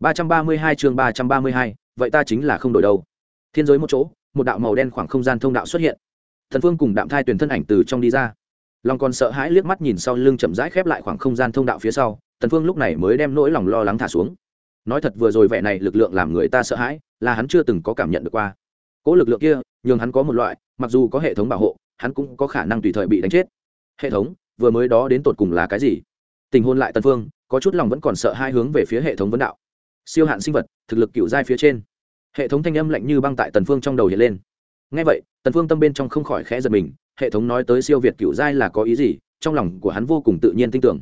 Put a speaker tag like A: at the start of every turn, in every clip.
A: ba trăm ba mươi hai chương ba trăm ba mươi hai, vậy ta chính là không đổi đâu. Thiên giới một chỗ, một đạo màu đen khoảng không gian thông đạo xuất hiện. Thần phương cùng đạm thai tuyển thân ảnh từ trong đi ra. Long còn sợ hãi liếc mắt nhìn sau lưng chậm rãi khép lại khoảng không gian thông đạo phía sau, Thần phương lúc này mới đem nỗi lòng lo lắng thả xuống. Nói thật vừa rồi vẻ này lực lượng làm người ta sợ hãi, là hắn chưa từng có cảm nhận được qua. Cố lực lượng kia, nhường hắn có một loại, mặc dù có hệ thống bảo hộ, hắn cũng có khả năng tùy thời bị đánh chết. Hệ thống, vừa mới đó đến tột cùng là cái gì? Tình hôn lại tần phương, có chút lòng vẫn còn sợ hai hướng về phía hệ thống vấn đạo siêu hạn sinh vật, thực lực cựu giai phía trên. Hệ thống thanh âm lạnh như băng tại tần phương trong đầu hiện lên. Ngay vậy, tần phương tâm bên trong không khỏi khẽ giật mình, hệ thống nói tới siêu việt cựu giai là có ý gì, trong lòng của hắn vô cùng tự nhiên tin tưởng.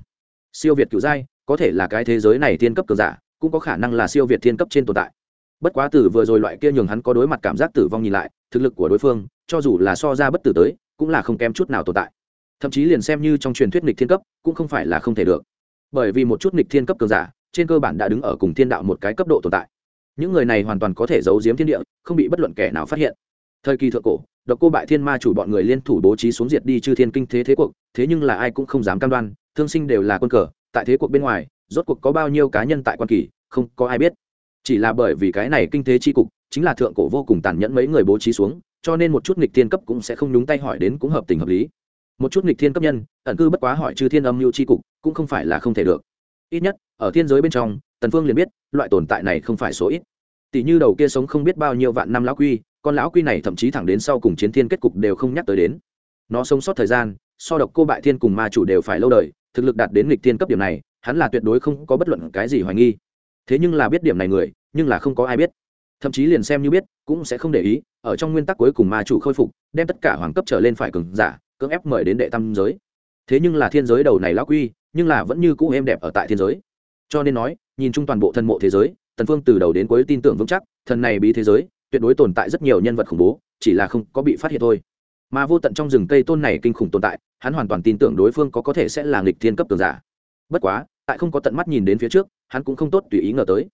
A: Siêu việt cựu giai, có thể là cái thế giới này thiên cấp cường giả, cũng có khả năng là siêu việt thiên cấp trên tồn tại. Bất quá từ vừa rồi loại kia nhường hắn có đối mặt cảm giác tử vong nhìn lại, thực lực của đối phương, cho dù là so ra bất tử tới, cũng là không kém chút nào tồn tại. Thậm chí liền xem như trong truyền thuyết nghịch thiên cấp, cũng không phải là không thể được. Bởi vì một chút nghịch thiên cấp cường giả trên cơ bản đã đứng ở cùng thiên đạo một cái cấp độ tồn tại. Những người này hoàn toàn có thể giấu giếm thiên địa, không bị bất luận kẻ nào phát hiện. Thời kỳ thượng cổ, độc cô bại thiên ma chủ bọn người liên thủ bố trí xuống diệt đi chư thiên kinh thế thế cuộc, thế nhưng là ai cũng không dám cam đoan, thương sinh đều là quân cờ, tại thế cuộc bên ngoài, rốt cuộc có bao nhiêu cá nhân tại quan kỳ, không có ai biết. Chỉ là bởi vì cái này kinh thế tri cục, chính là thượng cổ vô cùng tàn nhẫn mấy người bố trí xuống, cho nên một chút nghịch thiên cấp cũng sẽ không nhúng tay hỏi đến cũng hợp tình hợp lý. Một chút nghịch thiên cấp nhân, ẩn cư bất quá hỏi chư thiên âm mưu tri cục, cũng không phải là không thể được ít nhất, ở thiên giới bên trong, tần phương liền biết, loại tồn tại này không phải số ít. Tỷ như đầu kia sống không biết bao nhiêu vạn năm lão quy, con lão quy này thậm chí thẳng đến sau cùng chiến thiên kết cục đều không nhắc tới đến. Nó sống sót thời gian, so độc cô bại thiên cùng ma chủ đều phải lâu đời, thực lực đạt đến nghịch thiên cấp điểm này, hắn là tuyệt đối không có bất luận cái gì hoài nghi. Thế nhưng là biết điểm này người, nhưng là không có ai biết. Thậm chí liền xem như biết, cũng sẽ không để ý, ở trong nguyên tắc cuối cùng ma chủ khôi phục, đem tất cả hoàng cấp trở lên phải cường giả, cưỡng ép mời đến đệ tam giới. Thế nhưng là thiên giới đầu này lão quy nhưng là vẫn như cũ êm đẹp ở tại thiên giới. Cho nên nói, nhìn chung toàn bộ thân mộ thế giới, tần phương từ đầu đến cuối tin tưởng vững chắc, thần này bí thế giới, tuyệt đối tồn tại rất nhiều nhân vật khủng bố, chỉ là không có bị phát hiện thôi. Mà vô tận trong rừng cây tôn này kinh khủng tồn tại, hắn hoàn toàn tin tưởng đối phương có có thể sẽ là nghịch thiên cấp tường giả. Bất quá, tại không có tận mắt nhìn đến phía trước, hắn cũng không tốt tùy ý ngờ tới.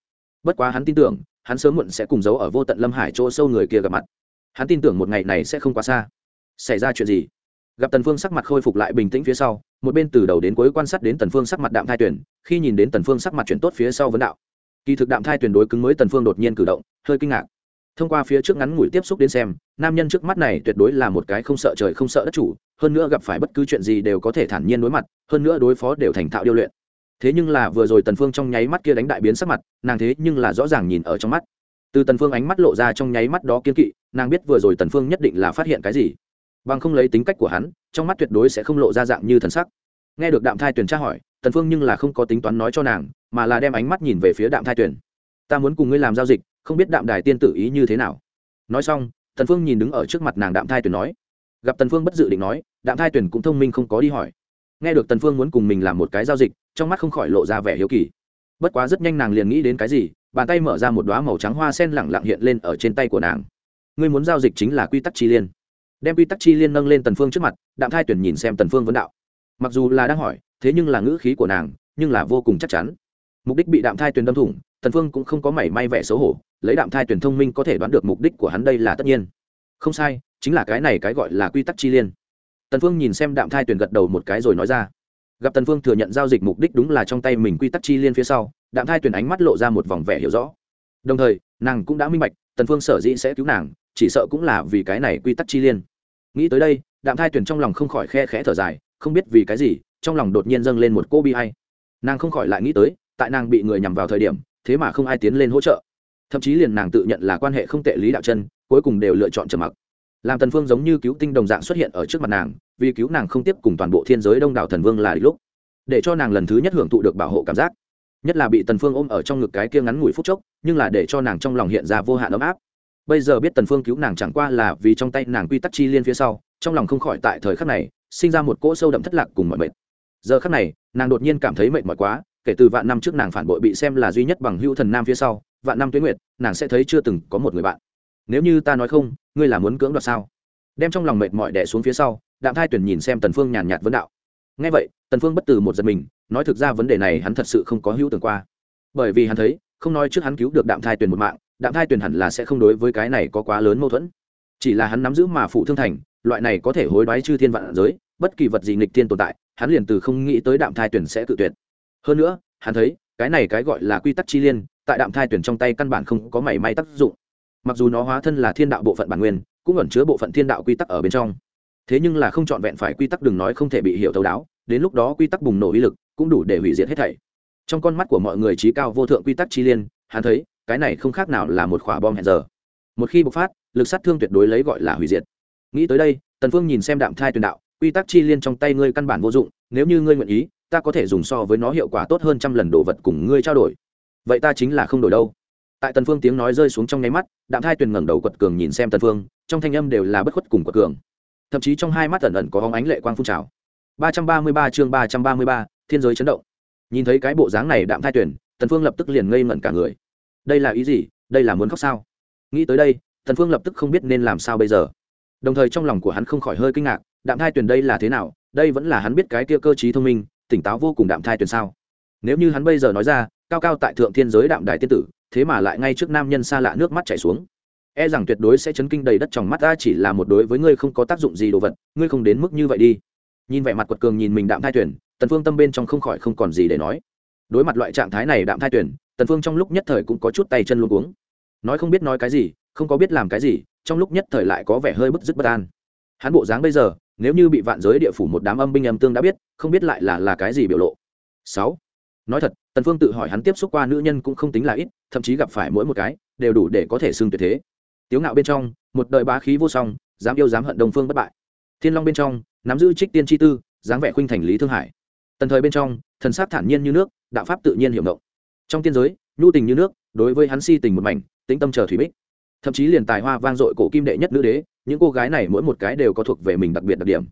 A: Bất quá hắn tin tưởng, hắn sớm muộn sẽ cùng giấu ở vô tận lâm hải chỗ sâu người kia gặp mặt. Hắn tin tưởng một ngày này sẽ không quá xa. Xảy ra chuyện gì? Gặp tần phương sắc mặt khôi phục lại bình tĩnh phía sau một bên từ đầu đến cuối quan sát đến tần phương sắc mặt đạm thai tuyển khi nhìn đến tần phương sắc mặt chuyển tốt phía sau vấn đạo. Kỳ thực đạm thai tuyển đối cứng mới tần phương đột nhiên cử động, hơi kinh ngạc. Thông qua phía trước ngắn ngủi tiếp xúc đến xem, nam nhân trước mắt này tuyệt đối là một cái không sợ trời không sợ đất chủ, hơn nữa gặp phải bất cứ chuyện gì đều có thể thản nhiên đối mặt, hơn nữa đối phó đều thành thạo điêu luyện. Thế nhưng là vừa rồi tần phương trong nháy mắt kia đánh đại biến sắc mặt, nàng thế nhưng là rõ ràng nhìn ở trong mắt. Từ tần phương ánh mắt lộ ra trong nháy mắt đó kiên kỵ, nàng biết vừa rồi tần phương nhất định là phát hiện cái gì bằng không lấy tính cách của hắn, trong mắt tuyệt đối sẽ không lộ ra dạng như thần sắc. Nghe được đạm thai tuyển tra hỏi, tần phương nhưng là không có tính toán nói cho nàng, mà là đem ánh mắt nhìn về phía đạm thai tuyển ta muốn cùng ngươi làm giao dịch, không biết đạm đài tiên tử ý như thế nào? Nói xong, tần phương nhìn đứng ở trước mặt nàng đạm thai tuyển nói. Gặp tần phương bất dự định nói, đạm thai tuyển cũng thông minh không có đi hỏi. Nghe được tần phương muốn cùng mình làm một cái giao dịch, trong mắt không khỏi lộ ra vẻ hiếu kỳ. Bất quá rất nhanh nàng liền nghĩ đến cái gì, bàn tay mở ra một đóa màu trắng hoa sen lẳng lặng hiện lên ở trên tay của nàng. Ngươi muốn giao dịch chính là quy tắc chi liên đem quy tắc chi liên nâng lên tần phương trước mặt, đạm thai tuyển nhìn xem tần phương vấn đạo. Mặc dù là đang hỏi, thế nhưng là ngữ khí của nàng, nhưng là vô cùng chắc chắn. Mục đích bị đạm thai tuyển đâm thủng, tần phương cũng không có mảy may vẻ xấu hổ, lấy đạm thai tuyển thông minh có thể đoán được mục đích của hắn đây là tất nhiên. Không sai, chính là cái này cái gọi là quy tắc chi liên. Tần phương nhìn xem đạm thai tuyển gật đầu một cái rồi nói ra. Gặp tần phương thừa nhận giao dịch mục đích đúng là trong tay mình quy tắc chi liên phía sau, đạm thai tuyển ánh mắt lộ ra một vòng vẻ hiểu rõ. Đồng thời, nàng cũng đã minh bạch, tần phương sở dĩ sẽ cứu nàng, chỉ sợ cũng là vì cái này quy tắc chi liên nghĩ tới đây, đạm thai tuyển trong lòng không khỏi khe khẽ thở dài, không biết vì cái gì, trong lòng đột nhiên dâng lên một cô bi hay nàng không khỏi lại nghĩ tới, tại nàng bị người nhằm vào thời điểm, thế mà không ai tiến lên hỗ trợ. Thậm chí liền nàng tự nhận là quan hệ không tệ lý đạo chân, cuối cùng đều lựa chọn trầm mặc. Làm tần phương giống như cứu tinh đồng dạng xuất hiện ở trước mặt nàng, vì cứu nàng không tiếp cùng toàn bộ thiên giới đông đảo thần vương là lúc. Để cho nàng lần thứ nhất hưởng thụ được bảo hộ cảm giác. Nhất là bị tần phương ôm ở trong ngực cái kia ngắn ngủi phút chốc, nhưng là để cho nàng trong lòng hiện ra vô hạn ấm áp bây giờ biết tần phương cứu nàng chẳng qua là vì trong tay nàng quy tắc chi liên phía sau, trong lòng không khỏi tại thời khắc này, sinh ra một cỗ sâu đậm thất lạc cùng mọi mệt. Giờ khắc này, nàng đột nhiên cảm thấy mệt mỏi quá, kể từ vạn năm trước nàng phản bội bị xem là duy nhất bằng hữu thần nam phía sau, vạn năm tuyến nguyệt, nàng sẽ thấy chưa từng có một người bạn. Nếu như ta nói không, ngươi là muốn cưỡng đoạt sao? Đem trong lòng mệt mỏi đẻ xuống phía sau, đạm thai tuyển nhìn xem tần phương nhàn nhạt vấn đạo. Ngay vậy, tần phương bất từ một giật mình, nói thực ra vấn đề này hắn thật sự không có hữu tưởng qua. Bởi vì hắn thấy, không nói trước hắn cứu được đạm thai tuyển một mạng đạm thai tuyển hẳn là sẽ không đối với cái này có quá lớn mâu thuẫn. Chỉ là hắn nắm giữ mà phụ thương thành, loại này có thể hối đoái chư thiên vạn giới, bất kỳ vật gì nghịch thiên tồn tại, hắn liền từ không nghĩ tới đạm thai tuyển sẽ tự tuyệt. Hơn nữa, hắn thấy, cái này cái gọi là quy tắc chi liên, tại đạm thai tuyển trong tay căn bản không có mảy may tác dụng. Mặc dù nó hóa thân là thiên đạo bộ phận bản nguyên, cũng ẩn chứa bộ phận thiên đạo quy tắc ở bên trong. Thế nhưng là không trọn vẹn phải quy tắc đừng nói không thể bị hiểu thấu đáo, đến lúc đó quy tắc bùng nổ uy lực cũng đủ để hủy diệt hết thảy. Trong con mắt của mọi người trí cao vô thượng quy tắc chi liên, hắn thấy cái này không khác nào là một quả bom hẹn giờ. Một khi bộc phát lực sát thương tuyệt đối lấy gọi là hủy diệt. Nghĩ tới đây tần phương nhìn xem đạm thai tuyền đạo quy tắc chi liên trong tay ngươi căn bản vô dụng nếu như ngươi nguyện ý ta có thể dùng so với nó hiệu quả tốt hơn trăm lần đồ vật cùng ngươi trao đổi. Vậy ta chính là không đổi đâu. Tại tần phương tiếng nói rơi xuống trong nháy mắt đạm thai tuyền ngẩng đầu quật cường nhìn xem tần phương trong thanh âm đều là bất khuất cùng quật cường. Thậm chí trong hai mắt ẩn ẩn có hóng ánh lệ quang phun trào. 333 chương 333, thiên giới chấn động. Nhìn thấy cái bộ dáng này đạm thai tuyền tần phương lập tức liền ngây ngẩn cả người đây là ý gì, đây là muốn khóc sao? Nghĩ tới đây thần phương lập tức không biết nên làm sao bây giờ. Đồng thời trong lòng của hắn không khỏi hơi kinh ngạc, đạm thai tuyền đây là thế nào? Đây vẫn là hắn biết cái kia cơ trí thông minh, tỉnh táo vô cùng đạm thai tuyền sao? Nếu như hắn bây giờ nói ra, cao cao tại thượng thiên giới đạm đại tiên tử, thế mà lại ngay trước nam nhân xa lạ nước mắt chảy xuống. E rằng tuyệt đối sẽ chấn kinh đầy đất trong mắt ta chỉ là một đối với ngươi không có tác dụng gì đồ vật, ngươi không đến mức như vậy đi. Nhìn vẻ mặt quật cường nhìn mình đạm thai tuyển tần phương tâm bên trong không khỏi không còn gì để nói. Đối mặt loại trạng thái này đạm thai tuyển tần phương trong lúc nhất thời cũng có chút tay chân luống cuống. Nói không biết nói cái gì, không có biết làm cái gì, trong lúc nhất thời lại có vẻ hơi bức dứt bất an. Hắn bộ dáng bây giờ, nếu như bị vạn giới địa phủ một đám âm binh âm tương đã biết, không biết lại là là cái gì biểu lộ. Sáu. Nói thật, tần phương tự hỏi hắn tiếp xúc qua nữ nhân cũng không tính là ít, thậm chí gặp phải mỗi một cái, đều đủ để có thể xưng tuyệt thế. Tiếu ngạo bên trong, một đời bá khí vô song, dám yêu dám hận đồng phương bất bại. Thiên long bên trong, nắm giữ trích tiên chi tư, dáng vẻ khuynh thành lý thương hải. Tần thời bên trong, thần sát thản nhiên như nước, đạo pháp tự nhiên hiểu ngộng trong tiên giới, nhu tình như nước, đối với hắn si tình một mảnh, tĩnh tâm chờ thủy bích. Thậm chí liền tài hoa vang dội cổ kim đệ nhất nữ đế, những cô gái này mỗi một cái đều có thuộc về mình đặc biệt đặc điểm.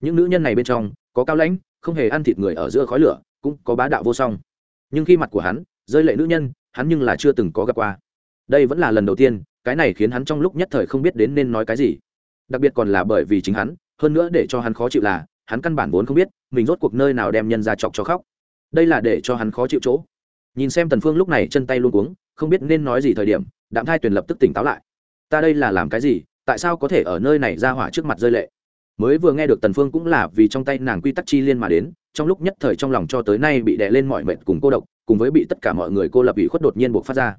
A: Những nữ nhân này bên trong, có cao lãnh, không hề ăn thịt người ở giữa khói lửa, cũng có bá đạo vô song. Nhưng khi mặt của hắn, rơi lệ nữ nhân, hắn nhưng là chưa từng có gặp qua. Đây vẫn là lần đầu tiên, cái này khiến hắn trong lúc nhất thời không biết đến nên nói cái gì. Đặc biệt còn là bởi vì chính hắn, hơn nữa để cho hắn khó chịu là, hắn căn bản vốn không biết, mình rốt cuộc nơi nào đem nhân ra chọc cho khóc. Đây là để cho hắn khó chịu chỗ nhìn xem tần phương lúc này chân tay luôn cuống, không biết nên nói gì thời điểm, đạm thai tuyền lập tức tỉnh táo lại. Ta đây là làm cái gì, tại sao có thể ở nơi này ra hỏa trước mặt rơi lệ? Mới vừa nghe được tần phương cũng là vì trong tay nàng quy tắc chi liên mà đến, trong lúc nhất thời trong lòng cho tới nay bị đè lên mọi mệt cùng cô độc, cùng với bị tất cả mọi người cô lập ủy khuất đột nhiên buộc phát ra.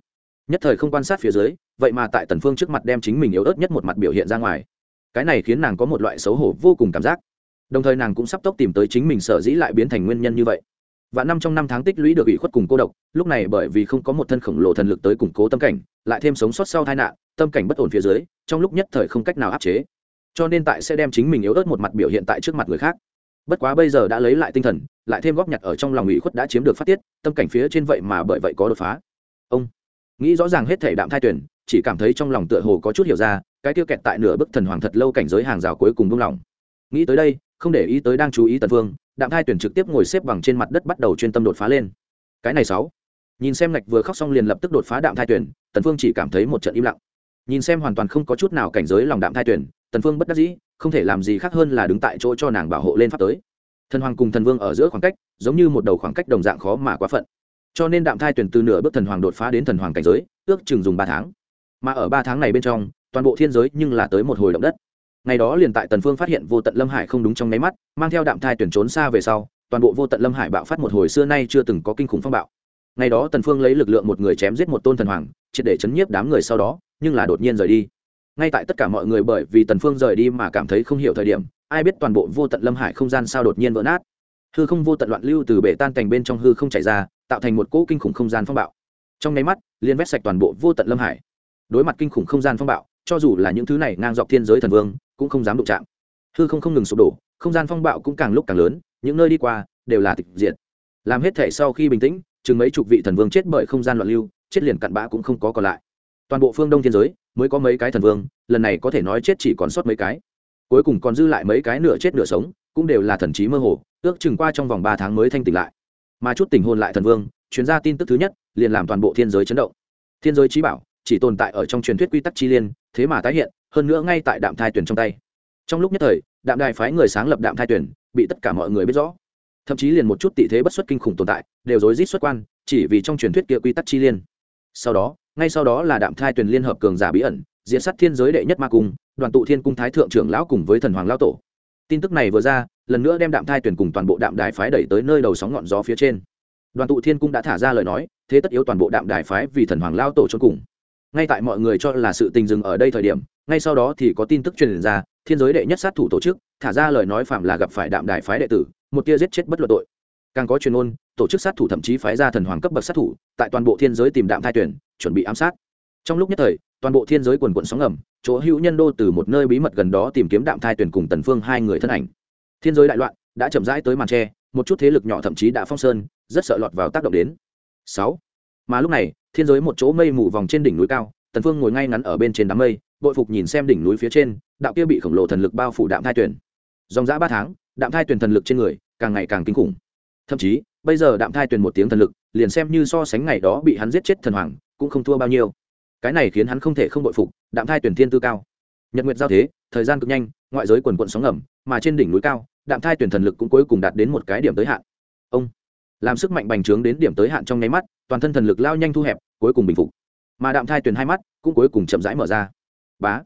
A: Nhất thời không quan sát phía dưới, vậy mà tại tần phương trước mặt đem chính mình yếu ớt nhất một mặt biểu hiện ra ngoài. Cái này khiến nàng có một loại xấu hổ vô cùng cảm giác. Đồng thời nàng cũng sắp tốc tìm tới chính mình sở dĩ lại biến thành nguyên nhân như vậy và năm trong năm tháng tích lũy được ủy khuất cùng cô độc, lúc này bởi vì không có một thân khổng lồ thần lực tới củng cố tâm cảnh, lại thêm sống sót sau tai nạn, tâm cảnh bất ổn phía dưới, trong lúc nhất thời không cách nào áp chế. Cho nên tại sẽ đem chính mình yếu ớt một mặt biểu hiện tại trước mặt người khác. Bất quá bây giờ đã lấy lại tinh thần, lại thêm góp nhặt ở trong lòng ủy khuất đã chiếm được phát tiết, tâm cảnh phía trên vậy mà bởi vậy có đột phá. Ông, nghĩ rõ ràng hết thể đạm thai tuyển, chỉ cảm thấy trong lòng tựa hồ có chút hiểu ra, cái tiêu kẹt tại nửa bức thần hoàng thật lâu cảnh giới hàng rào cuối cùng buông lỏng. Nghĩ tới đây, không để ý tới đang chú ý tần phương đạm thai tuyển trực tiếp ngồi xếp bằng trên mặt đất bắt đầu chuyên tâm đột phá lên. Cái này sáu. Nhìn xem ngạch vừa khóc xong liền lập tức đột phá đạm thai tuyển, tần phương chỉ cảm thấy một trận im lặng. Nhìn xem hoàn toàn không có chút nào cảnh giới lòng đạm thai tuyển, tần phương bất đắc dĩ, không thể làm gì khác hơn là đứng tại chỗ cho nàng bảo hộ lên pháp tới. Thần hoàng cùng thần vương ở giữa khoảng cách, giống như một đầu khoảng cách đồng dạng khó mà quá phận. Cho nên đạm thai tuyển từ nửa bước thần hoàng đột phá đến thần hoàng cảnh giới, ước chừng dùng ba tháng. Mà ở ba tháng này bên trong, toàn bộ thiên giới nhưng là tới một hồi động đất ngày đó liền tại tần phương phát hiện vô tận lâm hải không đúng trong nấy mắt, mang theo đạm thai tuyển trốn xa về sau, toàn bộ vô tận lâm hải bạo phát một hồi xưa nay chưa từng có kinh khủng phong bạo. Ngày đó tần phương lấy lực lượng một người chém giết một tôn thần hoàng, triệt để chấn nhiếp đám người sau đó, nhưng là đột nhiên rời đi. Ngay tại tất cả mọi người bởi vì tần phương rời đi mà cảm thấy không hiểu thời điểm, ai biết toàn bộ vô tận lâm hải không gian sao đột nhiên vỡ nát. Hư không vô tận loạn lưu từ bể tan thành bên trong hư không chảy ra, tạo thành một cỗ kinh khủng không gian phong bạo. Trong nháy mắt liên vét sạch toàn bộ vô tận lâm hải. Đối mặt kinh khủng không gian phong bạo, cho dù là những thứ này ngang dọc thiên giới thần vương cũng không dám đụng chạm. Hư không không ngừng sụp đổ, không gian phong bạo cũng càng lúc càng lớn, những nơi đi qua đều là tịch diệt. Làm hết thể sau khi bình tĩnh, chừng mấy chục vị thần vương chết bởi không gian loạn lưu, chết liền cặn bã cũng không có còn lại. Toàn bộ phương đông thiên giới mới có mấy cái thần vương, lần này có thể nói chết chỉ còn sót mấy cái. Cuối cùng còn dư lại mấy cái nửa chết nửa sống, cũng đều là thần trí mơ hồ, ước chừng qua trong vòng ba tháng mới thanh tỉnh lại. Mà chút tình hôn lại thần vương chuyến ra tin tức thứ nhất, liền làm toàn bộ thiên giới chấn động. Thiên giới trí bảo chỉ tồn tại ở trong truyền thuyết quy tắc chi liên, thế mà tái hiện hơn nữa ngay tại đạm thai tuyển trong tay. Trong lúc nhất thời, đạm đài phái người sáng lập đạm thai tuyển, bị tất cả mọi người biết rõ. Thậm chí liền một chút tị thế bất xuất kinh khủng tồn tại, đều rối rít xuất quan, chỉ vì trong truyền thuyết kia quy tắc chi liên. Sau đó, ngay sau đó là đạm thai tuyển liên hợp cường giả bí ẩn diện sát thiên giới đệ nhất ma cung, đoàn tụ thiên cung thái thượng trưởng lão cùng với thần hoàng lão tổ. Tin tức này vừa ra, lần nữa đem đạm thai tuyển cùng toàn bộ đạm đài phái đẩy tới nơi đầu sóng ngọn gió phía trên. Đoàn tụ thiên cung đã thả ra lời nói, thế tất yếu toàn bộ đạm đài phái vì thần hoàng lao tổ cho cùng. Ngay tại mọi người cho là sự tình dừng ở đây thời điểm ngay sau đó thì có tin tức truyền ra, thiên giới đệ nhất sát thủ tổ chức, thả ra lời nói phạm là gặp phải đạm đài phái đệ tử, một tia giết chết bất luận tội. Càng có truyền ôn tổ chức sát thủ thậm chí phái ra thần hoàng cấp bậc sát thủ, tại toàn bộ thiên giới tìm đạm thai tuyển, chuẩn bị ám sát. Trong lúc nhất thời, toàn bộ thiên giới quần quận sóng ngầm, chỗ hữu nhân đô từ một nơi bí mật gần đó tìm kiếm đạm thai tuyển cùng tần phương hai người thân ảnh. Thiên giới đại loạn, đã chậm rãi tới màn tre, một chút thế lực nhỏ thậm chí đã phong sơn, rất sợ lọt vào tác động đến. Sáu. Mà lúc này, thiên giới một chỗ mây mù vòng trên đỉnh núi cao, tần phương ngồi ngay ngắn ở bên trên đám mây bội phục nhìn xem đỉnh núi phía trên, đạo kia bị khổng lồ thần lực bao phủ đạm thai tuyển. Dòng dã ba tháng, đạm thai tuyển thần lực trên người càng ngày càng kinh khủng. Thậm chí, bây giờ đạm thai tuyển một tiếng thần lực, liền xem như so sánh ngày đó bị hắn giết chết thần hoàng, cũng không thua bao nhiêu. Cái này khiến hắn không thể không bội phục, đạm thai tuyển thiên tư cao. Nhật nguyệt giao thế, thời gian cực nhanh, ngoại giới quần quận sóng ngầm, mà trên đỉnh núi cao, đạm thai tuyển thần lực cũng cuối cùng đạt đến một cái điểm tới hạn. Ông, làm sức mạnh bành trướng đến điểm tới hạn trong nháy mắt, toàn thân thần lực lao nhanh thu hẹp, cuối cùng bình phục. Mà đạm thai tuyển hai mắt cũng cuối cùng chậm rãi mở ra bá.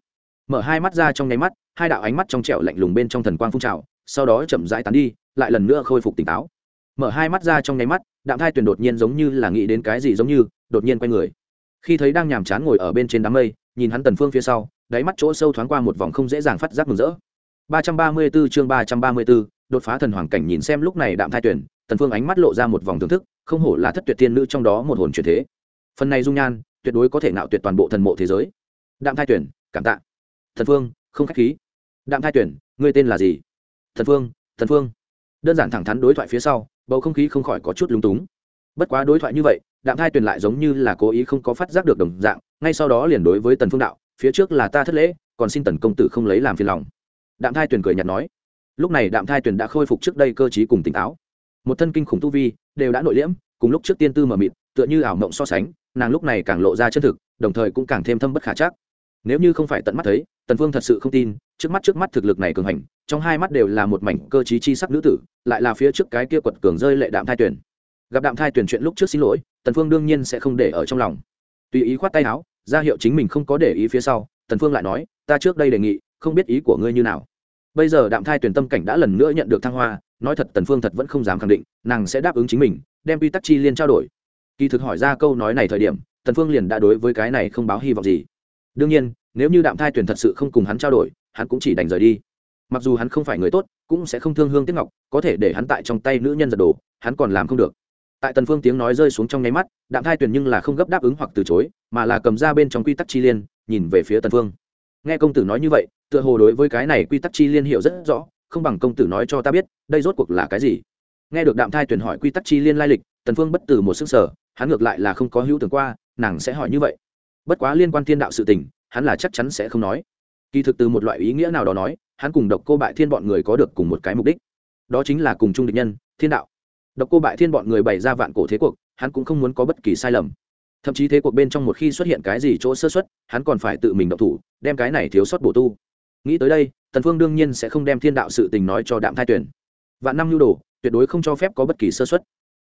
A: Mở hai mắt ra trong nháy mắt hai đạo ánh mắt trong trẻo lạnh lùng bên trong thần quang phun trào sau đó chậm rãi tán đi lại lần nữa khôi phục tỉnh táo. Mở hai mắt ra trong nháy mắt đạm thai tuyền đột nhiên giống như là nghĩ đến cái gì giống như đột nhiên quay người. Khi thấy đang nhàm chán ngồi ở bên trên đám mây nhìn hắn tần phương phía sau đáy mắt chỗ sâu thoáng qua một vòng không dễ dàng phát giác mừng rỡ. 334 chương 334, đột phá thần hoàng cảnh nhìn xem lúc này đạm thai tuyền tần phương ánh mắt lộ ra một vòng thưởng thức không hổ là thất tuyệt tiên nữ trong đó một hồn chuyển thế. Phần này dung nhan tuyệt đối có thể nạo tuyệt toàn bộ thần mộ thế giới. Đạm thai tuyền cảm tạ. Thần phương, không khách khí. Đạm thai tuyển, ngươi tên là gì? Thần phương thần phương. Đơn giản thẳng thắn đối thoại phía sau, bầu không khí không khỏi có chút lúng túng. Bất quá đối thoại như vậy, đạm thai tuyển lại giống như là cố ý không có phát giác được đồng dạng, ngay sau đó liền đối với tần phương đạo, phía trước là ta thất lễ, còn xin tần công tử không lấy làm phiền lòng. Đạm thai tuyển cười nhạt nói. Lúc này đạm thai tuyển đã khôi phục trước đây cơ trí cùng tỉnh táo. Một thân kinh khủng tu vi, đều đã nội liễm, cùng lúc trước tiên tư mờ mịt, tựa như ảo mộng so sánh, nàng lúc này càng lộ ra chân thực, đồng thời cũng càng thêm thâm bất khả chắc nếu như không phải tận mắt thấy, tần phương thật sự không tin, trước mắt trước mắt thực lực này cường hành, trong hai mắt đều là một mảnh cơ trí chi sắc nữ tử, lại là phía trước cái kia quật cường rơi lệ đạm thai tuyển. Gặp đạm thai tuyển chuyện lúc trước xin lỗi, tần phương đương nhiên sẽ không để ở trong lòng. Tùy ý khoát tay áo, ra hiệu chính mình không có để ý phía sau, tần phương lại nói, ta trước đây đề nghị, không biết ý của ngươi như nào. Bây giờ đạm thai tuyển tâm cảnh đã lần nữa nhận được thăng hoa, nói thật tần phương thật vẫn không dám khẳng định, nàng sẽ đáp ứng chính mình, đem quy tắc chi liên trao đổi. Kỳ thực hỏi ra câu nói này thời điểm, tần phương liền đã đối với cái này không báo hy vọng gì đương nhiên, nếu như đạm thai tuyển thật sự không cùng hắn trao đổi, hắn cũng chỉ đành rời đi. Mặc dù hắn không phải người tốt, cũng sẽ không thương hương tiếc ngọc, có thể để hắn tại trong tay nữ nhân giật đồ hắn còn làm không được. Tại tần phương tiếng nói rơi xuống trong nháy mắt, đạm thai tuyển nhưng là không gấp đáp ứng hoặc từ chối, mà là cầm ra bên trong quy tắc chi liên, nhìn về phía tần phương. Nghe công tử nói như vậy, tựa hồ đối với cái này quy tắc chi liên hiểu rất rõ, không bằng công tử nói cho ta biết, đây rốt cuộc là cái gì. Nghe được đạm thai tuyển hỏi quy tắc chi liên lai lịch, tần phương bất từ một sức sở, hắn ngược lại là không có hữu tưởng qua, nàng sẽ hỏi như vậy bất quá liên quan thiên đạo sự tình, hắn là chắc chắn sẽ không nói. Kỳ thực từ một loại ý nghĩa nào đó nói, hắn cùng độc cô bại thiên bọn người có được cùng một cái mục đích. Đó chính là cùng chung địch nhân, thiên đạo. Độc cô bại thiên bọn người bày ra vạn cổ thế cuộc, hắn cũng không muốn có bất kỳ sai lầm. Thậm chí thế cuộc bên trong một khi xuất hiện cái gì chỗ sơ xuất hắn còn phải tự mình động thủ, đem cái này thiếu sót bổ tu. Nghĩ tới đây, tần phương đương nhiên sẽ không đem thiên đạo sự tình nói cho đạm thai tuyển vạn năm nhu đồ, tuyệt đối không cho phép có bất kỳ sơ xuất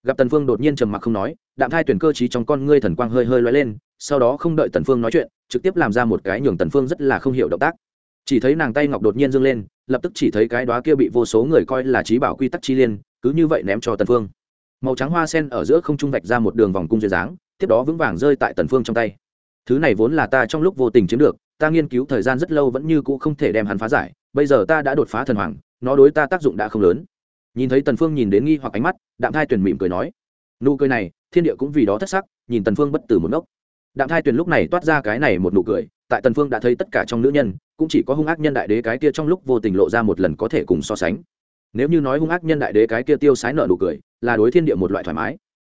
A: gặp tần phương đột nhiên trầm mặc không nói, đạm thai tuyển cơ trí trong con ngươi thần quang hơi hơi lóe lên, sau đó không đợi tần phương nói chuyện, trực tiếp làm ra một cái nhường tần phương rất là không hiểu động tác. Chỉ thấy nàng tay ngọc đột nhiên dương lên, lập tức chỉ thấy cái đóa kia bị vô số người coi là trí bảo quy tắc chi liên, cứ như vậy ném cho tần phương. Màu trắng hoa sen ở giữa không trung vạch ra một đường vòng cung duyên dáng, tiếp đó vững vàng rơi tại tần phương trong tay. Thứ này vốn là ta trong lúc vô tình chiếm được, ta nghiên cứu thời gian rất lâu vẫn như cũ không thể đem hắn phá giải, bây giờ ta đã đột phá thần hoàng, nó đối ta tác dụng đã không lớn nhìn thấy tần phương nhìn đến nghi hoặc ánh mắt, đạm thai tuyền mỉm cười nói, nụ cười này, thiên địa cũng vì đó thất sắc, nhìn tần phương bất tử một nốc. đạm thai tuyền lúc này toát ra cái này một nụ cười, tại tần phương đã thấy tất cả trong nữ nhân, cũng chỉ có hung ác nhân đại đế cái kia trong lúc vô tình lộ ra một lần có thể cùng so sánh. Nếu như nói hung ác nhân đại đế cái kia tiêu sái nợ nụ cười, là đối thiên địa một loại thoải mái.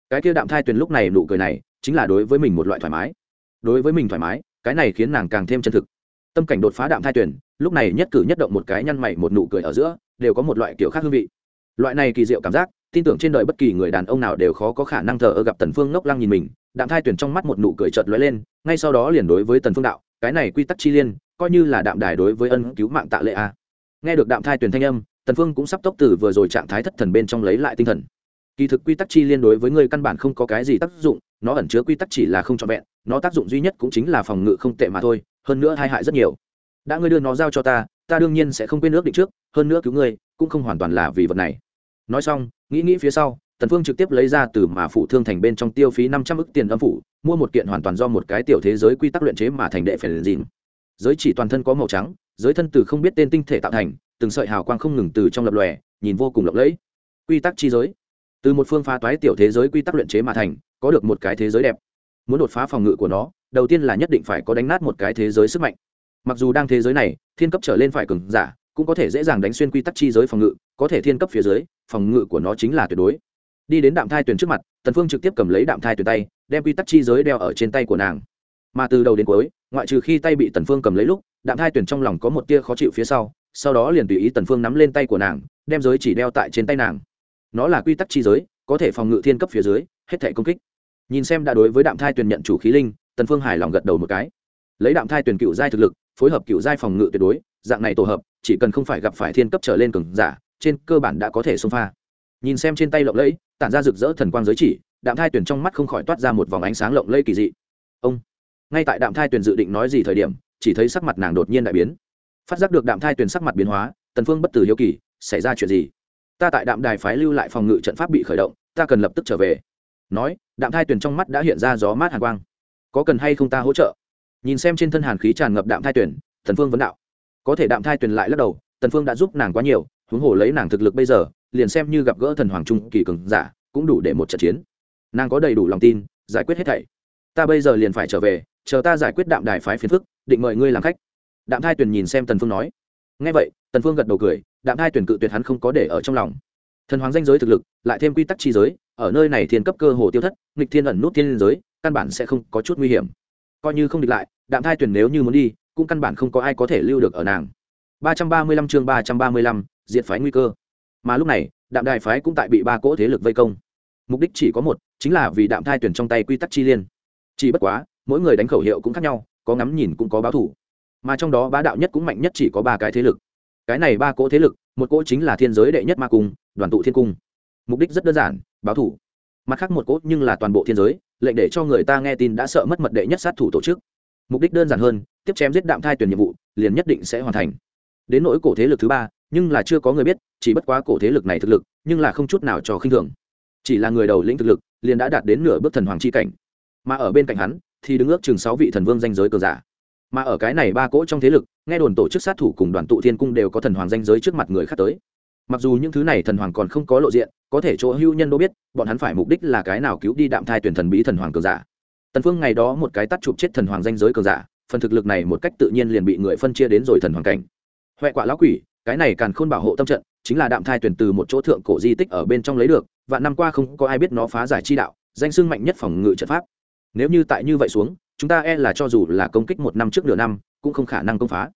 A: Cái kia đạm thai tuyền lúc này nụ cười này, chính là đối với mình một loại thoải mái. Đối với mình thoải mái, cái này khiến nàng càng thêm chân thực. Tâm cảnh đột phá đạm thai tuyền, lúc này nhất cử nhất động một cái nhăn mày một nụ cười ở giữa, đều có một loại kiểu khác hương vị loại này kỳ diệu cảm giác, tin tưởng trên đời bất kỳ người đàn ông nào đều khó có khả năng thờ ơ gặp tần phương ngốc lăng nhìn mình, đạm thai tuyển trong mắt một nụ cười chợt lóe lên, ngay sau đó liền đối với tần phương đạo, cái này quy tắc chi liên, coi như là đạm đài đối với ân cứu mạng tạ lệ a. Nghe được đạm thai tuyển thanh âm, tần phương cũng sắp tốc từ vừa rồi trạng thái thất thần bên trong lấy lại tinh thần. Kỳ thực quy tắc chi liên đối với người căn bản không có cái gì tác dụng, nó ẩn chứa quy tắc chỉ là không trọn vẹn, nó tác dụng duy nhất cũng chính là phòng ngự không tệ mà thôi, hơn nữa hai hại rất nhiều. Đã ngươi đưa nó giao cho ta ta đương nhiên sẽ không quên ước định trước, hơn nữa cứu ngươi, cũng không hoàn toàn là vì vật này nói xong, nghĩ nghĩ phía sau, tần phương trực tiếp lấy ra từ mà phụ thương thành bên trong tiêu phí năm trăm ức tiền âm phủ, mua một kiện hoàn toàn do một cái tiểu thế giới quy tắc luyện chế mà thành đệ phải dìn. Giới chỉ toàn thân có màu trắng, giới thân từ không biết tên tinh thể tạo thành, từng sợi hào quang không ngừng từ trong lập lòe, nhìn vô cùng lộng lẫy. Quy tắc chi giới. Từ một phương phá toái tiểu thế giới quy tắc luyện chế mà thành, có được một cái thế giới đẹp. Muốn đột phá phòng ngự của nó, đầu tiên là nhất định phải có đánh nát một cái thế giới sức mạnh. Mặc dù đang thế giới này, thiên cấp trở lên phải cường giả cũng có thể dễ dàng đánh xuyên quy tắc chi giới phòng ngự, có thể thiên cấp phía dưới, phòng ngự của nó chính là tuyệt đối. Đi đến đạm thai tuyển trước mặt, tần phương trực tiếp cầm lấy đạm thai tuyển tay, đem quy tắc chi giới đeo ở trên tay của nàng. Mà từ đầu đến cuối, ngoại trừ khi tay bị tần phương cầm lấy lúc, đạm thai tuyển trong lòng có một tia khó chịu phía sau sau đó liền tùy ý tần phương nắm lên tay của nàng, đem giới chỉ đeo tại trên tay nàng. Nó là quy tắc chi giới, có thể phòng ngự thiên cấp phía dưới, hết thể công kích. Nhìn xem đã đối với đạm thai tuyển nhận chủ khí linh, tần phương hài lòng gật đầu một cái. Lấy đạm thai tuyển cựu giai thực lực, phối hợp cựu giai phòng ngự tuyệt đối, dạng này tổ hợp chỉ cần không phải gặp phải thiên cấp trở lên cường giả, trên cơ bản đã có thể xông pha. Nhìn xem trên tay lộng lẫy, tản ra rực rỡ thần quang giới chỉ, đạm thai tuyển trong mắt không khỏi toát ra một vòng ánh sáng lộng lẫy kỳ dị. Ông! Ngay tại đạm thai tuyển dự định nói gì thời điểm, chỉ thấy sắc mặt nàng đột nhiên đại biến. Phát giác được đạm thai tuyển sắc mặt biến hóa, tần phương bất tử hiếu kỳ, xảy ra chuyện gì? Ta tại đạm đài phái lưu lại phòng ngự trận pháp bị khởi động, ta cần lập tức trở về. Nói, đạm thai tuyển trong mắt đã hiện ra gió mát hàn quang. Có cần hay không ta hỗ trợ? Nhìn xem trên thân hàn khí tràn ngập đạm thai tuyển tần phương vấn đạo có thể đạm thai tuyền lại lắc đầu, tần phương đã giúp nàng quá nhiều, huống hồ lấy nàng thực lực bây giờ, liền xem như gặp gỡ thần hoàng trung kỳ cường giả, cũng đủ để một trận chiến. Nàng có đầy đủ lòng tin, giải quyết hết thảy. Ta bây giờ liền phải trở về, chờ ta giải quyết đạm đài phái phiền phức, định mời ngươi làm khách. Đạm thai tuyền nhìn xem tần phương nói. Nghe vậy, tần phương gật đầu cười, đạm thai tuyển cự tuyệt hắn không có để ở trong lòng. Thần hoàng danh giới thực lực, lại thêm quy tắc chi giới, ở nơi này thiên cấp cơ hồ tiêu thất, nghịch thiên ẩn nút thiên giới, căn bản sẽ không có chút nguy hiểm. Coi như không địch lại, đạm thai tuyển nếu như muốn đi cũng căn bản không có ai có thể lưu được ở nàng. 335 chương 335, diệt phái nguy cơ. Mà lúc này đạm đài phái cũng tại bị ba cỗ thế lực vây công. Mục đích chỉ có một chính là vì đạm thai tuyển trong tay quy tắc chi liên. Chỉ bất quá mỗi người đánh khẩu hiệu cũng khác nhau có ngắm nhìn cũng có báo thủ. Mà trong đó bá đạo nhất cũng mạnh nhất chỉ có ba cái thế lực. Cái này ba cỗ thế lực một cỗ chính là thiên giới đệ nhất ma cung đoàn tụ thiên cung. Mục đích rất đơn giản báo thủ. Mặt khác một cỗ nhưng là toàn bộ thiên giới lệnh để cho người ta nghe tin đã sợ mất mật đệ nhất sát thủ tổ chức. Mục đích đơn giản hơn tiếp chém giết đạm thai tuyển nhiệm vụ, liền nhất định sẽ hoàn thành. Đến nỗi cổ thế lực thứ ba, nhưng là chưa có người biết, chỉ bất quá cổ thế lực này thực lực, nhưng là không chút nào cho khinh thường. Chỉ là người đầu lĩnh thực lực, liền đã đạt đến nửa bước thần hoàng chi cảnh. Mà ở bên cạnh hắn, thì đứng ước chừng sáu vị thần vương danh giới cờ giả. Mà ở cái này ba cỗ trong thế lực, nghe đồn tổ chức sát thủ cùng đoàn tụ thiên cung đều có thần hoàng danh giới trước mặt người khác tới. Mặc dù những thứ này thần hoàng còn không có lộ diện, có thể chỗ hưu nhân đâu biết, bọn hắn phải mục đích là cái nào cứu đi đạm thai tuyển thần bí thần hoàng cường giả. Tần phương ngày đó một cái tắt chụp chết thần hoàng danh giới cường giả phần thực lực này một cách tự nhiên liền bị người phân chia đến rồi thần hoàng cảnh. Huệ quả lão quỷ, cái này càn khôn bảo hộ tâm trận, chính là đạm thai tuyển từ một chỗ thượng cổ di tích ở bên trong lấy được và năm qua không có ai biết nó phá giải chi đạo, danh xưng mạnh nhất phòng ngự trận pháp. Nếu như tại như vậy xuống, chúng ta e là cho dù là công kích một năm trước nửa năm, cũng không khả năng công phá.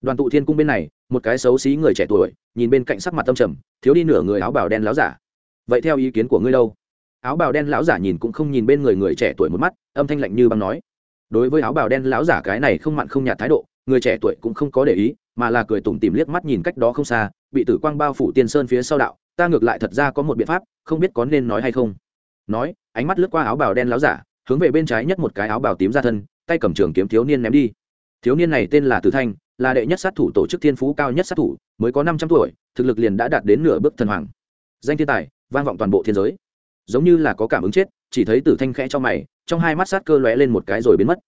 A: Đoàn tụ thiên cung bên này, một cái xấu xí người trẻ tuổi, nhìn bên cạnh sắc mặt tâm trầm, thiếu đi nửa người áo bào đen láo giả. Vậy theo ý kiến của ngươi đâu? Áo bào đen lão giả nhìn cũng không nhìn bên người người trẻ tuổi một mắt, âm thanh lạnh như băng nói đối với áo bào đen lão giả cái này không mặn không nhạt thái độ, người trẻ tuổi cũng không có để ý, mà là cười tủm tìm liếc mắt nhìn cách đó không xa, bị tử quang bao phủ tiên sơn phía sau đạo, ta ngược lại thật ra có một biện pháp, không biết có nên nói hay không. Nói, ánh mắt lướt qua áo bào đen lão giả, hướng về bên trái nhất một cái áo bào tím ra thân, tay cầm trường kiếm thiếu niên ném đi. Thiếu niên này tên là tử thanh, là đệ nhất sát thủ tổ chức thiên phú cao nhất sát thủ, mới có năm trăm tuổi, thực lực liền đã đạt đến nửa bước thần hoàng. Danh thiên tài, vang vọng toàn bộ thiên giới. Giống như là có cảm ứng chết, chỉ thấy tử thanh khẽ cho mày trong hai mắt sát cơ lóe lên một cái rồi biến mất.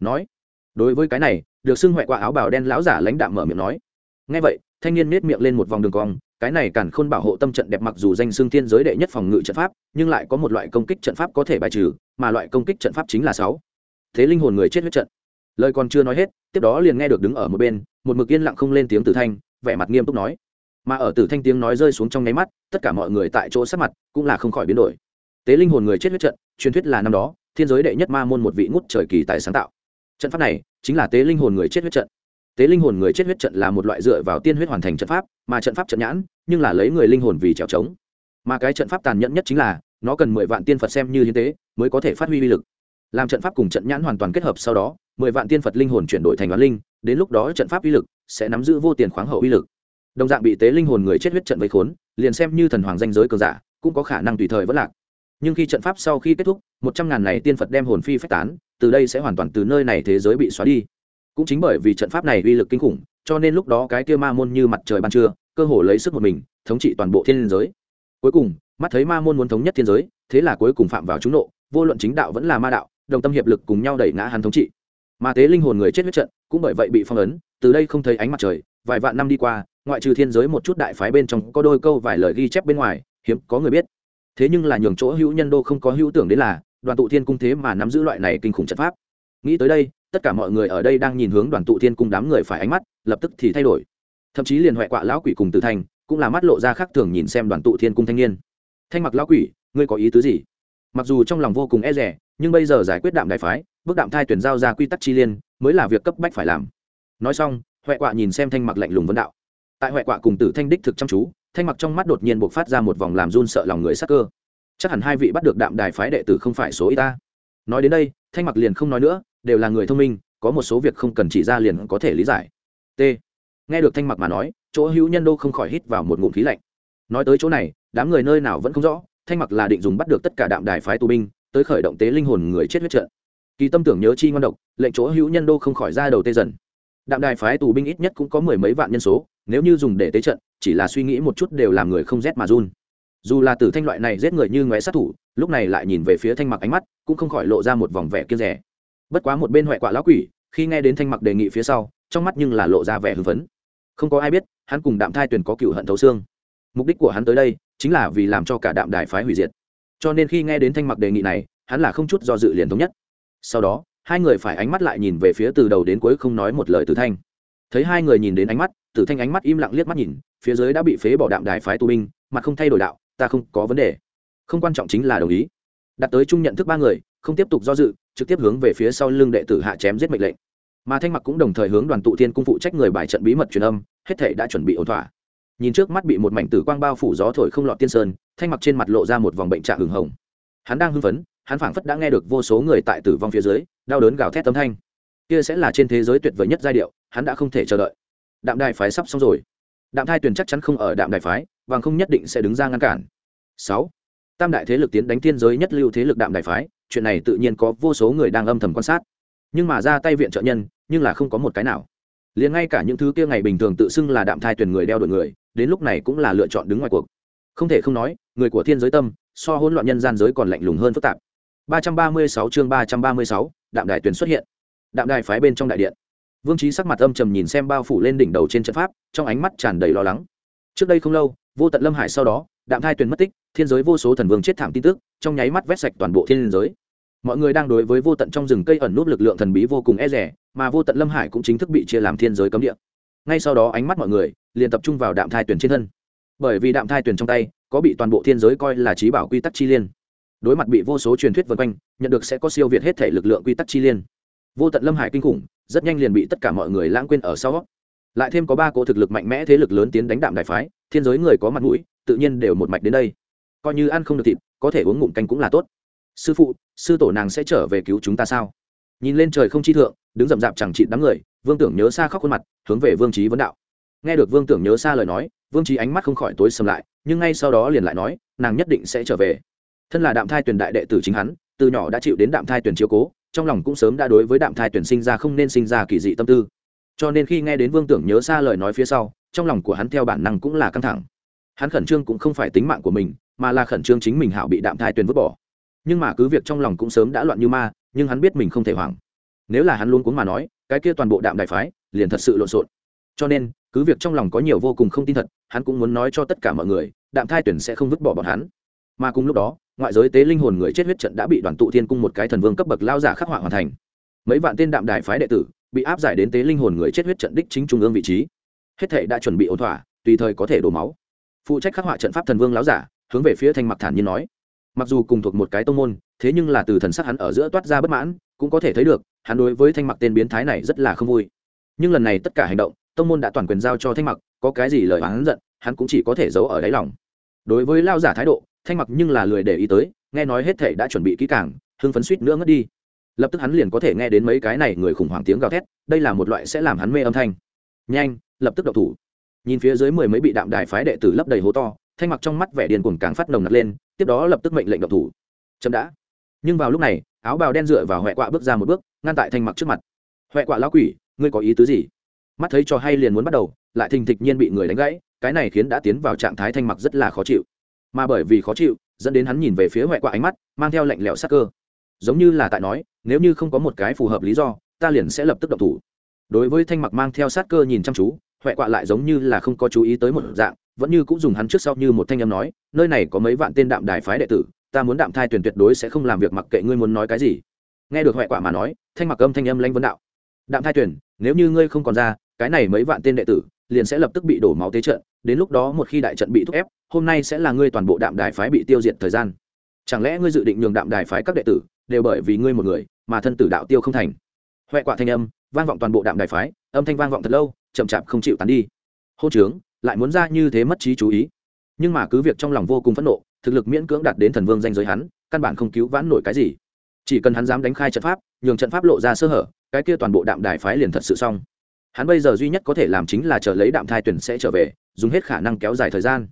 A: Nói, đối với cái này, được xưng huệ quả áo bào đen lão giả lãnh đạm mở miệng nói. Ngay vậy, thanh niên nết miệng lên một vòng đường cong, cái này càn khôn bảo hộ tâm trận đẹp mặc dù danh xưng thiên giới đệ nhất phòng ngự trận pháp, nhưng lại có một loại công kích trận pháp có thể bài trừ, mà loại công kích trận pháp chính là sáu. Thế linh hồn người chết huyết trận. Lời còn chưa nói hết, tiếp đó liền nghe được đứng ở một bên, một mực yên lặng không lên tiếng tử thanh, vẻ mặt nghiêm túc nói. Mà ở tử thanh tiếng nói rơi xuống trong nháy mắt, tất cả mọi người tại chỗ sát mặt cũng là không khỏi biến đổi. Tế linh hồn người chết huyết trận, truyền thuyết là năm đó thiên giới đệ nhất ma môn một vị ngút trời kỳ tài sáng tạo. Trận pháp này chính là tế linh hồn người chết huyết trận. Tế linh hồn người chết huyết trận là một loại dựa vào tiên huyết hoàn thành trận pháp, mà trận pháp trận nhãn nhưng là lấy người linh hồn vì trèo trống. Mà cái trận pháp tàn nhẫn nhất chính là nó cần mười vạn tiên phật xem như hiến tế mới có thể phát huy uy lực. Làm trận pháp cùng trận nhãn hoàn toàn kết hợp sau đó, mười vạn tiên phật linh hồn chuyển đổi thành đoán linh, đến lúc đó trận pháp uy lực sẽ nắm giữ vô tiền khoáng hậu uy lực. Đồng dạng bị tế linh hồn người chết huyết trận vây khốn, liền xem như thần hoàng danh giới cường giả, cũng có khả năng tùy thời vẫn lạc nhưng khi trận pháp sau khi kết thúc, một trăm ngàn này tiên phật đem hồn phi phách tán, từ đây sẽ hoàn toàn từ nơi này thế giới bị xóa đi. Cũng chính bởi vì trận pháp này uy lực kinh khủng, cho nên lúc đó cái kia ma môn như mặt trời ban trưa, cơ hồ lấy sức một mình, thống trị toàn bộ thiên giới. Cuối cùng, mắt thấy ma môn muốn thống nhất thiên giới, thế là cuối cùng phạm vào trúng nộ, vô luận chính đạo vẫn là ma đạo, đồng tâm hiệp lực cùng nhau đẩy ngã hắn thống trị. Mà tế linh hồn người chết huyết trận, cũng bởi vậy bị phong ấn, từ đây không thấy ánh mặt trời, vài vạn năm đi qua, ngoại trừ thiên giới một chút đại phái bên trong có đôi câu vài lời ghi chép bên ngoài, hiếm có người biết thế nhưng là nhường chỗ hữu nhân đô không có hữu tưởng đến là, đoàn tụ thiên cung thế mà nắm giữ loại này kinh khủng trận pháp. Nghĩ tới đây, tất cả mọi người ở đây đang nhìn hướng đoàn tụ thiên cung đám người phải ánh mắt, lập tức thì thay đổi. Thậm chí liền huệ quạ lão quỷ cùng tử thành, cũng là mắt lộ ra khác thường nhìn xem đoàn tụ thiên cung thanh niên. Thanh mặc lão quỷ, ngươi có ý tứ gì? Mặc dù trong lòng vô cùng e rẻ nhưng bây giờ giải quyết đạm đại phái, bước đạm thai tuyển giao ra quy tắc chi liên, mới là việc cấp bách phải làm. Nói xong huệ quạ nhìn xem thanh mặc lạnh lùng vấn đạo. Tại huệ quạ cùng tử thanh đích thực chăm chú thanh mặc trong mắt đột nhiên buộc phát ra một vòng làm run sợ lòng người sắc cơ. Chắc hẳn hai vị bắt được đạm đài phái đệ tử không phải số y ta. Nói đến đây, thanh mặc liền không nói nữa, đều là người thông minh, có một số việc không cần chỉ ra liền có thể lý giải. T. Nghe được thanh mặc mà nói, chỗ hữu nhân đô không khỏi hít vào một ngụm khí lạnh. Nói tới chỗ này, đám người nơi nào vẫn không rõ, thanh mặc là định dùng bắt được tất cả đạm đài phái tù binh, tới khởi động tế linh hồn người chết huyết trận. Kỳ tâm tưởng nhớ chi ngon độc, lệnh chỗ hữu nhân đô không khỏi ra đầu tê dần. Đạm đài phái tù binh ít nhất cũng có mười mấy vạn nhân số nếu như dùng để tế trận, chỉ là suy nghĩ một chút đều làm người không rét mà run. Dù là tử thanh loại này giết người như ngoé sát thủ, lúc này lại nhìn về phía thanh mặc ánh mắt, cũng không khỏi lộ ra một vòng vẻ kiên rẻ. Bất quá một bên huệ quạ lão quỷ, khi nghe đến thanh mặc đề nghị phía sau, trong mắt nhưng là lộ ra vẻ hưng phấn. Không có ai biết, hắn cùng đạm thai tuyền có cựu hận thấu xương. Mục đích của hắn tới đây, chính là vì làm cho cả đạm đài phái hủy diệt. Cho nên khi nghe đến thanh mặc đề nghị này, hắn là không chút do dự liền thống nhất. Sau đó, hai người phải ánh mắt lại nhìn về phía từ đầu đến cuối không nói một lời từ thanh. Thấy hai người nhìn đến ánh mắt Tử thanh ánh mắt im lặng liếc mắt nhìn, phía dưới đã bị phế bỏ đạm đài phái tù binh, mặt không thay đổi đạo, ta không có vấn đề. Không quan trọng chính là đồng ý. Đặt tới chung nhận thức ba người, không tiếp tục do dự, trực tiếp hướng về phía sau lưng đệ tử hạ chém giết mệnh lệnh. Mà thanh mặc cũng đồng thời hướng đoàn tụ thiên cung phụ trách người bài trận bí mật truyền âm, hết thể đã chuẩn bị ổn thỏa. Nhìn trước mắt bị một mảnh tử quang bao phủ gió thổi không lọt tiên sơn, thanh mặc trên mặt lộ ra một vòng bệnh trạng hừng hồng. Hắn đang hưng phấn, hắn phảng phất đã nghe được vô số người tại tử vong phía dưới, đau đớn gào thét tấm thanh. Kia sẽ là trên thế giới tuyệt vời nhất giai điệu, hắn đã không thể chờ đợi đạm đài phái sắp xong rồi. Đạm thai Tuyền chắc chắn không ở đạm đài phái và không nhất định sẽ đứng ra ngăn cản. Sáu tam đại thế lực tiến đánh thiên giới nhất lưu thế lực đạm đài phái chuyện này tự nhiên có vô số người đang âm thầm quan sát. Nhưng mà ra tay viện trợ nhân nhưng là không có một cái nào. Liền ngay cả những thứ kia ngày bình thường tự xưng là đạm thai tuyển người đeo đuổi người đến lúc này cũng là lựa chọn đứng ngoài cuộc. Không thể không nói người của thiên giới tâm so hỗn loạn nhân gian giới còn lạnh lùng hơn phức tạp. 336 chương 336, đạm đài tuyển xuất hiện. Đạm đài phái bên trong đại điện vương trí sắc mặt âm trầm nhìn xem bao phủ lên đỉnh đầu trên trận pháp, trong ánh mắt tràn đầy lo lắng. Trước đây không lâu, vô tận lâm hải sau đó, đạm thai tuyền mất tích, thiên giới vô số thần vương chết thảm tin tức, trong nháy mắt vét sạch toàn bộ thiên giới. Mọi người đang đối với vô tận trong rừng cây ẩn nút lực lượng thần bí vô cùng e rẻ mà vô tận lâm hải cũng chính thức bị chia làm thiên giới cấm địa. Ngay sau đó ánh mắt mọi người liền tập trung vào đạm thai tuyển trên thân. Bởi vì đạm thai tuyển trong tay có bị toàn bộ thiên giới coi là trí bảo quy tắc chi liên. Đối mặt bị vô số truyền thuyết vân quanh, nhận được sẽ có siêu việt hết thể lực lượng quy tắc chi liên vô tận lâm hải kinh khủng, rất nhanh liền bị tất cả mọi người lãng quên ở sau. Lại thêm có ba cỗ thực lực mạnh mẽ thế lực lớn tiến đánh đạm đại phái, thiên giới người có mặt mũi, tự nhiên đều một mạch đến đây. Coi như ăn không được thịt, có thể uống ngụm canh cũng là tốt. Sư phụ, sư tổ nàng sẽ trở về cứu chúng ta sao? Nhìn lên trời không chi thượng, đứng rậm rạp chẳng trị đám người, vương tưởng nhớ xa khóc khuôn mặt, hướng về vương trí vấn đạo. Nghe được vương tưởng nhớ xa lời nói, vương trí ánh mắt không khỏi tối sầm lại, nhưng ngay sau đó liền lại nói, nàng nhất định sẽ trở về. Thân là đạm thai tuyển đại đệ tử chính hắn, từ nhỏ đã chịu đến đạm thai tuyển chiếu cố trong lòng cũng sớm đã đối với đạm thai tuyển sinh ra không nên sinh ra kỳ dị tâm tư. Cho nên khi nghe đến vương tưởng nhớ xa lời nói phía sau, trong lòng của hắn theo bản năng cũng là căng thẳng. Hắn khẩn trương cũng không phải tính mạng của mình, mà là khẩn trương chính mình hảo bị đạm thai tuyển vứt bỏ. Nhưng mà cứ việc trong lòng cũng sớm đã loạn như ma, nhưng hắn biết mình không thể hoảng. Nếu là hắn luôn cuống mà nói, cái kia toàn bộ đạm đại phái liền thật sự lộn xộn. Cho nên, cứ việc trong lòng có nhiều vô cùng không tin thật, hắn cũng muốn nói cho tất cả mọi người, đạm thai tuyển sẽ không vứt bỏ bọn hắn. Mà cùng lúc đó ngoại giới tế linh hồn người chết huyết trận đã bị đoàn tụ thiên cung một cái thần vương cấp bậc lao giả khắc họa hoàn thành. Mấy vạn tên đạm đại phái đệ tử bị áp giải đến tế linh hồn người chết huyết trận đích chính trung ương vị trí. Hết thể đã chuẩn bị ổn thỏa, tùy thời có thể đổ máu. Phụ trách khắc họa trận pháp thần vương láo giả, hướng về phía thanh mặc thản nhiên nói. Mặc dù cùng thuộc một cái tông môn, thế nhưng là từ thần sắc hắn ở giữa toát ra bất mãn, cũng có thể thấy được, hắn đối với thanh mặc tên biến thái này rất là không vui. Nhưng lần này tất cả hành động, tông môn đã toàn quyền giao cho thanh mặc, có cái gì lời hắn giận, hắn cũng chỉ có thể giấu ở đáy lòng. Đối với lao giả thái độ thanh mặc nhưng là lười để ý tới, nghe nói hết thể đã chuẩn bị kỹ càng, hưng phấn suýt nữa ngất đi. Lập tức hắn liền có thể nghe đến mấy cái này người khủng hoảng tiếng gào thét, đây là một loại sẽ làm hắn mê âm thanh. Nhanh, lập tức đậu thủ. Nhìn phía dưới mười mấy bị đạm đài phái đệ tử lấp đầy hố to, thanh mặc trong mắt vẻ điền cuồng càng phát nồng nặc lên, tiếp đó lập tức mệnh lệnh đậu thủ. Chậm đã. Nhưng vào lúc này, áo bào đen dựa vào huệ quạ bước ra một bước, ngăn tại thanh mặc trước mặt. Huệ quạ lão quỷ, ngươi có ý tứ gì? Mắt thấy cho hay liền muốn bắt đầu, lại thình thịch nhiên bị người đánh gãy, cái này khiến đã tiến vào trạng thái thanh mặc rất là khó chịu mà bởi vì khó chịu, dẫn đến hắn nhìn về phía huệ quạ ánh mắt, mang theo lạnh lẽo sắc cơ. Giống như là tại nói, nếu như không có một cái phù hợp lý do, ta liền sẽ lập tức động thủ. Đối với thanh mặc mang theo sát cơ nhìn chăm chú, huệ quạ lại giống như là không có chú ý tới một dạng, vẫn như cũng dùng hắn trước sau như một thanh âm nói, nơi này có mấy vạn tên đạm đài phái đệ tử, ta muốn đạm thai tuyển tuyệt đối sẽ không làm việc mặc kệ ngươi muốn nói cái gì. Nghe được huệ quạ mà nói, thanh mặc âm thanh âm lanh vấn đạo. Đạm thai tuyển, nếu như ngươi không còn ra, cái này mấy vạn tên đệ tử liền sẽ lập tức bị đổ máu tế trận, đến lúc đó một khi đại trận bị thúc ép, hôm nay sẽ là ngươi toàn bộ đạm đài phái bị tiêu diệt thời gian. Chẳng lẽ ngươi dự định nhường đạm đài phái các đệ tử đều bởi vì ngươi một người mà thân tử đạo tiêu không thành? Huệ quả thanh âm, vang vọng toàn bộ đạm đài phái, âm thanh vang vọng thật lâu, chậm chạp không chịu tán đi. Hô trướng lại muốn ra như thế mất trí chú ý. Nhưng mà cứ việc trong lòng vô cùng phẫn nộ, thực lực miễn cưỡng đạt đến thần vương danh giới hắn, căn bản không cứu vãn nổi cái gì. Chỉ cần hắn dám đánh khai trận pháp, nhường trận pháp lộ ra sơ hở, cái kia toàn bộ đạm đài phái liền thật sự xong hắn bây giờ duy nhất có thể làm chính là chờ lấy đạm thai tuyển sẽ trở về, dùng hết khả năng kéo dài thời gian.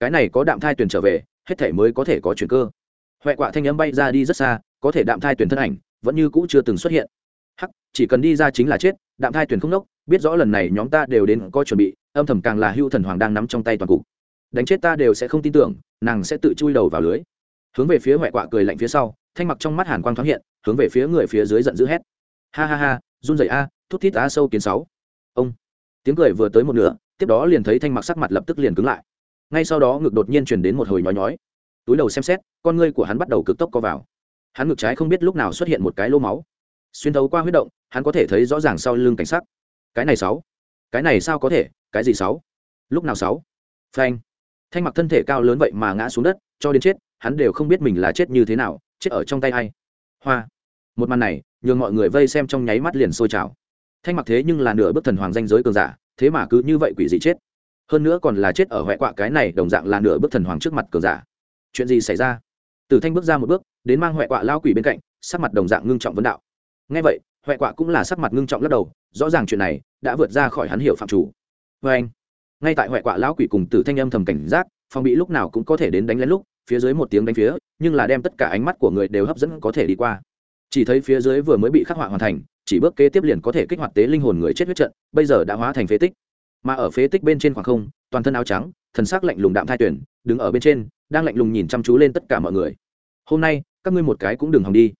A: Cái này có đạm thai tuyển trở về, hết thể mới có thể có chuyển cơ. Huệ quạ thanh âm bay ra đi rất xa, có thể đạm thai tuyển thân ảnh vẫn như cũ chưa từng xuất hiện. Hắc, chỉ cần đi ra chính là chết, đạm thai tuyển không nốc, biết rõ lần này nhóm ta đều đến có chuẩn bị, âm thầm càng là hưu thần hoàng đang nắm trong tay toàn cục. Đánh chết ta đều sẽ không tin tưởng, nàng sẽ tự chui đầu vào lưới. Hướng về phía huệ quạ cười lạnh phía sau, thanh mặc trong mắt hàn quang thoáng hiện, hướng về phía người phía dưới giận dữ hét. Ha ha ha, run rẩy a, thút thít a sâu kiến sáu ông. Tiếng cười vừa tới một nửa, tiếp đó liền thấy thanh mặc sắc mặt lập tức liền cứng lại. Ngay sau đó ngực đột nhiên chuyển đến một hồi nhói nhói. Túi đầu xem xét, con ngươi của hắn bắt đầu cực tốc co vào. Hắn ngực trái không biết lúc nào xuất hiện một cái lô máu. Xuyên thấu qua huyết động, hắn có thể thấy rõ ràng sau lưng cảnh sắc. Cái này sáu. Cái này sao có thể? Cái gì sáu? Lúc nào sáu? Phanh. Thanh mặc thân thể cao lớn vậy mà ngã xuống đất, cho đến chết, hắn đều không biết mình là chết như thế nào, chết ở trong tay hay hoa. Một màn này, nhường mọi người vây xem trong nháy mắt liền sôi trào thanh mặc thế nhưng là nửa bước thần hoàng danh giới cường giả, thế mà cứ như vậy quỷ dị chết. Hơn nữa còn là chết ở huệ quạ cái này, đồng dạng là nửa bước thần hoàng trước mặt cường giả. Chuyện gì xảy ra? Từ thanh bước ra một bước, đến mang huệ quạ lao quỷ bên cạnh, sắc mặt đồng dạng ngưng trọng vấn đạo. Ngay vậy huệ quạ cũng là sắc mặt ngưng trọng lắc đầu, rõ ràng chuyện này đã vượt ra khỏi hắn hiểu phạm chủ. Vê anh, ngay tại huệ quạ lão quỷ cùng tử thanh âm thầm cảnh giác, phòng bị lúc nào cũng có thể đến đánh lén lúc, phía dưới một tiếng đánh phía, nhưng là đem tất cả ánh mắt của người đều hấp dẫn có thể đi qua. Chỉ thấy phía dưới vừa mới bị khắc họa hoàn thành chỉ bước kế tiếp liền có thể kích hoạt tế linh hồn người chết huyết trận, bây giờ đã hóa thành phế tích. Mà ở phế tích bên trên khoảng không, toàn thân áo trắng, thần sắc lạnh lùng đạm thai tuyển, đứng ở bên trên, đang lạnh lùng nhìn chăm chú lên tất cả mọi người. Hôm nay, các ngươi một cái cũng đừng hòng đi.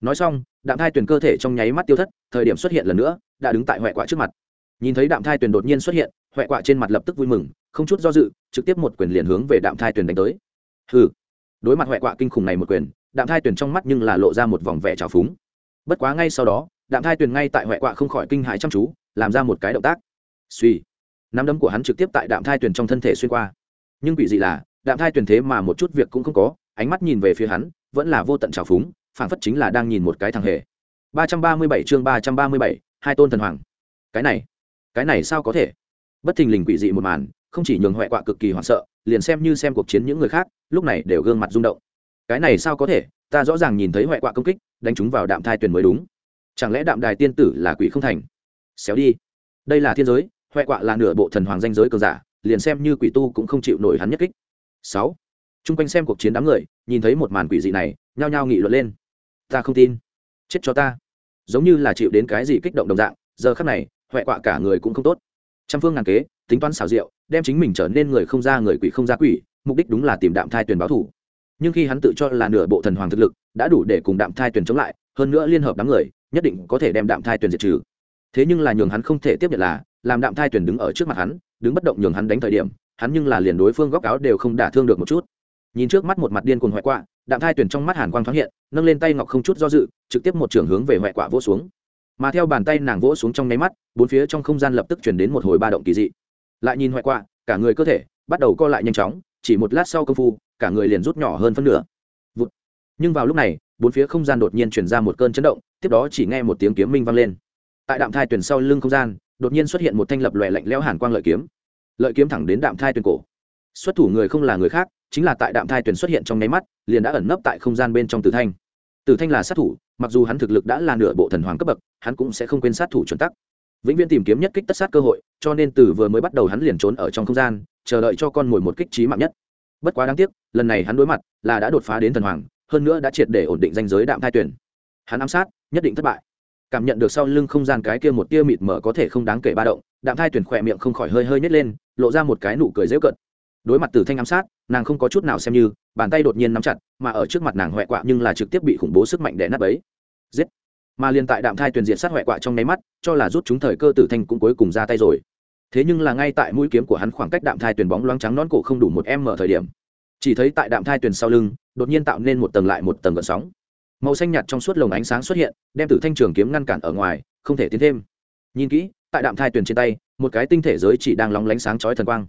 A: Nói xong, đạm thai tuyển cơ thể trong nháy mắt tiêu thất, thời điểm xuất hiện lần nữa, đã đứng tại huệ quạ trước mặt. Nhìn thấy đạm thai tuyển đột nhiên xuất hiện huệ quạ trên mặt lập tức vui mừng, không chút do dự, trực tiếp một quyền liền hướng về đạm thai tuyển đánh tới. Hừ. Đối mặt huệ quạ kinh khủng này một quyền, đạm thai tuyển trong mắt nhưng là lộ ra một vòng vẻ trào phúng. Bất quá ngay sau đó đạm thai tuyền ngay tại huệ quạ không khỏi kinh hãi chăm chú, làm ra một cái động tác. Suy nắm đấm của hắn trực tiếp tại đạm thai tuyền trong thân thể xuyên qua. Nhưng quỷ dị là, đạm thai tuyền thế mà một chút việc cũng không có, ánh mắt nhìn về phía hắn, vẫn là vô tận trào phúng, phảng phất chính là đang nhìn một cái thằng hề. Ba trăm ba mươi bảy chương ba trăm ba mươi bảy, hai tôn thần hoàng. Cái này cái này sao có thể? Bất thình lình quỷ dị một màn, không chỉ nhường huệ quạ cực kỳ hoảng sợ, liền xem như xem cuộc chiến những người khác, lúc này đều gương mặt rung động. Cái này sao có thể? Ta rõ ràng nhìn thấy huệ quạ công kích, đánh chúng vào đạm thai tuyền mới đúng chẳng lẽ đạm đài tiên tử là quỷ không thành? Xéo đi. Đây là thiên giới huệ quạ là nửa bộ thần hoàng danh giới cường giả, liền xem như quỷ tu cũng không chịu nổi hắn nhất kích. Sáu. Chung quanh xem cuộc chiến đám người, nhìn thấy một màn quỷ dị này, nhao nhao nghị luận lên. Ta không tin. Chết cho ta. Giống như là chịu đến cái gì kích động đồng dạng, giờ khắc này huệ quạ cả người cũng không tốt. Trăm phương ngàn kế, tính toán xảo diệu, đem chính mình trở nên người không ra người quỷ không ra quỷ, mục đích đúng là tìm đạm thai tuyển báo thủ. Nhưng khi hắn tự cho là nửa bộ thần hoàng thực lực, đã đủ để cùng đạm thai tuyển chống lại, hơn nữa liên hợp đám người nhất định có thể đem đạm thai tuyển diệt trừ. Thế nhưng là nhường hắn không thể tiếp nhận là, làm đạm thai tuyển đứng ở trước mặt hắn, đứng bất động nhường hắn đánh thời điểm, hắn nhưng là liền đối phương góc áo đều không đả thương được một chút. Nhìn trước mắt một mặt điên cuồng hoại quạ, đạm thai tuyển trong mắt hàn quang thoáng hiện, nâng lên tay ngọc không chút do dự, trực tiếp một trường hướng về hoại quạ vỗ xuống. Mà theo bàn tay nàng vỗ xuống trong nháy mắt, bốn phía trong không gian lập tức chuyển đến một hồi ba động kỳ dị. Lại nhìn hoại quạ, cả người cơ thể bắt đầu co lại nhanh chóng, chỉ một lát sau công phu, cả người liền rút nhỏ hơn phân nửa. Vụt. nhưng vào lúc này bốn phía không gian đột nhiên chuyển ra một cơn chấn động, tiếp đó chỉ nghe một tiếng kiếm minh vang lên. Tại đạm thai tuyển sau lưng không gian, đột nhiên xuất hiện một thanh lập lòe lạnh lẽo hàn quang lợi kiếm. Lợi kiếm thẳng đến đạm thai tuyển cổ. Xuất thủ người không là người khác, chính là tại đạm thai tuyển xuất hiện trong nháy mắt, liền đã ẩn nấp tại không gian bên trong tử thanh. Tử thanh là sát thủ, mặc dù hắn thực lực đã là nửa bộ thần hoàng cấp bậc, hắn cũng sẽ không quên sát thủ chuẩn tắc. Vĩnh viễn tìm kiếm nhất kích tất sát cơ hội, cho nên từ vừa mới bắt đầu hắn liền trốn ở trong không gian, chờ đợi cho con mồi một kích trí mạng nhất. Bất quá đáng tiếc, lần này hắn đối mặt là đã đột phá đến thần hoàng hơn nữa đã triệt để ổn định danh giới đạm thai tuyển. Hắn ám sát, nhất định thất bại. Cảm nhận được sau lưng không gian cái kia một tia mịt mở có thể không đáng kể ba động, đạm thai tuyển khỏe miệng không khỏi hơi hơi nhét lên, lộ ra một cái nụ cười dễu cận. Đối mặt tử thanh ám sát, nàng không có chút nào xem như, bàn tay đột nhiên nắm chặt, mà ở trước mặt nàng huệ quạ nhưng là trực tiếp bị khủng bố sức mạnh đè nát ấy giết! Mà liền tại đạm thai tuyển diện sát huệ quạ trong nháy mắt, cho là rút chúng thời cơ tử thanh cũng cuối cùng ra tay rồi. Thế nhưng là ngay tại mũi kiếm của hắn khoảng cách đạm thai tuyển bóng loáng trắng nón cổ không đủ một em mở thời điểm. Chỉ thấy tại đạm thai tuyển sau lưng đột nhiên tạo nên một tầng lại một tầng gợn sóng. Màu xanh nhạt trong suốt lồng ánh sáng xuất hiện, đem tử thanh trường kiếm ngăn cản ở ngoài, không thể tiến thêm. Nhìn kỹ, tại đạm thai tuyền trên tay, một cái tinh thể giới chỉ đang lóng lánh sáng chói thần quang.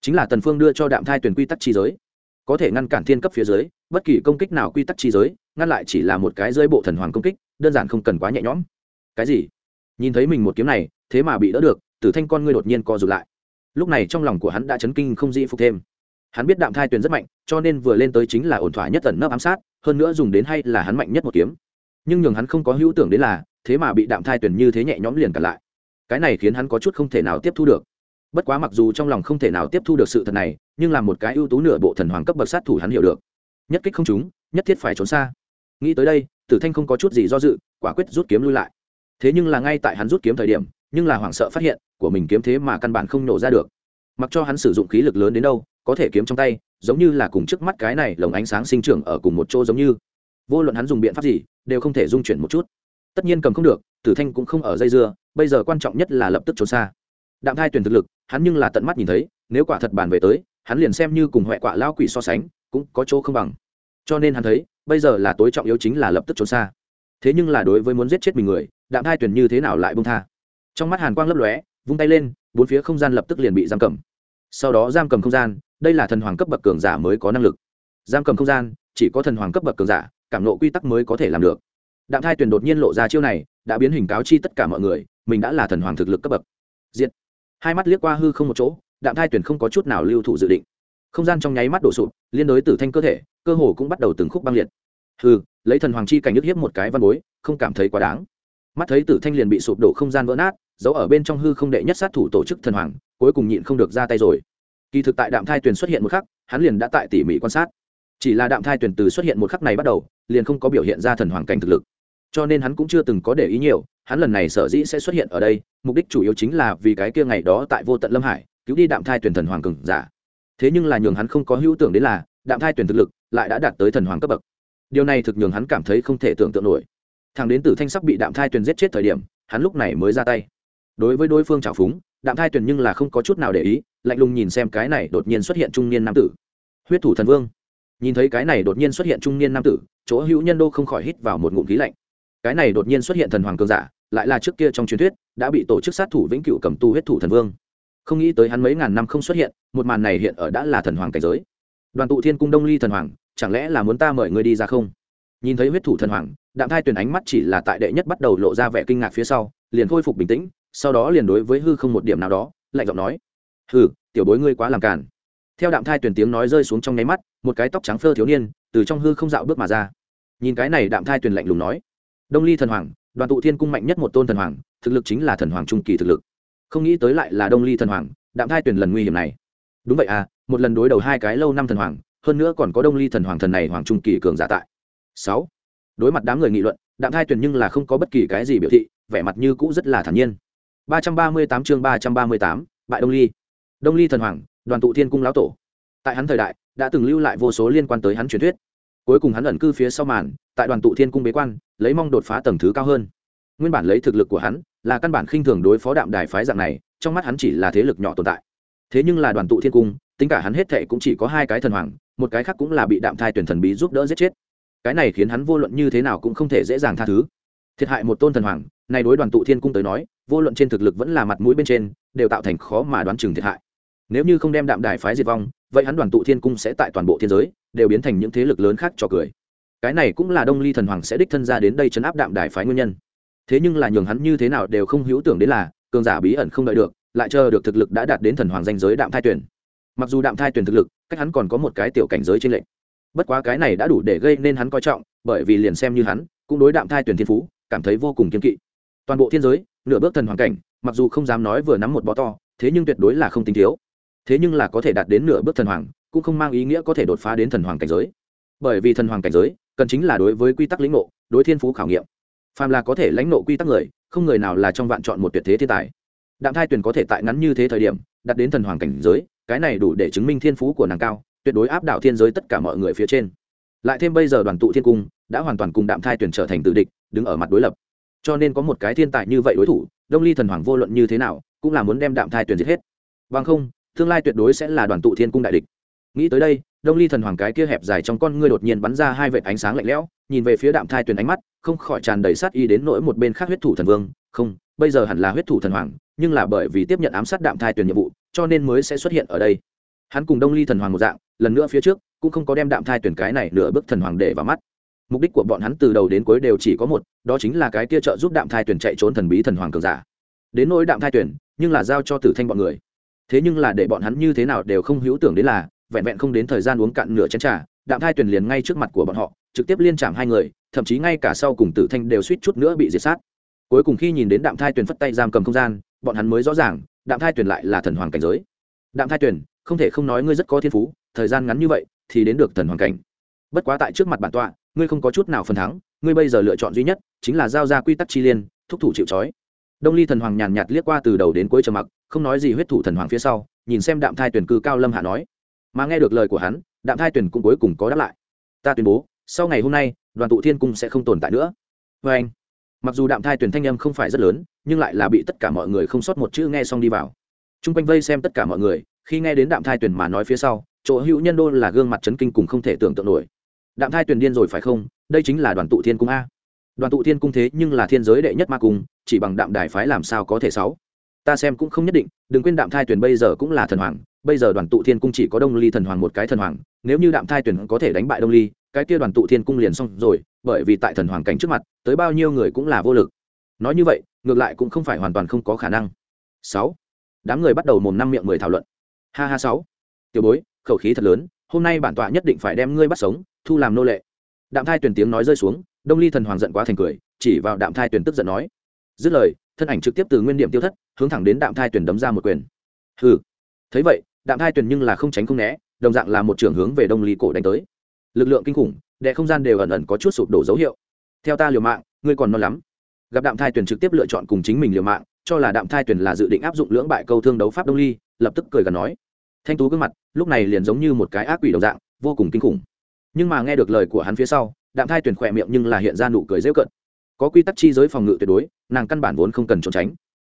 A: Chính là tần phương đưa cho đạm thai tuyền quy tắc chi giới. Có thể ngăn cản thiên cấp phía dưới, bất kỳ công kích nào quy tắc chi giới, ngăn lại chỉ là một cái giới bộ thần hoàng công kích, đơn giản không cần quá nhẹ nhõm. Cái gì? Nhìn thấy mình một kiếm này, thế mà bị đỡ được, tử thanh con ngươi đột nhiên co rụt lại. Lúc này trong lòng của hắn đã chấn kinh không dĩ phục thêm hắn biết đạm thai tuyền rất mạnh, cho nên vừa lên tới chính là ổn thỏa nhất tần nấp ám sát, hơn nữa dùng đến hay là hắn mạnh nhất một kiếm. Nhưng nhường hắn không có hữu tưởng đến là, thế mà bị đạm thai tuyền như thế nhẹ nhõm liền cả lại. Cái này khiến hắn có chút không thể nào tiếp thu được. Bất quá mặc dù trong lòng không thể nào tiếp thu được sự thật này, nhưng là một cái ưu tú nửa bộ thần hoàng cấp bậc sát thủ hắn hiểu được. Nhất kích không chúng nhất thiết phải trốn xa. Nghĩ tới đây, tử thanh không có chút gì do dự, quả quyết rút kiếm lui lại. Thế nhưng là ngay tại hắn rút kiếm thời điểm, nhưng là hoảng sợ phát hiện, của mình kiếm thế mà căn bản không nổ ra được. Mặc cho hắn sử dụng khí lực lớn đến đâu có thể kiếm trong tay, giống như là cùng trước mắt cái này lồng ánh sáng sinh trưởng ở cùng một chỗ giống như. Vô luận hắn dùng biện pháp gì, đều không thể dung chuyển một chút. Tất nhiên cầm không được, tử thanh cũng không ở dây dưa, bây giờ quan trọng nhất là lập tức trốn xa. Đạm thai tuyển thực lực, hắn nhưng là tận mắt nhìn thấy, nếu quả thật bàn về tới, hắn liền xem như cùng huệ quả lao quỷ so sánh, cũng có chỗ không bằng. Cho nên hắn thấy, bây giờ là tối trọng yếu chính là lập tức trốn xa. Thế nhưng là đối với muốn giết chết mình người, đạm thai tuyển như thế nào lại bông tha? Trong mắt hàn quang lấp lóe, vung tay lên, bốn phía không gian lập tức liền bị giam cầm. Sau đó giam cầm không gian đây là thần hoàng cấp bậc cường giả mới có năng lực. Giam cầm không gian, chỉ có thần hoàng cấp bậc cường giả, cảm nộ quy tắc mới có thể làm được. Đạm thai tuyển đột nhiên lộ ra chiêu này, đã biến hình cáo chi tất cả mọi người, mình đã là thần hoàng thực lực cấp bậc. Diện hai mắt liếc qua hư không một chỗ, đạm thai tuyển không có chút nào lưu thủ dự định. Không gian trong nháy mắt đổ sụp, liên đối tử thanh cơ thể, cơ hồ cũng bắt đầu từng khúc băng liệt. Hư lấy thần hoàng chi cảnh nhức hiếp một cái văn bối, không cảm thấy quá đáng. Mắt thấy tử thanh liền bị sụp đổ không gian vỡ nát, giấu ở bên trong hư không đệ nhất sát thủ tổ chức thần hoàng, cuối cùng nhịn không được ra tay rồi kỳ thực tại đạm thai tuyền xuất hiện một khắc, hắn liền đã tại tỉ mỉ quan sát. Chỉ là đạm thai tuyền từ xuất hiện một khắc này bắt đầu, liền không có biểu hiện ra thần hoàng cảnh thực lực. Cho nên hắn cũng chưa từng có để ý nhiều, hắn lần này sở dĩ sẽ xuất hiện ở đây, mục đích chủ yếu chính là vì cái kia ngày đó tại vô tận lâm hải, cứu đi đạm thai tuyển thần hoàng cường giả. Thế nhưng là nhường hắn không có hữu tưởng đến là, đạm thai tuyển thực lực lại đã đạt tới thần hoàng cấp bậc. Điều này thực nhường hắn cảm thấy không thể tưởng tượng nổi. Thằng đến tử thanh sắc bị đạm thai tuyển giết chết thời điểm, hắn lúc này mới ra tay. Đối với đối phương trào phúng, đạm thai tuyển nhưng là không có chút nào để ý lạnh lùng nhìn xem cái này đột nhiên xuất hiện trung niên nam tử. Huyết thủ thần vương. Nhìn thấy cái này đột nhiên xuất hiện trung niên nam tử, chỗ hữu nhân đô không khỏi hít vào một ngụm khí lạnh. Cái này đột nhiên xuất hiện thần hoàng cường giả, lại là trước kia trong truyền thuyết, đã bị tổ chức sát thủ vĩnh cựu cầm tu huyết thủ thần vương. Không nghĩ tới hắn mấy ngàn năm không xuất hiện, một màn này hiện ở đã là thần hoàng cảnh giới. Đoàn tụ thiên cung đông ly thần hoàng, chẳng lẽ là muốn ta mời ngươi đi ra không? Nhìn thấy huyết thủ thần hoàng, đạm thai tuyển ánh mắt chỉ là tại đệ nhất bắt đầu lộ ra vẻ kinh ngạc phía sau, liền khôi phục bình tĩnh, sau đó liền đối với hư không một điểm nào đó, lạnh giọng nói hừ, tiểu bối ngươi quá làm càn. Theo đạm thai tuyển tiếng nói rơi xuống trong nháy mắt, một cái tóc trắng phơ thiếu niên từ trong hư không dạo bước mà ra. Nhìn cái này đạm thai tuyển lạnh lùng nói, đông ly thần hoàng, đoàn tụ thiên cung mạnh nhất một tôn thần hoàng, thực lực chính là thần hoàng trung kỳ thực lực. Không nghĩ tới lại là đông ly thần hoàng, đạm thai tuyển lần nguy hiểm này. Đúng vậy à một lần đối đầu hai cái lâu năm thần hoàng, hơn nữa còn có đông ly thần hoàng thần này hoàng trung kỳ cường giả tại. Sáu. Đối mặt đám người nghị luận, đạm thai tuyển nhưng là không có bất kỳ cái gì biểu thị, vẻ mặt như cũ rất là thản nhiên. Ba trăm ba mươi tám chương ba trăm ba mươi tám, bại đông ly đông ly thần hoàng, đoàn tụ thiên cung lão tổ. Tại hắn thời đại, đã từng lưu lại vô số liên quan tới hắn truyền thuyết. Cuối cùng hắn ẩn cư phía sau màn, tại đoàn tụ thiên cung bế quan, lấy mong đột phá tầng thứ cao hơn. Nguyên bản lấy thực lực của hắn, là căn bản khinh thường đối phó đạm đài phái dạng này, trong mắt hắn chỉ là thế lực nhỏ tồn tại. Thế nhưng là đoàn tụ thiên cung, tính cả hắn hết thệ cũng chỉ có hai cái thần hoàng, một cái khác cũng là bị đạm thai tuyển thần bí giúp đỡ giết chết. Cái này khiến hắn vô luận như thế nào cũng không thể dễ dàng tha thứ. Thiệt hại một tôn thần hoàng, này đối đoàn tụ thiên cung tới nói vô luận trên thực lực vẫn là mặt mũi bên trên, đều tạo thành khó mà đoán chừng thiệt hại. Nếu như không đem đạm đài phái diệt vong, vậy hắn đoàn tụ thiên cung sẽ tại toàn bộ thiên giới, đều biến thành những thế lực lớn khác cho cười. Cái này cũng là đông ly thần hoàng sẽ đích thân ra đến đây chấn áp đạm đài phái nguyên nhân. Thế nhưng là nhường hắn như thế nào đều không hữu tưởng đến là, cường giả bí ẩn không đợi được, lại chờ được thực lực đã đạt đến thần hoàng danh giới đạm thai tuyển. Mặc dù đạm thai tuyển thực lực, cách hắn còn có một cái tiểu cảnh giới trên lệnh. Bất quá cái này đã đủ để gây nên hắn coi trọng, bởi vì liền xem như hắn, cũng đối đạm thai tuyển thiên phú, cảm thấy vô cùng kiên kỵ. Toàn bộ thiên giới nửa bước thần hoàng cảnh, mặc dù không dám nói vừa nắm một bó to, thế nhưng tuyệt đối là không tính thiếu. Thế nhưng là có thể đạt đến nửa bước thần hoàng, cũng không mang ý nghĩa có thể đột phá đến thần hoàng cảnh giới. Bởi vì thần hoàng cảnh giới, cần chính là đối với quy tắc lĩnh ngộ, đối thiên phú khảo nghiệm. Phàm là có thể lãnh ngộ quy tắc người, không người nào là trong vạn chọn một tuyệt thế thiên tài. Đạm thai Tuyền có thể tại ngắn như thế thời điểm, đạt đến thần hoàng cảnh giới, cái này đủ để chứng minh thiên phú của nàng cao, tuyệt đối áp đảo thiên giới tất cả mọi người phía trên. Lại thêm bây giờ đoàn tụ thiên cung, đã hoàn toàn cùng đạm thai tuyển trở thành tự địch, đứng ở mặt đối lập cho nên có một cái thiên tài như vậy đối thủ, đông ly thần hoàng vô luận như thế nào, cũng là muốn đem đạm thai tuyển giết hết. Bằng không, tương lai tuyệt đối sẽ là đoàn tụ thiên cung đại địch. Nghĩ tới đây, đông ly thần hoàng cái kia hẹp dài trong con ngươi đột nhiên bắn ra hai vệt ánh sáng lạnh lẽo, nhìn về phía đạm thai tuyển ánh mắt, không khỏi tràn đầy sát y đến nỗi một bên khác huyết thủ thần vương, không, bây giờ hẳn là huyết thủ thần hoàng, nhưng là bởi vì tiếp nhận ám sát đạm thai tuyển nhiệm vụ, cho nên mới sẽ xuất hiện ở đây. Hắn cùng đông ly thần hoàng một dạng, lần nữa phía trước, cũng không có đem đạm thai tuyển cái này nửa bước thần hoàng để vào mắt mục đích của bọn hắn từ đầu đến cuối đều chỉ có một, đó chính là cái kia trợ giúp đạm thai tuyển chạy trốn thần bí thần hoàng cường giả. Đến nỗi đạm thai tuyển, nhưng là giao cho tử thanh bọn người. Thế nhưng là để bọn hắn như thế nào đều không hữu tưởng đến là, vẹn vẹn không đến thời gian uống cạn nửa chén trà, đạm thai tuyển liền ngay trước mặt của bọn họ, trực tiếp liên chạm hai người, thậm chí ngay cả sau cùng tử thanh đều suýt chút nữa bị diệt sát. Cuối cùng khi nhìn đến đạm thai tuyển phất tay giam cầm không gian, bọn hắn mới rõ ràng, đạm thai tuyển lại là thần hoàng cảnh giới. Đạm thai tuyển, không thể không nói ngươi rất có thiên phú, thời gian ngắn như vậy thì đến được thần hoàng cảnh. Bất quá tại trước mặt bản tọa ngươi không có chút nào phần thắng, ngươi bây giờ lựa chọn duy nhất chính là giao ra quy tắc chi liên, thúc thủ chịu trói. Đông ly thần hoàng nhàn nhạt liếc qua từ đầu đến cuối trầm mặc, không nói gì huyết thủ thần hoàng phía sau, nhìn xem đạm thai tuyển cư cao lâm hạ nói. Mà nghe được lời của hắn, đạm thai tuyển cũng cuối cùng có đáp lại. Ta tuyên bố, sau ngày hôm nay, đoàn tụ thiên cung sẽ không tồn tại nữa. Vê anh, mặc dù đạm thai tuyển thanh âm không phải rất lớn, nhưng lại là bị tất cả mọi người không sót một chữ nghe xong đi vào. T r u n g quanh vây xem tất cả mọi người, khi nghe đến đạm thai tuyển mà nói phía sau, chỗ hữu nhân đô là gương mặt chấn kinh cùng không thể tưởng tượng nổi đạm thai Tuyền điên rồi phải không? Đây chính là đoàn tụ thiên cung a. Đoàn tụ thiên cung thế nhưng là thiên giới đệ nhất ma cung, chỉ bằng đạm đài phái làm sao có thể sáu? Ta xem cũng không nhất định, đừng quên đạm thai Tuyền bây giờ cũng là thần hoàng, bây giờ đoàn tụ thiên cung chỉ có đông ly thần hoàng một cái thần hoàng, nếu như đạm thai Tuyền có thể đánh bại đông ly, cái kia đoàn tụ thiên cung liền xong rồi, bởi vì tại thần hoàng cảnh trước mặt, tới bao nhiêu người cũng là vô lực. Nói như vậy, ngược lại cũng không phải hoàn toàn không có khả năng. Sáu. Đám người bắt đầu mồm năm miệng mười thảo luận. Ha ha, sáu. Tiểu bối, khẩu khí thật lớn hôm nay bản tọa nhất định phải đem ngươi bắt sống, thu làm nô lệ. Đạm thai tuyển tiếng nói rơi xuống, đông ly thần hoàng giận quá thành cười, chỉ vào đạm thai tuyển tức giận nói. Dứt lời, thân ảnh trực tiếp từ nguyên điểm tiêu thất, hướng thẳng đến đạm thai tuyển đấm ra một quyền. Hừ. Thấy vậy, đạm thai tuyển nhưng là không tránh không né, đồng dạng là một trưởng hướng về đông ly cổ đánh tới. Lực lượng kinh khủng đệ không gian đều ẩn ẩn có chút sụp đổ dấu hiệu. Theo ta liều mạng, ngươi còn non lắm. Gặp đạm thai tuyển trực tiếp lựa chọn cùng chính mình liều mạng, cho là đạm thai tuyển là dự định áp dụng lưỡng bại câu thương đấu pháp đông ly, lập tức cười gần nói thanh tú gương mặt, lúc này liền giống như một cái ác quỷ đồng dạng, vô cùng kinh khủng. Nhưng mà nghe được lời của hắn phía sau, đạm thai tuyển khỏe miệng nhưng là hiện ra nụ cười dễ cận có quy tắc chi giới phòng ngự tuyệt đối, nàng căn bản vốn không cần trốn tránh.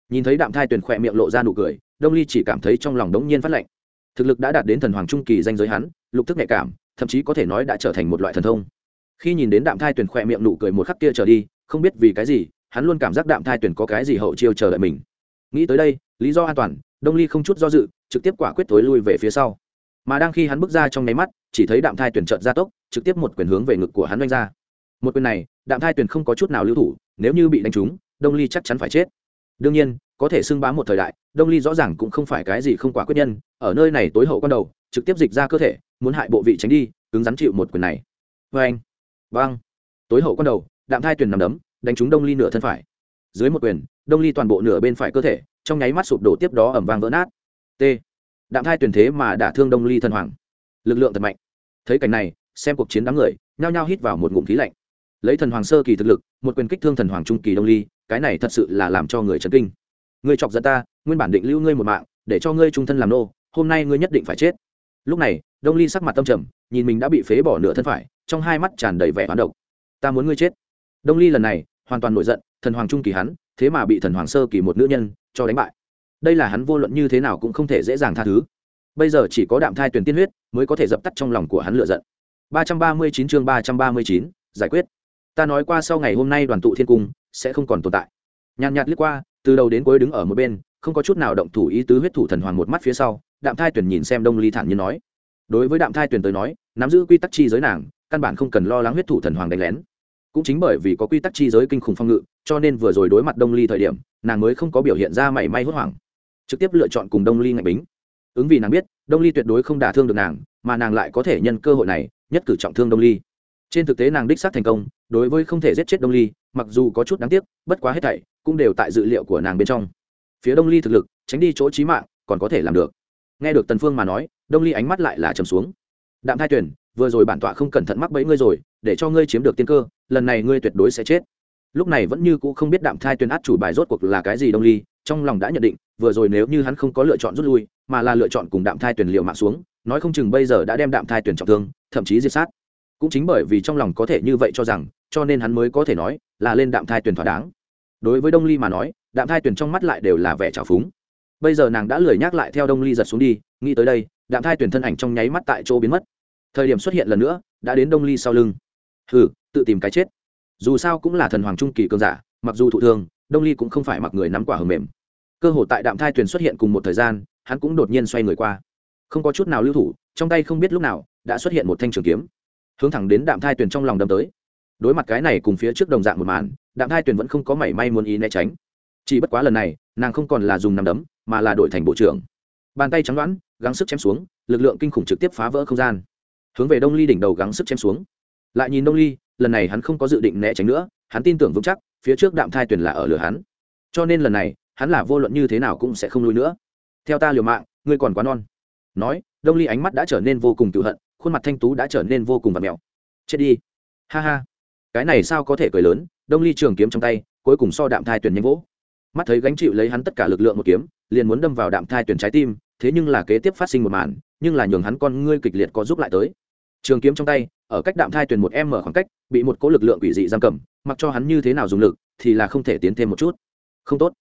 A: Nhìn thấy đạm thai tuyển khỏe miệng lộ ra nụ cười, đông ly chỉ cảm thấy trong lòng đống nhiên phát lạnh. Thực lực đã đạt đến thần hoàng trung kỳ danh giới hắn, lục thức nhạy cảm, thậm chí có thể nói đã trở thành một loại thần thông. Khi nhìn đến đạm thai tuyển khỏe miệng nụ cười một khắc kia trở đi, không biết vì cái gì, hắn luôn cảm giác đạm thai tuyển có cái gì hậu chiêu chờ đợi mình. Nghĩ tới đây, lý do an toàn, đông ly không chút do dự trực tiếp quả quyết tối lui về phía sau. Mà đang khi hắn bước ra trong nháy mắt, chỉ thấy đạm thai tuyển trợn ra tốc, trực tiếp một quyền hướng về ngực của hắn đánh ra. Một quyền này, đạm thai tuyển không có chút nào lưu thủ, nếu như bị đánh trúng, đông ly chắc chắn phải chết. Đương nhiên, có thể xưng bám một thời đại, đông ly rõ ràng cũng không phải cái gì không quả quyết nhân, ở nơi này tối hậu con đầu, trực tiếp dịch ra cơ thể, muốn hại bộ vị tránh đi, cứng rắn chịu một quyền này. Vê anh. Vang tối hậu con đầu, đạm thai tuyển nằm đấm, đánh trúng đông ly nửa thân phải. Dưới một quyền, đông ly toàn bộ nửa bên phải cơ thể, trong nháy mắt sụp đổ tiếp đó ẩm vang vỡ nát t. Đạm thai tuyển thế mà đả thương đông ly thần hoàng. Lực lượng thật mạnh. Thấy cảnh này, xem cuộc chiến đám người, nhao nhao hít vào một ngụm khí lạnh. Lấy thần hoàng sơ kỳ thực lực, một quyền kích thương thần hoàng trung kỳ đông ly, cái này thật sự là làm cho người chấn kinh. Ngươi chọc giận ta, nguyên bản định lưu ngươi một mạng, để cho ngươi trung thân làm nô, hôm nay ngươi nhất định phải chết. Lúc này, đông ly sắc mặt tâm trầm, nhìn mình đã bị phế bỏ nửa thân phải, trong hai mắt tràn đầy vẻ hoán độc. Ta muốn ngươi chết. Đông ly lần này, hoàn toàn nổi giận, thần hoàng trung kỳ hắn, thế mà bị thần hoàng sơ kỳ một nữ nhân cho đánh bại đây là hắn vô luận như thế nào cũng không thể dễ dàng tha thứ. Bây giờ chỉ có đạm thai tuyển tiên huyết mới có thể dập tắt trong lòng của hắn lựa giận. ba trăm ba mươi chín chương ba trăm ba mươi chín, giải quyết. Ta nói qua sau ngày hôm nay đoàn tụ thiên cung sẽ không còn tồn tại. Nhàn nhạt liếc qua, từ đầu đến cuối đứng ở một bên, không có chút nào động thủ ý tứ huyết thủ thần hoàng một mắt phía sau, đạm thai tuyển nhìn xem đông ly thản như nói. Đối với đạm thai tuyển tới nói, nắm giữ quy tắc chi giới nàng, căn bản không cần lo lắng huyết thủ thần hoàng đánh lén. Cũng chính bởi vì có quy tắc chi giới kinh khủng phong ngự, cho nên vừa rồi đối mặt đông ly thời điểm, nàng mới không có biểu hiện ra mảy may hốt hoảng trực tiếp lựa chọn cùng đông ly ngạch bính. Ứng vì nàng biết, đông ly tuyệt đối không đả thương được nàng, mà nàng lại có thể nhân cơ hội này, nhất cử trọng thương đông ly. Trên thực tế nàng đích xác thành công, đối với không thể giết chết đông ly, mặc dù có chút đáng tiếc, bất quá hết thảy cũng đều tại dự liệu của nàng bên trong. Phía đông ly thực lực, tránh đi chỗ trí mạng, còn có thể làm được. Nghe được tần phương mà nói, đông ly ánh mắt lại là trầm xuống. Đạm thai tuyển vừa rồi bản tọa không cẩn thận mắc bẫy ngươi rồi, để cho ngươi chiếm được tiên cơ, lần này ngươi tuyệt đối sẽ chết. Lúc này vẫn như cũ không biết đạm thai tuyển át chủ bài rốt cuộc là cái gì đông ly trong lòng đã nhận định, vừa rồi nếu như hắn không có lựa chọn rút lui, mà là lựa chọn cùng đạm thai tuyển liệu mạng xuống, nói không chừng bây giờ đã đem đạm thai tuyển trọng thương, thậm chí diệt sát. Cũng chính bởi vì trong lòng có thể như vậy cho rằng, cho nên hắn mới có thể nói là lên đạm thai tuyển thỏa đáng. Đối với đông ly mà nói, đạm thai tuyển trong mắt lại đều là vẻ trào phúng. Bây giờ nàng đã lười nhắc lại theo đông ly giật xuống đi, nghĩ tới đây, đạm thai tuyển thân ảnh trong nháy mắt tại chỗ biến mất. Thời điểm xuất hiện lần nữa, đã đến đông ly sau lưng. Hừ, tự tìm cái chết. Dù sao cũng là thần hoàng trung kỳ cường giả, mặc dù thụ thương đông ly cũng không phải mặc người nắm quả hầm mềm. Cơ hội tại đạm thai Tuyền xuất hiện cùng một thời gian, hắn cũng đột nhiên xoay người qua. Không có chút nào lưu thủ, trong tay không biết lúc nào, đã xuất hiện một thanh trường kiếm. Hướng thẳng đến đạm thai Tuyền trong lòng đâm tới. Đối mặt cái này cùng phía trước đồng dạng một màn, đạm thai Tuyền vẫn không có mảy may muốn ý né tránh. Chỉ bất quá lần này, nàng không còn là dùng nằm đấm, mà là đổi thành bộ trưởng. Bàn tay trắng đoán gắng sức chém xuống, lực lượng kinh khủng trực tiếp phá vỡ không gian. Hướng về đông ly đỉnh đầu gắng sức chém xuống. Lại nhìn đông ly, lần này hắn không có dự định né tránh nữa, hắn tin tưởng vững chắc phía trước đạm thai tuyển là ở lửa hắn. Cho nên lần này, hắn là vô luận như thế nào cũng sẽ không lui nữa. Theo ta liều mạng, ngươi còn quá non. Nói, đông ly ánh mắt đã trở nên vô cùng tự hận, khuôn mặt thanh tú đã trở nên vô cùng và mèo. Chết đi. Ha ha. Cái này sao có thể cười lớn? Đông ly trường kiếm trong tay, cuối cùng so đạm thai tuyển nhanh vỗ. Mắt thấy gánh chịu lấy hắn tất cả lực lượng một kiếm, liền muốn đâm vào đạm thai tuyển trái tim, thế nhưng là kế tiếp phát sinh một màn, nhưng là nhường hắn con ngươi kịch liệt có giúp lại tới. Trường kiếm trong tay ở cách đạm thai tuyển một em mở khoảng cách, bị một cỗ lực lượng quỷ dị giam cầm, mặc cho hắn như thế nào dùng lực, thì là không thể tiến thêm một chút. Không tốt.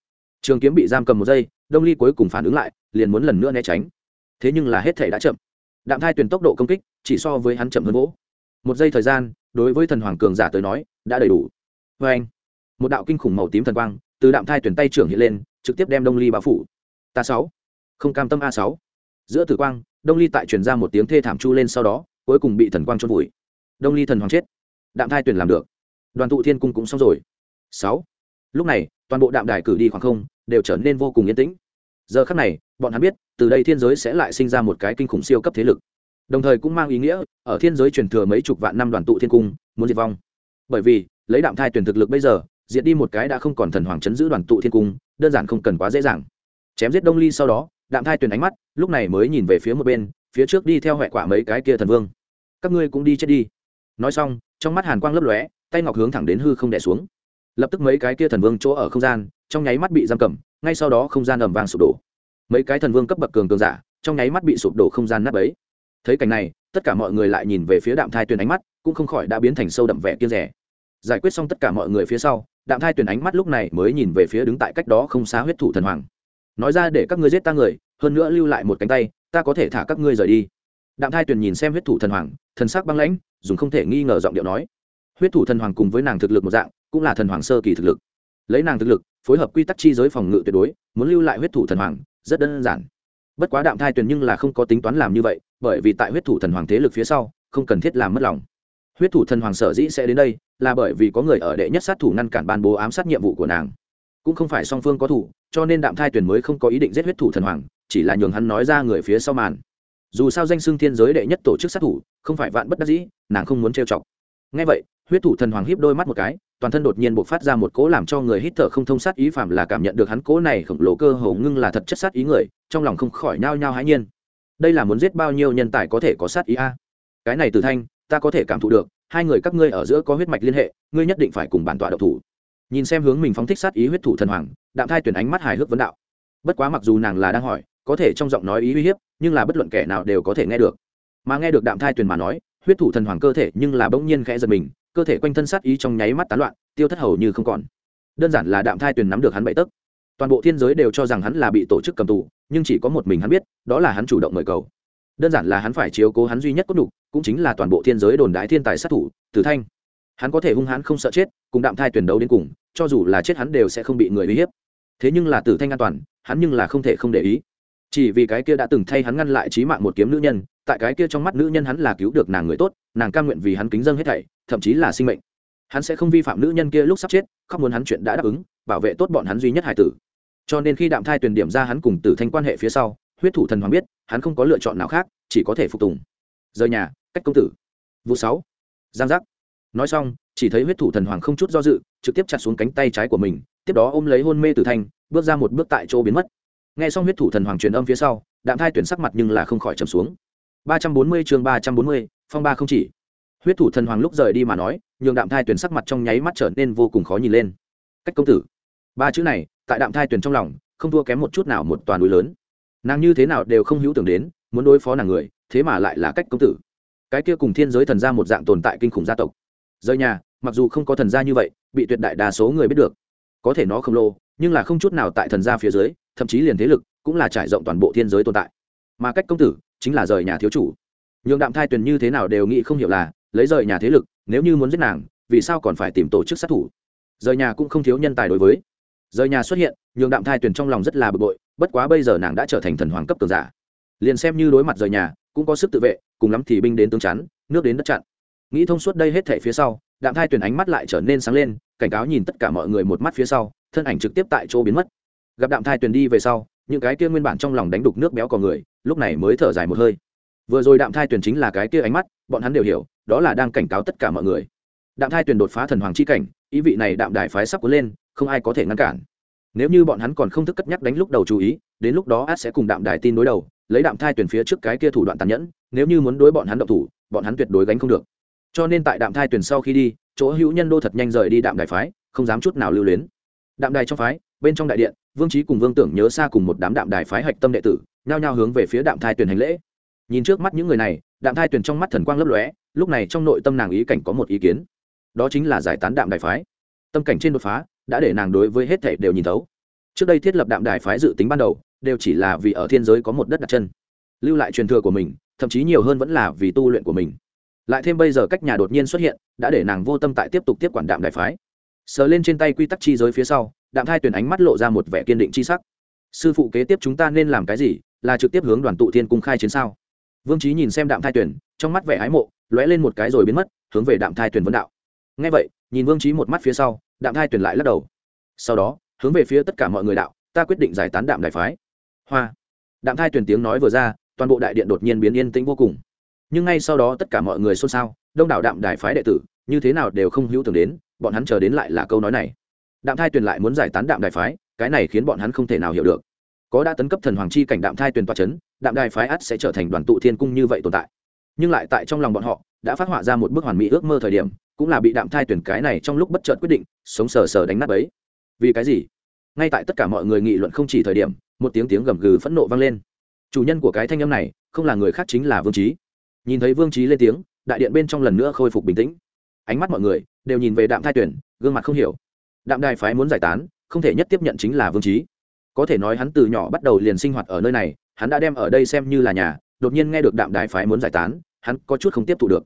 A: Trường kiếm bị giam cầm một giây, đông ly cuối cùng phản ứng lại, liền muốn lần nữa né tránh. Thế nhưng là hết thể đã chậm. Đạm thai tuyển tốc độ công kích, chỉ so với hắn chậm hơn gỗ. Một giây thời gian, đối với thần hoàng cường giả tới nói, đã đầy đủ. Vê anh, một đạo kinh khủng màu tím thần quang, từ đạm thai tuyển tay trưởng hiện lên, trực tiếp đem đông ly bao phủ. Ta sáu, không cam tâm a sáu. Giữa tử quang, đông ly tại truyền ra một tiếng thê thảm chu lên sau đó, cuối cùng bị thần quang trôn vùi đông ly thần hoàng chết. Đạm thai tuyển làm được. Đoàn tụ thiên cung cũng xong rồi. Sáu. Lúc này, toàn bộ đạm đài cử đi khoảng không, đều trở nên vô cùng yên tĩnh. Giờ khắc này, bọn hắn biết, từ đây thiên giới sẽ lại sinh ra một cái kinh khủng siêu cấp thế lực. Đồng thời cũng mang ý nghĩa, ở thiên giới truyền thừa mấy chục vạn năm đoàn tụ thiên cung, muốn diệt vong. Bởi vì, lấy đạm thai tuyển thực lực bây giờ, diệt đi một cái đã không còn thần hoàng chấn giữ đoàn tụ thiên cung, đơn giản không cần quá dễ dàng. Chém giết đông ly sau đó, đạm thai tuyển ánh mắt, lúc này mới nhìn về phía một bên, phía trước đi theo hệ quả mấy cái kia thần vương. Các ngươi cũng đi chết đi nói xong, trong mắt hàn quang lấp lóe, tay ngọc hướng thẳng đến hư không đẻ xuống. Lập tức mấy cái kia thần vương chỗ ở không gian, trong nháy mắt bị giam cầm, ngay sau đó không gian ầm vàng sụp đổ. Mấy cái thần vương cấp bậc cường cường giả, trong nháy mắt bị sụp đổ không gian nắp ấy thấy cảnh này, tất cả mọi người lại nhìn về phía đạm thai tuyền ánh mắt, cũng không khỏi đã biến thành sâu đậm vẻ kia rẻ giải quyết xong tất cả mọi người phía sau, đạm thai tuyền ánh mắt lúc này mới nhìn về phía đứng tại cách đó không xa huyết thủ thần hoàng. Nói ra để các ngươi giết ta người, hơn nữa lưu lại một cánh tay, ta có thể thả các ngươi rời đi đạm thai tuyền nhìn xem huyết thủ thần hoàng, thần sắc băng lãnh, dùng không thể nghi ngờ giọng điệu nói. Huyết thủ thần hoàng cùng với nàng thực lực một dạng, cũng là thần hoàng sơ kỳ thực lực. Lấy nàng thực lực, phối hợp quy tắc chi giới phòng ngự tuyệt đối, muốn lưu lại huyết thủ thần hoàng, rất đơn giản. Bất quá đạm thai tuyền nhưng là không có tính toán làm như vậy, bởi vì tại huyết thủ thần hoàng thế lực phía sau, không cần thiết làm mất lòng. Huyết thủ thần hoàng sở dĩ sẽ đến đây, là bởi vì có người ở đệ nhất sát thủ ngăn cản ban bố ám sát nhiệm vụ của nàng. Cũng không phải song phương có thủ, cho nên đạm thai tuyền mới không có ý định giết huyết thủ thần hoàng, chỉ là nhường hắn nói ra người phía sau màn dù sao danh xưng thiên giới đệ nhất tổ chức sát thủ, không phải vạn bất đắc dĩ, nàng không muốn trêu chọc. Ngay vậy, huyết thủ thần hoàng híp đôi mắt một cái, toàn thân đột nhiên bộc phát ra một cỗ làm cho người hít thở không thông sát ý phạm là cảm nhận được hắn cỗ này khổng lồ cơ hồ ngưng là thật chất sát ý người, trong lòng không khỏi nhao nhao hãi nhiên. Đây là muốn giết bao nhiêu nhân tài có thể có sát ý a? Cái này từ thanh, ta có thể cảm thụ được, hai người các ngươi ở giữa có huyết mạch liên hệ, ngươi nhất định phải cùng bản tọa độc thủ. Nhìn xem hướng mình phóng thích sát ý huyết thủ thần hoàng, đạm thai tuyển ánh mắt hài hước vấn đạo. Bất quá mặc dù nàng là đang hỏi có thể trong giọng nói ý uy hiếp, nhưng là bất luận kẻ nào đều có thể nghe được. Mà nghe được đạm thai tuyền mà nói, huyết thủ thần hoàng cơ thể nhưng là bỗng nhiên khẽ giật mình, cơ thể quanh thân sát ý trong nháy mắt tán loạn, tiêu thất hầu như không còn. Đơn giản là đạm thai tuyền nắm được hắn bậy tấc. Toàn bộ thiên giới đều cho rằng hắn là bị tổ chức cầm tù, nhưng chỉ có một mình hắn biết, đó là hắn chủ động mời cầu. Đơn giản là hắn phải chiếu cố hắn duy nhất cốt đủ cũng chính là toàn bộ thiên giới đồn đại thiên tài sát thủ, tử thanh. Hắn có thể hung hãn không sợ chết, cùng đạm thai tuyển đấu đến cùng, cho dù là chết hắn đều sẽ không bị người uy hiếp. Thế nhưng là tử thanh an toàn, hắn nhưng là không thể không để ý chỉ vì cái kia đã từng thay hắn ngăn lại trí mạng một kiếm nữ nhân, tại cái kia trong mắt nữ nhân hắn là cứu được nàng người tốt, nàng cam nguyện vì hắn kính dân hết thảy, thậm chí là sinh mệnh. Hắn sẽ không vi phạm nữ nhân kia lúc sắp chết không muốn hắn chuyện đã đáp ứng, bảo vệ tốt bọn hắn duy nhất hải tử. Cho nên khi đạm thai tuyển điểm ra hắn cùng tử thanh quan hệ phía sau, huyết thủ thần hoàng biết, hắn không có lựa chọn nào khác, chỉ có thể phục tùng. Rời nhà, cách công tử. Vụ sáu. Giang giác. Nói xong, chỉ thấy huyết thủ thần hoàng không chút do dự, trực tiếp chặt xuống cánh tay trái của mình, tiếp đó ôm lấy hôn mê tử thanh, bước ra một bước tại chỗ biến mất nghe xong huyết thủ thần hoàng truyền âm phía sau, đạm thai tuyển sắc mặt nhưng là không khỏi trầm xuống. Ba trăm bốn mươi chương ba trăm bốn mươi, phong ba không chỉ. Huyết thủ thần hoàng lúc rời đi mà nói, nhường đạm thai tuyển sắc mặt trong nháy mắt trở nên vô cùng khó nhìn lên. Cách công tử. Ba chữ này, tại đạm thai tuyển trong lòng, không thua kém một chút nào một toàn núi lớn. Nàng như thế nào đều không hữu tưởng đến, muốn đối phó nàng người, thế mà lại là cách công tử. Cái kia cùng thiên giới thần gia một dạng tồn tại kinh khủng gia tộc. Rời nhà, mặc dù không có thần gia như vậy, bị tuyệt đại đa số người biết được. Có thể nó không lô, nhưng là không chút nào tại thần gia phía dưới thậm chí liền thế lực cũng là trải rộng toàn bộ thiên giới tồn tại. Mà cách công tử chính là rời nhà thiếu chủ. Nhường đạm thai tuyền như thế nào đều nghĩ không hiểu là, lấy rời nhà thế lực, nếu như muốn giết nàng, vì sao còn phải tìm tổ chức sát thủ? Rời nhà cũng không thiếu nhân tài đối với. Rời nhà xuất hiện nhường đạm thai tuyền trong lòng rất là bực bội, bất quá bây giờ nàng đã trở thành thần hoàng cấp cường giả. Liền xem như đối mặt rời nhà, cũng có sức tự vệ, cùng lắm thì binh đến tướng chắn, nước đến đất chặn. Nghĩ thông suốt đây hết thể phía sau, đạm thai tuyền ánh mắt lại trở nên sáng lên, cảnh cáo nhìn tất cả mọi người một mắt phía sau, thân ảnh trực tiếp tại chỗ biến mất gặp đạm thai tuyền đi về sau, những cái kia nguyên bản trong lòng đánh đục nước béo cò người, lúc này mới thở dài một hơi. Vừa rồi đạm thai tuyền chính là cái kia ánh mắt, bọn hắn đều hiểu, đó là đang cảnh cáo tất cả mọi người. Đạm thai tuyền đột phá thần hoàng chi cảnh, ý vị này đạm đài phái sắp cuốn lên, không ai có thể ngăn cản. Nếu như bọn hắn còn không thức cất nhắc đánh lúc đầu chú ý, đến lúc đó át sẽ cùng đạm đài tin đối đầu, lấy đạm thai tuyển phía trước cái kia thủ đoạn tàn nhẫn, nếu như muốn đối bọn hắn động thủ, bọn hắn tuyệt đối gánh không được. Cho nên tại đạm thai tuyển sau khi đi, chỗ hữu nhân đô thật nhanh rời đi đạm đài phái, không dám chút nào lưu luyến. Đạm đài trong phái bên trong đại điện, vương trí cùng vương tưởng nhớ xa cùng một đám đạm đài phái hạch tâm đệ tử, nhao nhao hướng về phía đạm thai tuyển hành lễ. Nhìn trước mắt những người này, đạm thai tuyển trong mắt thần quang lấp lóe, lúc này trong nội tâm nàng ý cảnh có một ý kiến. Đó chính là giải tán đạm đài phái. Tâm cảnh trên đột phá, đã để nàng đối với hết thể đều nhìn thấu. Trước đây thiết lập đạm đài phái dự tính ban đầu, đều chỉ là vì ở thiên giới có một đất đặt chân. Lưu lại truyền thừa của mình, thậm chí nhiều hơn vẫn là vì tu luyện của mình. Lại thêm bây giờ cách nhà đột nhiên xuất hiện, đã để nàng vô tâm tại tiếp tục tiếp quản đạm đài phái sờ lên trên tay quy tắc chi giới phía sau, đạm thai tuyển ánh mắt lộ ra một vẻ kiên định chi sắc. Sư phụ kế tiếp chúng ta nên làm cái gì? Là trực tiếp hướng đoàn tụ thiên cung khai chiến sao? Vương trí nhìn xem đạm thai tuyển, trong mắt vẻ ái mộ, lóe lên một cái rồi biến mất, hướng về đạm thai tuyển vấn đạo. Ngay vậy, nhìn vương trí một mắt phía sau, đạm thai tuyển lại lắc đầu. Sau đó, hướng về phía tất cả mọi người đạo, ta quyết định giải tán đạm đại phái. Hoa. Đạm thai tuyển tiếng nói vừa ra, toàn bộ đại điện đột nhiên biến yên tĩnh vô cùng. Nhưng ngay sau đó tất cả mọi người xôn xao, đông đảo đạm đài phái đệ tử, như thế nào đều không hữu tưởng đến bọn hắn chờ đến lại là câu nói này. Đạm thai tuyền lại muốn giải tán đạm đài phái, cái này khiến bọn hắn không thể nào hiểu được. Có đã tấn cấp thần hoàng chi cảnh đạm thai tuyền toa c h ấ n đạm đài phái ắt sẽ trở thành đoàn tụ thiên cung như vậy tồn tại. Nhưng lại tại trong lòng bọn họ, đã phát họa ra một bức hoàn mỹ ước mơ thời điểm, cũng là bị đạm thai tuyển cái này trong lúc bất chợt quyết định, sống sờ sờ đánh nát ấy vì cái gì? Ngay tại tất cả mọi người nghị luận không chỉ thời điểm, một tiếng tiếng gầm gừ phẫn nộ vang lên. Chủ nhân của cái thanh âm này, không là người khác chính là vương trí nhìn thấy vương trí lên tiếng, đại điện bên trong lần nữa khôi phục bình tĩnh. Ánh mắt mọi người đều nhìn về đạm thai tuyển, gương mặt không hiểu. Đạm đài phái muốn giải tán, không thể nhất tiếp nhận chính là vương trí. Có thể nói hắn từ nhỏ bắt đầu liền sinh hoạt ở nơi này, hắn đã đem ở đây xem như là nhà, đột nhiên nghe được đạm đài phái muốn giải tán, hắn có chút không tiếp thu được.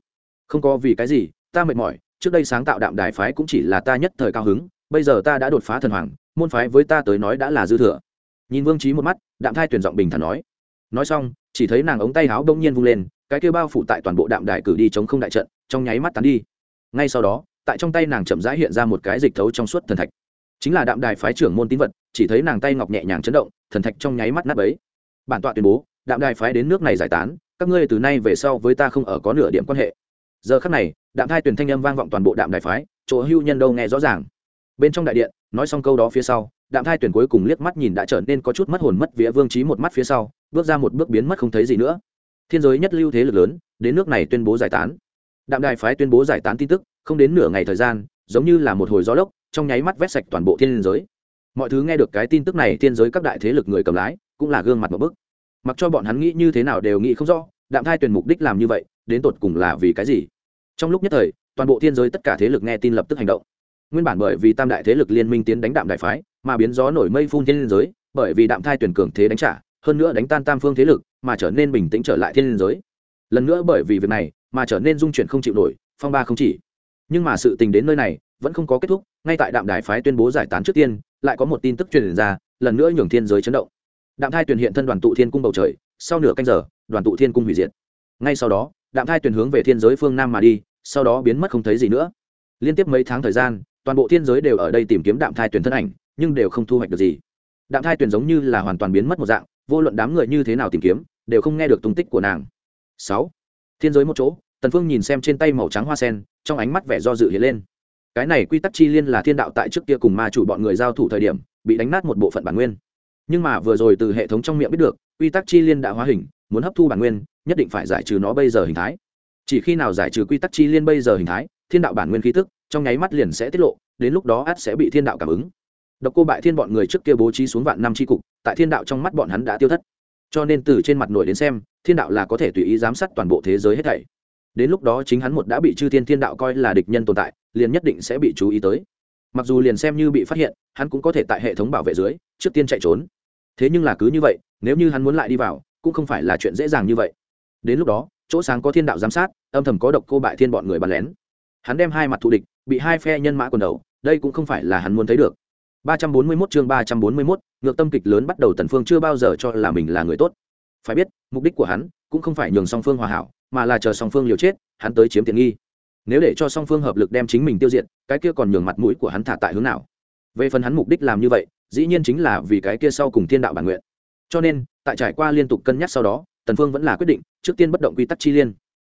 A: Không có vì cái gì, ta mệt mỏi, trước đây sáng tạo đạm đài phái cũng chỉ là ta nhất thời cao hứng, bây giờ ta đã đột phá thần hoàng, môn phái với ta tới nói đã là dư thừa. Nhìn vương trí một mắt, đạm thai tuyển giọng bình thản nói. Nói xong, chỉ thấy nàng ống tay áo đông nhiên vung lên, cái kia bao phủ tại toàn bộ đạm đài cử đi chống không đại trận, trong nháy mắt tán đi. Ngay sau đó tại trong tay nàng chậm rãi hiện ra một cái dịch thấu trong suốt thần thạch. Chính là đạm đài phái trưởng môn tín vật, chỉ thấy nàng tay ngọc nhẹ nhàng chấn động, thần thạch trong nháy mắt nát ấy bản tọa tuyên bố, đạm đài phái đến nước này giải tán, các ngươi từ nay về sau với ta không ở có nửa điểm quan hệ. Giờ khắc này, đạm thai tuyển thanh âm vang vọng toàn bộ đạm đài phái, chỗ hưu nhân đâu nghe rõ ràng. Bên trong đại điện, nói xong câu đó phía sau, đạm thai tuyển cuối cùng liếc mắt nhìn đã trở nên có chút mất hồn mất vía vương trí một mắt phía sau, bước ra một bước biến mất không thấy gì nữa. Thiên giới nhất lưu thế lực lớn, đến nước này tuyên bố giải tán. Đạm đài phái tuyên bố giải tán tin tức không đến nửa ngày thời gian, giống như là một hồi gió lốc, trong nháy mắt vét sạch toàn bộ thiên giới. Mọi thứ nghe được cái tin tức này, thiên giới các đại thế lực người cầm lái cũng là gương mặt một bức. Mặc cho bọn hắn nghĩ như thế nào đều nghĩ không rõ, đạm thai tuyển mục đích làm như vậy, đến tột cùng là vì cái gì? Trong lúc nhất thời, toàn bộ thiên giới tất cả thế lực nghe tin lập tức hành động. Nguyên bản bởi vì tam đại thế lực liên minh tiến đánh đạm đại phái, mà biến gió nổi mây phun thiên giới, bởi vì đạm thai tuyển cường thế đánh trả, hơn nữa đánh tan tam phương thế lực, mà trở nên bình tĩnh trở lại thiên giới. Lần nữa bởi vì việc này, mà trở nên dung chuyển không chịu nổi, phong ba không chỉ nhưng mà sự tình đến nơi này vẫn không có kết thúc, ngay tại đạm đài phái tuyên bố giải tán trước tiên, lại có một tin tức truyền ra, lần nữa nhường thiên giới chấn động. Đạm thai tuyển hiện thân đoàn tụ thiên cung bầu trời, sau nửa canh giờ, đoàn tụ thiên cung hủy diệt. Ngay sau đó, đạm thai tuyển hướng về thiên giới phương nam mà đi, sau đó biến mất không thấy gì nữa. Liên tiếp mấy tháng thời gian, toàn bộ thiên giới đều ở đây tìm kiếm đạm thai tuyển thân ảnh, nhưng đều không thu hoạch được gì. Đạm thai tuyển giống như là hoàn toàn biến mất một dạng, vô luận đám người như thế nào tìm kiếm, đều không nghe được tung tích của nàng. Sáu, thiên giới một chỗ tần phương nhìn xem trên tay màu trắng hoa sen, trong ánh mắt vẻ do dự hiện lên. Cái này quy tắc chi liên là thiên đạo tại trước kia cùng ma chủ bọn người giao thủ thời điểm, bị đánh nát một bộ phận bản nguyên. Nhưng mà vừa rồi từ hệ thống trong miệng biết được, quy tắc chi liên đã hóa hình, muốn hấp thu bản nguyên, nhất định phải giải trừ nó bây giờ hình thái. Chỉ khi nào giải trừ quy tắc chi liên bây giờ hình thái, thiên đạo bản nguyên khí tức, trong nháy mắt liền sẽ tiết lộ, đến lúc đó át sẽ bị thiên đạo cảm ứng. Độc cô bại thiên bọn người trước kia bố trí xuống vạn năm tri cục, tại thiên đạo trong mắt bọn hắn đã tiêu thất. Cho nên từ trên mặt nội đến xem, thiên đạo là có thể tùy ý giám sát toàn bộ thế giới hết thảy đến lúc đó chính hắn một đã bị chư thiên thiên đạo coi là địch nhân tồn tại liền nhất định sẽ bị chú ý tới. Mặc dù liền xem như bị phát hiện hắn cũng có thể tại hệ thống bảo vệ dưới trước tiên chạy trốn. Thế nhưng là cứ như vậy nếu như hắn muốn lại đi vào cũng không phải là chuyện dễ dàng như vậy. Đến lúc đó chỗ sáng có thiên đạo giám sát âm thầm có độc cô bại thiên bọn người bắn lén. Hắn đem hai mặt thù địch bị hai phe nhân mã quần đầu đây cũng không phải là hắn muốn thấy được. 341 chương 341, ngược tâm kịch lớn bắt đầu Tần Phương chưa bao giờ cho là mình là người tốt. Phải biết, mục đích của hắn cũng không phải nhường song phương hòa hảo, mà là chờ song phương liều chết, hắn tới chiếm tiện nghi. Nếu để cho song phương hợp lực đem chính mình tiêu diệt, cái kia còn nhường mặt mũi của hắn thả tại hướng nào? Về phần hắn mục đích làm như vậy, dĩ nhiên chính là vì cái kia sau cùng thiên đạo bản nguyện. Cho nên, tại trải qua liên tục cân nhắc sau đó, Tần Phương vẫn là quyết định, trước tiên bất động quy tắc chi liên.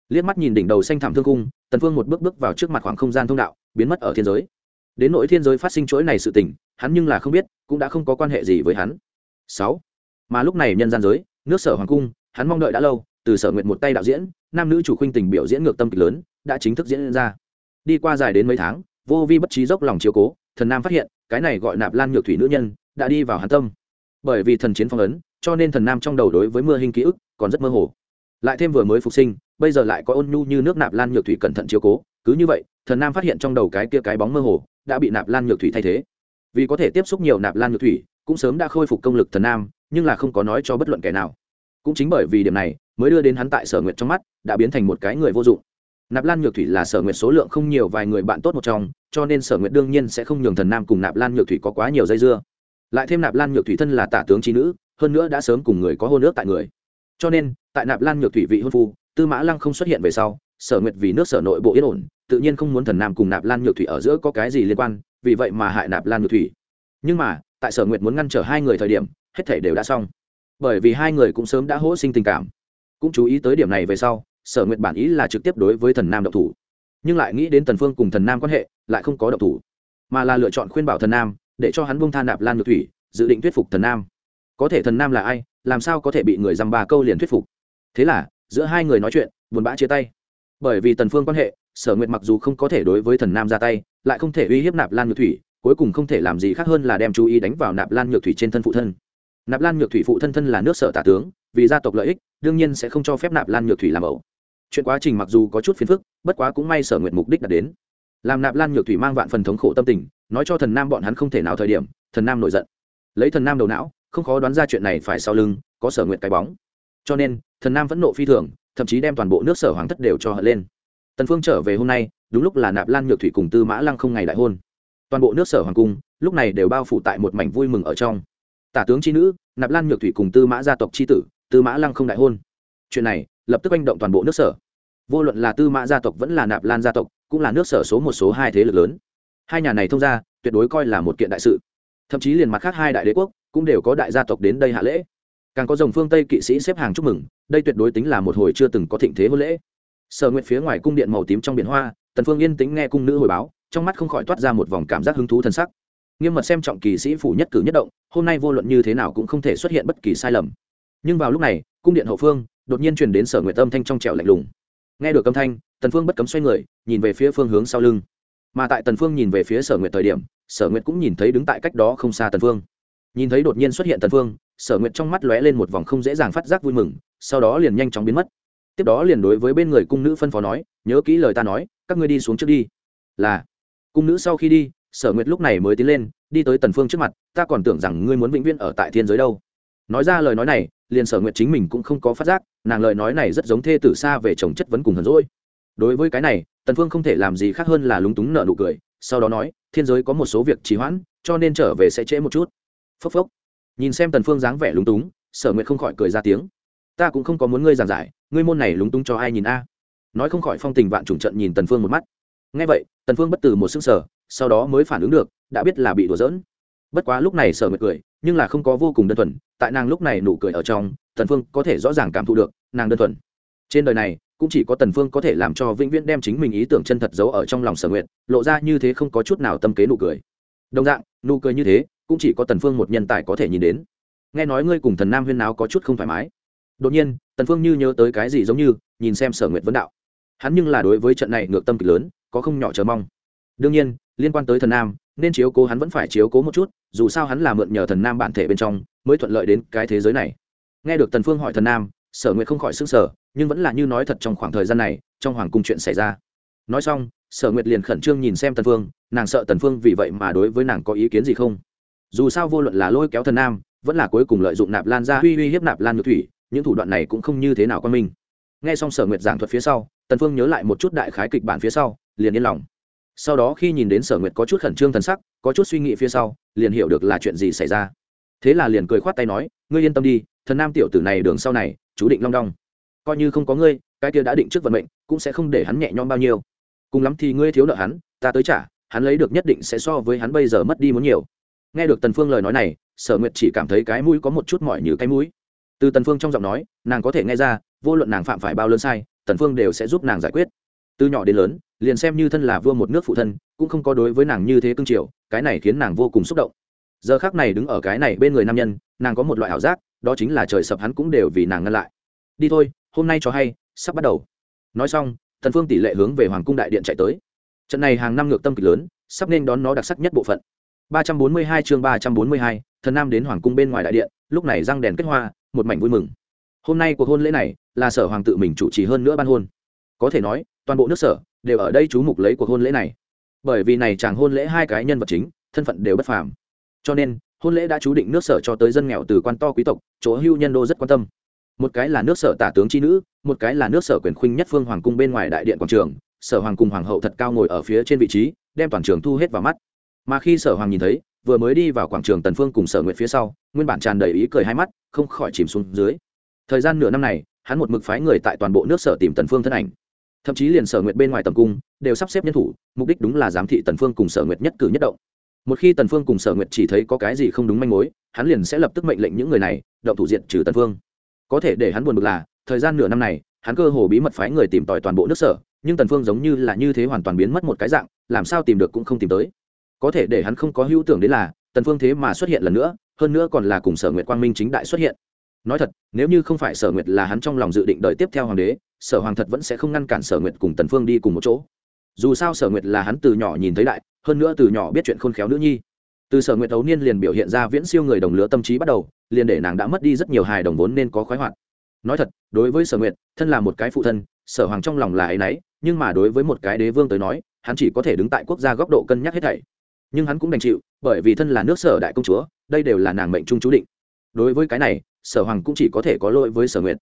A: Liếc mắt nhìn đỉnh đầu xanh thảm thương cung, Tần Phương một bước bước vào trước mặt khoảng không gian thông đạo, biến mất ở thiên giới. Đến nỗi thiên giới phát sinh chuỗi này sự tình, hắn nhưng là không biết cũng đã không có quan hệ gì với hắn sáu mà lúc này nhân gian giới nước sở hoàng cung hắn mong đợi đã lâu từ sở nguyện một tay đạo diễn nam nữ chủ khuynh tình biểu diễn ngược tâm kịch lớn, đã chính thức diễn ra. Đi qua dài đến mấy tháng, vô vi bất trí dốc lòng chiếu cố, thần nam phát hiện, cái này gọi nạp lan nhược thủy nữ nhân, đã đi vào hắn tâm. Bởi vì thần chiến phong ấn, cho nên thần nam trong đầu đối với mưa hình ký ức còn rất mơ hồ. Lại thêm vừa mới phục sinh, bây giờ lại có ôn nhu như nước nạp lan nhược thủy cẩn thận chiếu cố, cứ như vậy, thần nam phát hiện trong đầu cái kia cái bóng mơ hồ, đã bị nạp lan nhược thủy thay thế. Vì có thể tiếp xúc nhiều nạp lan nhược thủy, cũng sớm đã khôi phục công lực thần nam, nhưng là không có nói cho bất luận kẻ nào. Cũng chính bởi vì điểm này mới đưa đến hắn tại sở nguyệt trong mắt, đã biến thành một cái người vô dụng. Nạp lan nhược thủy là sở nguyệt số lượng không nhiều vài người bạn tốt một trong, cho nên sở nguyệt đương nhiên sẽ không nhường thần nam cùng nạp lan nhược thủy có quá nhiều dây dưa. Lại thêm nạp lan nhược thủy thân là tả tướng trí nữ, hơn nữa đã sớm cùng người có hôn ước tại người. Cho nên, tại nạp lan nhược thủy vị hôn phu, tư mã lăng không xuất hiện về sau, sở nguyệt vì nước sở nội bộ yên ổn, tự nhiên không muốn thần nam cùng nạp lan nhược thủy ở giữa có cái gì liên quan, vì vậy mà hại nạp lan nhược thủy. Nhưng mà, tại sở nguyệt muốn ngăn trở hai người thời điểm, hết thể đều đã xong. Bởi vì hai người cũng sớm đã hỗ sinh tình cảm cũng chú ý tới điểm này về sau, sở nguyệt bản ý là trực tiếp đối với thần nam độc thủ. Nhưng lại nghĩ đến tần phương cùng thần nam quan hệ, lại không có độc thủ, mà là lựa chọn khuyên bảo thần nam, để cho hắn buông tha nạp lan nhược thủy, dự định thuyết phục thần nam. Có thể thần nam là ai, làm sao có thể bị người dăm ba câu liền thuyết phục? Thế là, giữa hai người nói chuyện, buồn bã chia tay. Bởi vì tần phương quan hệ, sở nguyệt mặc dù không có thể đối với thần nam ra tay, lại không thể uy hiếp nạp lan nhược thủy, cuối cùng không thể làm gì khác hơn là đem chú ý đánh vào nạp lan nhược thủy trên thân phụ thân nạp lan nhược thủy phụ thân thân là nước sở tả tướng, vì gia tộc lợi ích, đương nhiên sẽ không cho phép nạp lan nhược thủy làm ẩu. Chuyện quá trình mặc dù có chút phiền phức, bất quá cũng may sở nguyện mục đích đã đến. Làm nạp lan nhược thủy mang vạn phần thống khổ tâm tình, nói cho thần nam bọn hắn không thể nào thời điểm, thần nam nổi giận. Lấy thần nam đầu não, không khó đoán ra chuyện này phải sau lưng, có sở nguyện cái bóng. Cho nên, thần nam vẫn nộ phi thường, thậm chí đem toàn bộ nước sở hoàng thất đều cho hận lên. Tần phương trở về hôm nay, đúng lúc là nạp lan nhược thủy cùng tư mã lăng không ngày đại hôn. Toàn bộ nước sở hoàng cung, lúc này đều bao phủ tại một mảnh vui mừng ở trong tả tướng chi nữ, nạp lan nhược thủy cùng tư mã gia tộc c tử, tư mã lăng không đại hôn. Chuyện này, lập tức manh động toàn bộ nước sở. Vô luận là tư mã gia tộc vẫn là nạp lan gia tộc, cũng là nước sở số một số hai thế lực lớn. Hai nhà này thông ra tuyệt đối coi là một kiện đại sự. Thậm chí liền mặt khác hai đại đế quốc, cũng đều có đại gia tộc đến đây hạ lễ. Càng có dòng phương tây kỵ sĩ xếp hàng chúc mừng, đây tuyệt đối tính là một hồi chưa từng có thịnh thế hôn lễ. Sở nguyện phía ngoài cung điện màu tím trong biển hoa, tần phương yên tĩnh nghe cung nữ hồi báo, trong mắt không khỏi toát ra một vòng cảm giác hứng thú thân sắc nghiêm mật xem trọng kỳ sĩ phủ nhất cử nhất động, hôm nay vô luận như thế nào cũng không thể xuất hiện bất kỳ sai lầm. Nhưng vào lúc này, cung điện hậu phương, đột nhiên truyền đến sở nguyệt âm thanh trong trẻo lạnh lùng. Nghe được âm thanh, tần phương bất cấm xoay người, nhìn về phía phương hướng sau lưng. Mà tại tần phương nhìn về phía sở nguyệt thời điểm, sở nguyệt cũng nhìn thấy đứng tại cách đó không xa tần phương. Nhìn thấy đột nhiên xuất hiện tần phương, sở nguyệt trong mắt lóe lên một vòng không dễ dàng phát giác vui mừng, sau đó liền nhanh chóng biến mất. Tiếp đó liền đối với bên người cung nữ phân phó nói, nhớ kỹ lời ta nói, các ngươi đi xuống trước đi. Là. Cung nữ sau khi đi sở nguyệt lúc này mới tiến lên, đi tới tần phương trước mặt, ta còn tưởng rằng ngươi muốn vĩnh viễn ở tại thiên giới đâu. Nói ra lời nói này, liền sở nguyệt chính mình cũng không có phát giác, nàng lời nói này rất giống thê tử xa về chồng chất vấn cùng hờn rỗi đối với cái này, tần phương không thể làm gì khác hơn là lúng túng nở nụ cười, sau đó nói, thiên giới có một số việc trì hoãn, cho nên trở về sẽ trễ một chút. Phốc phốc. Nhìn xem tần phương dáng vẻ lúng túng, sở nguyệt không khỏi cười ra tiếng. Ta cũng không có muốn ngươi giảng giải, ngươi môn này lúng túng cho ai nhìn a? Nói không khỏi phong tình vạn trùng trận nhìn tần phương một mắt. Nghe vậy, tần phương bất từ một sức sở sau đó mới phản ứng được, đã biết là bị đùa giỡn. Bất quá lúc này sở nguyệt cười, nhưng là không có vô cùng đơn thuần, tại nàng lúc này nụ cười ở trong, tần phương có thể rõ ràng cảm thụ được, nàng đơn thuần. Trên đời này, cũng chỉ có tần phương có thể làm cho vĩnh viễn đem chính mình ý tưởng chân thật giấu ở trong lòng sở nguyệt, lộ ra như thế không có chút nào tâm kế nụ cười. Đồng dạng, nụ cười như thế, cũng chỉ có tần phương một nhân tài có thể nhìn đến. Nghe nói ngươi cùng thần nam huyên náo có chút không thoải mái. Đột nhiên, tần phương như nhớ tới cái gì giống như, nhìn xem sở nguyệt vấn đạo. Hắn nhưng là đối với trận này ngược tâm kịch lớn, có không nhỏ chờ mong đương nhiên, liên quan tới thần nam, nên chiếu cố hắn vẫn phải chiếu cố một chút, dù sao hắn là mượn nhờ thần nam bản thể bên trong, mới thuận lợi đến cái thế giới này. Nghe được tần phương hỏi thần nam, sở nguyệt không khỏi sững sờ, nhưng vẫn là như nói thật trong khoảng thời gian này, trong hoàng cung chuyện xảy ra. Nói xong, sở nguyệt liền khẩn trương nhìn xem tần phương, nàng sợ tần phương vì vậy mà đối với nàng có ý kiến gì không? Dù sao vô luận là lôi kéo thần nam, vẫn là cuối cùng lợi dụng nạp lan ra huy uy hiếp nạp lan nhược thủy, những thủ đoạn này cũng không như thế nào quan minh. Nghe xong sở nguyệt giảng thuật phía sau, tần phương nhớ lại một chút đại khái kịch bản phía sau, liền yên lòng sau đó khi nhìn đến sở nguyệt có chút khẩn trương thần sắc, có chút suy nghĩ phía sau, liền hiểu được là chuyện gì xảy ra. Thế là liền cười khoát tay nói, ngươi yên tâm đi, thần nam tiểu tử này đường sau này, chú định long đong. Coi như không có ngươi, cái kia đã định trước vận mệnh, cũng sẽ không để hắn nhẹ nhõm bao nhiêu. Cùng lắm thì ngươi thiếu nợ hắn, ta tới trả, hắn lấy được nhất định sẽ so với hắn bây giờ mất đi muốn nhiều. Nghe được tần phương lời nói này, sở nguyệt chỉ cảm thấy cái mũi có một chút mỏi như cái mũi. Từ tần phương trong giọng nói, nàng có thể nghe ra, vô luận nàng phạm phải bao lớn sai, tần phương đều sẽ giúp nàng giải quyết từ nhỏ đến lớn liền xem như thân là vua một nước phụ thân cũng không có đối với nàng như thế cương triều cái này khiến nàng vô cùng xúc động. Giờ khắc này đứng ở cái này bên người nam nhân nàng có một loại ảo giác đó chính là trời sập hắn cũng đều vì nàng ngăn lại. Đi thôi hôm nay cho hay sắp bắt đầu. Nói xong thần phương tỷ lệ hướng về hoàng cung đại điện chạy tới. Trận này hàng năm ngược tâm kịch lớn sắp nên đón nó đặc sắc nhất bộ phận. 342 chương 342, thần nam đến hoàng cung bên ngoài đại điện lúc này răng đèn kết hoa một mảnh vui mừng. Hôm nay cuộc hôn lễ này là sở hoàng tự mình chủ trì hơn nữa ban hôn. Có thể nói toàn bộ nước sở đều ở đây chú mục lấy cuộc hôn lễ này. Bởi vì này chàng hôn lễ hai cái nhân vật chính, thân phận đều bất phàm. Cho nên, hôn lễ đã chú định nước sở cho tới dân nghèo từ quan to quý tộc, chỗ hưu nhân đô rất quan tâm. Một cái là nước sở tả tướng chi nữ, một cái là nước sở quyền khuynh nhất phương hoàng cung bên ngoài đại điện quảng trường, sở hoàng cung hoàng hậu thật cao ngồi ở phía trên vị trí, đem toàn trường thu hết vào mắt. Mà khi sở hoàng nhìn thấy, vừa mới đi vào quảng trường tần phương cùng sở nguyện phía sau, nguyên bản tràn đầy ý cười hai mắt, không khỏi chìm xuống dưới. Thời gian nửa năm này, hắn một mực phái người tại toàn bộ nước sở tìm tần phương thân ảnh thậm chí liền sở Nguyệt bên ngoài tầm cung đều sắp xếp nhân thủ, mục đích đúng là giám thị tần phương cùng sở Nguyệt nhất cử nhất động. Một khi tần phương cùng sở nguyệt chỉ thấy có cái gì không đúng manh mối, hắn liền sẽ lập tức mệnh lệnh những người này động thủ diện trừ tần phương. Có thể để hắn buồn bực là, thời gian nửa năm này, hắn cơ hồ bí mật phái người tìm tòi toàn bộ nước sở, nhưng tần phương giống như là như thế hoàn toàn biến mất một cái dạng, làm sao tìm được cũng không tìm tới. Có thể để hắn không có hữu tưởng đến là, tần phương thế mà xuất hiện lần nữa, hơn nữa còn là cùng sở nguyệt quang minh chính đại xuất hiện. Nói thật, nếu như không phải sở nguyệt là hắn trong lòng dự định đợi tiếp theo hoàng đế sở hoàng thật vẫn sẽ không ngăn cản sở nguyệt cùng tần phương đi cùng một chỗ. Dù sao sở nguyệt là hắn từ nhỏ nhìn thấy đại, hơn nữa từ nhỏ biết chuyện khôn khéo nữ nhi. Từ sở nguyệt ấu niên liền biểu hiện ra viễn siêu người đồng lứa tâm trí bắt đầu, liền để nàng đã mất đi rất nhiều hài đồng vốn nên có khoái hoạt. Nói thật, đối với sở nguyệt, thân là một cái phụ thân, sở hoàng trong lòng là ấy nấy, nhưng mà đối với một cái đế vương tới nói, hắn chỉ có thể đứng tại quốc gia góc độ cân nhắc hết thảy. Nhưng hắn cũng đành chịu, bởi vì thân là nước sở đại công chúa, đây đều là nàng mệnh trung chú định. Đối với cái này, sở hoàng cũng chỉ có thể có lỗi với sở nguyệt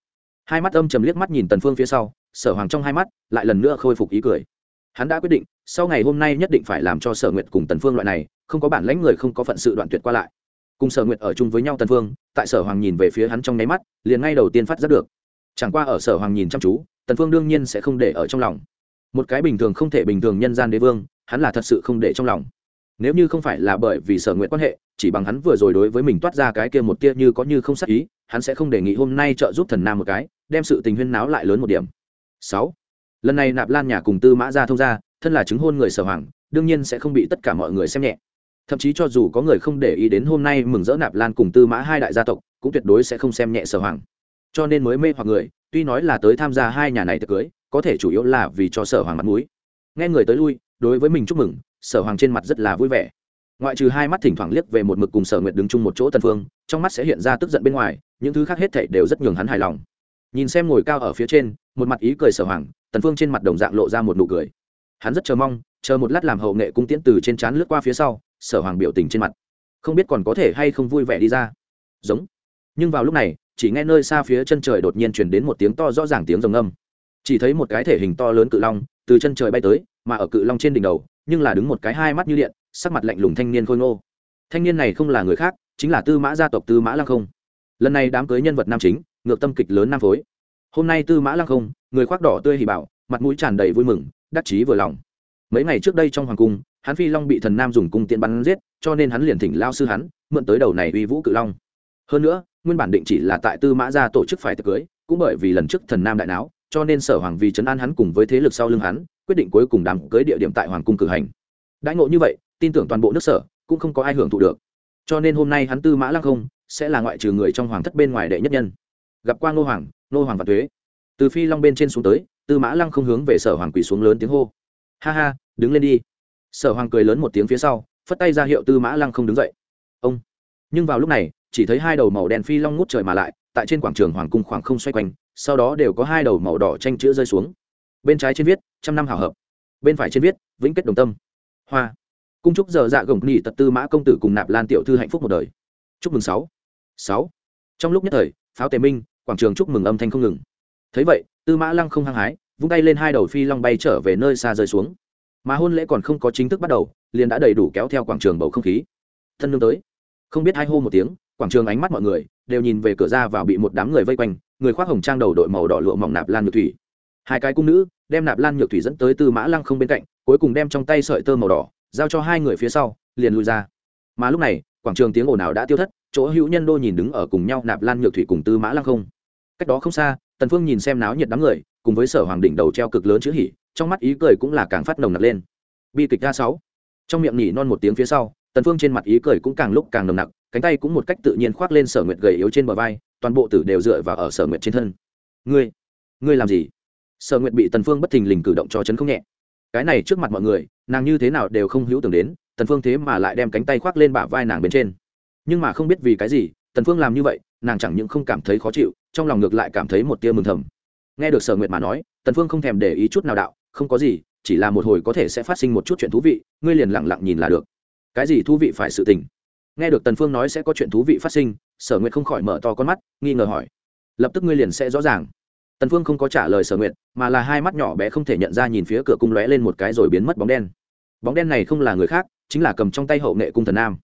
A: hai mắt âm trầm liếc mắt nhìn tần phương phía sau, sở hoàng trong hai mắt lại lần nữa khôi phục ý cười. Hắn đã quyết định, sau ngày hôm nay nhất định phải làm cho sở nguyệt cùng tần phương loại này, không có bản lãnh người không có phận sự đoạn tuyệt qua lại. Cùng sở nguyệt ở chung với nhau tần phương, tại sở hoàng nhìn về phía hắn trong nháy mắt, liền ngay đầu tiên phát giác được. Chẳng qua ở sở hoàng nhìn chăm chú, tần phương đương nhiên sẽ không để ở trong lòng. Một cái bình thường không thể bình thường nhân gian đế vương, hắn là thật sự không để trong lòng. Nếu như không phải là bởi vì sở nguyện quan hệ, chỉ bằng hắn vừa rồi đối với mình toát ra cái kia một tia như có như không sắc ý hắn sẽ không đề nghị hôm nay trợ giúp thần nam một cái, đem sự tình huyên náo lại lớn một điểm. Sáu. Lần này nạp lan nhà cùng tư mã ra thông ra thân là chứng hôn người sở hoàng, đương nhiên sẽ không bị tất cả mọi người xem nhẹ. Thậm chí cho dù có người không để ý đến hôm nay mừng rỡ nạp lan cùng tư mã hai đại gia tộc, cũng tuyệt đối sẽ không xem nhẹ sở hoàng. Cho nên mới mê hoặc người, tuy nói là tới tham gia hai nhà này tiệc cưới, có thể chủ yếu là vì cho sở hoàng mặt mũi. Nghe người tới lui, đối với mình chúc mừng, sở hoàng trên mặt rất là vui vẻ ngoại trừ hai mắt thỉnh thoảng liếc về một mực cùng sở nguyệt đứng chung một chỗ tân phương, trong mắt sẽ hiện ra tức giận bên ngoài, những thứ khác hết thảy đều rất nhường hắn hài lòng. Nhìn xem ngồi cao ở phía trên, một mặt ý cười sở hoàng, tần phương trên mặt đồng dạng lộ ra một nụ cười. Hắn rất chờ mong, chờ một lát làm hậu nghệ cung tiễn từ trên trán lướt qua phía sau, sở hoàng biểu tình trên mặt. Không biết còn có thể hay không vui vẻ đi ra. Giống. Nhưng vào lúc này, chỉ nghe nơi xa phía chân trời đột nhiên truyền đến một tiếng to rõ ràng tiếng rồng âm chỉ thấy một cái thể hình to lớn cự long từ chân trời bay tới, mà ở cự long trên đỉnh đầu, nhưng là đứng một cái hai mắt như điện sắc mặt lạnh lùng thanh niên khôi ngô. Thanh niên này không là người khác, chính là tư mã gia tộc tư mã lăng không. Lần này đám cưới nhân vật nam chính, ngược tâm kịch lớn nam phối. Hôm nay tư mã lăng không, người khoác đỏ tươi hỉ bảo mặt mũi tràn đầy vui mừng, đắc chí vừa lòng. Mấy ngày trước đây trong hoàng cung, hắn phi long bị thần nam dùng cung tiện bắn giết, cho nên hắn liền thỉnh lao sư hắn, mượn tới đầu này uy vũ cự long. Hơn nữa, nguyên bản định chỉ là tại tư mã gia tổ chức phải tiệc cưới, cũng bởi vì lần trước thần nam đại não cho nên sở hoàng vì trấn an hắn cùng với thế lực sau lưng hắn, quyết định cuối cùng đám cưới địa điểm tại hoàng cung cử hành. Đãi ngộ như vậy tin tưởng toàn bộ nước sở, cũng không có ai hưởng thụ được. Cho nên hôm nay hắn tư mã lăng không sẽ là ngoại trừ người trong hoàng thất bên ngoài đệ nhất nhân. Gặp qua ngô hoàng ngô hoàng và thuế từ phi long bên trên xuống tới, tư mã lăng không hướng về sở hoàng quỳ xuống lớn tiếng hô. Ha ha, đứng lên đi. Sở hoàng cười lớn một tiếng phía sau, phất tay ra hiệu tư mã lăng không đứng dậy. Ông. Nhưng vào lúc này, chỉ thấy hai đầu màu đen phi long ngút trời mà lại, tại trên quảng trường hoàng cung khoảng không xoay quanh, sau đó đều có hai đầu màu đỏ tranh chữ rơi xuống. Bên trái trên viết, trăm năm hảo hợp. Bên phải trên viết, vĩnh kết đồng tâm. Hoa cung chúc giờ dạ gồng nghỉ tật tư mã công tử cùng nạp lan tiểu thư hạnh phúc một đời. Chúc mừng sáu. Sáu. Trong lúc nhất thời, pháo tề minh, quảng trường chúc mừng âm thanh không ngừng. Thấy vậy, tư mã lăng không hăng hái, vung tay lên hai đầu phi long bay trở về nơi xa rơi xuống. Mà hôn lễ còn không có chính thức bắt đầu, liền đã đầy đủ kéo theo quảng trường bầu không khí. Thân nương tới. Không biết hai hô một tiếng, quảng trường ánh mắt mọi người đều nhìn về cửa ra vào bị một đám người vây quanh, người khoác hồng trang đầu đội màu đỏ lụa mỏng nạp lan nhược thủy. Hai cái cung nữ đem nạp lan nhược thủy dẫn tới tư mã lăng không bên cạnh, cuối cùng đem trong tay sợi tơ màu đỏ giao cho hai người phía sau, liền lui ra. Mà lúc này, quảng trường tiếng ồn ào đã tiêu thất, chỗ hữu nhân đô nhìn đứng ở cùng nhau nạp lan nhược thủy cùng tư mã lăng không. Cách đó không xa, tần phương nhìn xem náo nhiệt đám người, cùng với sở hoàng đỉnh đầu treo cực lớn chữ hỉ, trong mắt ý cười cũng là càng phát nồng nặc lên. Bi kịch ra sáu. Trong miệng nhỉ non một tiếng phía sau, tần phương trên mặt ý cười cũng càng lúc càng nồng nặc, cánh tay cũng một cách tự nhiên khoác lên sở nguyệt gầy yếu trên bờ vai, toàn bộ tử đều dựa vào ở sở nguyệt trên thân. Ngươi ngươi làm gì? Sở nguyệt bị tần phương bất thình lình cử động cho chấn không nhẹ cái này trước mặt mọi người, nàng như thế nào đều không hữu tưởng đến, tần phương thế mà lại đem cánh tay khoác lên bả vai nàng bên trên. Nhưng mà không biết vì cái gì, tần phương làm như vậy, nàng chẳng những không cảm thấy khó chịu, trong lòng ngược lại cảm thấy một tia mừng thầm. Nghe được sở nguyệt mà nói, tần phương không thèm để ý chút nào đạo, không có gì, chỉ là một hồi có thể sẽ phát sinh một chút chuyện thú vị, ngươi liền lặng lặng nhìn là được. Cái gì thú vị phải sự tình? Nghe được tần phương nói sẽ có chuyện thú vị phát sinh, sở nguyệt không khỏi mở to con mắt, nghi ngờ hỏi. Lập tức ngươi liền sẽ rõ ràng tần phương không có trả lời sở nguyệt mà là hai mắt nhỏ bé không thể nhận ra nhìn phía cửa cung lóe lên một cái rồi biến mất bóng đen. Bóng đen này không là người khác chính là cầm trong tay hậu nghệ cung thần nam.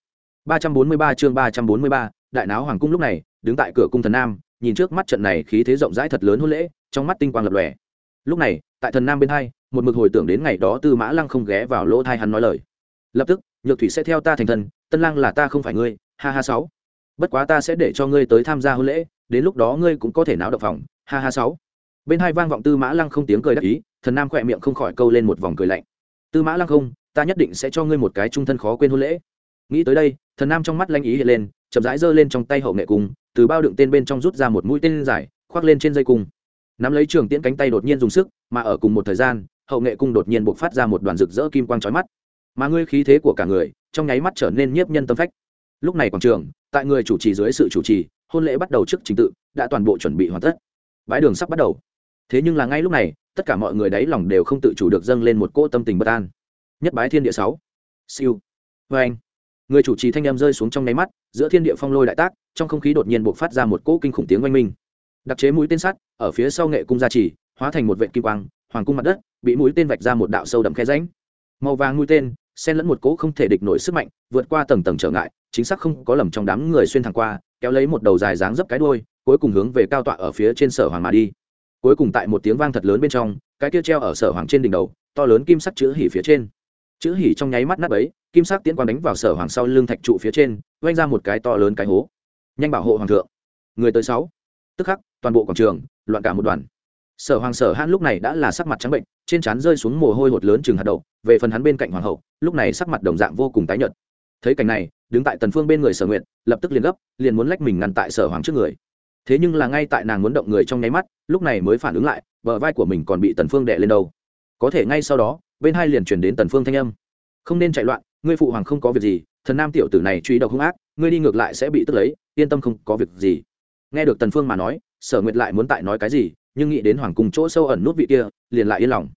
A: 343 chương 343, đại náo hoàng cung lúc này đứng tại cửa cung thần nam nhìn trước mắt trận này khí thế rộng rãi thật lớn hôn lễ trong mắt tinh quang lập lòe. Lúc này tại thần nam bên hai một mực hồi tưởng đến ngày đó tư mã lăng không ghé vào lỗ thai hắn nói lời. Lập tức nhược thủy sẽ theo ta thành thần tân lang là ta không phải ngươi ha ha sáu. Bất quá ta sẽ để cho ngươi tới tham gia hôn lễ đến lúc đó ngươi cũng có thể náo động phòng ha ha sáu. Bên hai vang vọng tư mã lăng không tiếng cười đắc ý, thần nam khỏe miệng không khỏi câu lên một vòng cười lạnh. Tư mã lăng không, ta nhất định sẽ cho ngươi một cái trung thân khó quên hôn lễ. Nghĩ tới đây, thần nam trong mắt lanh ý hiện lên, chậm rãi giơ lên trong tay hậu nghệ cung, từ bao đựng tên bên trong rút ra một mũi tên dài, khoác lên trên dây cung. Nắm lấy trường tiễn cánh tay đột nhiên dùng sức, mà ở cùng một thời gian, hậu nghệ cung đột nhiên buộc phát ra một đoàn rực rỡ kim quang trói mắt. Mà ngươi khí thế của cả người, trong nháy mắt trở nên nhiếp nhân tâm phách. Lúc này quảng trường, tại người chủ trì dưới sự chủ trì, hôn lễ bắt đầu trước trình tự, đã toàn bộ chuẩn bị hoàn tất bãi đường sắp bắt đầu. Thế nhưng là ngay lúc này, tất cả mọi người đáy lòng đều không tự chủ được dâng lên một cỗ tâm tình bất an. Nhất bái thiên địa sáu. Siêu. Vê anh, người chủ trì thanh em rơi xuống trong nháy mắt, giữa thiên địa phong lôi đại tác, trong không khí đột nhiên buộc phát ra một cỗ kinh khủng tiếng oanh minh. Đặc chế mũi tên sắt, ở phía sau nghệ cung gia trì, hóa thành một vệ kim quang, hoàng cung mặt đất, bị mũi tên vạch ra một đạo sâu đậm khe ránh màu vàng mũi tên, xen lẫn một cỗ không thể địch nổi sức mạnh, vượt qua tầng tầng trở ngại, chính xác không có lầm trong đám người xuyên thẳng qua, kéo lấy một đầu dài dáng dấp cái đuôi cuối cùng hướng về cao tọa ở phía trên sở hoàng mà đi. Cuối cùng tại một tiếng vang thật lớn bên trong, cái kia treo ở sở hoàng trên đỉnh đầu, to lớn kim sắc chữ hỉ phía trên. Chữ hỉ trong nháy mắt nát ấy kim sắc tiễn quang đánh vào sở hoàng sau lưng thạch trụ phía trên oanh ra một cái to lớn cái hố. Nhanh bảo hộ hoàng thượng. Người tới sáu. Tức khắc, toàn bộ quảng trường, loạn cả một đoàn. Sở hoàng sở hãn lúc này đã là sắc mặt trắng bệnh, trên trán rơi xuống mồ hôi hột lớn chừng hạt đậu, về phần hắn bên cạnh hoàng hậu, lúc này sắc mặt đồng dạng vô cùng tái nhợt. Thấy cảnh này, đứng tại tần phương bên người sở nguyện lập tức liền gấp, liền muốn lách mình ngăn tại sở hoàng trước người thế nhưng là ngay tại nàng muốn động người trong nháy mắt, lúc này mới phản ứng lại, bờ vai của mình còn bị tần phương đè lên đầu. có thể ngay sau đó, bên hai liền truyền đến tần phương thanh âm. Không nên chạy loạn, ngươi phụ hoàng không có việc gì, thần nam tiểu tử này truy độc hung ác, ngươi đi ngược lại sẽ bị tức lấy, yên tâm không có việc gì. Nghe được tần phương mà nói, sở nguyệt lại muốn tại nói cái gì, nhưng nghĩ đến hoàng cung chỗ sâu ẩn nút vị kia, liền lại yên lòng.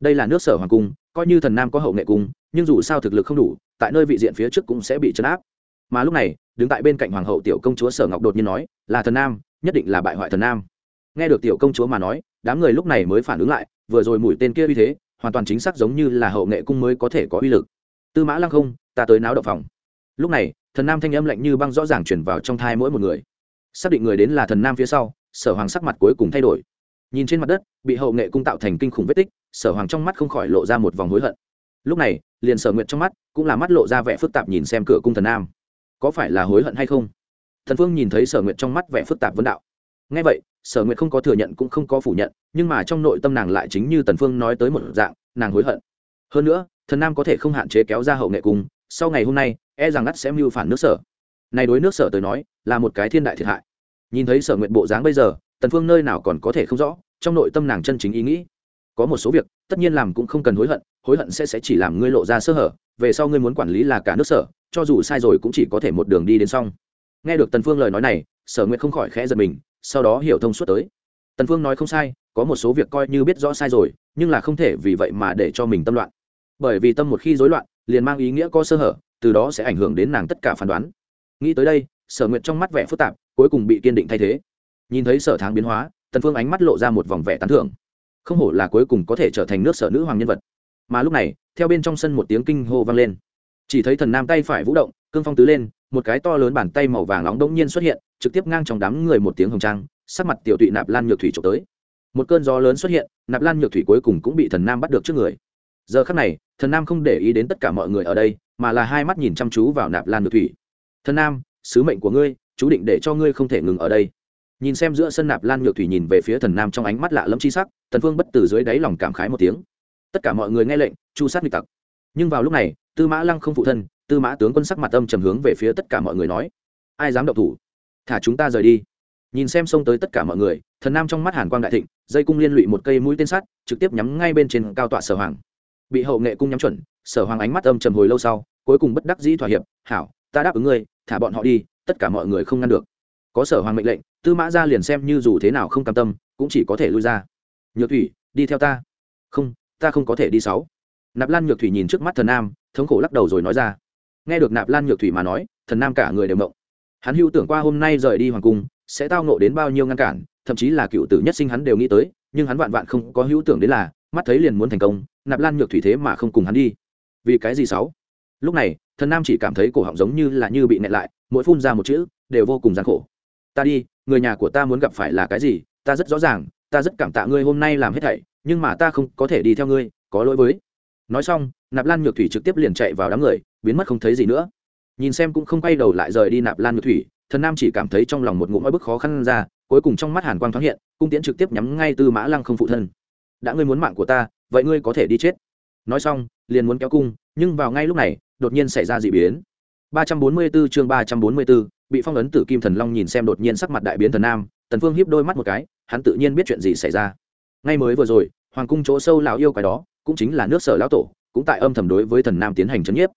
A: Đây là nước sở hoàng cung, coi như thần nam có hậu nghệ cung, nhưng dù sao thực lực không đủ, tại nơi vị diện phía trước cũng sẽ bị chấn áp. Mà lúc này, đứng tại bên cạnh hoàng hậu tiểu công chúa sở ngọc đột nhiên nói, là thần nam nhất định là bại hoại thần nam. Nghe được tiểu công chúa mà nói, đám người lúc này mới phản ứng lại, vừa rồi mũi tên kia uy thế, hoàn toàn chính xác giống như là hậu nghệ cung mới có thể có uy lực. Tư mã lăng không, ta tới náo động phòng. Lúc này, thần nam thanh âm lạnh như băng rõ ràng chuyển vào trong thai mỗi một người. Xác định người đến là thần nam phía sau, sở hoàng sắc mặt cuối cùng thay đổi. Nhìn trên mặt đất, bị hậu nghệ cung tạo thành kinh khủng vết tích, sở hoàng trong mắt không khỏi lộ ra một vòng hối hận. Lúc này, liền sở nguyện trong mắt cũng là mắt lộ ra vẻ phức tạp nhìn xem cửa cung thần nam. Có phải là hối hận hay không? Thần phương nhìn thấy sở nguyện trong mắt vẻ phức tạp vấn đạo. Ngay vậy, sở nguyện không có thừa nhận cũng không có phủ nhận, nhưng mà trong nội tâm nàng lại chính như tần phương nói tới một dạng, nàng hối hận. Hơn nữa, thần nam có thể không hạn chế kéo ra hậu nghệ cung sau ngày hôm nay e rằng ngắt sẽ mưu phản nước sở. Này đối nước sở tới nói, là một cái thiên đại thiệt hại. Nhìn thấy sở nguyện bộ dáng bây giờ, tần phương nơi nào còn có thể không rõ, trong nội tâm nàng chân chính ý nghĩ. Có một số việc, tất nhiên làm cũng không cần hối hận hối hận sẽ sẽ chỉ làm ngươi lộ ra sơ hở, về sau ngươi muốn quản lý là cả nước sở, cho dù sai rồi cũng chỉ có thể một đường đi đến xong nghe được tần phương lời nói này, sở nguyệt không khỏi khẽ giật mình, sau đó hiểu thông suốt tới. Tần phương nói không sai, có một số việc coi như biết rõ sai rồi, nhưng là không thể vì vậy mà để cho mình tâm loạn. Bởi vì tâm một khi rối loạn, liền mang ý nghĩa có sơ hở, từ đó sẽ ảnh hưởng đến nàng tất cả phán đoán. Nghĩ tới đây, sở nguyệt trong mắt vẻ phức tạp, cuối cùng bị kiên định thay thế. Nhìn thấy sở tháng biến hóa, tần phương ánh mắt lộ ra một vòng vẻ tán thưởng. Không hổ là cuối cùng có thể trở thành nước sở nữ hoàng nhân vật. Mà lúc này, theo bên trong sân một tiếng kinh hô vang lên. Chỉ thấy thần nam tay phải vũ động, cương phong tứ lên một cái to lớn bàn tay màu vàng nóng đông nhiên xuất hiện, trực tiếp ngang trong đám người một tiếng hồng trang, sắc mặt tiểu tụy nạp lan nhược thủy trộm tới. Một cơn gió lớn xuất hiện, nạp lan nhược thủy cuối cùng cũng bị thần nam bắt được trước người. Giờ khắc này, thần nam không để ý đến tất cả mọi người ở đây, mà là hai mắt nhìn chăm chú vào nạp lan nhược thủy. Thần nam, sứ mệnh của ngươi, chú định để cho ngươi không thể ngừng ở đây. Nhìn xem giữa sân nạp lan nhược thủy nhìn về phía thần nam trong ánh mắt lạ lẫm chi sắc, thần phương bất tử dưới đáy lòng cảm khái một tiếng. Tất cả mọi người nghe lệnh, chu sát nghịch tặc. Nhưng vào lúc này, tư mã lăng không phụ thân tư mã tướng quân sắc mặt âm trầm hướng về phía tất cả mọi người nói, ai dám động thủ? Thả chúng ta rời đi. Nhìn xem xông tới tất cả mọi người, thần nam trong mắt hàn quang đại thịnh, dây cung liên lụy một cây mũi tên sắt, trực tiếp nhắm ngay bên trên cao tọa sở hoàng. Bị hậu nghệ cung nhắm chuẩn, sở hoàng ánh mắt âm trầm hồi lâu sau, cuối cùng bất đắc dĩ thỏa hiệp, hảo, ta đáp ứng ngươi, thả bọn họ đi, tất cả mọi người không ngăn được. Có sở hoàng mệnh lệnh, tư mã ra liền xem như dù thế nào không cam tâm, cũng chỉ có thể lui ra. Nhược thủy, đi theo ta. Không ta không có thể đi sáu. Nạp lan nhược thủy nhìn trước mắt thần nam, thống khổ lắc đầu rồi nói ra nghe được nạp lan nhược thủy mà nói, thần nam cả người đều mộng hắn hưu tưởng qua hôm nay rời đi hoàng cung, sẽ tao nộ đến bao nhiêu ngăn cản, thậm chí là cựu tử nhất sinh hắn đều nghĩ tới, nhưng hắn vạn vạn không có hữu tưởng đến là, mắt thấy liền muốn thành công, nạp lan nhược thủy thế mà không cùng hắn đi. Vì cái gì sáu? Lúc này, thần nam chỉ cảm thấy cổ họng giống như là như bị nẹt lại, mỗi phun ra một chữ, đều vô cùng gian khổ. Ta đi, người nhà của ta muốn gặp phải là cái gì? Ta rất rõ ràng, ta rất cảm tạ ngươi hôm nay làm hết thảy, nhưng mà ta không có thể đi theo ngươi, có lỗi với. Nói xong, nạp lan nhược thủy trực tiếp liền chạy vào đám người biến mất không thấy gì nữa. Nhìn xem cũng không quay đầu lại rời đi nạp lan nhược thủy thần nam chỉ cảm thấy trong lòng một ngụm oi bức khó khăn ra cuối cùng trong mắt hàn quang thoáng hiện cung tiễn trực tiếp nhắm ngay tư mã lăng không phụ thân. Đã ngươi muốn mạng của ta vậy ngươi có thể đi chết. Nói xong liền muốn kéo cung nhưng vào ngay lúc này đột nhiên xảy ra d ị biến 344 chương 344, bị phong ấn tử kim thần long nhìn xem đột nhiên sắc mặt đại biến thần nam tần phương hiếp đôi mắt một cái hắn tự nhiên biết chuyện gì xảy ra. Ngay mới vừa rồi hoàng cung chỗ sâu lão yêu cái đó cũng chính là nước sở lão tổ cũng tại âm thầm đối với thần nam tiến hành chấn nhiếp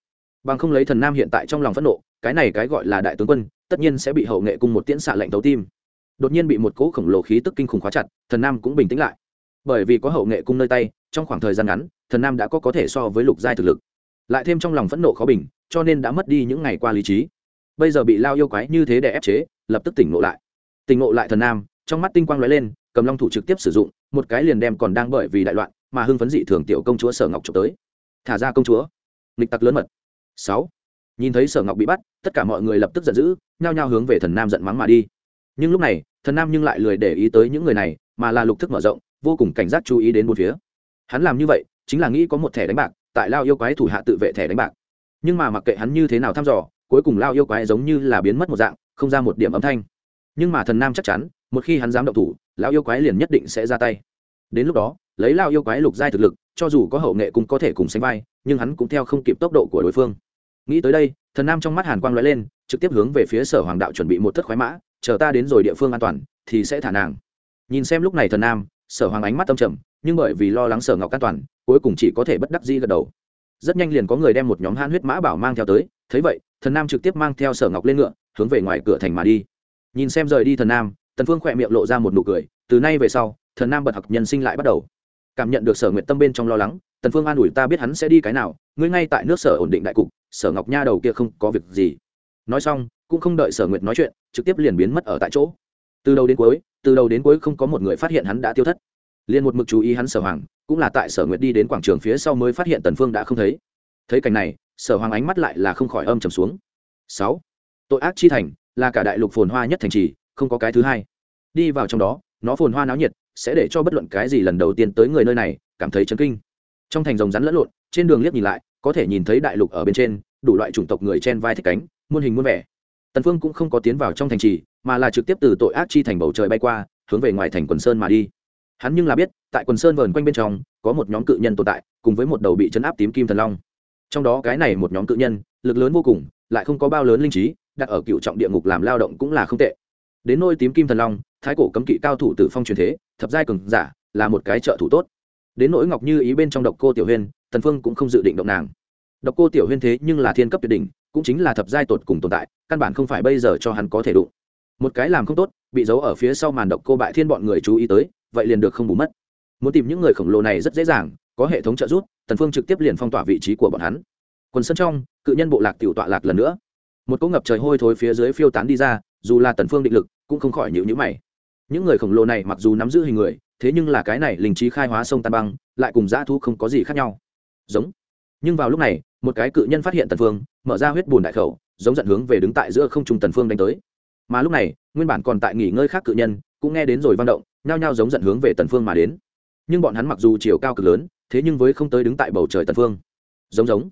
A: bằng không lấy thần nam hiện tại trong lòng phẫn nộ, cái này cái gọi là đại tướng quân, tất nhiên sẽ bị hậu nghệ cung một tiễn xạ lệnh tấu tim. Đột nhiên bị một cỗ khổng lồ khí tức kinh khủng khóa chặt, thần nam cũng bình tĩnh lại. Bởi vì có hậu nghệ cung nơi tay, trong khoảng thời gian ngắn, thần nam đã có có thể so với lục giai thực lực. Lại thêm trong lòng phẫn nộ khó bình, cho nên đã mất đi những ngày qua lý trí. Bây giờ bị lao yêu quái như thế để ép chế, lập tức tỉnh ngộ lại. Tỉnh ngộ lại thần nam, trong mắt tinh quang lóe lên, cầm long thủ trực tiếp sử dụng, một cái liền đem còn đang bởi vì đại loạn, mà hưng phấn dị thường tiểu công chúa sở ngọc trộm tới. Thả ra công chúa. Nghịch tặc lớn mật sáu. Nhìn thấy sở ngọc bị bắt, tất cả mọi người lập tức giận dữ, nhao nhao hướng về thần nam giận mắng mà đi. Nhưng lúc này, thần nam nhưng lại lười để ý tới những người này, mà là lục thức mở rộng, vô cùng cảnh giác chú ý đến bốn phía. Hắn làm như vậy, chính là nghĩ có một thẻ đánh bạc, tại lao yêu quái thủ hạ tự vệ thẻ đánh bạc. Nhưng mà mặc kệ hắn như thế nào thăm dò, cuối cùng lao yêu quái giống như là biến mất một dạng, không ra một điểm âm thanh. Nhưng mà thần nam chắc chắn, một khi hắn dám động thủ Lão yêu quái liền nhất định sẽ ra tay. Đến lúc đó, lấy lao yêu quái lục giai thực lực cho dù có hậu nghệ cũng có thể cùng sánh vai, nhưng hắn cũng theo không kịp tốc độ của đối phương. Nghĩ tới đây, thần nam trong mắt hàn quang lóe lên, trực tiếp hướng về phía sở hoàng đạo chuẩn bị một thất khoái mã, chờ ta đến rồi địa phương an toàn, thì sẽ thả nàng. Nhìn xem lúc này thần nam, sở hoàng ánh mắt tâm trầm, nhưng bởi vì lo lắng sở ngọc an toàn, cuối cùng chỉ có thể bất đắc dĩ gật đầu. Rất nhanh liền có người đem một nhóm han huyết mã bảo mang theo tới, thấy vậy, thần nam trực tiếp mang theo sở ngọc lên ngựa, hướng về ngoài cửa thành mà đi. Nhìn xem rời đi thần nam, tần phương khỏe miệng lộ ra một nụ cười, từ nay về sau, thần nam bật học nhân sinh lại bắt đầu cảm nhận được sở nguyện tâm bên trong lo lắng, tần phương an ủi ta biết hắn sẽ đi cái nào, ngươi ngay tại nước sở ổn định đại cục, sở ngọc nha đầu kia không có việc gì. Nói xong, cũng không đợi sở nguyện nói chuyện, trực tiếp liền biến mất ở tại chỗ. Từ đầu đến cuối, từ đầu đến cuối không có một người phát hiện hắn đã tiêu thất. Liền một mực chú ý hắn sở hoàng, cũng là tại sở nguyện đi đến quảng trường phía sau mới phát hiện tần phương đã không thấy. Thấy cảnh này, sở hoàng ánh mắt lại là không khỏi âm trầm xuống. Sáu, tội ác chi thành, là cả đại lục phồn hoa nhất thành trì, không có cái thứ hai. Đi vào trong đó, nó phồn hoa náo nhiệt sẽ để cho bất luận cái gì lần đầu tiên tới người nơi này, cảm thấy chấn kinh. Trong thành rồng rắn lẫn lộn, trên đường liếc nhìn lại, có thể nhìn thấy đại lục ở bên trên, đủ loại chủng tộc người chen vai thích cánh, muôn hình muôn vẻ. Tần phương cũng không có tiến vào trong thành trì, mà là trực tiếp từ tội ác chi thành bầu trời bay qua, hướng về ngoài thành quần sơn mà đi. Hắn nhưng là biết, tại quần sơn vờn quanh bên trong, có một nhóm cự nhân tồn tại, cùng với một đầu bị chấn áp tím kim thần long. Trong đó cái này một nhóm cự nhân, lực lớn vô cùng, lại không có bao lớn linh trí, đặt ở cựu trọng địa ngục làm lao động cũng là không tệ. Đến nôi tím kim thần long, thái cổ cấm kỵ cao thủ tử phong truyền thế thập giai cường giả, là một cái trợ thủ tốt. Đến nỗi ngọc như ý bên trong độc cô tiểu huyên, tần phương cũng không dự định động nàng. Độc cô tiểu huyên thế nhưng là thiên cấp tuyệt đỉnh, cũng chính là thập giai tột cùng tồn tại, căn bản không phải bây giờ cho hắn có thể đụng. Một cái làm không tốt, bị giấu ở phía sau màn độc cô bại thiên bọn người chú ý tới, vậy liền được không bù mất. Muốn tìm những người khổng lồ này rất dễ dàng, có hệ thống trợ giúp, tần phương trực tiếp liền phong tỏa vị trí của bọn hắn. Quần sân trong, cự nhân bộ lạc tiểu tọa lạc lần nữa. Một cỗ ngập trời hôi thối phía dưới phiêu tán đi ra, dù là tần phương định lực, cũng không khỏi nhíu nhíu mày những người khổng lồ này mặc dù nắm giữ hình người, thế nhưng là cái này linh trí khai hóa sông tan băng, lại cùng dã thu không có gì khác nhau. Giống. Nhưng vào lúc này, một cái cự nhân phát hiện tần phương, mở ra huyết bùn đại khẩu, giống giận hướng về đứng tại giữa không trung tần phương đánh tới. Mà lúc này, nguyên bản còn tại nghỉ ngơi khác cự nhân, cũng nghe đến rồi vang động, nhao nhao giống giận hướng về tần phương mà đến. Nhưng bọn hắn mặc dù chiều cao cực lớn, thế nhưng với không tới đứng tại bầu trời tần phương. Giống giống.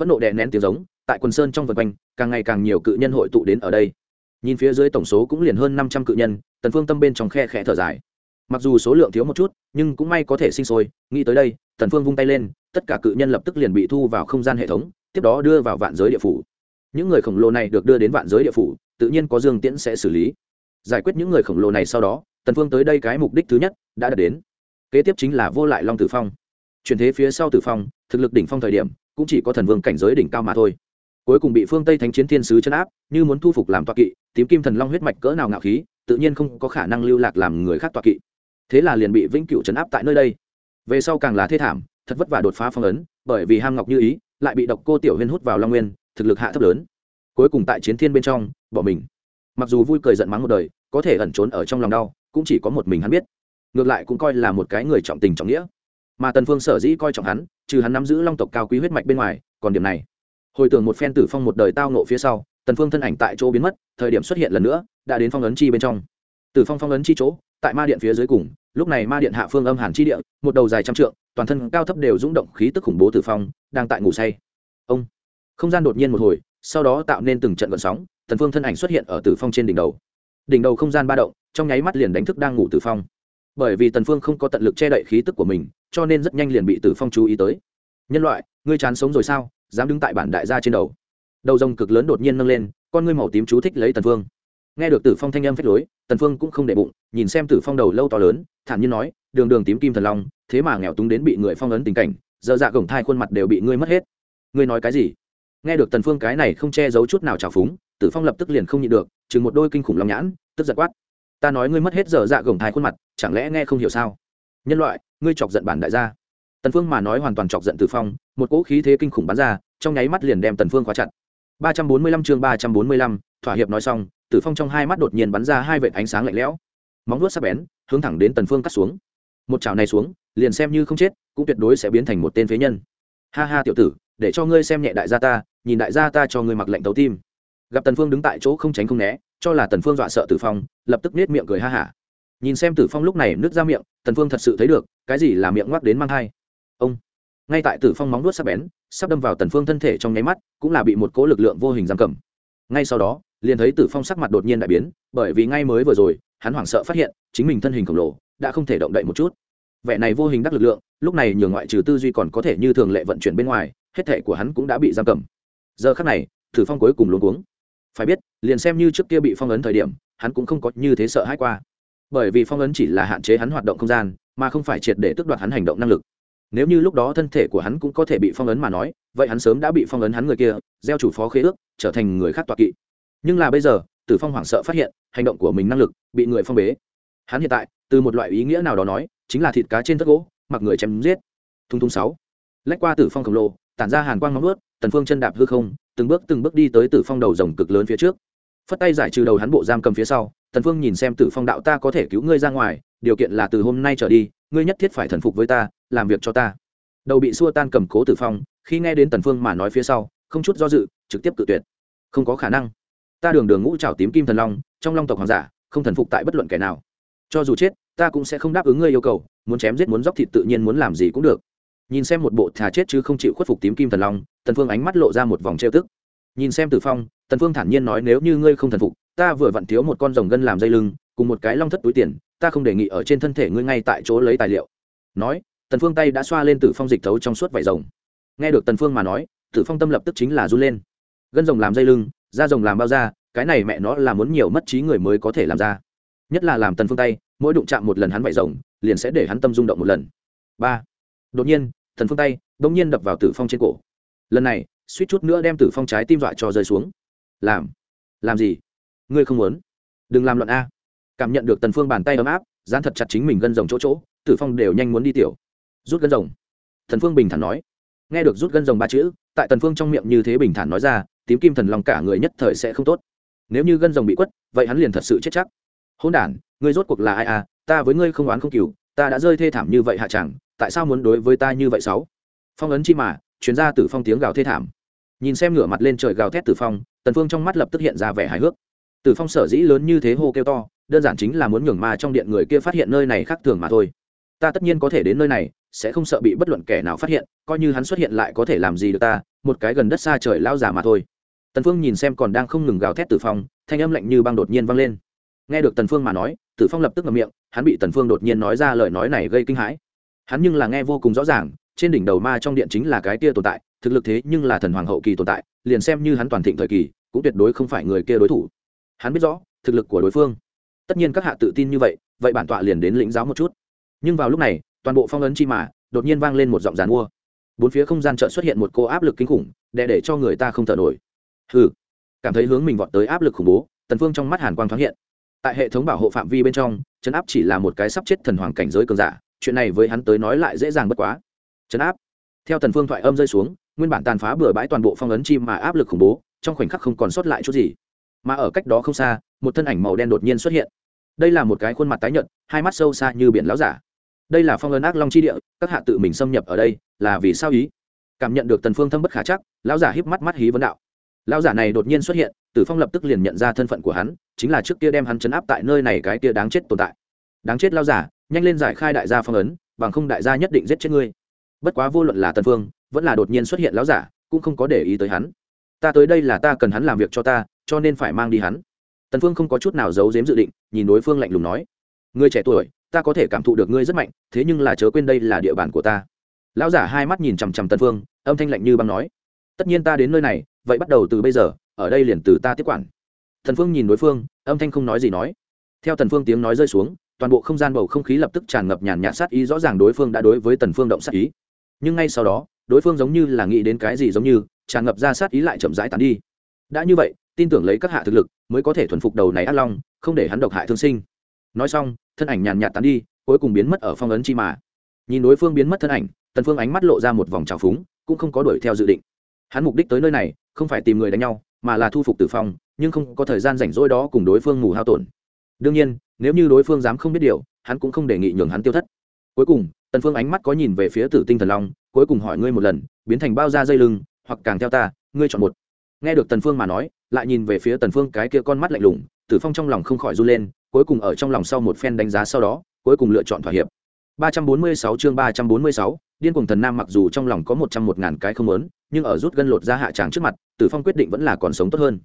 A: Phẫn nộ đè nén tiếng giống, tại quần sơn trong vần quanh, càng ngày càng nhiều cự nhân hội tụ đến ở đây. Nhìn phía dưới tổng số cũng liền hơn năm trăm cự nhân tần phương tâm bên trong khe khẽ thở dài. Mặc dù số lượng thiếu một chút, nhưng cũng may có thể sinh sôi, nghĩ tới đây, tần phương vung tay lên, tất cả cự nhân lập tức liền bị thu vào không gian hệ thống, tiếp đó đưa vào vạn giới địa phủ. Những người khổng lồ này được đưa đến vạn giới địa phủ, tự nhiên có dương tiễn sẽ xử lý. Giải quyết những người khổng lồ này sau đó, tần phương tới đây cái mục đích thứ nhất đã đạt đến. Kế tiếp chính là vô lại long tử phong. Chuyển thế phía sau tử phong, thực lực đỉnh phong thời điểm, cũng chỉ có thần vương cảnh giới đỉnh cao mà thôi. Cuối cùng bị phương tây thánh chiến thiên sứ chấn áp, như muốn thu phục làm toa kỵ, tím kim thần long huyết mạch cỡ nào ngạo khí tự nhiên không có khả năng lưu lạc làm người khác tọa kỵ. Thế là liền bị vĩnh cửu chấn áp tại nơi đây. Về sau càng là thê thảm, thật vất vả đột phá phong ấn, bởi vì ham ngọc như ý lại bị độc cô tiểu huyên hút vào long nguyên, thực lực hạ thấp lớn. Cuối cùng tại chiến thiên bên trong, bỏ mình. Mặc dù vui cười giận mắng một đời, có thể ẩn trốn ở trong lòng đau, cũng chỉ có một mình hắn biết. Ngược lại cũng coi là một cái người trọng tình trọng nghĩa. Mà tần phương sở dĩ coi trọng hắn, trừ hắn nắm giữ long tộc cao quý huyết mạch bên ngoài, còn điểm này. Hồi tưởng một phen tử phong một đời tao nộ phía sau, tần phương thân ảnh tại chỗ biến mất, thời điểm xuất hiện lần nữa đã đến phong ấn chi bên trong. Tử phong phong ấn chi chỗ, tại ma điện phía dưới cùng, lúc này ma điện hạ phương âm hàn chi địa, một đầu dài trăm trượng, toàn thân cao thấp đều rung động khí tức khủng bố tử phong, đang tại ngủ say. Ông! Không gian đột nhiên một hồi, sau đó tạo nên từng trận gợn sóng tần phương thân ảnh xuất hiện ở tử phong trên đỉnh đầu. Đỉnh đầu không gian ba động, trong nháy mắt liền đánh thức đang ngủ tử phong. Bởi vì tần phương không có tận lực che đậy khí tức của mình, cho nên rất nhanh liền bị tử phong chú ý tới. Nhân loại, ngươi chán sống rồi sao? Dám đứng tại bản đại gia trên đầu. Đầu rồng cực lớn đột nhiên nâng lên, con ngươi màu tím chú thích lấy tần phương nghe được tử phong thanh âm phách lối tần phương cũng không để bụng nhìn xem tử phong đầu lâu to lớn thản nhiên nói đường đường tím kim thần long thế mà nghèo túng đến bị người phong ấn tình cảnh giờ dạ gồng thai khuôn mặt đều bị ngươi mất hết. Ngươi nói cái gì? Nghe được tần phương cái này không che giấu chút nào trào phúng tử phong lập tức liền không nhịn được chừng một đôi kinh khủng long nhãn tức giật quát ta nói ngươi mất hết giờ dạ gồng thai khuôn mặt chẳng lẽ nghe không hiểu sao? Nhân loại ngươi chọc giận bản đại gia. Tần phương mà nói hoàn toàn chọc giận tử phong một cỗ khí thế kinh khủng bắn ra trong nháy mắt liền đem tần phương khóa chặt. 345 chương 345, thỏa hiệp nói xong tử phong trong hai mắt đột nhiên bắn ra hai vệt ánh sáng lạnh lẽo. Móng vuốt sắc bén, hướng thẳng đến tần phương cắt xuống. Một chảo này xuống, liền xem như không chết, cũng tuyệt đối sẽ biến thành một tên phế nhân. Ha ha tiểu tử, để cho ngươi xem nhẹ đại gia ta, nhìn đại gia ta cho ngươi mặc lệnh tấu tim. Gặp tần phương đứng tại chỗ không tránh không né, cho là tần phương dọa sợ tử phong, lập tức nết miệng cười ha hả. Nhìn xem tử phong lúc này nứt ra miệng, tần phương thật sự thấy được, cái gì là miệng ngoác đến mang hai ông. Ngay tại tử phong móng nuốt sắc bén, sắp đâm vào tần phương thân thể trong nháy mắt, cũng là bị một cỗ lực lượng vô hình giam cầm. Ngay sau đó liền thấy tử phong sắc mặt đột nhiên đại biến, bởi vì ngay mới vừa rồi, hắn hoảng sợ phát hiện, chính mình thân hình khổng lồ, đã không thể động đậy một chút. Vẻ này vô hình đắc lực lượng, lúc này nhường ngoại trừ tư duy còn có thể như thường lệ vận chuyển bên ngoài, hết thể của hắn cũng đã bị giam cầm. Giờ khắc này, tử phong cuối cùng luống cuống. Phải biết, liền xem như trước kia bị phong ấn thời điểm, hắn cũng không có như thế sợ hãi qua. Bởi vì phong ấn chỉ là hạn chế hắn hoạt động không gian, mà không phải triệt để tước đoạt hắn hành động năng lực. Nếu như lúc đó thân thể của hắn cũng có thể bị phong ấn mà nói, vậy hắn sớm đã bị phong ấn hắn người kia, gieo chủ phó khế ước, trở thành người khác tọa kỵ nhưng là bây giờ, tử phong hoảng sợ phát hiện, hành động của mình năng lực bị người phong bế. Hắn hiện tại, từ một loại ý nghĩa nào đó nói, chính là thịt cá trên tất gỗ, mặc người chém giết. Thung thung sáu. Lách qua tử phong khổng lồ, tản ra hàn quang móng ướt tần phương chân đạp hư không, từng bước từng bước đi tới tử phong đầu rồng cực lớn phía trước. Phất tay giải trừ đầu hắn bộ giam cầm phía sau, tần phương nhìn xem tử phong đạo ta có thể cứu ngươi ra ngoài, điều kiện là từ hôm nay trở đi, ngươi nhất thiết phải thần phục với ta, làm việc cho ta. Đầu bị xua tan cầm cố tử phong, khi nghe đến tần phương mà nói phía sau, không chút do dự, trực tiếp cự tuyệt. Không có khả năng ta đường đường ngũ trảo tím kim thần long, trong long tộc hoàng giả, không thần phục tại bất luận kẻ nào. Cho dù chết, ta cũng sẽ không đáp ứng ngươi yêu cầu, muốn chém giết muốn dóc thịt tự nhiên muốn làm gì cũng được. Nhìn xem một bộ thà chết chứ không chịu khuất phục tím kim thần long, tần phương ánh mắt lộ ra một vòng trêu tức. Nhìn xem tử phong, tần phương thản nhiên nói nếu như ngươi không thần phục, ta vừa vặn thiếu một con rồng gân làm dây lưng, cùng một cái long thất túi tiền, ta không đề nghị ở trên thân thể ngươi ngay tại chỗ lấy tài liệu. Nói, tần phương tay đã xoa lên tử phong dịch thấu trong suốt vảy rồng. Nghe được tần phương mà nói, tử phong tâm lập tức chính là run lên. Gân rồng làm dây lưng da rồng làm bao da, cái này mẹ nó là muốn nhiều mất trí người mới có thể làm ra. Nhất là làm tần phương tay, mỗi đụng chạm một lần hắn vảy rồng, liền sẽ để hắn tâm rung động một lần. Ba. Đột nhiên, tần phương tay đột nhiên đập vào tử phong trên cổ. Lần này, suýt chút nữa đem tử phong trái tim dọa cho rơi xuống. Làm. Làm gì? Ngươi không muốn. Đừng làm loạn a. Cảm nhận được tần phương bàn tay ấm áp, dán thật chặt chính mình gân rồng chỗ chỗ, tử phong đều nhanh muốn đi tiểu. Rút gân rồng. Thần phương bình thản nói. Nghe được rút gân rồng ba chữ, tại tần phương trong miệng như thế bình thản nói ra tím kim thần long cả người nhất thời sẽ không tốt. Nếu như gân rồng bị quất, vậy hắn liền thật sự chết chắc. Hôn đản, ngươi rốt cuộc là ai à? Ta với ngươi không oán không cừu, ta đã rơi thê thảm như vậy hạ chẳng, tại sao muốn đối với ta như vậy sáu phong ấn chi mà chuyến ra từ phong tiếng gào thê thảm. Nhìn xem ngửa mặt lên trời gào thét tử phong, tần phương trong mắt lập tức hiện ra vẻ hài hước. Tử phong sở dĩ lớn như thế hô kêu to, đơn giản chính là muốn nhường ma trong điện người kia phát hiện nơi này khác thường mà thôi. Ta tất nhiên có thể đến nơi này, sẽ không sợ bị bất luận kẻ nào phát hiện, coi như hắn xuất hiện lại có thể làm gì được ta, một cái gần đất xa trời lao giả mà thôi tần phương nhìn xem còn đang không ngừng gào thét tử phong, thanh âm lạnh như băng đột nhiên vang lên. Nghe được tần phương mà nói, tử phong lập tức ngậm miệng, hắn bị tần phương đột nhiên nói ra lời nói này gây kinh hãi. Hắn nhưng là nghe vô cùng rõ ràng, trên đỉnh đầu ma trong điện chính là cái kia tồn tại, thực lực thế nhưng là thần hoàng hậu kỳ tồn tại, liền xem như hắn toàn thịnh thời kỳ, cũng tuyệt đối không phải người kia đối thủ. Hắn biết rõ, thực lực của đối phương. Tất nhiên các hạ tự tin như vậy vậy bản tọa liền đến lĩnh giáo một chút. Nhưng vào lúc này, toàn bộ phong ấn chi mà, đột nhiên vang lên một giọng giàn mua. Bốn phía không gian chợt xuất hiện một cô áp lực kinh khủng, để để cho người ta không thở nổi hừ. Cảm thấy hướng mình vọt tới áp lực khủng bố, tần phương trong mắt hàn quang thoáng hiện. Tại hệ thống bảo hộ phạm vi bên trong chấn áp chỉ là một cái sắp chết thần hoàng cảnh giới cường giả, chuyện này với hắn tới nói lại dễ dàng bất quá. Chấn áp. Theo tần phương thoại âm rơi xuống, nguyên bản tàn phá bừa bãi toàn bộ phong ấn chim mà áp lực khủng bố, trong khoảnh khắc không còn sót lại chút gì. Mà ở cách đó không xa, một thân ảnh màu đen đột nhiên xuất hiện. Đây là một cái khuôn mặt tái nhợt, hai mắt sâu xa như biển láo giả. Đây là phong ấn ác long chi địa, các hạ tự mình xâm nhập ở đây, là vì sao ý? Cảm nhận được tần phương thâm bất khả chắc, lão giả híp mắt mắt hí vấn đạo lão giả này đột nhiên xuất hiện, tử phong lập tức liền nhận ra thân phận của hắn, chính là trước kia đem hắn chấn áp tại nơi này cái kia đáng chết tồn tại. Đáng chết lão giả, nhanh lên giải khai đại gia phong ấn, bằng không đại gia nhất định giết chết ngươi. Bất quá vô luận là tần phương vẫn là đột nhiên xuất hiện lão giả, cũng không có để ý tới hắn. Ta tới đây là ta cần hắn làm việc cho ta, cho nên phải mang đi hắn. Tần phương không có chút nào giấu giếm dự định, nhìn đối phương lạnh lùng nói, ngươi trẻ tuổi, ta có thể cảm thụ được ngươi rất mạnh, thế nhưng là chớ quên đây là địa bàn của ta. Lão giả hai mắt nhìn chằm chằm tần phương âm thanh lạnh như băng nói, tất nhiên ta đến nơi này vậy bắt đầu từ bây giờ, ở đây liền từ ta tiếp quản. Thần phương nhìn đối phương, âm thanh không nói gì nói. Theo thần phương tiếng nói rơi xuống, toàn bộ không gian bầu không khí lập tức tràn ngập nhàn nhạt sát ý, rõ ràng đối phương đã đối với tần phương động sát ý. Nhưng ngay sau đó, đối phương giống như là nghĩ đến cái gì giống như, tràn ngập ra sát ý lại chậm rãi tán đi. Đã như vậy, tin tưởng lấy các hạ thực lực, mới có thể thuần phục đầu này ác long, không để hắn độc hại thương sinh. Nói xong, thân ảnh nhàn nhạt tán đi, cuối cùng biến mất ở phong ấn chi mà. Nhìn đối phương biến mất thân ảnh tần phương ánh mắt lộ ra một vòng trào phúng, cũng không có đuổi theo dự định. Hắn mục đích tới nơi này không phải tìm người đánh nhau, mà là thu phục tử phong, nhưng không có thời gian rảnh rỗi đó cùng đối phương ngủ hao tổn. Đương nhiên, nếu như đối phương dám không biết điều, hắn cũng không đề nghị nhường hắn tiêu thất. Cuối cùng, tần phương ánh mắt có nhìn về phía tử tinh thần long, cuối cùng hỏi ngươi một lần, biến thành bao da dây lưng, hoặc càng theo ta, ngươi chọn một. Nghe được tần phương mà nói, lại nhìn về phía tần phương cái kia con mắt lạnh lùng, tử phong trong lòng không khỏi run lên, cuối cùng ở trong lòng sau một phen đánh giá sau đó, cuối cùng lựa chọn thỏa hiệp. 346 chương 346, điên cuồng thần nam mặc dù trong lòng có một trăm một ngàn cái không muốn, nhưng ở rút gân lột ra hạ tràng trước mặt, Tử Phong quyết định vẫn là còn sống tốt hơn.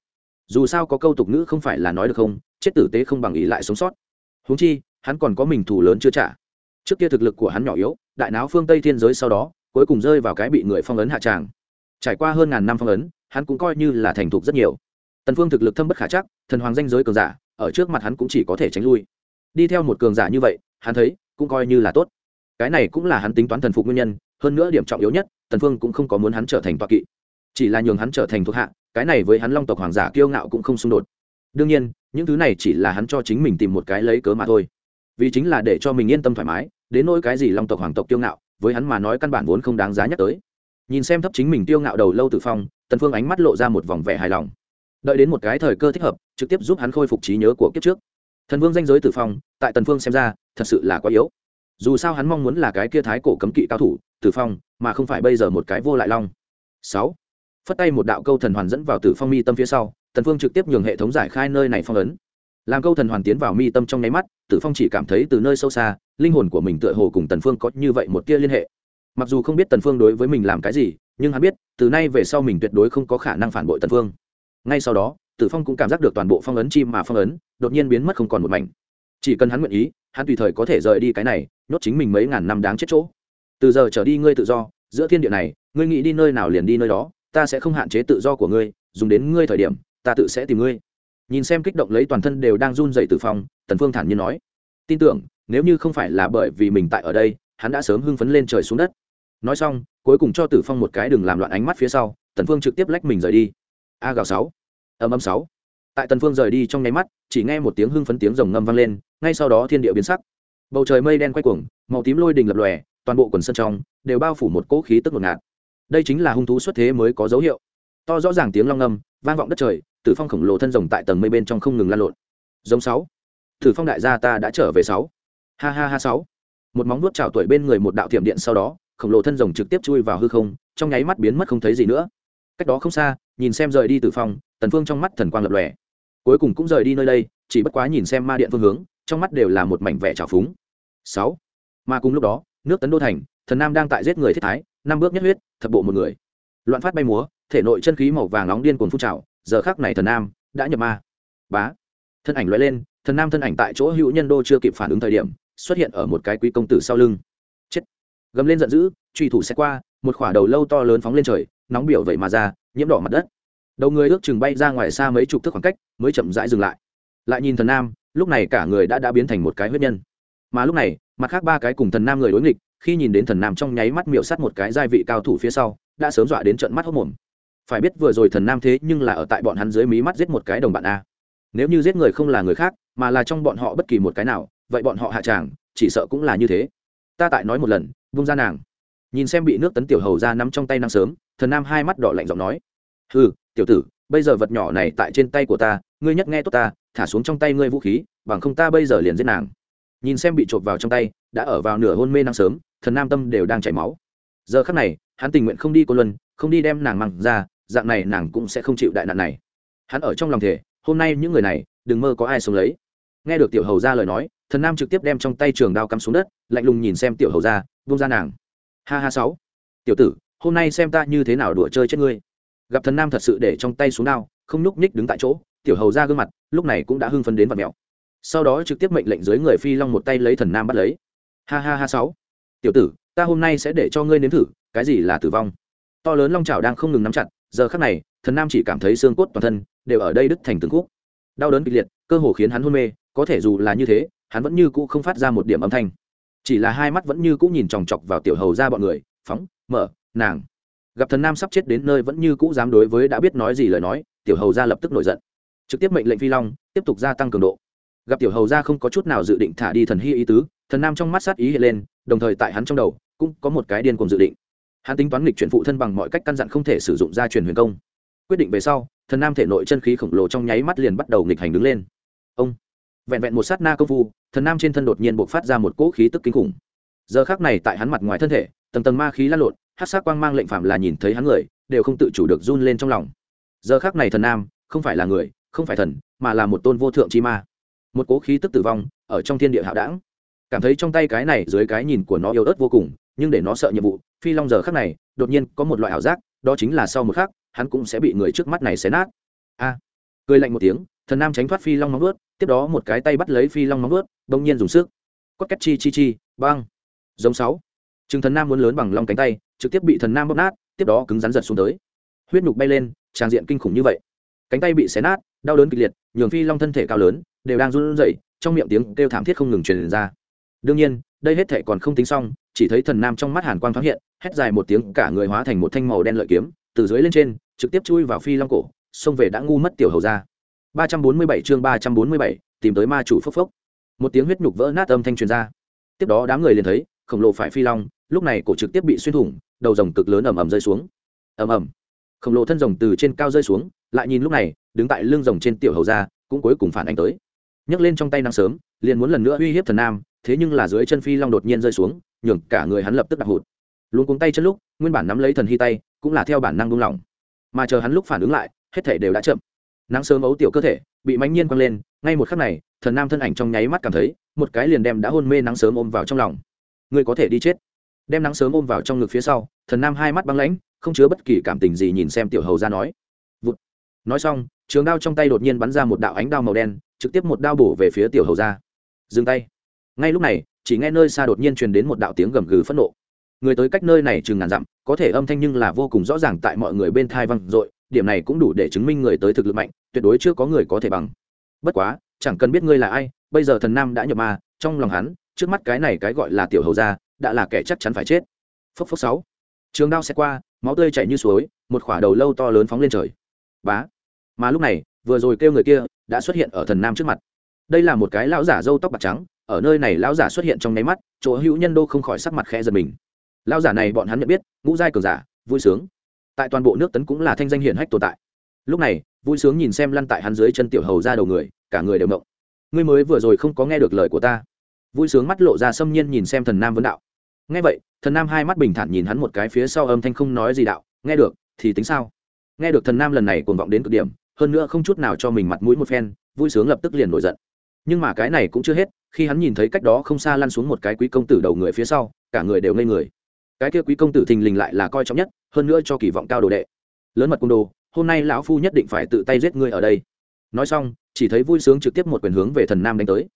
A: Dù sao có câu tục ngữ không phải là nói được không, chết tử tế không bằng ý lại sống sót. Huống chi, hắn còn có mình thủ lớn chưa trả. Trước kia thực lực của hắn nhỏ yếu, đại náo phương Tây thiên giới sau đó, cuối cùng rơi vào cái bị người phong ấn hạ tràng. Trải qua hơn ngàn năm phong ấn, hắn cũng coi như là thành thục rất nhiều. Tần Phương thực lực thâm bất khả chắc, thần hoàng danh giới cường giả, ở trước mặt hắn cũng chỉ có thể tránh lui. Đi theo một cường giả như vậy, hắn thấy cũng coi như là tốt. Cái này cũng là hắn tính toán thần phục nguyên nhân, hơn nữa điểm trọng yếu nhất, tần phương cũng không có muốn hắn trở thành toa kỵ. Chỉ là nhường hắn trở thành thuộc hạ, cái này với hắn long tộc hoàng giả kiêu ngạo cũng không xung đột. Đương nhiên, những thứ này chỉ là hắn cho chính mình tìm một cái lấy cớ mà thôi. Vì chính là để cho mình yên tâm thoải mái, đến nỗi cái gì long tộc hoàng tộc kiêu ngạo, với hắn mà nói căn bản vốn không đáng giá nhắc tới. Nhìn xem thấp chính mình kiêu ngạo đầu lâu tử phong, tần phương ánh mắt lộ ra một vòng vẻ hài lòng. Đợi đến một cái thời cơ thích hợp, trực tiếp giúp hắn khôi phục trí nhớ của kiếp trước thần vương danh giới tử phong, tại tần phương xem ra, thật sự là quá yếu. Dù sao hắn mong muốn là cái kia thái cổ cấm kỵ cao thủ, tử phong, mà không phải bây giờ một cái vô lại long. Sáu. Phất tay một đạo câu thần hoàn dẫn vào tử phong mi tâm phía sau, tần phương trực tiếp nhường hệ thống giải khai nơi này phong ấn. Làm câu thần hoàn tiến vào mi tâm trong nháy mắt, tử phong chỉ cảm thấy từ nơi sâu xa, linh hồn của mình tựa hồ cùng tần phương có như vậy một tia liên hệ. Mặc dù không biết tần phương đối với mình làm cái gì, nhưng hắn biết, từ nay về sau mình tuyệt đối không có khả năng phản bội tần phương. Ngay sau đó tử phong cũng cảm giác được toàn bộ phong ấn chim mà phong ấn, đột nhiên biến mất không còn một mảnh. Chỉ cần hắn nguyện ý, hắn tùy thời có thể rời đi cái này, nhốt chính mình mấy ngàn năm đáng chết chỗ. Từ giờ trở đi ngươi tự do, giữa thiên địa này, ngươi nghĩ đi nơi nào liền đi nơi đó, ta sẽ không hạn chế tự do của ngươi, dùng đến ngươi thời điểm, ta tự sẽ tìm ngươi. Nhìn xem kích động lấy toàn thân đều đang run dậy từ phòng tần phương thản nhiên nói, tin tưởng, nếu như không phải là bởi vì mình tại ở đây, hắn đã sớm hưng phấn lên trời xuống đất. Nói xong, cuối cùng cho tử phong một cái đừng làm loạn ánh mắt phía sau, tần phương trực tiếp lách mình rời đi. A gào sáu âm âm sáu. Tại tần phương rời đi trong nháy mắt, chỉ nghe một tiếng hưng phấn tiếng rồng ngâm vang lên, ngay sau đó thiên địa biến sắc. Bầu trời mây đen quay cuồng, màu tím lôi đình lập lòe, toàn bộ quần sân trong đều bao phủ một cỗ khí tức ngột ngạt. Đây chính là hung thú xuất thế mới có dấu hiệu. To rõ ràng tiếng long ngâm, vang vọng đất trời, tử phong khổng lồ thân rồng tại tầng mây bên trong không ngừng lan lộn. Giống sáu. Tử phong đại gia ta đã trở về sáu. Ha ha ha sáu. Một móng vuốt chảo tuổi bên người một đạo thiểm điện sau đó, khổng lồ thân rồng trực tiếp chui vào hư không, trong nháy mắt biến mất không thấy gì nữa. Cách đó không xa, nhìn xem rời đi tử phong tần phương trong mắt thần quang lập lòe. Cuối cùng cũng rời đi nơi đây, chỉ bất quá nhìn xem ma điện phương hướng, trong mắt đều là một mảnh vẻ trào phúng. Sáu. Mà cùng lúc đó, nước tấn đô thành, thần nam đang tại giết người thiết thái, năm bước nhất huyết, thập bộ một người. Loạn phát bay múa, thể nội chân khí màu vàng nóng điên cuồng phun trào, giờ khắc này thần nam đã nhập ma. Bá. Thân ảnh loại lên, thần nam thân ảnh tại chỗ hữu nhân đô chưa kịp phản ứng thời điểm, xuất hiện ở một cái quý công tử sau lưng. Chết. Gầm lên giận dữ, truy thủ xét qua, một khỏa đầu lâu to lớn phóng lên trời, nóng biểu vậy mà ra, nhiễm đỏ mặt đất đầu người ước chừng bay ra ngoài xa mấy chục thước khoảng cách, mới chậm rãi dừng lại. Lại nhìn thần nam, lúc này cả người đã đã biến thành một cái huyết nhân. Mà lúc này, mặt khác ba cái cùng thần nam người đối nghịch, khi nhìn đến thần nam trong nháy mắt miệu sắt một cái giai vị cao thủ phía sau, đã sớm dọa đến trận mắt hốc mồm. Phải biết vừa rồi thần nam thế nhưng là ở tại bọn hắn dưới mí mắt giết một cái đồng bạn a. Nếu như giết người không là người khác, mà là trong bọn họ bất kỳ một cái nào, vậy bọn họ hạ tràng, chỉ sợ cũng là như thế. Ta tại nói một lần, vung ra nàng. Nhìn xem bị nước tấn tiểu hầu ra nắm trong tay năng sớm, thần nam hai mắt đỏ lạnh giọng nói. Ừ tiểu tử, bây giờ vật nhỏ này tại trên tay của ta, ngươi nhất nghe tốt ta, thả xuống trong tay ngươi vũ khí, bằng không ta bây giờ liền giết nàng. Nhìn xem bị trộm vào trong tay, đã ở vào nửa hôn mê năng sớm, thần nam tâm đều đang chảy máu. Giờ khắc này, hắn tình nguyện không đi cô luân, không đi đem nàng mang ra, dạng này nàng cũng sẽ không chịu đại nạn này. Hắn ở trong lòng thể hôm nay những người này, đừng mơ có ai sống lấy. Nghe được tiểu hầu ra lời nói, thần nam trực tiếp đem trong tay trường đao cắm xuống đất, lạnh lùng nhìn xem tiểu hầu ra vung ra nàng. Ha ha sáu. Tiểu tử, hôm nay xem ta như thế nào đùa chơi chết ngươi gặp thần nam thật sự để trong tay xuống đao, không nhúc nhích đứng tại chỗ, tiểu hầu ra gương mặt, lúc này cũng đã hưng phấn đến vật mèo. Sau đó trực tiếp mệnh lệnh dưới người phi long một tay lấy thần nam bắt lấy. Ha ha ha sáu. Tiểu tử, ta hôm nay sẽ để cho ngươi nếm thử, cái gì là tử vong? To lớn long trào đang không ngừng nắm chặt, giờ khắc này, thần nam chỉ cảm thấy xương cốt toàn thân đều ở đây đứt thành từng khúc. Đau đớn kịch liệt, cơ hồ khiến hắn hôn mê, có thể dù là như thế, hắn vẫn như cũ không phát ra một điểm âm thanh. Chỉ là hai mắt vẫn như cũ nhìn chòng chọc vào tiểu hầu ra bọn người, phóng, mở, nàng gặp thần nam sắp chết đến nơi vẫn như cũ dám đối với đã biết nói gì lời nói, tiểu hầu ra lập tức nổi giận. Trực tiếp mệnh lệnh phi long, tiếp tục gia tăng cường độ. Gặp tiểu hầu ra không có chút nào dự định thả đi thần hy ý tứ, thần nam trong mắt sát ý hiện lên, đồng thời tại hắn trong đầu cũng có một cái điên cùng dự định. Hắn tính toán nghịch chuyển phụ thân bằng mọi cách căn dặn không thể sử dụng gia truyền huyền công. Quyết định về sau, thần nam thể nội chân khí khổng lồ trong nháy mắt liền bắt đầu nghịch hành đứng lên. Ông, vẹn vẹn một sát na công phu, thần nam trên thân đột nhiên buộc phát ra một cỗ khí tức kinh khủng. Giờ khác này tại hắn mặt ngoài thân thể, tầng tầng ma khí lăn lộn hát sát quang mang lệnh phạm là nhìn thấy hắn người, đều không tự chủ được run lên trong lòng. Giờ khác này thần nam, không phải là người, không phải thần, mà là một tôn vô thượng chi ma. Một cố khí tức tử vong ở trong thiên địa hạo đảng cảm thấy trong tay cái này dưới cái nhìn của nó yếu ớt vô cùng, nhưng để nó sợ nhiệm vụ, phi long giờ khắc này, đột nhiên có một loại ảo giác, đó chính là sau một khắc, hắn cũng sẽ bị người trước mắt này xé nát. A! Cười lạnh một tiếng, thần nam tránh thoát phi long móng vớt tiếp đó một cái tay bắt lấy phi long móng vớt đông nhiên dùng sức. Cốt cách chi chi chi băng giống sáu. Chừng thần nam muốn lớn bằng long cánh tay trực tiếp bị thần nam bóp nát tiếp đó cứng rắn giật xuống tới. Huyết nhục bay lên tràng diện kinh khủng như vậy. Cánh tay bị xé nát đau đớn kịch liệt nhường phi long thân thể cao lớn đều đang run rẩy trong miệng tiếng kêu thảm thiết không ngừng truyền ra. Đương nhiên đây hết thể còn không tính xong chỉ thấy thần nam trong mắt hàn quang thoáng hiện hét dài một tiếng cả người hóa thành một thanh màu đen lợi kiếm từ dưới lên trên trực tiếp chui vào phi long cổ xông về đã ngu mất tiểu hầu ra 347 chương 347, tìm tới ma chủ phốc phốc. Một tiếng huyết nhục vỡ nát âm thanh truyền ra. Tiếp đó đám người liền thấy khổng lồ phải phi long lúc này cổ trực tiếp bị xuyên thủng, đầu rồng cực lớn ầm ầm rơi xuống. Ầm ầm. Khổng lồ thân rồng từ trên cao rơi xuống, lại nhìn lúc này, đứng tại lưng rồng trên tiểu hầu ra cũng cuối cùng phản ánh tới. Nhấc lên trong tay nắng sớm, liền muốn lần nữa uy hiếp thần nam, thế nhưng là dưới chân phi long đột nhiên rơi xuống, nhường cả người hắn lập tức đặt hụt. Luôn cuống tay chân lúc, nguyên bản nắm lấy thần hy tay, cũng là theo bản năng buông lỏng. Mà chờ hắn lúc phản ứng lại, hết thể đều đã chậm. Nắng sớm ấu tiểu cơ thể, bị mãnh nhiên quăng lên, ngay một khắc này, thần nam thân ảnh trong nháy mắt cảm thấy, một cái liền đem đã hôn mê nắng sớm ôm vào trong lòng. Ngươi có thể đi chết đem nắng sớm ôm vào trong ngực phía sau, thần nam hai mắt băng lãnh, không chứa bất kỳ cảm tình gì nhìn xem tiểu hầu ra nói. Vụt. nói xong, trường đao trong tay đột nhiên bắn ra một đạo ánh đao màu đen, trực tiếp một đao bổ về phía tiểu hầu ra. Dừng tay. Ngay lúc này, chỉ nghe nơi xa đột nhiên truyền đến một đạo tiếng gầm gừ phẫn nộ. Người tới cách nơi này chừng ngàn dặm, có thể âm thanh nhưng là vô cùng rõ ràng tại mọi người bên thai văng dội, điểm này cũng đủ để chứng minh người tới thực lực mạnh, tuyệt đối chưa có người có thể bằng. Bất quá, chẳng cần biết ngươi là ai, bây giờ thần nam đã nhập ma, trong lòng hắn, trước mắt cái này cái gọi là tiểu hầu gia đã là kẻ chắc chắn phải chết. Phốc phốc sáu. Trường đao xe qua, máu tươi chảy như suối, một khỏa đầu lâu to lớn phóng lên trời. Bá. Mà lúc này, vừa rồi kêu người kia, đã xuất hiện ở thần nam trước mặt. Đây là một cái lão giả râu tóc bạc trắng, ở nơi này lão giả xuất hiện trong nháy mắt, chỗ hữu nhân đô không khỏi sắc mặt khẽ giật mình. Lão giả này bọn hắn nhận biết, ngũ giai cường giả, vui sướng. Tại toàn bộ nước tấn cũng là thanh danh hiển hách tồn tại. Lúc này, vui sướng nhìn xem lăn tại hắn dưới chân tiểu hầu ra đầu người, cả người đều động ngươi mới vừa rồi không có nghe được lời của ta. Vui sướng mắt lộ ra xâm nhiên nhìn xem thần nam vấn đạo nghe vậy, thần nam hai mắt bình thản nhìn hắn một cái phía sau âm thanh không nói gì đạo, nghe được, thì tính sao? Nghe được thần nam lần này cuồng vọng đến cực điểm, hơn nữa không chút nào cho mình mặt mũi một phen, vui sướng lập tức liền nổi giận. Nhưng mà cái này cũng chưa hết, khi hắn nhìn thấy cách đó không xa lăn xuống một cái quý công tử đầu người phía sau, cả người đều ngây người. Cái kia quý công tử thình lình lại là coi trọng nhất, hơn nữa cho kỳ vọng cao đồ đệ. Lớn mật cung đồ, hôm nay lão phu nhất định phải tự tay giết ngươi ở đây. Nói xong, chỉ thấy vui sướng trực tiếp một quyền hướng về thần nam đánh tới.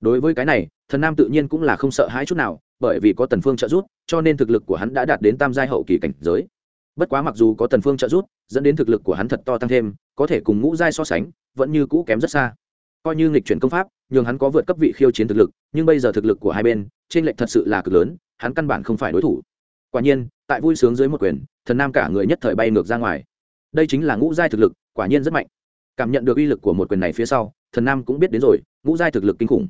A: Đối với cái này, thần nam tự nhiên cũng là không sợ hãi chút nào bởi vì có tần phương trợ giúp, cho nên thực lực của hắn đã đạt đến tam giai hậu kỳ cảnh giới. Bất quá mặc dù có tần phương trợ giúp, dẫn đến thực lực của hắn thật to tăng thêm, có thể cùng ngũ giai so sánh, vẫn như cũ kém rất xa. Coi như nghịch chuyển công pháp, nhường hắn có vượt cấp vị khiêu chiến thực lực, nhưng bây giờ thực lực của hai bên, trên lệch thật sự là cực lớn, hắn căn bản không phải đối thủ. Quả nhiên, tại vui sướng dưới một quyền, thần nam cả người nhất thời bay ngược ra ngoài. Đây chính là ngũ giai thực lực, quả nhiên rất mạnh. Cảm nhận được uy lực của một quyền này phía sau, thần nam cũng biết đến rồi, ngũ giai thực lực kinh khủng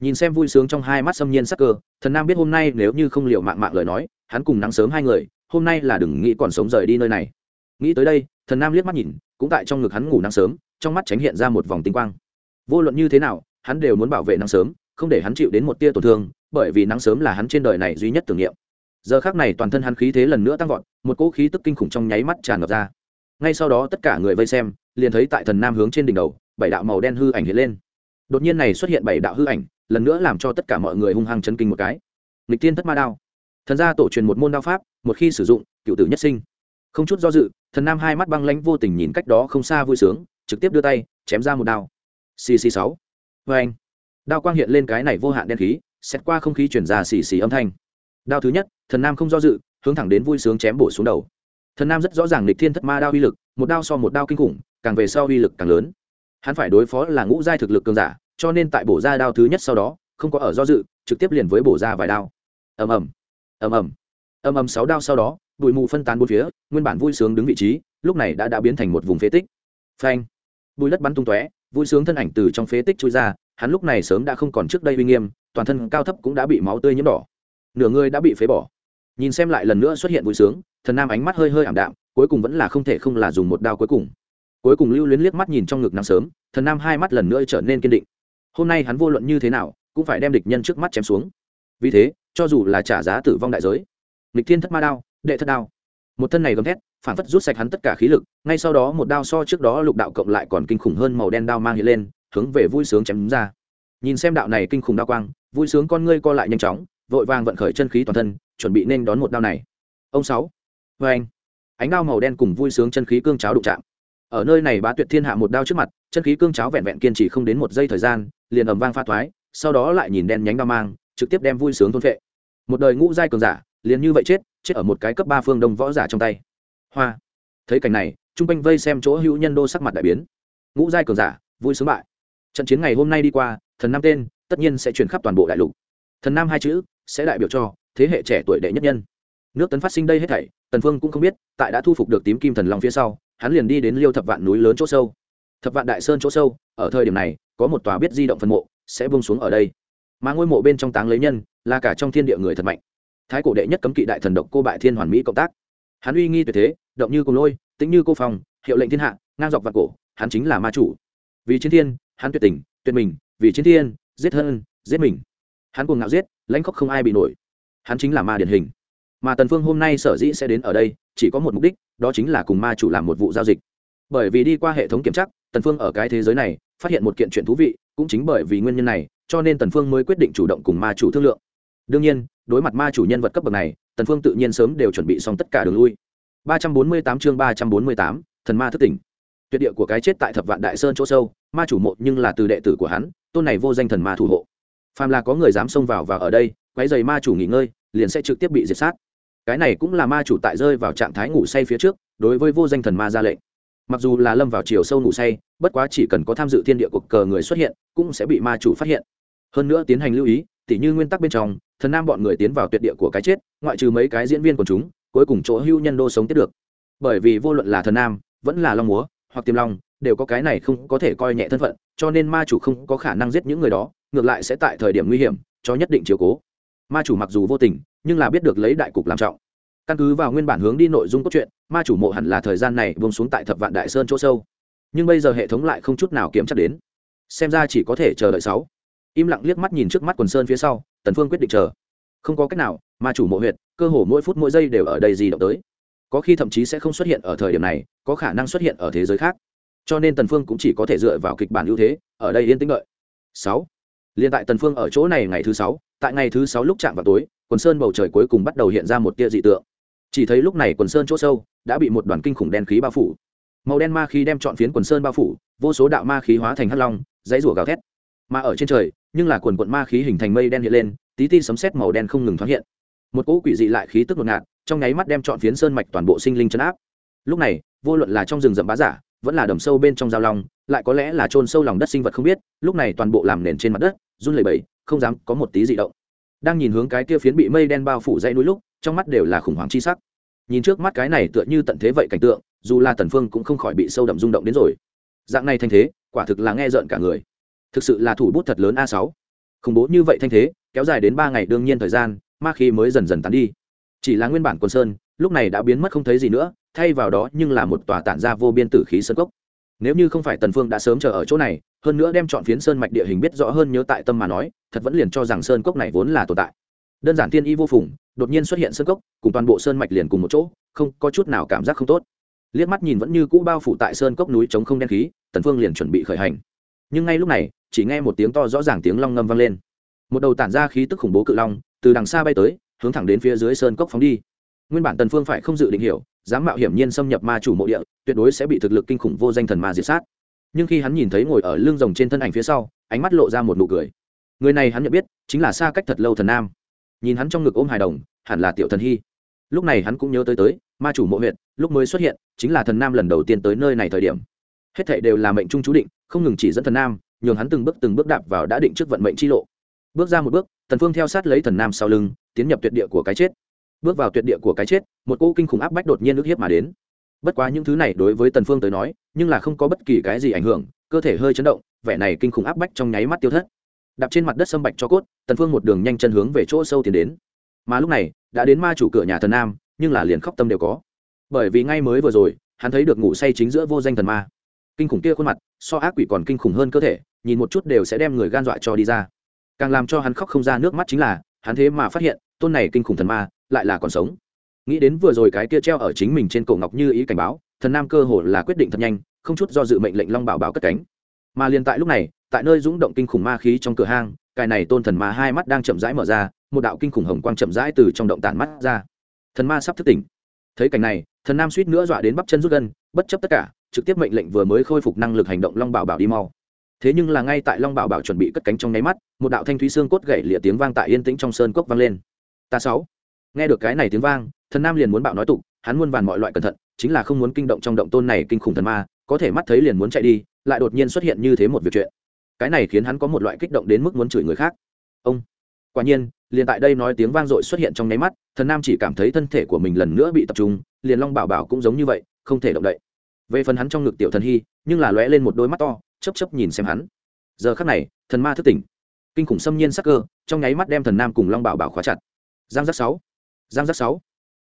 A: nhìn xem vui sướng trong hai mắt xâm nhiên sắc cơ, thần nam biết hôm nay nếu như không liệu mạng mạng lời nói, hắn cùng nắng sớm hai người, hôm nay là đừng nghĩ còn sống rời đi nơi này. Nghĩ tới đây, thần nam liếc mắt nhìn, cũng tại trong ngực hắn ngủ nắng sớm, trong mắt tránh hiện ra một vòng tinh quang. Vô luận như thế nào, hắn đều muốn bảo vệ nắng sớm, không để hắn chịu đến một tia tổn thương, bởi vì nắng sớm là hắn trên đời này duy nhất tưởng niệm. Giờ khác này toàn thân hắn khí thế lần nữa tăng vọt, một cỗ khí tức kinh khủng trong nháy mắt tràn ngập ra. Ngay sau đó tất cả người vây xem, liền thấy tại thần nam hướng trên đỉnh đầu, bảy đạo màu đen hư ảnh hiện lên. Đột nhiên này xuất hiện bảy đạo hư ảnh lần nữa làm cho tất cả mọi người hung hăng chấn kinh một cái. Lịch tiên thất ma đao. Thần gia tổ truyền một môn đao pháp, một khi sử dụng, cựu tử nhất sinh. Không chút do dự, thần nam hai mắt băng lãnh vô tình nhìn cách đó không xa vui sướng, trực tiếp đưa tay, chém ra một đao. Cc sáu. Vê anh. Đao quang hiện lên cái này vô hạn đen khí xét qua không khí chuyển ra xì xì âm thanh. Đao thứ nhất, thần nam không do dự, hướng thẳng đến vui sướng chém bổ xuống đầu. Thần nam rất rõ ràng lịch thiên thất ma đao uy lực, một đao so một đao kinh khủng, càng về sau uy lực càng lớn. Hắn phải đối phó là ngũ giai thực lực cường giả cho nên tại bổ ra đao thứ nhất sau đó, không có ở do dự, trực tiếp liền với bổ ra vài đao. Ầm ầm ầm ầm ầm ầm sáu đao sau đó, bụi mù phân tán bốn phía, nguyên bản vui sướng đứng vị trí, lúc này đã đã biến thành một vùng phế tích. Phanh, bụi đất bắn tung tóe, vui sướng thân ảnh từ trong phế tích trôi ra, hắn lúc này sớm đã không còn trước đây uy nghiêm, toàn thân cao thấp cũng đã bị máu tươi nhiễm đỏ. Nửa người đã bị phế bỏ. Nhìn xem lại lần nữa xuất hiện vui sướng, thần nam ánh mắt hơi hơi ảm đạm, cuối cùng vẫn là không thể không là dùng một đao cuối cùng. Cuối cùng lưu luyến liếc mắt nhìn trong ngực nắng sớm, thần nam hai mắt lần nữa trở nên kiên định hôm nay hắn vô luận như thế nào cũng phải đem địch nhân trước mắt chém xuống. Vì thế, cho dù là trả giá tử vong đại giới, nghịch thiên thất ma đao, đệ thất đao, một thân này gầm thét, phản phất rút sạch hắn tất cả khí lực, ngay sau đó một đao so trước đó lục đạo cộng lại còn kinh khủng hơn màu đen đao mang hiện lên, hướng về vui sướng chém ra. Nhìn xem đạo này kinh khủng đao quang, vui sướng con ngươi co lại nhanh chóng, vội vàng vận khởi chân khí toàn thân, chuẩn bị nên đón một đao này. Ông sáu. Vê anh ánh đao màu đen cùng vui sướng chân khí cương cháo đụng chạm ở nơi này bá tuyệt thiên hạ một đao trước mặt, chân khí cương cháo vẹn vẹn kiên trì không đến một giây thời gian, liền ầm vang pha thoái, sau đó lại nhìn đen nhánh đao mang, trực tiếp đem vui sướng thôn vệ một đời ngũ giai cường giả, liền như vậy chết chết ở một cái cấp ba phương đông võ giả trong tay. Hoa. Thấy cảnh này chung quanh vây xem chỗ hữu nhân đô sắc mặt đại biến. Ngũ giai cường giả, vui sướng bại. Trận chiến ngày hôm nay đi qua, thần nam tên, tất nhiên sẽ truyền khắp toàn bộ đại lục. Thần nam hai chữ, sẽ đại biểu cho thế hệ trẻ tuổi đệ nhất nhân. Nước tấn phát sinh đây hết thảy, tần phương cũng không biết, tại đã thu phục được tím kim thần long phía sau hắn liền đi đến liêu thập vạn núi lớn chỗ sâu. Thập vạn đại sơn chỗ sâu, ở thời điểm này, có một tòa biết di động phần mộ, sẽ bông xuống ở đây. Mà ngôi mộ bên trong táng lấy nhân, là cả trong thiên địa người thật mạnh. Thái cổ đệ nhất cấm kỵ đại thần độc cô bại thiên hoàn mỹ cộng tác. Hắn uy nghi tuyệt thế, động như cùng lôi tính như cô phòng hiệu lệnh thiên hạ, ngang dọc vạn cổ, hắn chính là ma chủ. Vì chiến thiên, hắn tuyệt tình, tuyệt mình, vì chiến thiên, giết hơn giết mình. Hắn cùng ngạo giết, lãnh khóc không ai bị nổi. Hắn chính là ma điển hình mà tần phương hôm nay sở dĩ sẽ đến ở đây chỉ có một mục đích đó chính là cùng ma chủ làm một vụ giao dịch. Bởi vì đi qua hệ thống kiểm tra tần phương ở cái thế giới này phát hiện một kiện chuyện thú vị cũng chính bởi vì nguyên nhân này cho nên tần phương mới quyết định chủ động cùng ma chủ thương lượng. Đương nhiên đối mặt ma chủ nhân vật cấp bậc này tần phương tự nhiên sớm đều chuẩn bị xong tất cả đường lui. 348 chương 348, thần ma thức tỉnh. Tuyệt địa của cái chết tại thập vạn đại sơn chỗ sâu ma chủ mộ nhưng là từ đệ tử của hắn tôn này vô danh thần ma thủ hộ. Phàm là có người dám xông vào và ở đây quấy giày ma chủ nghỉ ngơi liền sẽ trực tiếp bị diệt sát cái này cũng là ma chủ tại rơi vào trạng thái ngủ say phía trước, đối với vô danh thần ma ra lệnh. Mặc dù là lâm vào chiều sâu ngủ say, bất quá chỉ cần có tham dự thiên địa cuộc cờ người xuất hiện, cũng sẽ bị ma chủ phát hiện. Hơn nữa tiến hành lưu ý, tỉ như nguyên tắc bên trong, thần nam bọn người tiến vào tuyệt địa của cái chết, ngoại trừ mấy cái diễn viên của chúng, cuối cùng chỗ hưu nhân đô sống tiếp được. Bởi vì vô luận là thần nam, vẫn là long múa, hoặc tiềm long, đều có cái này không có thể coi nhẹ thân phận, cho nên ma chủ không có khả năng giết những người đó, ngược lại sẽ tại thời điểm nguy hiểm, cho nhất định chiều cố. Ma chủ mặc dù vô tình nhưng là biết được lấy đại cục làm trọng. Căn cứ vào nguyên bản hướng đi nội dung cốt truyện, ma chủ mộ hẳn là thời gian này vùng xuống tại thập vạn đại sơn chỗ sâu. Nhưng bây giờ hệ thống lại không chút nào kiểm chắc đến. Xem ra chỉ có thể chờ đợi sáu. Im lặng liếc mắt nhìn trước mắt quần sơn phía sau, tần phương quyết định chờ. Không có cách nào, ma chủ mộ huyệt, cơ hồ mỗi phút mỗi giây đều ở đây gì động tới. Có khi thậm chí sẽ không xuất hiện ở thời điểm này, có khả năng xuất hiện ở thế giới khác. Cho nên tần phương cũng chỉ có thể dựa vào kịch bản ưu thế, ở đây yên tĩnh đợi. Sáu. Liên tại tần phương ở chỗ này ngày thứ sáu, tại ngày thứ sáu lúc chạm vào tối quần sơn bầu trời cuối cùng bắt đầu hiện ra một tia dị tượng. Chỉ thấy lúc này quần sơn chỗ sâu đã bị một đoàn kinh khủng đen khí bao phủ. Màu đen ma khí đem trọn phiến quần sơn bao phủ, vô số đạo ma khí hóa thành hắc long, dãy rủa gào thét. Mà ở trên trời, nhưng là quần quận ma khí hình thành mây đen hiện lên, tí ti sấm sét màu đen không ngừng thoáng hiện. Một cỗ quỷ dị lại khí tức ngột ngạt, trong nháy mắt đem trọn phiến sơn mạch toàn bộ sinh linh chấn áp. Lúc này, vô luận là trong rừng rậm bá giả, vẫn là đầm sâu bên trong giao long, lại có lẽ là trôn sâu lòng đất sinh vật không biết, lúc này toàn bộ làm nền trên mặt đất, run lẩy bẩy, không dám có một tí dị động đang nhìn hướng cái kia phiến bị mây đen bao phủ dãy núi lúc, trong mắt đều là khủng hoảng chi sắc. Nhìn trước mắt cái này tựa như tận thế vậy cảnh tượng, dù là tần phương cũng không khỏi bị sâu đậm rung động đến rồi. Dạng này thanh thế, quả thực là nghe rợn cả người. Thực sự là thủ bút thật lớn a 6 khủng bố như vậy thanh thế, kéo dài đến ba ngày đương nhiên thời gian, ma khí mới dần dần tán đi. Chỉ là nguyên bản quần sơn, lúc này đã biến mất không thấy gì nữa, thay vào đó nhưng là một tòa tản ra vô biên tử khí sơn cốc. Nếu như không phải tần phương đã sớm chờ ở chỗ này hơn nữa đem chọn phiến sơn mạch địa hình biết rõ hơn nhớ tại tâm mà nói, thật vẫn liền cho rằng sơn cốc này vốn là tồn tại. Đơn giản tiên y vô phùng, đột nhiên xuất hiện sơn cốc, cùng toàn bộ sơn mạch liền cùng một chỗ, không, có chút nào cảm giác không tốt. Liếc mắt nhìn vẫn như cũ bao phủ tại sơn cốc núi chống không đen khí, tần phương liền chuẩn bị khởi hành. Nhưng ngay lúc này, chỉ nghe một tiếng to rõ ràng tiếng long ngâm vang lên. Một đầu tản ra khí tức khủng bố cự long, từ đằng xa bay tới, hướng thẳng đến phía dưới sơn cốc phóng đi. Nguyên bản tần phương phải không dự định hiểu, dám mạo hiểm nhiên xâm nhập ma chủ mộ địa, tuyệt đối sẽ bị thực lực kinh khủng vô danh thần ma diệt sát nhưng khi hắn nhìn thấy ngồi ở lưng rồng trên thân ảnh phía sau, ánh mắt lộ ra một nụ cười. Người này hắn nhận biết, chính là xa cách thật lâu thần nam. Nhìn hắn trong ngực ôm hài đồng, hẳn là tiểu thần hy. Lúc này hắn cũng nhớ tới tới, ma chủ mộ huyện lúc mới xuất hiện, chính là thần nam lần đầu tiên tới nơi này thời điểm. Hết thệ đều là mệnh trung chú định, không ngừng chỉ dẫn thần nam, nhường hắn từng bước từng bước đạp vào đã định trước vận mệnh chi lộ. Bước ra một bước, thần phương theo sát lấy thần nam sau lưng, tiến nhập tuyệt địa của cái chết. Bước vào tuyệt địa của cái chết, một cỗ kinh khủng áp bách đột nhiên ức hiếp mà đến. Bất quá những thứ này đối với tần phương tới nói nhưng là không có bất kỳ cái gì ảnh hưởng, cơ thể hơi chấn động, vẻ này kinh khủng áp bách trong nháy mắt tiêu thất. Đạp trên mặt đất sâm bạch cho cốt, tần phương một đường nhanh chân hướng về chỗ sâu tiến đến. Mà lúc này, đã đến ma chủ cửa nhà thần nam, nhưng là liền khóc tâm đều có. Bởi vì ngay mới vừa rồi, hắn thấy được ngủ say chính giữa vô danh thần ma. Kinh khủng kia khuôn mặt, so ác quỷ còn kinh khủng hơn cơ thể, nhìn một chút đều sẽ đem người gan dọa cho đi ra. Càng làm cho hắn khóc không ra nước mắt chính là, hắn thế mà phát hiện, tôn này kinh khủng thần ma, lại là còn sống. Nghĩ đến vừa rồi cái kia treo ở chính mình trên cổ ngọc như ý cảnh báo thần nam cơ hồ là quyết định thật nhanh, không chút do dự mệnh lệnh long bảo bảo cất cánh. Mà liền tại lúc này, tại nơi rúng động kinh khủng ma khí trong cửa hang cài này tôn thần ma hai mắt đang chậm rãi mở ra, một đạo kinh khủng hồng quang chậm rãi từ trong động tản mắt ra. Thần ma sắp thức tỉnh. Thấy cảnh này, thần nam suýt nữa dọa đến bắp chân rút gân, bất chấp tất cả, trực tiếp mệnh lệnh vừa mới khôi phục năng lực hành động long bảo bảo đi mau. Thế nhưng là ngay tại long bảo bảo chuẩn bị cất cánh trong nháy mắt, một đạo thanh thúy xương cốt gậy lịa tiếng vang tại yên tĩnh trong sơn cốc vang lên. Ta sáu. Nghe được cái này tiếng vang, thần nam liền muốn bạo nói tục, hắn muôn vàn mọi loại cẩn thận chính là không muốn kinh động trong động tôn này kinh khủng thần ma, có thể mắt thấy liền muốn chạy đi, lại đột nhiên xuất hiện như thế một việc chuyện. Cái này khiến hắn có một loại kích động đến mức muốn chửi người khác. Ông. Quả nhiên, liền tại đây nói tiếng vang dội xuất hiện trong nháy mắt, thần nam chỉ cảm thấy thân thể của mình lần nữa bị tập trung, liền long bảo bảo cũng giống như vậy, không thể động đậy. Về phần hắn trong ngực tiểu thần hy, nhưng là lóe lên một đôi mắt to chấp chấp nhìn xem hắn. Giờ khắc này, thần ma thức tỉnh. Kinh khủng xâm nhiên sắc cơ, trong nháy mắt đem thần nam cùng long bảo bảo khóa chặt. Giang giác sáu. Giang giác sáu.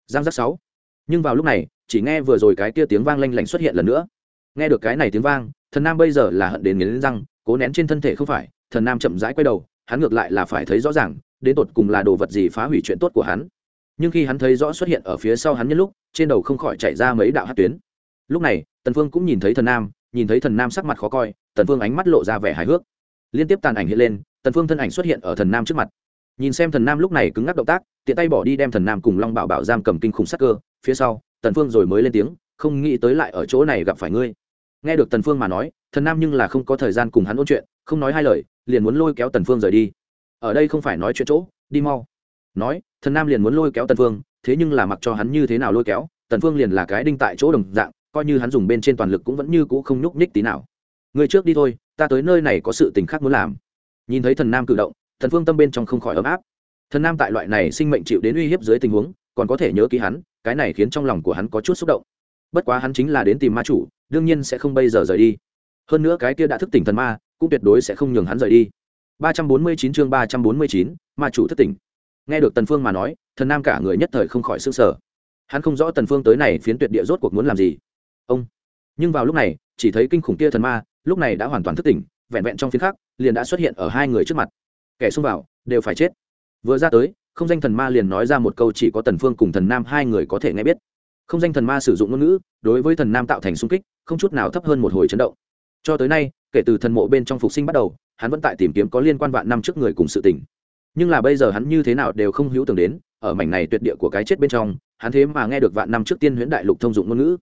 A: Giang giác sáu. Nhưng vào lúc này chỉ nghe vừa rồi cái kia tiếng vang lanh lảnh xuất hiện lần nữa. Nghe được cái này tiếng vang, thần nam bây giờ là hận đến nghiến răng, cố nén trên thân thể không phải, thần nam chậm rãi quay đầu, hắn ngược lại là phải thấy rõ ràng, đến tột cùng là đồ vật gì phá hủy chuyện tốt của hắn. Nhưng khi hắn thấy rõ xuất hiện ở phía sau hắn nhân lúc, trên đầu không khỏi chạy ra mấy đạo hát tuyến. Lúc này, tần phương cũng nhìn thấy thần nam, nhìn thấy thần nam sắc mặt khó coi, tần phương ánh mắt lộ ra vẻ hài hước. Liên tiếp tàn ảnh hiện lên, tần phương thân ảnh xuất hiện ở thần nam trước mặt. Nhìn xem thần nam lúc này cứng ngắc động tác, tiện tay bỏ đi đem thần nam cùng long bảo bảo giam cầm kinh khủng sắc cơ, phía sau tần phương rồi mới lên tiếng, không nghĩ tới lại ở chỗ này gặp phải ngươi. Nghe được tần phương mà nói, thần nam nhưng là không có thời gian cùng hắn ôn chuyện, không nói hai lời, liền muốn lôi kéo tần phương rời đi. Ở đây không phải nói chuyện chỗ, đi mau. Nói, thần nam liền muốn lôi kéo tần phương, thế nhưng là mặc cho hắn như thế nào lôi kéo, tần phương liền là cái đinh tại chỗ đồng dạng, coi như hắn dùng bên trên toàn lực cũng vẫn như cũ không nhúc nhích tí nào. Người trước đi thôi, ta tới nơi này có sự tình khác muốn làm. Nhìn thấy thần nam cử động thần phương tâm bên trong không khỏi ấm áp. Thần nam tại loại này sinh mệnh chịu đến uy hiếp dưới tình huống, còn có thể nhớ ký hắn cái này khiến trong lòng của hắn có chút xúc động. Bất quá hắn chính là đến tìm ma chủ đương nhiên sẽ không bây giờ rời đi. Hơn nữa cái kia đã thức tỉnh thần ma cũng tuyệt đối sẽ không nhường hắn rời đi. 349 chương 349, ma chủ thức tỉnh. Nghe được tần phương mà nói thần nam cả người nhất thời không khỏi sững sờ. Hắn không rõ tần phương tới này phiến tuyệt địa rốt cuộc muốn làm gì. Ông! Nhưng vào lúc này chỉ thấy kinh khủng kia thần ma lúc này đã hoàn toàn thức tỉnh vẹn vẹn trong phiến khác liền đã xuất hiện ở hai người trước mặt. Kẻ xông vào đều phải chết. Vừa ra tới không danh thần ma liền nói ra một câu chỉ có tần phương cùng thần nam hai người có thể nghe biết. Không danh thần ma sử dụng ngôn ngữ, đối với thần nam tạo thành xung kích, không chút nào thấp hơn một hồi chấn động. Cho tới nay, kể từ thần mộ bên trong phục sinh bắt đầu, hắn vẫn tại tìm kiếm có liên quan vạn năm trước người cùng sự tình. Nhưng là bây giờ hắn như thế nào đều không hữu tưởng đến, ở mảnh này tuyệt địa của cái chết bên trong, hắn thế mà nghe được vạn năm trước tiên huyễn đại lục thông dụng ngôn ngữ.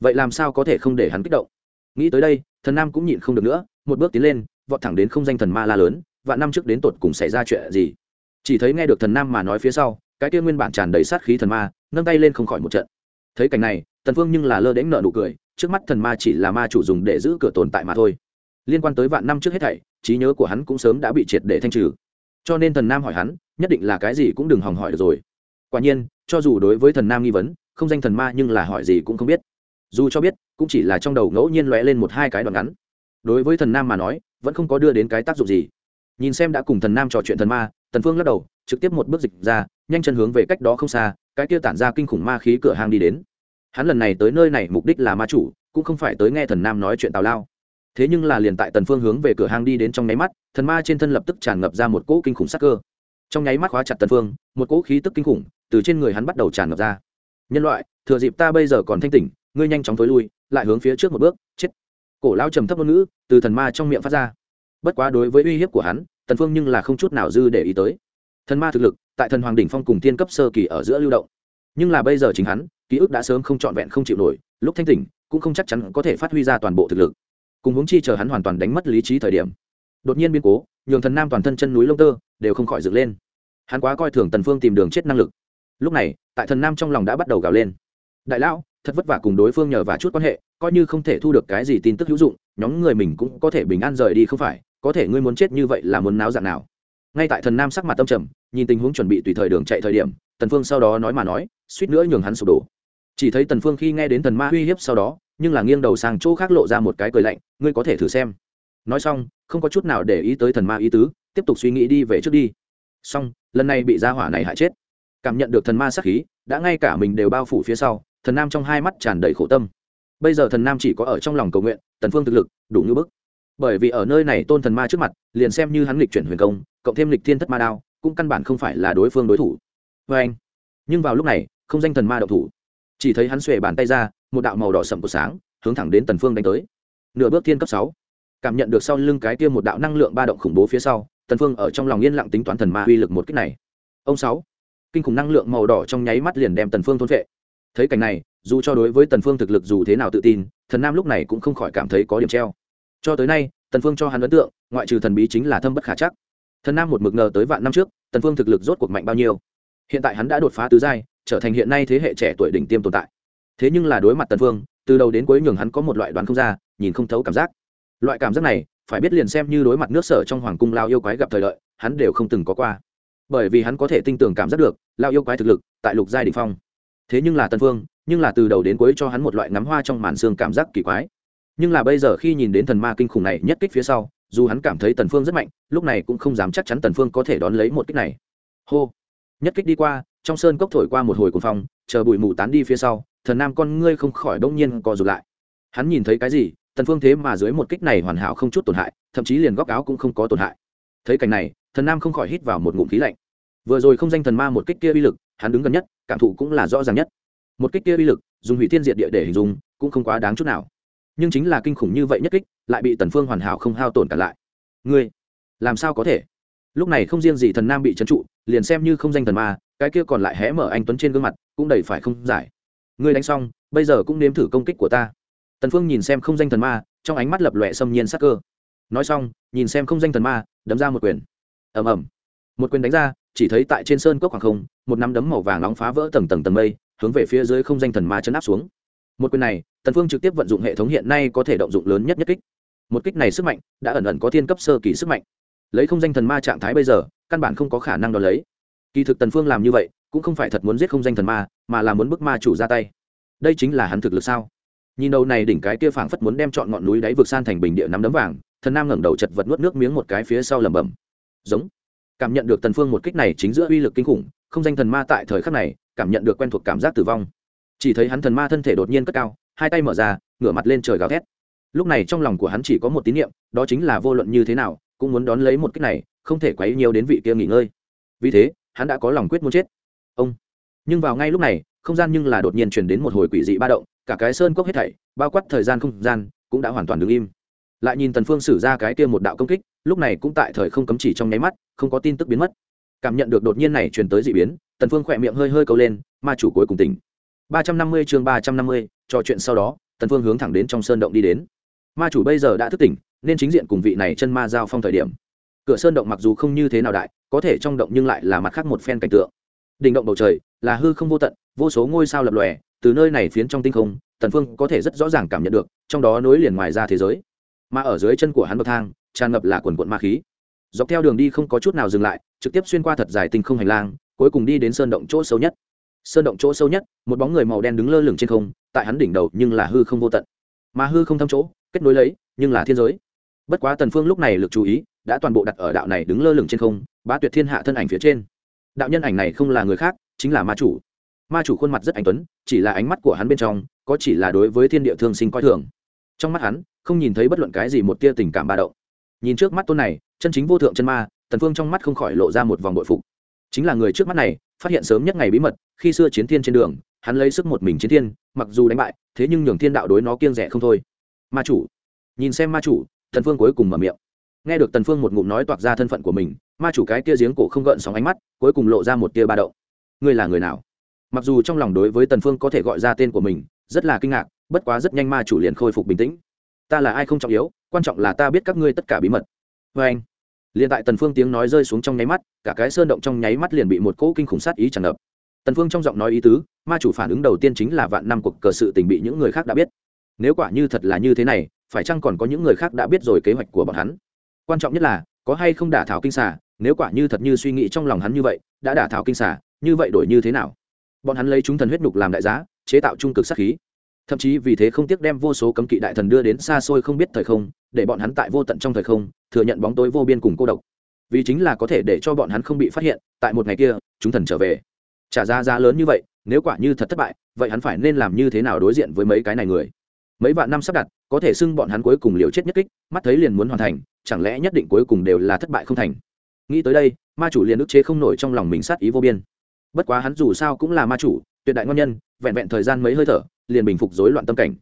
A: Vậy làm sao có thể không để hắn kích động? Nghĩ tới đây, thần nam cũng nhịn không được nữa, một bước tiến lên, vọt thẳng đến không danh thần ma la lớn, vạn năm trước đến tột cùng xảy ra chuyện gì? Chỉ thấy nghe được thần nam mà nói phía sau, cái kia nguyên bản tràn đầy sát khí thần ma, nâng tay lên không khỏi một trận. Thấy cảnh này, tần phương nhưng là lơ đễnh nợ nụ cười, trước mắt thần ma chỉ là ma chủ dùng để giữ cửa tồn tại mà thôi. Liên quan tới vạn năm trước hết thảy, trí nhớ của hắn cũng sớm đã bị triệt để thanh trừ. Cho nên thần nam hỏi hắn, nhất định là cái gì cũng đừng hòng hỏi được rồi. Quả nhiên, cho dù đối với thần nam nghi vấn, không danh thần ma nhưng là hỏi gì cũng không biết. Dù cho biết, cũng chỉ là trong đầu ngẫu nhiên lóe lên một hai cái đoạn ngắn. Đối với thần nam mà nói, vẫn không có đưa đến cái tác dụng gì. Nhìn xem đã cùng thần nam trò chuyện thần ma tần phương lắc đầu, trực tiếp một bước dịch ra, nhanh chân hướng về cách đó không xa, cái kia tản ra kinh khủng ma khí cửa hang đi đến. Hắn lần này tới nơi này mục đích là ma chủ, cũng không phải tới nghe thần nam nói chuyện tào lao. Thế nhưng là liền tại tần phương hướng về cửa hang đi đến trong nháy mắt, thần ma trên thân lập tức tràn ngập ra một cỗ kinh khủng sắc cơ. Trong nháy mắt khóa chặt tần phương, một cỗ khí tức kinh khủng từ trên người hắn bắt đầu tràn ngập ra. Nhân loại, thừa dịp ta bây giờ còn thanh tỉnh, ngươi nhanh chóng tối lui, lại hướng phía trước một bước, chết. Cổ lao trầm thấp ngôn ngữ từ thần ma trong miệng phát ra. Bất quá đối với uy hiếp của hắn tần phương nhưng là không chút nào dư để ý tới. Thần ma thực lực, tại thần hoàng đỉnh phong cùng thiên cấp sơ kỳ ở giữa lưu động. Nhưng là bây giờ chính hắn, ký ức đã sớm không trọn vẹn không chịu nổi, lúc thanh tỉnh, cũng không chắc chắn có thể phát huy ra toàn bộ thực lực. Cùng hướng chi chờ hắn hoàn toàn đánh mất lý trí thời điểm. Đột nhiên biến cố, nhường thần nam toàn thân chân núi lông tơ, đều không khỏi dựng lên. Hắn quá coi thường tần phương tìm đường chết năng lực. Lúc này, tại thần nam trong lòng đã bắt đầu gào lên. Đại lão, thật vất vả cùng đối phương nhờ và chút quan hệ, coi như không thể thu được cái gì tin tức hữu dụng, nhóm người mình cũng có thể bình an rời đi không phải có thể ngươi muốn chết như vậy là muốn náo dạng nào? Ngay tại thần nam sắc mặt tâm trầm, nhìn tình huống chuẩn bị tùy thời đường chạy thời điểm, tần phương sau đó nói mà nói, suýt nữa nhường hắn sụp đổ. Chỉ thấy tần phương khi nghe đến thần ma uy hiếp sau đó, nhưng là nghiêng đầu sang chỗ khác lộ ra một cái cười lạnh, ngươi có thể thử xem. Nói xong, không có chút nào để ý tới thần ma ý tứ, tiếp tục suy nghĩ đi về trước đi. Xong, lần này bị gia hỏa này hại chết. Cảm nhận được thần ma sát khí, đã ngay cả mình đều bao phủ phía sau, thần nam trong hai mắt tràn đầy khổ tâm. Bây giờ thần nam chỉ có ở trong lòng cầu nguyện, tần phương thực lực, đủ như bức bởi vì ở nơi này tôn thần ma trước mặt, liền xem như hắn lịch chuyển huyền công, cộng thêm lịch thiên thất ma đao, cũng căn bản không phải là đối phương đối thủ. Vê anh, nhưng vào lúc này, không danh thần ma đậu thủ. Chỉ thấy hắn xuề bàn tay ra, một đạo màu đỏ sậm của sáng, hướng thẳng đến tần phương đánh tới. Nửa bước thiên cấp sáu. Cảm nhận được sau lưng cái kia một đạo năng lượng ba động khủng bố phía sau, tần phương ở trong lòng yên lặng tính toán thần ma uy lực một kích này. Ông sáu. Kinh khủng năng lượng màu đỏ trong nháy mắt liền đem tần phương thôn phệ. Thấy cảnh này, dù cho đối với tần phương thực lực dù thế nào tự tin, thần nam lúc này cũng không khỏi cảm thấy có điểm treo cho tới nay, tần phương cho hắn ấn tượng, ngoại trừ thần bí chính là thâm bất khả chắc. Thần nam một mực ngờ tới vạn năm trước, tần phương thực lực rốt cuộc mạnh bao nhiêu. Hiện tại hắn đã đột phá tứ giai, trở thành hiện nay thế hệ trẻ tuổi đỉnh tiêm tồn tại. Thế nhưng là đối mặt tần phương, từ đầu đến cuối nhường hắn có một loại đoán không ra, nhìn không thấu cảm giác. Loại cảm giác này, phải biết liền xem như đối mặt nước sở trong hoàng cung lao yêu quái gặp thời đợi hắn đều không từng có qua. Bởi vì hắn có thể tin tưởng cảm giác được, lao yêu quái thực lực, tại lục giai đỉnh phong. Thế nhưng là tần phương, nhưng là từ đầu đến cuối cho hắn một loại ngắm hoa trong màn xương cảm giác kỳ quái nhưng là bây giờ khi nhìn đến thần ma kinh khủng này nhất kích phía sau, dù hắn cảm thấy tần phương rất mạnh, lúc này cũng không dám chắc chắn tần phương có thể đón lấy một kích này. Hô! Nhất kích đi qua, trong sơn cốc thổi qua một hồi cuồng phong, chờ bụi mù tán đi phía sau, thần nam con ngươi không khỏi đông nhiên co rụt lại. Hắn nhìn thấy cái gì, tần phương thế mà dưới một kích này hoàn hảo không chút tổn hại, thậm chí liền góc áo cũng không có tổn hại. Thấy cảnh này, thần nam không khỏi hít vào một ngụm khí lạnh. Vừa rồi không danh thần ma một kích kia uy lực, hắn đứng gần nhất, cảm thụ cũng là rõ ràng nhất. Một kích kia uy lực, dùng hủy thiên diệt địa để hình dung, cũng không quá đáng chút nào nhưng chính là kinh khủng như vậy nhất kích, lại bị tần phương hoàn hảo không hao tổn cả lại. Ngươi, làm sao có thể? Lúc này không riêng gì thần nam bị trấn trụ, liền xem như không danh thần ma, cái kia còn lại hé mở anh tuấn trên gương mặt, cũng đầy phải không giải. Ngươi đánh xong, bây giờ cũng nếm thử công kích của ta. Tần phương nhìn xem không danh thần ma, trong ánh mắt lập lòe xâm nhiên sắc cơ. Nói xong, nhìn xem không danh thần ma, đấm ra một quyền. Ầm ầm. Một quyền đánh ra, chỉ thấy tại trên sơn cốc khoảng không, một nắm đấm màu vàng nóng phá vỡ tầng tầng tầng mây, hướng về phía dưới không danh thần ma chấn áp xuống một quyền này, tần phương trực tiếp vận dụng hệ thống hiện nay có thể động dụng lớn nhất nhất kích. Một kích này sức mạnh đã ẩn ẩn có thiên cấp sơ kỳ sức mạnh. Lấy không danh thần ma trạng thái bây giờ, căn bản không có khả năng đo lấy. Kỳ thực tần phương làm như vậy, cũng không phải thật muốn giết không danh thần ma, mà là muốn bức ma chủ ra tay. Đây chính là hắn thực lực sao? Nhìn đầu này đỉnh cái kia phảng phất muốn đem chọn ngọn núi đáy vực san thành bình địa nắm đấm vàng, thần nam ngẩng đầu chật vật nuốt nước miếng một cái phía sau lẩm bẩm. Giống. Cảm nhận được tần phương một kích này chính giữa uy lực kinh khủng, không danh thần ma tại thời khắc này, cảm nhận được quen thuộc cảm giác tử vong chỉ thấy hắn thần ma thân thể đột nhiên cất cao, hai tay mở ra, ngửa mặt lên trời gào thét. Lúc này trong lòng của hắn chỉ có một tín niệm, đó chính là vô luận như thế nào, cũng muốn đón lấy một cách này, không thể quấy nhiều đến vị kia nghỉ ngơi. Vì thế, hắn đã có lòng quyết muốn chết. Ông. Nhưng vào ngay lúc này, không gian nhưng là đột nhiên truyền đến một hồi quỷ dị ba động, cả cái sơn cốc hết thảy, bao quát thời gian không gian, cũng đã hoàn toàn đứng im. Lại nhìn tần phương sử ra cái kia một đạo công kích, lúc này cũng tại thời không cấm chỉ trong nháy mắt, không có tin tức biến mất. Cảm nhận được đột nhiên này truyền tới dị biến, tần phương khỏe miệng hơi hơi câu lên, ma chủ cuối cùng tỉnh. 350 chương 350, trò chuyện sau đó tần phương hướng thẳng đến trong sơn động đi đến. Ma chủ bây giờ đã thức tỉnh nên chính diện cùng vị này chân ma giao phong thời điểm. Cửa sơn động mặc dù không như thế nào đại có thể trong động nhưng lại là mặt khác một phen cảnh tượng. Đỉnh động bầu trời là hư không vô tận vô số ngôi sao lập lòe từ nơi này phiến trong tinh không tần phương có thể rất rõ ràng cảm nhận được trong đó nối liền ngoài ra thế giới. Mà ở dưới chân của hắn bậc thang tràn ngập là quần quần ma khí. Dọc theo đường đi không có chút nào dừng lại trực tiếp xuyên qua thật dài tinh không hành lang cuối cùng đi đến sơn động chỗ sâu nhất sơn động chỗ sâu nhất, một bóng người màu đen đứng lơ lửng trên không, tại hắn đỉnh đầu nhưng là hư không vô tận. Mà hư không thâm chỗ, kết nối lấy, nhưng là thiên giới. Bất quá tần phương lúc này lực chú ý, đã toàn bộ đặt ở đạo này đứng lơ lửng trên không, bá tuyệt thiên hạ thân ảnh phía trên. Đạo nhân ảnh này không là người khác, chính là ma chủ. Ma chủ khuôn mặt rất anh tuấn, chỉ là ánh mắt của hắn bên trong, có chỉ là đối với thiên địa thương sinh coi thường. Trong mắt hắn, không nhìn thấy bất luận cái gì một tia tình cảm ba động. Nhìn trước mắt tôn này, chân chính vô thượng chân ma, tần phương trong mắt không khỏi lộ ra một vòng bội phục. Chính là người trước mắt này, phát hiện sớm nhất ngày bí mật khi xưa chiến thiên trên đường, hắn lấy sức một mình chiến thiên, mặc dù đánh bại, thế nhưng nhường thiên đạo đối nó kiêng rẻ không thôi. Ma chủ, nhìn xem ma chủ, thần phương cuối cùng mở miệng. Nghe được tần phương một ngụm nói toạc ra thân phận của mình, ma chủ cái kia giếng cổ không gợn sóng ánh mắt, cuối cùng lộ ra một tia ba động. Ngươi là người nào? Mặc dù trong lòng đối với tần phương có thể gọi ra tên của mình, rất là kinh ngạc, bất quá rất nhanh ma chủ liền khôi phục bình tĩnh. Ta là ai không trọng yếu, quan trọng là ta biết các ngươi tất cả bí mật. Với anh, liền tại tần phương tiếng nói rơi xuống trong nháy mắt, cả cái sơn động trong nháy mắt liền bị một cỗ kinh khủng sát ý tràn ngập tần phương trong giọng nói ý tứ, ma chủ phản ứng đầu tiên chính là vạn năm cuộc cờ sự tình bị những người khác đã biết. Nếu quả như thật là như thế này, phải chăng còn có những người khác đã biết rồi kế hoạch của bọn hắn? Quan trọng nhất là, có hay không đả thảo kinh xà, nếu quả như thật như suy nghĩ trong lòng hắn như vậy, đã đả thảo kinh xà, như vậy đổi như thế nào? Bọn hắn lấy chúng thần huyết nhục làm đại giá, chế tạo trung cực sát khí. Thậm chí vì thế không tiếc đem vô số cấm kỵ đại thần đưa đến xa xôi không biết thời không, để bọn hắn tại vô tận trong thời không, thừa nhận bóng tối vô biên cùng cô độc. Vì chính là có thể để cho bọn hắn không bị phát hiện, tại một ngày kia, chúng thần trở về trả ra giá lớn như vậy, nếu quả như thật thất bại, vậy hắn phải nên làm như thế nào đối diện với mấy cái này người? Mấy vạn năm sắp đặt, có thể xưng bọn hắn cuối cùng liều chết nhất kích, mắt thấy liền muốn hoàn thành, chẳng lẽ nhất định cuối cùng đều là thất bại không thành? Nghĩ tới đây, ma chủ liền ức chế không nổi trong lòng mình sát ý vô biên. Bất quá hắn dù sao cũng là ma chủ, tuyệt đại ngon nhân, vẹn vẹn thời gian mấy hơi thở, liền bình phục rối loạn tâm cảnh.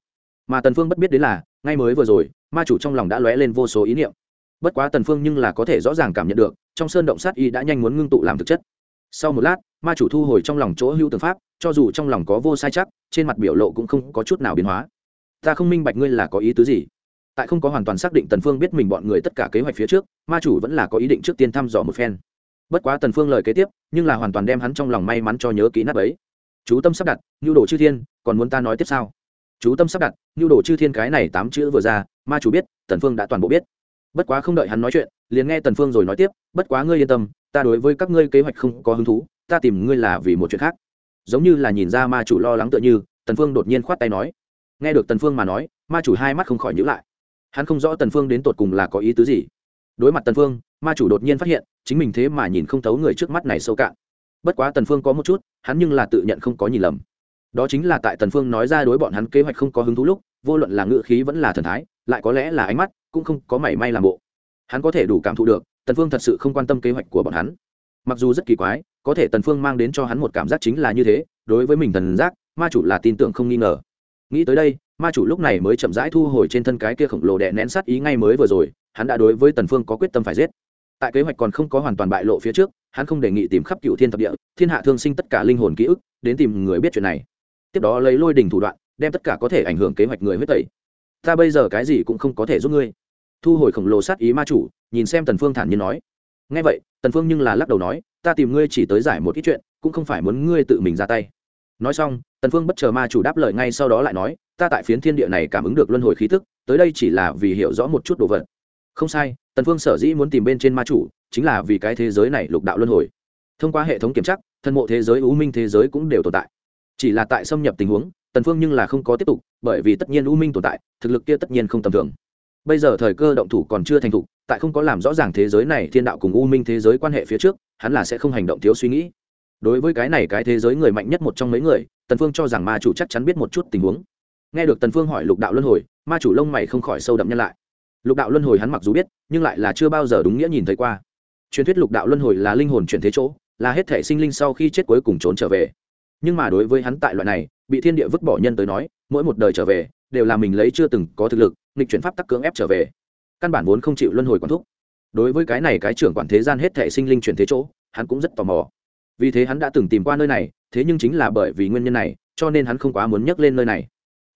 A: Mà tần phương bất biết đến là, ngay mới vừa rồi, ma chủ trong lòng đã lóe lên vô số ý niệm. Bất quá tần phương nhưng là có thể rõ ràng cảm nhận được, trong sơn động sát y đã nhanh muốn ngưng tụ làm thực chất sau một lát, ma chủ thu hồi trong lòng chỗ hưu tường pháp, cho dù trong lòng có vô sai chắc, trên mặt biểu lộ cũng không có chút nào biến hóa. Ta không minh bạch ngươi là có ý tứ gì. Tại không có hoàn toàn xác định tần phương biết mình bọn người tất cả kế hoạch phía trước, ma chủ vẫn là có ý định trước tiên thăm dò một phen. Bất quá tần phương lời kế tiếp, nhưng là hoàn toàn đem hắn trong lòng may mắn cho nhớ kỹ nát ấy. Chú tâm sắp đặt nhu đồ chư thiên, còn muốn ta nói tiếp sao? Chú tâm sắp đặt nhu đồ chư thiên cái này tám chữ vừa ra, ma chủ biết, tần phương đã toàn bộ biết bất quá không đợi hắn nói chuyện, liền nghe tần phương rồi nói tiếp, bất quá ngươi yên tâm, ta đối với các ngươi kế hoạch không có hứng thú, ta tìm ngươi là vì một chuyện khác. Giống như là nhìn ra ma chủ lo lắng tựa như, tần phương đột nhiên khoát tay nói. Nghe được tần phương mà nói, ma chủ hai mắt không khỏi nhíu lại. Hắn không rõ tần phương đến tột cùng là có ý tứ gì. Đối mặt tần phương, ma chủ đột nhiên phát hiện, chính mình thế mà nhìn không thấu người trước mắt này sâu cạn. Bất quá tần phương có một chút, hắn nhưng là tự nhận không có nhìn lầm. Đó chính là tại tần phương nói ra đối bọn hắn kế hoạch không có hứng thú lúc, vô luận là ngữ khí vẫn là thần thái, lại có lẽ là ánh mắt cũng không có mảy may làm bộ. Hắn có thể đủ cảm thụ được, tần phương thật sự không quan tâm kế hoạch của bọn hắn. Mặc dù rất kỳ quái, có thể tần phương mang đến cho hắn một cảm giác chính là như thế, đối với mình thần giác, ma chủ là tin tưởng không nghi ngờ. Nghĩ tới đây, ma chủ lúc này mới chậm rãi thu hồi trên thân cái kia khổng lồ đè nén sát ý ngay mới vừa rồi, hắn đã đối với tần phương có quyết tâm phải giết. Tại kế hoạch còn không có hoàn toàn bại lộ phía trước, hắn không đề nghị tìm khắp cựu thiên thập địa, thiên hạ thương sinh tất cả linh hồn ký ức, đến tìm người biết chuyện này. Tiếp đó lấy lôi đình thủ đoạn, đem tất cả có thể ảnh hưởng kế hoạch người huyết tẩy ta bây giờ cái gì cũng không có thể giúp ngươi. Thu hồi khổng lồ sát ý ma chủ, nhìn xem tần phương thản nhiên nói. Nghe vậy, tần phương nhưng là lắc đầu nói, ta tìm ngươi chỉ tới giải một ít chuyện, cũng không phải muốn ngươi tự mình ra tay. Nói xong, tần phương bất chờ ma chủ đáp lời ngay sau đó lại nói, ta tại phiến thiên địa này cảm ứng được luân hồi khí tức, tới đây chỉ là vì hiểu rõ một chút đồ vật. Không sai, tần phương sở dĩ muốn tìm bên trên ma chủ, chính là vì cái thế giới này lục đạo luân hồi. Thông qua hệ thống kiểm tra thân mộ thế giới, u minh thế giới cũng đều tồn tại. Chỉ là tại xâm nhập tình huống tần phương nhưng là không có tiếp tục, bởi vì tất nhiên u minh tồn tại, thực lực kia tất nhiên không tầm thường. Bây giờ thời cơ động thủ còn chưa thành thục, tại không có làm rõ ràng thế giới này thiên đạo cùng u minh thế giới quan hệ phía trước, hắn là sẽ không hành động thiếu suy nghĩ. Đối với cái này cái thế giới người mạnh nhất một trong mấy người, tần phương cho rằng ma chủ chắc chắn biết một chút tình huống. Nghe được tần phương hỏi lục đạo luân hồi, ma chủ lông mày không khỏi sâu đậm nhân lại. Lục đạo luân hồi hắn mặc dù biết, nhưng lại là chưa bao giờ đúng nghĩa nhìn thấy qua. Truyền thuyết lục đạo luân hồi là linh hồn chuyển thế chỗ, là hết thể sinh linh sau khi chết cuối cùng trốn trở về nhưng mà đối với hắn tại loại này, bị thiên địa vứt bỏ nhân tới nói, mỗi một đời trở về, đều là mình lấy chưa từng có thực lực, nghịch chuyển pháp tắc cưỡng ép trở về. Căn bản vốn không chịu luân hồi quản thúc. Đối với cái này cái trưởng quản thế gian hết thể sinh linh chuyển thế chỗ, hắn cũng rất tò mò. Vì thế hắn đã từng tìm qua nơi này, thế nhưng chính là bởi vì nguyên nhân này, cho nên hắn không quá muốn nhắc lên nơi này.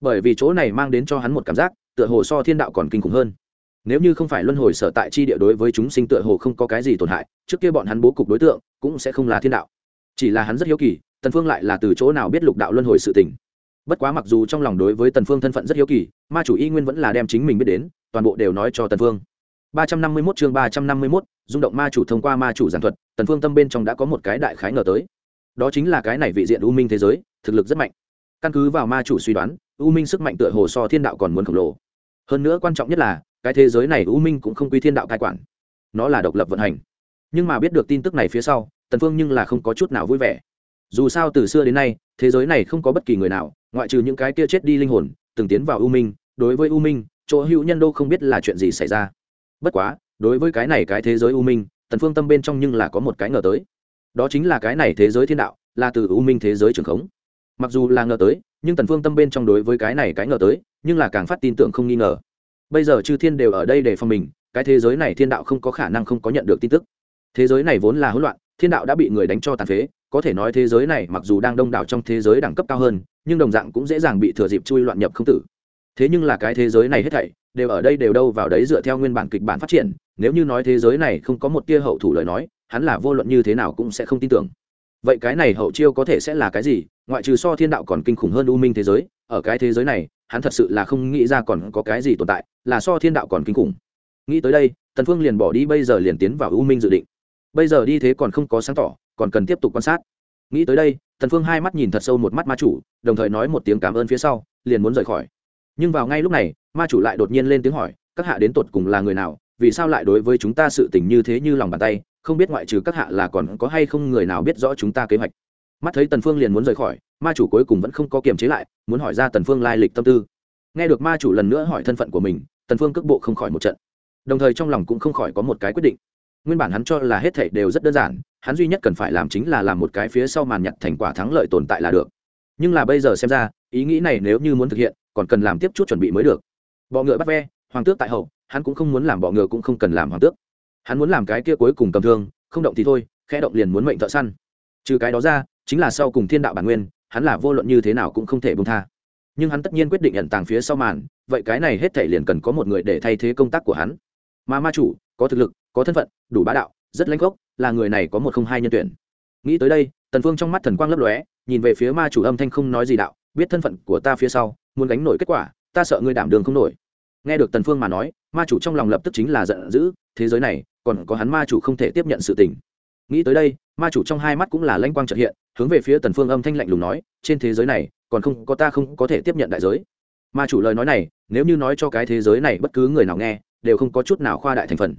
A: Bởi vì chỗ này mang đến cho hắn một cảm giác, tựa hồ so thiên đạo còn kinh khủng hơn. Nếu như không phải luân hồi sở tại chi địa đối với chúng sinh tựa hồ không có cái gì tổn hại, trước kia bọn hắn bố cục đối tượng cũng sẽ không là thiên đạo. Chỉ là hắn rất hiếu kỳ tần phương lại là từ chỗ nào biết lục đạo luân hồi sự tình. Bất quá mặc dù trong lòng đối với tần phương thân phận rất hiếu kỳ ma chủ y nguyên vẫn là đem chính mình biết đến toàn bộ đều nói cho tần phương. 351 chương 351, rung động ma chủ thông qua ma chủ giảng thuật tần phương tâm bên trong đã có một cái đại khái ngờ tới. Đó chính là cái này vị diện u minh thế giới thực lực rất mạnh. Căn cứ vào ma chủ suy đoán u minh sức mạnh tựa hồ so thiên đạo còn muốn khổng lồ. Hơn nữa quan trọng nhất là cái thế giới này u minh cũng không quy thiên đạo cai quản. Nó là độc lập vận hành. Nhưng mà biết được tin tức này phía sau tần phương nhưng là không có chút nào vui vẻ dù sao từ xưa đến nay, thế giới này không có bất kỳ người nào, ngoại trừ những cái kia chết đi linh hồn, từng tiến vào u minh, đối với u minh, chỗ hữu nhân đô không biết là chuyện gì xảy ra. Bất quá, đối với cái này cái thế giới u minh, tần phương tâm bên trong nhưng là có một cái ngờ tới. Đó chính là cái này thế giới thiên đạo, là từ u minh thế giới trường khống. Mặc dù là ngờ tới, nhưng tần phương tâm bên trong đối với cái này cái ngờ tới, nhưng là càng phát tin tưởng không nghi ngờ. Bây giờ chư thiên đều ở đây để phòng mình, cái thế giới này thiên đạo không có khả năng không có nhận được tin tức. Thế giới này vốn là hỗn loạn, thiên đạo đã bị người đánh cho tàn phế có thể nói thế giới này mặc dù đang đông đảo trong thế giới đẳng cấp cao hơn, nhưng đồng dạng cũng dễ dàng bị thừa dịp chui loạn nhập không tử. Thế nhưng là cái thế giới này hết thảy, đều ở đây đều đâu vào đấy dựa theo nguyên bản kịch bản phát triển, nếu như nói thế giới này không có một tia hậu thủ lời nói, hắn là vô luận như thế nào cũng sẽ không tin tưởng. Vậy cái này hậu chiêu có thể sẽ là cái gì? Ngoại trừ so thiên đạo còn kinh khủng hơn u minh thế giới, ở cái thế giới này, hắn thật sự là không nghĩ ra còn có cái gì tồn tại, là so thiên đạo còn kinh khủng. Nghĩ tới đây, tần phương liền bỏ đi, bây giờ liền tiến vào u minh dự định. Bây giờ đi thế còn không có sáng tỏ còn cần tiếp tục quan sát. Nghĩ tới đây thần phương hai mắt nhìn thật sâu một mắt ma chủ, đồng thời nói một tiếng cảm ơn phía sau, liền muốn rời khỏi. Nhưng vào ngay lúc này, ma chủ lại đột nhiên lên tiếng hỏi, các hạ đến tột cùng là người nào? Vì sao lại đối với chúng ta sự tình như thế như lòng bàn tay? Không biết ngoại trừ các hạ là còn có hay không người nào biết rõ chúng ta kế hoạch? Mắt thấy tần phương liền muốn rời khỏi, ma chủ cuối cùng vẫn không có kiềm chế lại, muốn hỏi ra tần phương lai lịch tâm tư. Nghe được ma chủ lần nữa hỏi thân phận của mình, tần phương cước bộ không khỏi một trận. Đồng thời trong lòng cũng không khỏi có một cái quyết định. Nguyên bản hắn cho là hết thảy đều rất đơn giản hắn duy nhất cần phải làm chính là làm một cái phía sau màn nhặt thành quả thắng lợi tồn tại là được. Nhưng là bây giờ xem ra, ý nghĩ này nếu như muốn thực hiện, còn cần làm tiếp chút chuẩn bị mới được. Bọ ngựa bắt ve, hoàng tước tại hậu, hắn cũng không muốn làm bọ ngựa cũng không cần làm hoàng tước. Hắn muốn làm cái kia cuối cùng cầm thương, không động thì thôi, khẽ động liền muốn mệnh thợ săn. Trừ cái đó ra, chính là sau cùng thiên đạo bản nguyên, hắn là vô luận như thế nào cũng không thể bông tha. Nhưng hắn tất nhiên quyết định nhận tàng phía sau màn, vậy cái này hết thể liền cần có một người để thay thế công tác của hắn. Mà ma chủ, có thực lực, có thân phận, đủ bá đạo, rất lãnh gốc là người này có một không hai nhân tuyển. Nghĩ tới đây, tần phương trong mắt thần quang lấp lóe, nhìn về phía ma chủ âm thanh không nói gì đạo, biết thân phận của ta phía sau, muốn gánh nổi kết quả, ta sợ ngươi đảm đường không nổi. Nghe được tần phương mà nói, ma chủ trong lòng lập tức chính là giận dữ, thế giới này, còn có hắn ma chủ không thể tiếp nhận sự tình. Nghĩ tới đây, ma chủ trong hai mắt cũng là lanh quang trợ hiện, hướng về phía tần phương âm thanh lạnh lùng nói, trên thế giới này, còn không có ta không có thể tiếp nhận đại giới. Ma chủ lời nói này, nếu như nói cho cái thế giới này bất cứ người nào nghe, đều không có chút nào khoa đại thành phần.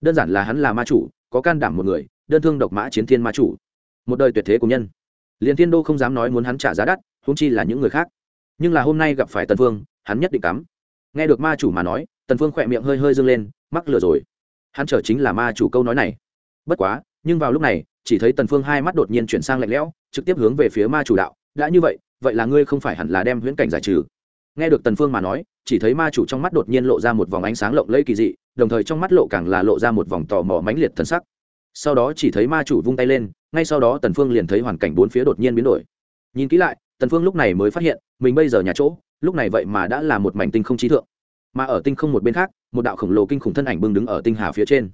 A: Đơn giản là hắn là ma chủ có can đảm một người, đơn thương độc mã chiến thiên ma chủ. Một đời tuyệt thế của nhân. Liền thiên đô không dám nói muốn hắn trả giá đắt húng chi là những người khác. Nhưng là hôm nay gặp phải tần phương, hắn nhất định cắm. Nghe được ma chủ mà nói, tần phương khỏe miệng hơi hơi dâng lên, mắc lừa rồi. Hắn trở chính là ma chủ câu nói này. Bất quá, nhưng vào lúc này, chỉ thấy tần phương hai mắt đột nhiên chuyển sang lạnh lẽo, trực tiếp hướng về phía ma chủ đạo, đã như vậy vậy là ngươi không phải hẳn là đem huyễn cảnh giải trừ? Nghe được tần phương mà nói, chỉ thấy ma chủ trong mắt đột nhiên lộ ra một vòng ánh sáng lộng lẫy kỳ dị, đồng thời trong mắt lộ càng là lộ ra một vòng tò mò mãnh liệt thần sắc. Sau đó chỉ thấy ma chủ vung tay lên, ngay sau đó tần phương liền thấy hoàn cảnh bốn phía đột nhiên biến đổi. Nhìn kỹ lại, tần phương lúc này mới phát hiện, mình bây giờ nhà chỗ, lúc này vậy mà đã là một mảnh tinh không trí thượng. Mà ở tinh không một bên khác, một đạo khổng lồ kinh khủng thân ảnh bưng đứng ở tinh hà phía trên.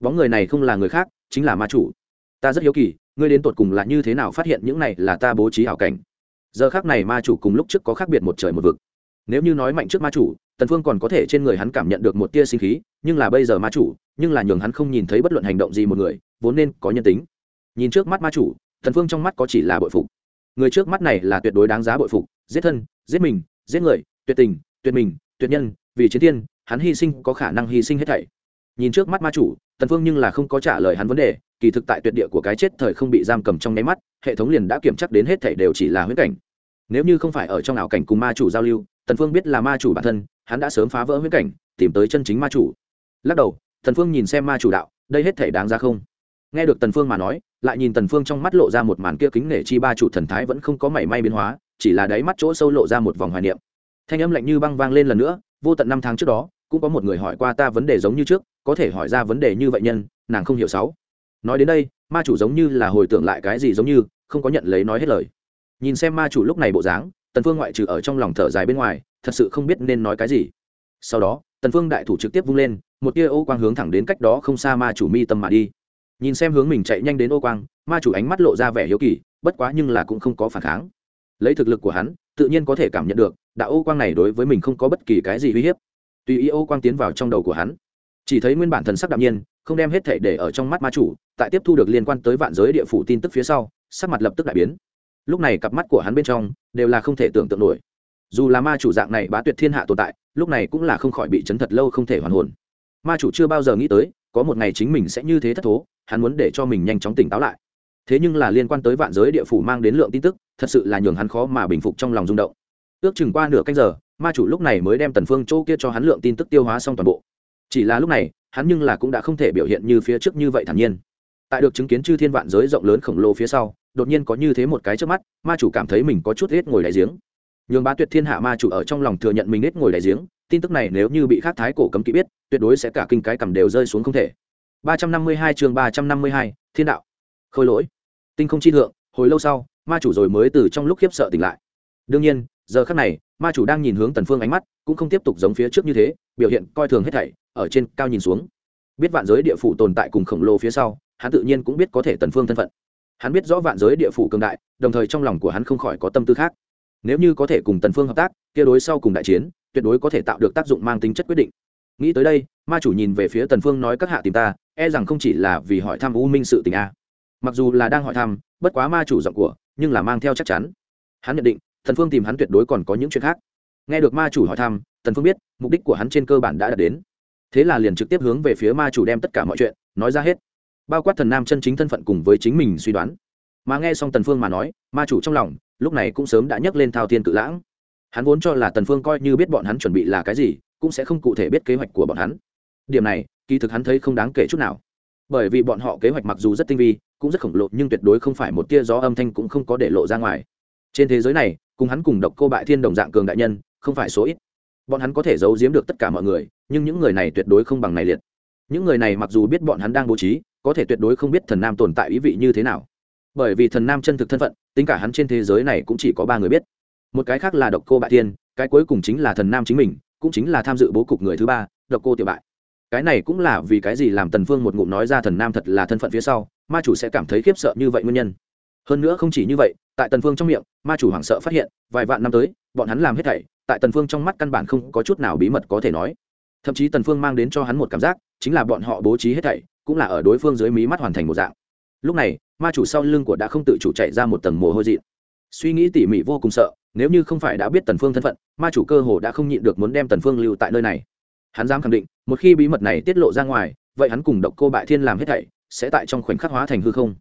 A: Bóng người này không là người khác, chính là ma chủ. Ta rất hiếu kỳ, ngươi đến tột cùng là như thế nào phát hiện những này là ta bố trí ảo cảnh? Giờ khác này ma chủ cùng lúc trước có khác biệt một trời một vực nếu như nói mạnh trước ma chủ, tần phương còn có thể trên người hắn cảm nhận được một tia sinh khí, nhưng là bây giờ ma chủ, nhưng là nhường hắn không nhìn thấy bất luận hành động gì một người, vốn nên có nhân tính. Nhìn trước mắt ma chủ, tần phương trong mắt có chỉ là bội phục. Người trước mắt này là tuyệt đối đáng giá bội phục, giết thân, giết mình, giết người, tuyệt tình, tuyệt mình, tuyệt nhân, vì chiến thiên hắn hy sinh có khả năng hy sinh hết thảy. Nhìn trước mắt ma chủ, tần phương nhưng là không có trả lời hắn vấn đề, kỳ thực tại tuyệt địa của cái chết thời không bị giam cầm trong nháy mắt, hệ thống liền đã kiểm chắc đến hết thảy đều chỉ là huyễn cảnh. Nếu như không phải ở trong ảo cảnh cùng ma chủ giao lưu tần phương biết là ma chủ bản thân, hắn đã sớm phá vỡ huyễn cảnh, tìm tới chân chính ma chủ. Lắc đầu, tần phương nhìn xem ma chủ đạo, đây hết thể đáng ra không? Nghe được tần phương mà nói, lại nhìn tần phương trong mắt lộ ra một màn kia kính nể chi ba chủ thần thái vẫn không có mảy may biến hóa, chỉ là đáy mắt chỗ sâu lộ ra một vòng hoài niệm. Thanh âm lạnh như băng vang lên lần nữa, vô tận năm tháng trước đó, cũng có một người hỏi qua ta vấn đề giống như trước, có thể hỏi ra vấn đề như vậy nhân, nàng không hiểu sáu. Nói đến đây, ma chủ giống như là hồi tưởng lại cái gì giống như, không có nhận lấy nói hết lời. Nhìn xem ma chủ lúc này bộ dáng tần phương ngoại trừ ở trong lòng thở dài bên ngoài, thật sự không biết nên nói cái gì. Sau đó, tần phương đại thủ trực tiếp vung lên, một tia ô quang hướng thẳng đến cách đó không xa ma chủ mi tâm mà đi. Nhìn xem hướng mình chạy nhanh đến ô quang, ma chủ ánh mắt lộ ra vẻ hiếu kỳ, bất quá nhưng là cũng không có phản kháng. Lấy thực lực của hắn, tự nhiên có thể cảm nhận được, đạo ô quang này đối với mình không có bất kỳ cái gì uy hiếp. Tùy ý ô quang tiến vào trong đầu của hắn. Chỉ thấy nguyên bản thần sắc đạm nhiên, không đem hết thể để ở trong mắt ma chủ, tại tiếp thu được liên quan tới vạn giới địa phủ tin tức phía sau, sắc mặt lập tức đại biến lúc này cặp mắt của hắn bên trong đều là không thể tưởng tượng nổi. Dù là ma chủ dạng này bá tuyệt thiên hạ tồn tại, lúc này cũng là không khỏi bị chấn thật lâu không thể hoàn hồn. Ma chủ chưa bao giờ nghĩ tới, có một ngày chính mình sẽ như thế thất thố, hắn muốn để cho mình nhanh chóng tỉnh táo lại. Thế nhưng là liên quan tới vạn giới địa phủ mang đến lượng tin tức, thật sự là nhường hắn khó mà bình phục trong lòng rung động. Ước chừng qua nửa canh giờ, ma chủ lúc này mới đem tần phương chỗ kia cho hắn lượng tin tức tiêu hóa xong toàn bộ. Chỉ là lúc này, hắn nhưng là cũng đã không thể biểu hiện như phía trước như vậy thản nhiên tại được chứng kiến chư thiên vạn giới rộng lớn khổng lồ phía sau đột nhiên có như thế một cái trước mắt ma chủ cảm thấy mình có chút hết ngồi đại giếng. Nhường bá tuyệt thiên hạ ma chủ ở trong lòng thừa nhận mình hết ngồi đại giếng tin tức này nếu như bị khác thái cổ cấm kỵ biết tuyệt đối sẽ cả kinh cái cầm đều rơi xuống không thể. 352 chương 352, thiên đạo. Khôi lỗi. Tinh không chi thượng hồi lâu sau ma chủ rồi mới từ trong lúc khiếp sợ tỉnh lại. Đương nhiên giờ khắc này ma chủ đang nhìn hướng tần phương ánh mắt cũng không tiếp tục giống phía trước như thế biểu hiện coi thường hết thảy ở trên cao nhìn xuống. Biết vạn giới địa phủ tồn tại cùng khổng lồ phía sau hắn tự nhiên cũng biết có thể tần phương thân phận. Hắn biết rõ vạn giới địa phủ cường đại, đồng thời trong lòng của hắn không khỏi có tâm tư khác. Nếu như có thể cùng tần phương hợp tác, kia đối sau cùng đại chiến, tuyệt đối có thể tạo được tác dụng mang tính chất quyết định. Nghĩ tới đây, ma chủ nhìn về phía tần phương nói các hạ tìm ta e rằng không chỉ là vì hỏi thăm u minh sự tình a. Mặc dù là đang hỏi thăm, bất quá ma chủ giọng của, nhưng là mang theo chắc chắn. Hắn nhận định, tần phương tìm hắn tuyệt đối còn có những chuyện khác. Nghe được ma chủ hỏi thăm, tần phương biết, mục đích của hắn trên cơ bản đã đạt đến. Thế là liền trực tiếp hướng về phía ma chủ đem tất cả mọi chuyện, nói ra hết bao quát thần nam chân chính thân phận cùng với chính mình suy đoán. Mà nghe xong tần phương mà nói, ma chủ trong lòng, lúc này cũng sớm đã nhấc lên thao thiên cự lãng. Hắn vốn cho là tần phương coi như biết bọn hắn chuẩn bị là cái gì, cũng sẽ không cụ thể biết kế hoạch của bọn hắn. Điểm này, kỳ thực hắn thấy không đáng kể chút nào. Bởi vì bọn họ kế hoạch mặc dù rất tinh vi, cũng rất khổng lồ, nhưng tuyệt đối không phải một tia gió âm thanh cũng không có để lộ ra ngoài. Trên thế giới này, cùng hắn cùng độc cô bại thiên đồng dạng cường đại nhân, không phải số ít. Bọn hắn có thể giấu giếm được tất cả mọi người, nhưng những người này tuyệt đối không bằng này liệt. Những người này mặc dù biết bọn hắn đang bố trí có thể tuyệt đối không biết thần nam tồn tại ý vị như thế nào. Bởi vì thần nam chân thực thân phận, tính cả hắn trên thế giới này cũng chỉ có ba người biết. Một cái khác là độc cô bại thiên, cái cuối cùng chính là thần nam chính mình, cũng chính là tham dự bố cục người thứ ba, độc cô tiểu bại. Cái này cũng là vì cái gì làm tần phương một ngụm nói ra thần nam thật là thân phận phía sau, ma chủ sẽ cảm thấy khiếp sợ như vậy nguyên nhân. Hơn nữa không chỉ như vậy, tại tần phương trong miệng, ma chủ hoảng sợ phát hiện, vài vạn năm tới, bọn hắn làm hết thảy, tại tần phương trong mắt căn bản không có chút nào bí mật có thể nói. Thậm chí tần phương mang đến cho hắn một cảm giác, chính là bọn họ bố trí hết thảy cũng là ở đối phương dưới mí mắt hoàn thành một dạng. Lúc này, ma chủ sau lưng của đã không tự chủ chạy ra một tầng mồ hôi dị suy nghĩ tỉ mỉ vô cùng sợ, nếu như không phải đã biết tần phương thân phận, ma chủ cơ hồ đã không nhịn được muốn đem tần phương lưu tại nơi này. Hắn dám khẳng định, một khi bí mật này tiết lộ ra ngoài, vậy hắn cùng độc cô bại thiên làm hết thảy, sẽ tại trong khoảnh khắc hóa thành hư không.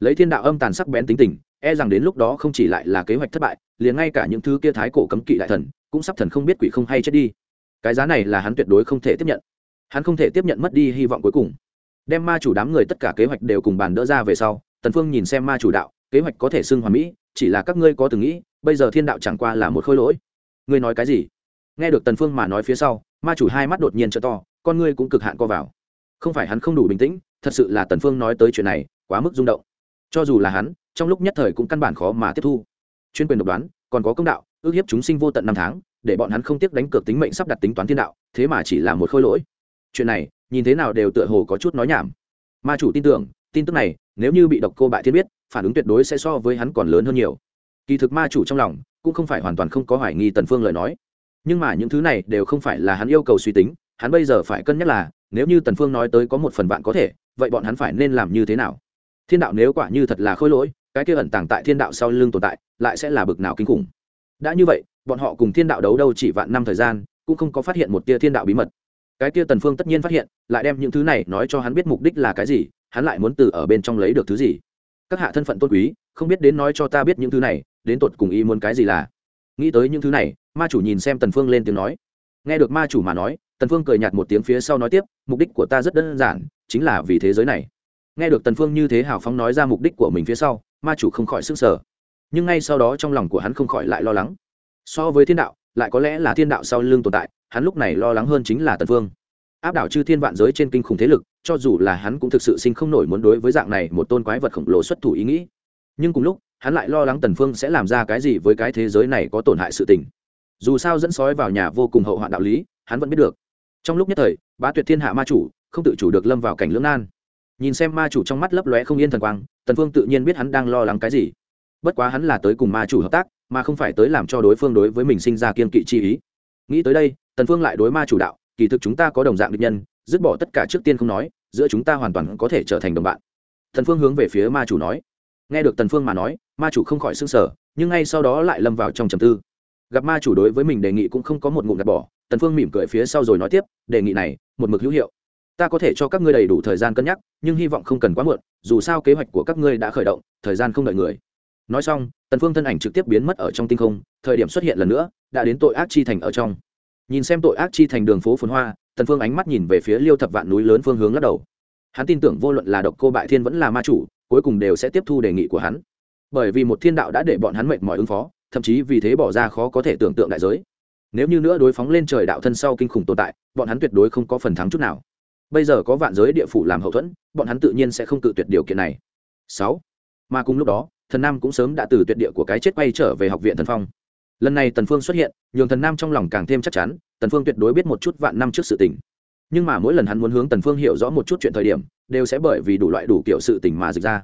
A: Lấy thiên đạo âm tàn sắc bén tính tình e rằng đến lúc đó không chỉ lại là kế hoạch thất bại, liền ngay cả những thứ kia thái cổ cấm kỵ đại thần, cũng sắp thần không biết quỷ không hay chết đi. Cái giá này là hắn tuyệt đối không thể tiếp nhận. Hắn không thể tiếp nhận mất đi hy vọng cuối cùng đem ma chủ đám người tất cả kế hoạch đều cùng bàn đỡ ra về sau, tần phương nhìn xem ma chủ đạo, kế hoạch có thể xưng hoàn mỹ, chỉ là các ngươi có từng nghĩ, bây giờ thiên đạo chẳng qua là một khôi lỗi. Ngươi nói cái gì? Nghe được tần phương mà nói phía sau, ma chủ hai mắt đột nhiên trợ to, con ngươi cũng cực hạn co vào. Không phải hắn không đủ bình tĩnh, thật sự là tần phương nói tới chuyện này, quá mức rung động. Cho dù là hắn, trong lúc nhất thời cũng căn bản khó mà tiếp thu. Chuyên quyền độc đoán, còn có công đạo, ước hiếp chúng sinh vô tận năm tháng, để bọn hắn không tiếc đánh cược tính mệnh sắp đặt tính toán thiên đạo, thế mà chỉ là một khôi lỗi chuyện này, nhìn thế nào đều tựa hồ có chút nói nhảm. Ma chủ tin tưởng, tin tức này, nếu như bị độc cô bại thiên biết, phản ứng tuyệt đối sẽ so với hắn còn lớn hơn nhiều. Kỳ thực ma chủ trong lòng, cũng không phải hoàn toàn không có hoài nghi tần phương lời nói. Nhưng mà những thứ này đều không phải là hắn yêu cầu suy tính, hắn bây giờ phải cân nhắc là, nếu như tần phương nói tới có một phần bạn có thể, vậy bọn hắn phải nên làm như thế nào? Thiên đạo nếu quả như thật là khôi lỗi, cái kia ẩn tàng tại thiên đạo sau lưng tồn tại, lại sẽ là bực nào kinh khủng? Đã như vậy, bọn họ cùng thiên đạo đấu đâu chỉ vạn năm thời gian, cũng không có phát hiện một tia thiên đạo bí mật cái kia tần phương tất nhiên phát hiện, lại đem những thứ này nói cho hắn biết mục đích là cái gì, hắn lại muốn từ ở bên trong lấy được thứ gì. Các hạ thân phận tôn quý, không biết đến nói cho ta biết những thứ này, đến tột cùng ý muốn cái gì là. Nghĩ tới những thứ này, ma chủ nhìn xem tần phương lên tiếng nói. Nghe được ma chủ mà nói, tần phương cười nhạt một tiếng phía sau nói tiếp, mục đích của ta rất đơn giản, chính là vì thế giới này. Nghe được tần phương như thế hào phóng nói ra mục đích của mình phía sau, ma chủ không khỏi sức sở nhưng ngay sau đó trong lòng của hắn không khỏi lại lo lắng. So với thiên đạo, lại có lẽ là thiên đạo sau lưng tồn tại hắn lúc này lo lắng hơn chính là tần phương áp đảo chư thiên vạn giới trên kinh khủng thế lực, cho dù là hắn cũng thực sự sinh không nổi muốn đối với dạng này một tôn quái vật khổng lồ xuất thủ ý nghĩ. Nhưng cùng lúc, hắn lại lo lắng tần phương sẽ làm ra cái gì với cái thế giới này có tổn hại sự tình. Dù sao dẫn sói vào nhà vô cùng hậu hoạn đạo lý, hắn vẫn biết được. Trong lúc nhất thời, bá tuyệt thiên hạ ma chủ, không tự chủ được lâm vào cảnh lưỡng nan. Nhìn xem ma chủ trong mắt lấp lóe không yên thần quang, tần phương tự nhiên biết hắn đang lo lắng cái gì. Bất quá hắn là tới cùng ma chủ hợp tác, mà không phải tới làm cho đối phương đối với mình sinh ra kiên kỵ chi ý. Nghĩ tới đây tần phương lại đối ma chủ đạo, kỳ thực chúng ta có đồng dạng địch nhân, dứt bỏ tất cả trước tiên không nói, giữa chúng ta hoàn toàn có thể trở thành đồng bạn. Tần phương hướng về phía ma chủ nói. Nghe được tần phương mà nói, ma chủ không khỏi sưng sờ, nhưng ngay sau đó lại lâm vào trong trầm tư. Gặp ma chủ đối với mình đề nghị cũng không có một ngụm gạt bỏ, tần phương mỉm cười phía sau rồi nói tiếp, đề nghị này, một mực hữu hiệu. Ta có thể cho các ngươi đầy đủ thời gian cân nhắc, nhưng hy vọng không cần quá muộn, dù sao kế hoạch của các ngươi đã khởi động, thời gian không đợi người. Nói xong, tần phương thân ảnh trực tiếp biến mất ở trong tinh không, thời điểm xuất hiện lần nữa, đã đến tội ác chi thành ở trong nhìn xem tội ác chi thành đường phố phồn hoa, tần phương ánh mắt nhìn về phía liêu thập vạn núi lớn phương hướng lắc đầu. Hắn tin tưởng vô luận là độc cô bại thiên vẫn là ma chủ, cuối cùng đều sẽ tiếp thu đề nghị của hắn. Bởi vì một thiên đạo đã để bọn hắn mệt mỏi ứng phó, thậm chí vì thế bỏ ra khó có thể tưởng tượng đại giới. Nếu như nữa đối phóng lên trời đạo thân sau kinh khủng tồn tại, bọn hắn tuyệt đối không có phần thắng chút nào. Bây giờ có vạn giới địa phủ làm hậu thuẫn, bọn hắn tự nhiên sẽ không tự tuyệt điều kiện này. Sáu. Mà cùng lúc đó, thần nam cũng sớm đã từ tuyệt địa của cái chết quay trở về học viện thần phong lần này tần phương xuất hiện nhường thần nam trong lòng càng thêm chắc chắn tần phương tuyệt đối biết một chút vạn năm trước sự tình. Nhưng mà mỗi lần hắn muốn hướng tần phương hiểu rõ một chút chuyện thời điểm đều sẽ bởi vì đủ loại đủ kiểu sự tình mà dịch ra.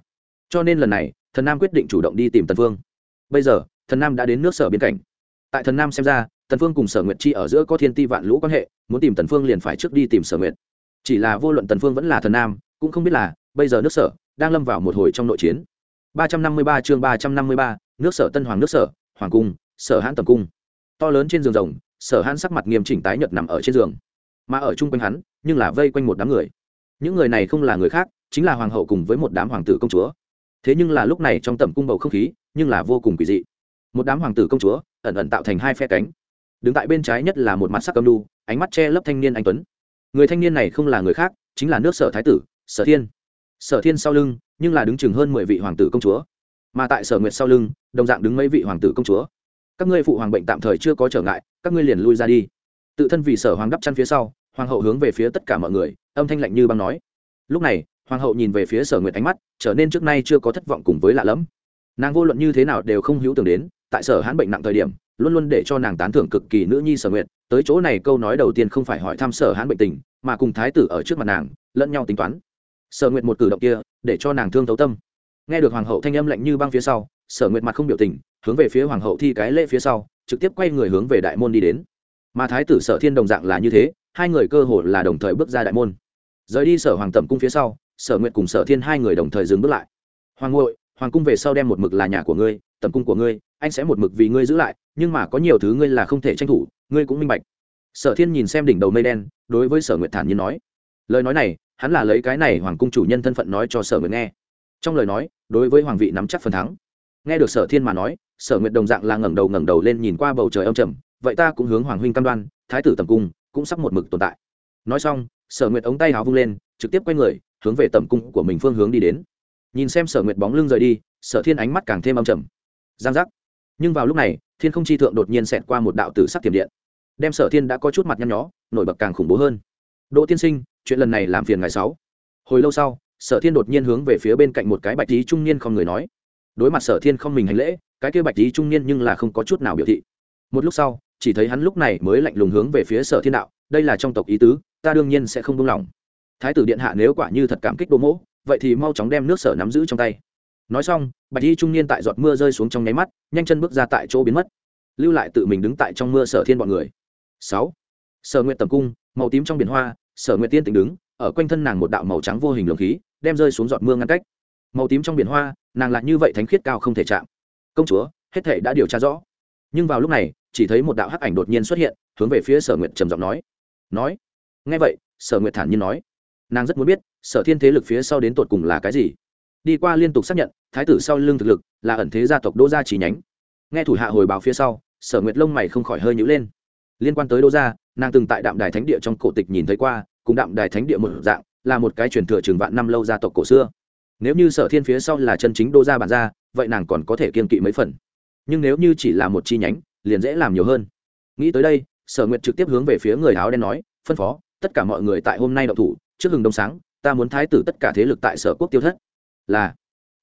A: Cho nên lần này thần nam quyết định chủ động đi tìm tần phương. Bây giờ thần nam đã đến nước sở biên cảnh. Tại thần nam xem ra tần phương cùng sở nguyệt chi ở giữa có thiên ti vạn lũ quan hệ muốn tìm tần phương liền phải trước đi tìm sở nguyệt. Chỉ là vô luận tần phương vẫn là thần nam cũng không biết là bây giờ nước sở đang lâm vào một hồi trong nội chiến. 353 chương 353, nước sở tân hoàng nước sở hoàng cung sở hãn tầm cung. To lớn trên giường rồng, sở hãn sắc mặt nghiêm chỉnh tái nhợt nằm ở trên giường. Mà ở chung quanh hắn, nhưng là vây quanh một đám người. Những người này không là người khác, chính là hoàng hậu cùng với một đám hoàng tử công chúa. Thế nhưng là lúc này trong tầm cung bầu không khí, nhưng là vô cùng kỳ dị. Một đám hoàng tử công chúa, ẩn ẩn tạo thành hai phe cánh. Đứng tại bên trái nhất là một mặt sắc cầm đu ánh mắt che lấp thanh niên anh tuấn. Người thanh niên này không là người khác, chính là nước sở thái tử, sở thiên. Sở thiên sau lưng, nhưng là đứng chừng hơn mười vị hoàng tử công chúa. Mà tại sở nguyệt sau lưng, đồng dạng đứng mấy vị hoàng tử công chúa các ngươi phụ hoàng bệnh tạm thời chưa có trở ngại, các ngươi liền lui ra đi. Tự thân vì sở hoàng đắp chăn phía sau, hoàng hậu hướng về phía tất cả mọi người, âm thanh lạnh như băng nói. Lúc này, hoàng hậu nhìn về phía sở nguyệt ánh mắt, trở nên trước nay chưa có thất vọng cùng với lạ lẫm. Nàng vô luận như thế nào đều không hữu tưởng đến, tại sở hãn bệnh nặng thời điểm, luôn luôn để cho nàng tán thưởng cực kỳ nữ nhi sở nguyệt, tới chỗ này câu nói đầu tiên không phải hỏi thăm sở hãn bệnh tình, mà cùng thái tử ở trước mặt nàng, lẫn nhau tính toán. Sở nguyệt một cử động kia, để cho nàng thương thấu tâm. Nghe được hoàng hậu thanh âm lạnh như băng phía sau sở nguyệt mặt không biểu tình, hướng về phía hoàng hậu thi cái lễ phía sau, trực tiếp quay người hướng về đại môn đi đến. Mà thái tử sở thiên đồng dạng là như thế, hai người cơ hồ là đồng thời bước ra đại môn. Rời đi sở hoàng tẩm cung phía sau, sở nguyệt cùng sở thiên hai người đồng thời dừng bước lại. Hoàng ngội hoàng cung về sau đem một mực là nhà của ngươi, tẩm cung của ngươi, anh sẽ một mực vì ngươi giữ lại, nhưng mà có nhiều thứ ngươi là không thể tranh thủ, ngươi cũng minh bạch. Sở thiên nhìn xem đỉnh đầu mây đen, đối với sở nguyệt thản nhiên nói. Lời nói này, hắn là lấy cái này hoàng cung chủ nhân thân phận nói cho sở nguyệt nghe. Trong lời nói, đối với hoàng vị nắm chắc phần thắng nghe được sở thiên mà nói, sở nguyệt đồng dạng là ngẩng đầu ngẩng đầu lên nhìn qua bầu trời âm trầm, vậy ta cũng hướng hoàng huynh cam đoan, thái tử tầm cung cũng sắp một mực tồn tại. Nói xong, sở nguyệt ống tay háo vung lên, trực tiếp quay người, hướng về tầm cung của mình phương hướng đi đến. Nhìn xem sở nguyệt bóng lưng rời đi, sở thiên ánh mắt càng thêm âm trầm. Giang giác. Nhưng vào lúc này, thiên không chi thượng đột nhiên xẹt qua một đạo tử sắc tiềm điện, đem sở thiên đã có chút mặt nhăn nhó, nổi bật càng khủng bố hơn. Đỗ tiên sinh, chuyện lần này làm phiền ngày sáu. Hồi lâu sau, sở thiên đột nhiên hướng về phía bên cạnh một cái bạch tí trung niên không người nói đối mặt sở thiên không mình hành lễ, cái kia bạch lý trung niên nhưng là không có chút nào biểu thị. Một lúc sau, chỉ thấy hắn lúc này mới lạnh lùng hướng về phía sở thiên đạo, đây là trong tộc ý tứ, ta đương nhiên sẽ không buông lỏng. Thái tử điện hạ nếu quả như thật cảm kích đỗ mỗ, vậy thì mau chóng đem nước sở nắm giữ trong tay. Nói xong, bạch y trung niên tại giọt mưa rơi xuống trong nháy mắt, nhanh chân bước ra tại chỗ biến mất, lưu lại tự mình đứng tại trong mưa sở thiên bọn người. Sáu, sở nguyện tầm cung, màu tím trong biển hoa, sở nguyện tiên tỉnh đứng, ở quanh thân nàng một đạo màu trắng vô hình lồng khí, đem rơi xuống giọt mưa ngăn cách màu tím trong biển hoa, nàng lại như vậy thánh khiết cao không thể chạm. Công chúa, hết thể đã điều tra rõ. Nhưng vào lúc này, chỉ thấy một đạo hắc ảnh đột nhiên xuất hiện, hướng về phía sở nguyệt trầm giọng nói. Nói? Ngay vậy, sở nguyệt thản nhiên nói. Nàng rất muốn biết, sở thiên thế lực phía sau đến tột cùng là cái gì? Đi qua liên tục xác nhận, thái tử sau lưng thực lực là ẩn thế gia tộc đỗ gia chỉ nhánh. Nghe thủ hạ hồi báo phía sau, sở nguyệt lông mày không khỏi hơi nhữ lên. Liên quan tới đỗ gia, nàng từng tại đạm đài thánh địa trong cổ tịch nhìn thấy qua, cùng đạm đài thánh địa một dạng, là một cái truyền thừa trường vạn năm lâu gia tộc cổ xưa nếu như sở thiên phía sau là chân chính đô gia bản gia, vậy nàng còn có thể kiên kỵ mấy phần. Nhưng nếu như chỉ là một chi nhánh, liền dễ làm nhiều hơn. Nghĩ tới đây, sở nguyệt trực tiếp hướng về phía người áo đen nói, phân phó, tất cả mọi người tại hôm nay đậu thủ, trước hừng đông sáng, ta muốn thái tử tất cả thế lực tại sở quốc tiêu thất. Là,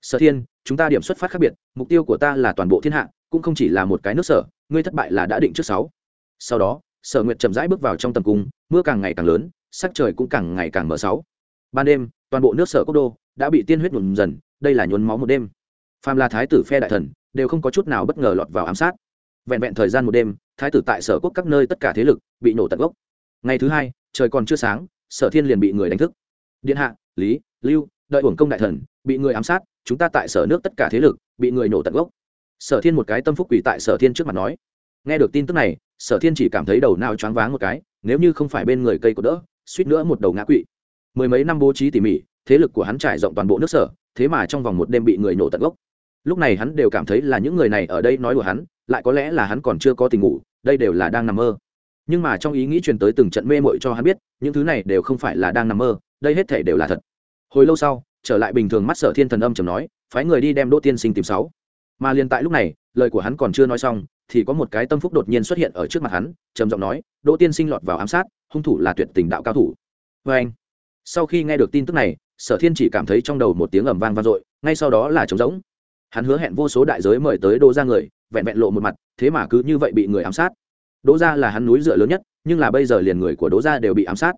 A: sở thiên, chúng ta điểm xuất phát khác biệt, mục tiêu của ta là toàn bộ thiên hạ, cũng không chỉ là một cái nước sở, ngươi thất bại là đã định trước sáu. Sau đó, sở nguyệt chậm rãi bước vào trong tầm cung, mưa càng ngày càng lớn, sắc trời cũng càng ngày càng mở sáu. Ban đêm, toàn bộ nước sở quốc đô đã bị tiên huyết nhuộm dần, đây là nhuốm máu một đêm. Phàm là thái tử phe đại thần, đều không có chút nào bất ngờ lọt vào ám sát. Vẹn vẹn thời gian một đêm, thái tử tại sở quốc các nơi tất cả thế lực bị nổ tận gốc. Ngày thứ hai, trời còn chưa sáng, sở thiên liền bị người đánh thức. Điện hạ, lý, lưu, đợi uổng công đại thần, bị người ám sát, chúng ta tại sở nước tất cả thế lực bị người nổ tận gốc. Sở thiên một cái tâm phúc quỷ tại sở thiên trước mặt nói. Nghe được tin tức này, sở thiên chỉ cảm thấy đầu nào choáng váng một cái, nếu như không phải bên người cây có đỡ, suýt nữa một đầu ngã quỵ. Mười mấy năm bố trí tỉ mỉ thế lực của hắn trải rộng toàn bộ nước sở, thế mà trong vòng một đêm bị người nổ tận gốc. Lúc này hắn đều cảm thấy là những người này ở đây nói của hắn, lại có lẽ là hắn còn chưa có tình ngủ, đây đều là đang nằm mơ. Nhưng mà trong ý nghĩ truyền tới từng trận mê mội cho hắn biết, những thứ này đều không phải là đang nằm mơ, đây hết thể đều là thật. Hồi lâu sau, trở lại bình thường mắt sở thiên thần âm chầm nói, phái người đi đem đỗ tiên sinh tìm sáu. Mà liền tại lúc này, lời của hắn còn chưa nói xong, thì có một cái tâm phúc đột nhiên xuất hiện ở trước mặt hắn, trầm giọng nói, đỗ tiên sinh lọt vào ám sát, hung thủ là tuyệt tình đạo cao thủ. Vê anh sau khi nghe được tin tức này, sở thiên chỉ cảm thấy trong đầu một tiếng ầm vang vang dội, ngay sau đó là trống rỗng. Hắn hứa hẹn vô số đại giới mời tới đỗ ra người, vẹn vẹn lộ một mặt, thế mà cứ như vậy bị người ám sát. Đỗ ra là hắn núi dựa lớn nhất, nhưng là bây giờ liền người của đỗ ra đều bị ám sát.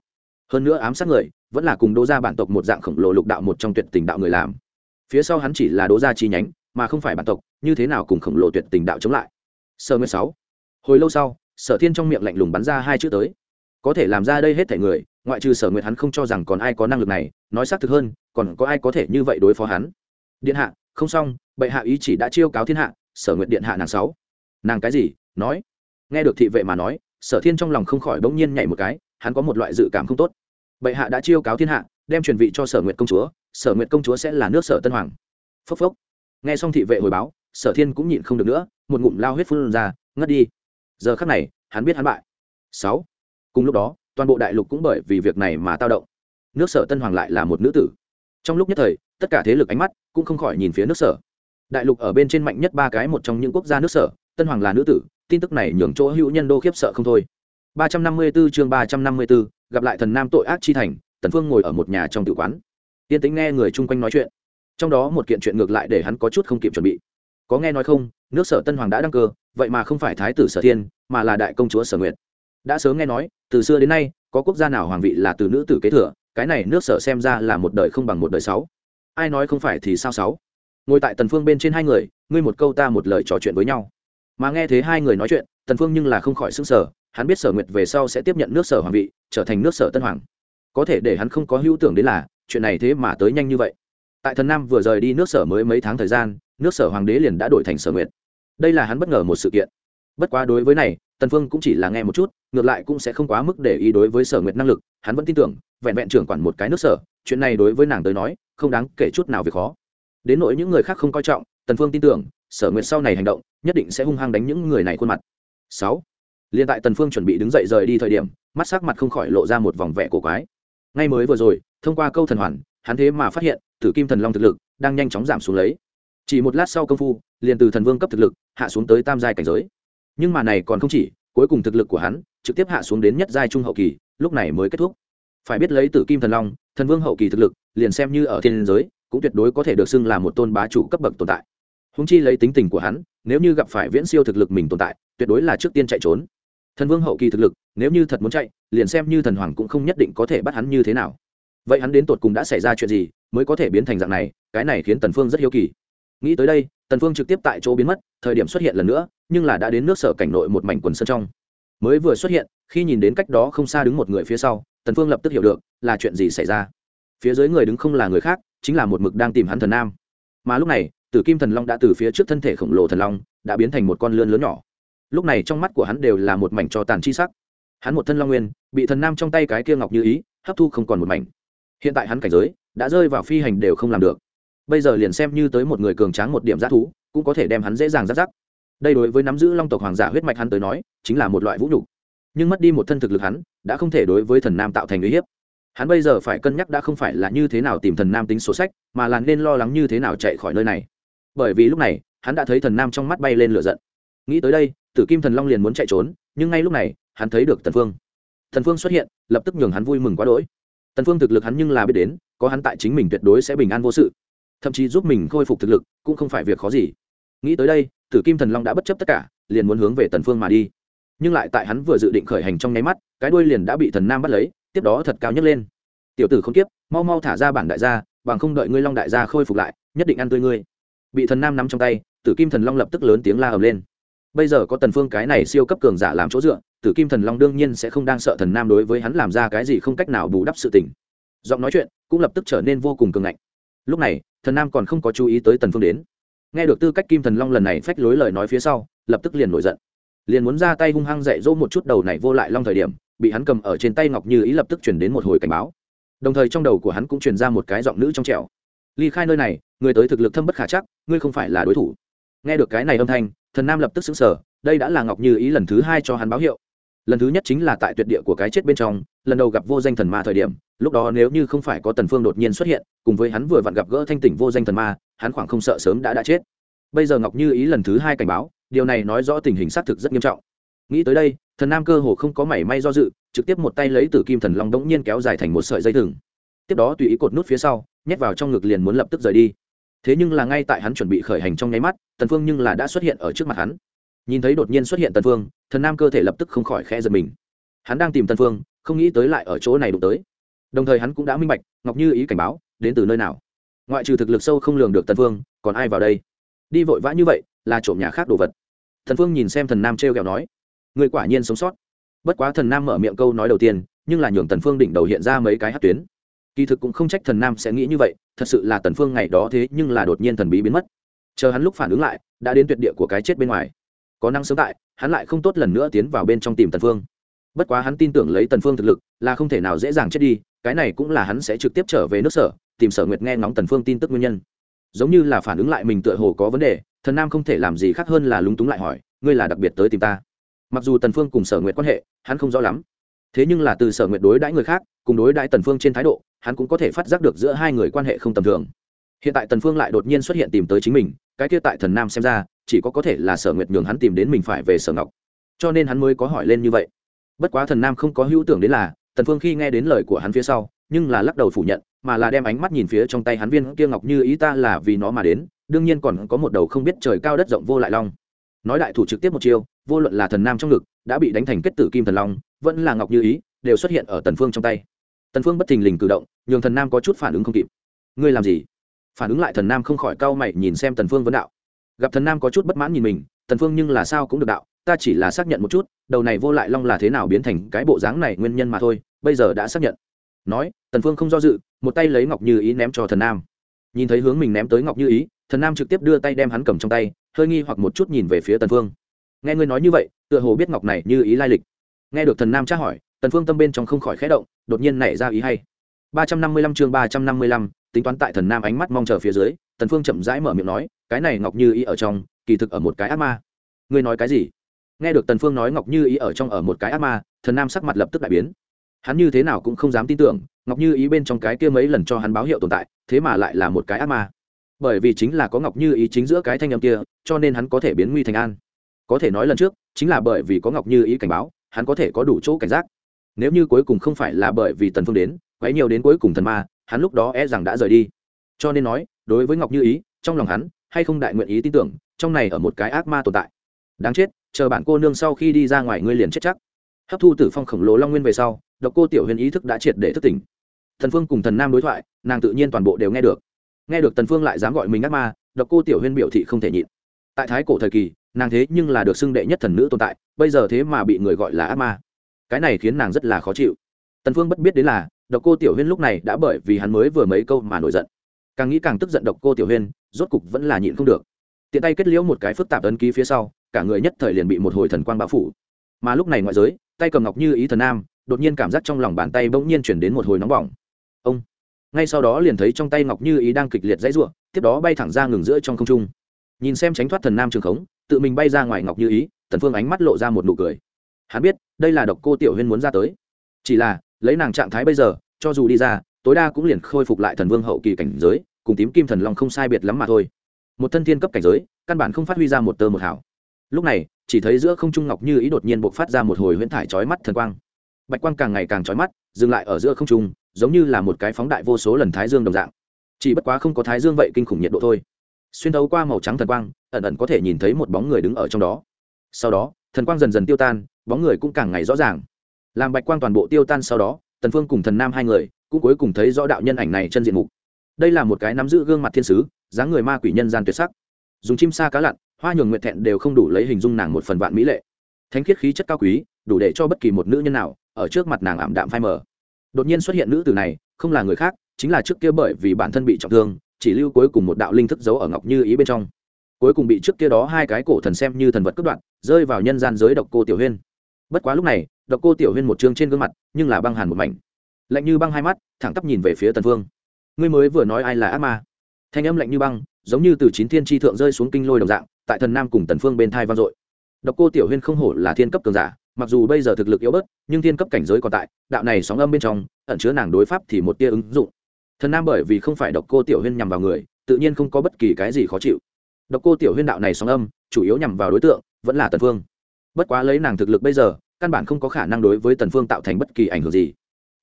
A: Hơn nữa ám sát người, vẫn là cùng đỗ ra bản tộc một dạng khổng lồ lục đạo một trong tuyệt tình đạo người làm. Phía sau hắn chỉ là đỗ ra chi nhánh, mà không phải bản tộc, như thế nào cùng khổng lồ tuyệt tình đạo chống lại. Sơ nguyên sáu. Hồi lâu sau, sở thiên trong miệng lạnh lùng bắn ra hai chữ tới. Có thể làm ra đây hết thể người ngoại trừ sở nguyệt hắn không cho rằng còn ai có năng lực này, nói xác thực hơn, còn có ai có thể như vậy đối phó hắn? Điện hạ, không xong, bệ hạ ý chỉ đã chiêu cáo thiên hạ, sở nguyện điện hạ nàng sáu. Nàng cái gì? Nói. Nghe được thị vệ mà nói, sở thiên trong lòng không khỏi bỗng nhiên nhảy một cái, hắn có một loại dự cảm không tốt. Bệ hạ đã chiêu cáo thiên hạ, đem truyền vị cho sở nguyện công chúa, sở nguyện công chúa sẽ là nước sở tân hoàng. Phốc phốc. Nghe xong thị vệ hồi báo, sở thiên cũng nhịn không được nữa, một ngụm lao huyết phun ra, ngất đi. Giờ khắc này, hắn biết hắn bại. Sáu. Cùng lúc đó toàn bộ đại lục cũng bởi vì việc này mà tao động. Nước sở tân hoàng lại là một nữ tử. Trong lúc nhất thời tất cả thế lực ánh mắt cũng không khỏi nhìn phía nước sở. Đại lục ở bên trên mạnh nhất ba cái một trong những quốc gia nước sở tân hoàng là nữ tử tin tức này nhường chỗ hữu nhân đô khiếp sợ không thôi. 354 chương 354, gặp lại thần nam tội ác chi thành tần phương ngồi ở một nhà trong tử quán. Tiên tính nghe người chung quanh nói chuyện. Trong đó một kiện chuyện ngược lại để hắn có chút không kịp chuẩn bị. Có nghe nói không nước sở tân hoàng đã đăng cơ vậy mà không phải thái tử sở thiên mà là đại công chúa sở nguyệt đã sớm nghe nói, từ xưa đến nay, có quốc gia nào hoàng vị là từ nữ tử kế thừa, cái này nước sở xem ra là một đời không bằng một đời sáu. Ai nói không phải thì sao sáu? Ngồi tại tần phương bên trên hai người, ngươi một câu ta một lời trò chuyện với nhau. Mà nghe thấy hai người nói chuyện, tần phương nhưng là không khỏi sững sờ, hắn biết sở nguyệt về sau sẽ tiếp nhận nước sở hoàng vị, trở thành nước sở tân hoàng. Có thể để hắn không có hữu tưởng đến là, chuyện này thế mà tới nhanh như vậy. Tại thần nam vừa rời đi nước sở mới mấy tháng thời gian, nước sở hoàng đế liền đã đổi thành sở nguyệt. Đây là hắn bất ngờ một sự kiện. Bất quá đối với này tần phương cũng chỉ là nghe một chút, ngược lại cũng sẽ không quá mức để ý đối với sở nguyệt năng lực, hắn vẫn tin tưởng, vẹn vẹn trưởng quản một cái nước sở, chuyện này đối với nàng tới nói, không đáng kể chút nào việc khó. Đến nỗi những người khác không coi trọng, tần phương tin tưởng, sở nguyệt sau này hành động, nhất định sẽ hung hăng đánh những người này khuôn mặt. Sáu. Liên tại tần phương chuẩn bị đứng dậy rời đi thời điểm, mắt sắc mặt không khỏi lộ ra một vòng vẻ cổ quái. Ngay mới vừa rồi, thông qua câu thần hoàn, hắn thế mà phát hiện, tử kim thần long thực lực đang nhanh chóng giảm xuống lấy. Chỉ một lát sau công phu, liền từ thần vương cấp thực lực hạ xuống tới tam giai cảnh giới nhưng mà này còn không chỉ, cuối cùng thực lực của hắn trực tiếp hạ xuống đến nhất giai trung hậu kỳ, lúc này mới kết thúc. Phải biết lấy tử kim thần long, thần vương hậu kỳ thực lực, liền xem như ở thiên giới, cũng tuyệt đối có thể được xưng là một tôn bá chủ cấp bậc tồn tại. Húng chi lấy tính tình của hắn, nếu như gặp phải viễn siêu thực lực mình tồn tại, tuyệt đối là trước tiên chạy trốn. Thần vương hậu kỳ thực lực, nếu như thật muốn chạy, liền xem như thần hoàng cũng không nhất định có thể bắt hắn như thế nào. Vậy hắn đến tột cùng đã xảy ra chuyện gì, mới có thể biến thành dạng này, cái này khiến tần phương rất hiếu kỳ. Nghĩ tới đây tần phương trực tiếp tại chỗ biến mất, thời điểm xuất hiện lần nữa, nhưng là đã đến nước sở cảnh nội một mảnh quần sơn trong. Mới vừa xuất hiện, khi nhìn đến cách đó không xa đứng một người phía sau, tần phương lập tức hiểu được là chuyện gì xảy ra. Phía dưới người đứng không là người khác, chính là một mực đang tìm hắn thần nam. Mà lúc này, tử kim thần long đã từ phía trước thân thể khổng lồ thần long, đã biến thành một con lươn lớn nhỏ. Lúc này trong mắt của hắn đều là một mảnh cho tàn chi sắc. Hắn một thân long nguyên, bị thần nam trong tay cái kia ngọc như ý, hấp thu không còn một mảnh. Hiện tại hắn cảnh giới, đã rơi vào phi hành đều không làm được bây giờ liền xem như tới một người cường tráng một điểm g thú, cũng có thể đem hắn dễ dàng giáp giáp đây đối với nắm giữ long tộc hoàng giả huyết mạch hắn tới nói, chính là một loại vũ nhục. Nhưng mất đi một thân thực lực hắn, đã không thể đối với thần nam tạo thành uy hiếp. Hắn bây giờ phải cân nhắc đã không phải là như thế nào tìm thần nam tính sổ sách, mà là nên lo lắng như thế nào chạy khỏi nơi này. Bởi vì lúc này, hắn đã thấy thần nam trong mắt bay lên lửa giận. Nghĩ tới đây, tử kim thần long liền muốn chạy trốn, nhưng ngay lúc này, hắn thấy được tần phương. Thần phương xuất hiện, lập tức nhường hắn vui mừng quá đỗi. Tần phương thực lực hắn nhưng là biết đến, có hắn tại chính mình tuyệt đối sẽ bình an vô sự thậm chí giúp mình khôi phục thực lực, cũng không phải việc khó gì. Nghĩ tới đây, tử kim thần long đã bất chấp tất cả, liền muốn hướng về tần phương mà đi. Nhưng lại tại hắn vừa dự định khởi hành trong nháy mắt, cái đuôi liền đã bị thần nam bắt lấy, tiếp đó thật cao nhấc lên. Tiểu tử không tiếp mau mau thả ra bản đại gia, bằng không đợi ngươi long đại gia khôi phục lại, nhất định ăn tươi ngươi. Bị thần nam nắm trong tay, tử kim thần long lập tức lớn tiếng la ầm lên. Bây giờ có tần phương cái này siêu cấp cường giả làm chỗ dựa, tử kim thần long đương nhiên sẽ không đang sợ thần nam đối với hắn làm ra cái gì không cách nào bù đắp sự tình. Giọng nói chuyện cũng lập tức trở nên vô cùng cường ngạnh. Lúc này thần nam còn không có chú ý tới tần phương đến. Nghe được tư cách kim thần long lần này phách lối lời nói phía sau, lập tức liền nổi giận. Liền muốn ra tay hung hăng dạy dỗ một chút đầu này vô lại long thời điểm, bị hắn cầm ở trên tay ngọc như ý lập tức chuyển đến một hồi cảnh báo. Đồng thời trong đầu của hắn cũng truyền ra một cái giọng nữ trong trẻo. Ly khai nơi này, người tới thực lực thâm bất khả chắc, ngươi không phải là đối thủ. Nghe được cái này âm thanh, thần nam lập tức xứng sở đây đã là ngọc như ý lần thứ hai cho hắn báo hiệu lần thứ nhất chính là tại tuyệt địa của cái chết bên trong, lần đầu gặp vô danh thần ma thời điểm, lúc đó nếu như không phải có tần phương đột nhiên xuất hiện, cùng với hắn vừa vặn gặp gỡ thanh tỉnh vô danh thần ma, hắn khoảng không sợ sớm đã đã chết. Bây giờ ngọc như ý lần thứ hai cảnh báo, điều này nói rõ tình hình xác thực rất nghiêm trọng. Nghĩ tới đây, thần nam cơ hồ không có mảy may do dự, trực tiếp một tay lấy từ kim thần long đống nhiên kéo dài thành một sợi dây thừng. Tiếp đó tùy ý cột nút phía sau, nhét vào trong ngực liền muốn lập tức rời đi. Thế nhưng là ngay tại hắn chuẩn bị khởi hành trong nháy mắt, tần phương nhưng là đã xuất hiện ở trước mặt hắn nhìn thấy đột nhiên xuất hiện tần phương, thần nam cơ thể lập tức không khỏi khẽ giật mình. Hắn đang tìm tần phương, không nghĩ tới lại ở chỗ này đụng tới. Đồng thời hắn cũng đã minh bạch, ngọc như ý cảnh báo, đến từ nơi nào. Ngoại trừ thực lực sâu không lường được tần phương, còn ai vào đây? Đi vội vã như vậy, là trộm nhà khác đồ vật. Thần phương nhìn xem thần nam treo kẹo nói người quả nhiên sống sót. Bất quá thần nam mở miệng câu nói đầu tiên, nhưng là nhường tần phương đỉnh đầu hiện ra mấy cái hát tuyến. Kỳ thực cũng không trách thần nam sẽ nghĩ như vậy, thật sự là tần phương ngày đó thế nhưng là đột nhiên thần bí biến mất. Chờ hắn lúc phản ứng lại, đã đến tuyệt địa của cái chết bên ngoài có năng sớm tại, hắn lại không tốt lần nữa tiến vào bên trong tìm tần phương. Bất quá hắn tin tưởng lấy tần phương thực lực, là không thể nào dễ dàng chết đi, cái này cũng là hắn sẽ trực tiếp trở về nước sở, tìm sở nguyệt nghe ngóng tần phương tin tức nguyên nhân. Giống như là phản ứng lại mình tựa hồ có vấn đề, thần nam không thể làm gì khác hơn là lúng túng lại hỏi, ngươi là đặc biệt tới tìm ta? Mặc dù tần phương cùng sở nguyệt quan hệ, hắn không rõ lắm. Thế nhưng là từ sở nguyệt đối đãi người khác, cùng đối đãi tần phương trên thái độ, hắn cũng có thể phát giác được giữa hai người quan hệ không tầm thường. Hiện tại tần phương lại đột nhiên xuất hiện tìm tới chính mình, cái kia tại thần nam xem ra chỉ có có thể là sở nguyệt nhường hắn tìm đến mình phải về sở ngọc. Cho nên hắn mới có hỏi lên như vậy. Bất quá thần nam không có hữu tưởng đến là, tần phương khi nghe đến lời của hắn phía sau, nhưng là lắc đầu phủ nhận, mà là đem ánh mắt nhìn phía trong tay hắn viên kia ngọc như ý ta là vì nó mà đến, đương nhiên còn có một đầu không biết trời cao đất rộng vô lại long. Nói đại thủ trực tiếp một chiêu, vô luận là thần nam trong ngực, đã bị đánh thành kết tử kim thần long, vẫn là ngọc như ý, đều xuất hiện ở tần phương trong tay. Tần phương bất thình lình cử động, nhường thần nam có chút phản ứng không kịp. Ngươi làm gì? Phản ứng lại thần nam không khỏi cau mày nhìn xem tần phương vấn đạo gặp thần nam có chút bất mãn nhìn mình tần phương nhưng là sao cũng được đạo ta chỉ là xác nhận một chút đầu này vô lại long là thế nào biến thành cái bộ dáng này nguyên nhân mà thôi bây giờ đã xác nhận. Nói tần phương không do dự một tay lấy ngọc như ý ném cho thần nam. Nhìn thấy hướng mình ném tới ngọc như ý thần nam trực tiếp đưa tay đem hắn cầm trong tay hơi nghi hoặc một chút nhìn về phía tần phương. Nghe ngươi nói như vậy tựa hồ biết ngọc này như ý lai lịch. Nghe được thần nam tra hỏi tần phương tâm bên trong không khỏi khẽ động đột nhiên nảy ra ý hay. 355 chương 355, tính toán tại thần nam ánh mắt mong chờ phía dưới tần phương chậm rãi mở miệng nói cái này ngọc như ý ở trong, kỳ thực ở một cái ác ma. Ngươi nói cái gì? Nghe được tần phương nói ngọc như ý ở trong ở một cái ác ma, thần nam sắc mặt lập tức đại biến. Hắn như thế nào cũng không dám tin tưởng, ngọc như ý bên trong cái kia mấy lần cho hắn báo hiệu tồn tại, thế mà lại là một cái ác ma. Bởi vì chính là có ngọc như ý chính giữa cái thanh âm kia, cho nên hắn có thể biến nguy thành an. Có thể nói lần trước, chính là bởi vì có ngọc như ý cảnh báo, hắn có thể có đủ chỗ cảnh giác. Nếu như cuối cùng không phải là bởi vì tần phương đến, quấy nhiều đến cuối cùng thần ma, hắn lúc đó e rằng đã rời đi. Cho nên nói, đối với ngọc như ý, trong lòng hắn hay không đại nguyện ý tin tưởng, trong này ở một cái ác ma tồn tại. Đáng chết, chờ bạn cô nương sau khi đi ra ngoài ngươi liền chết chắc. Hấp thu tử phong khổng lồ long nguyên về sau, độc cô tiểu huyền ý thức đã triệt để thức tỉnh. Thần phương cùng thần nam đối thoại, nàng tự nhiên toàn bộ đều nghe được. Nghe được tần phương lại dám gọi mình ác ma, độc cô tiểu huyên biểu thị không thể nhịn. Tại thái cổ thời kỳ, nàng thế nhưng là được xưng đệ nhất thần nữ tồn tại, bây giờ thế mà bị người gọi là ác ma. Cái này khiến nàng rất là khó chịu. Tần phương bất biết đến là, độc cô tiểu huyên lúc này đã bởi vì hắn mới vừa mấy câu mà nổi giận. Càng nghĩ càng tức giận độc cô tiểu huyên rốt cục vẫn là nhịn không được. Tiện tay kết liễu một cái phức tạp ấn ký phía sau, cả người nhất thời liền bị một hồi thần quang bao phủ. Mà lúc này ngoại giới, tay cầm ngọc như ý thần nam, đột nhiên cảm giác trong lòng bàn tay bỗng nhiên chuyển đến một hồi nóng bỏng. Ông! Ngay sau đó liền thấy trong tay ngọc như ý đang kịch liệt dãy r u ộ tiếp đó bay thẳng ra ngừng giữa trong không trung. Nhìn xem tránh thoát thần nam trường khống, tự mình bay ra ngoài ngọc như ý, thần phương ánh mắt lộ ra một nụ cười. Hắn biết, đây là độc cô tiểu huyên muốn ra tới. Chỉ là, lấy nàng trạng thái bây giờ, cho dù đi ra, tối đa cũng liền khôi phục lại thần vương hậu kỳ cảnh giới cùng tím kim thần long không sai biệt lắm mà thôi. Một thân thiên cấp cảnh giới, căn bản không phát huy ra một tơ một hảo lúc này, chỉ thấy giữa không trung ngọc như ý đột nhiên bộc phát ra một hồi huyễn thải chói mắt thần quang. Bạch quang càng ngày càng chói mắt, dừng lại ở giữa không trung, giống như là một cái phóng đại vô số lần thái dương đồng dạng. Chỉ bất quá không có thái dương vậy kinh khủng nhiệt độ thôi. Xuyên thấu qua màu trắng thần quang, ẩn ẩn có thể nhìn thấy một bóng người đứng ở trong đó. Sau đó, thần quang dần dần tiêu tan, bóng người cũng càng ngày rõ ràng. Làm bạch quang toàn bộ tiêu tan sau đó, tần phương cùng thần nam hai người cũng cuối cùng thấy rõ đạo nhân ảnh này chân diện mục đây là một cái nắm giữ gương mặt thiên sứ, dáng người ma quỷ nhân gian tuyệt sắc. Dùng chim sa cá lặn, hoa nhường nguyện thẹn đều không đủ lấy hình dung nàng một phần vạn mỹ lệ. Thánh khiết khí chất cao quý, đủ để cho bất kỳ một nữ nhân nào ở trước mặt nàng ảm đạm phai mờ. Đột nhiên xuất hiện nữ tử này, không là người khác, chính là trước kia bởi vì bản thân bị trọng thương, chỉ lưu cuối cùng một đạo linh thức giấu ở ngọc như ý bên trong. Cuối cùng bị trước kia đó hai cái cổ thần xem như thần vật cất đoạn rơi vào nhân gian giới độc cô tiểu huyên. Bất quá lúc này, độc cô tiểu huyên một chương trên gương mặt, nhưng là băng hàn một mảnh. Lạnh như băng hai mắt, thẳng tắp nhìn về phía tần phương ngươi mới vừa nói ai là ác ma? Thanh âm lạnh như băng, giống như từ chín thiên tri thượng rơi xuống kinh lôi đồng dạng, tại thần nam cùng tần phương bên thai vang dội. Độc cô tiểu huyên không hổ là thiên cấp cường giả, mặc dù bây giờ thực lực yếu bớt, nhưng thiên cấp cảnh giới còn tại, đạo này sóng âm bên trong, ẩn chứa nàng đối pháp thì một tia ứng dụng. Thần nam bởi vì không phải độc cô tiểu huyên nhằm vào người, tự nhiên không có bất kỳ cái gì khó chịu. Độc cô tiểu huyên đạo này sóng âm, chủ yếu nhằm vào đối tượng, vẫn là tần phương. Bất quá lấy nàng thực lực bây giờ, căn bản không có khả năng đối với tần phương tạo thành bất kỳ ảnh hưởng gì.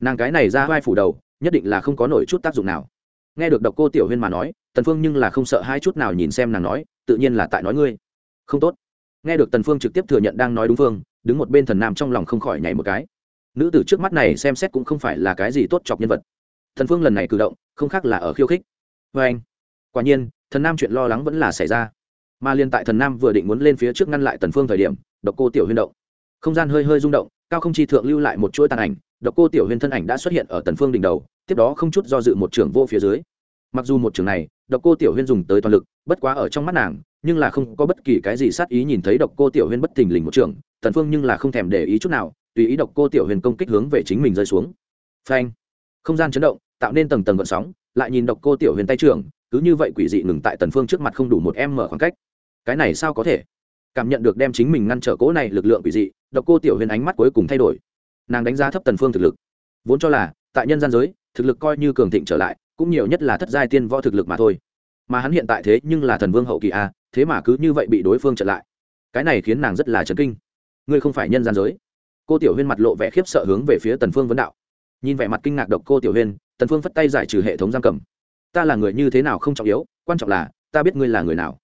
A: Nàng cái này ra vai phủ đầu nhất định là không có nổi chút tác dụng nào. Nghe được độc cô tiểu huyên mà nói, tần phương nhưng là không sợ hai chút nào nhìn xem nàng nói, tự nhiên là tại nói ngươi. Không tốt. Nghe được tần phương trực tiếp thừa nhận đang nói đúng phương, đứng một bên thần nam trong lòng không khỏi nhảy một cái. Nữ tử trước mắt này xem xét cũng không phải là cái gì tốt chọc nhân vật. Thần phương lần này cử động, không khác là ở khiêu khích. Với anh, quả nhiên, thần nam chuyện lo lắng vẫn là xảy ra. Mà liên tại thần nam vừa định muốn lên phía trước ngăn lại tần phương thời điểm, độc cô tiểu huyên động. Không gian hơi hơi rung động, cao không chi thượng lưu lại một chuỗi tàn ảnh độc cô tiểu huyên thân ảnh đã xuất hiện ở tần phương đỉnh đầu, tiếp đó không chút do dự một trường vô phía dưới. Mặc dù một trường này, độc cô tiểu huyên dùng tới toàn lực, bất quá ở trong mắt nàng, nhưng là không có bất kỳ cái gì sát ý nhìn thấy độc cô tiểu huyên bất thình lình một trường tần phương nhưng là không thèm để ý chút nào, tùy ý độc cô tiểu huyên công kích hướng về chính mình rơi xuống. Phanh! Không gian chấn động, tạo nên tầng tầng gợn sóng, lại nhìn độc cô tiểu huyên tay trưởng, cứ như vậy quỷ dị ngừng tại tần phương trước mặt không đủ một em mở khoảng cách. Cái này sao có thể? Cảm nhận được đem chính mình ngăn trở cố này lực lượng quỷ dị, độc cô tiểu huyền ánh mắt cuối cùng thay đổi nàng đánh giá thấp tần phương thực lực. Vốn cho là, tại nhân gian giới, thực lực coi như cường thịnh trở lại, cũng nhiều nhất là thất giai tiên võ thực lực mà thôi. Mà hắn hiện tại thế nhưng là thần vương hậu kỳ a, thế mà cứ như vậy bị đối phương chặn lại. Cái này khiến nàng rất là chấn kinh. Ngươi không phải nhân gian giới. Cô tiểu huyên mặt lộ vẻ khiếp sợ hướng về phía tần phương vấn đạo. Nhìn vẻ mặt kinh ngạc độc cô tiểu huyên, tần phương phất tay giải trừ hệ thống giam cầm. Ta là người như thế nào không trọng yếu, quan trọng là, ta biết ngươi là người nào.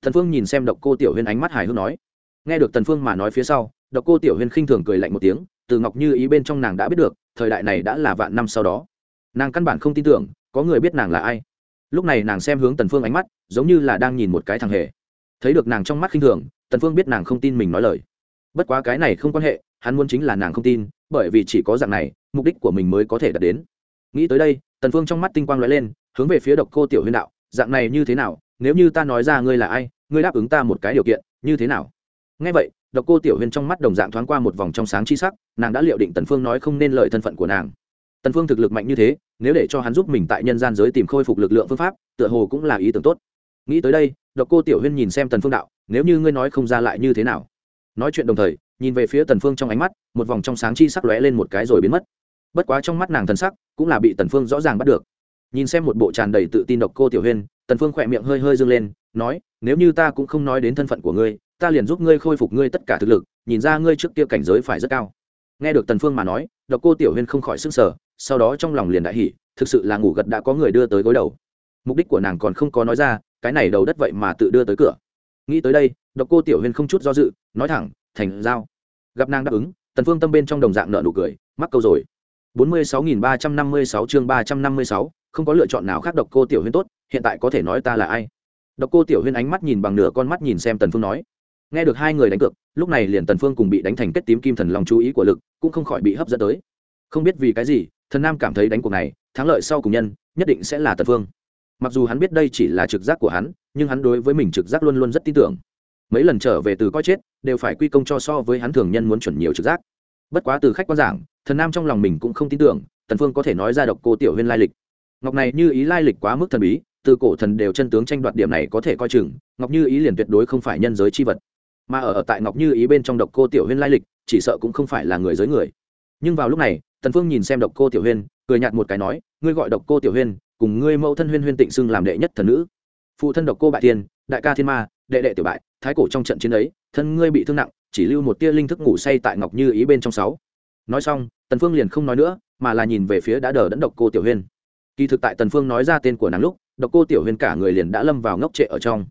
A: Tần phương nhìn xem độc cô tiểu huyên ánh mắt hài hước nói. Nghe được tần phương mà nói phía sau, độc cô tiểu huyên khinh thường cười lạnh một tiếng từ ngọc như ý bên trong nàng đã biết được, thời đại này đã là vạn năm sau đó. Nàng căn bản không tin tưởng, có người biết nàng là ai. Lúc này nàng xem hướng tần phương ánh mắt, giống như là đang nhìn một cái thằng hề. Thấy được nàng trong mắt khinh thường, tần phương biết nàng không tin mình nói lời. Bất quá cái này không quan hệ, hắn muốn chính là nàng không tin, bởi vì chỉ có dạng này, mục đích của mình mới có thể đạt đến. Nghĩ tới đây, tần phương trong mắt tinh quang lóe lên, hướng về phía độc cô tiểu huyên đạo, dạng này như thế nào? Nếu như ta nói ra ngươi là ai, ngươi đáp ứng ta một cái điều kiện, như thế nào? Nghe vậy độc cô tiểu huyên trong mắt đồng dạng thoáng qua một vòng trong sáng chi sắc, nàng đã liệu định tần phương nói không nên lời thân phận của nàng. Tần phương thực lực mạnh như thế, nếu để cho hắn giúp mình tại nhân gian giới tìm khôi phục lực lượng phương pháp, tựa hồ cũng là ý tưởng tốt. Nghĩ tới đây, độc cô tiểu huyên nhìn xem tần phương đạo, nếu như ngươi nói không ra lại như thế nào? Nói chuyện đồng thời, nhìn về phía tần phương trong ánh mắt, một vòng trong sáng chi sắc lóe lên một cái rồi biến mất. Bất quá trong mắt nàng thần sắc cũng là bị tần phương rõ ràng bắt được. Nhìn xem một bộ tràn đầy tự tin độc cô tiểu huyên tần phương khỏe miệng hơi hơi dương lên, nói, nếu như ta cũng không nói đến thân phận của ngươi ta liền giúp ngươi khôi phục ngươi tất cả thực lực nhìn ra ngươi trước kia cảnh giới phải rất cao. Nghe được tần phương mà nói độc cô tiểu huyên không khỏi sững sở sau đó trong lòng liền đại hỉ thực sự là ngủ gật đã có người đưa tới gối đầu. Mục đích của nàng còn không có nói ra cái này đầu đất vậy mà tự đưa tới cửa. Nghĩ tới đây độc cô tiểu huyên không chút do dự nói thẳng thành giao. Gặp nàng đáp ứng tần phương tâm bên trong đồng dạng nợ nụ cười mắc câu rồi. 46.356 chương 356, không có lựa chọn nào khác độc cô tiểu huyên tốt hiện tại có thể nói ta là ai? Độc cô tiểu huyên ánh mắt nhìn bằng nửa con mắt nhìn xem tần phương nói nghe được hai người đánh cược, lúc này liền tần phương cùng bị đánh thành kết tím kim thần lòng chú ý của lực, cũng không khỏi bị hấp dẫn tới. Không biết vì cái gì, thần nam cảm thấy đánh cuộc này, thắng lợi sau cùng nhân, nhất định sẽ là tần phương. Mặc dù hắn biết đây chỉ là trực giác của hắn, nhưng hắn đối với mình trực giác luôn luôn rất tin tưởng. Mấy lần trở về từ coi chết, đều phải quy công cho so với hắn thường nhân muốn chuẩn nhiều trực giác. Bất quá từ khách quan giảng, thần nam trong lòng mình cũng không tin tưởng, tần phương có thể nói ra độc cô tiểu huyên lai lịch. Ngọc này như ý lai lịch quá mức thần bí, từ cổ thần đều chân tướng tranh đoạt điểm này có thể coi chừng, ngọc như ý liền tuyệt đối không phải nhân giới chi vật mà ở, ở tại ngọc như ý bên trong độc cô tiểu huyên lai lịch chỉ sợ cũng không phải là người giới người. Nhưng vào lúc này tần phương nhìn xem độc cô tiểu huyên cười nhạt một cái nói ngươi gọi độc cô tiểu huyên cùng ngươi mẫu thân huyên huyên tịnh xưng làm đệ nhất thần nữ. Phụ thân độc cô bại thiên đại ca thiên ma đệ đệ tiểu bại thái cổ trong trận chiến ấy thân ngươi bị thương nặng chỉ lưu một tia linh thức ngủ say tại ngọc như ý bên trong sáu. Nói xong tần phương liền không nói nữa mà là nhìn về phía đã đờ đẫn độc cô tiểu huyên. Kỳ thực tại tần phương nói ra tên của nàng lúc độc cô tiểu huyên cả người liền đã lâm vào ngốc trệ ở trong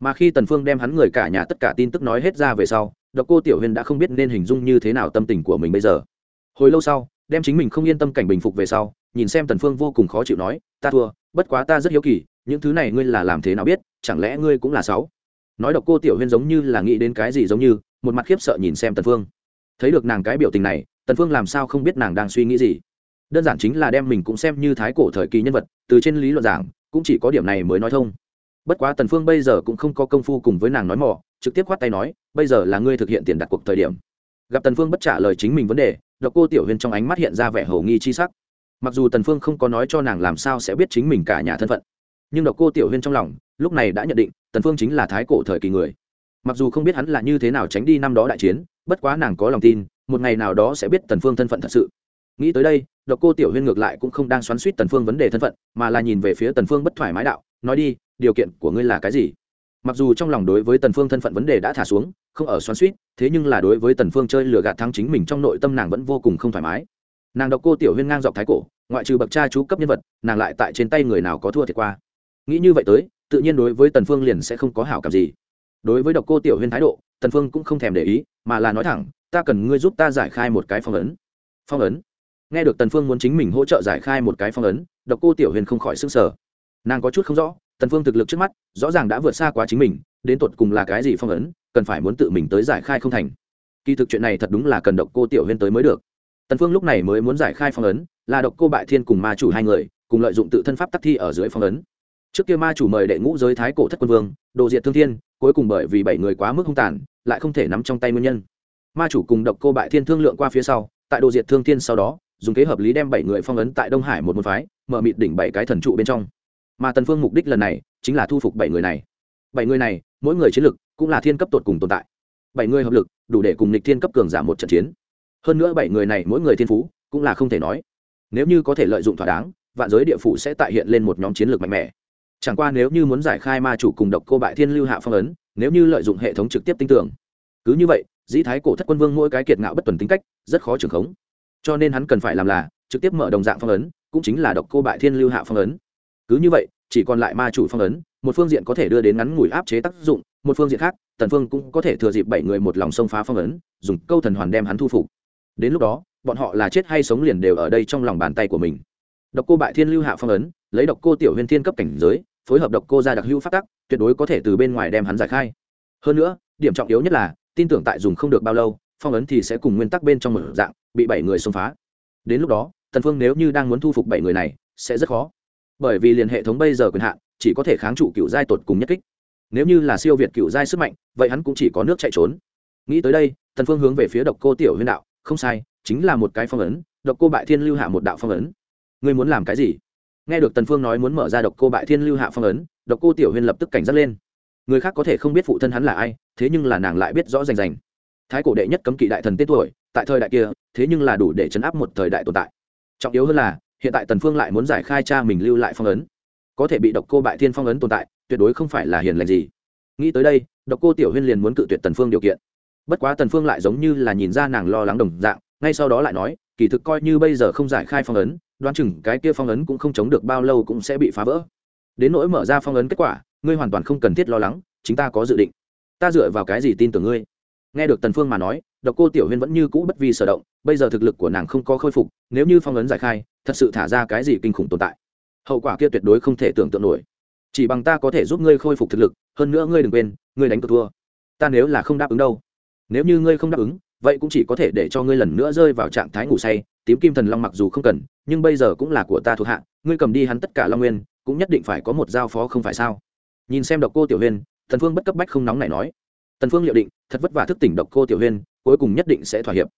A: mà khi tần phương đem hắn người cả nhà tất cả tin tức nói hết ra về sau, độc cô tiểu huyên đã không biết nên hình dung như thế nào tâm tình của mình bây giờ. Hồi lâu sau, đem chính mình không yên tâm cảnh bình phục về sau, nhìn xem tần phương vô cùng khó chịu nói, ta thua, bất quá ta rất hiếu kỳ, những thứ này ngươi là làm thế nào biết, chẳng lẽ ngươi cũng là sáu? Nói độc cô tiểu huyên giống như là nghĩ đến cái gì giống như, một mặt khiếp sợ nhìn xem tần phương. Thấy được nàng cái biểu tình này, tần phương làm sao không biết nàng đang suy nghĩ gì. Đơn giản chính là đem mình cũng xem như thái cổ thời kỳ nhân vật, từ trên lý luận giảng, cũng chỉ có điểm này mới nói thông bất quá tần phương bây giờ cũng không có công phu cùng với nàng nói mỏ, trực tiếp khoát tay nói bây giờ là ngươi thực hiện tiền đặt cuộc thời điểm. Gặp tần phương bất trả lời chính mình vấn đề độc cô tiểu huyên trong ánh mắt hiện ra vẻ hồ nghi chi sắc. Mặc dù tần phương không có nói cho nàng làm sao sẽ biết chính mình cả nhà thân phận nhưng độc cô tiểu huyên trong lòng lúc này đã nhận định tần phương chính là thái cổ thời kỳ người. Mặc dù không biết hắn là như thế nào tránh đi năm đó đại chiến bất quá nàng có lòng tin một ngày nào đó sẽ biết tần phương thân phận thật sự. Nghĩ tới đây độc cô tiểu huyên ngược lại cũng không đang xoắn xuýt tần phương vấn đề thân phận mà là nhìn về phía tần phương bất thoải mái đạo nói đi điều kiện của ngươi là cái gì? Mặc dù trong lòng đối với tần phương thân phận vấn đề đã thả xuống, không ở xoắn xuýt, thế nhưng là đối với tần phương chơi lừa gạt thắng chính mình trong nội tâm nàng vẫn vô cùng không thoải mái. Nàng độc cô tiểu huyên ngang dọc thái cổ, ngoại trừ bậc cha chú cấp nhân vật, nàng lại tại trên tay người nào có thua thiệt qua. Nghĩ như vậy tới, tự nhiên đối với tần phương liền sẽ không có hảo cảm gì. Đối với độc cô tiểu huyên thái độ, tần phương cũng không thèm để ý, mà là nói thẳng, ta cần ngươi giúp ta giải khai một cái phong ấn. Phong ấn? Nghe được tần phương muốn chính mình hỗ trợ giải khai một cái phong ấn, độc cô tiểu huyền không khỏi sững sờ. Nàng có chút không rõ tần phương thực lực trước mắt, rõ ràng đã vượt xa quá chính mình, đến tột cùng là cái gì phong ấn, cần phải muốn tự mình tới giải khai không thành. Kỳ thực chuyện này thật đúng là cần độc cô tiểu huyên tới mới được. Tần phương lúc này mới muốn giải khai phong ấn, là độc cô bại thiên cùng ma chủ hai người, cùng lợi dụng tự thân pháp tắc thi ở dưới phong ấn. Trước kia ma chủ mời đệ ngũ giới thái cổ thất quân vương, đồ diệt thương thiên, cuối cùng bởi vì bảy người quá mức hung tàn, lại không thể nắm trong tay nguyên nhân. Ma chủ cùng độc cô bại thiên thương lượng qua phía sau, tại đồ diệt thương thiên sau đó, dùng kế hợp lý đem bảy người phong ấn tại đông hải một môn phái, mở mịt đỉnh bảy cái thần trụ bên trong mà tần phương mục đích lần này chính là thu phục bảy người này. Bảy người này, mỗi người chiến lực cũng là thiên cấp tột cùng tồn tại. Bảy người hợp lực, đủ để cùng địch thiên cấp cường giảm một trận chiến. Hơn nữa bảy người này mỗi người thiên phú cũng là không thể nói. Nếu như có thể lợi dụng thỏa đáng, vạn giới địa phủ sẽ tại hiện lên một nhóm chiến lược mạnh mẽ. Chẳng qua nếu như muốn giải khai ma chủ cùng độc cô bại thiên lưu hạ phong ấn, nếu như lợi dụng hệ thống trực tiếp tin tưởng cứ như vậy, dĩ thái cổ thất quân vương mỗi cái kiệt ngạo bất tuần tính cách, rất khó trưởng khống. Cho nên hắn cần phải làm là trực tiếp mở đồng dạng phong ấn, cũng chính là độc cô bại thiên lưu hạ phong ấn cứ như vậy, chỉ còn lại ma chủ phong ấn, một phương diện có thể đưa đến ngắn ngủi áp chế tác dụng, một phương diện khác, tần phương cũng có thể thừa dịp bảy người một lòng xông phá phong ấn, dùng câu thần hoàn đem hắn thu phục. Đến lúc đó, bọn họ là chết hay sống liền đều ở đây trong lòng bàn tay của mình. Độc cô bại thiên lưu hạ phong ấn, lấy độc cô tiểu huyền thiên cấp cảnh giới, phối hợp độc cô ra đặc hữu phát tắc, tuyệt đối có thể từ bên ngoài đem hắn giải khai. Hơn nữa, điểm trọng yếu nhất là, tin tưởng tại dùng không được bao lâu, phong ấn thì sẽ cùng nguyên tắc bên trong một dạng, bị bảy người xông phá. Đến lúc đó, tần phương nếu như đang muốn thu phục bảy người này, sẽ rất khó bởi vì liền hệ thống bây giờ quyền hạn, chỉ có thể kháng trụ cựu giai tột cùng nhất kích. Nếu như là siêu việt cựu giai sức mạnh, vậy hắn cũng chỉ có nước chạy trốn. Nghĩ tới đây, tần phương hướng về phía độc cô tiểu huyên đạo, không sai, chính là một cái phong ấn, độc cô bại thiên lưu hạ một đạo phong ấn. Ngươi muốn làm cái gì? Nghe được tần phương nói muốn mở ra độc cô bại thiên lưu hạ phong ấn, độc cô tiểu huyên lập tức cảnh giác lên. Người khác có thể không biết phụ thân hắn là ai, thế nhưng là nàng lại biết rõ rành rành. Thái cổ đệ nhất cấm kỵ đại thần tên tuổi, tại thời đại kia, thế nhưng là đủ để chấn áp một thời đại tồn tại. Trọng yếu hơn là hiện tại tần phương lại muốn giải khai cha mình lưu lại phong ấn. Có thể bị độc cô bại thiên phong ấn tồn tại, tuyệt đối không phải là hiền lành gì. Nghĩ tới đây, độc cô tiểu huyên liền muốn cự tuyệt tần phương điều kiện. Bất quá tần phương lại giống như là nhìn ra nàng lo lắng đồng dạng, ngay sau đó lại nói, kỳ thực coi như bây giờ không giải khai phong ấn, đoán chừng cái kia phong ấn cũng không chống được bao lâu cũng sẽ bị phá vỡ. Đến nỗi mở ra phong ấn kết quả, ngươi hoàn toàn không cần thiết lo lắng, chính ta có dự định. Ta dựa vào cái gì tin tưởng ngươi? Nghe được tần phương mà nói, độc cô tiểu huyên vẫn như cũ bất vi sở động, bây giờ thực lực của nàng không có khôi phục, nếu như phong ấn giải khai thật sự thả ra cái gì kinh khủng tồn tại. Hậu quả kia tuyệt đối không thể tưởng tượng nổi. Chỉ bằng ta có thể giúp ngươi khôi phục thực lực, hơn nữa ngươi đừng quên, ngươi đánh cược thua. Ta nếu là không đáp ứng đâu. Nếu như ngươi không đáp ứng, vậy cũng chỉ có thể để cho ngươi lần nữa rơi vào trạng thái ngủ say. Tím kim thần long mặc dù không cần, nhưng bây giờ cũng là của ta thuộc hạ, ngươi cầm đi hắn tất cả long nguyên, cũng nhất định phải có một giao phó không phải sao? Nhìn xem độc cô tiểu huyên thần phương bất cấp bách không nóng này nói. Tần phương liệu định, thật vất vả thức tỉnh độc cô tiểu huyên cuối cùng nhất định sẽ thỏa hiệp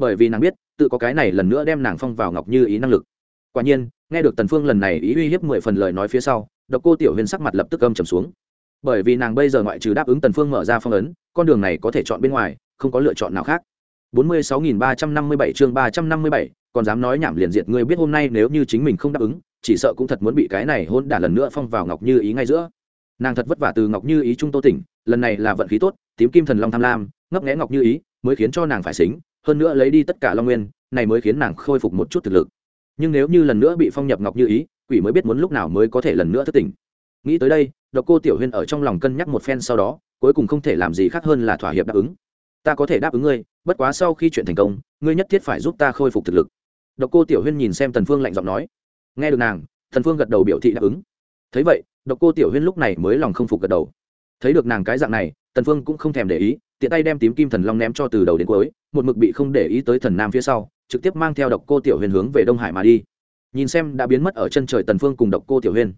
A: bởi vì nàng biết tự có cái này lần nữa đem nàng phong vào ngọc như ý năng lực. Quả nhiên nghe được tần phương lần này ý uy hiếp mười phần lời nói phía sau độc cô tiểu huyền sắc mặt lập tức âm trầm xuống. Bởi vì nàng bây giờ ngoại trừ đáp ứng tần phương mở ra phong ấn con đường này có thể chọn bên ngoài không có lựa chọn nào khác. 46.357 chương 357, còn dám nói nhảm liền diệt ngươi biết hôm nay nếu như chính mình không đáp ứng chỉ sợ cũng thật muốn bị cái này hôn đả lần nữa phong vào ngọc như ý ngay giữa. Nàng thật vất vả từ ngọc như ý trung tô tỉnh lần này là vận khí tốt tím kim thần long tham lam ngấp nghẽ ngọc như ý mới khiến cho nàng phải xính hơn nữa lấy đi tất cả long nguyên, này mới khiến nàng khôi phục một chút thực lực. Nhưng nếu như lần nữa bị phong nhập ngọc như ý, quỷ mới biết muốn lúc nào mới có thể lần nữa thất tỉnh. Nghĩ tới đây, độc cô tiểu huyên ở trong lòng cân nhắc một phen sau đó, cuối cùng không thể làm gì khác hơn là thỏa hiệp đáp ứng. Ta có thể đáp ứng ngươi, bất quá sau khi chuyện thành công, ngươi nhất thiết phải giúp ta khôi phục thực lực. Độc cô tiểu huyên nhìn xem tần phương lạnh giọng nói. Nghe được nàng, tần phương gật đầu biểu thị đáp ứng. Thấy vậy, độc cô tiểu huyên lúc này mới lòng không phục gật đầu. Thấy được nàng cái dạng này, tần phương cũng không thèm để ý tiện tay đem tím kim thần long ném cho từ đầu đến cuối, một mực bị không để ý tới thần nam phía sau, trực tiếp mang theo độc cô tiểu huyền hướng về đông hải mà đi. Nhìn xem đã biến mất ở chân trời tần phương cùng độc cô tiểu huyền,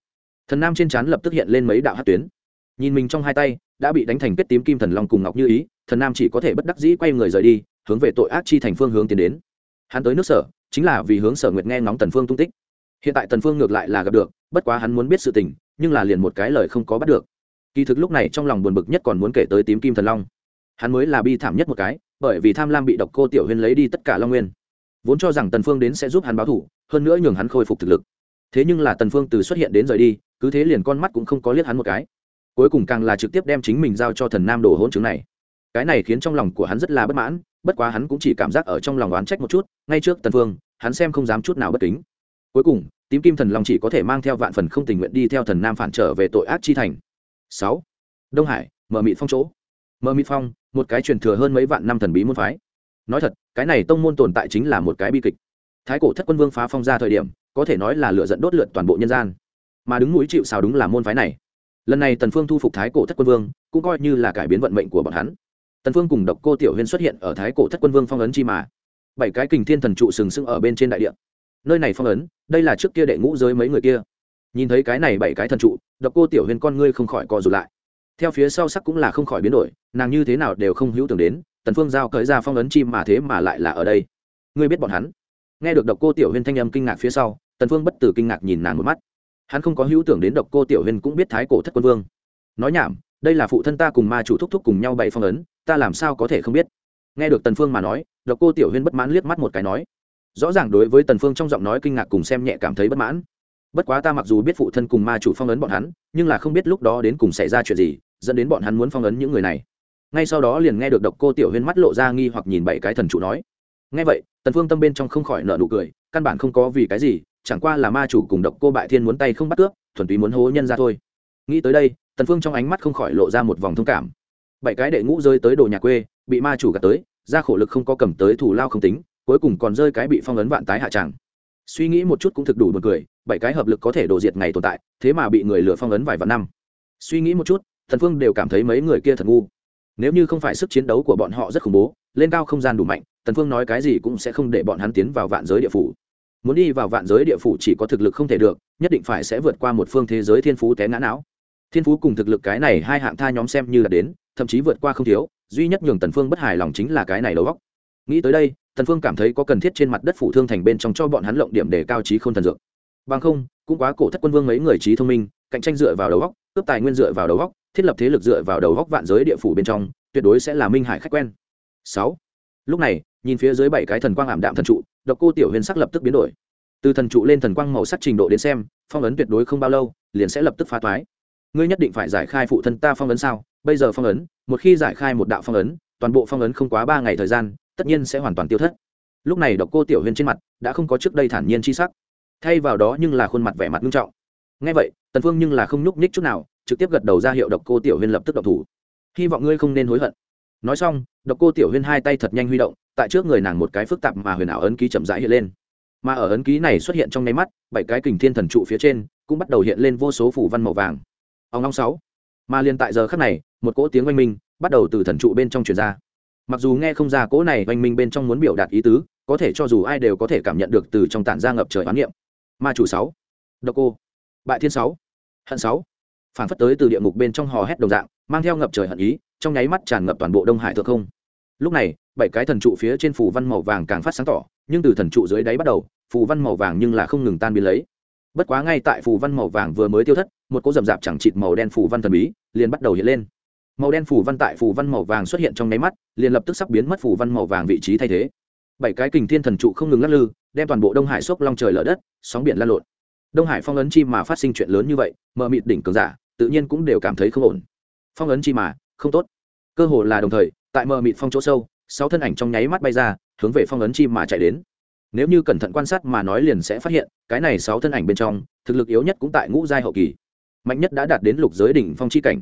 A: thần nam trên trán lập tức hiện lên mấy đạo hát tuyến. Nhìn mình trong hai tay, đã bị đánh thành kết tím kim thần long cùng ngọc như ý, thần nam chỉ có thể bất đắc dĩ quay người rời đi, hướng về tội ác chi thành phương hướng tiến đến. Hắn tới nước sở, chính là vì hướng sở nguyệt nghe ngóng tần phương tung tích. Hiện tại tần phương ngược lại là gặp được, bất quá hắn muốn biết sự tình, nhưng là liền một cái lời không có bắt được. Kỳ thực lúc này trong lòng buồn bực nhất còn muốn kể tới tím kim thần long hắn mới là bi thảm nhất một cái, bởi vì tham lam bị độc cô tiểu huyên lấy đi tất cả long nguyên. Vốn cho rằng tần phương đến sẽ giúp hắn báo thù hơn nữa nhường hắn khôi phục thực lực. Thế nhưng là tần phương từ xuất hiện đến rời đi, cứ thế liền con mắt cũng không có liếc hắn một cái. Cuối cùng càng là trực tiếp đem chính mình giao cho thần nam đồ hỗn chứng này. Cái này khiến trong lòng của hắn rất là bất mãn, bất quá hắn cũng chỉ cảm giác ở trong lòng oán trách một chút, ngay trước tần phương, hắn xem không dám chút nào bất kính. Cuối cùng, tím kim thần long chỉ có thể mang theo vạn phần không tình nguyện đi theo thần nam phản trở về tội ác chi thành. Sáu. Đông hải, mở mịt phong chỗ. Mơ mịt phong, một cái truyền thừa hơn mấy vạn năm thần bí môn phái. Nói thật, cái này tông môn tồn tại chính là một cái bi kịch. Thái cổ thất quân vương phá phong ra thời điểm, có thể nói là lựa dẫn đốt lượt toàn bộ nhân gian. Mà đứng núi chịu sao đúng là môn phái này. Lần này tần phương thu phục thái cổ thất quân vương, cũng coi như là cải biến vận mệnh của bọn hắn. Tần phương cùng độc cô tiểu huyên xuất hiện ở thái cổ thất quân vương phong ấn chi mà. Bảy cái kình thiên thần trụ sừng sững ở bên trên đại địa. Nơi này phong ấn, đây là trước kia đệ ngũ giới mấy người kia. Nhìn thấy cái này bảy cái thần trụ, độc cô tiểu huyên con ngươi không khỏi co rụt lại theo phía sau sắc cũng là không khỏi biến đổi, nàng như thế nào đều không hữu tưởng đến, tần phương giao cởi ra phong ấn chim mà thế mà lại là ở đây. Ngươi biết bọn hắn? Nghe được độc cô tiểu huyên thanh âm kinh ngạc phía sau, tần phương bất tử kinh ngạc nhìn nàng một mắt. Hắn không có hữu tưởng đến độc cô tiểu huyên cũng biết thái cổ thất quân vương. Nói nhảm, đây là phụ thân ta cùng ma chủ thúc thúc cùng nhau bày phong ấn, ta làm sao có thể không biết? Nghe được tần phương mà nói, độc cô tiểu huyên bất mãn liếc mắt một cái nói. Rõ ràng đối với tần phương trong giọng nói kinh ngạc cùng xem nhẹ cảm thấy bất mãn bất quá ta mặc dù biết phụ thân cùng ma chủ phong ấn bọn hắn, nhưng là không biết lúc đó đến cùng xảy ra chuyện gì, dẫn đến bọn hắn muốn phong ấn những người này. Ngay sau đó liền nghe được độc cô tiểu huyên mắt lộ ra nghi hoặc nhìn bảy cái thần chủ nói. Nghe vậy, tần phương tâm bên trong không khỏi nở nụ cười, căn bản không có vì cái gì, chẳng qua là ma chủ cùng độc cô bại thiên muốn tay không bắt cướp, thuần túy muốn hố nhân ra thôi. Nghĩ tới đây, tần phương trong ánh mắt không khỏi lộ ra một vòng thông cảm. Bảy cái đệ ngũ rơi tới đồ nhà quê, bị ma chủ gạt tới, ra khổ lực không có cầm tới thủ lao không tính, cuối cùng còn rơi cái bị phong ấn vạn tái hạ tràng suy nghĩ một chút cũng thực đủ một cười, bảy cái hợp lực có thể đổ diệt ngày tồn tại, thế mà bị người lừa phong ấn vài vạn năm. Suy nghĩ một chút, thần phương đều cảm thấy mấy người kia thật ngu. Nếu như không phải sức chiến đấu của bọn họ rất khủng bố, lên cao không gian đủ mạnh tần phương nói cái gì cũng sẽ không để bọn hắn tiến vào vạn giới địa phủ. Muốn đi vào vạn giới địa phủ chỉ có thực lực không thể được, nhất định phải sẽ vượt qua một phương thế giới thiên phú té ngã não. Thiên phú cùng thực lực cái này hai hạng tha nhóm xem như là đến, thậm chí vượt qua không thiếu, duy nhất nhường tần phương bất hài lòng chính là cái này đầu góc nghĩ tới đây tần phương cảm thấy có cần thiết trên mặt đất phủ thương thành bên trong cho bọn hắn lộng điểm để cao trí khôn thần dược. Bằng không, cũng quá cổ thất quân vương mấy người trí thông minh, cạnh tranh dựa vào đầu góc, cướp tài nguyên dựa vào đầu góc, thiết lập thế lực dựa vào đầu góc vạn giới địa phủ bên trong, tuyệt đối sẽ là minh hải khách quen. Sáu. Lúc này, nhìn phía dưới bảy cái thần quang ảm đạm thần trụ, độc cô tiểu huyền sắc lập tức biến đổi. Từ thần trụ lên thần quang màu sắc trình độ đến xem, phong ấn tuyệt đối không bao lâu, liền sẽ lập tức phá toái. Ngươi nhất định phải giải khai phụ thân ta phong ấn sao? Bây giờ phong ấn, một khi giải khai một đạo phong ấn, toàn bộ phong ấn không quá ba ngày thời gian tất nhiên sẽ hoàn toàn tiêu thất. Lúc này độc cô tiểu huyền trên mặt đã không có trước đây thản nhiên chi sắc. Thay vào đó nhưng là khuôn mặt vẻ mặt nghiêm trọng. Ngay vậy, tần phương nhưng là không nhúc nhích chút nào, trực tiếp gật đầu ra hiệu độc cô tiểu huyên lập tức độc thủ. Hy vọng ngươi không nên hối hận. Nói xong, độc cô tiểu huyên hai tay thật nhanh huy động, tại trước người nàng một cái phức tạp mà huyền ảo ấn ký chậm rãi hiện lên. Mà ở ấn ký này xuất hiện trong nháy mắt, bảy cái kình thiên thần trụ phía trên cũng bắt đầu hiện lên vô số phủ văn màu vàng. Ông long sáu. Mà liền tại giờ khắc này, một cỗ tiếng oanh minh bắt đầu từ thần trụ bên trong truyền ra mặc dù nghe không ra cỗ này oanh minh bên trong muốn biểu đạt ý tứ, có thể cho dù ai đều có thể cảm nhận được từ trong tản ra ngập trời oán niệm. Ma chủ sáu, độc cô, bại thiên sáu, hận sáu, phản phất tới từ địa ngục bên trong hò hét đồng dạng, mang theo ngập trời hận ý, trong nháy mắt tràn ngập toàn bộ đông hải thượng không. Lúc này, bảy cái thần trụ phía trên phù văn màu vàng càng phát sáng tỏ, nhưng từ thần trụ dưới đáy bắt đầu, phù văn màu vàng nhưng là không ngừng tan biến lấy. Bất quá ngay tại phù văn màu vàng vừa mới tiêu thất, một cỗ rậm rạp chẳng chịt màu đen phù văn thần bí liền bắt đầu hiện lên màu đen phủ văn tại phủ văn màu vàng xuất hiện trong nháy mắt, liền lập tức sắp biến mất phủ văn màu vàng vị trí thay thế. Bảy cái kình thiên thần trụ không ngừng lắc lư, đem toàn bộ đông hải xốc long trời lở đất, sóng biển lan lộn. Đông hải phong ấn chi mà phát sinh chuyện lớn như vậy, mờ mịt đỉnh cường giả, tự nhiên cũng đều cảm thấy không ổn. Phong ấn chi mà, không tốt. Cơ hồ là đồng thời, tại mờ mịt phong chỗ sâu, sáu thân ảnh trong nháy mắt bay ra, hướng về phong ấn chi mà chạy đến. Nếu như cẩn thận quan sát mà nói liền sẽ phát hiện, cái này sáu thân ảnh bên trong, thực lực yếu nhất cũng tại ngũ giai hậu kỳ. Mạnh nhất đã đạt đến lục giới đỉnh phong chi cảnh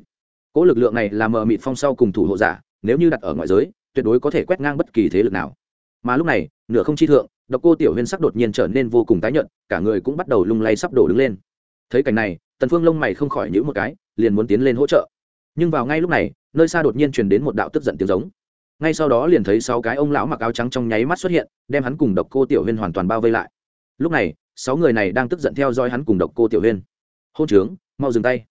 A: cỗ lực lượng này là mờ mịt phong sau cùng thủ hộ giả, nếu như đặt ở ngoại giới, tuyệt đối có thể quét ngang bất kỳ thế lực nào. Mà lúc này, nửa không chi thượng, độc cô tiểu huyên sắc đột nhiên trở nên vô cùng tái nhợt, cả người cũng bắt đầu lung lay sắp đổ đứng lên. Thấy cảnh này, tần phương lông mày không khỏi nhíu một cái, liền muốn tiến lên hỗ trợ. Nhưng vào ngay lúc này, nơi xa đột nhiên truyền đến một đạo tức giận tiếng giống. Ngay sau đó liền thấy sáu cái ông lão mặc áo trắng trong nháy mắt xuất hiện, đem hắn cùng độc cô tiểu huyên hoàn toàn bao vây lại. Lúc này, sáu người này đang tức giận theo dõi hắn cùng độc cô tiểu huyên hôn trướng, mau dừng tay.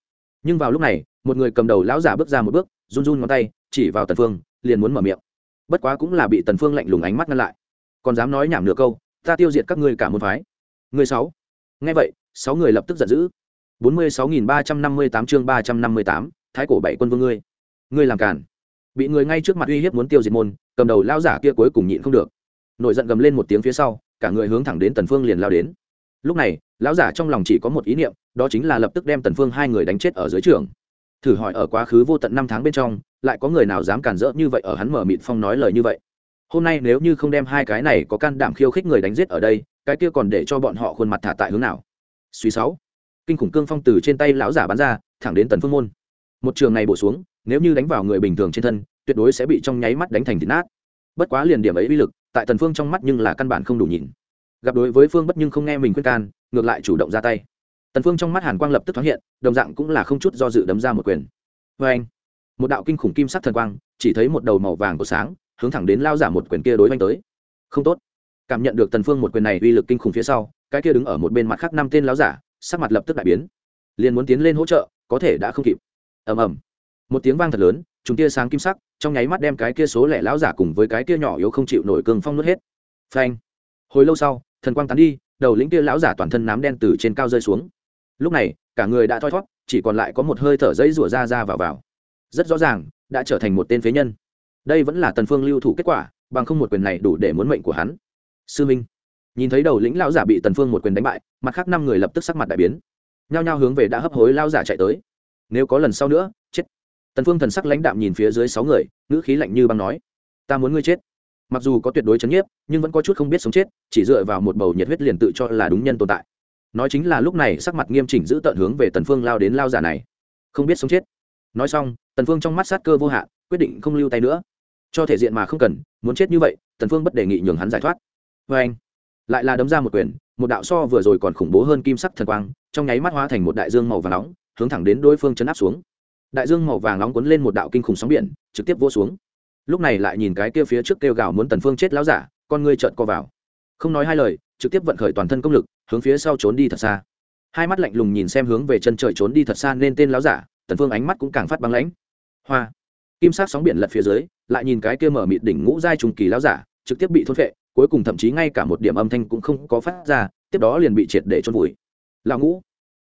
A: Nhưng vào lúc này một người cầm đầu lão giả bước ra một bước, run run ngón tay, chỉ vào tần phương, liền muốn mở miệng. Bất quá cũng là bị tần phương lạnh lùng ánh mắt ngăn lại. Còn dám nói nhảm nửa câu, ta tiêu diệt các ngươi cả môn phái. Người sáu. Nghe vậy, sáu người lập tức giận dữ. Bốn mươi sáu nghìn ba trăm năm mươi tám chương ba trăm năm mươi tám, thái cổ bảy quân vương ngươi. Ngươi làm cản bị người ngay trước mặt uy hiếp muốn tiêu diệt môn, cầm đầu lão giả kia cuối cùng nhịn không được. Nổi giận gầm lên một tiếng phía sau, cả người hướng thẳng đến tần phương liền lao đến. Lúc này, lão giả trong lòng chỉ có một ý niệm, đó chính là lập tức đem tần phương hai người đánh chết ở dưới trường thử hỏi ở quá khứ vô tận năm tháng bên trong, lại có người nào dám cản rỡ như vậy ở hắn mở mịt phong nói lời như vậy? Hôm nay nếu như không đem hai cái này có can đảm khiêu khích người đánh giết ở đây, cái kia còn để cho bọn họ khuôn mặt thả tại hướng nào? Suy sáu. Kinh khủng cương phong từ trên tay lão giả bắn ra, thẳng đến tần phương môn. Một trường này bổ xuống, nếu như đánh vào người bình thường trên thân, tuyệt đối sẽ bị trong nháy mắt đánh thành thịt nát. Bất quá liền điểm ấy uy lực, tại tần phương trong mắt nhưng là căn bản không đủ nhìn. Gặp đối với phương bất nhưng không nghe mình khuyên can, ngược lại chủ động ra tay tần phương trong mắt hàn quang lập tức thoáng hiện, đồng dạng cũng là không chút do dự đấm ra một quyền. Với anh, một đạo kinh khủng kim sắc thần quang, chỉ thấy một đầu màu vàng của sáng, hướng thẳng đến lao giả một quyền kia đối với tới. Không tốt. Cảm nhận được tần phương một quyền này uy lực kinh khủng phía sau, cái kia đứng ở một bên mặt khác năm tên lão giả, sắc mặt lập tức đại biến. Liền muốn tiến lên hỗ trợ, có thể đã không kịp. Ầm ầm. Một tiếng vang thật lớn, chúng tia sáng kim sắc, trong nháy mắt đem cái kia số lẻ lão giả cùng với cái kia nhỏ yếu không chịu nổi cường phong nuốt hết. Phanh. Hồi lâu sau, thần quang tán đi, đầu lĩnh kia lão giả toàn thân nám đen từ trên cao rơi xuống lúc này, cả người đã thoi thoát chỉ còn lại có một hơi thở dây rủa ra ra vào vào. Rất rõ ràng, đã trở thành một tên phế nhân. Đây vẫn là tần phương lưu thủ kết quả, bằng không một quyền này đủ để muốn mệnh của hắn. Sư minh, nhìn thấy đầu lĩnh lão giả bị tần phương một quyền đánh bại, mặt khác năm người lập tức sắc mặt đại biến. Nhao nhao hướng về đã hấp hối lão giả chạy tới. Nếu có lần sau nữa, chết. Tần phương thần sắc lãnh đạm nhìn phía dưới sáu người, ngữ khí lạnh như băng nói, ta muốn ngươi chết. Mặc dù có tuyệt đối chấn nhiếp, nhưng vẫn có chút không biết sống chết, chỉ dựa vào một bầu nhiệt huyết liền tự cho là đúng nhân tồn tại nói chính là lúc này sắc mặt nghiêm chỉnh giữ tận hướng về tần phương lao đến lao giả này. Không biết sống chết. Nói xong, tần phương trong mắt sát cơ vô hạn, quyết định không lưu tay nữa. Cho thể diện mà không cần, muốn chết như vậy, tần phương bất đề nghị nhường hắn giải thoát. Với anh, lại là đấm ra một quyền, một đạo so vừa rồi còn khủng bố hơn kim sắc thần quang, trong nháy mắt hóa thành một đại dương màu vàng nóng, hướng thẳng đến đối phương chấn áp xuống. Đại dương màu vàng nóng cuốn lên một đạo kinh khủng sóng biển, trực tiếp vỗ xuống. Lúc này lại nhìn cái kia phía trước kêu gào muốn tần phương chết lão giả, con ngươi trợn co vào. Không nói hai lời, trực tiếp vận khởi toàn thân công lực hướng phía sau trốn đi thật xa. Hai mắt lạnh lùng nhìn xem hướng về chân trời trốn đi thật xa nên tên láo giả, tần phương ánh mắt cũng càng phát băng lãnh. Hoa. Kim sắc sóng biển lật phía dưới, lại nhìn cái kia mở mịt đỉnh ngũ giai trùng kỳ láo giả, trực tiếp bị thôn phệ, cuối cùng thậm chí ngay cả một điểm âm thanh cũng không có phát ra, tiếp đó liền bị triệt để trôn vùi. Lão ngũ.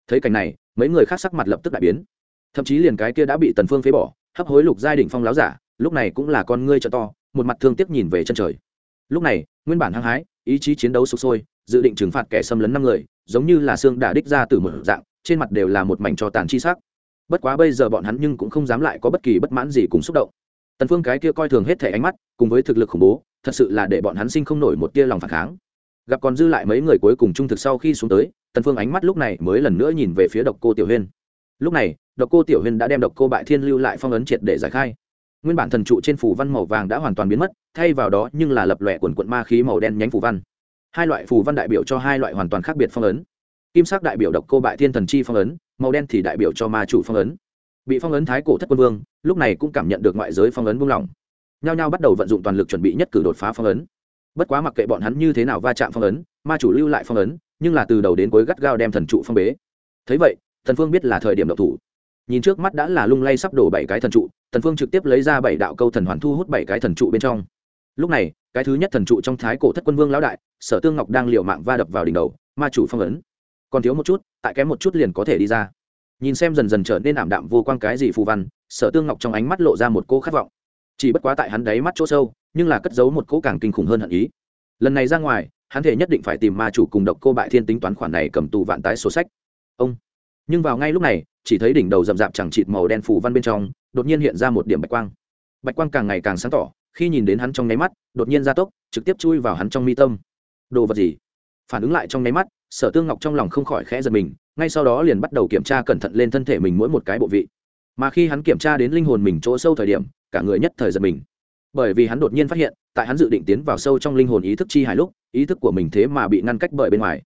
A: Thấy cảnh này, mấy người khác sắc mặt lập tức đại biến. Thậm chí liền cái kia đã bị tần phương phế bỏ, hấp hối lục giai đỉnh phong láo giả, lúc này cũng là con ngươi trợ to, một mặt thương tiếc nhìn về chân trời. Lúc này, nguyên bản hăng hái ý chí chiến đấu sục sôi, dự định trừng phạt kẻ xâm lấn năm người, giống như là xương đả đích ra từ một dạng, trên mặt đều là một mảnh cho tàn chi sắc. Bất quá bây giờ bọn hắn nhưng cũng không dám lại có bất kỳ bất mãn gì cùng xúc động. Tần phương cái kia coi thường hết thể ánh mắt, cùng với thực lực khủng bố, thật sự là để bọn hắn sinh không nổi một tia lòng phản kháng. Gặp còn dư lại mấy người cuối cùng trung thực sau khi xuống tới, tần phương ánh mắt lúc này mới lần nữa nhìn về phía độc cô tiểu huyên. Lúc này, độc cô tiểu huyên đã đem độc cô bại thiên lưu lại phong ấn triệt để giải khai nguyên bản thần trụ trên phủ văn màu vàng đã hoàn toàn biến mất, thay vào đó nhưng là lập lòe quần quận ma khí màu đen nhánh phủ văn. Hai loại phù văn đại biểu cho hai loại hoàn toàn khác biệt phong ấn. Kim sắc đại biểu độc cô bại thiên thần chi phong ấn, màu đen thì đại biểu cho ma chủ phong ấn. Bị phong ấn thái cổ thất quân vương, lúc này cũng cảm nhận được ngoại giới phong ấn buông lỏng. Nhao nhao bắt đầu vận dụng toàn lực chuẩn bị nhất cử đột phá phong ấn. Bất quá mặc kệ bọn hắn như thế nào va chạm phong ấn, ma chủ lưu lại phong ấn, nhưng là từ đầu đến cuối gắt gao đem thần trụ phong bế. Thấy vậy, thần phương biết là thời điểm độc thủ nhìn trước mắt đã là lung lay sắp đổ bảy cái thần trụ thần phương trực tiếp lấy ra bảy đạo câu thần hoàn thu hút bảy cái thần trụ bên trong. Lúc này, cái thứ nhất thần trụ trong thái cổ thất quân vương lão đại, sở tương ngọc đang liều mạng va đập vào đỉnh đầu, ma chủ phong ấn. Còn thiếu một chút, tại kém một chút liền có thể đi ra. Nhìn xem dần dần trở nên ảm đạm vô quang cái gì phù văn, sở tương ngọc trong ánh mắt lộ ra một cô khát vọng. Chỉ bất quá tại hắn đáy mắt chỗ sâu, nhưng là cất giấu một cỗ càng kinh khủng hơn hận ý. Lần này ra ngoài, hắn thể nhất định phải tìm ma chủ cùng độc cô bại thiên tính toán khoản này cầm tù vạn tái sổ sách. Ông. Nhưng vào ngay lúc này chỉ thấy đỉnh đầu rậm rạp chẳng chịt màu đen phủ văn bên trong, đột nhiên hiện ra một điểm bạch quang. Bạch quang càng ngày càng sáng tỏ, khi nhìn đến hắn trong nháy mắt, đột nhiên gia tốc, trực tiếp chui vào hắn trong mi tâm. Đồ vật gì? Phản ứng lại trong nháy mắt, sở tương ngọc trong lòng không khỏi khẽ giật mình, ngay sau đó liền bắt đầu kiểm tra cẩn thận lên thân thể mình mỗi một cái bộ vị. Mà khi hắn kiểm tra đến linh hồn mình chỗ sâu thời điểm, cả người nhất thời giật mình. Bởi vì hắn đột nhiên phát hiện, tại hắn dự định tiến vào sâu trong linh hồn ý thức chi hải lúc, ý thức của mình thế mà bị ngăn cách bởi bên ngoài.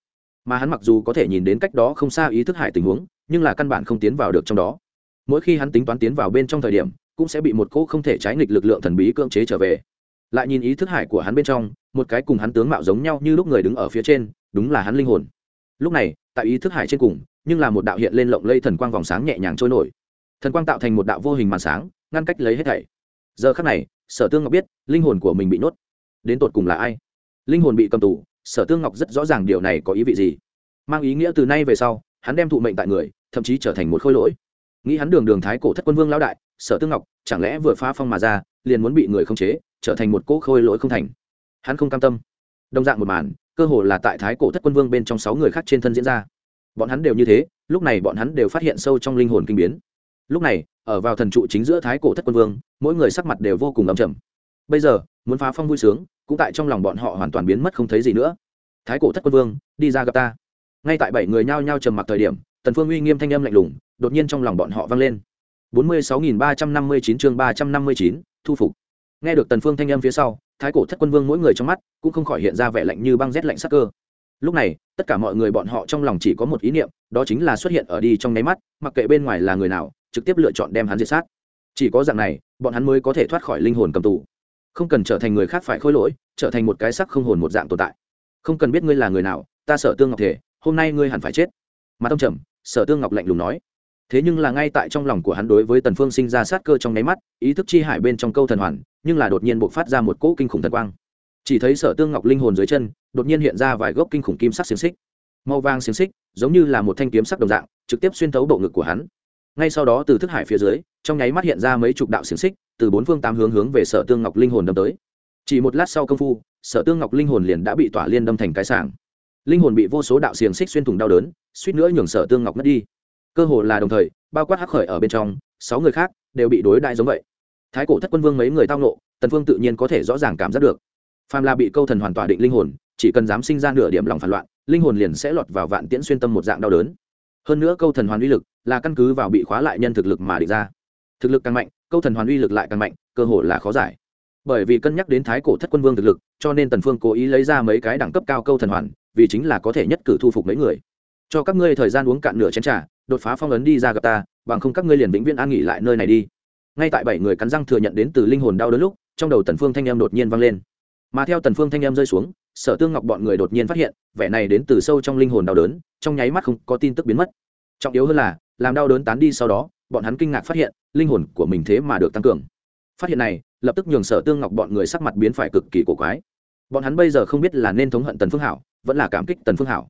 A: Mà hắn mặc dù có thể nhìn đến cách đó không xa ý thức hải tình huống nhưng là căn bản không tiến vào được trong đó. Mỗi khi hắn tính toán tiến vào bên trong thời điểm, cũng sẽ bị một cỗ không thể trái nghịch lực lượng thần bí cưỡng chế trở về. Lại nhìn ý thức hải của hắn bên trong, một cái cùng hắn tướng mạo giống nhau như lúc người đứng ở phía trên, đúng là hắn linh hồn. Lúc này, tại ý thức hải trên cùng, nhưng là một đạo hiện lên lộng lây thần quang vòng sáng nhẹ nhàng trôi nổi. Thần quang tạo thành một đạo vô hình màn sáng, ngăn cách lấy hết thảy. Giờ khắc này, sở tương ngọc biết, linh hồn của mình bị nhốt đến tột cùng là ai? Linh hồn bị cầm tù, sở tương ngọc rất rõ ràng điều này có ý vị gì. Mang ý nghĩa từ nay về sau hắn đem thụ mệnh tại người, thậm chí trở thành một khôi lỗi. Nghĩ hắn đường đường thái cổ thất quân vương lão đại, sở tương ngọc, chẳng lẽ vừa phá phong mà ra, liền muốn bị người không chế, trở thành một cỗ khôi lỗi không thành? Hắn không cam tâm. Đồng dạng một màn, cơ hồ là tại thái cổ thất quân vương bên trong sáu người khác trên thân diễn ra. Bọn hắn đều như thế, lúc này bọn hắn đều phát hiện sâu trong linh hồn kinh biến. Lúc này, ở vào thần trụ chính giữa thái cổ thất quân vương, mỗi người sắc mặt đều vô cùng ấm chầm bây giờ, muốn phá phong vui sướng, cũng tại trong lòng bọn họ hoàn toàn biến mất không thấy gì nữa. Thái cổ thất quân vương, đi ra gặp ta ngay tại bảy người nhao nhao trầm mặc thời điểm, tần phương uy nghiêm thanh âm lạnh lùng, đột nhiên trong lòng bọn họ vang lên. bốn mươi sáu nghìn ba trăm năm mươi chín chương ba trăm năm mươi chín, thu phục. Nghe được tần phương thanh âm phía sau, thái cổ thất quân vương mỗi người trong mắt cũng không khỏi hiện ra vẻ lạnh như băng rét lạnh sắc cơ. Lúc này, tất cả mọi người bọn họ trong lòng chỉ có một ý niệm, đó chính là xuất hiện ở đi trong nháy mắt, mặc kệ bên ngoài là người nào, trực tiếp lựa chọn đem hắn diệt sát. Chỉ có dạng này, bọn hắn mới có thể thoát khỏi linh hồn cầm tù. Không cần trở thành người khác phải khôi lỗi, trở thành một cái sắc không hồn một dạng tồn tại. Không cần biết ngươi là người nào, ta sợ tương ngọc thể hôm nay ngươi hẳn phải chết. Mà tông trầm, sở tương ngọc lạnh lùng nói. Thế nhưng là ngay tại trong lòng của hắn đối với tần phương sinh ra sát cơ trong nháy mắt, ý thức chi hải bên trong câu thần hoàn, nhưng là đột nhiên bộc phát ra một cỗ kinh khủng thần quang. Chỉ thấy sở tương ngọc linh hồn dưới chân, đột nhiên hiện ra vài gốc kinh khủng kim sắc xiềng xích. Màu vàng xiềng xích, giống như là một thanh kiếm sắc đồng dạng, trực tiếp xuyên thấu bộ ngực của hắn. Ngay sau đó từ thức hải phía dưới, trong nháy mắt hiện ra mấy chục đạo xiềng xích, từ bốn phương tám hướng hướng về sở tương ngọc linh hồn đâm tới. Chỉ một lát sau công phu, sở tương ngọc linh hồn liền đã bị tỏa liên đâm thành cái sảng linh hồn bị vô số đạo xiềng xích xuyên thủng đau đớn, suýt nữa nhường sở tương ngọc mất đi. Cơ hồ là đồng thời, bao quát hắc khởi ở bên trong, sáu người khác đều bị đối đại giống vậy. Thái cổ thất quân vương mấy người tao nộ tần phương tự nhiên có thể rõ ràng cảm giác được. Phàm là bị câu thần hoàn tỏa định linh hồn, chỉ cần dám sinh ra nửa điểm lòng phản loạn, linh hồn liền sẽ lọt vào vạn tiễn xuyên tâm một dạng đau đớn. Hơn nữa câu thần hoàn uy lực là căn cứ vào bị khóa lại nhân thực lực mà định ra. Thực lực càng mạnh, câu thần hoàn uy lực lại càng mạnh, cơ hồ là khó giải. Bởi vì cân nhắc đến thái cổ thất quân vương thực lực, cho nên tần phương cố ý lấy ra mấy cái đẳng cấp cao câu thần hoàn vì chính là có thể nhất cử thu phục mấy người. Cho các ngươi thời gian uống cạn nửa chén trà, đột phá phong ấn đi ra gặp ta, bằng không các ngươi liền vĩnh viễn an nghỉ lại nơi này đi. Ngay tại bảy người cắn răng thừa nhận đến từ linh hồn đau đớn lúc, trong đầu tần phương thanh em đột nhiên vang lên. Mà theo tần phương thanh em rơi xuống, sở tương ngọc bọn người đột nhiên phát hiện, vẻ này đến từ sâu trong linh hồn đau đớn, trong nháy mắt không có tin tức biến mất. Trọng yếu hơn là, làm đau đớn tán đi sau đó, bọn hắn kinh ngạc phát hiện, linh hồn của mình thế mà được tăng cường. Phát hiện này, lập tức nhường sở tương ngọc bọn người sắc mặt biến phải cực kỳ cổ quái. Bọn hắn bây giờ không biết là nên thống hận tần phương hảo vẫn là cảm kích tần phương hảo.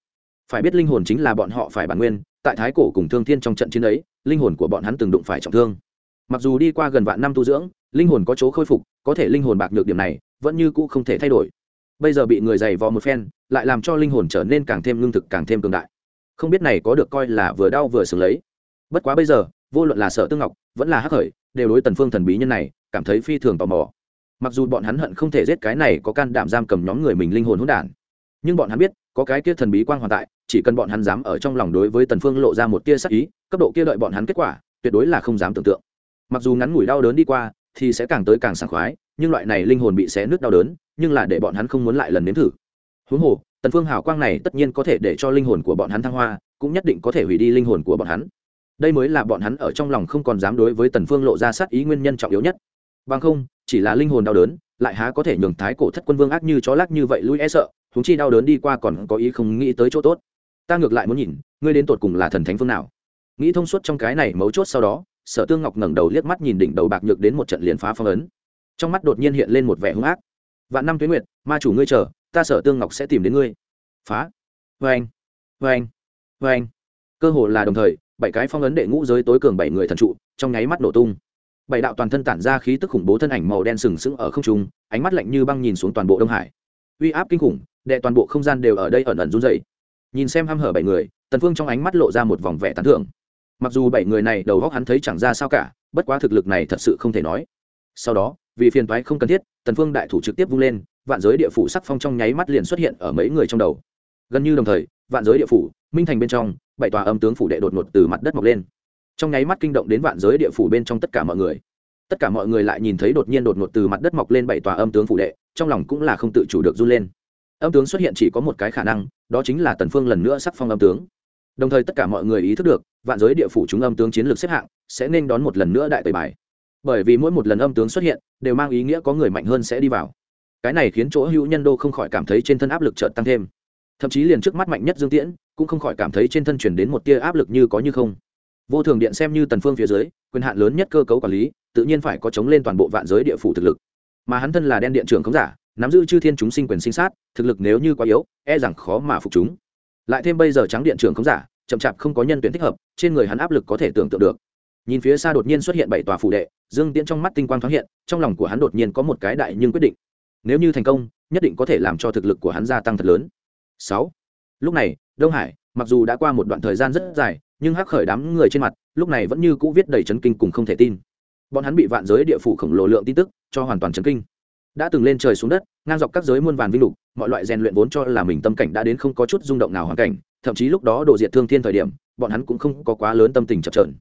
A: Phải biết linh hồn chính là bọn họ phải bản nguyên, tại thái cổ cùng thương thiên trong trận chiến ấy, linh hồn của bọn hắn từng đụng phải trọng thương. Mặc dù đi qua gần vạn năm tu dưỡng, linh hồn có chỗ khôi phục, có thể linh hồn bạc được điểm này vẫn như cũ không thể thay đổi. Bây giờ bị người dày vò một phen, lại làm cho linh hồn trở nên càng thêm lương thực, càng thêm cường đại. Không biết này có được coi là vừa đau vừa sướng lấy. Bất quá bây giờ, vô luận là sợ tương ngọc, vẫn là hắc khởi, đều đối tần phương thần bí nhân này, cảm thấy phi thường tò mò. Mặc dù bọn hắn hận không thể giết cái này có can đảm giam cầm nhóm người mình linh hồn hỗn đản nhưng bọn hắn biết, có cái kia thần bí quang hoàn tại, chỉ cần bọn hắn dám ở trong lòng đối với tần phương lộ ra một tia sắc ý, cấp độ kia đợi bọn hắn kết quả, tuyệt đối là không dám tưởng tượng. Mặc dù ngắn ngủi đau đớn đi qua, thì sẽ càng tới càng sảng khoái, nhưng loại này linh hồn bị xé nứt đau đớn, nhưng là để bọn hắn không muốn lại lần nếm thử. Huống hồ, tần phương hào quang này tất nhiên có thể để cho linh hồn của bọn hắn thăng hoa, cũng nhất định có thể hủy đi linh hồn của bọn hắn. Đây mới là bọn hắn ở trong lòng không còn dám đối với tần phương lộ ra sát ý nguyên nhân trọng yếu nhất. Bằng không, chỉ là linh hồn đau đớn, lại há có thể nhường thái cổ thất quân vương ác như chó lác như vậy lui e sợ huống chi đau đớn đi qua còn có ý không nghĩ tới chỗ tốt. Ta ngược lại muốn nhìn, ngươi đến tột cùng là thần thánh phương nào? Nghĩ thông suốt trong cái này mấu chốt sau đó, sở tương ngọc ngẩng đầu liếc mắt nhìn đỉnh đầu bạc nhược đến một trận liền phá phong ấn. Trong mắt đột nhiên hiện lên một vẻ hung ác. Vạn năm tuyến nguyệt, ma chủ ngươi chờ, ta sở tương ngọc sẽ tìm đến ngươi. Phá. Vê anh vê anh vê anh cơ hồ là đồng thời, bảy cái phong ấn đệ ngũ giới tối cường bảy người thần trụ, trong nháy mắt nổ tung. Bảy đạo toàn thân tản ra khí tức khủng bố thân ảnh màu đen sừng sững ở không trung, ánh mắt lạnh như băng nhìn xuống toàn bộ đông hải uy áp kinh khủng, đệ toàn bộ không gian đều ở đây ẩn ẩn run dày nhìn xem h hở bảy người, tần phương trong ánh mắt lộ ra một vòng vẻ tán thưởng. Mặc dù bảy người này đầu góc hắn thấy chẳng ra sao cả, bất quá thực lực này thật sự không thể nói. Sau đó, vì phiền toái không cần thiết, tần phương đại thủ trực tiếp vung lên, vạn giới địa phủ sắc phong trong nháy mắt liền xuất hiện ở mấy người trong đầu. Gần như đồng thời, vạn giới địa phủ, minh thành bên trong, bảy tòa âm tướng phủ đệ đột ngột từ mặt đất mọc lên. Trong nháy mắt kinh động đến vạn giới địa phủ bên trong tất cả mọi người. Tất cả mọi người lại nhìn thấy đột nhiên đột ngột từ mặt đất mọc lên bảy tòa âm tướng phủ đệ trong lòng cũng là không tự chủ được run lên. Âm tướng xuất hiện chỉ có một cái khả năng, đó chính là tần phương lần nữa sắc phong âm tướng. Đồng thời tất cả mọi người ý thức được, vạn giới địa phủ chúng âm tướng chiến lược xếp hạng sẽ nên đón một lần nữa đại tẩy bài. Bởi vì mỗi một lần âm tướng xuất hiện, đều mang ý nghĩa có người mạnh hơn sẽ đi vào. Cái này khiến chỗ hữu nhân đô không khỏi cảm thấy trên thân áp lực chợt tăng thêm. Thậm chí liền trước mắt mạnh nhất dương tiễn, cũng không khỏi cảm thấy trên thân chuyển đến một tia áp lực như có như không. Vô thường điện xem như tần phương phía dưới, quyền hạn lớn nhất cơ cấu quản lý, tự nhiên phải có chống lên toàn bộ vạn giới địa phủ thực lực mà hắn thân là đen điện trưởng khống giả, nắm giữ chư thiên chúng sinh quyền sinh sát, thực lực nếu như quá yếu e rằng khó mà phục chúng. Lại thêm bây giờ trắng điện trưởng khống giả, chậm chạp không có nhân tuyển thích hợp, trên người hắn áp lực có thể tưởng tượng được. Nhìn phía xa đột nhiên xuất hiện bảy tòa phủ đệ, dương tiễn trong mắt tinh quang thoáng hiện, trong lòng của hắn đột nhiên có một cái đại nhưng quyết định. Nếu như thành công, nhất định có thể làm cho thực lực của hắn gia tăng thật lớn. Sáu. Lúc này, đông hải, mặc dù đã qua một đoạn thời gian rất dài, nhưng hắc khởi đám người trên mặt, lúc này vẫn như cũ viết đầy chấn kinh cùng không thể tin bọn hắn bị vạn giới địa phủ khổng lồ lượng tin tức cho hoàn toàn chấn kinh. Đã từng lên trời xuống đất, ngang dọc các giới muôn vàn vinh lục, mọi loại rèn luyện vốn cho là mình tâm cảnh đã đến không có chút rung động nào hoàn cảnh, thậm chí lúc đó độ diệt thương thiên thời điểm, bọn hắn cũng không có quá lớn tâm tình chập trờn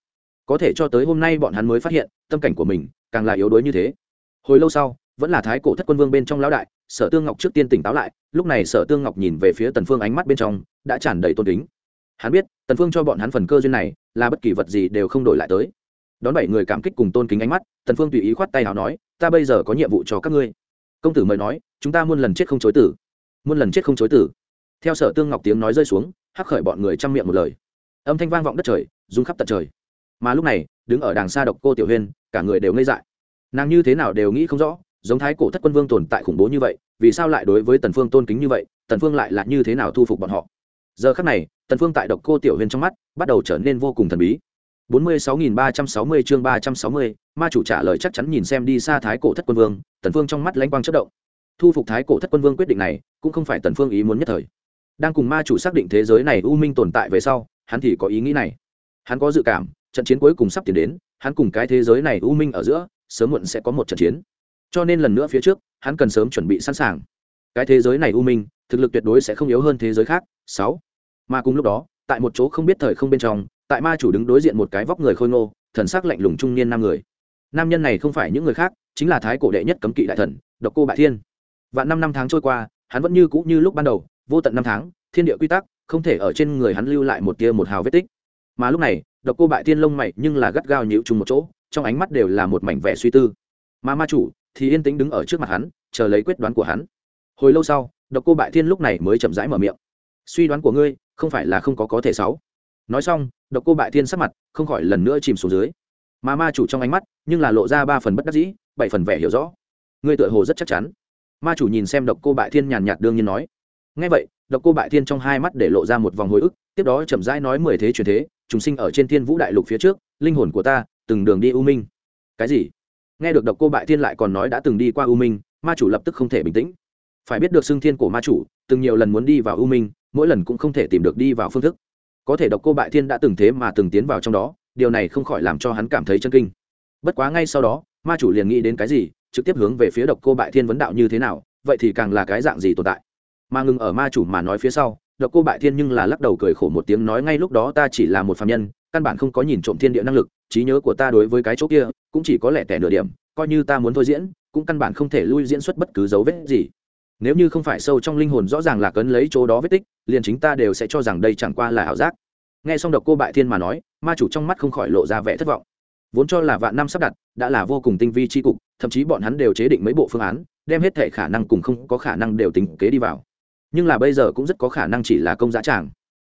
A: có thể cho tới hôm nay bọn hắn mới phát hiện, tâm cảnh của mình càng là yếu đuối như thế. Hồi lâu sau, vẫn là thái cổ thất quân vương bên trong lão đại, sở tương ngọc trước tiên tỉnh táo lại, lúc này sở tương ngọc nhìn về phía tần phương ánh mắt bên trong, đã tràn đầy tôn kính. Hắn biết, tần phương cho bọn hắn phần cơ duyên này là bất kỳ vật gì đều không đổi lại tới đón bảy người cảm kích cùng tôn kính ánh mắt, tần phương tùy ý khoát tay hào nói, ta bây giờ có nhiệm vụ cho các ngươi. Công tử mời nói, chúng ta muôn lần chết không chối tử. Muôn lần chết không chối tử. Theo sở tương ngọc tiếng nói rơi xuống, hắc khởi bọn người chăm miệng một lời. Âm thanh vang vọng đất trời, rung khắp tận trời. Mà lúc này, đứng ở đàng xa độc cô tiểu huyên, cả người đều ngây dại. Nàng như thế nào đều nghĩ không rõ, giống thái cổ thất quân vương tồn tại khủng bố như vậy, vì sao lại đối với tần phương tôn kính như vậy, tần phương lại là như thế nào thu phục bọn họ? Giờ khắc này, tần phương tại độc cô tiểu huyên trong mắt, bắt đầu trở nên vô cùng thần bí. 46.360 chương 360, ma chủ trả lời chắc chắn nhìn xem đi xa thái cổ thất quân vương tần phương trong mắt lãnh quang chớp động. Thu phục thái cổ thất quân vương quyết định này cũng không phải tần phương ý muốn nhất thời. Đang cùng ma chủ xác định thế giới này u minh tồn tại về sau hắn thì có ý nghĩ này. Hắn có dự cảm trận chiến cuối cùng sắp tiến đến hắn cùng cái thế giới này u minh ở giữa sớm muộn sẽ có một trận chiến. Cho nên lần nữa phía trước hắn cần sớm chuẩn bị sẵn sàng. Cái thế giới này u minh thực lực tuyệt đối sẽ không yếu hơn thế giới khác. 6. mà cùng lúc đó tại một chỗ không biết thời không bên trong tại ma chủ đứng đối diện một cái vóc người khôi ngô, thần sắc lạnh lùng trung niên năm người. Nam nhân này không phải những người khác, chính là thái cổ đệ nhất cấm kỵ đại thần, độc cô bại thiên. Và năm năm tháng trôi qua, hắn vẫn như cũ như lúc ban đầu, vô tận năm tháng, thiên địa quy tắc, không thể ở trên người hắn lưu lại một tia một hào vết tích. Mà lúc này, độc cô bại thiên lông mày nhưng là gắt gao nhịu chung một chỗ, trong ánh mắt đều là một mảnh vẻ suy tư. Mà ma chủ thì yên tĩnh đứng ở trước mặt hắn, chờ lấy quyết đoán của hắn. Hồi lâu sau, độc cô bại thiên lúc này mới chậm rãi mở miệng. Suy đoán của ngươi, không phải là không có có thể sáu nói xong, độc cô bại thiên sắc mặt không khỏi lần nữa chìm xuống dưới. Mà ma chủ trong ánh mắt nhưng là lộ ra ba phần bất đắc dĩ, bảy phần vẻ hiểu rõ. Người tựa hồ rất chắc chắn. Ma chủ nhìn xem độc cô bại thiên nhàn nhạt đương nhiên nói. Ngay vậy, độc cô bại thiên trong hai mắt để lộ ra một vòng hồi ức, tiếp đó chậm rãi nói mười thế truyền thế, chúng sinh ở trên thiên vũ đại lục phía trước, linh hồn của ta từng đường đi u minh. Cái gì? Nghe được độc cô bại thiên lại còn nói đã từng đi qua u minh, ma chủ lập tức không thể bình tĩnh. Phải biết được xưng thiên của ma chủ, từng nhiều lần muốn đi vào u minh, mỗi lần cũng không thể tìm được đi vào phương thức có thể độc cô bại thiên đã từng thế mà từng tiến vào trong đó, điều này không khỏi làm cho hắn cảm thấy chân kinh. Bất quá ngay sau đó, ma chủ liền nghĩ đến cái gì, trực tiếp hướng về phía độc cô bại thiên vấn đạo như thế nào, vậy thì càng là cái dạng gì tồn tại. Mà ngừng ở ma chủ mà nói phía sau, độc cô bại thiên nhưng là lắc đầu cười khổ một tiếng nói ngay lúc đó ta chỉ là một phạm nhân, căn bản không có nhìn trộm thiên địa năng lực, trí nhớ của ta đối với cái chỗ kia, cũng chỉ có lẻ tẻ nửa điểm, coi như ta muốn thôi diễn, cũng căn bản không thể lui diễn xuất bất cứ dấu vết gì nếu như không phải sâu trong linh hồn rõ ràng là cấn lấy chỗ đó vết tích, liền chính ta đều sẽ cho rằng đây chẳng qua là ảo giác. Nghe xong độc cô bại thiên mà nói, ma chủ trong mắt không khỏi lộ ra vẻ thất vọng. Vốn cho là vạn năm sắp đặt, đã là vô cùng tinh vi tri cục, thậm chí bọn hắn đều chế định mấy bộ phương án, đem hết thể khả năng cùng không có khả năng đều tính kế đi vào. Nhưng là bây giờ cũng rất có khả năng chỉ là công giá tràng.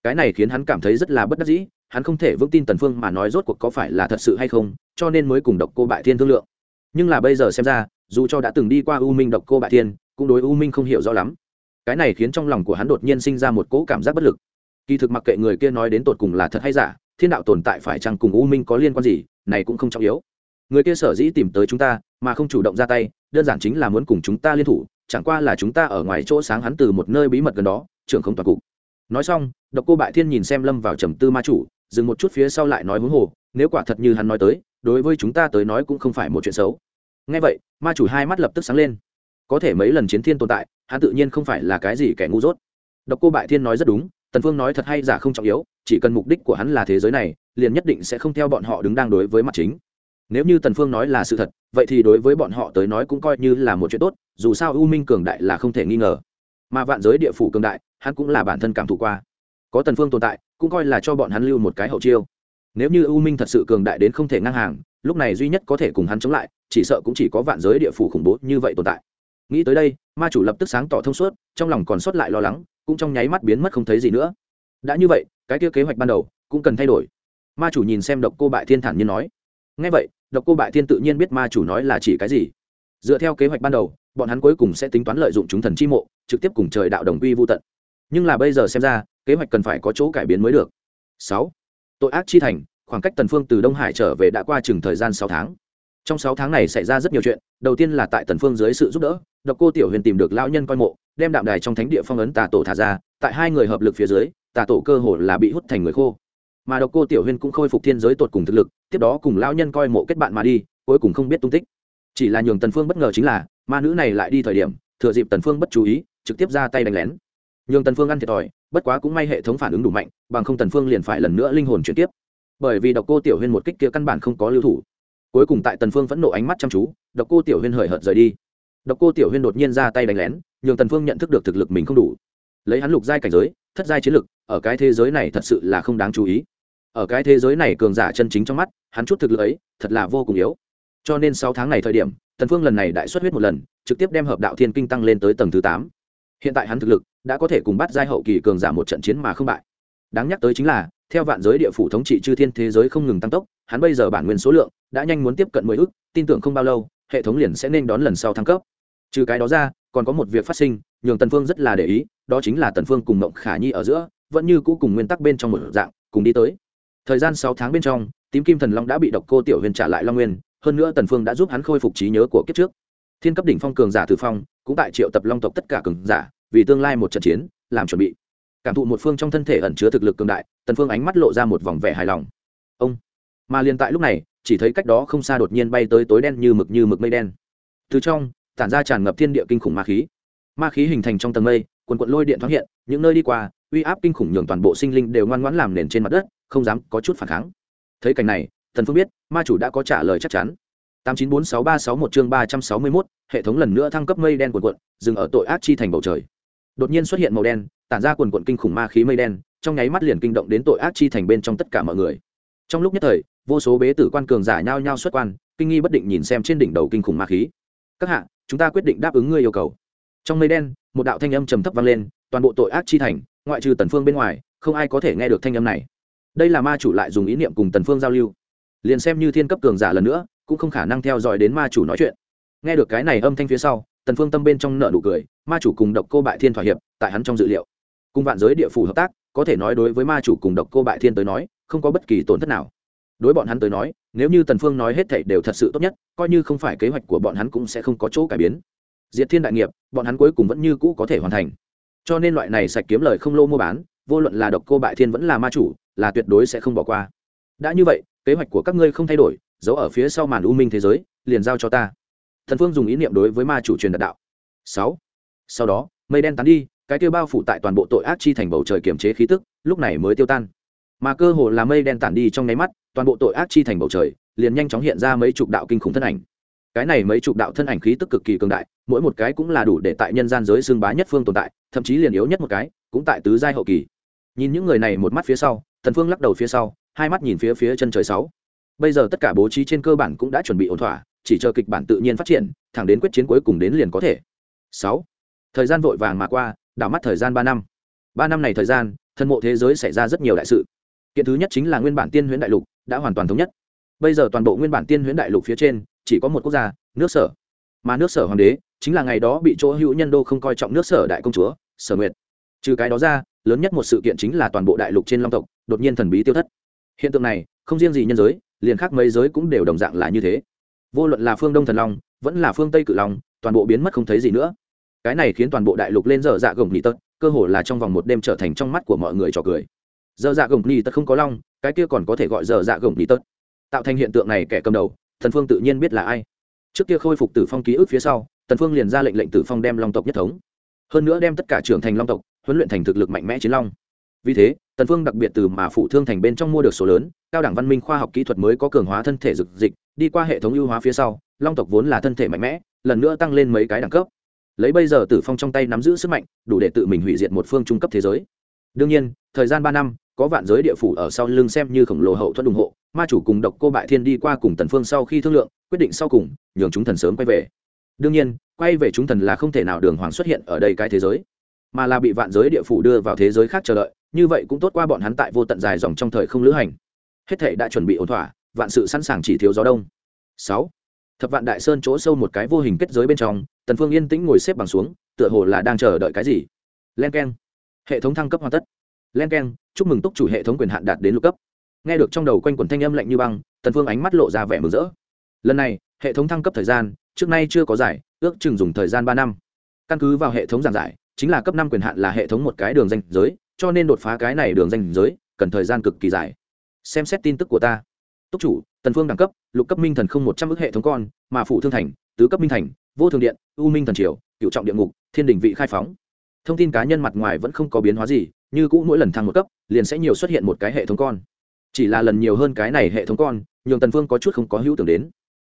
A: Cái này khiến hắn cảm thấy rất là bất đắc dĩ, hắn không thể vững tin tần phương mà nói rốt cuộc có phải là thật sự hay không, cho nên mới cùng độc cô bại thiên thương lượng. Nhưng là bây giờ xem ra, dù cho đã từng đi qua u minh độc cô bại thiên cũng đối u minh không hiểu rõ lắm. Cái này khiến trong lòng của hắn đột nhiên sinh ra một cỗ cảm giác bất lực. Kỳ thực mặc kệ người kia nói đến tột cùng là thật hay giả, thiên đạo tồn tại phải chăng cùng u minh có liên quan gì, này cũng không trọng yếu. Người kia sở dĩ tìm tới chúng ta, mà không chủ động ra tay, đơn giản chính là muốn cùng chúng ta liên thủ, chẳng qua là chúng ta ở ngoài chỗ sáng hắn từ một nơi bí mật gần đó, trưởng không toàn cục. Nói xong, độc cô bại thiên nhìn xem lâm vào trầm tư ma chủ, dừng một chút phía sau lại nói huống hồ, nếu quả thật như hắn nói tới, đối với chúng ta tới nói cũng không phải một chuyện xấu. Ngay vậy, ma chủ hai mắt lập tức sáng lên có thể mấy lần chiến thiên tồn tại, hắn tự nhiên không phải là cái gì kẻ ngu dốt. Độc cô bại thiên nói rất đúng, tần phương nói thật hay giả không trọng yếu, chỉ cần mục đích của hắn là thế giới này, liền nhất định sẽ không theo bọn họ đứng đang đối với mặt chính. Nếu như tần phương nói là sự thật, vậy thì đối với bọn họ tới nói cũng coi như là một chuyện tốt, dù sao u minh cường đại là không thể nghi ngờ. Mà vạn giới địa phủ cường đại, hắn cũng là bản thân cảm thụ qua. Có tần phương tồn tại, cũng coi là cho bọn hắn lưu một cái hậu chiêu. Nếu như u minh thật sự cường đại đến không thể ngang hàng, lúc này duy nhất có thể cùng hắn chống lại, chỉ sợ cũng chỉ có vạn giới địa phủ khủng bố như vậy tồn tại nghĩ tới đây, ma chủ lập tức sáng tỏ thông suốt, trong lòng còn sót lại lo lắng, cũng trong nháy mắt biến mất không thấy gì nữa. Đã như vậy, cái kia kế hoạch ban đầu cũng cần thay đổi. Ma chủ nhìn xem độc cô bại thiên thản như nói. Ngay vậy, độc cô bại thiên tự nhiên biết ma chủ nói là chỉ cái gì. Dựa theo kế hoạch ban đầu, bọn hắn cuối cùng sẽ tính toán lợi dụng chúng thần chi mộ, trực tiếp cùng trời đạo đồng quy vô tận. Nhưng là bây giờ xem ra, kế hoạch cần phải có chỗ cải biến mới được. Sáu. Tội ác chi thành, khoảng cách tần phương từ đông hải trở về đã qua chừng thời gian sáu tháng. Trong sáu tháng này xảy ra rất nhiều chuyện, đầu tiên là tại tần phương dưới sự giúp đỡ độc cô tiểu huyền tìm được lão nhân coi mộ, đem đạm đài trong thánh địa phong ấn tà tổ thả ra, tại hai người hợp lực phía dưới, tà tổ cơ hồ là bị hút thành người khô. Mà độc cô tiểu huyền cũng khôi phục thiên giới tột cùng thực lực, tiếp đó cùng lão nhân coi mộ kết bạn mà đi, cuối cùng không biết tung tích. Chỉ là nhường tần phương bất ngờ chính là, ma nữ này lại đi thời điểm, thừa dịp tần phương bất chú ý, trực tiếp ra tay đánh lén. Nhường tần phương ăn thiệt thòi, bất quá cũng may hệ thống phản ứng đủ mạnh, bằng không tần phương liền phải lần nữa linh hồn chuyển tiếp bởi vì độc cô tiểu huyên một kích kia căn bản không có lưu thủ. Cuối cùng tại tần phương vẫn nộ ánh mắt chăm chú, độc cô tiểu huyên hời hợt rời đi độc cô tiểu huyên đột nhiên ra tay đánh lén, nhường tần phương nhận thức được thực lực mình không đủ. Lấy hắn lục giai cảnh giới, thất giai chiến lực, ở cái thế giới này thật sự là không đáng chú ý. Ở cái thế giới này cường giả chân chính trong mắt, hắn chút thực lực ấy, thật là vô cùng yếu. Cho nên sáu tháng này thời điểm, tần phương lần này đại xuất huyết một lần, trực tiếp đem hợp đạo thiên kinh tăng lên tới tầng thứ tám. Hiện tại hắn thực lực, đã có thể cùng bắt giai hậu kỳ cường giả một trận chiến mà không bại. Đáng nhắc tới chính là, theo vạn giới địa phủ thống trị chư thiên thế giới không ngừng tăng tốc, hắn bây giờ bản nguyên số lượng, đã nhanh muốn tiếp cận mười ước tin tưởng không bao lâu hệ thống liền sẽ nên đón lần sau thăng cấp. Trừ cái đó ra, còn có một việc phát sinh, nhường tần phương rất là để ý, đó chính là tần phương cùng mộng khả nhi ở giữa, vẫn như cũ cùng nguyên tắc bên trong một dạng, cùng đi tới. Thời gian sáu tháng bên trong, tím kim thần long đã bị độc cô tiểu huyền trả lại long nguyên, hơn nữa tần phương đã giúp hắn khôi phục trí nhớ của kiếp trước. Thiên cấp đỉnh phong cường giả tử phong, cũng tại triệu tập long tộc tất cả cường giả, vì tương lai một trận chiến, làm chuẩn bị. Cảm thụ một phương trong thân thể ẩn chứa thực lực cường đại, tần phương ánh mắt lộ ra một vòng vẻ hài lòng. Ông! Mà liền tại lúc này, chỉ thấy cách đó không xa đột nhiên bay tới tối đen như mực như mực mây đen. Từ trong, tản ra tràn ngập thiên địa kinh khủng ma khí. Ma khí hình thành trong tầng mây, quần quận lôi điện thoáng hiện, những nơi đi qua, uy áp kinh khủng nhường toàn bộ sinh linh đều ngoan ngoãn làm nền trên mặt đất, không dám có chút phản kháng. Thấy cảnh này thần phương biết, ma chủ đã có trả lời chắc chắn. tám chín bốn sáu ba sáu một chương ba trăm sáu mươi mốt, hệ thống lần nữa thăng cấp mây đen quần quận, dừng ở tội ác chi thành bầu trời. Đột nhiên xuất hiện màu đen, tản ra quần quận kinh khủng ma khí mây đen, trong nháy mắt liền kinh động đến tội ác chi thành bên trong tất cả mọi người trong lúc nhất thời, vô số bế tử quan cường giả nhao nhao xuất quan, kinh nghi bất định nhìn xem trên đỉnh đầu kinh khủng ma khí. Các hạ, chúng ta quyết định đáp ứng ngươi yêu cầu. Trong mây đen, một đạo thanh âm trầm thấp vang lên, toàn bộ tội ác chi thành, ngoại trừ tần phương bên ngoài, không ai có thể nghe được thanh âm này. Đây là ma chủ lại dùng ý niệm cùng tần phương giao lưu. Liền xem như thiên cấp cường giả lần nữa, cũng không khả năng theo dõi đến ma chủ nói chuyện. Nghe được cái này âm thanh phía sau, tần phương tâm bên trong nợ nụ cười, ma chủ cùng độc cô bại thiên thỏa hiệp, tại hắn trong dự liệu. Cùng vạn giới địa phủ hợp tác có thể nói đối với ma chủ cùng độc cô bại thiên tới nói, không có bất kỳ tổn thất nào. Đối bọn hắn tới nói, nếu như tần phương nói hết thảy đều thật sự tốt nhất, coi như không phải kế hoạch của bọn hắn cũng sẽ không có chỗ cải biến. Diệt thiên đại nghiệp, bọn hắn cuối cùng vẫn như cũ có thể hoàn thành. Cho nên loại này sạch kiếm lời không lô mua bán, vô luận là độc cô bại thiên vẫn là ma chủ, là tuyệt đối sẽ không bỏ qua. Đã như vậy, kế hoạch của các ngươi không thay đổi, giấu ở phía sau màn u minh thế giới, liền giao cho ta. Thần phương dùng ý niệm đối với ma chủ truyền đạt đạo. Sáu. Sau đó, mây đen tán đi cái tiêu bao phủ tại toàn bộ tội ác chi thành bầu trời kiềm chế khí tức, lúc này mới tiêu tan. Mà cơ hồ là mây đen tản đi trong nháy mắt, toàn bộ tội ác chi thành bầu trời liền nhanh chóng hiện ra mấy chục đạo kinh khủng thân ảnh. Cái này mấy chục đạo thân ảnh khí tức cực kỳ cường đại, mỗi một cái cũng là đủ để tại nhân gian giới xương bá nhất phương tồn tại, thậm chí liền yếu nhất một cái, cũng tại tứ giai hậu kỳ. Nhìn những người này một mắt phía sau, thần phương lắc đầu phía sau, hai mắt nhìn phía phía chân trời sáu. Bây giờ tất cả bố trí trên cơ bản cũng đã chuẩn bị ổn thỏa, chỉ chờ kịch bản tự nhiên phát triển, thẳng đến quyết chiến cuối cùng đến liền có thể. Sáu. Thời gian vội vàng mà qua đảo mắt thời gian ba năm. Ba năm này thời gian thân mộ thế giới xảy ra rất nhiều đại sự. Kiện thứ nhất chính là nguyên bản tiên huyễn đại lục đã hoàn toàn thống nhất. Bây giờ toàn bộ nguyên bản tiên huyễn đại lục phía trên, chỉ có một quốc gia, nước sở. Mà nước sở hoàng đế chính là ngày đó bị chỗ hữu nhân đô không coi trọng nước sở đại công chúa, sở nguyệt. Trừ cái đó ra, lớn nhất một sự kiện chính là toàn bộ đại lục trên long tộc đột nhiên thần bí tiêu thất. Hiện tượng này, không riêng gì nhân giới, liền khác mấy giới cũng đều đồng dạng là như thế. Vô luận là phương đông thần long, vẫn là phương tây cự long, toàn bộ biến mất không thấy gì nữa cái này khiến toàn bộ đại lục lên dở dạ gồng nhị tật, cơ hồ là trong vòng một đêm trở thành trong mắt của mọi người trò cười. Dở dạ gồng nhị tật không có long, cái kia còn có thể gọi dở dạ gồng nhị tật. Tạo thành hiện tượng này kẻ cầm đầu, thần phương tự nhiên biết là ai. Trước kia khôi phục tử phong ký ức phía sau tần phương liền ra lệnh lệnh tử phong đem long tộc nhất thống. Hơn nữa đem tất cả trưởng thành long tộc, huấn luyện thành thực lực mạnh mẽ chiến long. Vì thế tần phương đặc biệt từ mà phụ thương thành bên trong mua được số lớn, cao đẳng văn minh khoa học kỹ thuật mới có cường hóa thân thể dực dịch đi qua hệ thống ưu hóa phía sau, long tộc vốn là thân thể mạnh mẽ, lần nữa tăng lên mấy cái đẳng cấp lấy bây giờ tử phong trong tay nắm giữ sức mạnh, đủ để tự mình hủy diệt một phương trung cấp thế giới. Đương nhiên, thời gian ba năm, có vạn giới địa phủ ở sau lưng xem như khổng lồ hậu thuẫn ủng hộ, ma chủ cùng độc cô bại thiên đi qua cùng tần phương sau khi thương lượng, quyết định sau cùng, nhường chúng thần sớm quay về. Đương nhiên, quay về chúng thần là không thể nào đường hoàng xuất hiện ở đây cái thế giới, mà là bị vạn giới địa phủ đưa vào thế giới khác chờ đợi, như vậy cũng tốt qua bọn hắn tại vô tận dài dòng trong thời không lữ hành. Hết thể đã chuẩn bị ổn thỏa, vạn sự sẵn sàng chỉ thiếu gió đông. Sáu thập vạn đại sơn chỗ sâu một cái vô hình kết giới bên trong, tần phương yên tĩnh ngồi xếp bằng xuống, tựa hồ là đang chờ đợi cái gì. Len keng. Hệ thống thăng cấp hoàn tất. Len keng, chúc mừng túc chủ hệ thống quyền hạn đạt đến lục cấp. Nghe được trong đầu quanh quần thanh âm lạnh như băng, tần phương ánh mắt lộ ra vẻ mừng rỡ. Lần này, hệ thống thăng cấp thời gian, trước nay chưa có giải, ước chừng dùng thời gian ba năm. Căn cứ vào hệ thống giảng giải, chính là cấp năm quyền hạn là hệ thống một cái đường danh giới, cho nên đột phá cái này đường danh giới, cần thời gian cực kỳ dài. Xem xét tin tức của ta. Túc chủ tần phương đẳng cấp, lục cấp minh thần không một trăm ước hệ thống con, mà phụ thương thành, tứ cấp minh thành, vô thường điện u minh thần triều, cựu trọng địa ngục, thiên đình vị khai phóng. Thông tin cá nhân mặt ngoài vẫn không có biến hóa gì, như cũ mỗi lần thăng một cấp, liền sẽ nhiều xuất hiện một cái hệ thống con. Chỉ là lần nhiều hơn cái này hệ thống con, nhường tần phương có chút không có hữu tưởng đến.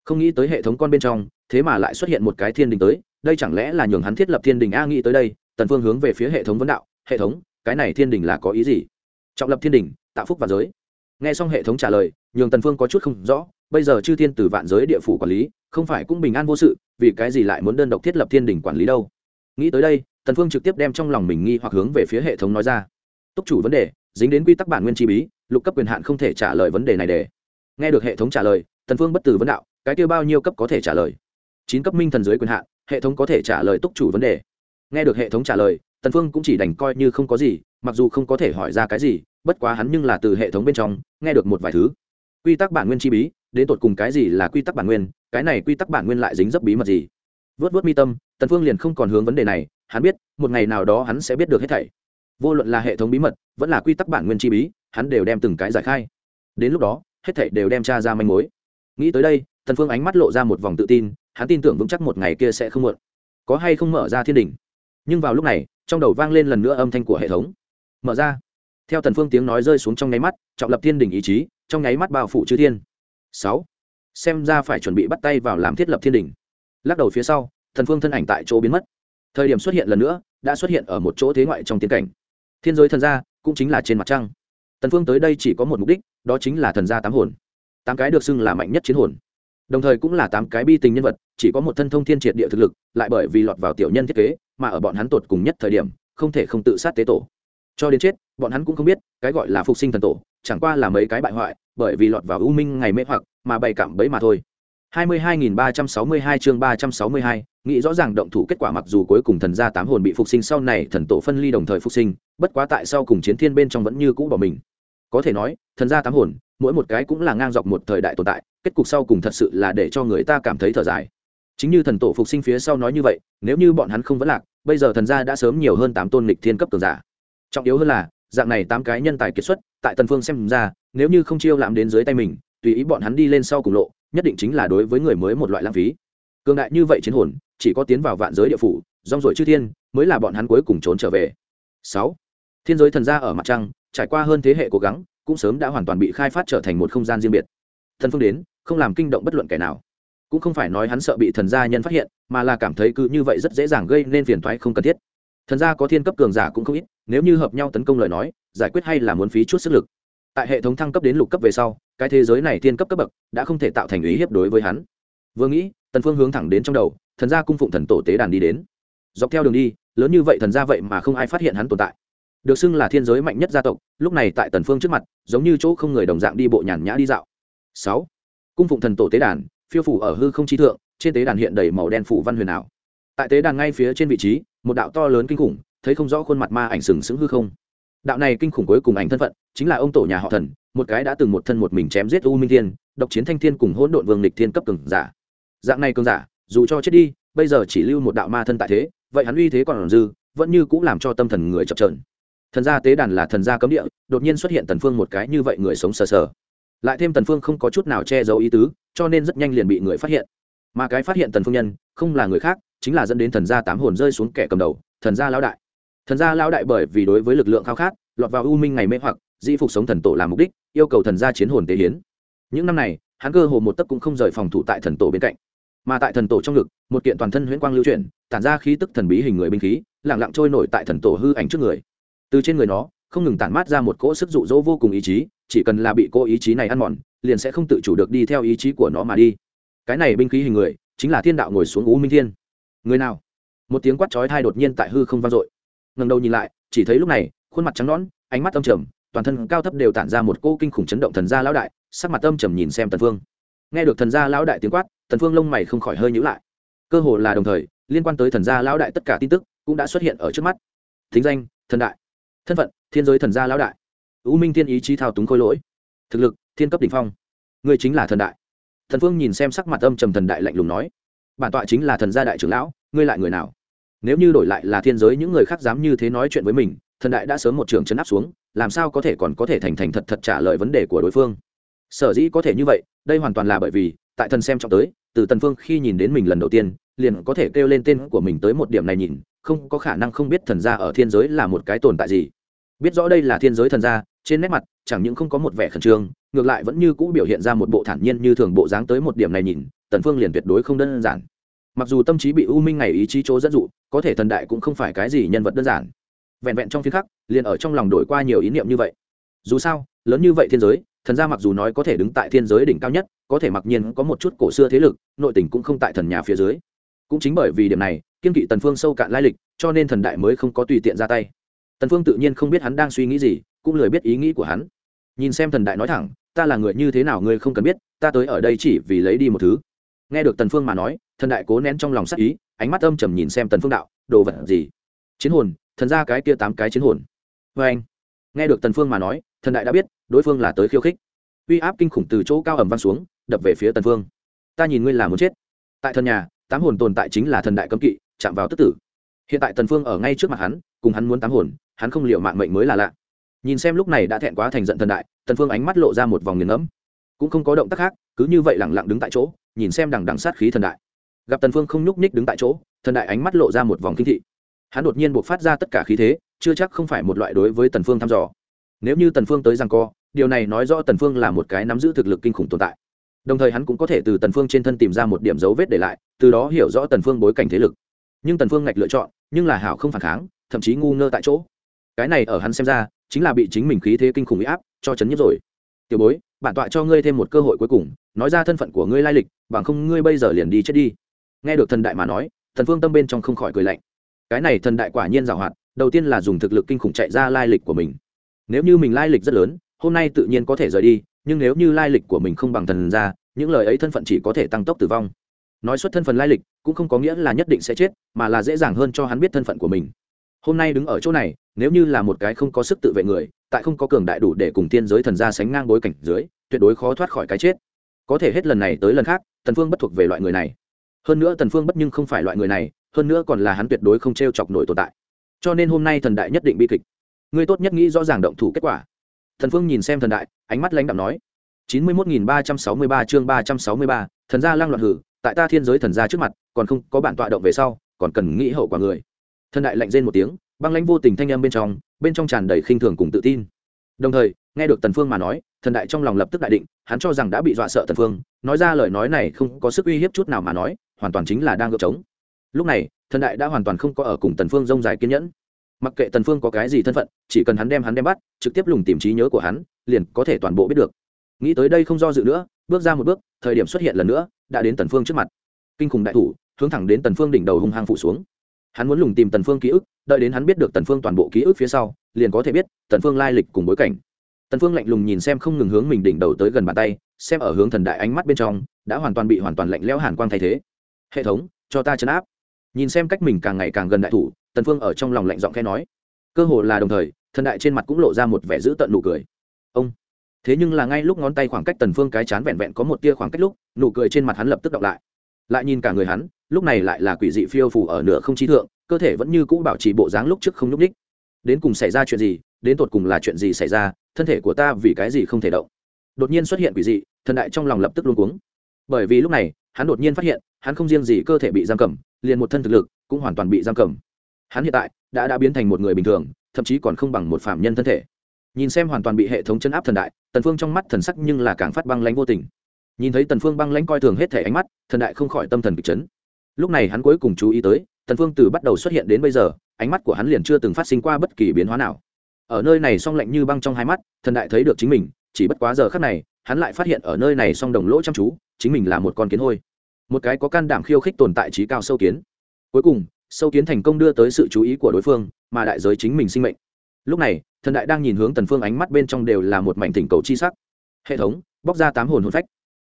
A: Không nghĩ tới hệ thống con bên trong, thế mà lại xuất hiện một cái thiên đình tới, đây chẳng lẽ là nhường hắn thiết lập thiên đình a nghĩ tới đây, tần phương hướng về phía hệ thống vấn đạo, hệ thống, cái này thiên đình là có ý gì? Trọng lập thiên đình, tạo phúc và giới nghe xong hệ thống trả lời, nhường tần phương có chút không rõ, bây giờ chư thiên từ vạn giới địa phủ quản lý, không phải cũng bình an vô sự, vì cái gì lại muốn đơn độc thiết lập thiên đình quản lý đâu? Nghĩ tới đây, tần phương trực tiếp đem trong lòng mình nghi hoặc hướng về phía hệ thống nói ra. Túc chủ vấn đề, dính đến quy tắc bản nguyên chi bí, lục cấp quyền hạn không thể trả lời vấn đề này để. Nghe được hệ thống trả lời, tần phương bất tử vấn đạo, cái kia bao nhiêu cấp có thể trả lời? Chín cấp minh thần dưới quyền hạn, hệ thống có thể trả lời túc chủ vấn đề. Nghe được hệ thống trả lời, tần phương cũng chỉ đành coi như không có gì, mặc dù không có thể hỏi ra cái gì bất quá hắn nhưng là từ hệ thống bên trong, nghe được một vài thứ. Quy tắc bản nguyên chi bí, đến tột cùng cái gì là quy tắc bản nguyên, cái này quy tắc bản nguyên lại dính dấp bí mật gì? Vớt vớt mi tâm, tần phương liền không còn hướng vấn đề này, hắn biết, một ngày nào đó hắn sẽ biết được hết thảy. Vô luận là hệ thống bí mật, vẫn là quy tắc bản nguyên chi bí, hắn đều đem từng cái giải khai. Đến lúc đó, hết thảy đều đem tra ra manh mối. Nghĩ tới đây, tần phương ánh mắt lộ ra một vòng tự tin, hắn tin tưởng vững chắc một ngày kia sẽ không muộn. Có hay không mở ra thiên đỉnh? Nhưng vào lúc này, trong đầu vang lên lần nữa âm thanh của hệ thống. Mở ra theo tần phương tiếng nói rơi xuống trong nháy mắt, trọng lập thiên đỉnh ý chí, trong nháy mắt bao phủ chư thiên. Sáu. Xem ra phải chuẩn bị bắt tay vào làm thiết lập thiên đỉnh. Lắc đầu phía sau thần phương thân ảnh tại chỗ biến mất. Thời điểm xuất hiện lần nữa, đã xuất hiện ở một chỗ thế ngoại trong tiến cảnh. Thiên giới thần gia cũng chính là trên mặt trăng. Tần phương tới đây chỉ có một mục đích, đó chính là thần gia tám hồn. Tám cái được xưng là mạnh nhất chiến hồn. Đồng thời cũng là tám cái bi tình nhân vật, chỉ có một thân thông thiên triệt địa thực lực, lại bởi vì lọt vào tiểu nhân thiết kế, mà ở bọn hắn tột cùng nhất thời điểm, không thể không tự sát tế tổ cho đến chết bọn hắn cũng không biết cái gọi là phục sinh thần tổ chẳng qua là mấy cái bại hoại bởi vì lọt vào u minh ngày mê hoặc mà bày cảm bấy mà thôi. 22.362 chương 362, nghĩ rõ ràng động thủ kết quả mặc dù cuối cùng thần gia tám hồn bị phục sinh sau này thần tổ phân ly đồng thời phục sinh bất quá tại sau cùng chiến thiên bên trong vẫn như cũ bỏ mình. Có thể nói thần gia tám hồn mỗi một cái cũng là ngang dọc một thời đại tồn tại kết cục sau cùng thật sự là để cho người ta cảm thấy thở dài. Chính như thần tổ phục sinh phía sau nói như vậy nếu như bọn hắn không vẫn lạc bây giờ thần gia đã sớm nhiều hơn tám tôn lịch thiên cấp cường giả trọng yếu hơn là, dạng này tám cái nhân tài kiệt xuất, tại tần phương xem ra, nếu như không chiêu làm đến dưới tay mình, tùy ý bọn hắn đi lên sau cùng lộ, nhất định chính là đối với người mới một loại lãng phí. Cường đại như vậy chiến hồn, chỉ có tiến vào vạn giới địa phủ, rong rổi chư thiên, mới là bọn hắn cuối cùng trốn trở về. Sáu, thiên giới thần gia ở mặt trăng, trải qua hơn thế hệ cố gắng, cũng sớm đã hoàn toàn bị khai phát trở thành một không gian riêng biệt. Thần phương đến, không làm kinh động bất luận kẻ nào. Cũng không phải nói hắn sợ bị thần gia nhân phát hiện, mà là cảm thấy cứ như vậy rất dễ dàng gây nên phiền toái không cần thiết thần gia có thiên cấp cường giả cũng không ít, nếu như hợp nhau tấn công lời nói, giải quyết hay là muốn phí chút sức lực. Tại hệ thống thăng cấp đến lục cấp về sau, cái thế giới này thiên cấp cấp bậc đã không thể tạo thành ý hiếp đối với hắn. Vừa nghĩ, tần phương hướng thẳng đến trong đầu, thần gia cung phụng thần tổ tế đàn đi đến. Dọc theo đường đi, lớn như vậy thần gia vậy mà không ai phát hiện hắn tồn tại. Được xưng là thiên giới mạnh nhất gia tộc, lúc này tại tần phương trước mặt, giống như chỗ không người đồng dạng đi bộ nhàn nhã đi dạo. Sáu, cung phụng thần tổ tế đàn, phiêu phủ ở hư không chi thượng, trên tế đàn hiện đầy màu đen phủ văn huyền ảo. Tại tế đàn ngay phía trên vị trí một đạo to lớn kinh khủng, thấy không rõ khuôn mặt ma ảnh sừng sững hư không. Đạo này kinh khủng cuối cùng ảnh thân phận, chính là ông tổ nhà họ thần, một cái đã từng một thân một mình chém giết u minh thiên, độc chiến thanh thiên cùng hỗn độn vương lịch thiên cấp cường giả. Dạng này cường giả, dù cho chết đi, bây giờ chỉ lưu một đạo ma thân tại thế, vậy hắn uy thế còn dư, vẫn như cũng làm cho tâm thần người chập trờn. Thần gia tế đàn là thần gia cấm địa, đột nhiên xuất hiện tần phương một cái như vậy người sống sờ sờ. Lại thêm tần phương không có chút nào che giấu ý tứ, cho nên rất nhanh liền bị người phát hiện mà cái phát hiện tần phương nhân không là người khác, chính là dẫn đến thần gia tám hồn rơi xuống kẻ cầm đầu, thần gia lão đại. Thần gia lão đại bởi vì đối với lực lượng khao khát, lọt vào u minh ngày mê hoặc, dĩ phục sống thần tổ làm mục đích, yêu cầu thần gia chiến hồn tế hiến. Những năm này, hắn cơ hồ một tấc cũng không rời phòng thủ tại thần tổ bên cạnh. Mà tại thần tổ trong ngực, một kiện toàn thân huyễn quang lưu chuyển, tản ra khí tức thần bí hình người binh khí lẳng lặng trôi nổi tại thần tổ hư ảnh trước người. Từ trên người nó, không ngừng tản mát ra một cỗ sức dụ dỗ vô cùng ý chí, chỉ cần là bị cỗ ý chí này ăn mòn, liền sẽ không tự chủ được đi theo ý chí của nó mà đi cái này binh khí hình người chính là thiên đạo ngồi xuống u minh thiên người nào một tiếng quát chói thai đột nhiên tại hư không vang dội ngần đầu nhìn lại chỉ thấy lúc này khuôn mặt trắng nõn ánh mắt âm trầm toàn thân cao thấp đều tản ra một cô kinh khủng chấn động thần gia lão đại sắc mặt âm trầm nhìn xem tần phương nghe được thần gia lão đại tiếng quát tần phương lông mày không khỏi hơi nhíu lại cơ hồ là đồng thời liên quan tới thần gia lão đại tất cả tin tức cũng đã xuất hiện ở trước mắt thính danh thần đại thân phận thiên giới thần gia lão đại u minh thiên ý chí thao túng khôi lỗi thực lực thiên cấp đỉnh phong ngươi chính là thần đại thần phương nhìn xem sắc mặt âm trầm thần đại lạnh lùng nói, bản tọa chính là thần gia đại trưởng lão, ngươi lại người nào? Nếu như đổi lại là thiên giới những người khác dám như thế nói chuyện với mình, thần đại đã sớm một trường chấn áp xuống, làm sao có thể còn có thể thành thành thật thật trả lời vấn đề của đối phương? Sở dĩ có thể như vậy, đây hoàn toàn là bởi vì, tại thần xem trọng tới, từ tần phương khi nhìn đến mình lần đầu tiên, liền có thể kêu lên tên của mình tới một điểm này nhìn, không có khả năng không biết thần gia ở thiên giới là một cái tồn tại gì biết rõ đây là thiên giới thần gia, trên nét mặt, chẳng những không có một vẻ khẩn trương, ngược lại vẫn như cũ biểu hiện ra một bộ thản nhiên như thường bộ dáng tới một điểm này nhìn, tần phương liền tuyệt đối không đơn giản. Mặc dù tâm trí bị u minh ngày ý chí chỗ dẫn dụ, có thể thần đại cũng không phải cái gì nhân vật đơn giản. Vẹn vẹn trong phiên khắc, liền ở trong lòng đổi qua nhiều ý niệm như vậy. Dù sao, lớn như vậy thiên giới, thần gia mặc dù nói có thể đứng tại thiên giới đỉnh cao nhất, có thể mặc nhiên có một chút cổ xưa thế lực, nội tình cũng không tại thần nhà phía dưới. Cũng chính bởi vì điểm này, kiên kỵ tần phương sâu cạn lai lịch, cho nên thần đại mới không có tùy tiện ra tay tần phương tự nhiên không biết hắn đang suy nghĩ gì, cũng lười biết ý nghĩ của hắn. Nhìn xem thần đại nói thẳng, ta là người như thế nào ngươi không cần biết, ta tới ở đây chỉ vì lấy đi một thứ. Nghe được tần phương mà nói, thần đại cố nén trong lòng sắc ý, ánh mắt âm trầm nhìn xem tần phương đạo, đồ vật gì? Chiến hồn, thần ra cái kia tám cái chiến hồn. Vê anh. Nghe được tần phương mà nói, thần đại đã biết, đối phương là tới khiêu khích. Uy áp kinh khủng từ chỗ cao ẩm văng xuống, đập về phía tần phương. Ta nhìn ngươi là muốn chết. Tại thần nhà, tám hồn tồn tại chính là thần đại cấm kỵ, chạm vào tức tử. Hiện tại tần phương ở ngay trước mặt hắn, cùng hắn muốn tám hồn hắn không liệu mạng mệnh mới là lạ. Nhìn xem lúc này đã thẹn quá thành giận thần đại, tần phương ánh mắt lộ ra một vòng nghiền ngẫm. Cũng không có động tác khác, cứ như vậy lặng lặng đứng tại chỗ, nhìn xem đằng đằng sát khí thần đại. Gặp tần phương không nhúc nhích đứng tại chỗ, thần đại ánh mắt lộ ra một vòng kinh thị. Hắn đột nhiên buộc phát ra tất cả khí thế, chưa chắc không phải một loại đối với tần phương thăm dò. Nếu như tần phương tới rằng co, điều này nói rõ tần phương là một cái nắm giữ thực lực kinh khủng tồn tại. Đồng thời hắn cũng có thể từ tần phương trên thân tìm ra một điểm dấu vết để lại, từ đó hiểu rõ tần phương bối cảnh thế lực. Nhưng tần phương ngạch lựa chọn, nhưng là hảo không phản kháng, thậm chí ngu ngơ tại chỗ cái này ở hắn xem ra, chính là bị chính mình khí thế kinh khủng bị áp, cho chấn nhất rồi. Tiểu bối, bản tọa cho ngươi thêm một cơ hội cuối cùng, nói ra thân phận của ngươi lai lịch, bằng không ngươi bây giờ liền đi chết đi. Nghe được thần đại mà nói, thần phương tâm bên trong không khỏi cười lạnh. Cái này thần đại quả nhiên giàu hoạt đầu tiên là dùng thực lực kinh khủng chạy ra lai lịch của mình. Nếu như mình lai lịch rất lớn, hôm nay tự nhiên có thể rời đi, nhưng nếu như lai lịch của mình không bằng thần ra, những lời ấy thân phận chỉ có thể tăng tốc tử vong. Nói xuất thân phận lai lịch, cũng không có nghĩa là nhất định sẽ chết, mà là dễ dàng hơn cho hắn biết thân phận của mình hôm nay đứng ở chỗ này, nếu như là một cái không có sức tự vệ người, tại không có cường đại đủ để cùng tiên giới thần gia sánh ngang bối cảnh dưới, tuyệt đối khó thoát khỏi cái chết. Có thể hết lần này tới lần khác, tần phương bất thuộc về loại người này. Hơn nữa tần phương bất nhưng không phải loại người này, hơn nữa còn là hắn tuyệt đối không t r e o chọc nổi tồn tại. Cho nên hôm nay thần đại nhất định bi kịch. Ngươi tốt nhất nghĩ rõ ràng động thủ kết quả. Thần phương nhìn xem thần đại, ánh mắt lãnh đạm nói, chín mươi một nghìn ba trăm sáu mươi ba chương ba trăm sáu mươi ba, thần gia lang loạn hử, tại ta thiên giới thần gia trước mặt, còn không có bản tọa động về sau, còn cần nghĩ hậu quả người thần đại lạnh rên một tiếng, băng lãnh vô tình thanh âm bên trong bên trong tràn đầy khinh thường cùng tự tin. Đồng thời, nghe được tần phương mà nói, thần đại trong lòng lập tức đại định, hắn cho rằng đã bị dọa sợ tần phương, nói ra lời nói này không có sức uy hiếp chút nào mà nói, hoàn toàn chính là đang gượng trống. Lúc này, thần đại đã hoàn toàn không có ở cùng tần phương rông dài kiên nhẫn. Mặc kệ tần phương có cái gì thân phận, chỉ cần hắn đem hắn đem bắt, trực tiếp lùng tìm trí nhớ của hắn, liền có thể toàn bộ biết được. Nghĩ tới đây không do dự nữa, bước ra một bước, thời điểm xuất hiện lần nữa, đã đến tần phương trước mặt. Kinh khủng đại thủ, hướng thẳng đến tần phương đỉnh đầu hung hăng phụ xuống hắn muốn lùng tìm tần phương ký ức, đợi đến hắn biết được tần phương toàn bộ ký ức phía sau, liền có thể biết, tần phương lai lịch cùng bối cảnh. Tần phương lạnh lùng nhìn xem không ngừng hướng mình đỉnh đầu tới gần bàn tay, xem ở hướng thần đại ánh mắt bên trong, đã hoàn toàn bị hoàn toàn lạnh lẽo hàn quang thay thế. Hệ thống, cho ta chấn áp. Nhìn xem cách mình càng ngày càng gần đại thủ, tần phương ở trong lòng lạnh giọng khẽ nói. Cơ hồ là đồng thời, thần đại trên mặt cũng lộ ra một vẻ dữ tợn nụ cười. Ông. Thế nhưng là ngay lúc ngón tay khoảng cách tần phương cái chán vẹn vẹn có một tia khoảng cách lúc, nụ cười trên mặt hắn lập tức đọc lại. Lại nhìn cả người hắn lúc này lại là quỷ dị phiêu phù ở nửa không trí thượng, cơ thể vẫn như cũ bảo trì bộ dáng lúc trước không nhúc ních đến cùng xảy ra chuyện gì, đến tột cùng là chuyện gì xảy ra, thân thể của ta vì cái gì không thể động? Đột nhiên xuất hiện quỷ dị, thần đại trong lòng lập tức luôn cuống. Bởi vì lúc này, hắn đột nhiên phát hiện, hắn không riêng gì cơ thể bị giam cầm, liền một thân thực lực cũng hoàn toàn bị giam cầm. Hắn hiện tại đã đã biến thành một người bình thường, thậm chí còn không bằng một phạm nhân thân thể. Nhìn xem hoàn toàn bị hệ thống chân áp thần đại, tần phương trong mắt thần sắc nhưng là càng phát băng lãnh vô tình. Nhìn thấy tần phương băng lãnh coi thường hết thể ánh mắt, thần đại không khỏi tâm thần kịch chấn lúc này hắn cuối cùng chú ý tới, tần phương từ bắt đầu xuất hiện đến bây giờ, ánh mắt của hắn liền chưa từng phát sinh qua bất kỳ biến hóa nào. Ở nơi này song lạnh như băng trong hai mắt, thần đại thấy được chính mình, chỉ bất quá giờ khắc này, hắn lại phát hiện ở nơi này song đồng lỗ chăm chú, chính mình là một con kiến hôi. Một cái có can đảm khiêu khích tồn tại trí cao sâu kiến. Cuối cùng, sâu kiến thành công đưa tới sự chú ý của đối phương, mà đại giới chính mình sinh mệnh. Lúc này, thần đại đang nhìn hướng tần phương ánh mắt bên trong đều là một mảnh thỉnh cầu chi sắc. Hệ thống, bóc ra tám hồn hồn phách.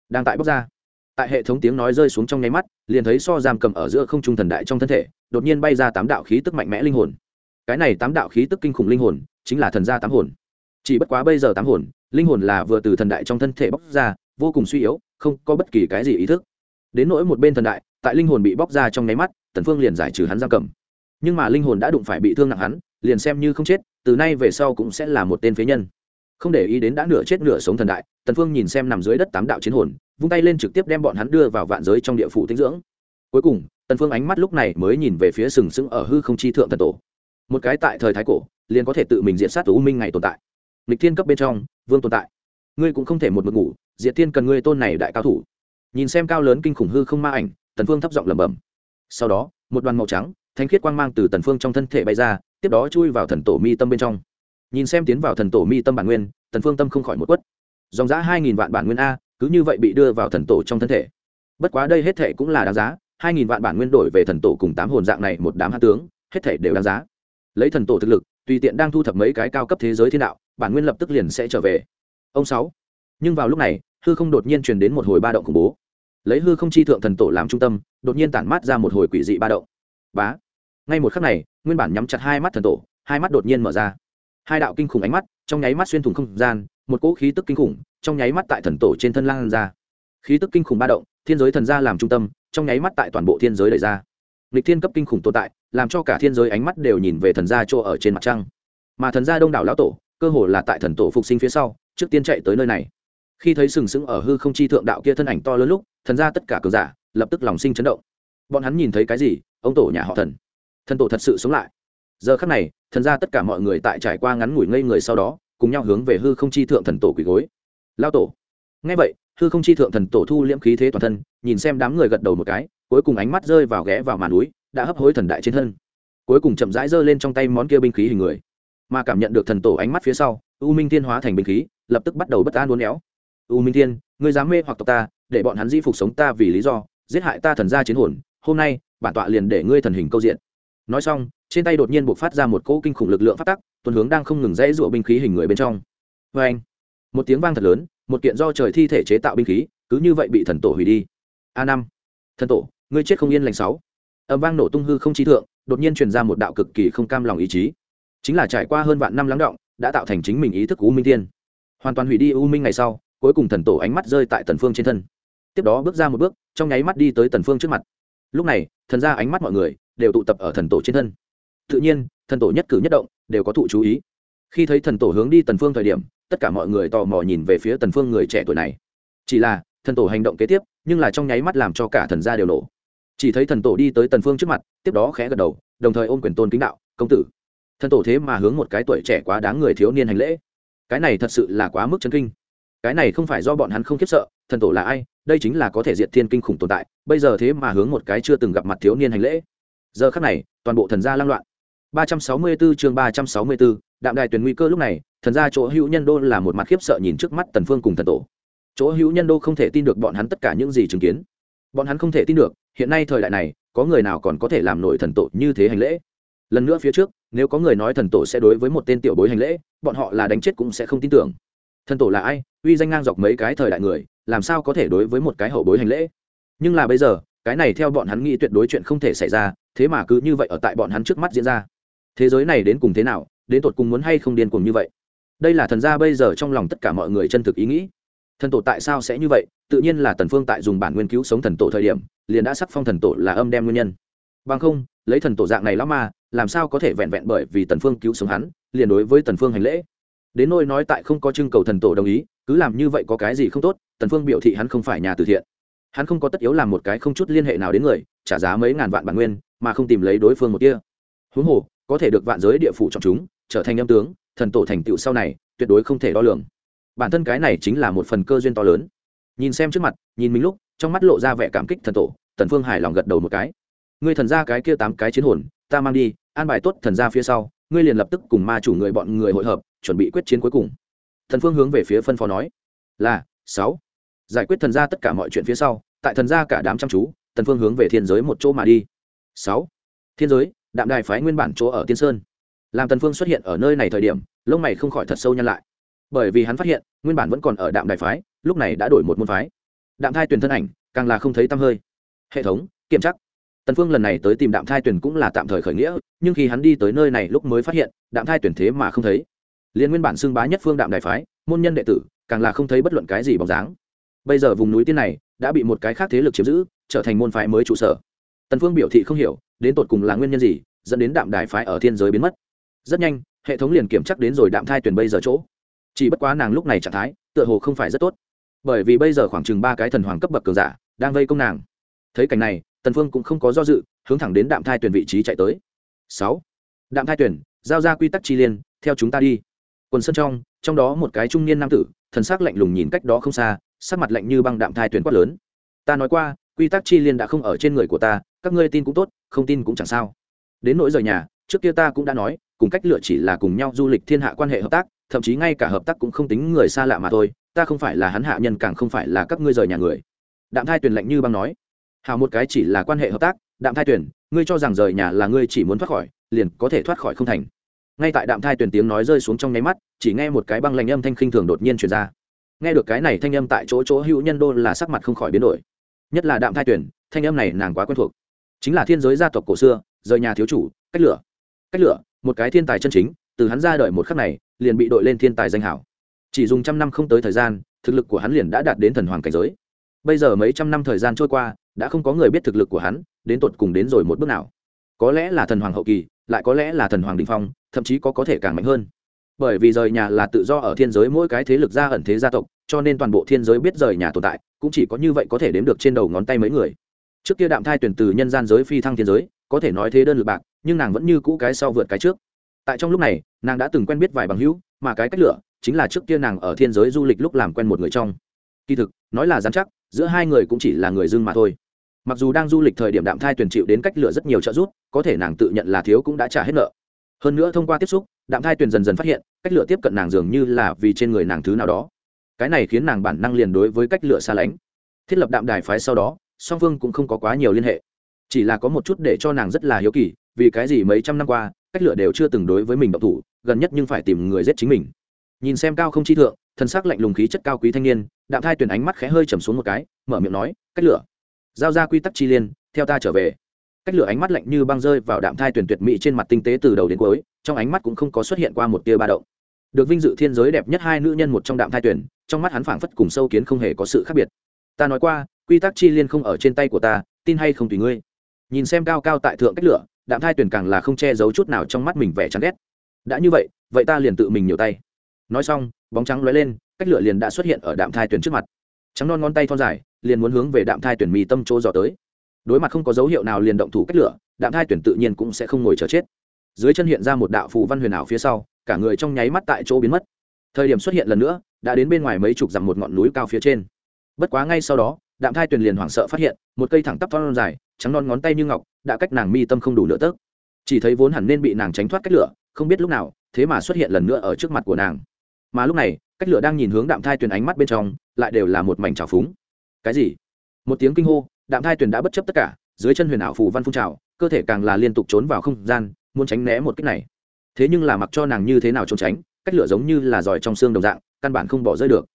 A: Đang tại bóc ra tại hệ thống tiếng nói rơi xuống trong nháy mắt, liền thấy so giam cầm ở giữa không trung thần đại trong thân thể, đột nhiên bay ra tám đạo khí tức mạnh mẽ linh hồn. Cái này tám đạo khí tức kinh khủng linh hồn, chính là thần gia tám hồn. Chỉ bất quá bây giờ tám hồn, linh hồn là vừa từ thần đại trong thân thể bóc ra, vô cùng suy yếu, không có bất kỳ cái gì ý thức. Đến nỗi một bên thần đại, tại linh hồn bị bóc ra trong nháy mắt, tần phương liền giải trừ hắn giam cầm. Nhưng mà linh hồn đã đụng phải bị thương nặng hắn, liền xem như không chết, từ nay về sau cũng sẽ là một tên phế nhân. Không để ý đến đã nửa chết nửa sống thần đại, tần phương nhìn xem nằm dưới đất tám đạo chiến hồn vung tay lên trực tiếp đem bọn hắn đưa vào vạn giới trong địa phủ tinh dưỡng. Cuối cùng, tần phương ánh mắt lúc này mới nhìn về phía sừng sững ở hư không chi thượng thần tổ. Một cái tại thời thái cổ, liền có thể tự mình diện sát u minh ngày tồn tại. Lịch thiên cấp bên trong, vương tồn tại. Ngươi cũng không thể một mực ngủ, diệt thiên cần ngươi tôn này đại cao thủ. Nhìn xem cao lớn kinh khủng hư không ma ảnh, tần phương thấp giọng lẩm bẩm. Sau đó, một đoàn màu trắng thánh khiết quang mang từ tần phương trong thân thể bay ra, tiếp đó chui vào thần tổ mi tâm bên trong. Nhìn xem tiến vào thần tổ mi tâm bản nguyên, tần phương tâm không khỏi một quất. Dòng giá hai nghìn vạn bản nguyên a cứ như vậy bị đưa vào thần tổ trong thân thể. Bất quá đây hết thể cũng là đáng giá, hai nghìn vạn bản nguyên đổi về thần tổ cùng tám hồn dạng này một đám hát tướng, hết thể đều đáng giá. Lấy thần tổ thực lực, tùy tiện đang thu thập mấy cái cao cấp thế giới thiên đạo, bản nguyên lập tức liền sẽ trở về. Ông sáu. Nhưng vào lúc này, hư không đột nhiên truyền đến một hồi ba động khủng bố. Lấy hư không chi thượng thần tổ làm trung tâm, đột nhiên tản mát ra một hồi quỷ dị ba động. Bá. Ngay một khắc này, nguyên bản nhắm chặt hai mắt thần tổ, hai mắt đột nhiên mở ra. Hai đạo kinh khủng ánh mắt, trong nháy mắt xuyên thủng không gian, một cỗ khí tức kinh khủng trong nháy mắt tại thần tổ trên thân lan ra. Khí tức kinh khủng ba động, thiên giới thần gia làm trung tâm, trong nháy mắt tại toàn bộ thiên giới đẩy ra. Lịch thiên cấp kinh khủng tồn tại, làm cho cả thiên giới ánh mắt đều nhìn về thần gia chỗ ở trên mặt trăng. Mà thần gia đông đảo lão tổ, cơ hồ là tại thần tổ phục sinh phía sau, trước tiên chạy tới nơi này. Khi thấy sừng sững ở hư không chi thượng đạo kia thân ảnh to lớn lúc, thần gia tất cả cường giả lập tức lòng sinh chấn động. Bọn hắn nhìn thấy cái gì? Ông tổ nhà họ thần. Thần tổ thật sự sống lại. Giờ khắc này, thần gia tất cả mọi người tại trải qua ngắn ngủi ngây người sau đó, cùng nhau hướng về hư không chi thượng thần tổ quỳ gối lao tổ. Ngay vậy, hư không chi thượng thần tổ thu liễm khí thế toàn thân, nhìn xem đám người gật đầu một cái, cuối cùng ánh mắt rơi vào ghé vào màn núi, đã hấp hối thần đại trên thân. Cuối cùng chậm rãi giơ lên trong tay món kia binh khí hình người. Mà cảm nhận được thần tổ ánh mắt phía sau, u minh thiên hóa thành binh khí, lập tức bắt đầu bất an uốn éo. U minh thiên người dám mê hoặc tộc ta, để bọn hắn di phục sống ta vì lý do, giết hại ta thần gia chiến hồn, hôm nay, bản tọa liền để ngươi thần hình câu diện. Nói xong, trên tay đột nhiên buộc phát ra một cỗ kinh khủng lực lượng phát tắc, tuần hướng đang không ngừng dãy rụa binh khí hình người bên trong. Vê anh một tiếng vang thật lớn, một kiện do trời thi thể chế tạo binh khí, cứ như vậy bị thần tổ hủy đi. A năm. Thần tổ, ngươi chết không yên lành sáu. Âm vang nổ tung hư không trí thượng, đột nhiên truyền ra một đạo cực kỳ không cam lòng ý chí. Chính là trải qua hơn vạn năm lắng động, đã tạo thành chính mình ý thức u minh tiên hoàn toàn hủy đi u minh ngày sau, cuối cùng thần tổ ánh mắt rơi tại tần phương trên thân. Tiếp đó bước ra một bước, trong nháy mắt đi tới tần phương trước mặt. Lúc này, thần ra ánh mắt mọi người đều tụ tập ở thần tổ trên thân. Tự nhiên, thần tổ nhất cử nhất động, đều có thụ chú ý. Khi thấy thần tổ hướng đi tần phương thời điểm tất cả mọi người tò mò nhìn về phía tần phương người trẻ tuổi này. Chỉ là, thần tổ hành động kế tiếp, nhưng là trong nháy mắt làm cho cả thần gia đều nổ. Chỉ thấy thần tổ đi tới tần phương trước mặt, tiếp đó khẽ gật đầu, đồng thời ôm quyền tôn kính đạo, công tử. Thần tổ thế mà hướng một cái tuổi trẻ quá đáng người thiếu niên hành lễ. Cái này thật sự là quá mức chấn kinh. Cái này không phải do bọn hắn không khiếp sợ, thần tổ là ai, đây chính là có thể diệt thiên kinh khủng tồn tại, bây giờ thế mà hướng một cái chưa từng gặp mặt thiếu niên hành lễ. Giờ khắc này, toàn bộ thần gia lang loạn. 364 chương 364, đạm đài tuyển nguy cơ lúc này thần gia chỗ hữu nhân đô là một mặt khiếp sợ nhìn trước mắt tần phương cùng thần tổ. Chỗ hữu nhân đô không thể tin được bọn hắn tất cả những gì chứng kiến. Bọn hắn không thể tin được hiện nay thời đại này có người nào còn có thể làm nổi thần tổ như thế hành lễ? Lần nữa phía trước nếu có người nói thần tổ sẽ đối với một tên tiểu bối hành lễ bọn họ là đánh chết cũng sẽ không tin tưởng. Thần tổ là ai? Uy danh ngang dọc mấy cái thời đại người làm sao có thể đối với một cái hậu bối hành lễ? Nhưng là bây giờ cái này theo bọn hắn nghĩ tuyệt đối chuyện không thể xảy ra thế mà cứ như vậy ở tại bọn hắn trước mắt diễn ra thế giới này đến cùng thế nào, đến tột cùng muốn hay không điên cùng như vậy? Đây là thần gia bây giờ trong lòng tất cả mọi người chân thực ý nghĩ. Thần tổ tại sao sẽ như vậy? Tự nhiên là tần phương tại dùng bản nguyên cứu sống thần tổ thời điểm, liền đã sắc phong thần tổ là âm đem nguyên nhân. Bằng không, lấy thần tổ dạng này lão ma, làm sao có thể vẹn vẹn bởi vì tần phương cứu sống hắn, liền đối với tần phương hành lễ? Đến nôi nói tại không có trưng cầu thần tổ đồng ý, cứ làm như vậy có cái gì không tốt, tần phương biểu thị hắn không phải nhà từ thiện. Hắn không có tất yếu làm một cái không chút liên hệ nào đến người, trả giá mấy ngàn vạn bản nguyên, mà không tìm lấy đối phương một kia huống hồ có thể được vạn giới địa phủ chọn chúng, trở thành âm tướng, thần tổ thành tựu sau này, tuyệt đối không thể đo lường. Bản thân cái này chính là một phần cơ duyên to lớn. Nhìn xem trước mặt, nhìn mình lúc, trong mắt lộ ra vẻ cảm kích thần tổ, tần phương hài lòng gật đầu một cái. Ngươi thần ra cái kia tám cái chiến hồn, ta mang đi, an bài tốt thần ra phía sau, ngươi liền lập tức cùng ma chủ người bọn người hội hợp, chuẩn bị quyết chiến cuối cùng. Thần phương hướng về phía phân phó nói, là, sáu. Giải quyết thần ra tất cả mọi chuyện phía sau, tại thần ra cả đám chăm chú, tần phương hướng về thiên giới một chỗ mà đi. Sáu. Thiên giới đạm đài phái nguyên bản chỗ ở tiên sơn. Làm tần phương xuất hiện ở nơi này thời điểm, lông mày không khỏi thật sâu nhăn lại. Bởi vì hắn phát hiện, nguyên bản vẫn còn ở đạm đài phái, lúc này đã đổi một môn phái. Đạm thai tuyển thân ảnh, càng là không thấy tăm hơi. Hệ thống, kiểm chắc tần phương lần này tới tìm đạm thai tuyển cũng là tạm thời khởi nghĩa, nhưng khi hắn đi tới nơi này lúc mới phát hiện, đạm thai tuyển thế mà không thấy. Liên nguyên bản xưng bá nhất phương đạm đài phái, môn nhân đệ tử, càng là không thấy bất luận cái gì bóng dáng. Bây giờ vùng núi tiên này, đã bị một cái khác thế lực chiếm giữ, trở thành môn phái mới trụ sở. Tần phương biểu thị không hiểu đến tột cùng là nguyên nhân gì, dẫn đến đạm đài phái ở thiên giới biến mất. Rất nhanh, hệ thống liền kiểm chắc đến rồi đạm thai tuyển bây giờ chỗ. Chỉ bất quá nàng lúc này trạng thái, tựa hồ không phải rất tốt. Bởi vì bây giờ khoảng chừng ba cái thần hoàng cấp bậc cường giả đang vây công nàng. Thấy cảnh này, tần phương cũng không có do dự, hướng thẳng đến đạm thai tuyển vị trí chạy tới. Sáu. Đạm thai tuyển, giao ra quy tắc chi liên, theo chúng ta đi. Quần sân trong trong đó một cái trung niên nam tử, thần sắc lạnh lùng nhìn cách đó không xa, sắc mặt lạnh như băng đạm thai tuyển quát lớn. Ta nói qua, quy tắc chi liên đã không ở trên người của ta các ngươi tin cũng tốt không tin cũng chẳng sao. Đến nỗi rời nhà trước kia ta cũng đã nói cùng cách lựa chỉ là cùng nhau du lịch thiên hạ quan hệ hợp tác thậm chí ngay cả hợp tác cũng không tính người xa lạ mà thôi ta không phải là hắn hạ nhân càng không phải là các ngươi rời nhà người. Đạm thai tuyền lạnh như băng nói. Hào một cái chỉ là quan hệ hợp tác đạm thai tuyền, ngươi cho rằng rời nhà là ngươi chỉ muốn thoát khỏi liền có thể thoát khỏi không thành. Ngay tại đạm thai tuyền tiếng nói rơi xuống trong nháy mắt chỉ nghe một cái băng lạnh âm thanh khinh thường đột nhiên truyền ra. Nghe được cái này thanh âm tại chỗ chỗ hữu nhân đô là sắc mặt không khỏi biến đổi. Nhất là đạm thai tuyền, thanh âm này nàng quá quen thuộc chính là thiên giới gia tộc cổ xưa, rời nhà thiếu chủ, cách lửa. Cách lửa, một cái thiên tài chân chính, từ hắn ra đời một khắc này, liền bị đội lên thiên tài danh hảo. Chỉ dùng trăm năm không tới thời gian, thực lực của hắn liền đã đạt đến thần hoàng cảnh giới. Bây giờ mấy trăm năm thời gian trôi qua, đã không có người biết thực lực của hắn, đến tột cùng đến rồi một bước nào. Có lẽ là thần hoàng hậu kỳ, lại có lẽ là thần hoàng đình phong, thậm chí có có thể càng mạnh hơn. Bởi vì rời nhà là tự do ở thiên giới mỗi cái thế lực gia ẩn thế gia tộc, cho nên toàn bộ thiên giới biết rời nhà tồn tại, cũng chỉ có như vậy có thể đếm được trên đầu ngón tay mấy người trước kia đạm thai tuyển từ nhân gian giới phi thăng thiên giới, có thể nói thế đơn lực bạc, nhưng nàng vẫn như cũ cái sau vượt cái trước. Tại trong lúc này, nàng đã từng quen biết vài bằng hữu, mà cái cách lựa chính là trước kia nàng ở thiên giới du lịch lúc làm quen một người trong. Kỳ thực, nói là dám chắc, giữa hai người cũng chỉ là người dưng mà thôi. Mặc dù đang du lịch thời điểm đạm thai tuyển chịu đến cách lựa rất nhiều trợ giúp, có thể nàng tự nhận là thiếu cũng đã trả hết nợ. Hơn nữa thông qua tiếp xúc, đạm thai tuyển dần dần phát hiện, cách lựa tiếp cận nàng dường như là vì trên người nàng thứ nào đó. Cái này khiến nàng bản năng liền đối với cách lựa xa lánh. Thiết lập đạm đài phái sau đó song phương cũng không có quá nhiều liên hệ. Chỉ là có một chút để cho nàng rất là hiếu kỳ, vì cái gì mấy trăm năm qua, cách lựa đều chưa từng đối với mình độc thủ, gần nhất nhưng phải tìm người giết chính mình. Nhìn xem cao không chi thượng thân xác lạnh lùng khí chất cao quý thanh niên, đạm thai tuyển ánh mắt khẽ hơi trầm xuống một cái, mở miệng nói, cách lửa. Giao ra quy tắc chi liên, theo ta trở về. Cách lửa ánh mắt lạnh như băng rơi vào đạm thai tuyển tuyệt mỹ trên mặt tinh tế từ đầu đến cuối, trong ánh mắt cũng không có xuất hiện qua một tia ba động. Được vinh dự thiên giới đẹp nhất hai nữ nhân một trong đạm thai tuyển, trong mắt hắn phảng phất cùng sâu kiến không hề có sự khác biệt. Ta nói qua quy tắc chi liên không ở trên tay của ta, tin hay không tùy ngươi. Nhìn xem cao cao tại thượng cách lửa, đạm thai tuyển càng là không che giấu chút nào trong mắt mình vẻ chán ghét. Đã như vậy vậy ta liền tự mình nhiều tay. Nói xong, bóng trắng lóe lên, cách lửa liền đã xuất hiện ở đạm thai tuyển trước mặt. Trắng non ngón tay thon dài, liền muốn hướng về đạm thai tuyển mì tâm chỗ dò tới. Đối mặt không có dấu hiệu nào liền động thủ cách lửa, đạm thai tuyển tự nhiên cũng sẽ không ngồi chờ chết. Dưới chân hiện ra một đạo phù văn huyền ảo phía sau, cả người trong nháy mắt tại chỗ biến mất. Thời điểm xuất hiện lần nữa, đã đến bên ngoài mấy chục dặm một ngọn núi cao phía trên. Bất quá ngay sau đó đạm thai tuyền liền hoảng sợ phát hiện, một cây thẳng tắp thon dài, trắng non ngón tay như ngọc, đã cách nàng mi tâm không đủ nửa tấc. Chỉ thấy vốn hẳn nên bị nàng tránh thoát cách lửa, không biết lúc nào, thế mà xuất hiện lần nữa ở trước mặt của nàng. Mà lúc này, cách lửa đang nhìn hướng đạm thai tuyền ánh mắt bên trong, lại đều là một mảnh trào phúng. Cái gì? Một tiếng kinh hô, đạm thai tuyền đã bất chấp tất cả, dưới chân huyền ảo phù văn phun trào, cơ thể càng là liên tục trốn vào không gian, muốn tránh né một cách này. Thế nhưng là mặc cho nàng như thế nào trốn tránh, cách lửa giống như là giỏi trong xương đồng dạng, căn bản không bỏ rơi được.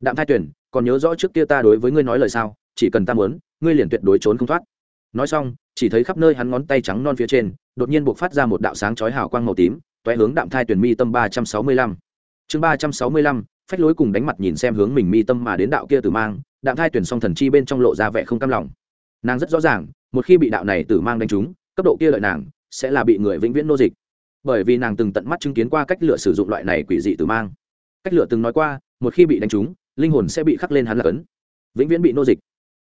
A: Đạm thai tuyền còn nhớ rõ trước kia ta đối với ngươi nói lời sao, chỉ cần ta muốn, ngươi liền tuyệt đối trốn không thoát. Nói xong, chỉ thấy khắp nơi hắn ngón tay trắng non phía trên, đột nhiên buộc phát ra một đạo sáng chói hào quang màu tím toé hướng đạm thai tuyển mi tâm ba trăm sáu mươi lăm. Chương ba trăm sáu mươi lăm, phách lối cùng đánh mặt nhìn xem hướng mình mi tâm mà đến đạo kia tử mang, đạm thai tuyển song thần chi bên trong lộ ra vẻ không cam lòng. Nàng rất rõ ràng, một khi bị đạo này tử mang đánh trúng, cấp độ kia lợi nàng, sẽ là bị người vĩnh viễn nô dịch. Bởi vì nàng từng tận mắt chứng kiến qua cách lựa sử dụng loại này quỷ dị tử mang. Cách lựa từng nói qua, một khi bị đánh trúng linh hồn sẽ bị khắc lên hắn là cấn, vĩnh viễn bị nô dịch.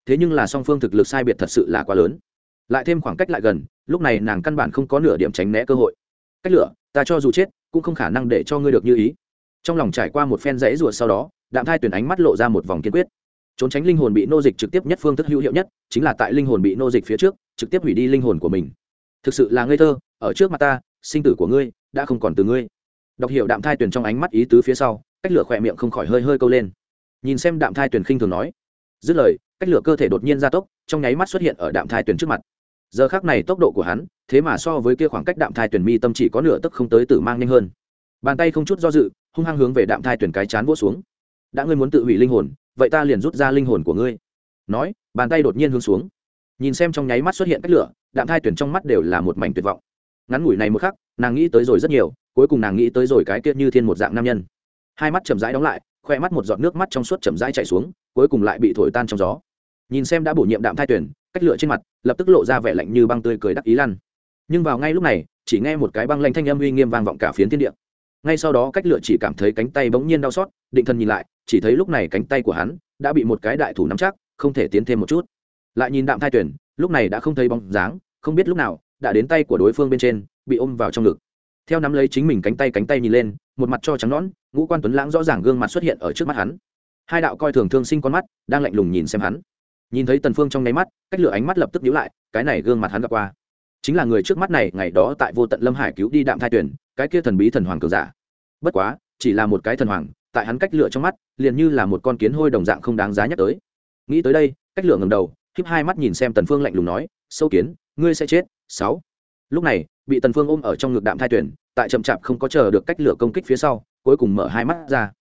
A: Thế nhưng là song phương thực lực sai biệt thật sự là quá lớn. Lại thêm khoảng cách lại gần, lúc này nàng căn bản không có nửa điểm tránh né cơ hội. Cách lửa, ta cho dù chết, cũng không khả năng để cho ngươi được như ý. Trong lòng trải qua một phen rẫy ruột sau đó, đạm thai tuyển ánh mắt lộ ra một vòng kiên quyết. Trốn tránh linh hồn bị nô dịch trực tiếp nhất phương thức hữu hiệu nhất, chính là tại linh hồn bị nô dịch phía trước, trực tiếp hủy đi linh hồn của mình. Thực sự là ngây thơ, ở trước mặt ta, sinh tử của ngươi, đã không còn từ ngươi. Đọc hiểu đạm thai tuyển trong ánh mắt ý tứ phía sau, cách lửa khỏe miệng không khỏi hơi hơi câu lên nhìn xem đạm thai tuyển khinh thường nói. Dứt lời, cách lửa cơ thể đột nhiên gia tốc, trong nháy mắt xuất hiện ở đạm thai tuyển trước mặt. Giờ khác này tốc độ của hắn, thế mà so với kia khoảng cách đạm thai tuyển mi tâm chỉ có nửa tức không tới tử mang nhanh hơn. Bàn tay không chút do dự, hung hăng hướng về đạm thai tuyển cái chán vỗ xuống. Đã ngươi muốn tự hủy linh hồn, vậy ta liền rút ra linh hồn của ngươi. Nói, bàn tay đột nhiên hướng xuống. Nhìn xem trong nháy mắt xuất hiện cách lửa, đạm thai tuyển trong mắt đều là một mảnh tuyệt vọng. Ngắn ngủi này một khắc, nàng nghĩ tới rồi rất nhiều, cuối cùng nàng nghĩ tới rồi cái kia như thiên một dạng nam nhân. Hai mắt chậm rãi đóng lại khoe mắt một giọt nước mắt trong suốt chậm rãi chạy xuống, cuối cùng lại bị thổi tan trong gió. Nhìn xem đã bổ nhiệm đạm thai tuyển, cách lựa trên mặt, lập tức lộ ra vẻ lạnh như băng tươi cười đắc ý lăn. Nhưng vào ngay lúc này, chỉ nghe một cái băng lanh thanh âm uy nghiêm vang vọng cả phiến thiên địa. Ngay sau đó cách lựa chỉ cảm thấy cánh tay bỗng nhiên đau xót, định thần nhìn lại, chỉ thấy lúc này cánh tay của hắn đã bị một cái đại thủ nắm chắc, không thể tiến thêm một chút. Lại nhìn đạm thai tuyển, lúc này đã không thấy bóng dáng, không biết lúc nào, đã đến tay của đối phương bên trên, bị ôm vào trong ngực theo nắm lấy chính mình cánh tay cánh tay nhìn lên, một mặt cho trắng nõn, ngũ quan tuấn lãng rõ ràng gương mặt xuất hiện ở trước mắt hắn. Hai đạo coi thường thương sinh con mắt đang lạnh lùng nhìn xem hắn. Nhìn thấy tần phương trong nháy mắt, cách lửa ánh mắt lập tức nhíu lại, cái này gương mặt hắn gặp qua. Chính là người trước mắt này, ngày đó tại vô tận lâm hải cứu đi đạm thai tuyển cái kia thần bí thần hoàng cường giả. Bất quá, chỉ là một cái thần hoàng, tại hắn cách lửa trong mắt, liền như là một con kiến hôi đồng dạng không đáng giá nhắc tới. Nghĩ tới đây, cách lửa ngẩng đầu khiếp hai mắt nhìn xem tần phương lạnh lùng nói, sâu kiến, ngươi sẽ chết, sáu lúc này, bị tần phương ôm ở trong ngực đạm thai tuyển, tại chậm chạp không có chờ được cách lửa công kích phía sau, cuối cùng mở hai mắt ra.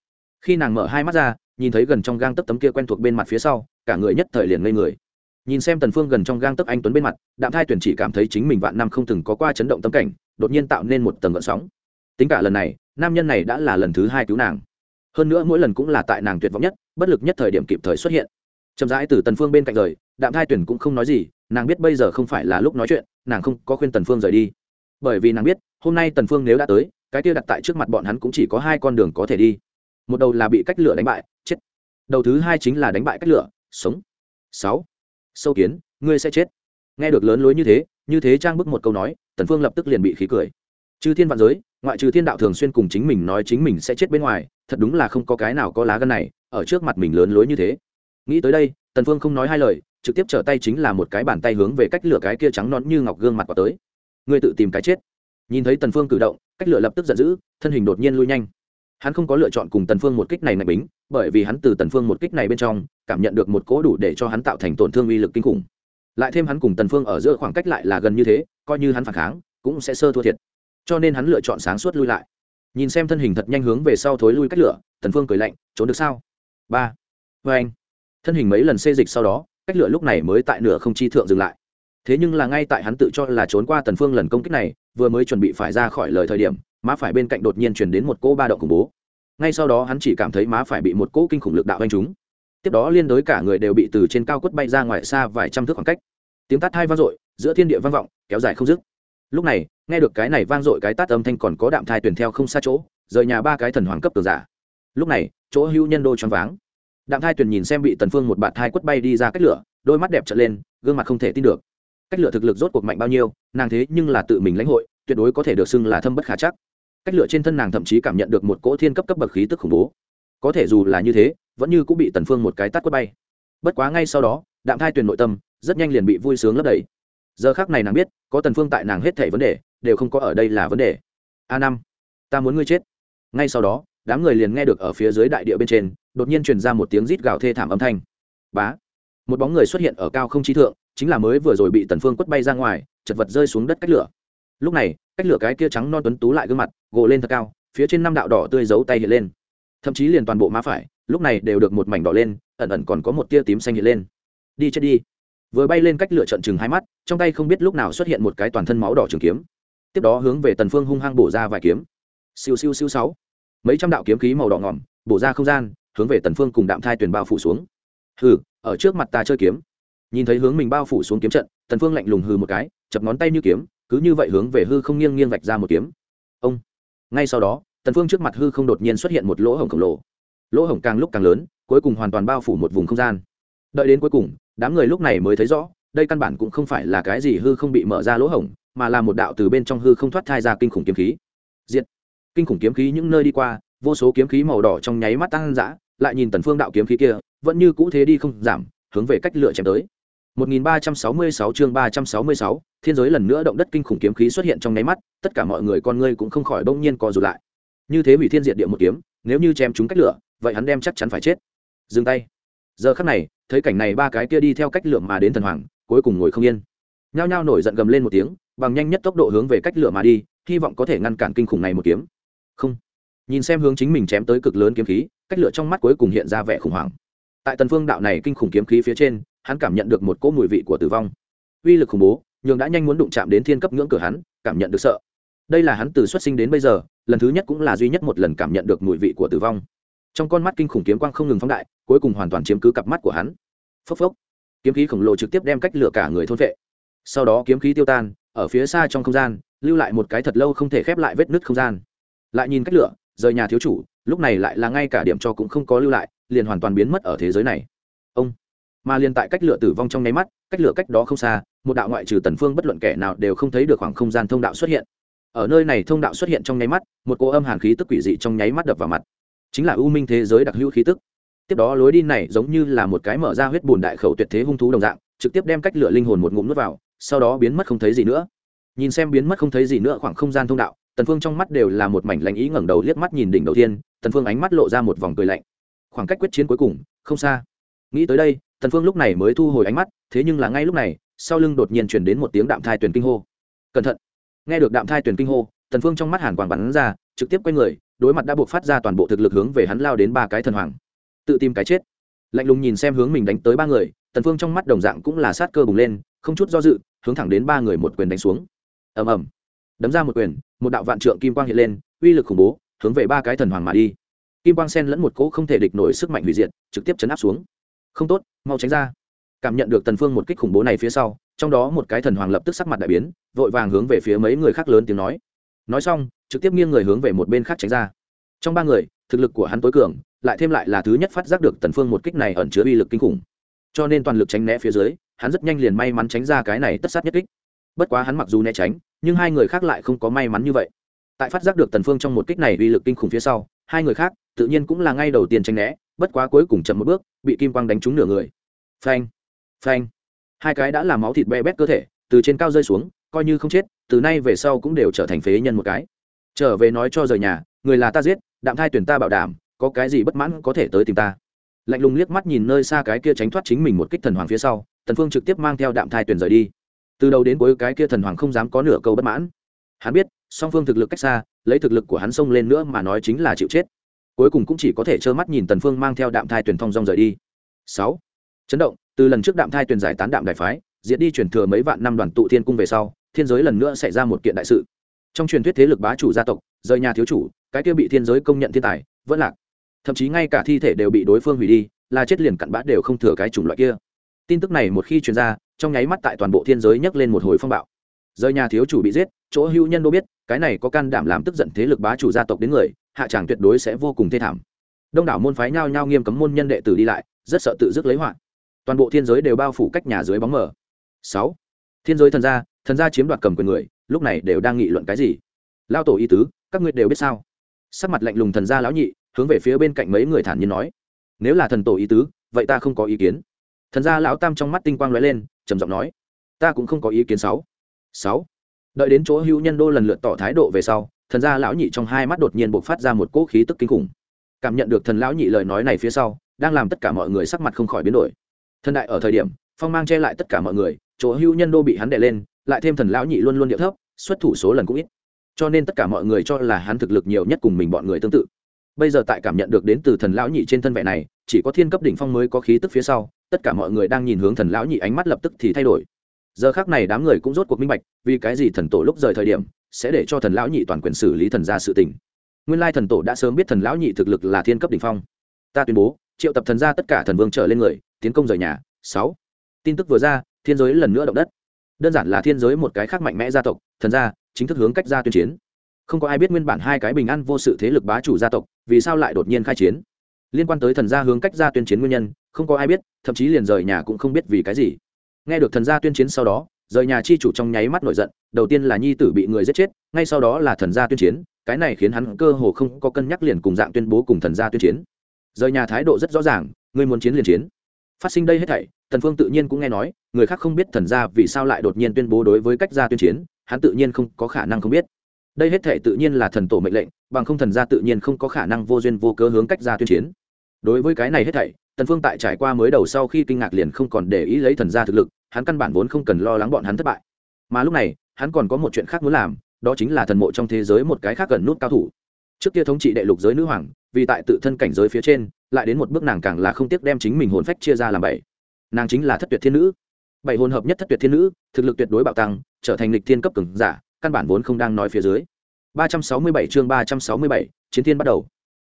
A: Khi nàng mở hai mắt ra, nhìn thấy gần trong gang tấc tấm kia quen thuộc bên mặt phía sau, cả người nhất thời liền ngây người. Nhìn xem tần phương gần trong gang tấc anh tuấn bên mặt, đạm thai tuyển chỉ cảm thấy chính mình vạn năm không từng có qua chấn động tâm cảnh, đột nhiên tạo nên một tầng gợn sóng. Tính cả lần này, nam nhân này đã là lần thứ hai cứu nàng. Hơn nữa mỗi lần cũng là tại nàng tuyệt vọng nhất, bất lực nhất thời điểm kịp thời xuất hiện chậm rãi từ tần phương bên cạnh rời, đạm thai tuyển cũng không nói gì, nàng biết bây giờ không phải là lúc nói chuyện, nàng không có khuyên tần phương rời đi. Bởi vì nàng biết, hôm nay tần phương nếu đã tới, cái kia đặt tại trước mặt bọn hắn cũng chỉ có hai con đường có thể đi. Một đầu là bị cách lửa đánh bại, chết. Đầu thứ hai chính là đánh bại cách lửa, sống. Sáu. Sâu kiến, ngươi sẽ chết. Nghe được lớn lối như thế như thế trang bức một câu nói, tần phương lập tức liền bị khí cười. Chư thiên vạn giới, ngoại trừ thiên đạo thường xuyên cùng chính mình nói chính mình sẽ chết bên ngoài, thật đúng là không có cái nào có lá gan này, ở trước mặt mình lớn lối như thế nghĩ tới đây, tần phương không nói hai lời, trực tiếp trở tay chính là một cái bàn tay hướng về cách lửa cái kia trắng nõn như ngọc gương mặt vào tới. Ngươi tự tìm cái chết. Nhìn thấy tần phương cử động, cách lửa lập tức giận dữ, thân hình đột nhiên lui nhanh. Hắn không có lựa chọn cùng tần phương một kích này nạch bính, bởi vì hắn từ tần phương một kích này bên trong, cảm nhận được một cỗ đủ để cho hắn tạo thành tổn thương uy lực kinh khủng. Lại thêm hắn cùng tần phương ở giữa khoảng cách lại là gần như thế, coi như hắn phản kháng, cũng sẽ sơ thua thiệt. Cho nên hắn lựa chọn sáng suốt lui lại. Nhìn xem thân hình thật nhanh hướng về sau thối lui cách lửa, tần phương cười lạnh, trốn được sao? Ba. Vê anh thân hình mấy lần xê dịch sau đó, cách lửa lúc này mới tại nửa không chi thượng dừng lại. Thế nhưng là ngay tại hắn tự cho là trốn qua tần phương lần công kích này, vừa mới chuẩn bị phải ra khỏi lời thời điểm, má phải bên cạnh đột nhiên truyền đến một cỗ ba động khủng bố. Ngay sau đó hắn chỉ cảm thấy má phải bị một cỗ kinh khủng lực đạo anh trúng. Tiếp đó liên đối cả người đều bị từ trên cao quất bay ra ngoài xa vài trăm thước khoảng cách. Tiếng tát hai vang dội, giữa thiên địa vang vọng, kéo dài không dứt. Lúc này, nghe được cái này vang dội cái tát âm thanh còn có đạm thai tuyển theo không xa chỗ, rời nhà ba cái thần hoàng cấp cường giả. Lúc này, chỗ hữu nhân đô choáng váng đạm thai tuyền nhìn xem bị tần phương một bạt thai quất bay đi ra cách lửa, đôi mắt đẹp trợn lên, gương mặt không thể tin được. Cách lửa thực lực rốt cuộc mạnh bao nhiêu, nàng thế nhưng là tự mình lãnh hội, tuyệt đối có thể được xưng là thâm bất khả chắc. Cách lửa trên thân nàng thậm chí cảm nhận được một cỗ thiên cấp cấp bậc khí tức khủng bố. Có thể dù là như thế, vẫn như cũng bị tần phương một cái tát quất bay. Bất quá ngay sau đó đạm thai tuyền nội tâm rất nhanh liền bị vui sướng lấp đầy. Giờ khác này nàng biết, có tần phương tại nàng hết thảy vấn đề, đều không có ở đây là vấn đề. A năm, ta muốn ngươi chết. Ngay sau đó, đám người liền nghe được ở phía dưới đại địa bên trên đột nhiên truyền ra một tiếng rít gào thê thảm âm thanh. Bá! Một bóng người xuất hiện ở cao không chi thượng, chính là mới vừa rồi bị tần phương quất bay ra ngoài, chật vật rơi xuống đất cách lửa. Lúc này, cách lửa cái kia trắng non tuấn tú lại gương mặt, gồ lên thật cao, phía trên năm đạo đỏ tươi giấu tay hiện lên. Thậm chí liền toàn bộ má phải, lúc này đều được một mảnh đỏ lên, ẩn ẩn còn có một tia tím xanh hiện lên. Đi chết đi! Vừa bay lên cách lửa trận chừng hai mắt, trong tay không biết lúc nào xuất hiện một cái toàn thân máu đỏ trường kiếm. Tiếp đó hướng về tần phương hung hăng bổ ra vài kiếm. Siêu siêu siêu sáu. Mấy trăm đạo kiếm khí màu đỏ ngỏm, bổ ra không gian hướng về tần phương cùng đạm thai tuyển bao phủ xuống. Hừ, ở trước mặt ta chơi kiếm. Nhìn thấy hướng mình bao phủ xuống kiếm trận, tần phương lạnh lùng hừ một cái, chập ngón tay như kiếm, cứ như vậy hướng về hư không nghiêng nghiêng vạch ra một kiếm. Ông. Ngay sau đó, tần phương trước mặt hư không đột nhiên xuất hiện một lỗ hổng khổng lồ. Lỗ hổng càng lúc càng lớn, cuối cùng hoàn toàn bao phủ một vùng không gian. Đợi đến cuối cùng, đám người lúc này mới thấy rõ, đây căn bản cũng không phải là cái gì hư không bị mở ra lỗ hổng, mà là một đạo từ bên trong hư không thoát thai ra kinh khủng kiếm khí. Diện kinh khủng kiếm khí những nơi đi qua, vô số kiếm khí màu đỏ trong nháy mắt tăng dã lại nhìn tần phương đạo kiếm khí kia vẫn như cũ thế đi không giảm hướng về cách lựa chém tới 1366 chương 366, thiên giới lần nữa động đất kinh khủng kiếm khí xuất hiện trong nháy mắt, tất cả mọi người con ngươi cũng không khỏi bỗng nhiên co rụt lại. Như thế hủy thiên diệt địa một kiếm, nếu như chém chúng cách lửa, vậy hắn đem chắc chắn phải chết. Dừng tay. Giờ khắc này, thấy cảnh này ba cái kia đi theo cách lửa mà đến thần hoàng, cuối cùng ngồi không yên. Nhao nhao nổi giận gầm lên một tiếng, bằng nhanh nhất tốc độ hướng về cách lửa mà đi, hy vọng có thể ngăn cản kinh khủng này một kiếm. Không. Nhìn xem hướng chính mình chém tới cực lớn kiếm khí, cách lửa trong mắt cuối cùng hiện ra vẻ khủng hoảng. Tại Tần Phương đạo này kinh khủng kiếm khí phía trên, hắn cảm nhận được một cỗ mùi vị của tử vong. Uy lực khủng bố nhường đã nhanh muốn đụng chạm đến thiên cấp ngưỡng cửa hắn cảm nhận được sợ. Đây là hắn từ xuất sinh đến bây giờ lần thứ nhất cũng là duy nhất một lần cảm nhận được mùi vị của tử vong. Trong con mắt kinh khủng kiếm quang không ngừng phóng đại cuối cùng hoàn toàn chiếm cứ cặp mắt của hắn. Phốc phốc. Kiếm khí khổng lồ trực tiếp đem cách lửa cả người thôn vệ sau đó kiếm khí tiêu tan ở phía xa trong không gian lưu lại một cái thật lâu không thể khép lại vết nứt không gian. Lại nhìn cách lửa rời nhà thiếu chủ, lúc này lại là ngay cả điểm cho cũng không có lưu lại, liền hoàn toàn biến mất ở thế giới này. Ông, mà liền tại cách lửa tử vong trong nháy mắt, cách lửa cách đó không xa, một đạo ngoại trừ tần phương bất luận kẻ nào đều không thấy được khoảng không gian thông đạo xuất hiện. Ở nơi này thông đạo xuất hiện trong nháy mắt, một cỗ âm hàn khí tức quỷ dị trong nháy mắt đập vào mặt. Chính là ưu minh thế giới đặc hữu khí tức. Tiếp đó lối đi này giống như là một cái mở ra huyết bùn đại khẩu tuyệt thế hung thú đồng dạng, trực tiếp đem cách lửa linh hồn một ngụm nuốt vào, sau đó biến mất không thấy gì nữa. Nhìn xem biến mất không thấy gì nữa khoảng không gian thông đạo tần phương trong mắt đều là một mảnh lạnh ý ngẩng đầu liếc mắt nhìn đỉnh đầu tiên tần phương ánh mắt lộ ra một vòng cười lạnh. Khoảng cách quyết chiến cuối cùng, không xa. Nghĩ tới đây, tần phương lúc này mới thu hồi ánh mắt, thế nhưng là ngay lúc này, sau lưng đột nhiên truyền đến một tiếng đạm thai tuyển kinh hô. Cẩn thận! Nghe được đạm thai tuyển kinh hô, tần phương trong mắt hàn quang bắn ra, trực tiếp quay người, đối mặt đã buộc phát ra toàn bộ thực lực hướng về hắn lao đến ba cái thần hoàng. Tự tìm cái chết. Lạnh lùng nhìn xem hướng mình đánh tới ba người, tần phương trong mắt đồng dạng cũng là sát cơ bùng lên, không chút do dự, hướng thẳng đến ba người một quyền đánh xuống. Ầm ầm đấm ra một quyền, một đạo vạn trượng kim quang hiện lên, uy lực khủng bố, hướng về ba cái thần hoàng mà đi. Kim quang sen lẫn một cỗ không thể địch nổi sức mạnh hủy diệt, trực tiếp chấn áp xuống. Không tốt, mau tránh ra. Cảm nhận được tần phương một kích khủng bố này phía sau, trong đó một cái thần hoàng lập tức sắc mặt đại biến, vội vàng hướng về phía mấy người khác lớn tiếng nói. Nói xong, trực tiếp nghiêng người hướng về một bên khác tránh ra. Trong ba người, thực lực của hắn tối cường, lại thêm lại là thứ nhất phát giác được tần phương một kích này ẩn chứa uy lực kinh khủng. Cho nên toàn lực tránh né phía dưới, hắn rất nhanh liền may mắn tránh ra cái này tất sát nhất kích. Bất quá hắn mặc dù né tránh nhưng hai người khác lại không có may mắn như vậy. Tại phát giác được tần phương trong một kích này uy lực kinh khủng phía sau, hai người khác tự nhiên cũng là ngay đầu tiên tránh né, bất quá cuối cùng chậm một bước, bị kim quang đánh trúng nửa người. Phanh phanh. Hai cái đã làm máu thịt be bét cơ thể, từ trên cao rơi xuống, coi như không chết, từ nay về sau cũng đều trở thành phế nhân một cái. Trở về nói cho rời nhà, người là ta giết, đạm thai tuyển ta bảo đảm, có cái gì bất mãn có thể tới tìm ta. Lạnh lùng liếc mắt nhìn nơi xa cái kia tránh thoát chính mình một kích thần hoàng phía sau, tần phương trực tiếp mang theo đạm thai tuyển rời đi từ đầu đến cuối cái kia thần hoàng không dám có nửa câu bất mãn. Hắn biết, song phương thực lực cách xa, lấy thực lực của hắn xông lên nữa mà nói chính là chịu chết. Cuối cùng cũng chỉ có thể trơ mắt nhìn tần phương mang theo đạm thai tuyển thông dong rời đi. Sáu. Chấn động, từ lần trước đạm thai tuyển giải tán đạm đại phái, diệt đi truyền thừa mấy vạn năm đoàn tụ thiên cung về sau, thiên giới lần nữa xảy ra một kiện đại sự. Trong truyền thuyết thế lực bá chủ gia tộc, rời nhà thiếu chủ, cái kia bị thiên giới công nhận thiên tài, vẫn lạc. Thậm chí ngay cả thi thể đều bị đối phương hủy đi, là chết liền cặn bã đều không thừa cái chủng loại kia. Tin tức này một khi truyền ra trong nháy mắt tại toàn bộ thiên giới nhấc lên một hồi phong bạo. Rời nhà thiếu chủ bị giết, chỗ hưu nhân đô biết, cái này có can đảm làm tức giận thế lực bá chủ gia tộc đến người, hạ tràng tuyệt đối sẽ vô cùng thê thảm. Đông đảo môn phái nhao nhao nghiêm cấm môn nhân đệ tử đi lại, rất sợ tự dứt lấy họa. Toàn bộ thiên giới đều bao phủ cách nhà dưới bóng mờ. Sáu. Thiên giới thần gia thần gia chiếm đoạt cầm quyền người, lúc này đều đang nghị luận cái gì? Lao tổ y tứ, các ngươi đều biết sao? Sắc mặt lạnh lùng thần gia lão nhị, hướng về phía bên cạnh mấy người thản nhiên nói. Nếu là thần tổ y tứ, vậy ta không có ý kiến. Thần gia lão tam trong mắt tinh quang lóe lên trầm giọng nói, ta cũng không có ý kiến sáu sáu đợi đến chỗ hữu nhân đô lần lượt tỏ thái độ về sau, thần gia lão nhị trong hai mắt đột nhiên bộc phát ra một cỗ khí tức kinh khủng. Cảm nhận được thần lão nhị lời nói này phía sau, đang làm tất cả mọi người sắc mặt không khỏi biến đổi. Thần đại ở thời điểm, phong mang che lại tất cả mọi người, chỗ hữu nhân đô bị hắn đè lên, lại thêm thần lão nhị luôn luôn điệu thấp, xuất thủ số lần cũng ít. Cho nên tất cả mọi người cho là hắn thực lực nhiều nhất cùng mình bọn người tương tự. Bây giờ tại cảm nhận được đến từ thần lão nhị trên thân vẻ này, chỉ có thiên cấp đỉnh phong mới có khí tức phía sau tất cả mọi người đang nhìn hướng thần lão nhị ánh mắt lập tức thì thay đổi. Giờ khác này đám người cũng rốt cuộc minh bạch, vì cái gì thần tổ lúc rời thời điểm sẽ để cho thần lão nhị toàn quyền xử lý thần gia sự tình. Nguyên lai thần tổ đã sớm biết thần lão nhị thực lực là thiên cấp đỉnh phong. Ta tuyên bố, triệu tập thần gia tất cả thần vương trở lên người, tiến công rời nhà. Sáu. Tin tức vừa ra, thiên giới lần nữa động đất. Đơn giản là thiên giới một cái khác mạnh mẽ gia tộc, thần gia chính thức hướng cách ra tuyên chiến. Không có ai biết nguyên bản hai cái bình an vô sự thế lực bá chủ gia tộc vì sao lại đột nhiên khai chiến. Liên quan tới thần gia hướng cách ra tuyên chiến nguyên nhân không có ai biết, thậm chí liền rời nhà cũng không biết vì cái gì. Nghe được thần gia tuyên chiến sau đó, rời nhà chi chủ trong nháy mắt nổi giận, đầu tiên là nhi tử bị người giết chết, ngay sau đó là thần gia tuyên chiến, cái này khiến hắn cơ hồ không có cân nhắc liền cùng dạng tuyên bố cùng thần gia tuyên chiến. Rời nhà thái độ rất rõ ràng, ngươi muốn chiến liền chiến. Phát sinh đây hết thảy, thần phương tự nhiên cũng nghe nói, người khác không biết thần gia vì sao lại đột nhiên tuyên bố đối với cách gia tuyên chiến, hắn tự nhiên không có khả năng không biết. Đây hết thảy tự nhiên là thần tổ mệnh lệnh, bằng không thần gia tự nhiên không có khả năng vô duyên vô cớ hướng cách gia tuyên chiến. Đối với cái này hết thảy tần phương tại trải qua mới đầu sau khi kinh ngạc liền không còn để ý lấy thần gia thực lực hắn căn bản vốn không cần lo lắng bọn hắn thất bại. Mà lúc này hắn còn có một chuyện khác muốn làm đó chính là thần mộ trong thế giới một cái khác gần nút cao thủ. Trước kia thống trị đệ lục giới nữ hoàng vì tại tự thân cảnh giới phía trên lại đến một bước nàng càng là không tiếc đem chính mình hồn phách chia ra làm bảy. Nàng chính là thất tuyệt thiên nữ. Bảy hồn hợp nhất thất tuyệt thiên nữ thực lực tuyệt đối bạo tăng trở thành lịch thiên cấp cường giả căn bản vốn không đang nói phía dưới. 367 chương 367, chiến thiên bắt đầu.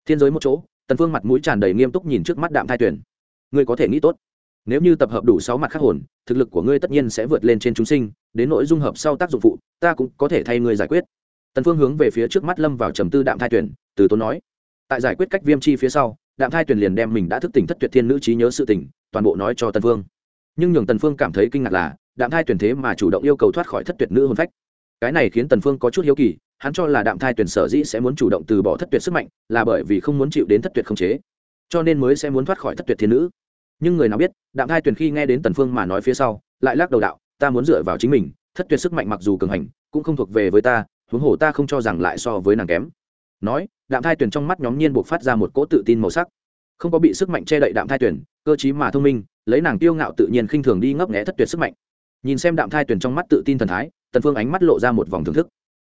A: Thiên giới một chỗ tần phương mặt mũi tràn đầy nghiêm túc nhìn trước mắt đạm thai tuyển ngươi có thể nghĩ tốt. Nếu như tập hợp đủ sáu mặt khắc hồn, thực lực của ngươi tất nhiên sẽ vượt lên trên chúng sinh, đến nỗi dung hợp sau tác dụng phụ, ta cũng có thể thay ngươi giải quyết. Tần phương hướng về phía trước mắt lâm vào trầm tư đạm thai tuyển từ tốn nói. Tại giải quyết cách viêm chi phía sau, đạm thai tuyển liền đem mình đã thức tỉnh thất tuyệt thiên nữ trí nhớ sự tỉnh, toàn bộ nói cho tần phương. Nhưng nhường tần phương cảm thấy kinh ngạc là, đạm thai tuyển thế mà chủ động yêu cầu thoát khỏi thất tuyệt nữ hồn phách. Cái này khiến tần phương có chút hiếu kỳ hắn cho là đạm thai tuyển sở dĩ sẽ muốn chủ động từ bỏ thất tuyệt sức mạnh, là bởi vì không muốn chịu đến thất tuyệt không chế, cho nên mới sẽ muốn thoát khỏi thất tuyệt thiên nữ. Nhưng người nào biết, đạm thai tuyển khi nghe đến tần phương mà nói phía sau, lại lắc đầu đạo, ta muốn dựa vào chính mình, thất tuyệt sức mạnh mặc dù cường hành, cũng không thuộc về với ta, huống hồ ta không cho rằng lại so với nàng kém. Nói, đạm thai tuyển trong mắt nhóm nhiên buộc phát ra một cỗ tự tin màu sắc. Không có bị sức mạnh che đậy đạm thai tuyển, cơ chí mà thông minh, lấy nàng tiêu ngạo tự nhiên khinh thường đi ngấp nghé thất tuyệt sức mạnh. Nhìn xem đạm thai tuyển trong mắt tự tin thần thái, tần phương ánh mắt lộ ra một vòng thưởng thức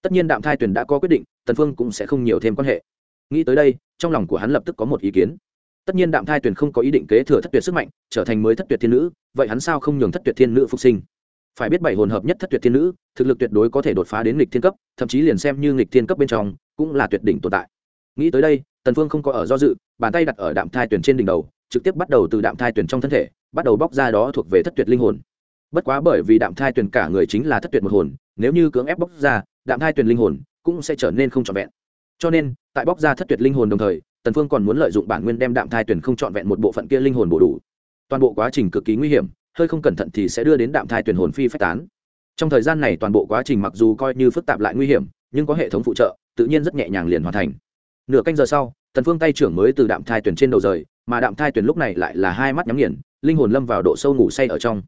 A: tất nhiên đạm thai tuyền đã có quyết định, tần phương cũng sẽ không nhiều thêm quan hệ. Nghĩ tới đây, trong lòng của hắn lập tức có một ý kiến. Tất nhiên đạm thai tuyền không có ý định kế thừa thất tuyệt sức mạnh, trở thành mới thất tuyệt thiên nữ, vậy hắn sao không nhường thất tuyệt thiên nữ phục sinh? Phải biết bảy hồn hợp nhất thất tuyệt thiên nữ, thực lực tuyệt đối có thể đột phá đến nghịch thiên cấp, thậm chí liền xem như nghịch thiên cấp bên trong, cũng là tuyệt đỉnh tồn tại. Nghĩ tới đây, tần phương không có ở do dự, bàn tay đặt ở đạm thai tuyển trên đỉnh đầu, trực tiếp bắt đầu từ đạm thai tuyển trong thân thể, bắt đầu bóc ra đó thuộc về thất tuyệt linh hồn. Bất quá bởi vì đạm thai tuyển cả người chính là thất tuyệt một hồn, nếu như cưỡng ép bóc ra đạm thai tuyển linh hồn cũng sẽ trở nên không trọn vẹn. Cho nên, tại bóc ra thất tuyệt linh hồn đồng thời, tần phương còn muốn lợi dụng bản nguyên đem đạm thai tuyển không trọn vẹn một bộ phận kia linh hồn bổ đủ. Toàn bộ quá trình cực kỳ nguy hiểm, hơi không cẩn thận thì sẽ đưa đến đạm thai tuyển hồn phi phách tán. Trong thời gian này toàn bộ quá trình mặc dù coi như phức tạp lại nguy hiểm, nhưng có hệ thống phụ trợ, tự nhiên rất nhẹ nhàng liền hoàn thành. Nửa canh giờ sau, tần phương tay trưởng mới từ đạm thai tuyển trên đầu rời, mà đạm thai tuyển lúc này lại là hai mắt nhắm nghiền, linh hồn lâm vào độ sâu ngủ say ở trong.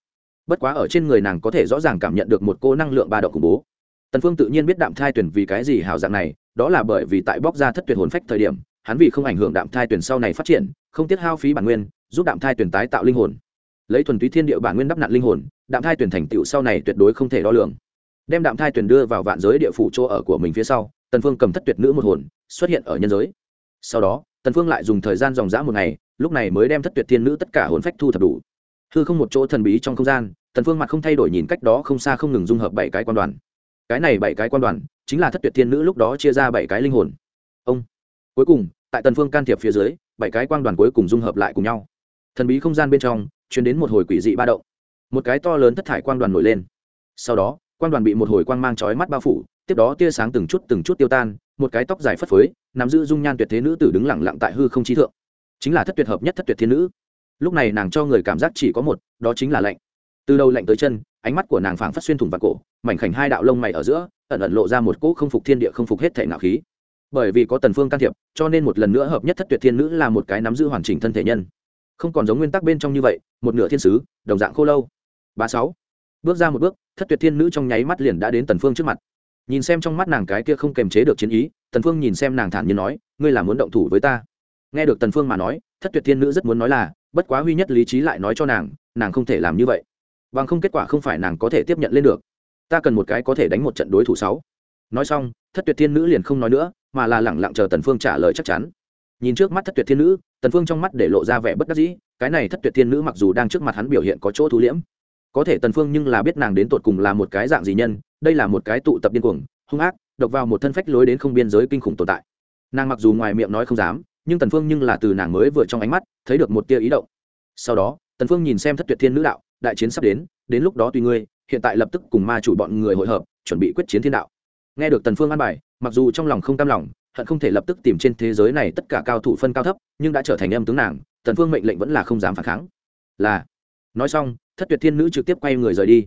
A: Bất quá ở trên người nàng có thể rõ ràng cảm nhận được một cô năng lượng ba độ khủng bố tần phương tự nhiên biết đạm thai tuyển vì cái gì hảo dạng này, đó là bởi vì tại bóc ra thất tuyệt hồn phách thời điểm, hắn vì không ảnh hưởng đạm thai tuyển sau này phát triển, không tiết hao phí bản nguyên, giúp đạm thai tuyển tái tạo linh hồn. Lấy thuần túy thiên địa bản nguyên đắp nạn linh hồn, đạm thai tuyển thành tựu sau này tuyệt đối không thể đo lường. Đem đạm thai tuyển đưa vào vạn giới địa phủ chỗ ở của mình phía sau, tần phương cầm thất tuyệt nữ một hồn, xuất hiện ở nhân giới. Sau đó, tần phương lại dùng thời gian dòng dã một ngày, lúc này mới đem thất tuyệt thiên nữ tất cả hồn phách thu thập đủ. Hư không một chỗ thần bí trong không gian, tần phương mặt không thay đổi nhìn cách đó không xa không ngừng dung hợp bảy cái quan đoàn cái này bảy cái quan đoàn, chính là thất tuyệt thiên nữ lúc đó chia ra bảy cái linh hồn. Ông. Cuối cùng, tại tần phương can thiệp phía dưới, bảy cái quan đoàn cuối cùng dung hợp lại cùng nhau. Thần bí không gian bên trong, truyền đến một hồi quỷ dị ba động. Một cái to lớn thất thải quang đoàn nổi lên. Sau đó quang đoàn bị một hồi quang mang chói mắt bao phủ, tiếp đó tia sáng từng chút từng chút tiêu tan, một cái tóc dài phất phới, nắm giữ dung nhan tuyệt thế nữ tử đứng lặng lặng tại hư không trí thượng. Chính là thất tuyệt hợp nhất thất tuyệt thiên nữ. Lúc này nàng cho người cảm giác chỉ có một, đó chính là lạnh. Từ đầu lạnh tới chân ánh mắt của nàng phảng phất xuyên thủng vào cổ, mảnh khảnh hai đạo lông mày ở giữa, ẩn ẩn lộ ra một cỗ không phục thiên địa không phục hết thể nạo khí. Bởi vì có tần phương can thiệp, cho nên một lần nữa hợp nhất thất tuyệt thiên nữ là một cái nắm giữ hoàn chỉnh thân thể nhân. Không còn giống nguyên tắc bên trong như vậy, một nửa thiên sứ, đồng dạng khô lâu. Ba sáu. Bước ra một bước, thất tuyệt thiên nữ trong nháy mắt liền đã đến tần phương trước mặt. Nhìn xem trong mắt nàng cái kia không kềm chế được chiến ý, tần phương nhìn xem nàng thản nhiên nói, ngươi là muốn động thủ với ta? Nghe được tần phương mà nói, thất tuyệt thiên nữ rất muốn nói là, bất quá huy nhất lý trí lại nói cho nàng nàng không thể làm như vậy bằng không kết quả không phải nàng có thể tiếp nhận lên được. Ta cần một cái có thể đánh một trận đối thủ sáu. Nói xong, thất tuyệt thiên nữ liền không nói nữa, mà là lẳng lặng chờ tần phương trả lời chắc chắn. Nhìn trước mắt thất tuyệt thiên nữ, tần phương trong mắt để lộ ra vẻ bất đắc dĩ, cái này thất tuyệt thiên nữ mặc dù đang trước mặt hắn biểu hiện có chỗ thu liễm, có thể tần phương nhưng là biết nàng đến tột cùng là một cái dạng gì nhân, đây là một cái tụ tập điên cuồng, hung ác, độc vào một thân phách lối đến không biên giới kinh khủng tồn tại. Nàng mặc dù ngoài miệng nói không dám, nhưng tần phương nhưng là từ nàng mới vừa trong ánh mắt, thấy được một tia ý động. Sau đó, tần phương nhìn xem thất tuyệt thiên nữ đạo đại chiến sắp đến đến lúc đó tùy ngươi, hiện tại lập tức cùng ma chủ bọn người hội hợp, chuẩn bị quyết chiến thiên đạo. Nghe được tần phương an bài, mặc dù trong lòng không cam lòng, hận không thể lập tức tìm trên thế giới này tất cả cao thủ phân cao thấp, nhưng đã trở thành em tướng nàng, tần phương mệnh lệnh vẫn là không dám phản kháng. Là. Nói xong, thất tuyệt thiên nữ trực tiếp quay người rời đi.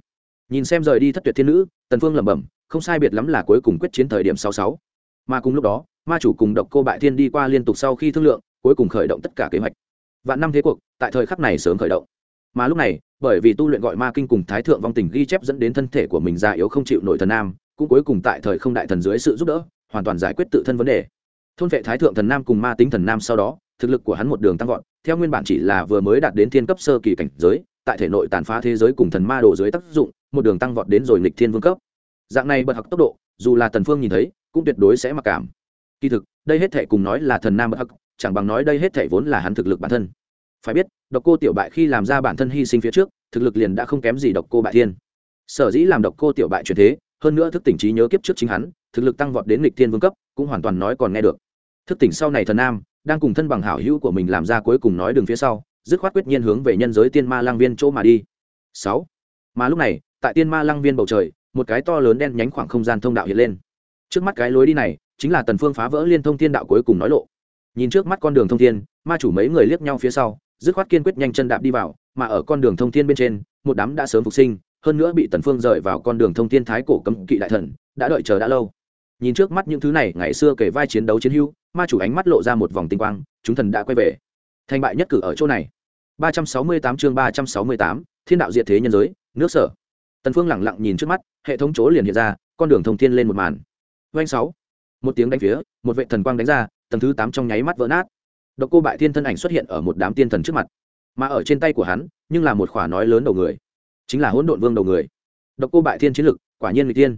A: Nhìn xem rời đi thất tuyệt thiên nữ, tần phương lẩm bẩm, không sai biệt lắm là cuối cùng quyết chiến thời điểm sáu sáu. Mà cùng lúc đó, ma chủ cùng độc cô bại thiên đi qua liên tục sau khi thương lượng, cuối cùng khởi động tất cả kế hoạch. Vạn năm thế cuộc, tại thời khắc này sớm khởi động. Mà lúc này bởi vì tu luyện gọi ma kinh cùng thái thượng vong tình ghi chép dẫn đến thân thể của mình già yếu không chịu nổi thần nam, cũng cuối cùng tại thời không đại thần dưới sự giúp đỡ, hoàn toàn giải quyết tự thân vấn đề. Thôn vệ thái thượng thần nam cùng ma tính thần nam sau đó, thực lực của hắn một đường tăng vọt, theo nguyên bản chỉ là vừa mới đạt đến thiên cấp sơ kỳ cảnh giới, tại thể nội tàn phá thế giới cùng thần ma đồ dưới tác dụng, một đường tăng vọt đến rồi nghịch thiên vương cấp. Dạng này bật học tốc độ, dù là tần phương nhìn thấy, cũng tuyệt đối sẽ mặc cảm. Kỳ thực, đây hết thể cùng nói là thần nam bật hắc chẳng bằng nói đây hết thể vốn là hắn thực lực bản thân phải biết, độc cô tiểu bại khi làm ra bản thân hy sinh phía trước, thực lực liền đã không kém gì độc cô bại thiên. Sở dĩ làm độc cô tiểu bại chuyển thế, hơn nữa thức tỉnh trí nhớ kiếp trước chính hắn, thực lực tăng vọt đến lịch thiên vương cấp, cũng hoàn toàn nói còn nghe được. Thức tỉnh sau này thần nam, đang cùng thân bằng hảo hữu của mình làm ra cuối cùng nói đường phía sau, dứt khoát quyết nhiên hướng về nhân giới tiên ma lang viên chỗ mà đi. Sáu. Mà lúc này, tại tiên ma lang viên bầu trời, một cái to lớn đen nhánh khoảng không gian thông đạo hiện lên. Trước mắt cái lối đi này, chính là tần phương phá vỡ liên thông thiên đạo cuối cùng nói lộ. Nhìn trước mắt con đường thông thiên, ma chủ mấy người liếc nhau phía sau dứt khoát kiên quyết nhanh chân đạp đi vào mà ở con đường thông thiên bên trên một đám đã sớm phục sinh hơn nữa bị tần phương rời vào con đường thông thiên thái cổ cấm kỵ đại thần đã đợi chờ đã lâu. Nhìn trước mắt những thứ này ngày xưa kể vai chiến đấu chiến hữu ma chủ ánh mắt lộ ra một vòng tinh quang chúng thần đã quay về. Thành bại nhất cử ở chỗ này. 368 chương 368, thiên đạo diệt thế nhân giới nước sở. Tần phương lặng lặng nhìn trước mắt hệ thống chỗ liền hiện ra con đường thông thiên lên một màn. Doanh sáu. Một tiếng đánh phía một vệ thần quang đánh ra tầng thứ tám trong nháy mắt vỡ nát độc cô bại thiên thân ảnh xuất hiện ở một đám tiên thần trước mặt, mà ở trên tay của hắn, nhưng là một khỏa nói lớn đầu người, chính là hỗn độn vương đầu người. Độc cô bại thiên chiến lực, quả nhiên người tiên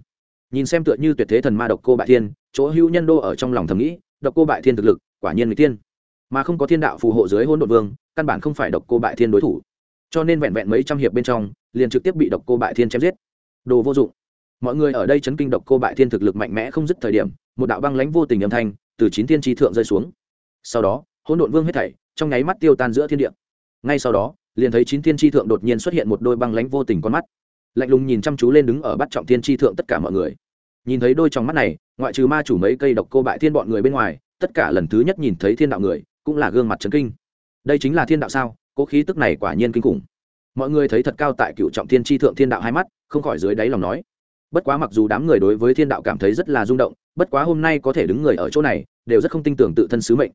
A: nhìn xem tựa như tuyệt thế thần ma độc cô bại thiên, chỗ hữu nhân đô ở trong lòng thầm nghĩ, độc cô bại thiên thực lực, quả nhiên người tiên mà không có thiên đạo phù hộ dưới hỗn độn vương, căn bản không phải độc cô bại thiên đối thủ. Cho nên vẹn vẹn mấy trăm hiệp bên trong, liền trực tiếp bị độc cô bại thiên chém giết. Đồ vô dụng. Mọi người ở đây chấn kinh độc cô bại thiên thực lực mạnh mẽ không dứt thời điểm, một đạo băng lãnh vô tình âm thanh từ chín thiên tri thượng rơi xuống. Sau đó hỗn độn vương hết thảy, trong nháy mắt tiêu tan giữa thiên địa. Ngay sau đó, liền thấy chín thiên tri thượng đột nhiên xuất hiện một đôi băng lãnh vô tình con mắt. Lạnh lùng nhìn chăm chú lên đứng ở bắt trọng thiên tri thượng tất cả mọi người. Nhìn thấy đôi trong mắt này, ngoại trừ ma chủ mấy cây độc cô bại thiên bọn người bên ngoài, tất cả lần thứ nhất nhìn thấy thiên đạo người, cũng là gương mặt trấn kinh. Đây chính là thiên đạo sao? Cố khí tức này quả nhiên kinh khủng. Mọi người thấy thật cao tại cựu trọng thiên tri thượng thiên đạo hai mắt, không khỏi dưới đáy lòng nói. Bất quá mặc dù đám người đối với thiên đạo cảm thấy rất là rung động, bất quá hôm nay có thể đứng người ở chỗ này, đều rất không tin tưởng tự thân sứ mệnh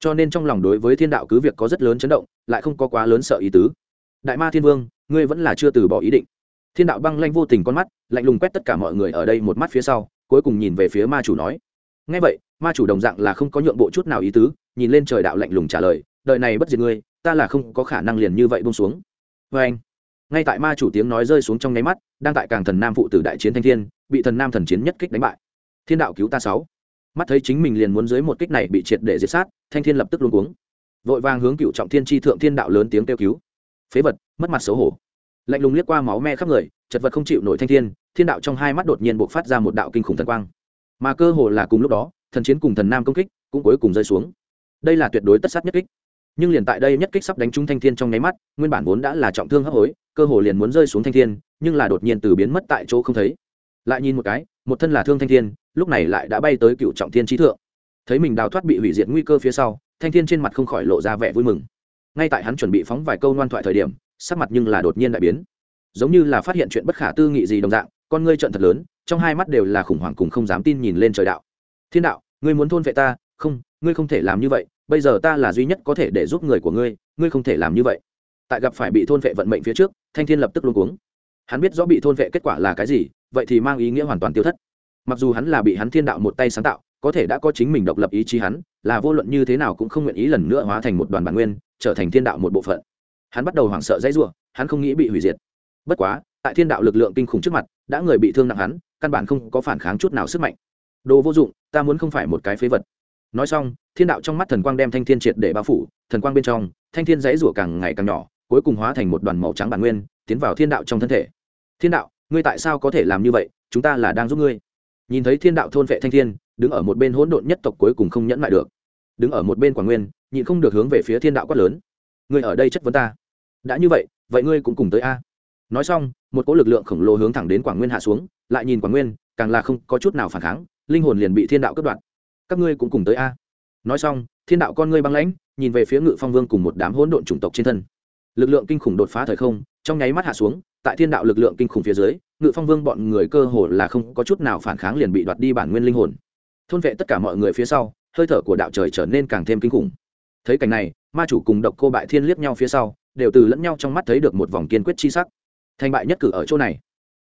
A: cho nên trong lòng đối với thiên đạo cứ việc có rất lớn chấn động, lại không có quá lớn sợ ý tứ. Đại ma thiên vương, ngươi vẫn là chưa từ bỏ ý định. Thiên đạo băng lanh vô tình con mắt, lạnh lùng quét tất cả mọi người ở đây một mắt phía sau, cuối cùng nhìn về phía ma chủ nói. Ngay vậy, ma chủ đồng dạng là không có nhượng bộ chút nào ý tứ, nhìn lên trời đạo lạnh lùng trả lời, Đời này bất diệt ngươi, ta là không có khả năng liền như vậy bông xuống. Vê anh, ngay tại ma chủ tiếng nói rơi xuống trong nháy mắt, đang tại càng thần nam phụ tử đại chiến thanh thiên, bị thần nam thần chiến nhất kích đánh bại. Thiên đạo cứu ta sáu mắt thấy chính mình liền muốn dưới một kích này bị triệt để diệt sát, thanh thiên lập tức luôn cuống. Vội vàng hướng cựu trọng thiên tri thượng thiên đạo lớn tiếng kêu cứu. Phế vật, mất mặt xấu hổ. Lạnh lùng liếc qua máu me khắp người, chật vật không chịu nổi thanh thiên thiên đạo trong hai mắt đột nhiên buộc phát ra một đạo kinh khủng thần quang. Mà cơ hồ là cùng lúc đó, thần chiến cùng thần nam công kích cũng cuối cùng rơi xuống. Đây là tuyệt đối tất sát nhất kích. Nhưng liền tại đây nhất kích sắp đánh trúng thanh thiên trong nháy mắt, nguyên bản vốn đã là trọng thương hấp hối, cơ hồ liền muốn rơi xuống thanh thiên, nhưng là đột nhiên từ biến mất tại chỗ không thấy lại nhìn một cái, một thân là thương thanh thiên, lúc này lại đã bay tới cựu trọng thiên trí thượng. Thấy mình đào thoát bị hủy diệt nguy cơ phía sau, thanh thiên trên mặt không khỏi lộ ra vẻ vui mừng. Ngay tại hắn chuẩn bị phóng vài câu ngoan thoại thời điểm, sắc mặt nhưng là đột nhiên đại biến. Giống như là phát hiện chuyện bất khả tư nghị gì đồng dạng, con ngươi trận thật lớn, trong hai mắt đều là khủng hoảng cùng không dám tin nhìn lên trời đạo. Thiên đạo, ngươi muốn thôn vệ ta? Không, ngươi không thể làm như vậy, bây giờ ta là duy nhất có thể để giúp người của ngươi ngươi không thể làm như vậy. Tại gặp phải bị thôn vệ vận mệnh phía trước, thanh thiên lập tức luôn cuống. Hắn biết rõ bị thôn vệ kết quả là cái gì vậy thì mang ý nghĩa hoàn toàn tiêu thất. Mặc dù hắn là bị hắn thiên đạo một tay sáng tạo, có thể đã có chính mình độc lập ý chí hắn, là vô luận như thế nào cũng không nguyện ý lần nữa hóa thành một đoàn bản nguyên, trở thành thiên đạo một bộ phận. Hắn bắt đầu hoảng sợ dãy rủa, hắn không nghĩ bị hủy diệt. Bất quá, tại thiên đạo lực lượng kinh khủng trước mặt, đã người bị thương nặng hắn, căn bản không có phản kháng chút nào sức mạnh. Đồ vô dụng, ta muốn không phải một cái phế vật. Nói xong, thiên đạo trong mắt thần quang đem thanh thiên triệt để bao phủ, thần quang bên trong, thanh thiên dãy rủa càng ngày càng nhỏ, cuối cùng hóa thành một đoàn màu trắng bản nguyên, tiến vào thiên đạo trong thân thể. Thiên đạo ngươi tại sao có thể làm như vậy, chúng ta là đang giúp ngươi. Nhìn thấy thiên đạo thôn vệ thanh thiên, đứng ở một bên hỗn độn nhất tộc cuối cùng không nhẫn lại được. Đứng ở một bên quảng nguyên, nhịn không được hướng về phía thiên đạo quát lớn. Ngươi ở đây chất vấn ta. Đã như vậy vậy ngươi cũng cùng tới a. Nói xong, một cỗ lực lượng khổng lồ hướng thẳng đến quảng nguyên hạ xuống, lại nhìn quảng nguyên, càng là không có chút nào phản kháng, linh hồn liền bị thiên đạo cướp đoạt. Các ngươi cũng cùng tới a. Nói xong, thiên đạo con ngươi băng lãnh, nhìn về phía ngự phong vương cùng một đám hỗn độn chủng tộc trên thân lực lượng kinh khủng đột phá thời không, trong nháy mắt hạ xuống, tại thiên đạo lực lượng kinh khủng phía dưới, ngự phong vương bọn người cơ hồ là không có chút nào phản kháng liền bị đoạt đi bản nguyên linh hồn. Thôn vệ tất cả mọi người phía sau, hơi thở của đạo trời trở nên càng thêm kinh khủng. Thấy cảnh này, ma chủ cùng độc cô bại thiên liếc nhau phía sau, đều từ lẫn nhau trong mắt thấy được một vòng kiên quyết chi sắc. Thành bại nhất cử ở chỗ này.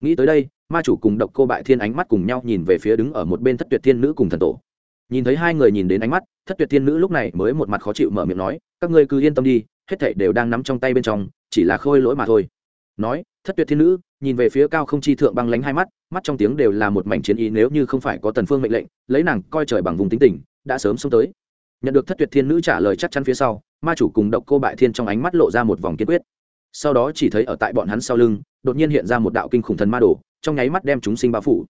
A: Nghĩ tới đây, ma chủ cùng độc cô bại thiên ánh mắt cùng nhau nhìn về phía đứng ở một bên thất tuyệt thiên nữ cùng thần tổ. Nhìn thấy hai người nhìn đến ánh mắt, thất tuyệt thiên nữ lúc này mới một mặt khó chịu mở miệng nói, các ngươi cứ yên tâm đi hết thảy đều đang nắm trong tay bên trong, chỉ là khôi lỗi mà thôi. Nói, thất tuyệt thiên nữ, nhìn về phía cao không chi thượng băng lánh hai mắt mắt trong tiếng đều là một mảnh chiến ý, nếu như không phải có tần phương mệnh lệnh, lấy nàng coi trời bằng vùng tính tình, đã sớm xông tới. Nhận được thất tuyệt thiên nữ trả lời chắc chắn phía sau, ma chủ cùng độc cô bại thiên trong ánh mắt lộ ra một vòng kiên quyết. Sau đó chỉ thấy ở tại bọn hắn sau lưng, đột nhiên hiện ra một đạo kinh khủng thần ma đồ, trong nháy mắt đem chúng sinh bao phủ.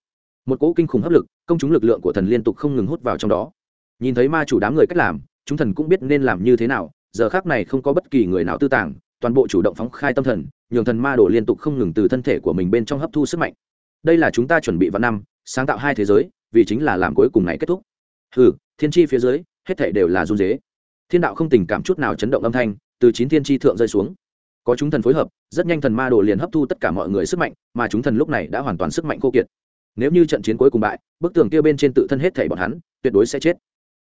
A: Một cỗ kinh khủng hấp lực, công chúng lực lượng của thần liên tục không ngừng hút vào trong đó. Nhìn thấy ma chủ đám người cách làm, chúng thần cũng biết nên làm như thế nào giờ khác này không có bất kỳ người nào tư tàng, toàn bộ chủ động phóng khai tâm thần, nhường thần ma đồ liên tục không ngừng từ thân thể của mình bên trong hấp thu sức mạnh. Đây là chúng ta chuẩn bị vào năm, sáng tạo hai thế giới, vì chính là làm cuối cùng này kết thúc. Ừ thiên tri phía dưới, hết thể đều là run dế thiên đạo không tình cảm chút nào chấn động âm thanh, từ chín thiên tri thượng rơi xuống. Có chúng thần phối hợp, rất nhanh thần ma đồ liền hấp thu tất cả mọi người sức mạnh, mà chúng thần lúc này đã hoàn toàn sức mạnh khô kiệt. Nếu như trận chiến cuối cùng bại, bức tường kia bên trên tự thân hết thảy bọn hắn, tuyệt đối sẽ chết.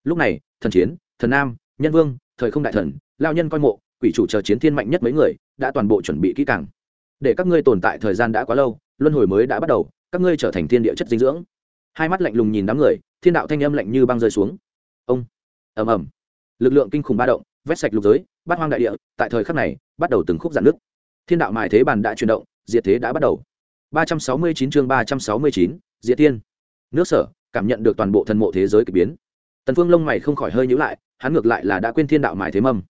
A: Lúc này, thần chiến, thần nam, nhân vương thời không đại thần, lao nhân coi mộ, quỷ chủ chờ chiến thiên mạnh nhất mấy người, đã toàn bộ chuẩn bị kỹ càng. Để các ngươi tồn tại thời gian đã quá lâu, luân hồi mới đã bắt đầu, các ngươi trở thành thiên địa chất dinh dưỡng. Hai mắt lạnh lùng nhìn đám người, thiên đạo thanh âm lạnh như băng rơi xuống. Ông, ầm ầm. Lực lượng kinh khủng ba động, vét sạch lục giới, bát hoang đại địa, tại thời khắc này, bắt đầu từng khúc giãn nước thiên đạo mài thế bàn đã chuyển động, diệt thế đã bắt đầu. Ba trăm sáu mươi chín chương ba trăm sáu mươi chín, diệt tiên nước sở, cảm nhận được toàn bộ thần mộ thế giới k ỳ biến. Tần phương lông mày không khỏi hơi nhữ lại hắn ngược lại là đã quên thiên đạo mài thế mâm.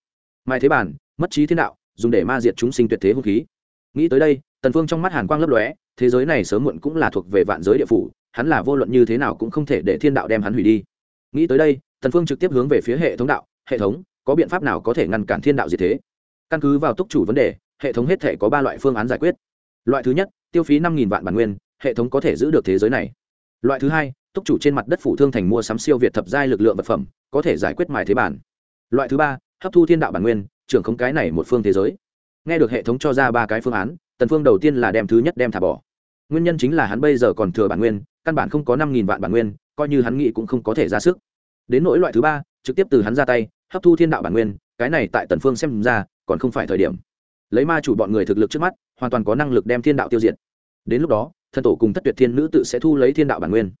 A: Mài thế bản, mất trí thiên đạo dùng để ma diệt chúng sinh tuyệt thế hung khí. Nghĩ tới đây tần phương trong mắt hàn quang lấp lóe thế giới này sớm muộn cũng là thuộc về vạn giới địa phủ hắn là vô luận như thế nào cũng không thể để thiên đạo đem hắn hủy đi. Nghĩ tới đây tần phương trực tiếp hướng về phía hệ thống đạo hệ thống có biện pháp nào có thể ngăn cản thiên đạo diệt thế? Căn cứ vào túc chủ vấn đề hệ thống hết thể có ba loại phương án giải quyết. Loại thứ nhất tiêu phí năm vạn bản nguyên hệ thống có thể giữ được thế giới này. Loại thứ hai túc chủ trên mặt đất phủ thương thành mua sắm siêu việt thập giai lực lượng vật phẩm, có thể giải quyết mài thế bản. Loại thứ ba, hấp thu thiên đạo bản nguyên, trưởng không cái này một phương thế giới. Nghe được hệ thống cho ra ba cái phương án, tần phương đầu tiên là đem thứ nhất đem thả bỏ. Nguyên nhân chính là hắn bây giờ còn thừa bản nguyên, căn bản không có năm nghìn vạn bản nguyên, coi như hắn nghĩ cũng không có thể ra sức. Đến nỗi loại thứ ba, trực tiếp từ hắn ra tay, hấp thu thiên đạo bản nguyên, cái này tại tần phương xem ra, còn không phải thời điểm. Lấy ma chủ bọn người thực lực trước mắt, hoàn toàn có năng lực đem thiên đạo tiêu diệt. Đến lúc đó, thần tổ cùng thất tuyệt thiên nữ tự sẽ thu lấy thiên đạo bản nguyên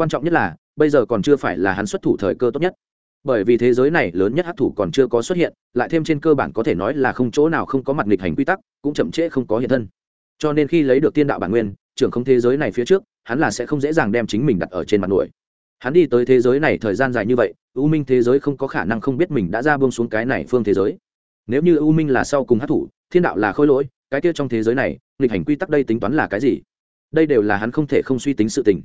A: quan trọng nhất là, bây giờ còn chưa phải là hắn xuất thủ thời cơ tốt nhất. Bởi vì thế giới này lớn nhất hấp thủ còn chưa có xuất hiện, lại thêm trên cơ bản có thể nói là không chỗ nào không có mặt nghịch hành quy tắc, cũng chậm trễ không có hiện thân. Cho nên khi lấy được tiên đạo bản nguyên, trưởng không thế giới này phía trước, hắn là sẽ không dễ dàng đem chính mình đặt ở trên mặt nổi hắn đi tới thế giới này thời gian dài như vậy, u minh thế giới không có khả năng không biết mình đã ra buông xuống cái này phương thế giới. Nếu như u minh là sau cùng hát thủ, thiên đạo là khôi lỗi, cái kia trong thế giới này, nghịch hành quy tắc đây tính toán là cái gì? Đây đều là hắn không thể không suy tính sự tình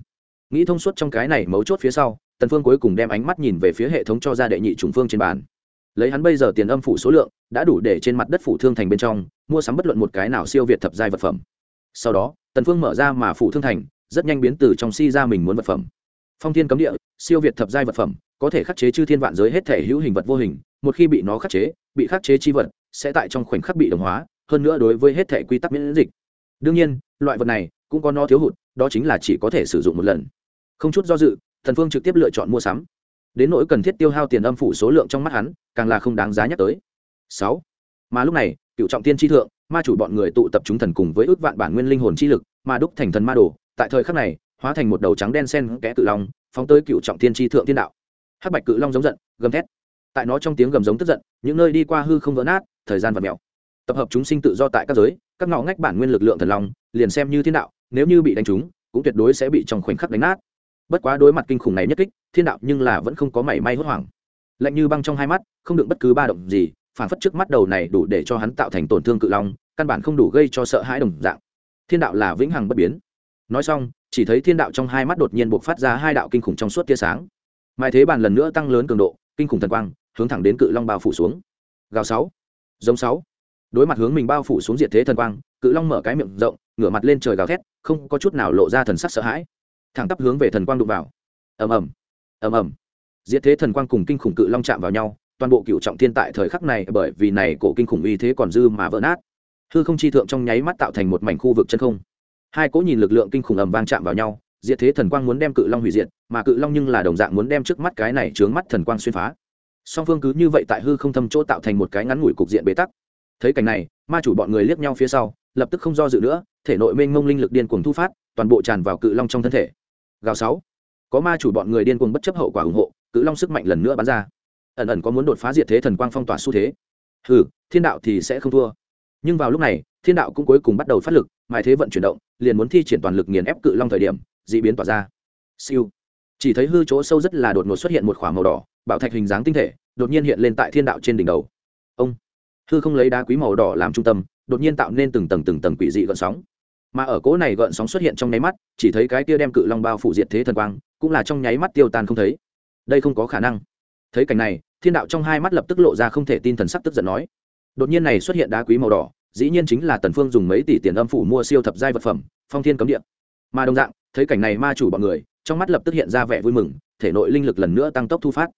A: nghĩ thông suốt trong cái này mấu chốt phía sau, tần phương cuối cùng đem ánh mắt nhìn về phía hệ thống cho ra đệ nhị trùng phương trên bàn. Lấy hắn bây giờ tiền âm phủ số lượng, đã đủ để trên mặt đất phủ thương thành bên trong, mua sắm bất luận một cái nào siêu việt thập giai vật phẩm. Sau đó, tần phương mở ra mà phủ thương thành, rất nhanh biến từ trong si ra mình muốn vật phẩm. Phong thiên cấm địa, siêu việt thập giai vật phẩm, có thể khắc chế chư thiên vạn giới hết thể hữu hình vật vô hình, một khi bị nó khắc chế, bị khắc chế chi vật, sẽ tại trong khoảnh khắc bị đồng hóa, hơn nữa đối với hết thể quy tắc miễn dịch. Đương nhiên, loại vật này cũng có nó thiếu hụt, đó chính là chỉ có thể sử dụng một lần không chút do dự, thần phương trực tiếp lựa chọn mua sắm. Đến nỗi cần thiết tiêu hao tiền âm phủ số lượng trong mắt hắn, càng là không đáng giá nhắc tới. Sáu. Mà lúc này, cựu trọng tiên tri thượng, ma chủ bọn người tụ tập chúng thần cùng với ước vạn bản nguyên linh hồn chi lực mà đúc thành thần ma đồ, tại thời khắc này, hóa thành một đầu trắng đen sen kẽ cự long, phóng tới cựu trọng tiên tri thượng tiên đạo. Hắc bạch cự long giống giận, gầm thét. Tại nó trong tiếng gầm giống tức giận, những nơi đi qua hư không vỡ nát, thời gian vật mèo. Tập hợp chúng sinh tự do tại các giới, các ngõ ngách bản nguyên lực lượng thần long, liền xem như thiên đạo, nếu như bị đánh trúng, cũng tuyệt đối sẽ bị trong khoảnh khắc đánh nát bất quá đối mặt kinh khủng này nhất kích, thiên đạo nhưng là vẫn không có mảy may hốt hoảng. Lạnh như băng trong hai mắt, không đựng bất cứ ba động gì phản phất trước mắt đầu này đủ để cho hắn tạo thành tổn thương cự long, căn bản không đủ gây cho sợ hãi đồng dạng. Thiên đạo là vĩnh hằng bất biến. Nói xong, chỉ thấy thiên đạo trong hai mắt đột nhiên buộc phát ra hai đạo kinh khủng trong suốt tia sáng. Mai thế bàn lần nữa tăng lớn cường độ, kinh khủng thần quang, hướng thẳng đến cự long bao phủ xuống. Gào sáu, giống sáu. Đối mặt hướng mình bao phủ xuống diệt thế thần quang, cự long mở cái miệng rộng, ngửa mặt lên trời gào thét, không có chút nào lộ ra thần sắc sợ hãi thẳng tắp hướng về thần quang đụng vào. Ầm ầm ầm ầm. Diệt thế thần quang cùng kinh khủng cự long chạm vào nhau, toàn bộ cựu trọng thiên tại thời khắc này, bởi vì này cổ kinh khủng uy thế còn dư mà vỡ nát. Hư không chi thượng trong nháy mắt tạo thành một mảnh khu vực chân không. Hai cỗ nhìn lực lượng kinh khủng ầm vang chạm vào nhau, diệt thế thần quang muốn đem cự long hủy diệt, mà cự long nhưng là đồng dạng muốn đem trước mắt cái này chướng mắt thần quang xuyên phá. Song phương cứ như vậy tại hư không thâm chỗ tạo thành một cái ngắn ngủi cục diện bế tắc. Thấy cảnh này, ma chủ bọn người liếc nhau phía sau, lập tức không do dự nữa, thể nội mênh mông linh lực điên cuồng thu phát, toàn bộ tràn vào cự long trong thân thể gào sáu. Có ma chủ bọn người điên cuồng bất chấp hậu quả ủng hộ, cự long sức mạnh lần nữa bắn ra. Ẩn ẩn có muốn đột phá diệt thế thần quang phong tỏa xu thế. Hừ, thiên đạo thì sẽ không thua. Nhưng vào lúc này, thiên đạo cũng cuối cùng bắt đầu phát lực, mãi thế vận chuyển động, liền muốn thi triển toàn lực nghiền ép cự long thời điểm, d ị biến tỏa ra. Siêu. Chỉ thấy hư chỗ sâu rất là đột ngột xuất hiện một k h màu đỏ, bảo thạch hình dáng tinh thể, đột nhiên hiện lên tại thiên đạo trên đỉnh đầu. Ông. Hư không lấy đá quý màu đỏ làm trung tâm, đột nhiên tạo nên từng tầng từng tầng quỷ dị gợn sóng mà ở cỗ này gợn sóng xuất hiện trong nháy mắt, chỉ thấy cái kia đem cự long bao phủ diệt thế thần quang, cũng là trong nháy mắt tiêu tan không thấy. Đây không có khả năng. Thấy cảnh này, thiên đạo trong hai mắt lập tức lộ ra không thể tin thần sắc tức giận nói. Đột nhiên này xuất hiện đá quý màu đỏ, dĩ nhiên chính là tần phương dùng mấy tỷ tiền âm phủ mua siêu thập giai vật phẩm, phong thiên cấm địa. Mà đồng dạng, thấy cảnh này ma chủ bọn người, trong mắt lập tức hiện ra vẻ vui mừng, thể nội linh lực lần nữa tăng tốc thu phát.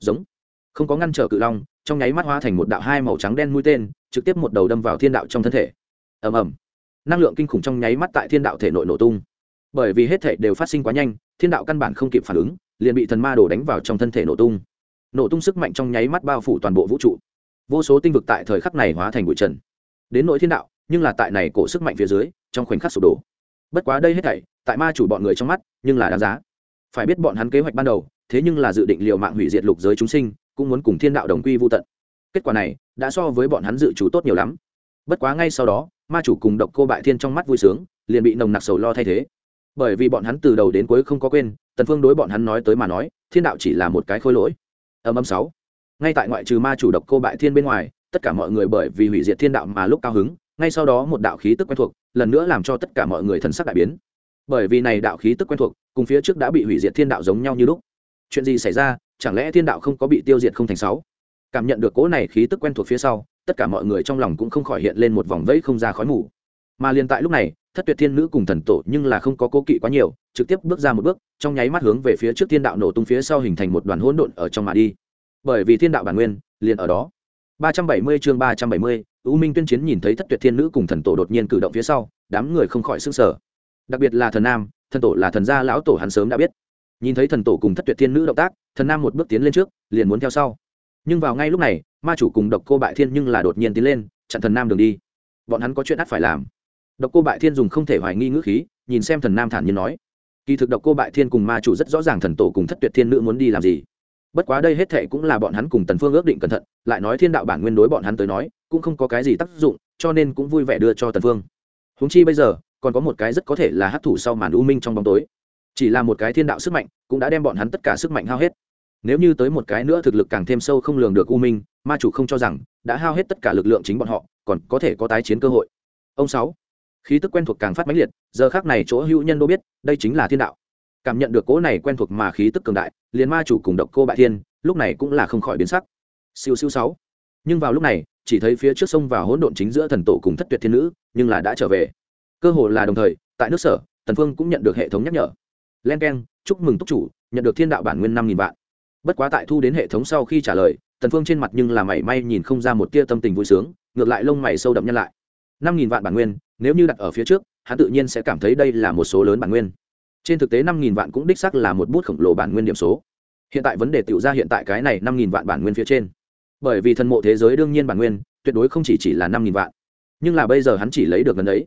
A: Giống. Không có ngăn trở cự long, trong nháy mắt hóa thành một đạo hai màu trắng đen mũi tên, trực tiếp một đầu đâm vào thiên đạo trong thân thể. Ầm ầm năng lượng kinh khủng trong nháy mắt tại thiên đạo thể nội nổ tung. Bởi vì hết thể đều phát sinh quá nhanh, thiên đạo căn bản không kịp phản ứng, liền bị thần ma đổ đánh vào trong thân thể nổ tung. Nổ tung sức mạnh trong nháy mắt bao phủ toàn bộ vũ trụ. Vô số tinh vực tại thời khắc này hóa thành bụi trần. Đến nội thiên đạo, nhưng là tại này cổ sức mạnh phía dưới, trong khoảnh khắc sụp đổ. Bất quá đây hết thảy, tại ma chủ bọn người trong mắt, nhưng là đáng giá. Phải biết bọn hắn kế hoạch ban đầu, thế nhưng là dự định liều mạng hủy diệt lục giới chúng sinh, cũng muốn cùng thiên đạo đồng quy vô tận. Kết quả này, đã so với bọn hắn dự chủ tốt nhiều lắm. Bất quá ngay sau đó ma chủ cùng độc cô bại thiên trong mắt vui sướng, liền bị nồng nặc sầu lo thay thế. Bởi vì bọn hắn từ đầu đến cuối không có quên, tần phương đối bọn hắn nói tới mà nói, thiên đạo chỉ là một cái khôi lỗi. Âm âm sáu. Ngay tại ngoại trừ ma chủ độc cô bại thiên bên ngoài, tất cả mọi người bởi vì hủy diệt thiên đạo mà lúc cao hứng, ngay sau đó một đạo khí tức quen thuộc, lần nữa làm cho tất cả mọi người thần sắc đại biến. Bởi vì này đạo khí tức quen thuộc, cùng phía trước đã bị hủy diệt thiên đạo giống nhau như lúc. Chuyện gì xảy ra, chẳng lẽ thiên đạo không có bị tiêu diệt không thành sáu? Cảm nhận được cỗ này khí tức quen thuộc phía sau tất cả mọi người trong lòng cũng không khỏi hiện lên một vòng vẫy không ra khói mù mà liền tại lúc này thất tuyệt thiên nữ cùng thần tổ nhưng là không có cố kỵ quá nhiều trực tiếp bước ra một bước trong nháy mắt hướng về phía trước thiên đạo nổ tung phía sau hình thành một đoàn hỗn độn ở trong mà đi bởi vì thiên đạo bản nguyên liền ở đó 370 chương 370, U Minh tuyên chiến nhìn thấy Thất Tuyệt Thiên Nữ cùng thần tổ đột nhiên cử động phía sau, đám người không khỏi sửng sở. Đặc biệt là thần nam, thần tổ là thần gia lão tổ hắn sớm đã biết. Nhìn thấy thần tổ cùng Thất Tuyệt Thiên Nữ động tác, thần nam một bước tiến lên trước, liền muốn theo sau. Nhưng vào ngay lúc này, ma chủ cùng Độc Cô Bại Thiên nhưng là đột nhiên tiến lên, chặn thần nam đường đi. Bọn hắn có chuyện ắt phải làm. Độc Cô Bại Thiên dùng không thể hoài nghi ngữ khí, nhìn xem thần nam thản nhiên nói: Kỳ thực Độc Cô Bại Thiên cùng ma chủ rất rõ ràng thần tổ cùng Thất Tuyệt Thiên Nữ muốn đi làm gì. Bất quá đây hết thệ cũng là bọn hắn cùng tần phương ước định cẩn thận lại nói thiên đạo bản nguyên đối bọn hắn tới nói cũng không có cái gì tác dụng cho nên cũng vui vẻ đưa cho tần phương. Huống chi bây giờ còn có một cái rất có thể là hấp thụ sau màn u minh trong bóng tối. Chỉ là một cái thiên đạo sức mạnh cũng đã đem bọn hắn tất cả sức mạnh hao hết nếu như tới một cái nữa thực lực càng thêm sâu không lường được u minh, ma chủ không cho rằng đã hao hết tất cả lực lượng chính bọn họ, còn có thể có tái chiến cơ hội. Ông sáu, khí tức quen thuộc càng phát mãnh liệt, giờ khắc này chỗ hữu nhân đô biết, đây chính là thiên đạo. Cảm nhận được cỗ này quen thuộc mà khí tức cường đại, liền ma chủ cùng độc cô bại thiên, lúc này cũng là không khỏi biến sắc. Siêu siêu sáu, nhưng vào lúc này, chỉ thấy phía trước sông và hỗn độn chính giữa thần tổ cùng thất tuyệt thiên nữ, nhưng là đã trở về. Cơ hồ là đồng thời, tại nước sở tần phương cũng nhận được hệ thống nhắc nhở. Len keng, chúc mừng túc chủ, nhận được thiên đạo bản nguyên năm nghìn vạn bất quá tại thu đến hệ thống sau khi trả lời, tần phương trên mặt nhưng là mảy may nhìn không ra một tia tâm tình vui sướng, ngược lại lông mày sâu đậm nhân lại. Năm nghìn vạn bản nguyên, nếu như đặt ở phía trước, hắn tự nhiên sẽ cảm thấy đây là một số lớn bản nguyên. Trên thực tế năm nghìn vạn cũng đích xác là một bút khổng lồ bản nguyên điểm số. Hiện tại vấn đề tiểu ra hiện tại cái này năm nghìn vạn bản nguyên phía trên. Bởi vì thần mộ thế giới đương nhiên bản nguyên, tuyệt đối không chỉ chỉ là năm nghìn vạn. Nhưng là bây giờ hắn chỉ lấy được gần đấy.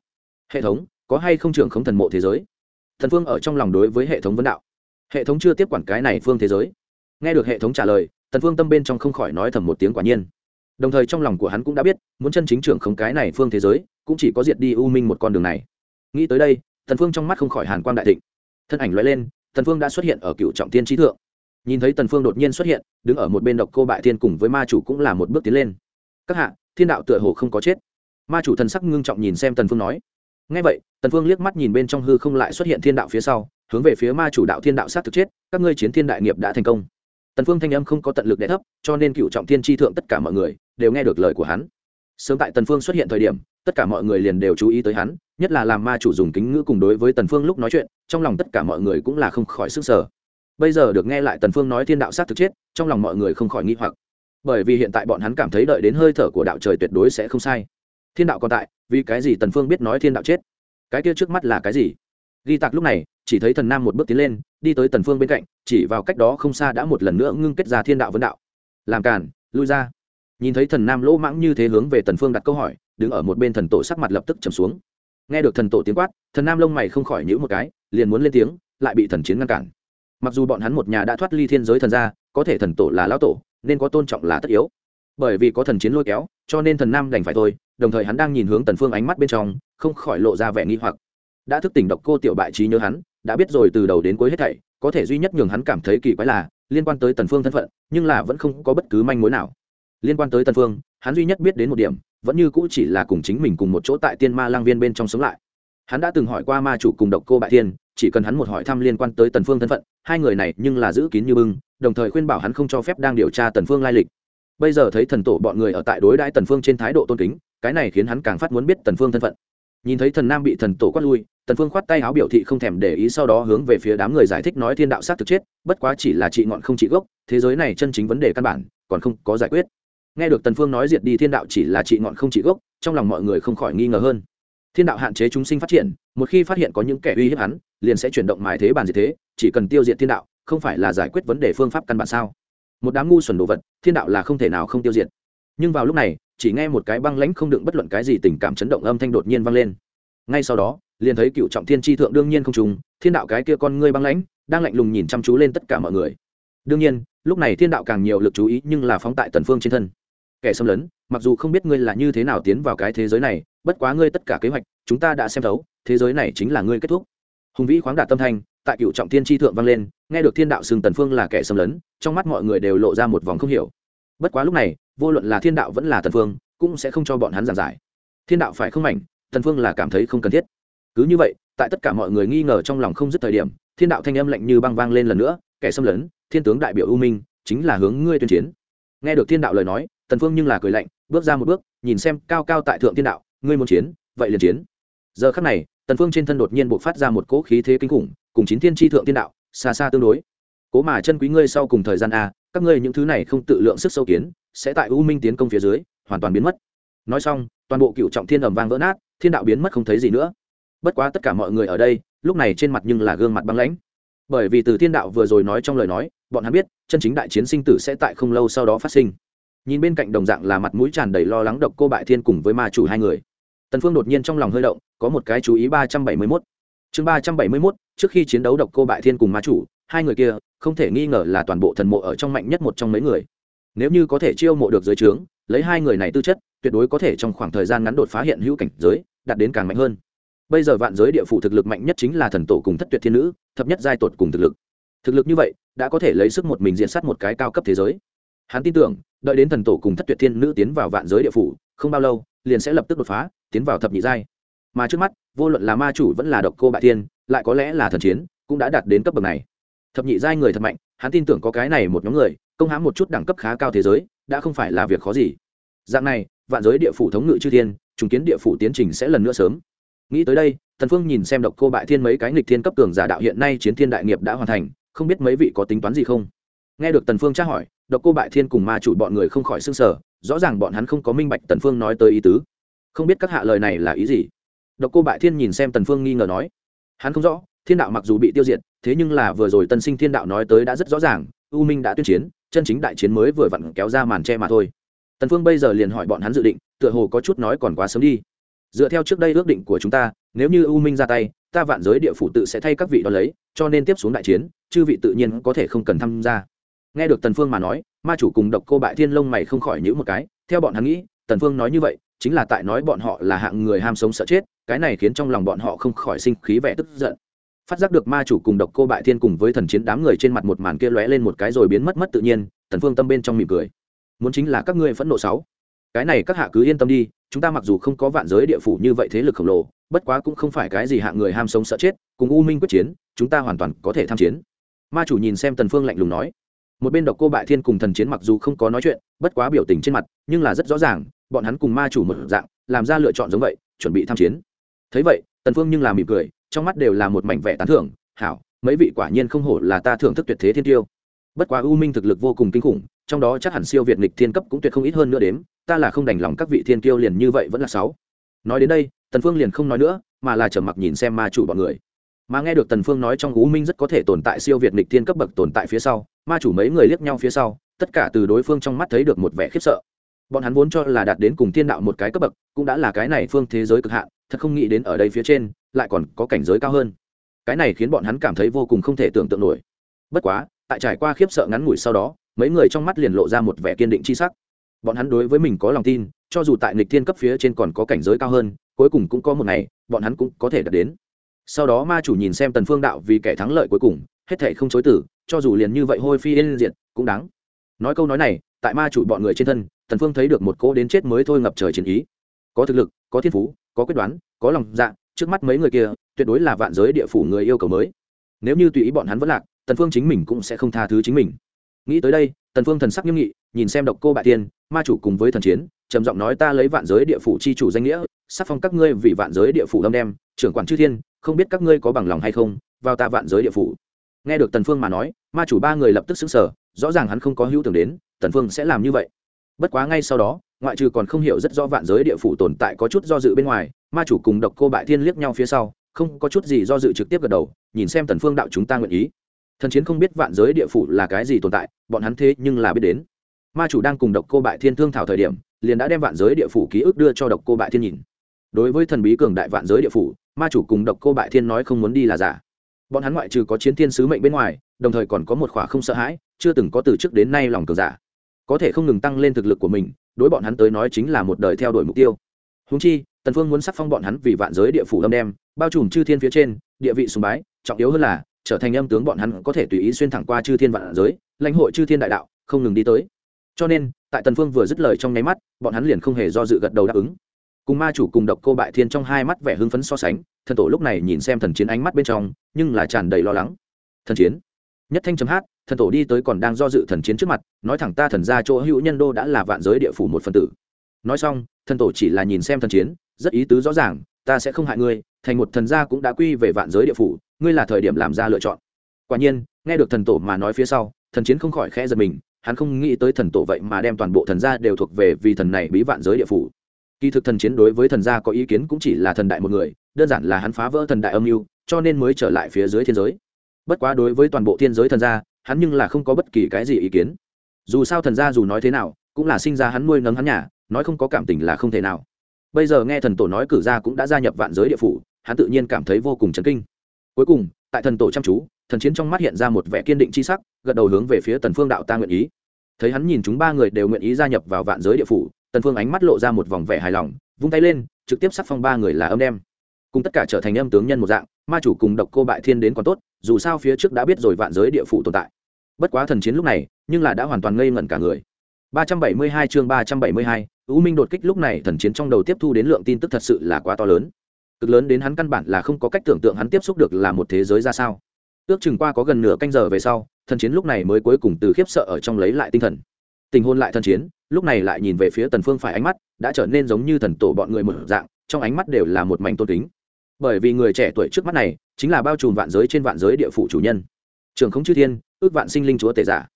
A: hệ thống, có hay không trưởng không thần mộ thế giới? Thần phương ở trong lòng đối với hệ thống vấn đạo. Hệ thống chưa tiếp quản cái này phương thế giới nghe được hệ thống trả lời, tần phương tâm bên trong không khỏi nói thầm một tiếng quả nhiên. Đồng thời trong lòng của hắn cũng đã biết, muốn chân chính trưởng không cái này phương thế giới, cũng chỉ có diệt đi u minh một con đường này. Nghĩ tới đây, tần phương trong mắt không khỏi hàn quang đại thịnh. Thân ảnh lóe lên, tần phương đã xuất hiện ở cựu trọng thiên trí thượng. Nhìn thấy tần phương đột nhiên xuất hiện, đứng ở một bên độc cô bại thiên cùng với ma chủ cũng là một bước tiến lên. Các hạ, thiên đạo tựa hồ không có chết. Ma chủ thần sắc ngưng trọng nhìn xem tần phương nói. Nghe vậy, tần phương liếc mắt nhìn bên trong hư không lại xuất hiện thiên đạo phía sau, hướng về phía ma chủ đạo thiên đạo sát thực chết, các ngươi chiến thiên đại nghiệp đã thành công tần phương thanh âm không có tận lực đè thấp, cho nên cựu trọng thiên chi thượng tất cả mọi người đều nghe được lời của hắn. Sớm tại tần phương xuất hiện thời điểm, tất cả mọi người liền đều chú ý tới hắn, nhất là làm ma chủ dùng kính ngữ cùng đối với tần phương lúc nói chuyện, trong lòng tất cả mọi người cũng là không khỏi sức sở bây giờ được nghe lại tần phương nói thiên đạo sát thực chết, trong lòng mọi người không khỏi nghi hoặc. Bởi vì hiện tại bọn hắn cảm thấy đợi đến hơi thở của đạo trời tuyệt đối sẽ không sai. Thiên đạo còn tại, vì cái gì tần phương biết nói thiên đạo chết? Cái kia trước mắt là cái gì? Ghi tạc lúc này chỉ thấy thần nam một bước tiến lên, đi tới tần phương bên cạnh, chỉ vào cách đó không xa đã một lần nữa ngưng kết ra thiên đạo vấn đạo. Làm cản lui ra. Nhìn thấy thần nam lỗ mãng như thế hướng về tần phương đặt câu hỏi, đứng ở một bên thần tổ sắc mặt lập tức trầm xuống. Nghe được thần tổ tiếng quát, thần nam lông mày không khỏi nhíu một cái, liền muốn lên tiếng, lại bị thần chiến ngăn cản. Mặc dù bọn hắn một nhà đã thoát ly thiên giới thần gia, có thể thần tổ là lão tổ, nên có tôn trọng là tất yếu. Bởi vì có thần chiến lôi kéo, cho nên thần nam đành phải thôi, đồng thời hắn đang nhìn hướng tần phương ánh mắt bên trong, không khỏi lộ ra vẻ nghi hoặc đã thức tỉnh độc cô tiểu bại trí nhớ hắn, đã biết rồi từ đầu đến cuối hết thảy, có thể duy nhất nhường hắn cảm thấy kỳ quái là, liên quan tới tần phương thân phận, nhưng là vẫn không có bất cứ manh mối nào. Liên quan tới tần phương, hắn duy nhất biết đến một điểm, vẫn như cũ chỉ là cùng chính mình cùng một chỗ tại tiên ma lang viên bên trong sống lại. Hắn đã từng hỏi qua ma chủ cùng độc cô bại thiên, chỉ cần hắn một hỏi thăm liên quan tới tần phương thân phận, hai người này nhưng là giữ kín như bưng, đồng thời khuyên bảo hắn không cho phép đang điều tra tần phương lai lịch. Bây giờ thấy thần tổ bọn người ở tại đối đãi tần phương trên thái độ tôn kính, cái này khiến hắn càng phát muốn biết tần phương thân phận nhìn thấy thần nam bị thần tổ quát lui tần phương khoát tay áo biểu thị không thèm để ý sau đó hướng về phía đám người giải thích nói thiên đạo sát thực chết, bất quá chỉ là trị ngọn không trị gốc, thế giới này chân chính vấn đề căn bản, còn không có giải quyết. Nghe được tần phương nói diệt đi thiên đạo chỉ là trị ngọn không trị gốc, trong lòng mọi người không khỏi nghi ngờ hơn. Thiên đạo hạn chế chúng sinh phát triển, một khi phát hiện có những kẻ uy hiếp hắn, liền sẽ chuyển động mài thế bàn gì thế, chỉ cần tiêu diệt thiên đạo, không phải là giải quyết vấn đề phương pháp căn bản sao? Một đám ngu xuẩn đồ vật, thiên đạo là không thể nào không tiêu diệt. Nhưng vào lúc này chỉ nghe một cái băng lãnh không đựng bất luận cái gì tình cảm chấn động âm thanh đột nhiên vang lên. Ngay sau đó, liền thấy cựu trọng thiên tri thượng đương nhiên không trùng, thiên đạo cái kia con ngươi băng lãnh, đang lạnh lùng nhìn chăm chú lên tất cả mọi người. Đương nhiên, lúc này thiên đạo càng nhiều lực chú ý nhưng là phóng tại tần phương trên thân. Kẻ xâm lấn, mặc dù không biết ngươi là như thế nào tiến vào cái thế giới này, bất quá ngươi tất cả kế hoạch, chúng ta đã xem thấu, thế giới này chính là ngươi kết thúc. Hùng vĩ khoáng đạt tâm thanh, tại cựu trọng thiên tri thượng vang lên, nghe được thiên đạo xưng tần phương là kẻ xâm lấn, trong mắt mọi người đều lộ ra một vòng không hiểu bất quá lúc này, vô luận là thiên đạo vẫn là tần phương, cũng sẽ không cho bọn hắn giảng giải. Thiên đạo phải không mảnh tần phương là cảm thấy không cần thiết. Cứ như vậy, tại tất cả mọi người nghi ngờ trong lòng không dứt thời điểm, thiên đạo thanh âm lạnh như băng vang lên lần nữa, kẻ xâm lấn, thiên tướng đại biểu u minh, chính là hướng ngươi tuyên chiến. Nghe được thiên đạo lời nói tần phương nhưng là cười lạnh, bước ra một bước, nhìn xem cao cao tại thượng thiên đạo, ngươi muốn chiến, vậy liền chiến. Giờ khắc này tần phương trên thân đột nhiên bộc phát ra một cỗ khí thế kinh khủng, cùng chín thiên chi thượng thiên đạo, xa xa tương đối. Cố mà chân quý ngươi sau cùng thời gian a các ngươi những thứ này không tự lượng sức sâu kiến sẽ tại u minh tiến công phía dưới hoàn toàn biến mất. Nói xong toàn bộ cựu trọng thiên ầm vang vỡ nát thiên đạo biến mất không thấy gì nữa. Bất quá tất cả mọi người ở đây lúc này trên mặt nhưng là gương mặt băng lãnh. Bởi vì từ thiên đạo vừa rồi nói trong lời nói bọn hắn biết chân chính đại chiến sinh tử sẽ tại không lâu sau đó phát sinh. Nhìn bên cạnh đồng dạng là mặt mũi tràn đầy lo lắng độc cô bại thiên cùng với ma chủ hai người. Tần phương đột nhiên trong lòng hơi động có một cái chú ý ba trăm bảy mươi 371. chương ba trăm bảy mươi 371, trước khi chiến đấu độc cô bại thiên cùng ma chủ hai người kia không thể nghi ngờ là toàn bộ thần mộ ở trong mạnh nhất một trong mấy người. Nếu như có thể chiêu mộ được giới trướng, lấy hai người này tư chất, tuyệt đối có thể trong khoảng thời gian ngắn đột phá hiện hữu cảnh giới, đạt đến càng mạnh hơn. Bây giờ vạn giới địa phủ thực lực mạnh nhất chính là thần tổ cùng thất tuyệt thiên nữ, thập nhất giai tột cùng thực lực. Thực lực như vậy, đã có thể lấy sức một mình diện sát một cái cao cấp thế giới. Hắn tin tưởng, đợi đến thần tổ cùng thất tuyệt thiên nữ tiến vào vạn giới địa phủ, không bao lâu, liền sẽ lập tức đột phá, tiến vào thập nhị giai. Mà trước mắt, vô luận là ma chủ vẫn là độc cô bại thiên, lại có lẽ là thần chiến, cũng đã đạt đến cấp bậc này thập nhị giai người thật mạnh, hắn tin tưởng có cái này một nhóm người, công hãm một chút đẳng cấp khá cao thế giới, đã không phải là việc khó gì. Dạng này, vạn giới địa phủ thống ngự chư thiên, trùng kiến địa phủ tiến trình sẽ lần nữa sớm. Nghĩ tới đây, thần phương nhìn xem độc cô bại thiên mấy cái nghịch thiên cấp cường giả đạo hiện nay chiến thiên đại nghiệp đã hoàn thành, không biết mấy vị có tính toán gì không? Nghe được tần phương tra hỏi, độc cô bại thiên cùng ma chủ bọn người không khỏi sưng sờ, rõ ràng bọn hắn không có minh bạch tần phương nói tới ý tứ. Không biết các hạ lời này là ý gì? Độc cô bại thiên nhìn xem tần phương nghi ngờ nói, hắn không rõ thiên đạo mặc dù bị tiêu diệt, thế nhưng là vừa rồi tân sinh thiên đạo nói tới đã rất rõ ràng, u minh đã tuyên chiến, chân chính đại chiến mới vừa vặn kéo ra màn che mà thôi. Tần phương bây giờ liền hỏi bọn hắn dự định, tựa hồ có chút nói còn quá sớm đi. Dựa theo trước đây ước định của chúng ta, nếu như u minh ra tay, ta vạn giới địa phủ tự sẽ thay các vị đó lấy, cho nên tiếp xuống đại chiến, chư vị tự nhiên có thể không cần tham gia. Nghe được tần phương mà nói, ma chủ cùng độc cô bại thiên lông mày không khỏi nhíu một cái, theo bọn hắn nghĩ, tần phương nói như vậy, chính là tại nói bọn họ là hạng người ham sống sợ chết, cái này khiến trong lòng bọn họ không khỏi sinh khí vẻ tức giận phát giác được ma chủ cùng độc cô bại thiên cùng với thần chiến đám người trên mặt một màn kia lóe lên một cái rồi biến mất mất tự nhiên, tần phương tâm bên trong mỉm cười. Muốn chính là các ngươi phẫn nộ sáu. Cái này các hạ cứ yên tâm đi, chúng ta mặc dù không có vạn giới địa phủ như vậy thế lực khổng lồ, bất quá cũng không phải cái gì hạng người ham sống sợ chết, cùng u minh quyết chiến, chúng ta hoàn toàn có thể tham chiến. Ma chủ nhìn xem tần phương lạnh lùng nói. Một bên độc cô bại thiên cùng thần chiến mặc dù không có nói chuyện, bất quá biểu tình trên mặt, nhưng là rất rõ ràng, bọn hắn cùng ma chủ một dạng, làm ra lựa chọn giống vậy, chuẩn bị tham chiến. Thấy vậy, tần phương nhưng là mỉm cười trong mắt đều là một mảnh vẻ tán thưởng, hảo, mấy vị quả nhiên không hổ là ta thưởng thức tuyệt thế thiên tiêu. Bất quá u minh thực lực vô cùng kinh khủng, trong đó chắc hẳn siêu việt nghịch thiên cấp cũng tuyệt không ít hơn nữa đếm, ta là không đành lòng các vị thiên tiêu liền như vậy vẫn là sáu. Nói đến đây, tần phương liền không nói nữa, mà là trở mặc nhìn xem ma chủ bọn người. Mà nghe được tần phương nói trong u minh rất có thể tồn tại siêu việt nghịch thiên cấp bậc tồn tại phía sau, ma chủ mấy người liếc nhau phía sau, tất cả từ đối phương trong mắt thấy được một vẻ khiếp sợ. Bọn hắn vốn cho là đạt đến cùng thiên đạo một cái cấp bậc, cũng đã là cái này phương thế giới cực hạn thật không nghĩ đến ở đây phía trên lại còn có cảnh giới cao hơn. Cái này khiến bọn hắn cảm thấy vô cùng không thể tưởng tượng nổi. Bất quá, tại trải qua khiếp sợ ngắn ngủi sau đó, mấy người trong mắt liền lộ ra một vẻ kiên định c h i sắc. Bọn hắn đối với mình có lòng tin, cho dù tại nịch thiên cấp phía trên còn có cảnh giới cao hơn, cuối cùng cũng có một ngày, bọn hắn cũng có thể đạt đến. Sau đó ma chủ nhìn xem tần phương đạo vì kẻ thắng lợi cuối cùng, hết thể không chối tử cho dù liền như vậy hôi phi yên diện cũng đáng. Nói câu nói này, tại ma chủ bọn người trên thân, tần phương thấy được một cỗ đến chết mới thôi ngập trời chiến ý. Có thực lực, có thiên phú có quyết đoán, có lòng dạ trước mắt mấy người kia, tuyệt đối là vạn giới địa phủ người yêu cầu mới. Nếu như tùy ý bọn hắn vẫn lạc, tần phương chính mình cũng sẽ không tha thứ chính mình. Nghĩ tới đây, tần phương thần sắc nghiêm nghị, nhìn xem độc cô bại tiên, ma chủ cùng với thần chiến, trầm giọng nói ta lấy vạn giới địa phủ chi chủ danh nghĩa sắc phong các ngươi vì vạn giới địa phủ lâm đem, trưởng quản chư thiên, không biết các ngươi có bằng lòng hay không, vào ta vạn giới địa phủ. Nghe được tần phương mà nói, ma chủ ba người lập tức sững sờ, rõ ràng hắn không có hữu tưởng đến, tần phương sẽ làm như vậy. Bất quá ngay sau đó ngoại trừ còn không hiểu rất rõ vạn giới địa phủ tồn tại có chút do dự bên ngoài, ma chủ cùng độc cô bại thiên liếc nhau phía sau, không có chút gì do dự trực tiếp gật đầu, nhìn xem tần phương đạo chúng ta nguyện ý. Thần chiến không biết vạn giới địa phủ là cái gì tồn tại, bọn hắn thế nhưng là biết đến. Ma chủ đang cùng độc cô bại thiên thương thảo thời điểm, liền đã đem vạn giới địa phủ ký ức đưa cho độc cô bại thiên nhìn. Đối với thần bí cường đại vạn giới địa phủ, ma chủ cùng độc cô bại thiên nói không muốn đi là giả. Bọn hắn ngoại trừ có chiến thiên sứ mệnh bên ngoài, đồng thời còn có một khỏa không sợ hãi, chưa từng có từ trước đến nay lòng cường giả. Có thể không ngừng tăng lên thực lực của mình đối bọn hắn tới nói chính là một đời theo đuổi mục tiêu. Húng chi, tần phương muốn sắc phong bọn hắn vì vạn giới địa phủ âm đem, bao trùm chư thiên phía trên, địa vị sùng bái, trọng yếu hơn là, trở thành âm tướng bọn hắn có thể tùy ý xuyên thẳng qua chư thiên vạn giới, lãnh hội chư thiên đại đạo, không ngừng đi tới. Cho nên, tại tần phương vừa dứt lời trong nháy mắt, bọn hắn liền không hề do dự gật đầu đáp ứng. Cùng ma chủ cùng độc cô bại thiên trong hai mắt vẻ hưng phấn so sánh, thần tổ lúc này nhìn xem thần chiến ánh mắt bên trong, nhưng là tràn đầy lo lắng. Thần chiến. Nhất thanh chấm hát thần tổ đi tới còn đang do dự thần chiến trước mặt, nói thẳng ta thần ra chỗ hữu nhân đô đã là vạn giới địa phủ một phần tử. Nói xong, thần tổ chỉ là nhìn xem thần chiến, rất ý tứ rõ ràng, ta sẽ không hại ngươi, thành một thần gia cũng đã quy về vạn giới địa phủ, ngươi là thời điểm làm ra lựa chọn. Quả nhiên, nghe được thần tổ mà nói phía sau, thần chiến không khỏi khẽ giật mình, hắn không nghĩ tới thần tổ vậy mà đem toàn bộ thần gia đều thuộc về vì thần này bí vạn giới địa phủ. Kỳ thực thần chiến đối với thần gia có ý kiến cũng chỉ là thần đại một người, đơn giản là hắn phá vỡ thần đại âm mưu, cho nên mới trở lại phía dưới thiên giới. Bất quá đối với toàn bộ thiên giới thần gia hắn nhưng là không có bất kỳ cái gì ý kiến. Dù sao thần gia dù nói thế nào, cũng là sinh ra hắn nuôi nấng hắn nhà, nói không có cảm tình là không thể nào. Bây giờ nghe thần tổ nói cử ra cũng đã gia nhập vạn giới địa phủ, hắn tự nhiên cảm thấy vô cùng chấn kinh. Cuối cùng, tại thần tổ chăm chú, thần chiến trong mắt hiện ra một vẻ kiên định c h i sắc, gật đầu hướng về phía tần phương đạo ta nguyện ý. Thấy hắn nhìn chúng ba người đều nguyện ý gia nhập vào vạn giới địa phủ, tần phương ánh mắt lộ ra một vòng vẻ hài lòng, vung tay lên, trực tiếp sắc phong ba người là âm đem. Cùng tất cả trở thành âm tướng nhân một dạng, ma chủ cùng độc cô bại thiên đến còn tốt, dù sao phía trước đã biết rồi vạn giới địa phủ tồn tại bất quá thần chiến lúc này nhưng là đã hoàn toàn ngây ngẩn cả người 372 chương 372, U Minh đột kích lúc này thần chiến trong đầu tiếp thu đến lượng tin tức thật sự là quá to lớn. Cực lớn đến hắn căn bản là không có cách tưởng tượng hắn tiếp xúc được là một thế giới ra sao. Ước chừng qua có gần nửa canh giờ về sau, thần chiến lúc này mới cuối cùng từ khiếp sợ ở trong lấy lại tinh thần. Tình hôn lại thần chiến, lúc này lại nhìn về phía Tần Phương phải ánh mắt đã trở nên giống như thần tổ bọn người một dạng, trong ánh mắt đều là một mảnh tôn kính. Bởi vì người trẻ tuổi trước mắt này, chính là bao trùm vạn giới trên vạn giới địa phủ chủ nhân. Trường không chư thiên, ước vạn sinh linh chúa tể giả.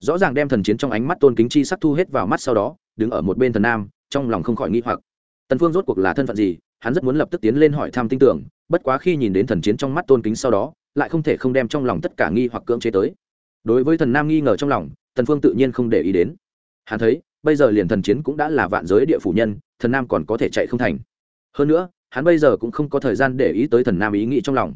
A: Rõ ràng đem thần chiến trong ánh mắt tôn kính chi sắc thu hết vào mắt sau đó, đứng ở một bên thần nam, trong lòng không khỏi nghi hoặc. Tần phương rốt cuộc là thân phận gì? Hắn rất muốn lập tức tiến lên hỏi thăm tin tưởng, bất quá khi nhìn đến thần chiến trong mắt tôn kính sau đó, lại không thể không đem trong lòng tất cả nghi hoặc cưỡng chế tới. Đối với thần nam nghi ngờ trong lòng, tần phương tự nhiên không để ý đến. Hắn thấy, bây giờ liền thần chiến cũng đã là vạn giới địa phủ nhân, thần nam còn có thể chạy không thành. Hơn nữa, hắn bây giờ cũng không có thời gian để ý tới thần nam ý nghĩ trong lòng.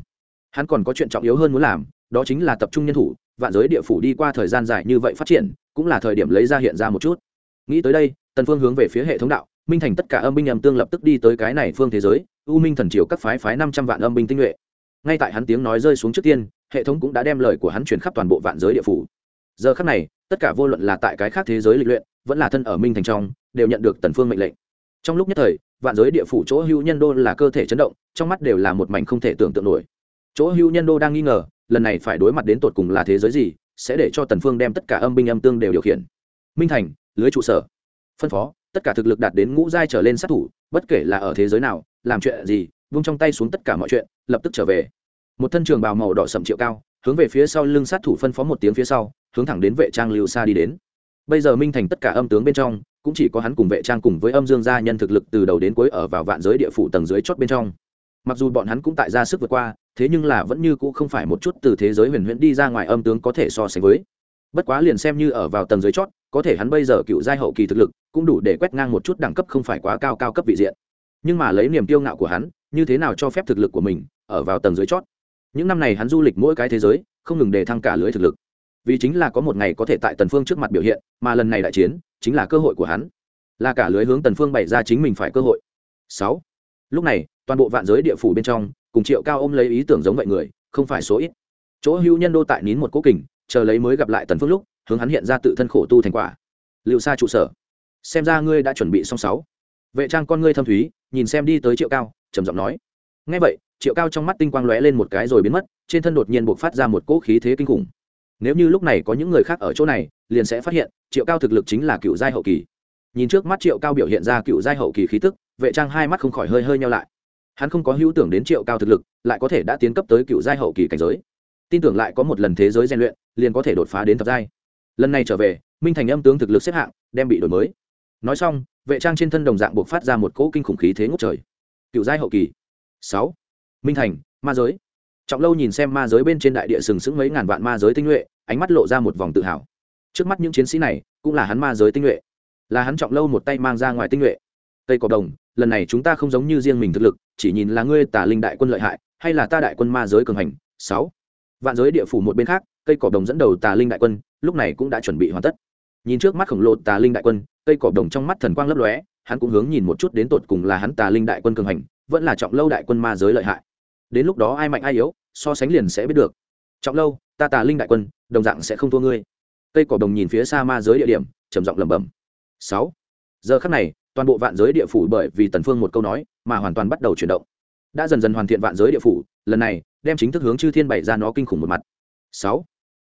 A: Hắn còn có chuyện trọng yếu hơn muốn làm, đó chính là tập trung nhân thủ vạn giới địa phủ đi qua thời gian dài như vậy phát triển, cũng là thời điểm lấy ra hiện ra một chút. Nghĩ tới đây, tần phương hướng về phía hệ thống đạo, minh thành tất cả âm binh âm tương lập tức đi tới cái này phương thế giới, u minh thần triều các phái phái năm trăm vạn âm binh tinh nhuệ. Ngay tại hắn tiếng nói rơi xuống trước tiên, hệ thống cũng đã đem lời của hắn truyền khắp toàn bộ vạn giới địa phủ. Giờ khắc này, tất cả vô luận là tại cái khác thế giới lịch luyện, vẫn là thân ở minh thành trong, đều nhận được tần phương mệnh lệnh. Trong lúc nhất thời, vạn giới địa phủ chỗ hữu nhân đô là cơ thể chấn động, trong mắt đều là một mảnh không thể tưởng tượng nổi. Chỗ hữu nhân đô đang nghi ngờ lần này phải đối mặt đến tột cùng là thế giới gì, sẽ để cho tần phương đem tất cả âm binh âm tương đều điều khiển. Minh thành, lưới trụ sở. Phân phó, tất cả thực lực đạt đến ngũ giai trở lên sát thủ, bất kể là ở thế giới nào, làm chuyện gì, vung trong tay xuống tất cả mọi chuyện, lập tức trở về. Một thân trường bào màu đỏ sậm triệu cao, hướng về phía sau lưng sát thủ phân phó một tiếng phía sau, hướng thẳng đến vệ trang lưu xa đi đến. Bây giờ minh thành tất cả âm tướng bên trong, cũng chỉ có hắn cùng vệ trang cùng với âm dương gia nhân thực lực từ đầu đến cuối ở vào vạn giới địa phủ tầng dưới chót bên trong. Mặc dù bọn hắn cũng tại ra sức vượt qua thế nhưng là vẫn như cũ không phải một chút từ thế giới huyền huyễn đi ra ngoài âm tướng có thể so sánh với. Bất quá liền xem như ở vào tầng dưới chót, có thể hắn bây giờ cựu giai hậu kỳ thực lực, cũng đủ để quét ngang một chút đẳng cấp không phải quá cao cao cấp vị diện. Nhưng mà lấy niềm kiêu ngạo của hắn, như thế nào cho phép thực lực của mình ở vào tầng dưới chót? Những năm này hắn du lịch mỗi cái thế giới, không ngừng đề thăng cả lưới thực lực. Vì chính là có một ngày có thể tại tần phương trước mặt biểu hiện, mà lần này đại chiến, chính là cơ hội của hắn. Là cả lưới hướng tần phương bày ra chính mình phải cơ hội. Sáu. Lúc này, toàn bộ vạn giới địa phủ bên trong cùng triệu cao ôm lấy ý tưởng giống vậy người, không phải số ít. Chỗ hữu nhân đô tại nín một cố kình, chờ lấy mới gặp lại tần phương lúc, hướng hắn hiện ra tự thân khổ tu thành quả. Liệu xa trụ sở. Xem ra ngươi đã chuẩn bị xong sáu. Vệ trang con ngươi thâm thúy, nhìn xem đi tới triệu cao, trầm giọng nói. Ngay vậy, triệu cao trong mắt tinh quang lóe lên một cái rồi biến mất, trên thân đột nhiên buộc phát ra một cỗ khí thế kinh khủng. Nếu như lúc này có những người khác ở chỗ này, liền sẽ phát hiện, triệu cao thực lực chính là cựu giai hậu kỳ. Nhìn trước mắt triệu cao biểu hiện ra cựu giai hậu kỳ khí tức, vệ trang hai mắt không khỏi hơi hơi nhau lại hắn không có hữu tưởng đến triệu cao thực lực, lại có thể đã tiến cấp tới cựu giai hậu kỳ cảnh giới. Tin tưởng lại có một lần thế giới rèn luyện, liền có thể đột phá đến thập giai. Lần này trở về, minh thành âm tướng thực lực xếp hạng đem bị đổi mới. Nói xong, vệ trang trên thân đồng dạng buộc phát ra một cỗ kinh khủng khí thế ngốc trời. Cựu giai hậu kỳ. Sáu. Minh thành, ma giới. Trọng lâu nhìn xem ma giới bên trên đại địa sừng sững mấy ngàn vạn ma giới tinh nhuệ, ánh mắt lộ ra một vòng tự hào. Trước mắt những chiến sĩ này, cũng là hắn ma giới tinh nhuệ. Là hắn trọng lâu một tay mang ra ngoài tinh nhuệ. Tây cọc đồng, lần này chúng ta không giống như riêng mình thực lực chỉ nhìn là ngươi tà linh đại quân lợi hại, hay là ta đại quân ma giới cường hành, sáu. Vạn giới địa phủ một bên khác, cây cỏ đồng dẫn đầu tà linh đại quân, lúc này cũng đã chuẩn bị hoàn tất. Nhìn trước mắt khổng lồ tà linh đại quân, cây cỏ đồng trong mắt thần quang lấp lóe, hắn cũng hướng nhìn một chút đến tột cùng là hắn tà linh đại quân cường hành, vẫn là trọng lâu đại quân ma giới lợi hại. Đến lúc đó ai mạnh ai yếu, so sánh liền sẽ biết được. Trọng lâu, ta tà linh đại quân, đồng dạng sẽ không thua ngươi. Cây cỏ đồng nhìn phía xa ma giới địa điểm, trầm giọng lẩm bẩm. Sáu. Giờ khắc này, toàn bộ vạn giới địa phủ bởi vì tần phương một câu nói mà hoàn toàn bắt đầu chuyển động. Đã dần dần hoàn thiện vạn giới địa phủ, lần này, đem chính thức hướng chư thiên bày ra nó kinh khủng một mặt. Sáu,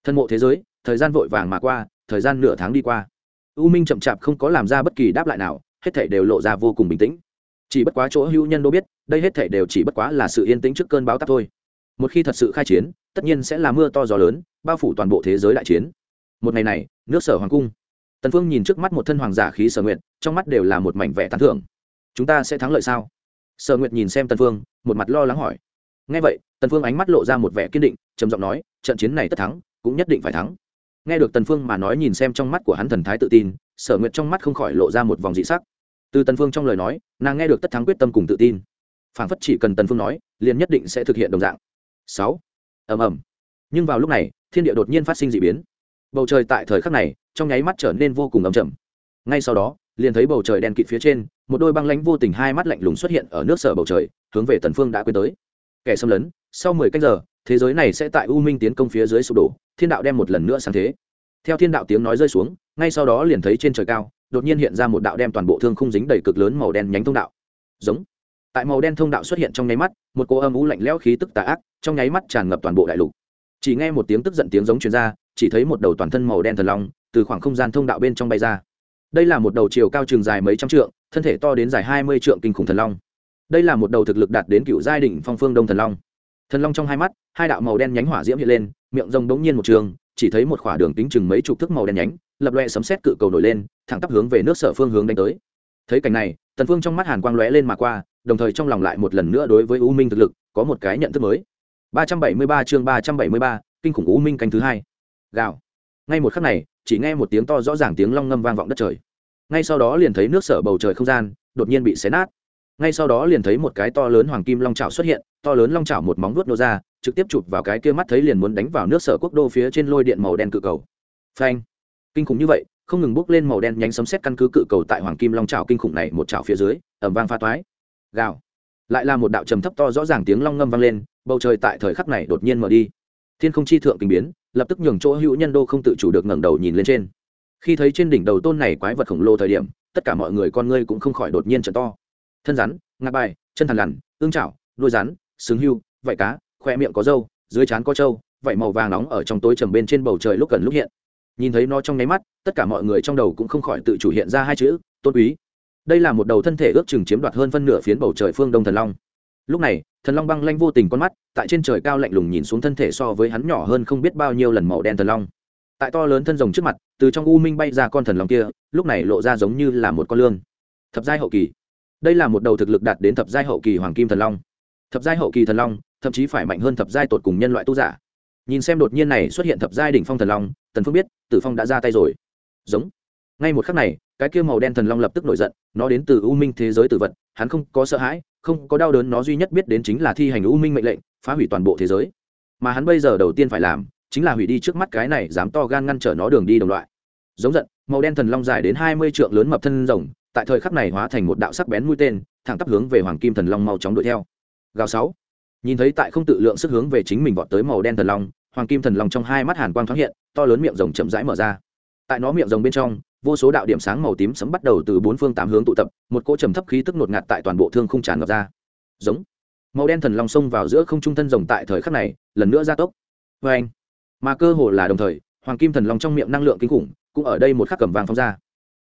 A: thân mộ thế giới, thời gian vội vàng mà qua, thời gian nửa tháng đi qua. U minh chậm chạp không có làm ra bất kỳ đáp lại nào, hết thảy đều lộ ra vô cùng bình tĩnh. Chỉ bất quá chỗ hữu nhân đô biết, đây hết thảy đều chỉ bất quá là sự yên tĩnh trước cơn bão tắc thôi. Một khi thật sự khai chiến, tất nhiên sẽ là mưa to gió lớn, bao phủ toàn bộ thế giới đại chiến. Một ngày này, nước sở hoàng cung. Tần phương nhìn trước mắt một thân hoàng giả khí sở nguyện, trong mắt đều là một mảnh vẻ tán thưởng. Chúng ta sẽ thắng lợi sao? Sở nguyệt nhìn xem tần phương, một mặt lo lắng hỏi. Nghe vậy, tần phương ánh mắt lộ ra một vẻ kiên định, trầm giọng nói, trận chiến này tất thắng, cũng nhất định phải thắng. Nghe được tần phương mà nói nhìn xem trong mắt của hắn thần thái tự tin, sở nguyệt trong mắt không khỏi lộ ra một vòng dị sắc. Từ tần phương trong lời nói, nàng nghe được tất thắng quyết tâm cùng tự tin. Phảng phất chỉ cần tần phương nói, liền nhất định sẽ thực hiện đồng dạng. Sáu. Ầm ầm. Nhưng vào lúc này, thiên địa đột nhiên phát sinh dị biến. Bầu trời tại thời khắc này, trong nháy mắt trở nên vô cùng ấm chậm ngay sau đó liền thấy bầu trời đen kịt phía trên, một đôi băng lãnh vô tình hai mắt lạnh lùng xuất hiện ở nước sở bầu trời, hướng về tần phương đã quên tới. Kẻ xâm lấn, sau mười canh giờ, thế giới này sẽ tại u minh tiến công phía dưới sụp đổ, thiên đạo đem một lần nữa sáng thế. Theo thiên đạo tiếng nói rơi xuống, ngay sau đó liền thấy trên trời cao, đột nhiên hiện ra một đạo đem toàn bộ thương khung dính đầy cực lớn màu đen nhánh thông đạo. Giống. Tại màu đen thông đạo xuất hiện trong nháy mắt, một cô âm u lạnh lẽo khí tức tà ác, trong nháy mắt tràn ngập toàn bộ đại lục. Chỉ nghe một tiếng tức giận tiếng giống truyền ra, chỉ thấy một đầu toàn thân màu đen thần long, từ khoảng không gian thông đạo bên trong bay ra đây là một đầu chiều cao trường dài mấy trăm trượng thân thể to đến dài hai mươi trượng kinh khủng thần long. Đây là một đầu thực lực đạt đến cựu giai đỉnh phong phương đông thần long. Thần long trong hai mắt hai đạo màu đen nhánh hỏa diễm hiện lên miệng rồng đống nhiên một trường chỉ thấy một khỏa đường tính chừng mấy chục thước màu đen nhánh lập loe sấm xét cự cầu nổi lên thẳng tắp hướng về nước sở phương hướng đánh tới. Thấy cảnh này tần phương trong mắt hàn quang lóe lên mà qua đồng thời trong lòng lại một lần nữa đối với u minh thực lực có một cái nhận thức mới. 373 chương 373, kinh khủng u minh canh thứ hai. Gào. Ngay một khắc này chỉ nghe một tiếng to rõ ràng tiếng long ngâm vang vọng đất trời ngay sau đó liền thấy nước sở bầu trời không gian, đột nhiên bị xé nát. Ngay sau đó liền thấy một cái to lớn hoàng kim long trào xuất hiện, to lớn long trào một móng vuốt nô ra, trực tiếp chụp vào cái kia mắt thấy liền muốn đánh vào nước sở quốc đô phía trên lôi điện màu đen cự cầu. Phanh! Kinh khủng như vậy, không ngừng bốc lên màu đen nhánh sấm xét căn cứ cự cầu tại hoàng kim long trào kinh khủng này một trào phía dưới ẩm vang pha toái. Gào! Lại là một đạo trầm thấp to rõ ràng tiếng long ngâm vang lên, bầu trời tại thời khắc này đột nhiên mở đi. Thiên không chi thượng kinh biến, lập tức nhường chỗ hữu nhân đô không tự chủ được ngẩng đầu nhìn lên trên khi thấy trên đỉnh đầu tôn này quái vật khổng lồ thời điểm, tất cả mọi người con ngươi cũng không khỏi đột nhiên trở to. Thân rắn, ngạc bài, chân thằn lằn, ương chảo, đuôi rắn, sừng hưu, vảy cá, khoe miệng có râu, dưới trán có trâu, vảy màu vàng nóng ở trong tối trầm bên trên bầu trời lúc gần lúc hiện. Nhìn thấy nó trong nháy mắt, tất cả mọi người trong đầu cũng không khỏi tự chủ hiện ra hai chữ, tôn quý. Đây là một đầu thân thể ước chừng chiếm đoạt hơn phân nửa phiến bầu trời phương đông thần long. Lúc này, thần long băng lanh vô tình con mắt, tại trên trời cao lạnh lùng nhìn xuống thân thể so với hắn nhỏ hơn không biết bao nhiêu lần màu đen thần long tại to lớn thân rồng trước mặt, từ trong u minh bay ra con thần long kia, lúc này lộ ra giống như là một con lương. Thập giai hậu kỳ. Đây là một đầu thực lực đạt đến thập giai hậu kỳ hoàng kim thần long. Thập giai hậu kỳ thần long, thậm chí phải mạnh hơn thập giai tột cùng nhân loại tu giả. Nhìn xem đột nhiên này xuất hiện thập giai đỉnh phong thần long, tần phương biết, tử phong đã ra tay rồi. Giống. Ngay một khắc này, cái kia màu đen thần long lập tức nổi giận, nó đến từ u minh thế giới tử vật, hắn không có sợ hãi, không có đau đớn, nó duy nhất biết đến chính là thi hành u minh mệnh lệnh, phá hủy toàn bộ thế giới. Mà hắn bây giờ đầu tiên phải làm chính là hủy đi trước mắt cái này dám to gan ngăn trở nó đường đi đồng loại. Giống giận, màu đen thần long dài đến hai mươi trượng lớn mập thân rồng, tại thời khắc này hóa thành một đạo sắc bén mũi tên, thẳng tắp hướng về hoàng kim thần long mau chóng đuổi theo. Gào sáu. Nhìn thấy tại không tự lượng sức hướng về chính mình vọt tới màu đen thần long, hoàng kim thần long trong hai mắt hàn quang thoáng hiện, to lớn miệng rồng chậm rãi mở ra. Tại nó miệng rồng bên trong, vô số đạo điểm sáng màu tím sấm bắt đầu từ bốn phương tám hướng tụ tập, một cỗ trầm thấp khí tức ngột ngạt tại toàn bộ thương không tràn ngập ra. Giống. Màu đen thần long xông vào giữa không trung thân rồng tại thời khắc này, lần nữa gia tốc. Vê anh mà cơ hồ là đồng thời, hoàng kim thần long trong miệng năng lượng kinh khủng cũng ở đây một khắc cầm vàng phong ra.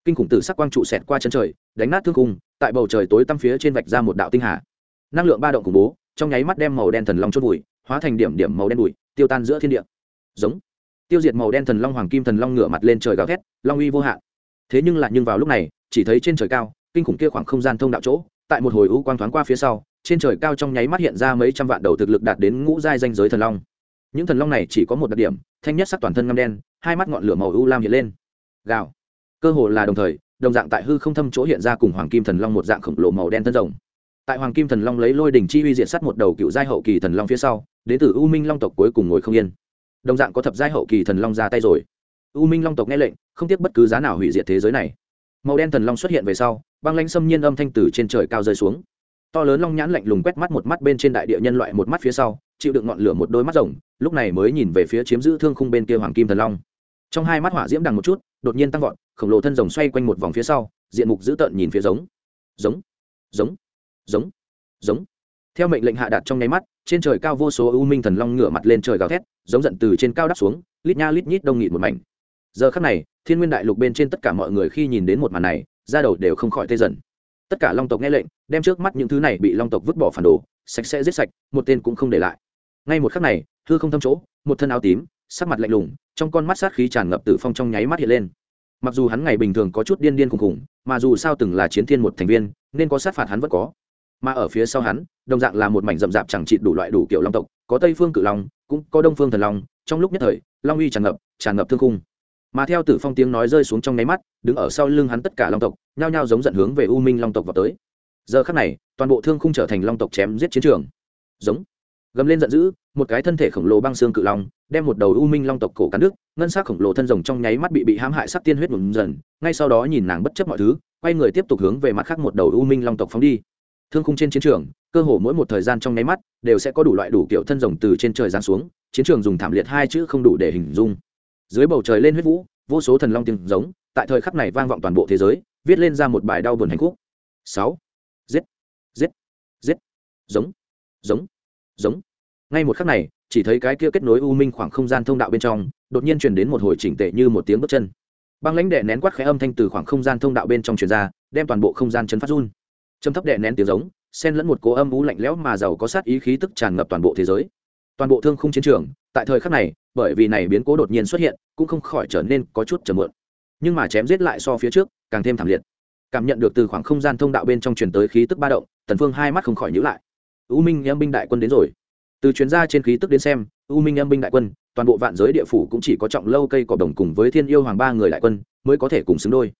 A: Kinh khủng tử sắc quang trụ xẹt qua chân trời, đánh nát thương khung, tại bầu trời tối tăm phía trên vạch ra một đạo tinh hà. Năng lượng ba động khủng bố, trong nháy mắt đem màu đen thần long chốt bụi hóa thành điểm điểm màu đen bụi, tiêu tan giữa thiên địa. Giống. Tiêu diệt màu đen thần long, hoàng kim thần long ngửa mặt lên trời gào thét, long uy vô hạn. Thế nhưng lại nhưng vào lúc này, chỉ thấy trên trời cao, kinh khủng kia khoảng không gian thông đạo chỗ, tại một hồi u quang thoáng qua phía sau, trên trời cao trong nháy mắt hiện ra mấy trăm vạn đầu thực lực đạt đến ngũ giai danh giới thần long những thần long này chỉ có một đặc điểm, thanh nhất sắc toàn thân ngăm đen, hai mắt ngọn lửa màu u lam hiện lên. Gào. Cơ hồ là đồng thời, đồng dạng tại hư không thâm chỗ hiện ra cùng hoàng kim thần long một dạng khổng lồ màu đen thân rồng. Tại hoàng kim thần long lấy lôi đỉnh chi uy diện sắt một đầu cựu giai hậu kỳ thần long phía sau, đến từ u minh long tộc cuối cùng ngồi không yên. Đồng dạng có thập giai hậu kỳ thần long ra tay rồi. U minh long tộc nghe lệnh, không tiếc bất cứ giá nào hủy diệt thế giới này. Màu đen thần long xuất hiện về sau, băng lãnh xâm nhiên âm thanh từ trên trời cao rơi xuống. To lớn long nhãn lạnh lùng quét mắt một mắt bên trên đại địa nhân loại một mắt phía sau chịu đựng ngọn lửa một đôi mắt rồng, lúc này mới nhìn về phía chiếm giữ thương khung bên kia hoàng kim thần long. Trong hai mắt hỏa diễm đằng một chút, đột nhiên tăng vọt, khổng lồ thân rồng xoay quanh một vòng phía sau, diện mục dữ tợn nhìn phía giống. Giống giống giống giống. Theo mệnh lệnh hạ đạt trong nháy mắt, trên trời cao vô số ưu minh thần long ngửa mặt lên trời gào thét, giống giận từ trên cao đáp xuống, lít nha lít nhít đông nghịt một mảnh. Giờ khắc này, thiên nguyên đại lục bên trên tất cả mọi người khi nhìn đến một màn này ra đầu đều không khỏi tê dần. Tất cả long tộc nghe lệnh, đem trước mắt những thứ này bị long tộc vứt bỏ phản đồ, sạch sẽ giết sạch, một tên cũng không để lại ngay một khắc này, hư không thâm chỗ, một thân áo tím, sắc mặt lạnh lùng, trong con mắt sát khí tràn ngập tử phong trong nháy mắt hiện lên. Mặc dù hắn ngày bình thường có chút điên điên khùng khùng mà dù sao từng là chiến thiên một thành viên, nên có sát phạt hắn vẫn có. Mà ở phía sau hắn, đồng dạng là một mảnh rậm rạp chẳng trị đủ loại đủ kiểu long tộc, có tây phương cự long, cũng có đông phương thần long, trong lúc nhất thời, long uy tràn ngập tràn ngập thương khung. Mà theo tử phong tiếng nói rơi xuống trong nháy mắt, đứng ở sau lưng hắn tất cả long tộc, nhao nhao giống dẫn hướng về u minh long tộc vào tới. Giờ khắc này, toàn bộ thương khung trở thành long tộc chém giết chiến trường. Giống gầm lên giận dữ, một cái thân thể khổng lồ băng xương cự long, đem một đầu u minh long tộc cổ cắn nước ngân sắc khổng lồ thân rồng trong nháy mắt bị bị hãm hại sắc tiên huyết ngừng dần, ngay sau đó nhìn nàng bất chấp mọi thứ, quay người tiếp tục hướng về mặt khác một đầu u minh long tộc phóng đi. Thương khung trên chiến trường, cơ hồ mỗi một thời gian trong nháy mắt, đều sẽ có đủ loại đủ kiểu thân rồng từ trên trời giáng xuống, chiến trường dùng thảm liệt hai chữ không đủ để hình dung. Dưới bầu trời lên huyết vũ, vô số thần long tiếng giống, tại thời khắc này vang vọng toàn bộ thế giới, viết lên ra một bài đau buồn hạnh phúc. Sáu. Giết. Giết. Giết. Giống. Giống giống. Ngay một khắc này, chỉ thấy cái kia kết nối u minh khoảng không gian thông đạo bên trong, đột nhiên truyền đến một hồi chỉnh tệ như một tiếng bước chân. Băng lãnh đệ nén quát khẽ âm thanh từ khoảng không gian thông đạo bên trong truyền ra, đem toàn bộ không gian chấn phát run. Châm thấp đệ nén tiếng giống, xen lẫn một cố âm ú lạnh lẽo mà giàu có sát ý khí tức tràn ngập toàn bộ thế giới. Toàn bộ thương khung chiến trường, tại thời khắc này, bởi vì này biến cố đột nhiên xuất hiện, cũng không khỏi trở nên có chút chầm mượn nhưng mà chém giết lại so phía trước, càng thêm thảm liệt. Cảm nhận được từ khoảng không gian thông đạo bên trong truyền tới khí tức ba động, tần phương hai mắt không khỏi nhíu lại u minh âm binh đại quân đến rồi. Từ chuyến ra trên khí tức đến xem, u minh âm binh đại quân, toàn bộ vạn giới địa phủ cũng chỉ có trọng lâu cây cỏ đồng cùng với thiên yêu hoàng ba người đại quân mới có thể cùng xứng đôi.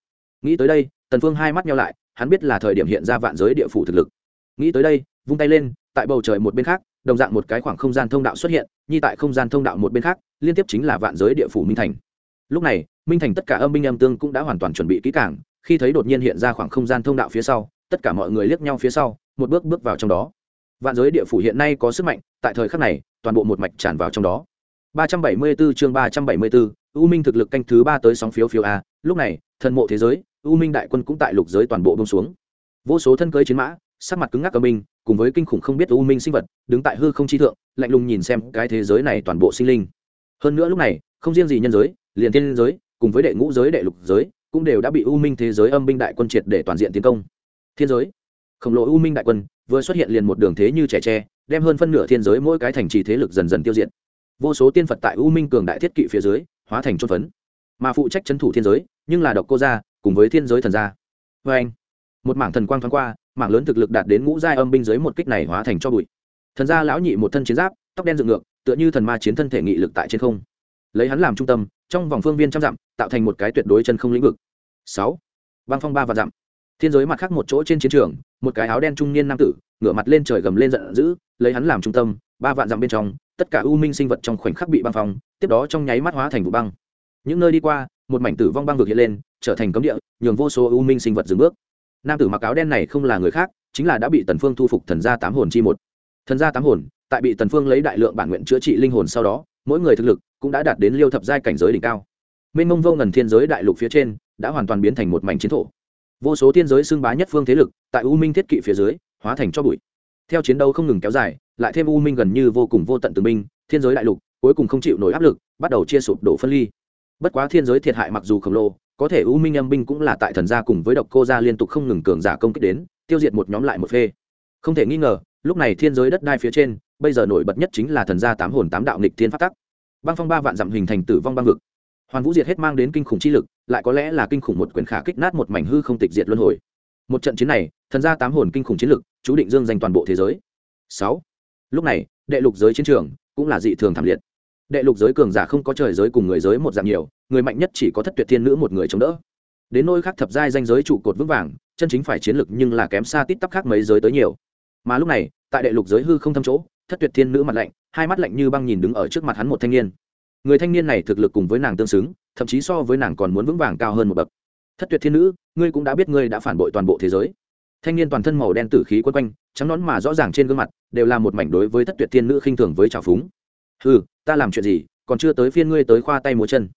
A: Nghĩ tới đây, tần phương hai mắt nhau lại, hắn biết là thời điểm hiện ra vạn giới địa phủ thực lực. Nghĩ tới đây, vung tay lên, tại bầu trời một bên khác, đồng dạng một cái khoảng không gian thông đạo xuất hiện như tại không gian thông đạo một bên khác, liên tiếp chính là vạn giới địa phủ minh thành. Lúc này, minh thành tất cả âm binh âm tương cũng đã hoàn toàn chuẩn bị kỹ cảng khi thấy đột nhiên hiện ra khoảng không gian thông đạo phía sau, tất cả mọi người liếc nhau phía sau, một bước bước vào trong đó vạn giới địa phủ hiện nay có sức mạnh tại thời khắc này toàn bộ một mạch tràn vào trong đó 374 chương 374, U Minh thực lực canh thứ ba tới sóng phiếu phiếu a, lúc này, thần mộ thế giới, U Minh đại quân cũng tại lục giới toàn bộ buông xuống. Vô số thân cưỡi chiến mã, sắc mặt cứng ngắc âm minh, cùng với kinh khủng không biết U Minh sinh vật, đứng tại hư không chi thượng, lạnh lùng nhìn xem cái thế giới này toàn bộ sinh linh. Hơn nữa lúc này, không riêng gì nhân giới, liền tiên giới, cùng với đệ ngũ giới đệ lục giới, cũng đều đã bị U Minh thế giới âm binh đại quân triệt để toàn diện tiến công. Thiên giới, khổng lồ U Minh đại quân, vừa xuất hiện liền một đường thế như trẻ tre, đem hơn phân nửa thiên giới mỗi cái thành trì thế lực dần dần tiêu diệt. Vô số tiên phật tại u minh cường đại thiết kỵ phía dưới hóa thành trôn phấn. Mà phụ trách c h ấ n thủ thiên giới nhưng là độc cô gia cùng với thiên giới thần gia. Vê anh một mảng thần quang thoáng qua mảng lớn thực lực đạt đến ngũ giai âm binh giới một kích này hóa thành cho bụi. Thần gia lão nhị một thân chiến giáp tóc đen dựng ngược tựa như thần ma chiến thân thể nghị lực tại trên không. Lấy hắn làm trung tâm trong vòng phương viên trăm dặm tạo thành một cái tuyệt đối chân không lĩnh vực. Sáu băng phong ba và dặm thiên giới mặt khác một chỗ trên chiến trường, một cái áo đen trung niên nam tử, ngửa mặt lên trời gầm lên giận dữ, lấy hắn làm trung tâm, ba vạn dặm bên trong, tất cả u minh sinh vật trong khoảnh khắc bị băng phong, tiếp đó trong nháy mắt hóa thành vụ băng. Những nơi đi qua, một mảnh tử vong băng vực hiện lên, trở thành cấm địa, nhường vô số u minh sinh vật dừng bước. Nam tử mặc áo đen này không là người khác, chính là đã bị tần phương thu phục thần gia tám hồn chi một. Thần gia tám hồn, tại bị tần phương lấy đại lượng bản nguyện chữa trị linh hồn sau đó, mỗi người thực lực cũng đã đạt đến liêu thập giai cảnh giới đỉnh cao. Mênh mông vô ngần thiên giới đại lục phía trên, đã hoàn toàn biến thành một mảnh chiến thổ vô số thiên giới xưng bá nhất phương thế lực tại u minh thiết kỵ phía dưới hóa thành cho bụi. Theo chiến đấu không ngừng kéo dài, lại thêm u minh gần như vô cùng vô tận từ minh thiên giới đại lục cuối cùng không chịu nổi áp lực, bắt đầu chia sụp đổ phân ly. Bất quá thiên giới thiệt hại mặc dù khổng lồ, có thể u minh âm binh cũng là tại thần gia cùng với độc cô gia liên tục không ngừng cường giả công kích đến, tiêu diệt một nhóm lại một phê. Không thể nghi ngờ, lúc này thiên giới đất đai phía trên, bây giờ nổi bật nhất chính là thần gia tám hồn tám đạo nghịch thiên phát tắc. Băng phong ba vạn dặm hình thành tử vong băng vực. Hoàn vũ diệt hết mang đến kinh khủng chi lực lại có lẽ là kinh khủng một quyền khả kích nát một mảnh hư không tịch diệt luân hồi. Một trận chiến này, thần gia tám hồn kinh khủng chiến lực, chú định dương danh toàn bộ thế giới. Sáu. Lúc này, đệ lục giới chiến trường cũng là dị thường thảm liệt. Đệ lục giới cường giả không có trời giới cùng người giới một dạng nhiều, người mạnh nhất chỉ có thất tuyệt thiên nữ một người chống đỡ. Đến nỗi khác thập giai danh giới trụ cột vững vàng, chân chính phải chiến lực nhưng là kém xa tít tắp khác mấy giới tới nhiều. Mà lúc này, tại đệ lục giới hư không thâm chỗ, thất tuyệt thiên nữ mặt lạnh, hai mắt lạnh như băng nhìn đứng ở trước mặt hắn một thanh niên. Người thanh niên này thực lực cùng với nàng tương xứng thậm chí so với nàng còn muốn vững vàng cao hơn một bậc. Thất tuyệt thiên nữ, ngươi cũng đã biết ngươi đã phản bội toàn bộ thế giới. Thanh niên toàn thân màu đen tử khí quấn quanh, trắng nón mà rõ ràng trên gương mặt, đều là một mảnh đối với thất tuyệt thiên nữ khinh thường với trào phúng. Ừ ta làm chuyện gì, còn chưa tới phiên ngươi tới khoa tay múa chân.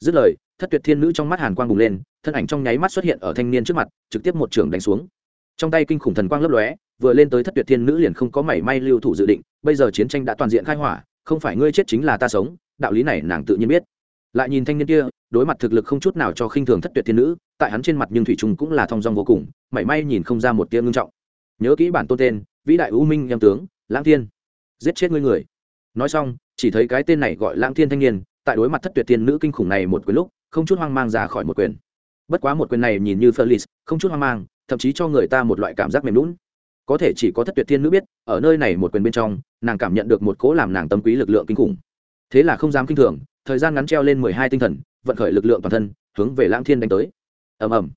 A: Dứt lời, thất tuyệt thiên nữ trong mắt hàn quang bùng lên, thân ảnh trong nháy mắt xuất hiện ở thanh niên trước mặt, trực tiếp một trường đánh xuống. Trong tay kinh khủng thần quang lấp lóe, vừa lên tới thất tuyệt thiên nữ liền không có mảy may lưu thủ dự định, bây giờ chiến tranh đã toàn diện khai hỏa, không phải ngươi chết chính là ta sống, đạo lý này nàng tự nhiên biết lại nhìn thanh niên kia đối mặt thực lực không chút nào cho khinh thường thất tuyệt thiên nữ tại hắn trên mặt nhưng thủy trung cũng là thong dong vô cùng mảy may nhìn không ra một tia ngưng trọng. Nhớ kỹ bản tôn tên vĩ đại u minh em tướng lãng thiên. Giết chết ngươi người. Nói xong chỉ thấy cái tên này gọi lãng thiên thanh niên tại đối mặt thất tuyệt thiên nữ kinh khủng này một quyền lúc không chút hoang mang ra khỏi một quyền. Bất quá một quyền này nhìn như Felix, không chút hoang mang thậm chí cho người ta một loại cảm giác mềm lún có thể chỉ có thất tuyệt thiên nữ biết ở nơi này một quyền bên trong nàng cảm nhận được một cố làm nàng tâm quý lực lượng kinh khủng. Thế là không dám kinh thường thời gian ngắn treo lên mười hai tinh thần, vận khởi lực lượng toàn thân, hướng về lãng thiên đánh tới. Ầm ầm.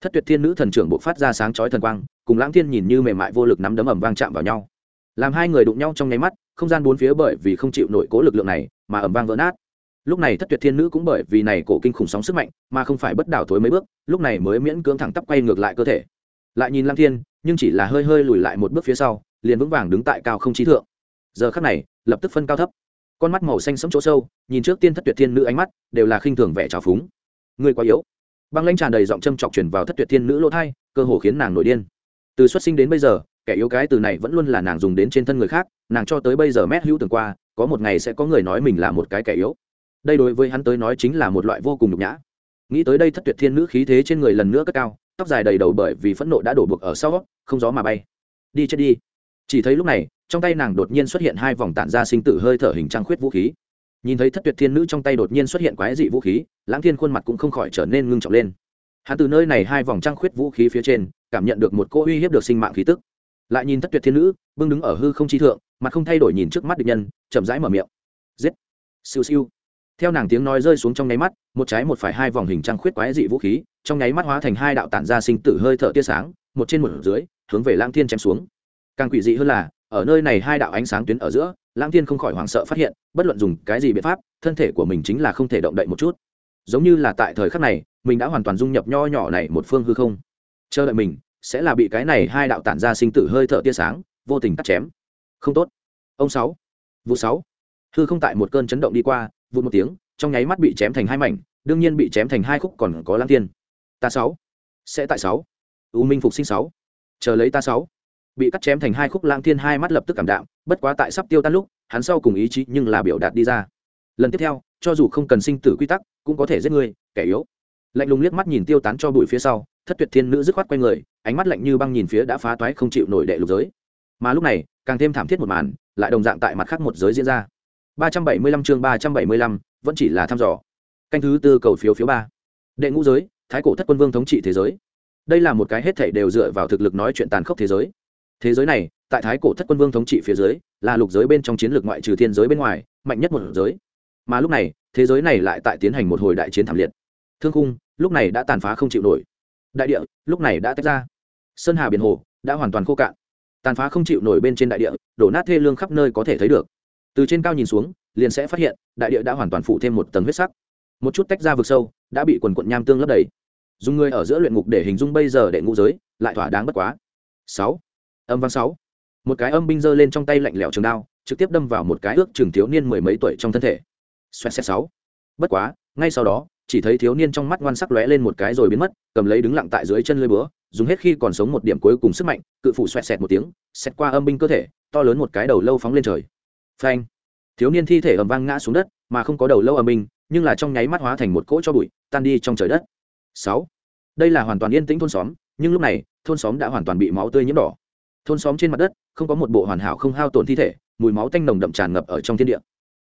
A: Thất tuyệt thiên nữ thần trưởng bộ phát ra sáng chói thần quang, cùng lãng thiên nhìn như mềm mại vô lực nắm đấm ầm vang chạm vào nhau. Làm hai người đụng nhau trong nháy mắt, không gian bốn phía bởi vì không chịu nổi cố lực lượng này mà ầm vang vỡ nát. Lúc này thất tuyệt thiên nữ cũng bởi vì này cổ kinh khủng sóng sức mạnh mà không phải bất đảo thối mấy bước, lúc này mới miễn cưỡng thẳng tắp quay ngược lại cơ thể. Lại nhìn lãng thiên, nhưng chỉ là hơi hơi lùi lại một bước phía sau, liền vững vàng đứng tại cao không trí thượng. Giờ khắc này, lập tức phân cao thấp con mắt màu xanh sẫm chỗ sâu, nhìn trước tiên thất tuyệt thiên nữ ánh mắt, đều là khinh thường vẻ trào phúng. Người quá yếu. Băng lãnh tràn đầy giọng châm chọc truyền vào thất tuyệt thiên nữ lỗ thai, cơ hồ khiến nàng nổi điên. Từ xuất sinh đến bây giờ, kẻ yếu cái từ này vẫn luôn là nàng dùng đến trên thân người khác, nàng cho tới bây giờ mét hữu từng qua, có một ngày sẽ có người nói mình là một cái kẻ yếu. Đây đối với hắn tới nói chính là một loại vô cùng nhục nhã. Nghĩ tới đây thất tuyệt thiên nữ khí thế trên người lần nữa cất cao, tóc dài đầy đầu bởi vì phẫn nộ đã đổ buộc ở sau, không gió mà bay. Đi chết đi chỉ thấy lúc này, trong tay nàng đột nhiên xuất hiện hai vòng tản ra sinh tử hơi thở hình trăng khuyết vũ khí. Nhìn thấy thất tuyệt thiên nữ trong tay đột nhiên xuất hiện quái dị vũ khí, lãng thiên khuôn mặt cũng không khỏi trở nên ngưng trọng lên. Hắn từ nơi này hai vòng trăng khuyết vũ khí phía trên, cảm nhận được một cô uy hiếp được sinh mạng khí tức. Lại nhìn thất tuyệt thiên nữ, bưng đứng ở hư không chi thượng, mặt không thay đổi nhìn trước mắt địch nhân, chậm rãi mở miệng. Giết! Siêu siêu! Theo nàng tiếng nói rơi xuống trong nháy mắt, một trái một phải hai vòng hình trăng khuyết quái dị vũ khí, trong nháy mắt hóa thành hai đạo tản ra sinh tử hơi thở tia sáng, một trên một dưới, hướng về lãng thiên chém xuống càng quỷ dị hơn là, ở nơi này hai đạo ánh sáng tuyến ở giữa, lãng thiên không khỏi hoảng sợ phát hiện, bất luận dùng cái gì biện pháp, thân thể của mình chính là không thể động đậy một chút. Giống như là tại thời khắc này, mình đã hoàn toàn dung nhập nho nhỏ này một phương hư không. Chờ đợi mình, sẽ là bị cái này hai đạo tản ra sinh tử hơi thở tia sáng, vô tình cắt chém. Không tốt. Ông sáu. Vụ sáu. Hư không tại một cơn chấn động đi qua vụ một tiếng, trong nháy mắt bị chém thành hai mảnh, đương nhiên bị chém thành hai khúc còn có lãng tiên ta sáu. Sẽ tại sáu. U minh phục sinh sáu. Chờ lấy ta sáu bị cắt chém thành hai khúc lang thiên hai mắt lập tức cảm đạm bất quá tại sắp tiêu tan lúc hắn sau cùng ý chí nhưng là biểu đạt đi ra. Lần tiếp theo cho dù không cần sinh tử quy tắc cũng có thể giết người kẻ yếu. Lạnh lùng liếc mắt nhìn tiêu tán cho bụi phía sau thất tuyệt thiên nữ dứt khoát quay người ánh mắt lạnh như băng nhìn phía đã phá toái không chịu nổi đệ lục giới. Mà lúc này càng thêm thảm thiết một màn lại đồng dạng tại mặt khác một giới diễn ra. 375 chương 375, vẫn chỉ là thăm dò. Canh thứ tư cầu phiếu phiếu ba. Đệ ngũ giới thái cổ thất quân vương thống trị thế giới. Đây là một cái hết thảy đều dựa vào thực lực nói chuyện tàn khốc thế giới thế giới này, tại thái cổ thất quân vương thống trị phía dưới, là lục giới bên trong chiến lược ngoại trừ thiên giới bên ngoài, mạnh nhất một giới. Mà lúc này, thế giới này lại tại tiến hành một hồi đại chiến thảm liệt. Thương khung, lúc này đã tàn phá không chịu nổi. Đại địa, lúc này đã tách ra. Sơn hà biển hồ, đã hoàn toàn khô cạn. Tàn phá không chịu nổi bên trên đại địa, đổ nát thê lương khắp nơi có thể thấy được. Từ trên cao nhìn xuống, liền sẽ phát hiện, đại địa đã hoàn toàn phụ thêm một tầng huyết sắc. Một chút tách ra vực sâu, đã bị quần quận nham tương lấp đầy. Dùng người ở giữa luyện ngục để hình dung bây giờ đệ ngũ giới, lại thỏa đáng bất quá. Sáu âm vang sáu. Một cái âm binh giơ lên trong tay lạnh lẽo trường đao, trực tiếp đâm vào một cái ước chừng thiếu niên mười mấy tuổi trong thân thể. Xoẹt xẹt sáu. Bất quá, ngay sau đó, chỉ thấy thiếu niên trong mắt ngoan sắc lóe lên một cái rồi biến mất, cầm lấy đứng lặng tại dưới chân lưới búa, dùng hết khi còn sống một điểm cuối cùng sức mạnh, cự phủ xoẹt xẹt một tiếng, xẹt qua âm binh cơ thể, to lớn một cái đầu lâu phóng lên trời. Phanh. Thiếu niên thi thể ầm vang ngã xuống đất, mà không có đầu lâu âm binh, nhưng là trong nháy mắt hóa thành một cỗ cho bụi, tan đi trong trời đất. Sáu. Đây là hoàn toàn yên tĩnh thôn xóm, nhưng lúc này, thôn xóm đã hoàn toàn bị máu tươi nhiễm đỏ thôn xóm trên mặt đất, không có một bộ hoàn hảo không hao tổn thi thể, mùi máu tanh nồng đậm tràn ngập ở trong thiên địa.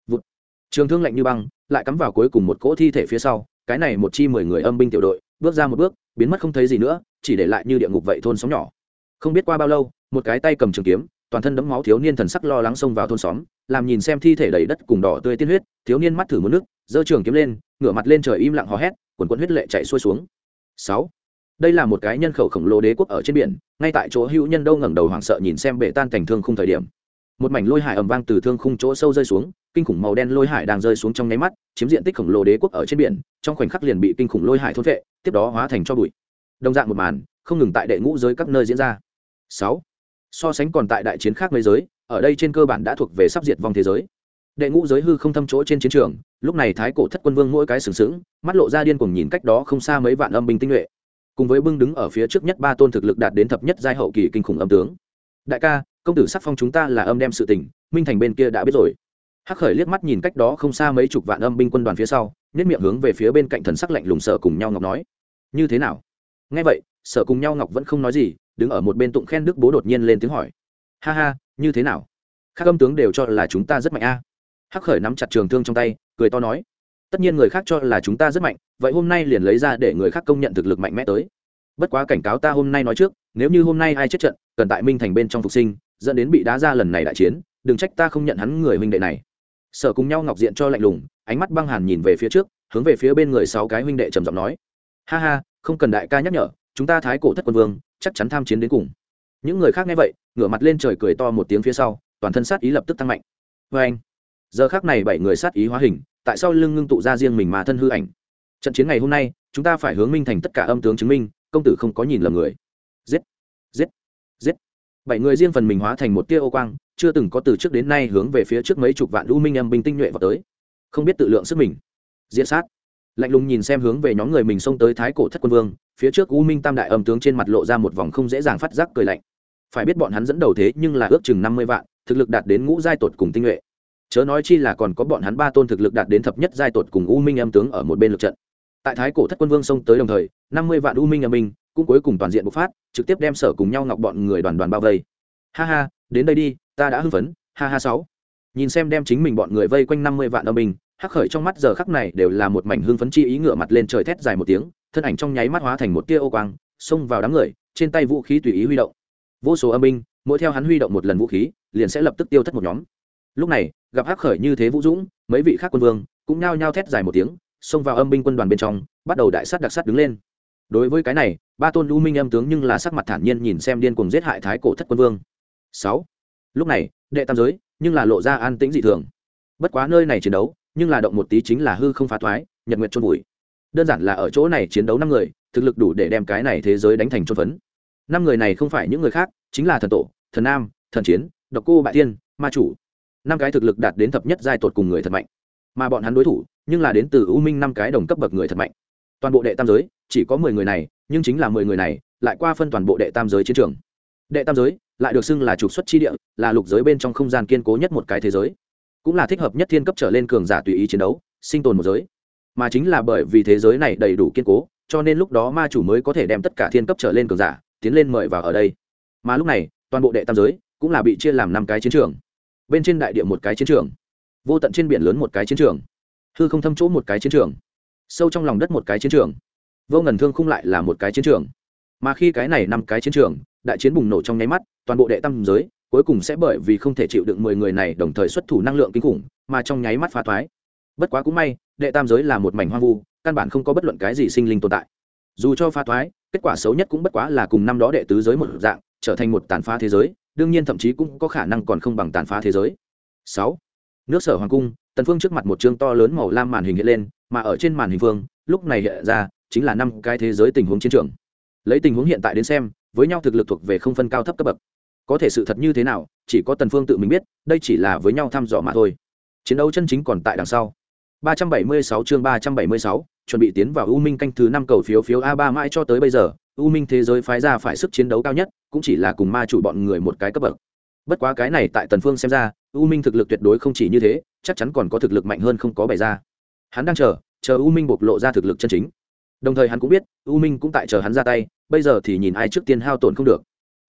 A: Vụt. trường thương lạnh như băng, lại cắm vào cuối cùng một cỗ thi thể phía sau, cái này một chi mười người âm binh tiểu đội, bước ra một bước, biến mất không thấy gì nữa, chỉ để lại như địa ngục vậy thôn xóm nhỏ. Không biết qua bao lâu, một cái tay cầm trường kiếm, toàn thân đẫm máu thiếu niên thần sắc lo lắng xông vào thôn xóm, làm nhìn xem thi thể đầy đất cùng đỏ tươi tiên huyết, thiếu niên mắt thử một nước, giơ trường kiếm lên, ngửa mặt lên trời im lặng hò hét, quần quần huyết lệ chạy xuôi xuống. Sáu đây là một cái nhân khẩu khổng lồ đế quốc ở trên biển, ngay tại chỗ hữu nhân đâu ngẩng đầu hoảng sợ nhìn xem bể tan thành thương khung thời điểm. Một mảnh lôi hải ầm vang từ thương khung chỗ sâu rơi xuống, kinh khủng màu đen lôi hải đang rơi xuống trong nháy mắt, chiếm diện tích khổng lồ đế quốc ở trên biển, trong khoảnh khắc liền bị kinh khủng lôi hải thôn vệ tiếp đó hóa thành cho bụi. Đồng dạng một màn, không ngừng tại đệ ngũ giới các nơi diễn ra. Sáu. So sánh còn tại đại chiến khác mấy giới, ở đây trên cơ bản đã thuộc về sắp diệt vong thế giới. Đệ ngũ giới hư không thâm chỗ trên chiến trường, lúc này thái cổ thất quân vương mỗi cái sừng sững, mắt lộ ra điên cuồng nhìn cách đó không xa mấy vạn âm binh tinh nhuệ cùng với bưng đứng ở phía trước nhất ba tôn thực lực đạt đến thập nhất giai hậu kỳ kinh khủng âm tướng. Đại ca, công tử sắc phong chúng ta là âm đem sự tình, minh thành bên kia đã biết rồi. Hắc khởi liếc mắt nhìn cách đó không xa mấy chục vạn âm binh quân đoàn phía sau nhất miệng hướng về phía bên cạnh thần sắc lạnh lùng sợ cùng nhau ngọc nói. Như thế nào? Nghe vậy, sợ cùng nhau ngọc vẫn không nói gì, đứng ở một bên tụng khen đức bố đột nhiên lên tiếng hỏi. Ha ha, như thế nào? Các âm tướng đều cho là chúng ta rất mạnh a. Hắc khởi nắm chặt trường thương trong tay, cười to nói tất nhiên người khác cho là chúng ta rất mạnh, vậy hôm nay liền lấy ra để người khác công nhận thực lực mạnh mẽ tới. Bất quá cảnh cáo ta hôm nay nói trước, nếu như hôm nay ai chết trận, cần tại minh thành bên trong phục sinh, dẫn đến bị đá ra lần này đại chiến, đừng trách ta không nhận hắn người huynh đệ này. Sở cùng nhau ngọc diện cho lạnh lùng, ánh mắt băng hàn nhìn về phía trước, hướng về phía bên người sáu cái huynh đệ trầm giọng nói. Ha ha, không cần đại ca nhắc nhở, chúng ta thái cổ thất quân vương, chắc chắn tham chiến đến cùng. Những người khác nghe vậy, ngửa mặt lên trời cười to một tiếng phía sau, toàn thân sát ý lập tức tăng mạnh. Vê anh giờ khác này bảy người sát ý hóa hình, tại sao lưng ngưng tụ ra riêng mình mà thân hư ảnh. Trận chiến ngày hôm nay, chúng ta phải hướng minh thành tất cả âm tướng chứng minh, công tử không có nhìn lầm người. Giết! Giết! Giết! Bảy người riêng phần mình hóa thành một tia ô quang, chưa từng có từ trước đến nay hướng về phía trước mấy chục vạn lũ minh âm binh tinh nhuệ vào tới. Không biết tự lượng sức mình. Diễn sát! Lạnh lùng nhìn xem hướng về nhóm người mình xông tới thái cổ thất quân vương, phía trước u minh tam đại âm tướng trên mặt lộ ra một vòng không dễ dàng phát giác cười lạnh. Phải biết bọn hắn dẫn đầu thế nhưng là ước chừng năm mươi vạn, thực lực đạt đến ngũ giai tột cùng tinh nhuệ chớ nói chi là còn có bọn hắn ba tôn thực lực đạt đến thập nhất giai tột cùng u minh âm tướng ở một bên lực trận. Tại thái cổ thất quân vương xông tới đồng thời, năm mươi vạn u minh âm minh cũng cuối cùng toàn diện bộc phát, trực tiếp đem sở cùng nhau ngọc bọn người đoàn đoàn bao vây. Ha ha, đến đây đi, ta đã hưng phấn, ha ha sáu. Nhìn xem đem chính mình bọn người vây quanh năm mươi vạn âm minh, hắc khởi trong mắt giờ khắc này đều là một mảnh hưng phấn chi ý ngựa mặt lên trời thét dài một tiếng, thân ảnh trong nháy mắt hóa thành một tia ô quang, xông vào đám người, trên tay vũ khí tùy ý huy động. Vô số âm binh mỗi theo hắn huy động một lần vũ khí, liền sẽ lập tức tiêu thất một nhóm lúc này, gặp hắc khởi như thế vũ dũng, mấy vị khác quân vương cũng nhao nhao thét dài một tiếng, xông vào âm binh quân đoàn bên trong, bắt đầu đại sát đặc sát đứng lên. Đối với cái này, ba tôn lưu minh âm tướng nhưng là sắc mặt thản nhiên nhìn xem điên cuồng giết hại thái cổ thất quân vương. Sáu. Lúc này, đệ tam giới nhưng là lộ ra an tĩnh dị thường. Bất quá nơi này chiến đấu, nhưng là động một tí chính là hư không phá thoái, nhật nguyệt trôn vùi. Đơn giản là ở chỗ này chiến đấu năm người, thực lực đủ để đem cái này thế giới đánh thành trôn phấn. Năm người này không phải những người khác, chính là thần tổ, thần nam, thần chiến, độc cô bại tiên ma chủ năm cái thực lực đạt đến thập nhất giai tột cùng người thật mạnh. Mà bọn hắn đối thủ, nhưng là đến từ u minh năm cái đồng cấp bậc người thật mạnh. Toàn bộ đệ tam giới, chỉ có mười người này, nhưng chính là mười người này, lại qua phân toàn bộ đệ tam giới chiến trường. Đệ tam giới, lại được xưng là trục xuất chi địa, là lục giới bên trong không gian kiên cố nhất một cái thế giới. Cũng là thích hợp nhất thiên cấp trở lên cường giả tùy ý chiến đấu, sinh tồn một giới. Mà chính là bởi vì thế giới này đầy đủ kiên cố, cho nên lúc đó ma chủ mới có thể đem tất cả thiên cấp trở lên cường giả, tiến lên mời vào ở đây. Mà lúc này, toàn bộ đệ tam giới cũng là bị chia làm năm cái chiến trường bên trên đại địa một cái chiến trường, vô tận trên biển lớn một cái chiến trường, hư không thâm chỗ một cái chiến trường, sâu trong lòng đất một cái chiến trường, vô ngần thương khung lại là một cái chiến trường. Mà khi cái này năm cái chiến trường, đại chiến bùng nổ trong nháy mắt, toàn bộ đệ tam giới, cuối cùng sẽ bởi vì không thể chịu đựng mười người này đồng thời xuất thủ năng lượng kinh khủng, mà trong nháy mắt phá thoái. Bất quá cũng may, đệ tam giới là một mảnh hoang vu, căn bản không có bất luận cái gì sinh linh tồn tại. Dù cho phá thoái, kết quả xấu nhất cũng bất quá là cùng năm đó đệ tứ giới một dạng, trở thành một tàn phá thế giới đương nhiên thậm chí cũng có khả năng còn không bằng tàn phá thế giới. Sáu nước sở hoàng cung tần phương trước mặt một chương to lớn màu lam màn hình hiện lên mà ở trên màn hình phương lúc này hiện ra chính là năm cái thế giới tình huống chiến trường. Lấy tình huống hiện tại đến xem với nhau thực lực thuộc về không phân cao thấp cấp bậc. Có thể sự thật như thế nào chỉ có tần phương tự mình biết đây chỉ là với nhau thăm dò mà thôi. Chiến đấu chân chính còn tại đằng sau. 376 chương 376, chuẩn bị tiến vào U Minh canh thứ 5 cầu phiếu phiếu A3 mãi cho tới bây giờ, U Minh thế giới phái ra phải sức chiến đấu cao nhất, cũng chỉ là cùng ma chủ bọn người một cái cấp bậc. Bất quá cái này tại Tần Phương xem ra, U Minh thực lực tuyệt đối không chỉ như thế, chắc chắn còn có thực lực mạnh hơn không có bày ra. Hắn đang chờ, chờ U Minh bộc lộ ra thực lực chân chính. Đồng thời hắn cũng biết, U Minh cũng tại chờ hắn ra tay, bây giờ thì nhìn ai trước tiên hao tổn không được.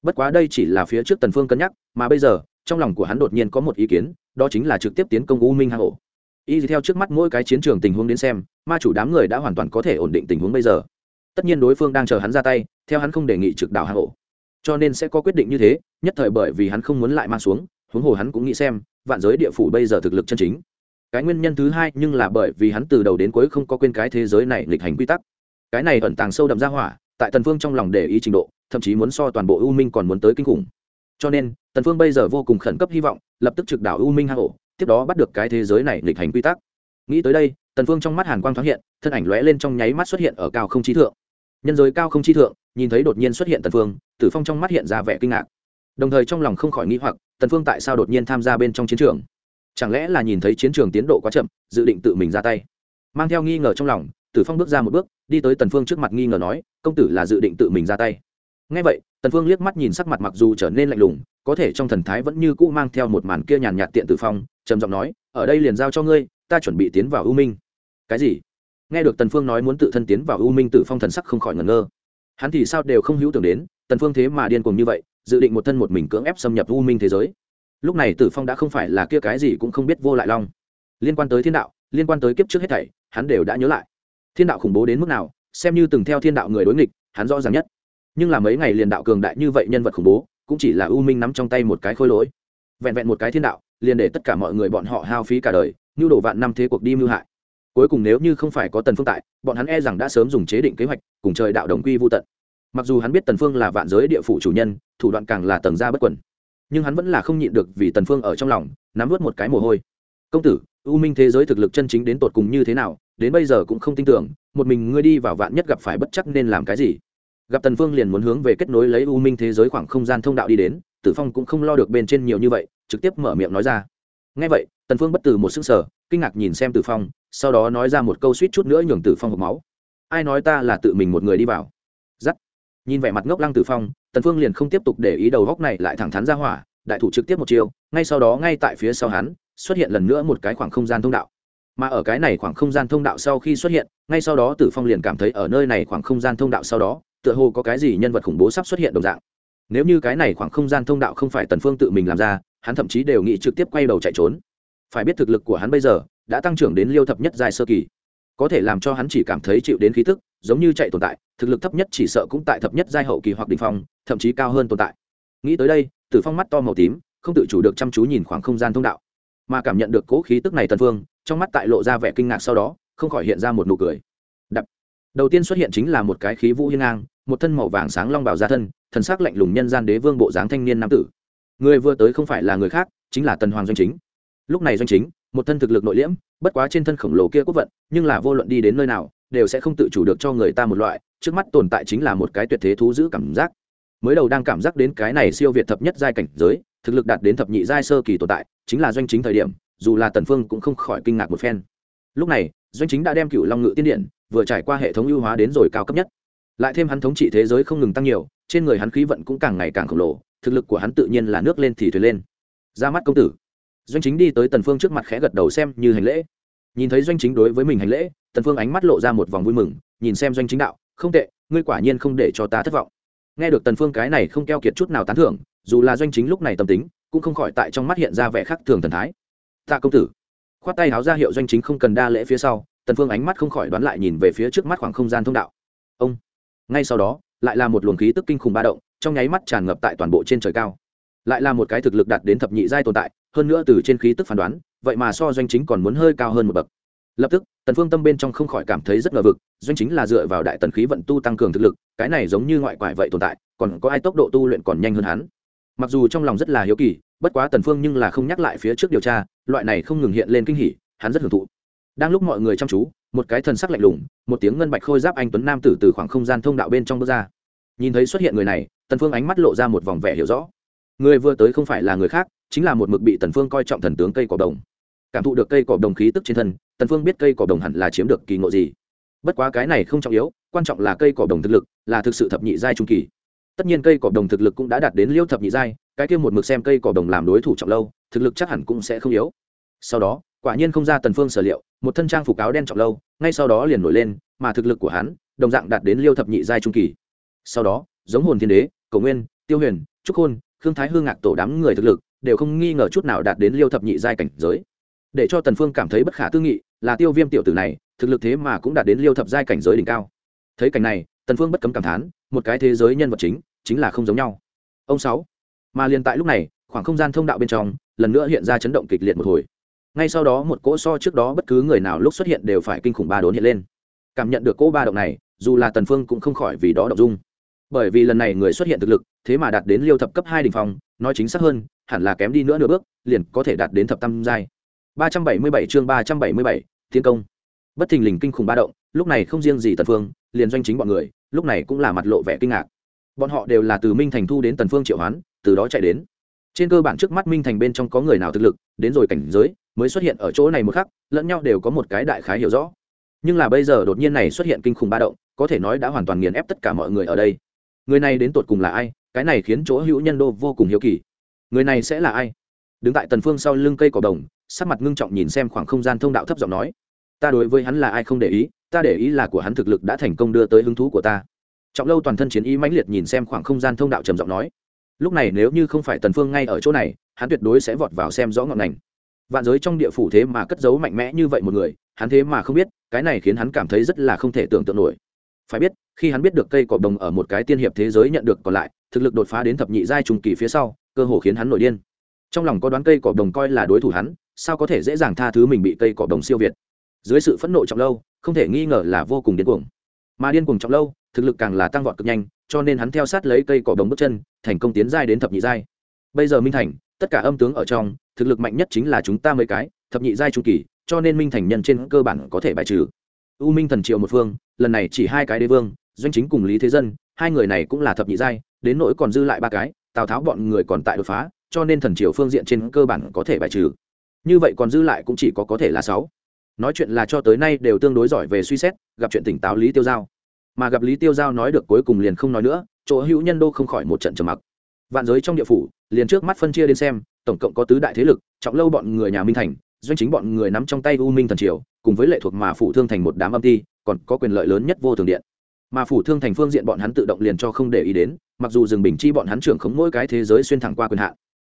A: Bất quá đây chỉ là phía trước Tần Phương cân nhắc, mà bây giờ, trong lòng của hắn đột nhiên có một ý kiến, đó chính là trực tiếp tiến công U Minh hang ổ y theo trước mắt mỗi cái chiến trường tình huống đến xem ma chủ đám người đã hoàn toàn có thể ổn định tình huống bây giờ tất nhiên đối phương đang chờ hắn ra tay, theo hắn không đề nghị trực đảo hạ hộ cho nên sẽ có quyết định như thế, nhất thời bởi vì hắn không muốn lại mang xuống, huống hồ hắn cũng nghĩ xem, vạn giới địa phủ bây giờ thực lực chân chính. Cái nguyên nhân thứ hai nhưng là bởi vì hắn từ đầu đến cuối không có quên cái thế giới này lịch hành quy tắc. Cái này ẩn tàng sâu đậm ra hỏa, tại tần phương trong lòng để ý trình độ, thậm chí muốn so toàn bộ u minh còn muốn tới kinh khủng. Cho nên, tần phương bây giờ vô cùng khẩn cấp hy vọng, lập tức trực đảo u minh hạ hộ tiếp đó bắt được cái thế giới này lịch hành quy tắc. Nghĩ tới đây, tần phương trong mắt hàn quang thoáng hiện, thân ảnh lóe lên trong nháy mắt xuất hiện ở cao không trí thượng nhân giới cao không chi thượng, nhìn thấy đột nhiên xuất hiện tần phương, tử phong trong mắt hiện ra vẻ kinh ngạc. Đồng thời trong lòng không khỏi nghĩ hoặc, tần phương tại sao đột nhiên tham gia bên trong chiến trường? Chẳng lẽ là nhìn thấy chiến trường tiến độ quá chậm, dự định tự mình ra tay? Mang theo nghi ngờ trong lòng, tử phong bước ra một bước, đi tới tần phương trước mặt nghi ngờ nói, công tử là dự định tự mình ra tay. Nghe vậy, tần phương liếc mắt nhìn sắc mặt mặc dù trở nên lạnh lùng, có thể trong thần thái vẫn như cũ mang theo một màn kia nhàn nhạt tiện tử phong, trầm giọng nói, ở đây liền giao cho ngươi, ta chuẩn bị tiến vào ưu minh. Cái gì? Nghe được tần phương nói muốn tự thân tiến vào u minh tử phong thần sắc không khỏi ngẩn ngơ. Hắn thì sao đều không hữu tưởng đến, tần phương thế mà điên cuồng như vậy, dự định một thân một mình cưỡng ép xâm nhập u minh thế giới. Lúc này tử phong đã không phải là kia cái gì cũng không biết vô lại long. Liên quan tới thiên đạo, liên quan tới kiếp trước hết thảy, hắn đều đã nhớ lại. Thiên đạo khủng bố đến mức nào, xem như từng theo thiên đạo người đối nghịch, hắn rõ ràng nhất. Nhưng là mấy ngày liền đạo cường đại như vậy nhân vật khủng bố, cũng chỉ là u minh nắm trong tay một cái khôi lỗi. Vẹn vẹn một cái thiên đạo, liền để tất cả mọi người bọn họ hao phí cả đời, nhu đổ vạn năm thế cuộc đi mưu hại cuối cùng nếu như không phải có tần phương tại, bọn hắn e rằng đã sớm dùng chế định kế hoạch, cùng trời đạo đồng quy vô tận. Mặc dù hắn biết tần phương là vạn giới địa phủ chủ nhân, thủ đoạn càng là tầng gia bất quần. Nhưng hắn vẫn là không nhịn được vì tần phương ở trong lòng, nắm vớt một cái mồ hôi. Công tử, u minh thế giới thực lực chân chính đến tột cùng như thế nào, đến bây giờ cũng không tin tưởng, một mình ngươi đi vào vạn nhất gặp phải bất chắc nên làm cái gì? Gặp tần phương liền muốn hướng về kết nối lấy u minh thế giới khoảng không gian thông đạo đi đến, tử phong cũng không lo được bên trên nhiều như vậy, trực tiếp mở miệng nói ra. Nghe vậy, tần phương bất từ một sức sở kinh ngạc nhìn xem tử phong sau đó nói ra một câu suýt chút nữa nhường tử phong hộp máu. Ai nói ta là tự mình một người đi vào? Giắt. Nhìn vẻ mặt ngốc lăng tử phong, tần phương liền không tiếp tục để ý đầu góc này lại thẳng thắn ra hỏa, đại thủ trực tiếp một chiều. ngay sau đó ngay tại phía sau hắn, xuất hiện lần nữa một cái khoảng không gian thông đạo. Mà ở cái này khoảng không gian thông đạo sau khi xuất hiện, ngay sau đó tử phong liền cảm thấy ở nơi này khoảng không gian thông đạo sau đó, tựa hồ có cái gì nhân vật khủng bố sắp xuất hiện đồng dạng. Nếu như cái này khoảng không gian thông đạo không phải tần phương tự mình làm ra, hắn thậm chí đều nghĩ trực tiếp quay đầu chạy trốn. Phải biết thực lực của hắn bây giờ đã tăng trưởng đến liêu thập nhất giai sơ kỳ. Có thể làm cho hắn chỉ cảm thấy chịu đến khí tức, giống như chạy tồn tại, thực lực thấp nhất chỉ sợ cũng tại thập nhất giai hậu kỳ hoặc đỉnh phong, thậm chí cao hơn tồn tại. Nghĩ tới đây, tử phong mắt to màu tím, không tự chủ được chăm chú nhìn khoảng không gian thông đạo. Mà cảm nhận được cố khí tức này tần phương, trong mắt tại lộ ra vẻ kinh ngạc sau đó, không khỏi hiện ra một nụ cười. Đập. Đầu tiên xuất hiện chính là một cái khí vũ hiên ngang, một thân màu vàng sáng long bảo ra thân, thần sắc lạnh lùng nhân gian đế vương bộ dáng thanh niên nam tử. Người vừa tới không phải là người khác, chính là tần hoàng doanh chính. Lúc này doanh chính một thân thực lực nội liễm, bất quá trên thân khổng lồ kia quốc vận, nhưng là vô luận đi đến nơi nào, đều sẽ không tự chủ được cho người ta một loại, trước mắt tồn tại chính là một cái tuyệt thế thú giữ cảm giác. Mới đầu đang cảm giác đến cái này siêu việt thập nhất giai cảnh giới, thực lực đạt đến thập nhị giai sơ kỳ tồn tại, chính là doanh chính thời điểm, dù là tần phương cũng không khỏi kinh ngạc một phen. Lúc này, doanh chính đã đem cựu long ngự tiên điện vừa trải qua hệ thống ưu hóa đến rồi cao cấp nhất. Lại thêm hắn thống trị thế giới không ngừng tăng nhiều, trên người hắn khí vận cũng càng ngày càng khổng lồ, thực lực của hắn tự nhiên là nước lên thì thuyền lên. Ra mắt công tử doanh chính đi tới tần phương trước mặt khẽ gật đầu xem như hành lễ. Nhìn thấy doanh chính đối với mình hành lễ, tần phương ánh mắt lộ ra một vòng vui mừng, nhìn xem doanh chính đạo, không tệ, ngươi quả nhiên không để cho ta thất vọng. Nghe được tần phương cái này không keo kiệt chút nào tán thưởng, dù là doanh chính lúc này tâm tính, cũng không khỏi tại trong mắt hiện ra vẻ khác thường thần thái. Tạ công tử. Khoát tay háo ra hiệu doanh chính không cần đa lễ phía sau, tần phương ánh mắt không khỏi đoán lại nhìn về phía trước mắt khoảng không gian thông đạo. Ông. Ngay sau đó, lại là một luồng khí tức kinh khủng ba động, trong nháy mắt tràn ngập tại toàn bộ trên trời cao. Lại là một cái thực lực đạt đến thập nhị giai tồn tại hơn nữa từ trên khí tức phán đoán, vậy mà so doanh chính còn muốn hơi cao hơn một bậc. Lập tức, tần phương tâm bên trong không khỏi cảm thấy rất ngờ vực, doanh chính là dựa vào đại tần khí vận tu tăng cường thực lực, cái này giống như ngoại quải vậy tồn tại, còn có ai tốc độ tu luyện còn nhanh hơn hắn. Mặc dù trong lòng rất là hiếu kỳ, bất quá tần phương nhưng là không nhắc lại phía trước điều tra, loại này không ngừng hiện lên kinh hỉ, hắn rất hưởng thụ. Đang lúc mọi người chăm chú, một cái thần sắc lạnh lùng, một tiếng ngân bạch khôi giáp anh tuấn nam tử từ khoảng không gian thông đạo bên trong bước ra. Nhìn thấy xuất hiện người này, tần phương ánh mắt lộ ra một vòng vẻ hiểu rõ. Người vừa tới không phải là người khác chính là một mực bị tần phương coi trọng thần tướng cây cỏ đồng. Cảm thụ được cây cỏ đồng khí tức trên thân tần phương biết cây cỏ đồng hẳn là chiếm được kỳ ngộ gì. Bất quá cái này không trọng yếu quan trọng là cây cỏ đồng thực lực là thực sự thập nhị giai trung kỳ. Tất nhiên cây cỏ đồng thực lực cũng đã đạt đến liêu thập nhị giai cái kia một mực xem cây cỏ đồng làm đối thủ trọng lâu thực lực chắc hẳn cũng sẽ không yếu. Sau đó quả nhiên không ra tần phương sở liệu một thân trang phục áo đen trọng lâu ngay sau đó liền nổi lên mà thực lực của hắn đồng dạng đạt đến liêu thập nhị giai trung kỳ. Sau đó giống hồn thiên đế cầu nguyên tiêu huyền trúc hôn, khương thái hương ngạc tổ đám người thực lực đều không nghi ngờ chút nào đạt đến liêu thập nhị giai cảnh giới. Để cho tần phương cảm thấy bất khả tư nghị, là tiêu viêm tiểu tử này, thực lực thế mà cũng đạt đến liêu thập giai cảnh giới đỉnh cao. Thấy cảnh này, tần phương bất cấm cảm thán, một cái thế giới nhân vật chính chính là không giống nhau. Ông sáu, mà liền tại lúc này, khoảng không gian thông đạo bên trong, lần nữa hiện ra chấn động kịch liệt một hồi. Ngay sau đó một cỗ so trước đó bất cứ người nào lúc xuất hiện đều phải kinh khủng ba đốn hiện lên. Cảm nhận được cỗ ba động này, dù là tần phương cũng không khỏi vì đó động dung. Bởi vì lần này người xuất hiện thực lực, thế mà đạt đến liêu thập cấp hai đỉnh phong nói chính xác hơn hẳn là kém đi nữa nửa bước liền có thể đạt đến thập tam giai. 377 chương 377, tiến công. Bất thình lình kinh khủng ba động lúc này không riêng gì tần phương liền doanh chính bọn người lúc này cũng là mặt lộ vẻ kinh ngạc. Bọn họ đều là từ minh thành thu đến tần phương triệu hoán từ đó chạy đến. Trên cơ bản trước mắt minh thành bên trong có người nào thực lực đến rồi cảnh giới mới xuất hiện ở chỗ này một khắc lẫn nhau đều có một cái đại khái hiểu rõ. Nhưng là bây giờ đột nhiên này xuất hiện kinh khủng ba động có thể nói đã hoàn toàn nghiền ép tất cả mọi người ở đây. Người này đến tột cùng là ai cái này khiến chỗ hữu nhân đô vô cùng hiếu kỳ. Người này sẽ là ai? Đứng tại tần phương sau lưng cây cỏ đồng, sắc mặt ngưng trọng nhìn xem khoảng không gian thông đạo thấp giọng nói. Ta đối với hắn là ai không để ý, ta để ý là của hắn thực lực đã thành công đưa tới hứng thú của ta. Trọng lâu toàn thân chiến ý mãnh liệt nhìn xem khoảng không gian thông đạo trầm giọng nói. Lúc này nếu như không phải tần phương ngay ở chỗ này, hắn tuyệt đối sẽ vọt vào xem rõ ngọn ngành. Vạn giới trong địa phủ thế mà cất giấu mạnh mẽ như vậy một người, hắn thế mà không biết, cái này khiến hắn cảm thấy rất là không thể tưởng tượng nổi. Phải biết, khi hắn biết được cây cọp đồng ở một cái tiên hiệp thế giới nhận được còn lại thực lực đột phá đến thập nhị giai trùng kỳ phía sau, cơ hồ khiến hắn nổi điên. Trong lòng có đoán cây cỏ đồng coi là đối thủ hắn, sao có thể dễ dàng tha thứ mình bị cây cỏ đồng siêu việt? Dưới sự phẫn nộ trọng lâu, không thể nghi ngờ là vô cùng điên cuồng. Mà điên cuồng trọng lâu, thực lực càng là tăng vọt cực nhanh, cho nên hắn theo sát lấy cây cỏ đồng bước chân, thành công tiến giai đến thập nhị giai. Bây giờ minh thành, tất cả âm tướng ở trong, thực lực mạnh nhất chính là chúng ta mấy cái, thập nhị giai trung kỳ, cho nên minh thành nhân trên cơ bản có thể bài trừ. U minh thần triệu một phương, lần này chỉ hai cái đế vương, doanh chính cùng lý thế dân, hai người này cũng là thập nhị giai đến nỗi còn dư lại ba cái, tào tháo bọn người còn tại đột phá, cho nên thần triều phương diện trên cơ bản có thể bài trừ. Như vậy còn dư lại cũng chỉ có có thể là sáu. Nói chuyện là cho tới nay đều tương đối giỏi về suy xét, gặp chuyện tỉnh táo lý tiêu giao. Mà gặp lý tiêu giao nói được cuối cùng liền không nói nữa, chỗ hữu nhân đô không khỏi một trận trầm mặc. Vạn giới trong địa phủ, liền trước mắt phân chia đến xem, tổng cộng có tứ đại thế lực, trọng lâu bọn người nhà minh thành, doanh chính bọn người nắm trong tay u minh thần triều, cùng với lệ thuộc mà phủ thương thành một đám âm ty còn có quyền lợi lớn nhất vô thường điện mà phủ thương thành phương diện bọn hắn tự động liền cho không để ý đến, mặc dù rừng bình chi bọn hắn trưởng khống mỗi cái thế giới xuyên thẳng qua quyền hạn.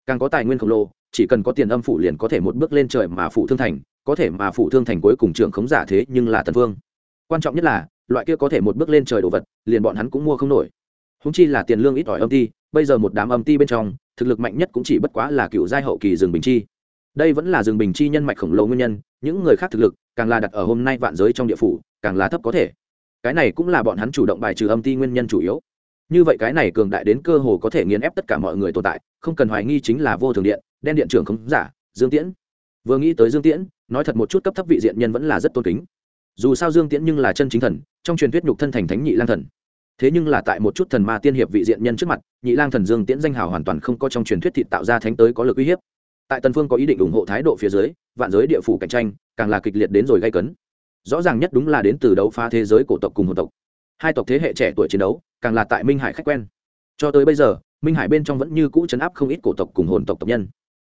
A: Càng có tài nguyên khổng lồ, chỉ cần có tiền âm phủ liền có thể một bước lên trời mà phủ thương thành, có thể mà phủ thương thành cuối cùng trưởng khống giả thế nhưng là tần vương. Quan trọng nhất là, loại kia có thể một bước lên trời đồ vật, liền bọn hắn cũng mua không nổi. Húng chi là tiền lương ít ỏi âm ti, bây giờ một đám âm ti bên trong, thực lực mạnh nhất cũng chỉ bất quá là cựu giai hậu kỳ rừng bình chi. Đây vẫn là rừng bình chi nhân mạch khổng lồ nguyên nhân, những người khác thực lực, càng là đặt ở hôm nay vạn giới trong địa phủ, càng là thấp có thể cái này cũng là bọn hắn chủ động bài trừ âm ti nguyên nhân chủ yếu. Như vậy cái này cường đại đến cơ hồ có thể nghiền ép tất cả mọi người tồn tại, không cần hoài nghi chính là vô thường điện, đen điện trưởng không giả, dương tiễn. Vừa nghĩ tới dương tiễn, nói thật một chút cấp thấp vị diện nhân vẫn là rất tôn kính. Dù sao dương tiễn nhưng là chân chính thần, trong truyền thuyết nhục thân thành thánh nhị lang thần. Thế nhưng là tại một chút thần ma tiên hiệp vị diện nhân trước mặt, nhị lang thần dương tiễn danh hào hoàn toàn không có trong truyền thuyết thịt tạo ra thánh tới có lực uy hiếp. Tại tần phương có ý định ủng hộ thái độ phía dưới, vạn giới địa phủ cạnh tranh, càng là kịch liệt đến rồi gây cấn rõ ràng nhất đúng là đến từ đấu phá thế giới cổ tộc cùng hồn tộc. Hai tộc thế hệ trẻ tuổi chiến đấu, càng là tại minh hải khách quen. Cho tới bây giờ, minh hải bên trong vẫn như cũ chấn áp không ít cổ tộc cùng hồn tộc tộc nhân.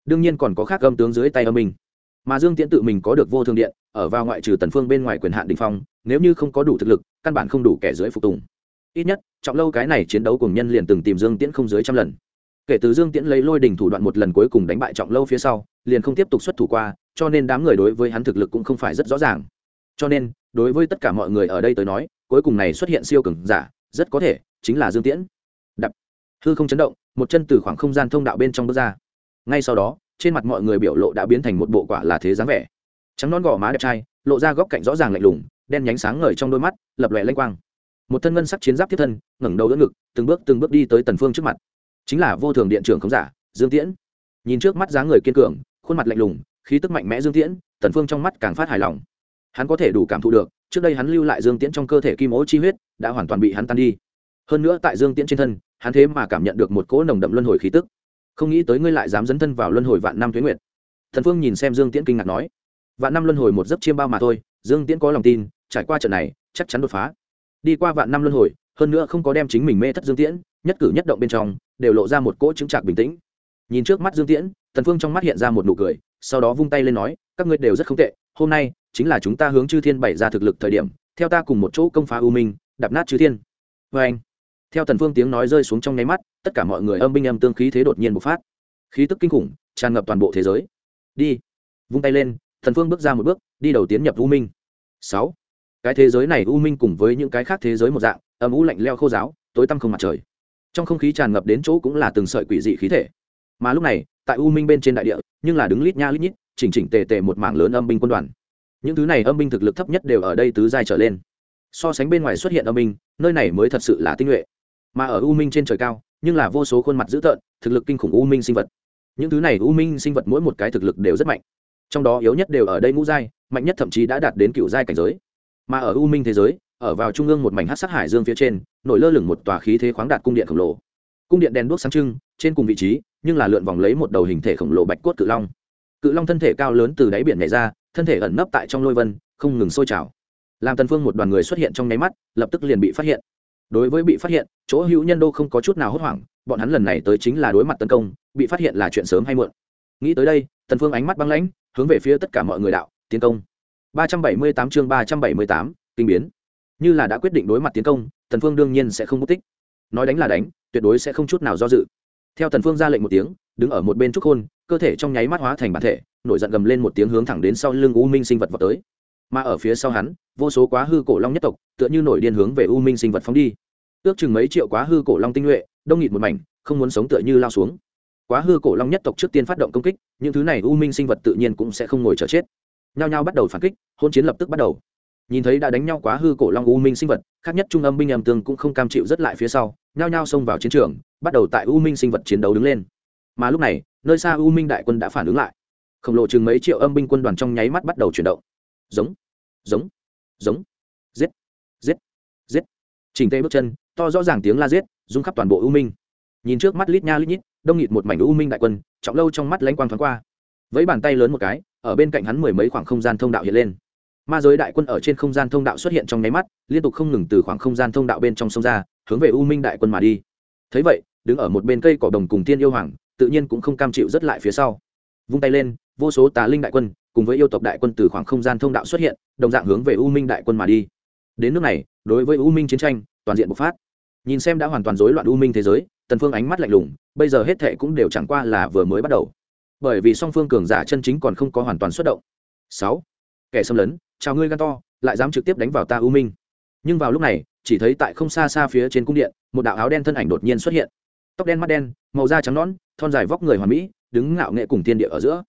A: Đương nhiên còn có khác âm tướng dưới tay âm minh mà dương tiễn tự mình có được vô thương điện, ở vào ngoại trừ tần phương bên ngoài quyền hạn đình phong, nếu như không có đủ thực lực, căn bản không đủ kẻ dưới phục tùng. Ít nhất, trọng lâu cái này chiến đấu cùng nhân liền từng tìm dương tiễn không dưới trăm lần. Kể từ dương tiễn lấy lôi đình thủ đoạn một lần cuối cùng đánh bại trọng lâu phía sau, liền không tiếp tục xuất thủ qua, cho nên đám người đối với hắn thực lực cũng không phải rất rõ ràng cho nên, đối với tất cả mọi người ở đây tới nói, cuối cùng này xuất hiện siêu cường giả, rất có thể chính là dương tiễn. Đập. Hư không chấn động, một chân từ khoảng không gian thông đạo bên trong bước ra. Ngay sau đó, trên mặt mọi người biểu lộ đã biến thành một bộ quả là thế dáng vẻ. Trắng nón gò má đẹp trai, lộ ra góc cạnh rõ ràng lạnh lùng, đen nhánh sáng ngời trong đôi mắt, lập lòe lanh quang. Một thân ngân sắc chiến giáp thiết thân, ngẩng đầu đỡ ngực, từng bước từng bước đi tới tần phương trước mặt. Chính là vô thường điện trưởng khống giả, dương tiễn. Nhìn trước mắt dáng người kiên cường, khuôn mặt lạnh lùng, khí tức mạnh mẽ dương tiễn, tần phương trong mắt càng phát hài lòng hắn có thể đủ cảm thụ được, trước đây hắn lưu lại dương tiễn trong cơ thể kim ố chi huyết, đã hoàn toàn bị hắn tan đi. Hơn nữa tại dương tiễn trên thân, hắn thế mà cảm nhận được một cỗ nồng đậm luân hồi khí tức. Không nghĩ tới ngươi lại dám dấn thân vào luân hồi vạn năm tuế nguyệt. Thần phương nhìn xem dương tiễn kinh ngạc nói, vạn năm luân hồi một giấc chiêm bao mà thôi, dương tiễn có lòng tin, trải qua trận này, chắc chắn đột phá. Đi qua vạn năm luân hồi, hơn nữa không có đem chính mình mê thất dương tiễn, nhất cử nhất động bên trong, đều lộ ra một cỗ chứng trạc bình tĩnh. Nhìn trước mắt dương tiễn, thần phương trong mắt hiện ra một nụ cười, sau đó vung tay lên nói, các ngươi đều rất không tệ, hôm nay chính là chúng ta hướng chư thiên bày ra thực lực thời điểm, theo ta cùng một chỗ công phá u minh đập nát chư thiên. Vê anh, theo thần phương tiếng nói rơi xuống trong nháy mắt, tất cả mọi người âm binh âm tương khí thế đột nhiên bộc phát. Khí tức kinh khủng, tràn ngập toàn bộ thế giới. Đi. Vung tay lên thần phương bước ra một bước, đi đầu tiến nhập u minh. Sáu. Cái thế giới này u minh cùng với những cái khác thế giới một dạng, âm u lạnh leo khô giáo, tối tăm không mặt trời. Trong không khí tràn ngập đến chỗ cũng là từng sợi quỷ dị khí thể. Mà lúc này, tại u minh bên trên đại địa, nhưng là đứng lít nha lít nhít, chỉnh chỉnh tề tề một mảng lớn âm binh quân đoàn những thứ này âm binh thực lực thấp nhất đều ở đây tứ giai trở lên. So sánh bên ngoài xuất hiện âm binh, nơi này mới thật sự là tinh nhuệ. Mà ở u minh trên trời cao, nhưng là vô số khuôn mặt dữ tợn, thực lực kinh khủng u minh sinh vật. Những thứ này u minh sinh vật mỗi một cái thực lực đều rất mạnh. Trong đó yếu nhất đều ở đây ngũ giai, mạnh nhất thậm chí đã đạt đến cựu giai cảnh giới. Mà ở u minh thế giới, ở vào trung ương một mảnh hát sắc hải dương phía trên, nổi lơ lửng một tòa khí thế khoáng đạt cung điện khổng lồ. Cung điện đèn đuốc sáng trưng, trên cùng vị trí, nhưng là lượn vòng lấy một đầu hình thể khổng lồ bạch cốt cự long. Cự long thân thể cao lớn từ đáy biển nhảy ra thân thể ẩn nấp tại trong lôi vân không ngừng sôi trào. Làm tần phương một đoàn người xuất hiện trong nháy mắt lập tức liền bị phát hiện. Đối với bị phát hiện chỗ hữu nhân đô không có chút nào hốt hoảng bọn hắn lần này tới chính là đối mặt tấn công bị phát hiện là chuyện sớm hay muộn. Nghĩ tới đây tần phương ánh mắt băng lãnh hướng về phía tất cả mọi người đạo tiến công. 378 chương 378, kinh biến. Như là đã quyết định đối mặt tiến công tần phương đương nhiên sẽ không mất tích. Nói đánh là đánh tuyệt đối sẽ không chút nào do dự. Theo tần phương ra lệnh một tiếng đứng ở một bên trúc khôn cơ thể trong nháy mắt hóa thành bản thể nổi giận gầm lên một tiếng hướng thẳng đến sau lưng u minh sinh vật vào tới. Mà ở phía sau hắn, vô số quá hư cổ long nhất tộc, tựa như nổi điên hướng về u minh sinh vật phóng đi. Ước chừng mấy triệu quá hư cổ long tinh nhuệ, đông nghịt một mảnh, không muốn sống tựa như lao xuống. Quá hư cổ long nhất tộc trước tiên phát động công kích, những thứ này u minh sinh vật tự nhiên cũng sẽ không ngồi chờ chết. Nhao nhao bắt đầu phản kích, hôn chiến lập tức bắt đầu. Nhìn thấy đã đánh nhau quá hư cổ long u minh sinh vật, khác nhất trung âm binh âm tương cũng không cam chịu rất lại phía sau, nhao nhao xông vào chiến trường, bắt đầu tại u minh sinh vật chiến đấu đứng lên. Mà lúc này, nơi xa u minh đại quân đã phản ứng lại khổng lồ chừng mấy triệu âm binh quân đoàn trong nháy mắt bắt đầu chuyển động. Giống giống giống. Giết giết giết. Chỉnh tê bước chân, to rõ ràng tiếng la giết, rung khắp toàn bộ u minh. Nhìn trước mắt lít nha lít nhít, đông nghịt một mảnh u minh đại quân, trọng lâu trong mắt lãnh quang thoáng qua. Với bàn tay lớn một cái, ở bên cạnh hắn mười mấy khoảng không gian thông đạo hiện lên. Ma giới đại quân ở trên không gian thông đạo xuất hiện trong nháy mắt, liên tục không ngừng từ khoảng không gian thông đạo bên trong sông ra, hướng về u minh đại quân mà đi. Thấy vậy, đứng ở một bên cây cỏ đồng cùng tiên yêu hoàng, tự nhiên cũng không cam chịu rất lại phía sau. Vung tay lên vô số tà linh đại quân cùng với yêu tộc đại quân từ khoảng không gian thông đạo xuất hiện, đồng dạng hướng về u minh đại quân mà đi. Đến nước này, đối với u minh chiến tranh, toàn diện bộc phát. Nhìn xem đã hoàn toàn rối loạn u minh thế giới, tần phương ánh mắt lạnh lùng, bây giờ hết thệ cũng đều chẳng qua là vừa mới bắt đầu. Bởi vì song phương cường giả chân chính còn không có hoàn toàn xuất động. Sáu, kẻ xâm lấn, chào ngươi gan to, lại dám trực tiếp đánh vào ta u minh. Nhưng vào lúc này, chỉ thấy tại không xa xa phía trên cung điện, một đạo áo đen thân ảnh đột nhiên xuất hiện. Tóc đen mắt đen, màu da trắng nõn, thon dài vóc người hoàn mỹ, đứng ngạo nghệ cùng thiên địa ở giữa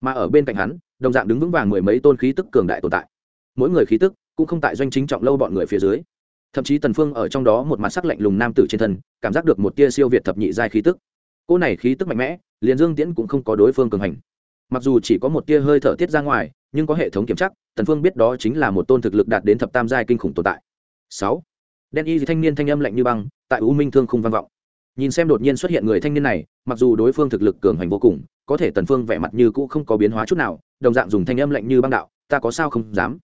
A: mà ở bên cạnh hắn, đồng dạng đứng vững vàng mười mấy tôn khí tức cường đại tồn tại. Mỗi người khí tức cũng không tại doanh chính trọng lâu bọn người phía dưới. Thậm chí tần phương ở trong đó một mặt sắc lạnh lùng nam tử trên thân, cảm giác được một tia siêu việt thập nhị giai khí tức. Cô này khí tức mạnh mẽ, liền dương tiễn cũng không có đối phương cường hành. Mặc dù chỉ có một tia hơi thở tiết ra ngoài, nhưng có hệ thống kiểm chắc, tần phương biết đó chính là một tôn thực lực đạt đến thập tam giai kinh khủng tồn tại. Sáu. Đen y thanh niên thanh âm lạnh như băng, tại u minh thương không vang vọng. Nhìn xem đột nhiên xuất hiện người thanh niên này, mặc dù đối phương thực lực cường hành vô cùng có thể tần phương vẻ mặt như cũ không có biến hóa chút nào, đồng dạng dùng thanh âm lạnh như băng đạo, ta có sao không dám?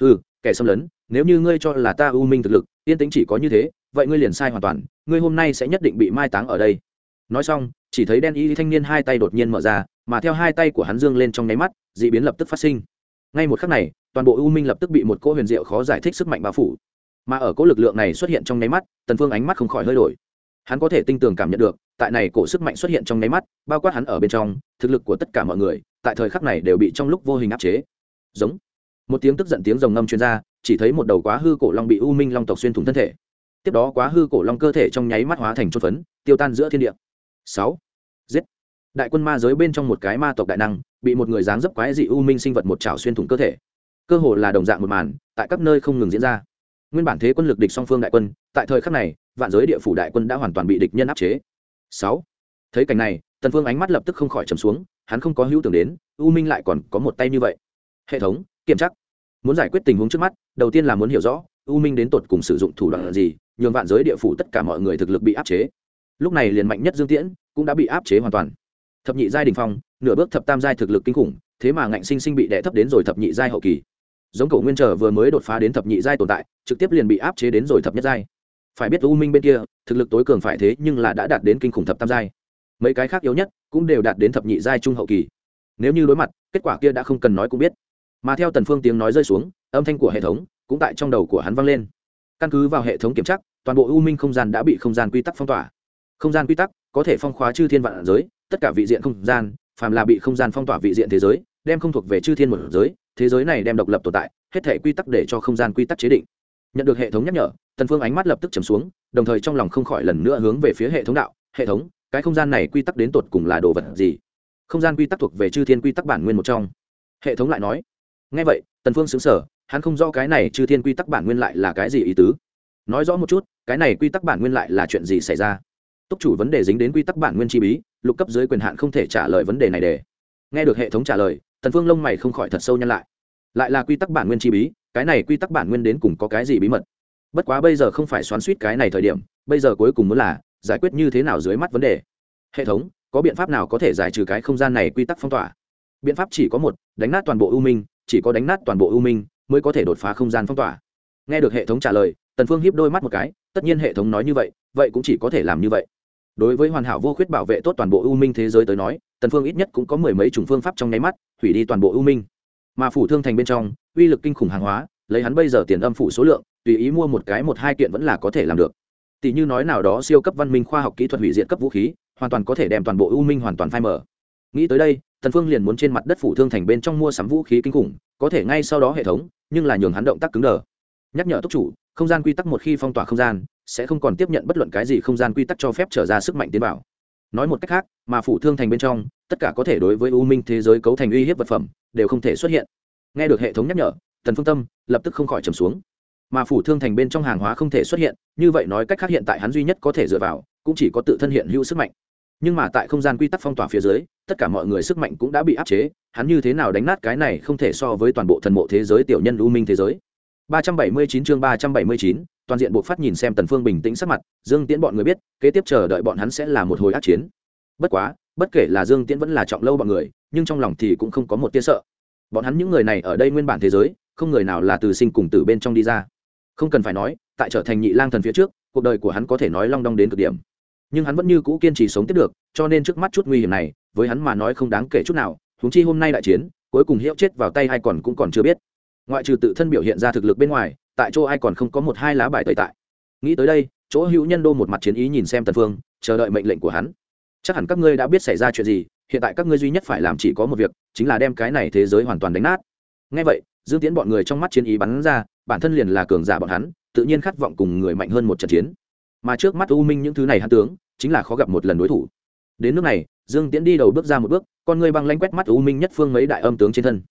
A: Hừ, kẻ xâm lấn, nếu như ngươi cho là ta u minh thực lực, yên tĩnh chỉ có như thế, vậy ngươi liền sai hoàn toàn, ngươi hôm nay sẽ nhất định bị mai táng ở đây. Nói xong, chỉ thấy đen y thanh niên hai tay đột nhiên mở ra, mà theo hai tay của hắn dương lên trong nháy mắt, d ị biến lập tức phát sinh. Ngay một khắc này, toàn bộ u minh lập tức bị một cỗ huyền diệu khó giải thích sức mạnh bao phủ. Mà ở cỗ lực lượng này xuất hiện trong nháy mắt, tần phương ánh mắt không khỏi hơi đổi hắn có thể tinh tường cảm nhận được, tại này cổ sức mạnh xuất hiện trong nháy mắt, bao quát hắn ở bên trong, thực lực của tất cả mọi người, tại thời khắc này đều bị trong lúc vô hình áp chế. Giống. Một tiếng tức giận tiếng rồng ngâm truyền ra, chỉ thấy một đầu quá hư cổ long bị u minh long tộc xuyên thủng thân thể. Tiếp đó quá hư cổ long cơ thể trong nháy mắt hóa thành chốt phấn, tiêu tan giữa thiên địa. Sáu. Giết. Đại quân ma giới bên trong một cái ma tộc đại năng, bị một người dáng dấp quái dị u minh sinh vật một chảo xuyên thủng cơ thể. Cơ hồ là đồng dạng một màn, tại các nơi không ngừng diễn ra. Nguyên bản thế quân lực địch song phương đại quân, tại thời khắc này vạn giới địa phủ đại quân đã hoàn toàn bị địch nhân áp chế. Sáu. Thấy cảnh này, tần phương ánh mắt lập tức không khỏi trầm xuống, hắn không có hữu tưởng đến, u minh lại còn có một tay như vậy. Hệ thống, kiểm chắc muốn giải quyết tình huống trước mắt, đầu tiên là muốn hiểu rõ, u minh đến tột cùng sử dụng thủ đoạn gì, nhường vạn giới địa phủ tất cả mọi người thực lực bị áp chế. Lúc này liền mạnh nhất dương tiễn cũng đã bị áp chế hoàn toàn. Thập nhị giai đình phong, nửa bước thập tam giai thực lực kinh khủng, thế mà ngạnh sinh sinh bị đè thấp đến rồi thập nhị giai hậu kỳ. Giống cổ nguyên trở vừa mới đột phá đến thập nhị giai tồn tại, trực tiếp liền bị áp chế đến rồi thập nhất giai phải biết u minh bên kia, thực lực tối cường phải thế nhưng là đã đạt đến kinh khủng thập tam giai. Mấy cái khác yếu nhất cũng đều đạt đến thập nhị giai trung hậu kỳ. Nếu như đối mặt, kết quả kia đã không cần nói cũng biết. Mà theo tần phương tiếng nói rơi xuống, âm thanh của hệ thống cũng tại trong đầu của hắn vang lên. Căn cứ vào hệ thống kiểm tra, toàn bộ u minh không gian đã bị không gian quy tắc phong tỏa. Không gian quy tắc có thể phong khóa chư thiên vạn giới, tất cả vị diện không gian, phàm là bị không gian phong tỏa vị diện thế giới, đem không thuộc về chư thiên một giới, thế giới này đem độc lập tồn tại, hết thể quy tắc để cho không gian quy tắc chế định. Nhận được hệ thống nhắc nhở tần phương ánh mắt lập tức trầm xuống, đồng thời trong lòng không khỏi lần nữa hướng về phía hệ thống đạo, hệ thống, cái không gian này quy tắc đến tột cùng là đồ vật gì? Không gian quy tắc thuộc về chư thiên quy tắc bản nguyên một trong. Hệ thống lại nói. Ngay vậy, tần phương sững sờ, hắn không rõ cái này chư thiên quy tắc bản nguyên lại là cái gì ý tứ. Nói rõ một chút, cái này quy tắc bản nguyên lại là chuyện gì xảy ra? Túc chủ vấn đề dính đến quy tắc bản nguyên chi bí, lục cấp dưới quyền hạn không thể trả lời vấn đề này để. Nghe được hệ thống trả lời, tần phương lông mày không khỏi thật sâu nhăn lại. Lại là quy tắc bản nguyên chi bí, cái này quy tắc bản nguyên đến cùng có cái gì bí mật? Bất quá bây giờ không phải xoắn suýt cái này thời điểm, bây giờ cuối cùng muốn là giải quyết như thế nào dưới mắt vấn đề. Hệ thống, có biện pháp nào có thể giải trừ cái không gian này quy tắc phong tỏa? Biện pháp chỉ có một, đánh nát toàn bộ u minh, chỉ có đánh nát toàn bộ u minh mới có thể đột phá không gian phong tỏa. Nghe được hệ thống trả lời, tần phương hiếp đôi mắt một cái, tất nhiên hệ thống nói như vậy vậy cũng chỉ có thể làm như vậy. Đối với hoàn hảo vô khuyết bảo vệ tốt toàn bộ u minh thế giới tới nói, tần phương ít nhất cũng có mười mấy chủng phương pháp trong nháy mắt, hủy đi toàn bộ u minh. Mà phủ thương thành bên trong, uy lực kinh khủng hàng hóa, lấy hắn bây giờ tiền âm phủ số lượng tùy ý mua một cái một hai kiện vẫn là có thể làm được. Tỷ như nói nào đó siêu cấp văn minh khoa học kỹ thuật hủy diệt cấp vũ khí, hoàn toàn có thể đem toàn bộ u minh hoàn toàn phai mở nghĩ tới đây, tần phương liền muốn trên mặt đất phủ thương thành bên trong mua sắm vũ khí kinh khủng, có thể ngay sau đó hệ thống, nhưng là nhường hắn động tác cứng đờ. Nhắc nhở tốc chủ, không gian quy tắc một khi phong tỏa không gian, sẽ không còn tiếp nhận bất luận cái gì không gian quy tắc cho phép trở ra sức mạnh tiến vào. Nói một cách khác, mà phủ thương thành bên trong, tất cả có thể đối với u minh thế giới cấu thành uy hiếp vật phẩm, đều không thể xuất hiện. Nghe được hệ thống nhắc nhở, tần phương tâm lập tức không khỏi trầm xuống mà phủ thương thành bên trong hàng hóa không thể xuất hiện như vậy nói cách khác hiện tại hắn duy nhất có thể dựa vào cũng chỉ có tự thân hiện hữu sức mạnh nhưng mà tại không gian quy tắc phong tỏa phía dưới tất cả mọi người sức mạnh cũng đã bị áp chế hắn như thế nào đánh nát cái này không thể so với toàn bộ thần mộ thế giới tiểu nhân u minh thế giới 379 chương 379, toàn diện buộc phát nhìn xem Tần Phương bình tĩnh sắc mặt, Dương Tiễn bọn người biết, kế tiếp chờ đợi bọn hắn sẽ là một hồi ác chiến. Bất quá, bất kể là Dương Tiễn vẫn là trọng lâu bọn người, nhưng trong lòng thì cũng không có một tia sợ. Bọn hắn những người này ở đây nguyên bản thế giới, không người nào là từ sinh cùng tử bên trong đi ra. Không cần phải nói, tại trở thành nhị lang thần phía trước, cuộc đời của hắn có thể nói long đong đến cực điểm. Nhưng hắn vẫn như cũ kiên trì sống tiếp được, cho nên trước mắt chút nguy hiểm này, với hắn mà nói không đáng kể chút nào, huống chi hôm nay đại chiến, cuối cùng hiệu chết vào tay ai còn cũng còn chưa biết. Ngoại trừ tự thân biểu hiện ra thực lực bên ngoài tại chỗ ai còn không có một hai lá bài tẩy tại. Nghĩ tới đây chỗ hữu nhân đô một mặt chiến ý nhìn xem tần phương chờ đợi mệnh lệnh của hắn. Chắc hẳn các ngươi đã biết xảy ra chuyện gì hiện tại các ngươi duy nhất phải làm chỉ có một việc chính là đem cái này thế giới hoàn toàn đánh nát. Ngay vậy dương Tiễn bọn người trong mắt chiến ý bắn ra, bản thân liền là cường giả bọn hắn, tự nhiên khát vọng cùng người mạnh hơn một trận chiến. Mà trước mắt u minh những thứ này hắn tướng, chính là khó gặp một lần đối thủ. Đến nước này, dương Tiễn đi đầu bước ra một bước, con người băng lanh quét mắt u minh nhất phương mấy đại âm tướng trên thân.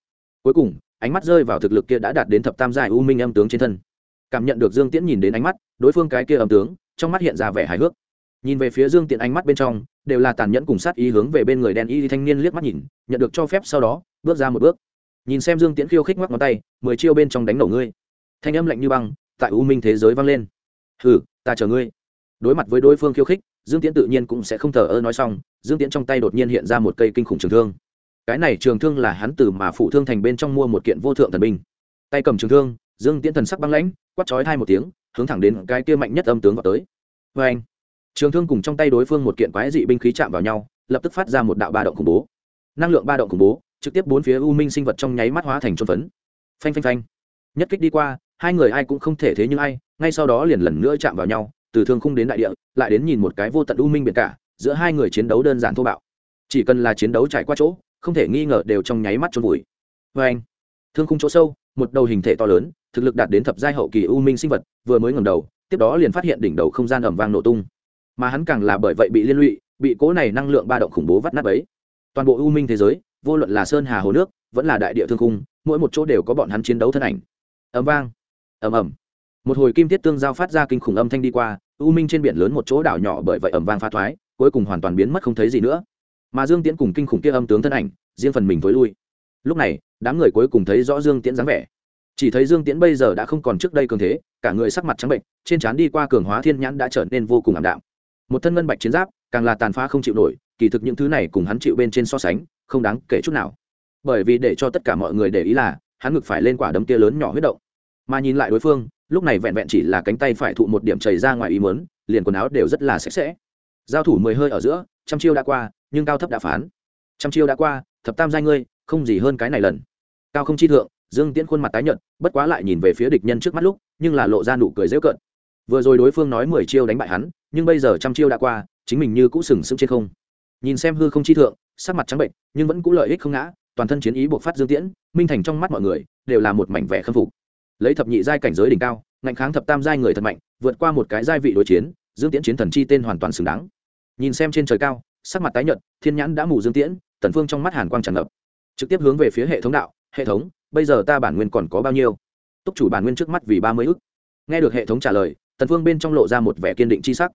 A: Cuối cùng, ánh mắt rơi vào thực lực kia đã đạt đến thập tam giai u minh âm tướng trên thân. Cảm nhận được dương tiễn nhìn đến ánh mắt, đối phương cái kia âm tướng, trong mắt hiện ra vẻ hài hước. Nhìn về phía dương tiễn ánh mắt bên trong, đều là tàn nhẫn cùng sát ý hướng về bên người đen y thanh niên liếc mắt nhìn, nhận được cho phép sau đó, bước ra một bước nhìn xem dương tiễn khiêu khích ngoắc ngón tay, mười chiêu bên trong đánh nổ ngươi. Thanh âm lạnh như băng, tại u minh thế giới vang lên. Hừ, ta chờ ngươi. Đối mặt với đối phương khiêu khích, dương tiễn tự nhiên cũng sẽ không thờ ơ nói xong, dương tiễn trong tay đột nhiên hiện ra một cây kinh khủng trường thương. Cái này trường thương là hắn từ mà phụ thương thành bên trong mua một kiện vô thượng thần binh. Tay cầm trường thương, dương tiễn thần sắc băng lãnh quắt chói thai một tiếng, hướng thẳng đến cái kia mạnh nhất âm tướng vào tới. Vê anh, trường thương cùng trong tay đối phương một kiện quái dị binh khí chạm vào nhau, lập tức phát ra một đạo ba động khủng bố. Năng lượng ba động khủng bố trực tiếp bốn phía u minh sinh vật trong nháy mắt hóa thành trôn phấn. Phanh phanh phanh. Nhất kích đi qua, hai người ai cũng không thể thế nhưng ai, ngay sau đó liền lần nữa chạm vào nhau, từ thương khung đến đại địa, lại đến nhìn một cái vô tận u minh biệt cả, giữa hai người chiến đấu đơn giản thô bạo. Chỉ cần là chiến đấu trải qua chỗ, không thể nghi ngờ đều trong nháy mắt trôn vùi. Vê anh thương khung chỗ sâu, một đầu hình thể to lớn, thực lực đạt đến thập giai hậu kỳ u minh sinh vật, vừa mới ngẩng đầu, tiếp đó liền phát hiện đỉnh đầu không gian ẩm vang nổ tung. Mà hắn càng là bởi vậy bị liên lụy, bị cố này năng lượng ba động khủng bố vắt nát ấy toàn bộ u minh thế giới vô luận là sơn hà hồ nước, vẫn là đại địa thương khung, mỗi một chỗ đều có bọn hắn chiến đấu thân ảnh. Ầm vang, ầm ầm. Một hồi kim tiết tương giao phát ra kinh khủng âm thanh đi qua, u minh trên biển lớn một chỗ đảo nhỏ bởi vậy ầm vang pha thoái, cuối cùng hoàn toàn biến mất không thấy gì nữa. Mà dương tiễn cùng kinh khủng kia âm tướng thân ảnh, riêng phần mình t lui. Lúc này, đám người cuối cùng thấy rõ dương tiễn dáng vẻ. Chỉ thấy dương tiễn bây giờ đã không còn trước đây cường thế, cả người sắc mặt trắng bệnh, trên trán đi qua cường hóa thiên nhãn đã trở nên vô cùng ảm đạm. Một thân ngân bạch chiến giáp, càng là tàn phá không chịu nổi kỳ thực những thứ này cùng hắn chịu bên trên so sánh, không đáng kể chút nào. Bởi vì để cho tất cả mọi người để ý là, hắn ngực phải lên quả đấm tia lớn nhỏ huyết động. Mà nhìn lại đối phương, lúc này vẹn vẹn chỉ là cánh tay phải thụ một điểm chảy ra ngoài ý mớn liền quần áo đều rất là sạch sẽ. Giao thủ mười hơi ở giữa, trăm chiêu đã qua, nhưng cao thấp đã phán. Trăm chiêu đã qua, thập tam giai ngươi, không gì hơn cái này lần. Cao không chi thượng, dương tiễn khuôn mặt tái nhợt, bất quá lại nhìn về phía địch nhân trước mắt lúc, nhưng là lộ ra nụ cười dễ cợt. Vừa rồi đối phương nói mười chiêu đánh bại hắn, nhưng bây giờ trăm chiêu đã qua, chính mình như cũ sừng sững trên không nhìn xem hư không chi thượng, sắc mặt trắng bệnh, nhưng vẫn cũ lợi ích không ngã, toàn thân chiến ý buộc phát dương tiễn, minh thành trong mắt mọi người đều là một mảnh vẻ khâm phục. Lấy thập nhị giai cảnh giới đỉnh cao, ngạnh kháng thập tam giai người thật mạnh, vượt qua một cái giai vị đối chiến, dương tiễn chiến thần chi tên hoàn toàn xứng đáng. Nhìn xem trên trời cao, sắc mặt tái nhợt, thiên nhãn đã mù dương tiễn, tần phương trong mắt hàn quang tràn ngập. Trực tiếp hướng về phía hệ thống đạo, hệ thống, bây giờ ta bản nguyên còn có bao nhiêu? Túc chủ bản nguyên trước mắt vì ba mươi ức. Nghe được hệ thống trả lời, tần phương bên trong lộ ra một vẻ kiên định chi sắc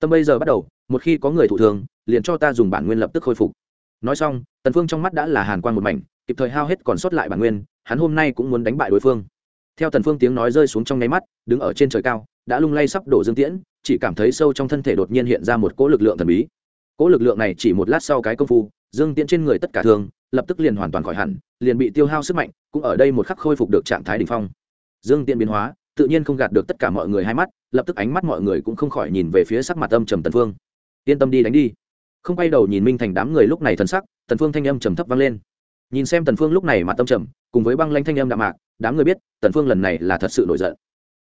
A: tâm bây giờ bắt đầu, một khi có người thụ thường liền cho ta dùng bản nguyên lập tức khôi phục. Nói xong, tần phương trong mắt đã là hàn quang một mảnh, kịp thời hao hết còn sót lại bản nguyên, hắn hôm nay cũng muốn đánh bại đối phương. Theo tần phương tiếng nói rơi xuống trong nháy mắt, đứng ở trên trời cao, đã lung lay sắp đổ dương tiễn, chỉ cảm thấy sâu trong thân thể đột nhiên hiện ra một cỗ lực lượng thần bí. Cỗ lực lượng này chỉ một lát sau cái công phu, dương tiễn trên người tất cả thường lập tức liền hoàn toàn khỏi hẳn, liền bị tiêu hao sức mạnh, cũng ở đây một khắc khôi phục được trạng thái đỉnh phong. Dương tiễn biến hóa tự nhiên không gạt được tất cả mọi người hai mắt, lập tức ánh mắt mọi người cũng không khỏi nhìn về phía sắc mặt âm trầm tần phương. Yên tâm đi đánh đi. Không quay đầu nhìn minh thành đám người lúc này thần sắc, tần phương thanh âm trầm thấp vang lên. Nhìn xem tần phương lúc này mặt tâm trầm, cùng với băng lanh thanh âm đạm mạc, đám người biết tần phương lần này là thật sự nổi giận.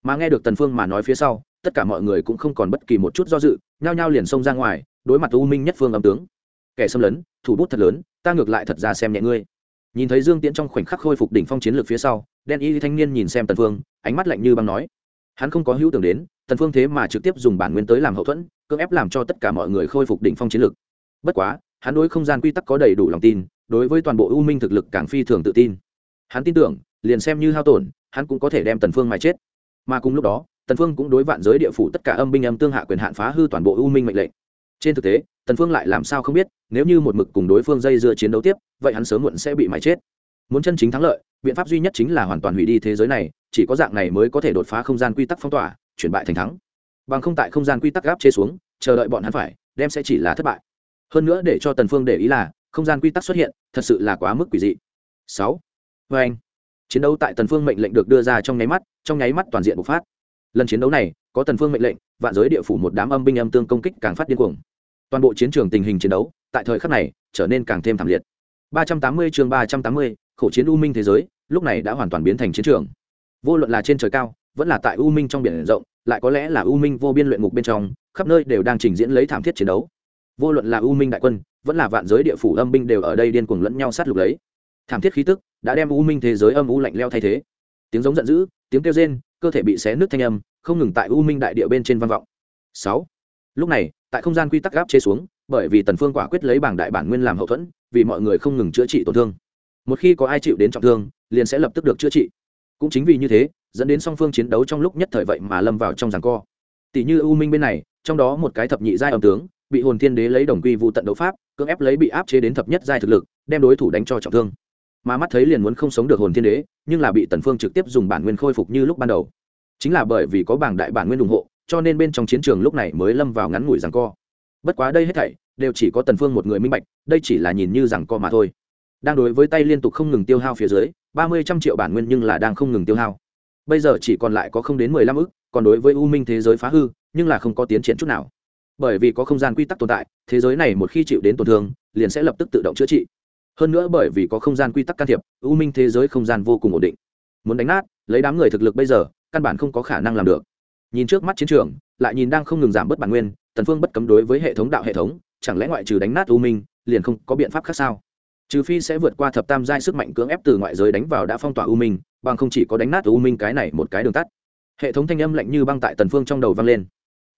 A: Mà nghe được tần phương mà nói phía sau, tất cả mọi người cũng không còn bất kỳ một chút do dự, nhao nhao liền xông ra ngoài, đối mặt u minh nhất phương âm tướng. Kẻ xâm lấn, thủ bút thật lớn, ta ngược lại thật ra xem nhẹ ngươi. Nhìn thấy dương tiễn trong khoảnh khắc khôi phục đỉnh phong chiến lược phía sau, đen y thanh niên nhìn xem tần phương ánh mắt lạnh như băng nói, hắn không có hữu tưởng đến, tần phương thế mà trực tiếp dùng bản nguyên tới làm hậu thuẫn, cưỡng ép làm cho tất cả mọi người khôi phục đỉnh phong chiến lược bất quá, hắn đối không gian quy tắc có đầy đủ lòng tin, đối với toàn bộ u minh thực lực càng phi thường tự tin. Hắn tin tưởng, liền xem như hao tổn, hắn cũng có thể đem tần phương mà chết. Mà cùng lúc đó, tần phương cũng đối vạn giới địa phủ tất cả âm binh âm tương hạ quyền hạn phá hư toàn bộ u minh mệnh lệnh. Trên thực tế, tần phương lại làm sao không biết, nếu như một mực cùng đối phương dây dưa chiến đấu tiếp, vậy hắn sớm muộn sẽ bị mãi chết muốn chân chính thắng lợi biện pháp duy nhất chính là hoàn toàn hủy đi thế giới này chỉ có dạng này mới có thể đột phá không gian quy tắc phong tỏa chuyển bại thành thắng. Bằng không tại không gian quy tắc gáp chế xuống chờ đợi bọn hắn phải đem sẽ chỉ là thất bại. Hơn nữa để cho tần phương để ý là không gian quy tắc xuất hiện thật sự là quá mức quỷ dị. Sáu. Với anh chiến đấu tại tần phương mệnh lệnh được đưa ra trong nháy mắt trong nháy mắt toàn diện bộc phát. Lần chiến đấu này có tần phương mệnh lệnh vạn giới địa phủ một đám âm binh âm tương công kích càng phát điên cuồng. Toàn bộ chiến trường tình hình chiến đấu tại thời khắc này trở nên càng thêm thảm liệt. 380 chương 380, khổ chiến u minh thế giới, lúc này đã hoàn toàn biến thành chiến trường. Vô luận là trên trời cao, vẫn là tại u minh trong biển rộng, lại có lẽ là u minh vô biên luyện ngục bên trong, khắp nơi đều đang trình diễn lấy thảm thiết chiến đấu. Vô luận là u minh đại quân, vẫn là vạn giới địa phủ âm binh đều ở đây điên cuồng lẫn nhau sát lục lấy. Thảm thiết khí tức đã đem u minh thế giới âm u lạnh leo thay thế. Tiếng giống giận dữ, tiếng kêu rên, cơ thể bị xé nứt thanh âm, không ngừng tại u minh đại địa bên trên văn vọng. Sáu. Lúc này, tại không gian quy tắc gáp chế xuống, bởi vì tần phương quả quyết lấy bảng đại bản nguyên làm hậu thuẫn, vì mọi người không ngừng chữa trị tổn thương một khi có ai chịu đến trọng thương, liền sẽ lập tức được chữa trị. Cũng chính vì như thế, dẫn đến song phương chiến đấu trong lúc nhất thời vậy mà lâm vào trong giằng co. Tỷ như u minh bên này, trong đó một cái thập nhị giai âm tướng, bị hồn thiên đế lấy đồng quy vụ tận đấu pháp, cưỡng ép lấy bị áp chế đến thập nhất giai thực lực, đem đối thủ đánh cho trọng thương. Mà mắt thấy liền muốn không sống được hồn thiên đế, nhưng là bị tần phương trực tiếp dùng bản nguyên khôi phục như lúc ban đầu. Chính là bởi vì có bảng đại bản nguyên ủng hộ, cho nên bên trong chiến trường lúc này mới lâm vào ngắn ngủi rằng co. Bất quá đây hết thảy, đều chỉ có tần phương một người minh bạch, đây chỉ là nhìn như rằng co mà thôi đang đối với tay liên tục không ngừng tiêu hao phía dưới, ba mươi trăm triệu bản nguyên nhưng là đang không ngừng tiêu hao. Bây giờ chỉ còn lại có không đến mười lăm ức, còn đối với u minh thế giới phá hư, nhưng là không có tiến triển chút nào. Bởi vì có không gian quy tắc tồn tại, thế giới này một khi chịu đến tổn thương, liền sẽ lập tức tự động chữa trị. Hơn nữa bởi vì có không gian quy tắc can thiệp, u minh thế giới không gian vô cùng ổn định. Muốn đánh nát, lấy đám người thực lực bây giờ, căn bản không có khả năng làm được. Nhìn trước mắt chiến trường, lại nhìn đang không ngừng giảm bớt bản nguyên, tần phương bất cấm đối với hệ thống đạo hệ thống, chẳng lẽ ngoại trừ đánh nát u minh, liền không có biện pháp khác sao? Trừ phi sẽ vượt qua thập tam giai sức mạnh cưỡng ép từ ngoại giới đánh vào đã phong tỏa u minh, bằng không chỉ có đánh nát u minh cái này một cái đường tắt. Hệ thống thanh âm lạnh như băng tại tần phương trong đầu vang lên.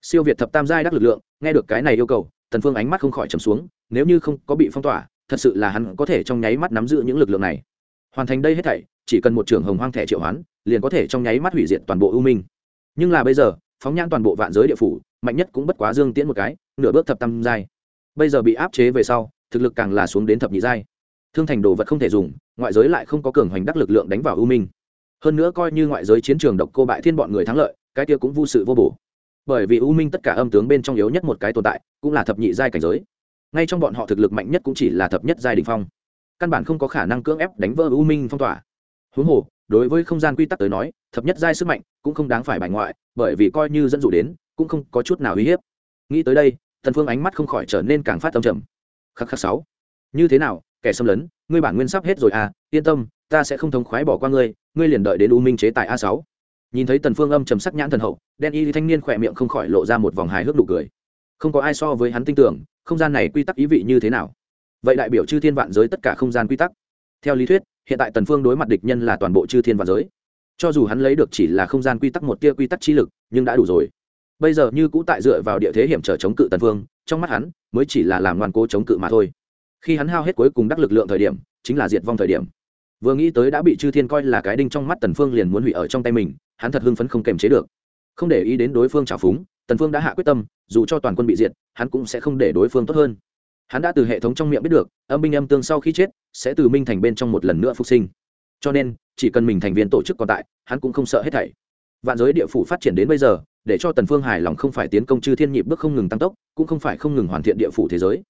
A: Siêu việt thập tam giai đắc lực lượng, nghe được cái này yêu cầu, tần phương ánh mắt không khỏi trầm xuống, nếu như không có bị phong tỏa, thật sự là hắn có thể trong nháy mắt nắm giữ những lực lượng này. Hoàn thành đây hết thảy, chỉ cần một trưởng hồng hoang thẻ triệu hoán, liền có thể trong nháy mắt hủy diệt toàn bộ u minh. Nhưng là bây giờ, phóng nhãn toàn bộ vạn giới địa phủ, mạnh nhất cũng bất quá dương tiễn một cái, nửa bước thập tam giai. Bây giờ bị áp chế về sau, thực lực càng là xuống đến thập nhị giai thương thành đồ vật không thể dùng, ngoại giới lại không có cường hoành đắc lực lượng đánh vào ưu minh. Hơn nữa coi như ngoại giới chiến trường độc cô bại thiên bọn người thắng lợi, cái kia cũng vô sự vô bổ. Bởi vì ưu minh tất cả âm tướng bên trong yếu nhất một cái tồn tại, cũng là thập nhị giai cảnh giới. Ngay trong bọn họ thực lực mạnh nhất cũng chỉ là thập nhất giai đình phong. Căn bản không có khả năng cưỡng ép đánh vỡ ưu minh phong tỏa. Huống hồ, đối với không gian quy tắc tới nói, thập nhất giai sức mạnh cũng không đáng phải bài ngoại, bởi vì coi như dẫn dụ đến, cũng không có chút nào uy hiếp. Nghĩ tới đây thần phương ánh mắt không khỏi trở nên càng phát tâm trầm. Khắc khắc sáu. Như thế nào kẻ xâm lấn, ngươi bản nguyên sắp hết rồi à yên tâm, ta sẽ không thống khoái bỏ qua ngươi ngươi liền đợi đến u minh chế tại a sáu. Nhìn thấy tần phương âm trầm sắc nhãn thần hậu, đen y thanh niên khỏe miệng không khỏi lộ ra một vòng hài hước nụ cười. Không có ai so với hắn tin tưởng, không gian này quy tắc ý vị như thế nào? Vậy đại biểu chư thiên vạn giới tất cả không gian quy tắc. Theo lý thuyết, hiện tại tần phương đối mặt địch nhân là toàn bộ chư thiên vạn giới. Cho dù hắn lấy được chỉ là không gian quy tắc một tia quy tắc trí lực, nhưng đã đủ rồi. Bây giờ như cũ tại dựa vào địa thế hiểm trở chống cự tần phương, trong mắt hắn, mới chỉ là làm ngoan cố chống cự mà thôi khi hắn hao hết cuối cùng đắc lực lượng thời điểm, chính là diệt vong thời điểm. Vừa nghĩ tới đã bị chư thiên coi là cái đinh trong mắt tần phương liền muốn hủy ở trong tay mình, hắn thật hưng phấn không kềm chế được. Không để ý đến đối phương trào phúng, tần phương đã hạ quyết tâm, dù cho toàn quân bị diệt, hắn cũng sẽ không để đối phương tốt hơn. Hắn đã từ hệ thống trong miệng biết được, âm binh âm tương sau khi chết, sẽ từ minh thành bên trong một lần nữa phục sinh. Cho nên, chỉ cần mình thành viên tổ chức còn tại, hắn cũng không sợ hết thảy. Vạn giới địa phủ phát triển đến bây giờ, để cho tần phương hài lòng không phải tiến công chư thiên nhịp bước không ngừng tăng tốc, cũng không phải không ngừng hoàn thiện địa phủ thế giới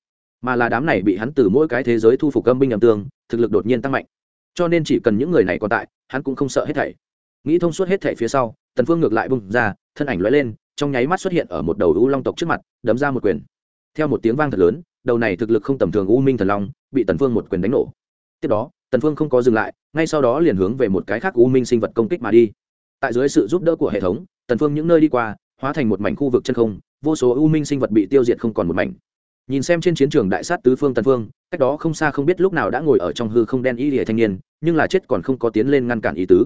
A: mà là đám này bị hắn từ mỗi cái thế giới thu phục âm binh âm tương, thực lực đột nhiên tăng mạnh. Cho nên chỉ cần những người này còn tại, hắn cũng không sợ hết thảy. Nghĩ thông suốt hết thảy phía sau, tần phương ngược lại bung ra, thân ảnh lóe lên, trong nháy mắt xuất hiện ở một đầu u long tộc trước mặt, đấm ra một quyền. Theo một tiếng vang thật lớn, đầu này thực lực không tầm thường u minh thần long, bị tần phương một quyền đánh nổ. Tiếp đó, tần phương không có dừng lại, ngay sau đó liền hướng về một cái khác u minh sinh vật công kích mà đi. Tại dưới sự giúp đỡ của hệ thống, tần phương những nơi đi qua, hóa thành một mảnh khu vực chân không, vô số u minh sinh vật bị tiêu diệt không còn một mảnh nhìn xem trên chiến trường đại sát tứ phương tần phương cách đó không xa không biết lúc nào đã ngồi ở trong hư không đen y lìa thanh niên nhưng là chết còn không có tiến lên ngăn cản ý tứ.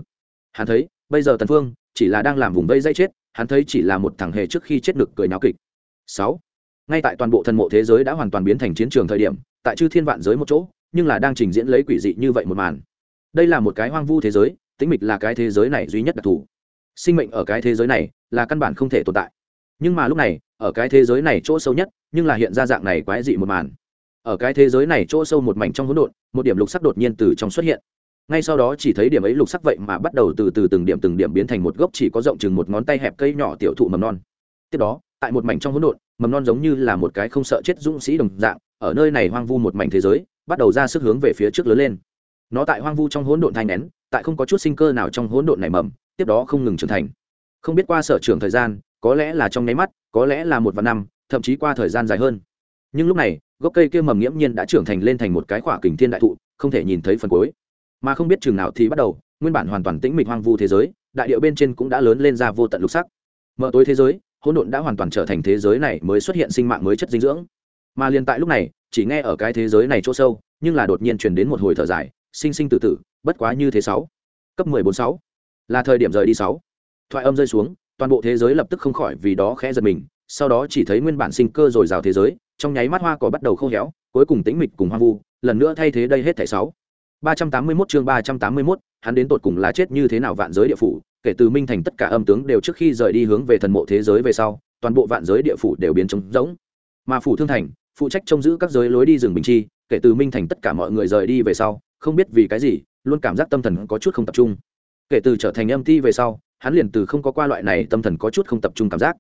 A: Hắn thấy bây giờ tần phương chỉ là đang làm vùng vây dây chết hắn thấy chỉ là một thằng hề trước khi chết được cười náo kịch. Sáu, ngay tại toàn bộ thần mộ thế giới đã hoàn toàn biến thành chiến trường thời điểm tại chư thiên vạn giới một chỗ nhưng là đang trình diễn lấy quỷ dị như vậy một màn. Đây là một cái hoang vu thế giới tĩnh mịch là cái thế giới này duy nhất đặc thù. Sinh mệnh ở cái thế giới này là căn bản không thể tồn tại. Nhưng mà lúc này ở cái thế giới này chỗ sâu nhất, nhưng là hiện ra dạng này quái dị một màn. Ở cái thế giới này chỗ sâu một mảnh trong hỗn độn, một điểm lục sắc đột nhiên từ trong xuất hiện. Ngay sau đó chỉ thấy điểm ấy lục sắc vậy mà bắt đầu từ từ từng điểm từng điểm biến thành một gốc chỉ có rộng chừng một ngón tay hẹp cây nhỏ tiểu thụ mầm non. Tiếp đó, tại một mảnh trong hỗn độn, mầm non giống như là một cái không sợ chết dũng sĩ đồng dạng, ở nơi này hoang vu một mảnh thế giới, bắt đầu ra sức hướng về phía trước lớn lên. Nó tại hoang vu trong hỗn độn thanh nén, tại không có chút sinh cơ nào trong hỗn độn này mầm, tiếp đó không ngừng trưởng thành. Không biết qua sở trường thời gian có lẽ là trong nháy mắt, có lẽ là một vài năm, thậm chí qua thời gian dài hơn. Nhưng lúc này, gốc cây kia mầm nghiễm nhiên đã trưởng thành lên thành một cái khỏa kình thiên đại thụ, không thể nhìn thấy phần cuối. Mà không biết chừng nào thì bắt đầu, nguyên bản hoàn toàn tĩnh mịch hoang vu thế giới, đại điệu bên trên cũng đã lớn lên ra vô tận lục sắc. Mở tối thế giới, hỗn độn đã hoàn toàn trở thành thế giới này mới xuất hiện sinh mạng mới chất dinh dưỡng. Mà liền tại lúc này, chỉ nghe ở cái thế giới này chỗ sâu, nhưng là đột nhiên truyền đến một hồi thở dài, sinh sinh từ tử, bất quá như thế sáu. Cấp mười bốn sáu. Là thời điểm rời đi sáu. Thoại âm rơi xuống toàn bộ thế giới lập tức không khỏi vì đó khẽ giật mình sau đó chỉ thấy nguyên bản sinh cơ dồi dào thế giới trong nháy mắt hoa cỏ bắt đầu khô héo cuối cùng tĩnh mịch cùng hoang vu lần nữa thay thế đây hết thảy sáu. ba trăm tám mươi 381 chương ba trăm tám mươi 381, hắn đến tột cùng là chết như thế nào vạn giới địa phủ kể từ minh thành tất cả âm tướng đều trước khi rời đi hướng về thần mộ thế giới về sau toàn bộ vạn giới địa phủ đều biến trống rỗng. Mà phủ thương thành phụ trách trông giữ các giới lối đi rừng bình chi kể từ minh thành tất cả mọi người rời đi về sau không biết vì cái gì luôn cảm giác tâm thần có chút không tập trung. Kể từ trở thành âm ti về sau hắn liền từ không có qua loại này tâm thần có chút không tập trung cảm giác.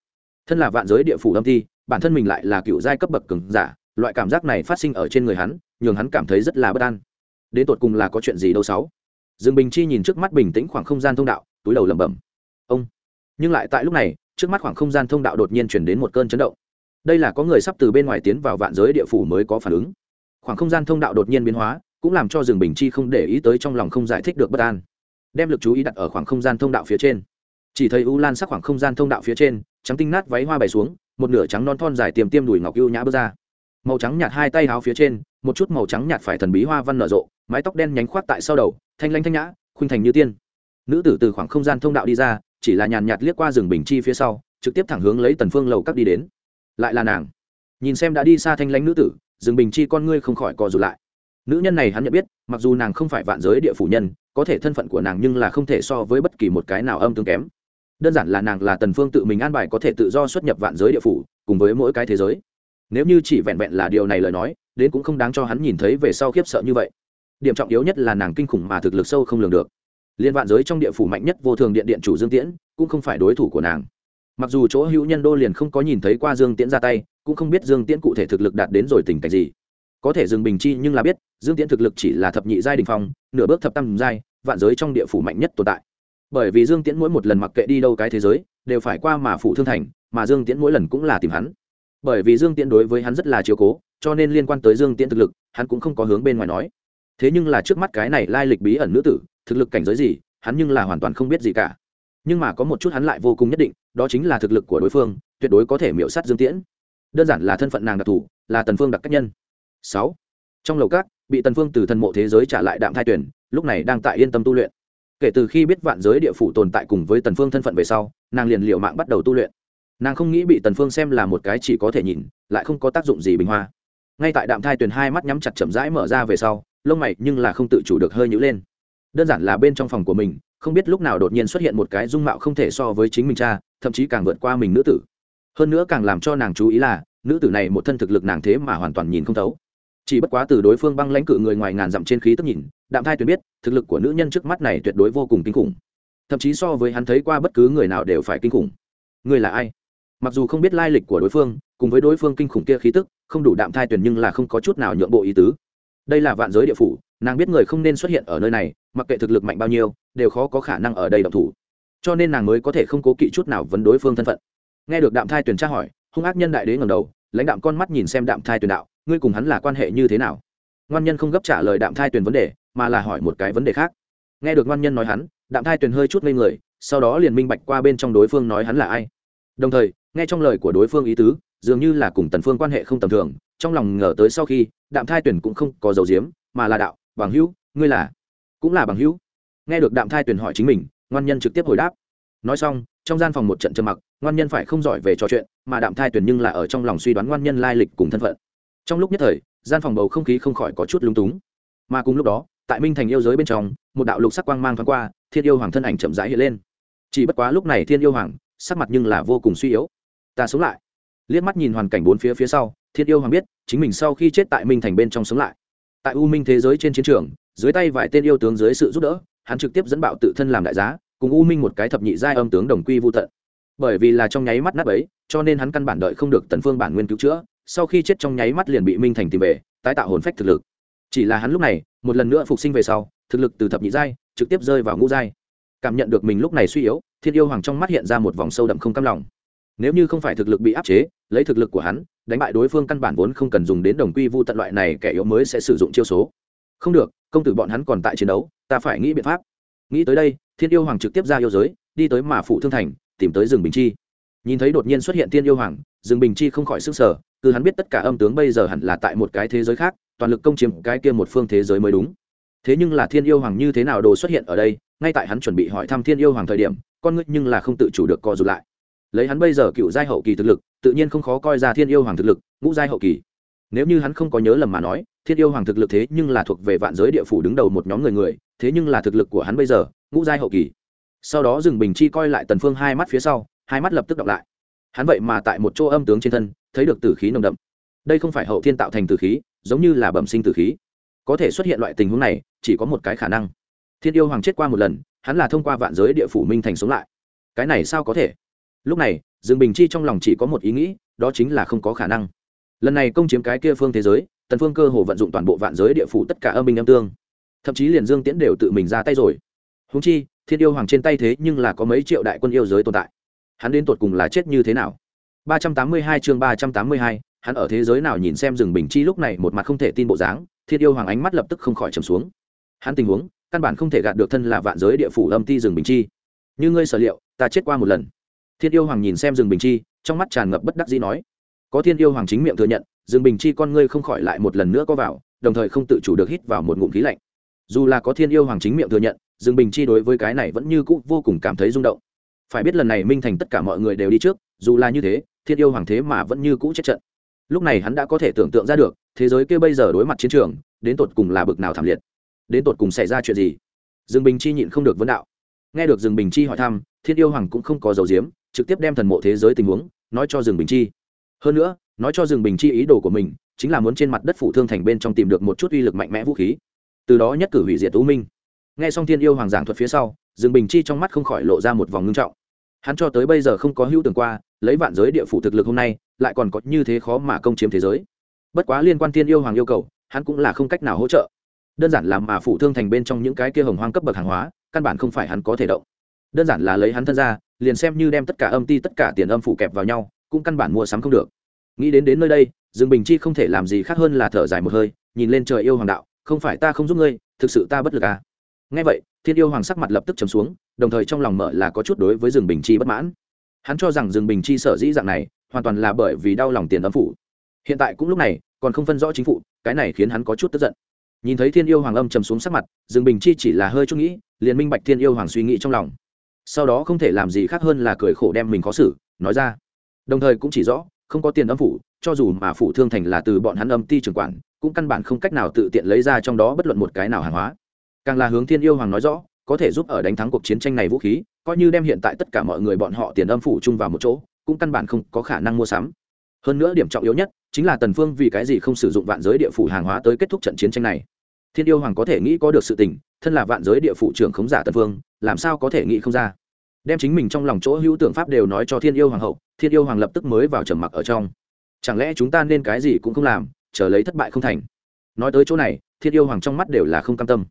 A: Thân là vạn giới địa phủ âm thi, bản thân mình lại là cựu giai cấp bậc cứng giả loại cảm giác này phát sinh ở trên người hắn nhường hắn cảm thấy rất là bất an. Đến tột cùng là có chuyện gì đâu sáu? Dương bình chi nhìn trước mắt bình tĩnh khoảng không gian thông đạo túi đầu lẩm bẩm. Ông. Nhưng lại tại lúc này trước mắt khoảng không gian thông đạo đột nhiên chuyển đến một cơn chấn động. Đây là có người sắp từ bên ngoài tiến vào vạn giới địa phủ mới có phản ứng. Khoảng không gian thông đạo đột nhiên biến hóa cũng làm cho dương bình chi không để ý tới trong lòng không giải thích được bất an đem lực chú ý đặt ở khoảng không gian thông đạo phía trên. Chỉ thấy u lan sắc khoảng không gian thông đạo phía trên, trắng tinh nát váy hoa bày xuống, một nửa trắng non thon dài tiềm tiêm đùi ngọc ưu nhã bước ra. Màu trắng nhạt hai tay áo phía trên, một chút màu trắng nhạt phải thần bí hoa văn nở rộ, mái tóc đen nhánh khoát tại sau đầu, thanh lanh thanh nhã, khuynh thành như tiên. Nữ tử từ khoảng không gian thông đạo đi ra, chỉ là nhàn nhạt liếc qua rừng bình chi phía sau, trực tiếp thẳng hướng lấy tần phương lầu các đi đến. Lại là nàng. Nhìn xem đã đi xa thanh lãnh nữ tử, rừng bình chi con ngươi không khỏi co rụt lại nữ nhân này hắn nhận biết, mặc dù nàng không phải vạn giới địa phủ nhân, có thể thân phận của nàng nhưng là không thể so với bất kỳ một cái nào âm tương kém. Đơn giản là nàng là tần phương tự mình an bài có thể tự do xuất nhập vạn giới địa phủ, cùng với mỗi cái thế giới. Nếu như chỉ vẹn vẹn là điều này lời nói, đến cũng không đáng cho hắn nhìn thấy về sau khiếp sợ như vậy. Điểm trọng yếu nhất là nàng kinh khủng mà thực lực sâu không lường được. Liên vạn giới trong địa phủ mạnh nhất vô thường điện điện chủ dương tiễn, cũng không phải đối thủ của nàng. Mặc dù chỗ hữu nhân đô liền không có nhìn thấy qua dương tiễn ra tay, cũng không biết dương tiễn cụ thể thực lực đạt đến rồi tình cảnh gì có thể dừng bình chi nhưng là biết, dương tiễn thực lực chỉ là thập nhị giai đình phong, nửa bước thập tam giai, vạn giới trong địa phủ mạnh nhất tồn tại. Bởi vì dương tiễn mỗi một lần mặc kệ đi đâu cái thế giới, đều phải qua mà phủ thương thành, mà dương tiễn mỗi lần cũng là tìm hắn. Bởi vì dương tiễn đối với hắn rất là chiếu cố, cho nên liên quan tới dương tiễn thực lực, hắn cũng không có hướng bên ngoài nói. Thế nhưng là trước mắt cái này lai lịch bí ẩn nữ tử, thực lực cảnh giới gì, hắn nhưng là hoàn toàn không biết gì cả. Nhưng mà có một chút hắn lại vô cùng nhất định, đó chính là thực lực của đối phương, tuyệt đối có thể miễu sát dương tiễn. Đơn giản là thân phận nàng đặc thù, là tần phương đặc cách nhân sáu. Trong lầu các, bị tần phương từ thần mộ thế giới trả lại đạm thai tuyển, lúc này đang tại yên tâm tu luyện. Kể từ khi biết vạn giới địa phủ tồn tại cùng với tần phương thân phận về sau, nàng liền liều mạng bắt đầu tu luyện. Nàng không nghĩ bị tần phương xem là một cái chỉ có thể nhìn, lại không có tác dụng gì bình hoa. Ngay tại đạm thai tuyển hai mắt nhắm chặt chậm rãi mở ra về sau, lông mày nhưng là không tự chủ được hơi nhíu lên. Đơn giản là bên trong phòng của mình, không biết lúc nào đột nhiên xuất hiện một cái dung mạo không thể so với chính mình cha, thậm chí càng vượt qua mình nữ tử. Hơn nữa càng làm cho nàng chú ý là, nữ tử này một thân thực lực nàng thế mà hoàn toàn nhìn không thấu chỉ bất quá từ đối phương băng lãnh cự người ngoài ngàn dặm trên khí tức nhìn, đạm thai tuyền biết, thực lực của nữ nhân trước mắt này tuyệt đối vô cùng kinh khủng. Thậm chí so với hắn thấy qua bất cứ người nào đều phải kinh khủng. Người là ai? Mặc dù không biết lai lịch của đối phương, cùng với đối phương kinh khủng kia khí tức, không đủ đạm thai tuyền nhưng là không có chút nào nhượng bộ ý tứ. Đây là vạn giới địa phủ, nàng biết người không nên xuất hiện ở nơi này, mặc kệ thực lực mạnh bao nhiêu, đều khó có khả năng ở đây độc thủ. Cho nên nàng mới có thể không cố kỵ chút nào vấn đối phương thân phận. Nghe được đạm thai tuyền tra hỏi, hung ác nhân đại đế ngầm đầu, lãnh đạm con mắt nhìn xem đạm thai tuyền đạo ngươi cùng hắn là quan hệ như thế nào? Ngoan nhân không gấp trả lời đạm thai tuyền vấn đề, mà là hỏi một cái vấn đề khác. Nghe được ngoan nhân nói hắn, đạm thai tuyền hơi chút ngây người, sau đó liền minh bạch qua bên trong đối phương nói hắn là ai. Đồng thời, nghe trong lời của đối phương ý tứ, dường như là cùng tần phương quan hệ không tầm thường, trong lòng ngờ tới sau khi, đạm thai tuyền cũng không có dầu diếm mà là đạo, bằng hữu, ngươi là, cũng là bằng hữu. Nghe được đạm thai tuyền hỏi chính mình, ngoan nhân trực tiếp hồi đáp. Nói xong, trong gian phòng một trận trầm mặc, ngoan nhân phải không giỏi về trò chuyện, mà đạm thai tuyền nhưng là ở trong lòng suy đoán ngoan nhân lai lịch cùng thân phận trong lúc nhất thời, gian phòng bầu không khí không khỏi có chút lung túng. Mà cùng lúc đó, tại minh thành yêu giới bên trong, một đạo lục sắc quang mang thoáng qua, thiên yêu hoàng thân ảnh chậm rãi hiện lên. Chỉ bất quá lúc này thiên yêu hoàng, sắc mặt nhưng là vô cùng suy yếu. Ta sống lại. Liếc mắt nhìn hoàn cảnh bốn phía phía sau, thiên yêu hoàng biết, chính mình sau khi chết tại minh thành bên trong sống lại. Tại u minh thế giới trên chiến trường, dưới tay vài tên yêu tướng dưới sự giúp đỡ, hắn trực tiếp dẫn bạo tự thân làm đại giá, cùng u minh một cái thập nhị giai âm tướng đồng quy vô tận. Bởi vì là trong nháy mắt nát ấy cho nên hắn căn bản đợi không được tần phương bản nguyên cứu chữa sau khi chết trong nháy mắt liền bị minh thành tìm về, tái tạo hồn phách thực lực. Chỉ là hắn lúc này, một lần nữa phục sinh về sau, thực lực từ thập nhị giai, trực tiếp rơi vào ngũ giai. Cảm nhận được mình lúc này suy yếu, thiên yêu hoàng trong mắt hiện ra một vòng sâu đậm không cam lòng. Nếu như không phải thực lực bị áp chế, lấy thực lực của hắn, đánh bại đối phương căn bản vốn không cần dùng đến đồng quy vu tận loại này kẻ yếu mới sẽ sử dụng chiêu số. Không được, công tử bọn hắn còn tại chiến đấu, ta phải nghĩ biện pháp. Nghĩ tới đây, thiên yêu hoàng trực tiếp ra yêu giới, đi tới mà phụ thương thành, tìm tới rừng bình chi. Nhìn thấy đột nhiên xuất hiện thiên yêu hoàng rừng bình chi không khỏi sức sở cứ hắn biết tất cả âm tướng bây giờ hẳn là tại một cái thế giới khác, toàn lực công chiếm cái kia một phương thế giới mới đúng. Thế nhưng là thiên yêu hoàng như thế nào đồ xuất hiện ở đây, ngay tại hắn chuẩn bị hỏi thăm thiên yêu hoàng thời điểm, con ngươi nhưng là không tự chủ được co rụt lại. Lấy hắn bây giờ cựu giai hậu kỳ thực lực, tự nhiên không khó coi ra thiên yêu hoàng thực lực, ngũ giai hậu kỳ. Nếu như hắn không có nhớ lầm mà nói, thiên yêu hoàng thực lực thế nhưng là thuộc về vạn giới địa phủ đứng đầu một nhóm người người, thế nhưng là thực lực của hắn bây giờ, ngũ giai hậu kỳ. Sau đó rừng bình chi coi lại tần phương hai mắt phía sau, hai mắt lập tức đọc lại. Hắn vậy mà tại một chỗ âm tướng trên thân thấy được tử khí nồng đậm. Đây không phải hậu thiên tạo thành tử khí, giống như là bẩm sinh tử khí. Có thể xuất hiện loại tình huống này, chỉ có một cái khả năng. Thiên yêu hoàng chết qua một lần, hắn là thông qua vạn giới địa phủ minh thành sống lại. Cái này sao có thể? Lúc này, dương bình chi trong lòng chỉ có một ý nghĩ, đó chính là không có khả năng. Lần này công chiếm cái kia phương thế giới, tần phương cơ hồ vận dụng toàn bộ vạn giới địa phủ tất cả âm minh âm tương. Thậm chí liền dương tiễn đều tự mình ra tay rồi. Húng chi, thiên yêu hoàng trên tay thế nhưng là có mấy triệu đại quân yêu giới tồn tại. Hắn đến tột cùng là chết như thế nào? 382 chương 382, hắn ở thế giới nào nhìn xem rừng bình chi lúc này một mặt không thể tin bộ dáng thiên yêu hoàng ánh mắt lập tức không khỏi trầm xuống. Hắn tình huống căn bản không thể gạt được thân là vạn giới địa phủ âm ti rừng bình chi. Như ngươi sở liệu ta chết qua một lần. Thiên yêu hoàng nhìn xem rừng bình chi trong mắt tràn ngập bất đắc dĩ nói. Có thiên yêu hoàng chính miệng thừa nhận rừng bình chi con ngươi không khỏi lại một lần nữa có vào đồng thời không tự chủ được hít vào một ngụm khí lạnh. Dù là có thiên yêu hoàng chính miệng thừa nhận rừng bình chi đối với cái này vẫn như cũ vô cùng cảm thấy rung động. Phải biết lần này minh thành tất cả mọi người đều đi trước dù là như thế thiên yêu hoàng thế mà vẫn như cũ chết trận. Lúc này hắn đã có thể tưởng tượng ra được, thế giới kia bây giờ đối mặt chiến trường, đến tột cùng là bực nào thảm liệt. Đến tột cùng xảy ra chuyện gì? Dương bình chi nhịn không được vấn đạo. Nghe được dương bình chi hỏi thăm, thiên yêu hoàng cũng không có dầu diếm trực tiếp đem thần mộ thế giới tình huống, nói cho dương bình chi. Hơn nữa, nói cho dương bình chi ý đồ của mình, chính là muốn trên mặt đất phủ thương thành bên trong tìm được một chút uy lực mạnh mẽ vũ khí. Từ đó nhất cử hủy diệt u minh. Nghe xong thiên yêu hoàng giảng thuật phía sau, dương bình chi trong mắt không khỏi lộ ra một vòng ngưng trọng hắn cho tới bây giờ không có hữu tưởng qua, lấy vạn giới địa phủ thực lực hôm nay, lại còn có như thế khó mà công chiếm thế giới. Bất quá liên quan thiên yêu hoàng yêu cầu, hắn cũng là không cách nào hỗ trợ. Đơn giản là mà phủ thương thành bên trong những cái kia hồng hoang cấp bậc hàng hóa, căn bản không phải hắn có thể động. Đơn giản là lấy hắn thân ra, liền xem như đem tất cả âm ti, tất cả tiền âm phủ kẹp vào nhau, cũng căn bản mua sắm không được. Nghĩ đến đến nơi đây, dương bình chi không thể làm gì khác hơn là thở dài một hơi, nhìn lên trời yêu hoàng đạo, không phải ta không giúp ngươi, thực sự ta bất lực à? Ngay vậy, thiên yêu hoàng sắc mặt lập tức trầm xuống đồng thời trong lòng mở là có chút đối với rừng bình chi bất mãn. Hắn cho rằng rừng bình chi sở dĩ dạng này, hoàn toàn là bởi vì đau lòng tiền âm phủ. Hiện tại cũng lúc này, còn không phân rõ chính phủ, cái này khiến hắn có chút tức giận. Nhìn thấy thiên yêu hoàng âm trầm xuống sắc mặt rừng bình chi chỉ là hơi chút nghĩ, liền minh bạch thiên yêu hoàng suy nghĩ trong lòng. Sau đó không thể làm gì khác hơn là cười khổ đem mình khó xử, nói ra. Đồng thời cũng chỉ rõ, không có tiền âm phủ, cho dù mà phủ thương thành là từ bọn hắn âm ti trưởng quản, cũng căn bản không cách nào tự tiện lấy ra trong đó bất luận một cái nào hàng hóa. Càng là hướng thiên yêu hoàng nói rõ có thể giúp ở đánh thắng cuộc chiến tranh này vũ khí, coi như đem hiện tại tất cả mọi người bọn họ tiền âm phủ chung vào một chỗ, cũng căn bản không có khả năng mua sắm. Hơn nữa điểm trọng yếu nhất, chính là tần phương vì cái gì không sử dụng vạn giới địa phủ hàng hóa tới kết thúc trận chiến tranh này. Thiên yêu hoàng có thể nghĩ có được sự tình, thân là vạn giới địa phủ trưởng khống giả tần phương, làm sao có thể nghĩ không ra? Đem chính mình trong lòng chỗ hữu tưởng pháp đều nói cho thiên yêu hoàng hậu, thiên yêu hoàng lập tức mới vào trầm mặc ở trong. Chẳng lẽ chúng ta nên cái gì cũng không làm, chờ lấy thất bại không thành? Nói tới chỗ này, thiên yêu hoàng trong mắt đều là không cam tâm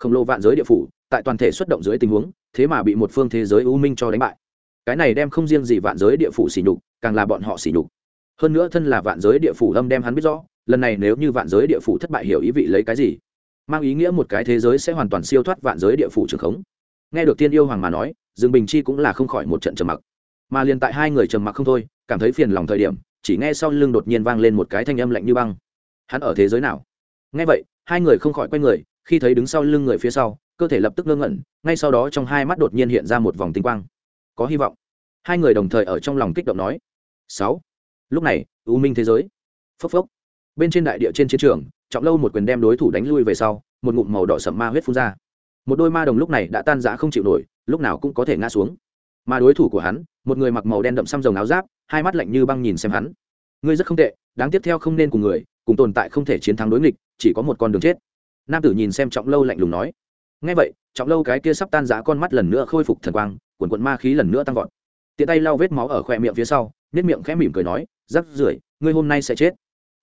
A: khổng lồ vạn giới địa phủ, tại toàn thể xuất động dưới tình huống, thế mà bị một phương thế giới u minh cho đánh bại. Cái này đem không riêng gì vạn giới địa phủ xỉ nhục, càng là bọn họ xỉ nhục. Hơn nữa thân là vạn giới địa phủ âm đem hắn biết rõ, lần này nếu như vạn giới địa phủ thất bại hiểu ý vị lấy cái gì? Mang ý nghĩa một cái thế giới sẽ hoàn toàn siêu thoát vạn giới địa phủ trường khống. Nghe được tiên yêu hoàng mà nói, dương bình chi cũng là không khỏi một trận trầm mặc. Mà liền tại hai người trầm mặc không thôi, cảm thấy phiền lòng thời điểm, chỉ nghe sau lưng đột nhiên vang lên một cái thanh âm lạnh như băng. Hắn ở thế giới nào? Nghe vậy, hai người không khỏi quay người khi thấy đứng sau lưng người phía sau, cơ thể lập tức ngơ ngẩn, ngay sau đó trong hai mắt đột nhiên hiện ra một vòng tinh quang. Có hy vọng. Hai người đồng thời ở trong lòng kích động nói. Sáu. Lúc này, u minh thế giới. Phốc phốc. Bên trên đại địa trên chiến trường, trọng lâu một quyền đem đối thủ đánh lui về sau, một ngụm màu đỏ sậm ma huyết phun ra. Một đôi ma đồng lúc này đã tan rã không chịu nổi, lúc nào cũng có thể ngã xuống. Mà đối thủ của hắn, một người mặc màu đen đậm xăm rồng áo giáp, hai mắt lạnh như băng nhìn xem hắn. Ngươi rất không tệ, đáng tiếp theo không nên cùng người, cùng tồn tại không thể chiến thắng đối nghịch, chỉ có một con đường chết nam tử nhìn xem trọng lâu lạnh lùng nói ngay vậy, trọng lâu cái kia sắp tan rã con mắt lần nữa khôi phục thần quang, quần quận ma khí lần nữa tăng vọt. Tiện tay lau vết máu ở khoe miệng phía sau nếp miệng khẽ mỉm cười nói, rắc rưởi, ngươi hôm nay sẽ chết.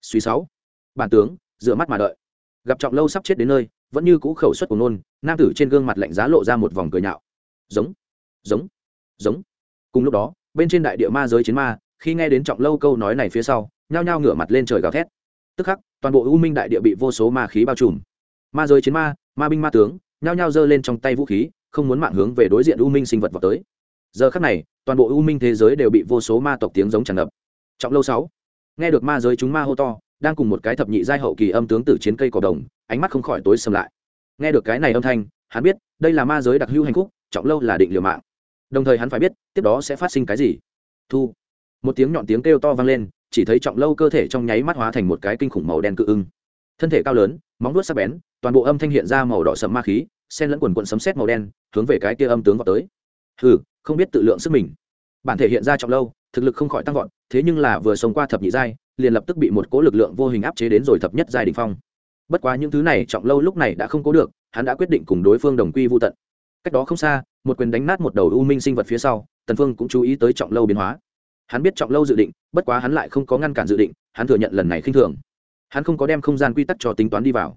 A: Suy sáu, bản tướng dựa mắt mà đợi. Gặp trọng lâu sắp chết đến nơi, vẫn như cũ khẩu suất của nôn, nam tử trên gương mặt lạnh giá lộ ra một vòng cười nhạo. Giống giống giống. Cùng lúc đó, bên trên đại địa ma giới chiến ma, khi nghe đến trọng lâu câu nói này phía sau, nhao nhao ngửa mặt lên trời gào thét. Tức khắc, toàn bộ u minh đại địa bị vô số ma khí bao trùm ma giới chiến ma ma binh ma tướng, nhao nhao giơ lên trong tay vũ khí, không muốn mạng hướng về đối diện u minh sinh vật vào tới. Giờ khắc này, toàn bộ u minh thế giới đều bị vô số ma tộc tiếng giống tràn ngập. Trọng lâu sáu, nghe được ma giới chúng ma hô to, đang cùng một cái thập nhị giai hậu kỳ âm tướng tử chiến cây cỏ đồng, ánh mắt không khỏi tối sầm lại. Nghe được cái này âm thanh, hắn biết, đây là ma giới đặc hữu hành khúc, trọng lâu là định liều mạng. Đồng thời hắn phải biết, tiếp đó sẽ phát sinh cái gì. Thu. Một tiếng nhọn tiếng kêu to vang lên, chỉ thấy trọng lâu cơ thể trong nháy mắt hóa thành một cái kinh khủng màu đen cự ưng thân thể cao lớn, móng vuốt sắc bén, toàn bộ âm thanh hiện ra màu đỏ sầm ma khí sen lẫn quần quận sấm sét màu đen, hướng về cái kia âm tướng vào tới. Hừ, không biết tự lượng sức mình. Bản thể hiện ra trọng lâu, thực lực không khỏi tăng vọt, thế nhưng là vừa sống qua thập nhị giai, liền lập tức bị một cỗ lực lượng vô hình áp chế đến rồi thập nhất giai đỉnh phong. Bất quá những thứ này trọng lâu lúc này đã không cố được, hắn đã quyết định cùng đối phương đồng quy vô tận. Cách đó không xa, một quyền đánh nát một đầu u minh sinh vật phía sau, tần phương cũng chú ý tới trọng lâu biến hóa. Hắn biết trọng lâu dự định, bất quá hắn lại không có ngăn cản dự định, hắn thừa nhận lần này khinh thường hắn không có đem không gian quy tắc cho tính toán đi vào.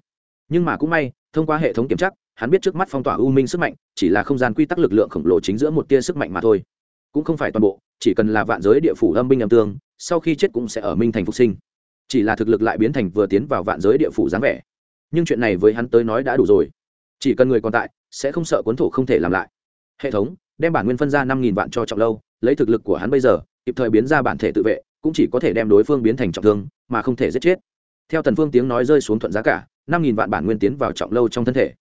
A: Nhưng mà cũng may, thông qua hệ thống kiểm tra, hắn biết trước mắt phong tỏa u minh sức mạnh, chỉ là không gian quy tắc lực lượng khổng lồ chính giữa một tia sức mạnh mà thôi. Cũng không phải toàn bộ, chỉ cần là vạn giới địa phủ âm binh âm tương, sau khi chết cũng sẽ ở minh thành phục sinh. Chỉ là thực lực lại biến thành vừa tiến vào vạn giới địa phủ dáng vẻ. Nhưng chuyện này với hắn tới nói đã đủ rồi. Chỉ cần người còn tại, sẽ không sợ cuốn thủ không thể làm lại. Hệ thống, đem bản nguyên phân ra năm nghìn vạn cho trọng lâu, lấy thực lực của hắn bây giờ, kịp thời biến ra bản thể tự vệ, cũng chỉ có thể đem đối phương biến thành trọng thương, mà không thể giết chết theo tần phương tiếng nói rơi xuống thuận giá cả, năm nghìn vạn bản nguyên tiến vào trọng lâu trong thân thể.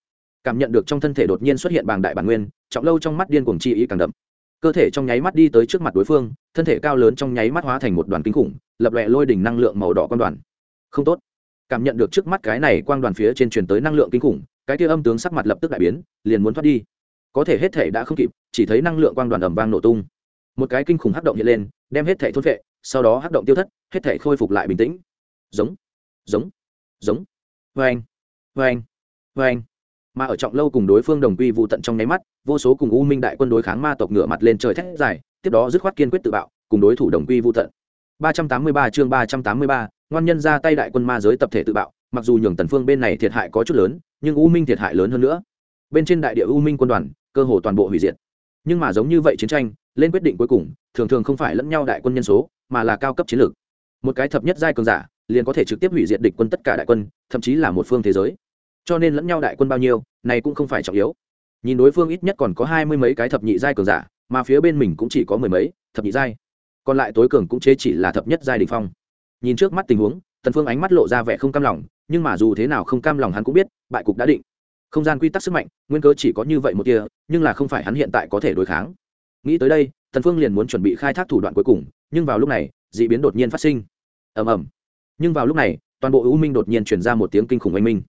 A: Cảm nhận được trong thân thể đột nhiên xuất hiện bàng đại bản nguyên, trọng lâu trong mắt điên cuồng chi ý càng đậm. Cơ thể trong nháy mắt đi tới trước mặt đối phương, thân thể cao lớn trong nháy mắt hóa thành một đoàn kinh khủng, lập lòe lôi đỉnh năng lượng màu đỏ quang đoàn. Không tốt. Cảm nhận được trước mắt cái này quang đoàn phía trên truyền tới năng lượng kinh khủng, cái kia âm tướng sắc mặt lập tức đại biến, liền muốn thoát đi. Có thể hết thể đã không kịp, chỉ thấy năng lượng quang đoàn ầm vang nổ tung. Một cái kinh khủng hắc động hiện lên, đem hết thể thôn vệ sau đó hắc động tiêu thất, hết thể khôi phục lại bình tĩnh. Giống giống giống vê anh vê anh vê anh mà ở trọng lâu cùng đối phương đồng quy vụ tận trong nháy mắt vô số cùng u minh đại quân đối kháng ma tộc ngửa mặt lên trời thét dài tiếp đó dứt khoát kiên quyết tự bạo cùng đối thủ đồng quy vụ tận. 383 chương 383, ngoan nhân ra tay đại quân ma giới tập thể tự bạo mặc dù nhường tần phương bên này thiệt hại có chút lớn nhưng u minh thiệt hại lớn hơn nữa. Bên trên đại địa u minh quân đoàn cơ hồ toàn bộ hủy diệt. Nhưng mà giống như vậy chiến tranh lên quyết định cuối cùng thường thường không phải lẫn nhau đại quân nhân số mà là cao cấp chiến lược. Một cái thập nhất giai cường giả liền có thể trực tiếp hủy diệt địch quân tất cả đại quân, thậm chí là một phương thế giới. Cho nên lẫn nhau đại quân bao nhiêu, này cũng không phải trọng yếu. Nhìn đối phương ít nhất còn có hai mươi mấy cái thập nhị giai cường giả, mà phía bên mình cũng chỉ có mười mấy, thập nhị giai. Còn lại tối cường cũng chế chỉ là thập nhất giai đình phong. Nhìn trước mắt tình huống, tần phương ánh mắt lộ ra vẻ không cam lòng, nhưng mà dù thế nào không cam lòng hắn cũng biết, bại cục đã định. Không gian quy tắc sức mạnh, nguyên cớ chỉ có như vậy một tia nhưng là không phải hắn hiện tại có thể đối kháng. Nghĩ tới đây, tần phương liền muốn chuẩn bị khai thác thủ đoạn cuối cùng, nhưng vào lúc này, dị biến đột nhiên phát sinh. Ầm ầm nhưng vào lúc này, toàn bộ u minh đột nhiên truyền ra một tiếng kinh khủng oanh minh.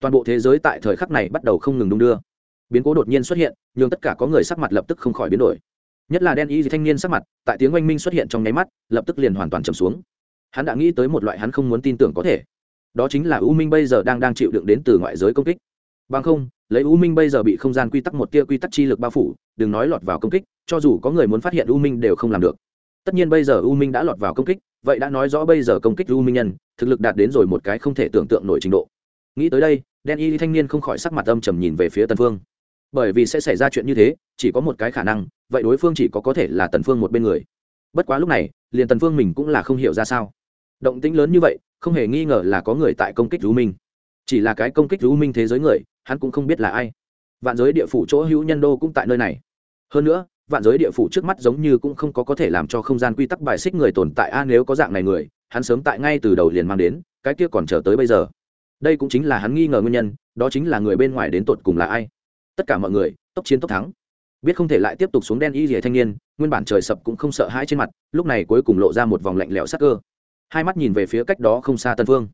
A: Toàn bộ thế giới tại thời khắc này bắt đầu không ngừng đung đưa. Biến cố đột nhiên xuất hiện nhưng tất cả có người sắc mặt lập tức không khỏi biến đổi. Nhất là đen y thanh niên sắc mặt, tại tiếng oanh minh xuất hiện trong nháy mắt, lập tức liền hoàn toàn trầm xuống. Hắn đã nghĩ tới một loại hắn không muốn tin tưởng có thể. Đó chính là u minh bây giờ đang đang chịu đựng đến từ ngoại giới công kích. Bằng không, lấy u minh bây giờ bị không gian quy tắc một tia quy tắc chi lực bao phủ, đừng nói lọt vào công kích, cho dù có người muốn phát hiện u minh đều không làm được. Tất nhiên bây giờ u minh đã lọt vào công kích vậy đã nói rõ bây giờ công kích u minh nhân, thực lực đạt đến rồi một cái không thể tưởng tượng nổi trình độ. Nghĩ tới đây, đen y thanh niên không khỏi sắc mặt âm trầm nhìn về phía tần phương. Bởi vì sẽ xảy ra chuyện như thế, chỉ có một cái khả năng, vậy đối phương chỉ có có thể là tần phương một bên người. Bất quá lúc này, liền tần phương mình cũng là không hiểu ra sao. Động tĩnh lớn như vậy, không hề nghi ngờ là có người tại công kích u minh. Chỉ là cái công kích u minh thế giới người, hắn cũng không biết là ai. Vạn giới địa phủ chỗ hữu nhân đô cũng tại nơi này. Hơn nữa vạn giới địa phủ trước mắt giống như cũng không có có thể làm cho không gian quy tắc bài xích người tồn tại. A, nếu có dạng này người, hắn sớm tại ngay từ đầu liền mang đến, cái kia còn chờ tới bây giờ. Đây cũng chính là hắn nghi ngờ nguyên nhân, đó chính là người bên ngoài đến tột cùng là ai. Tất cả mọi người, tốc chiến tốc thắng. Biết không thể lại tiếp tục xuống đen y rỉa thanh niên, nguyên bản trời sập cũng không sợ hãi trên mặt, lúc này cuối cùng lộ ra một vòng lạnh lẽo sắc cơ. Hai mắt nhìn về phía cách đó không xa tân phương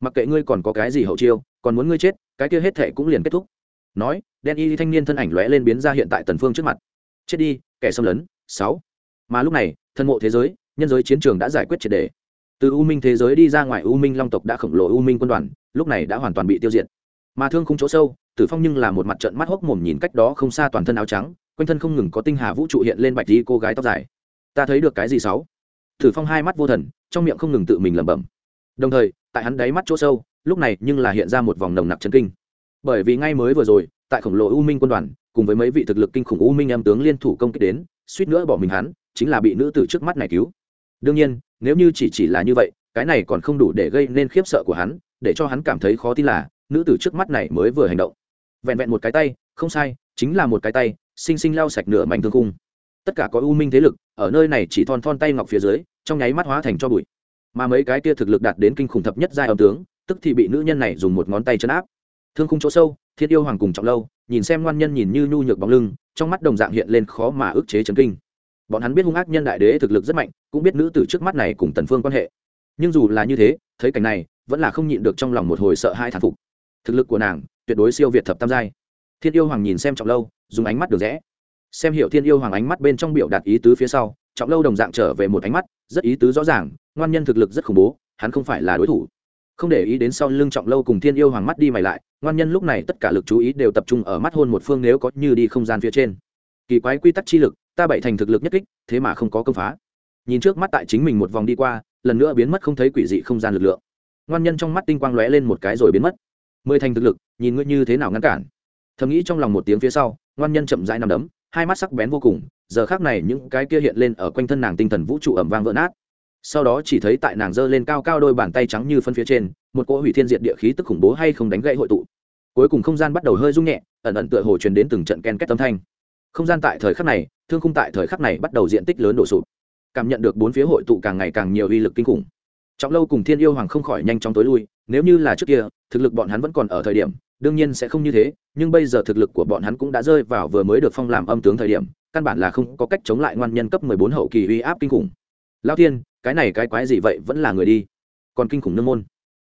A: mặc kệ ngươi còn có cái gì hậu chiêu, còn muốn ngươi chết, cái kia hết thệ cũng liền kết thúc. Nói, đen y thanh niên thân ảnh lóe lên biến ra hiện tại tần phương trước mặt chết đi, kẻ xâm lấn, sáu. Mà lúc này thân mộ thế giới, nhân giới chiến trường đã giải quyết triệt đề. Từ u minh thế giới đi ra ngoài u minh long tộc đã khổng lồ u minh quân đoàn, lúc này đã hoàn toàn bị tiêu diệt. Mà thương không chỗ sâu, tử phong nhưng là một mặt trận mắt hốc mồm nhìn cách đó không xa toàn thân áo trắng, quanh thân không ngừng có tinh hà vũ trụ hiện lên bạch đi cô gái tóc dài. Ta thấy được cái gì sáu? Tử phong hai mắt vô thần, trong miệng không ngừng tự mình lẩm bẩm. Đồng thời, tại hắn đáy mắt chỗ sâu, lúc này nhưng là hiện ra một vòng nồng nặc chân kinh. Bởi vì ngay mới vừa rồi, tại khổng lồ u minh quân đoàn cùng với mấy vị thực lực kinh khủng u minh âm tướng liên thủ công kích đến, suýt nữa bỏ mình hắn, chính là bị nữ tử trước mắt này cứu. Đương nhiên, nếu như chỉ chỉ là như vậy, cái này còn không đủ để gây nên khiếp sợ của hắn, để cho hắn cảm thấy khó tin là, nữ tử trước mắt này mới vừa hành động. Vẹn vẹn một cái tay, không sai, chính là một cái tay, xinh xinh lau sạch nửa mảnh thương cung tất cả có u minh thế lực, ở nơi này chỉ thon thon tay ngọc phía dưới, trong nháy mắt hóa thành cho bụi. Mà mấy cái kia thực lực đạt đến kinh khủng thập nhất giai âm tướng, tức thì bị nữ nhân này dùng một ngón tay chấn áp. Thương khung chỗ sâu, thiên yêu hoàng cùng trọng lâu nhìn xem ngoan nhân nhìn như nhu nhược bóng lưng, trong mắt đồng dạng hiện lên khó mà ức chế chấn kinh. Bọn hắn biết hung ác nhân đại đế thực lực rất mạnh, cũng biết nữ tử trước mắt này cùng tần phương quan hệ. Nhưng dù là như thế, thấy cảnh này, vẫn là không nhịn được trong lòng một hồi sợ hai thản phục. Thực lực của nàng, tuyệt đối siêu việt thập tam giai. Thiên yêu hoàng nhìn xem trọng lâu, dùng ánh mắt được rẽ. Xem hiểu thiên yêu hoàng ánh mắt bên trong biểu đạt ý tứ phía sau, trọng lâu đồng dạng trở về một ánh mắt, rất ý tứ rõ ràng, ngoan nhân thực lực rất khủng bố, hắn không phải là đối thủ. Không để ý đến sau lưng trọng lâu cùng thiên yêu hoàng mắt đi mày lại ngoan nhân lúc này tất cả lực chú ý đều tập trung ở mắt hôn một phương nếu có như đi không gian phía trên. Kỳ quái quy tắc chi lực, ta bảy thành thực lực nhất kích, thế mà không có công phá. Nhìn trước mắt tại chính mình một vòng đi qua, lần nữa biến mất không thấy quỷ dị không gian lực lượng. Ngoan nhân trong mắt tinh quang lóe lên một cái rồi biến mất. Mười thành thực lực, nhìn ngươi như thế nào ngăn cản. Thầm nghĩ trong lòng một tiếng phía sau, ngoan nhân chậm rãi nằm đấm, hai mắt sắc bén vô cùng, giờ khác này những cái kia hiện lên ở quanh thân nàng tinh thần vũ trụ ẩm vang vỡ nát. Sau đó chỉ thấy tại nàng giơ lên cao cao đôi bàn tay trắng như phân phía trên, một cỗ hủy thiên diệt địa khí tức khủng bố hay không đánh gãy hội tụ cuối cùng không gian bắt đầu hơi rung nhẹ, ẩn ẩn tựa hồ truyền đến từng trận ken két âm thanh. Không gian tại thời khắc này, thương khung tại thời khắc này bắt đầu diện tích lớn đổ sụp. Cảm nhận được bốn phía hội tụ càng ngày càng nhiều uy lực kinh khủng. Trọng lâu cùng thiên yêu hoàng không khỏi nhanh chóng tối lui, nếu như là trước kia, thực lực bọn hắn vẫn còn ở thời điểm, đương nhiên sẽ không như thế, nhưng bây giờ thực lực của bọn hắn cũng đã rơi vào vừa mới được phong làm âm tướng thời điểm, căn bản là không có cách chống lại ngoan nhân cấp mười bốn hậu kỳ uy áp kinh khủng. Lao thiên, cái này cái quái gì vậy, vẫn là người đi. Còn kinh khủng nương môn.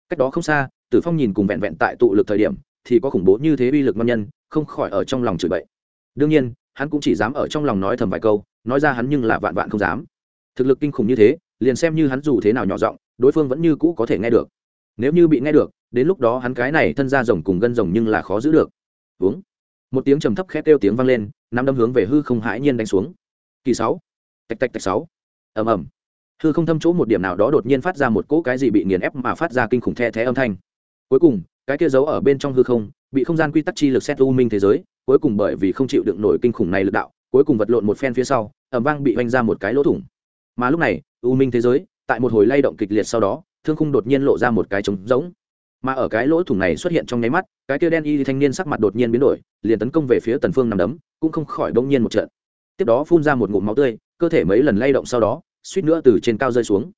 A: Cách đó không xa, tử phong nhìn cùng vẹn vẹn tại tụ lực thời điểm thì có khủng bố như thế uy lực ngon nhân, không khỏi ở trong lòng chửi bậy. Đương nhiên, hắn cũng chỉ dám ở trong lòng nói thầm vài câu, nói ra hắn nhưng là vạn vạn không dám. Thực lực kinh khủng như thế, liền xem như hắn dù thế nào nhỏ giọng, đối phương vẫn như cũ có thể nghe được. Nếu như bị nghe được, đến lúc đó hắn cái này thân ra rồng cùng gân rồng nhưng là khó giữ được. Uống. Một tiếng trầm thấp khét kêu tiếng vang lên, nắm đâm hướng về hư không hãi nhiên đánh xuống. Kỳ sáu. Tạch tạch tạch sáu. Ầm ầm. Hư không thâm chỗ một điểm nào đó đột nhiên phát ra một cỗ cái gì bị nghiền ép mà phát ra kinh khủng the thé âm thanh cuối cùng cái kia giấu ở bên trong hư không bị không gian quy tắc chi lực xét u minh thế giới cuối cùng bởi vì không chịu đựng nổi kinh khủng này lực đạo cuối cùng vật lộn một phen phía sau ẩm vang bị oanh ra một cái lỗ thủng. Mà lúc này u minh thế giới tại một hồi lay động kịch liệt sau đó thương khung đột nhiên lộ ra một cái trống rỗng. Mà ở cái lỗ thủng này xuất hiện trong nháy mắt cái kia đen y thanh niên sắc mặt đột nhiên biến đổi liền tấn công về phía tần phương nằm đấm cũng không khỏi đông nhiên một trận. Tiếp đó phun ra một ngụm máu tươi cơ thể mấy lần lay động sau đó suýt nữa từ trên cao rơi xuống.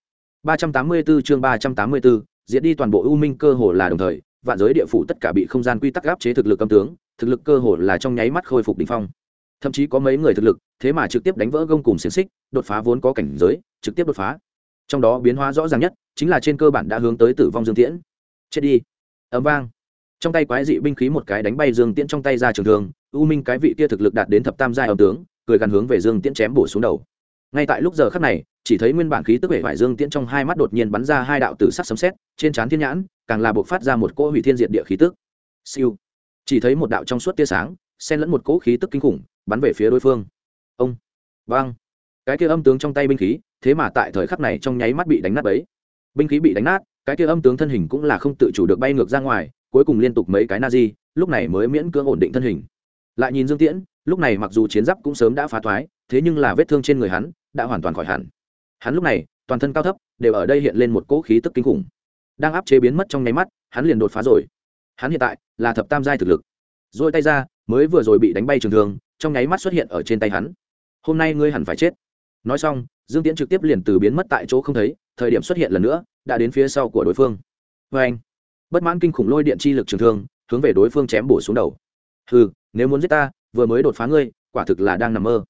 A: 384 chương 384, diệt đi toàn bộ u minh cơ hồ là đồng thời, vạn giới địa phủ tất cả bị không gian quy tắc áp chế thực lực âm tướng, thực lực cơ hồ là trong nháy mắt khôi phục đỉnh phong. Thậm chí có mấy người thực lực, thế mà trực tiếp đánh vỡ gông cùng xiềng xích, đột phá vốn có cảnh giới, trực tiếp đột phá. Trong đó biến hóa rõ ràng nhất, chính là trên cơ bản đã hướng tới tử vong dương tiễn. Chết đi. Ấm vang. Trong tay quái dị binh khí một cái đánh bay dương tiễn trong tay ra trường thường u minh cái vị kia thực lực đạt đến thập tam giai âm tướng, cười gắn hướng về dương tiễn chém bổ xuống đầu. Ngay tại lúc giờ khắc này chỉ thấy nguyên bản khí tức vẻ vải dương tiễn trong hai mắt đột nhiên bắn ra hai đạo tử sắc sấm xét trên trán thiên nhãn, càng là buộc phát ra một cỗ hủy thiên diệt địa khí tức. Siêu. Chỉ thấy một đạo trong suốt tia sáng, xen lẫn một cỗ khí tức kinh khủng, bắn về phía đối phương. Ông. Vang. Cái kia âm tướng trong tay binh khí, thế mà tại thời khắc này trong nháy mắt bị đánh nát ấy binh khí bị đánh nát, cái kia âm tướng thân hình cũng là không tự chủ được bay ngược ra ngoài, cuối cùng liên tục mấy cái na di lúc này mới miễn cưỡng ổn định thân hình. Lại nhìn dương tiễn, lúc này mặc dù chiến giáp cũng sớm đã phá thoái, thế nhưng là vết thương trên người hắn đã hoàn toàn khỏi hẳn hắn lúc này, toàn thân cao thấp, đều ở đây hiện lên một cỗ khí tức kinh khủng. Đang áp chế biến mất trong nháy mắt, hắn liền đột phá rồi. Hắn hiện tại là thập tam giai thực lực. Rồi tay ra, mới vừa rồi bị đánh bay trường thường trong nháy mắt xuất hiện ở trên tay hắn. Hôm nay ngươi hẳn phải chết. Nói xong, dương tiễn trực tiếp liền từ biến mất tại chỗ không thấy, thời điểm xuất hiện lần nữa, đã đến phía sau của đối phương. Vê anh, bất mãn kinh khủng lôi điện chi lực trường thương, hướng về đối phương chém bổ xuống đầu. Ừ nếu muốn giết ta, vừa mới đột phá ngươi, quả thực là đang nằm mơ.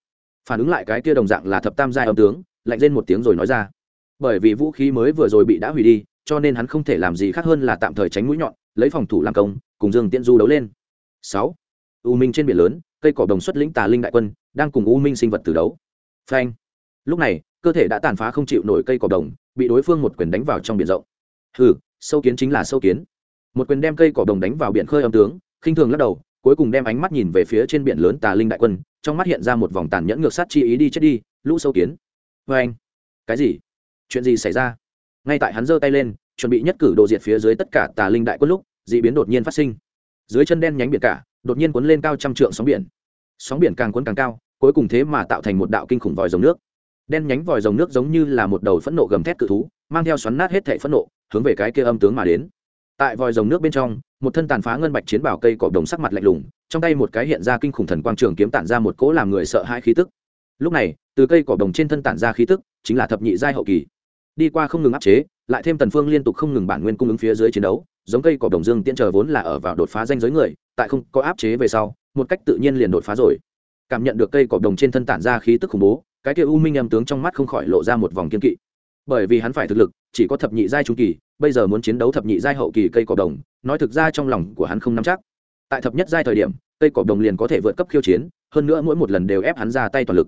A: Phản ứng lại cái kia đồng dạng là thập tam giai âm tướng lạnh lên một tiếng rồi nói ra. Bởi vì vũ khí mới vừa rồi bị đã hủy đi, cho nên hắn không thể làm gì khác hơn là tạm thời tránh mũi nhọn, lấy phòng thủ làm công, cùng dương tiễn du đấu lên. Sáu. U minh trên biển lớn, cây cỏ đồng xuất lĩnh tà linh đại quân, đang cùng u minh sinh vật từ đấu. Phanh. Lúc này, cơ thể đã tàn phá không chịu nổi cây cỏ đồng, bị đối phương một quyền đánh vào trong biển rộng. Hừ, sâu kiến chính là sâu kiến. Một quyền đem cây cỏ đồng đánh vào biển khơi âm tướng, khinh thường lắc đầu, cuối cùng đem ánh mắt nhìn về phía trên biển lớn tà linh đại quân, trong mắt hiện ra một vòng tàn nhẫn ngược sát chi ý đi chết đi, lũ sâu kiến vê anh. Cái gì? Chuyện gì xảy ra? Ngay tại hắn giơ tay lên, chuẩn bị nhất cử đồ diệt phía dưới tất cả tà linh đại quân lúc d ị biến đột nhiên phát sinh. Dưới chân đen nhánh biển cả, đột nhiên cuốn lên cao trăm trượng sóng biển. Sóng biển càng cuốn càng cao, cuối cùng thế mà tạo thành một đạo kinh khủng vòi dòng nước. Đen nhánh vòi rồng nước giống như là một đầu phẫn nộ gầm thét cự thú, mang theo xoắn nát hết thệ phẫn nộ, hướng về cái kia âm tướng mà đến. Tại vòi rồng nước bên trong, một thân tàn phá ngân bạch chiến bảo cây cọp đồng sắc mặt lạnh lùng, trong tay một cái hiện ra kinh khủng thần quang trường kiếm tản ra một cỗ làm người sợ hãi khí tức. Lúc này từ cây cỏ đồng trên thân tản ra khí tức, chính là thập nhị giai hậu kỳ. Đi qua không ngừng áp chế, lại thêm tần phương liên tục không ngừng bản nguyên cung ứng phía dưới chiến đấu, giống cây cỏ đồng dương tiễn chờ vốn là ở vào đột phá danh giới người, tại không có áp chế về sau, một cách tự nhiên liền đột phá rồi. Cảm nhận được cây cỏ đồng trên thân tản ra khí tức khủng bố, cái kia u minh âm tướng trong mắt không khỏi lộ ra một vòng kiên kỵ. Bởi vì hắn phải thực lực, chỉ có thập nhị giai trung kỳ, bây giờ muốn chiến đấu thập nhị giai hậu kỳ cây cỏ đồng, nói thực ra trong lòng của hắn không nắm chắc. Tại thập nhất giai thời điểm, cây cỏ đồng liền có thể vượt cấp khiêu chiến, hơn nữa mỗi một lần đều ép hắn ra tay toàn lực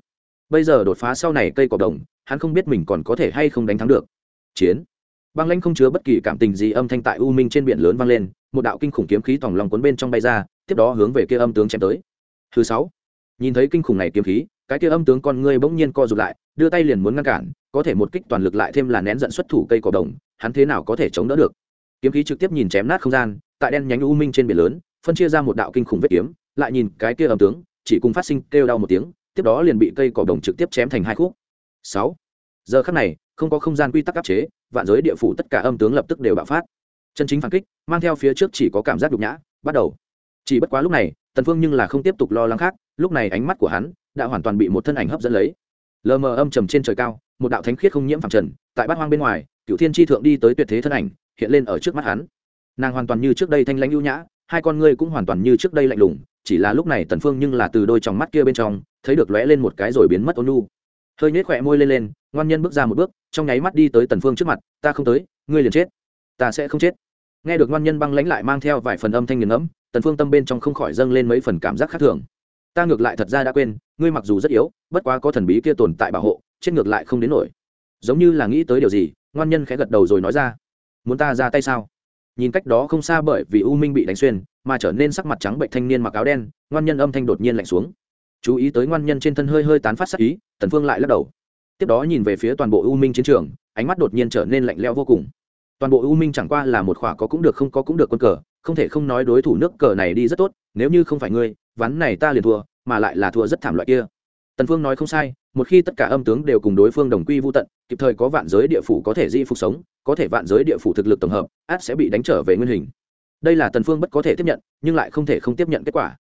A: bây giờ đột phá sau này cây cỏ đồng, hắn không biết mình còn có thể hay không đánh thắng được. Chiến. Băng lãnh không chứa bất kỳ cảm tình gì, âm thanh tại u minh trên biển lớn vang lên, một đạo kinh khủng kiếm khí tòng lòng cuốn bên trong bay ra, tiếp đó hướng về kia âm tướng chém tới. Thứ sáu. Nhìn thấy kinh khủng này kiếm khí, cái kia âm tướng con ngươi bỗng nhiên co rụt lại, đưa tay liền muốn ngăn cản, có thể một kích toàn lực lại thêm là nén giận xuất thủ cây cỏ đồng, hắn thế nào có thể chống đỡ được? Kiếm khí trực tiếp nhìn chém nát không gian, tại đen nhánh u minh trên biển lớn, phân chia ra một đạo kinh khủng vết kiếm, lại nhìn cái kia âm tướng, chỉ cùng phát sinh kêu đau một tiếng tiếp đó liền bị cây cỏ đồng trực tiếp chém thành hai khúc. Sáu. Giờ khắc này, không có không gian quy tắc áp chế, vạn giới địa phủ tất cả âm tướng lập tức đều bạo phát. Chân chính phản kích, mang theo phía trước chỉ có cảm giác nhục nhã, bắt đầu. Chỉ bất quá lúc này, tần phương nhưng là không tiếp tục lo lắng khác, lúc này ánh mắt của hắn đã hoàn toàn bị một thân ảnh hấp dẫn lấy. Lờ mờ âm trầm trên trời cao, một đạo thánh khiết không nhiễm phẳng trần, tại bát hoang bên ngoài cựu thiên tri thượng đi tới tuyệt thế thân ảnh, hiện lên ở trước mắt hắn. Nàng hoàn toàn như trước đây thanh lãnh ưu nhã, hai con ngươi cũng hoàn toàn như trước đây lạnh lùng chỉ là lúc này tần phương nhưng là từ đôi tròng mắt kia bên trong, thấy được lóe lên một cái rồi biến mất ôn nu hơi nhếch khỏe môi lên lên, ngoan nhân bước ra một bước, trong nháy mắt đi tới tần phương trước mặt, ta không tới, ngươi liền chết. Ta sẽ không chết. Nghe được ngoan nhân băng lãnh lại mang theo vài phần âm thanh nghiền ngẫm, tần phương tâm bên trong không khỏi dâng lên mấy phần cảm giác khác thường. Ta ngược lại thật ra đã quên, ngươi mặc dù rất yếu, bất quá có thần bí kia tồn tại bảo hộ, chết ngược lại không đến nổi. Giống như là nghĩ tới điều gì, ngoan nhân khẽ gật đầu rồi nói ra, muốn ta ra tay sao? Nhìn cách đó không xa bởi vì u minh bị đánh xuyên mà trở nên sắc mặt trắng bệnh thanh niên mặc áo đen, ngoan nhân âm thanh đột nhiên lạnh xuống. Chú ý tới ngoan nhân trên thân hơi hơi tán phát sắc ý, tần phương lại lắc đầu. Tiếp đó nhìn về phía toàn bộ u minh chiến trường, ánh mắt đột nhiên trở nên lạnh lẽo vô cùng. Toàn bộ u minh chẳng qua là một khỏa có cũng được không có cũng được quân cờ, không thể không nói đối thủ nước cờ này đi rất tốt, nếu như không phải ngươi, ván này ta liền thua, mà lại là thua rất thảm loại kia. Tần phương nói không sai, một khi tất cả âm tướng đều cùng đối phương đồng quy vu tận, kịp thời có vạn giới địa phủ có thể di phục sống, có thể vạn giới địa phủ thực lực tổng hợp, át sẽ bị đánh trở về nguyên hình đây là tần phương bất có thể tiếp nhận, nhưng lại không thể không tiếp nhận kết quả.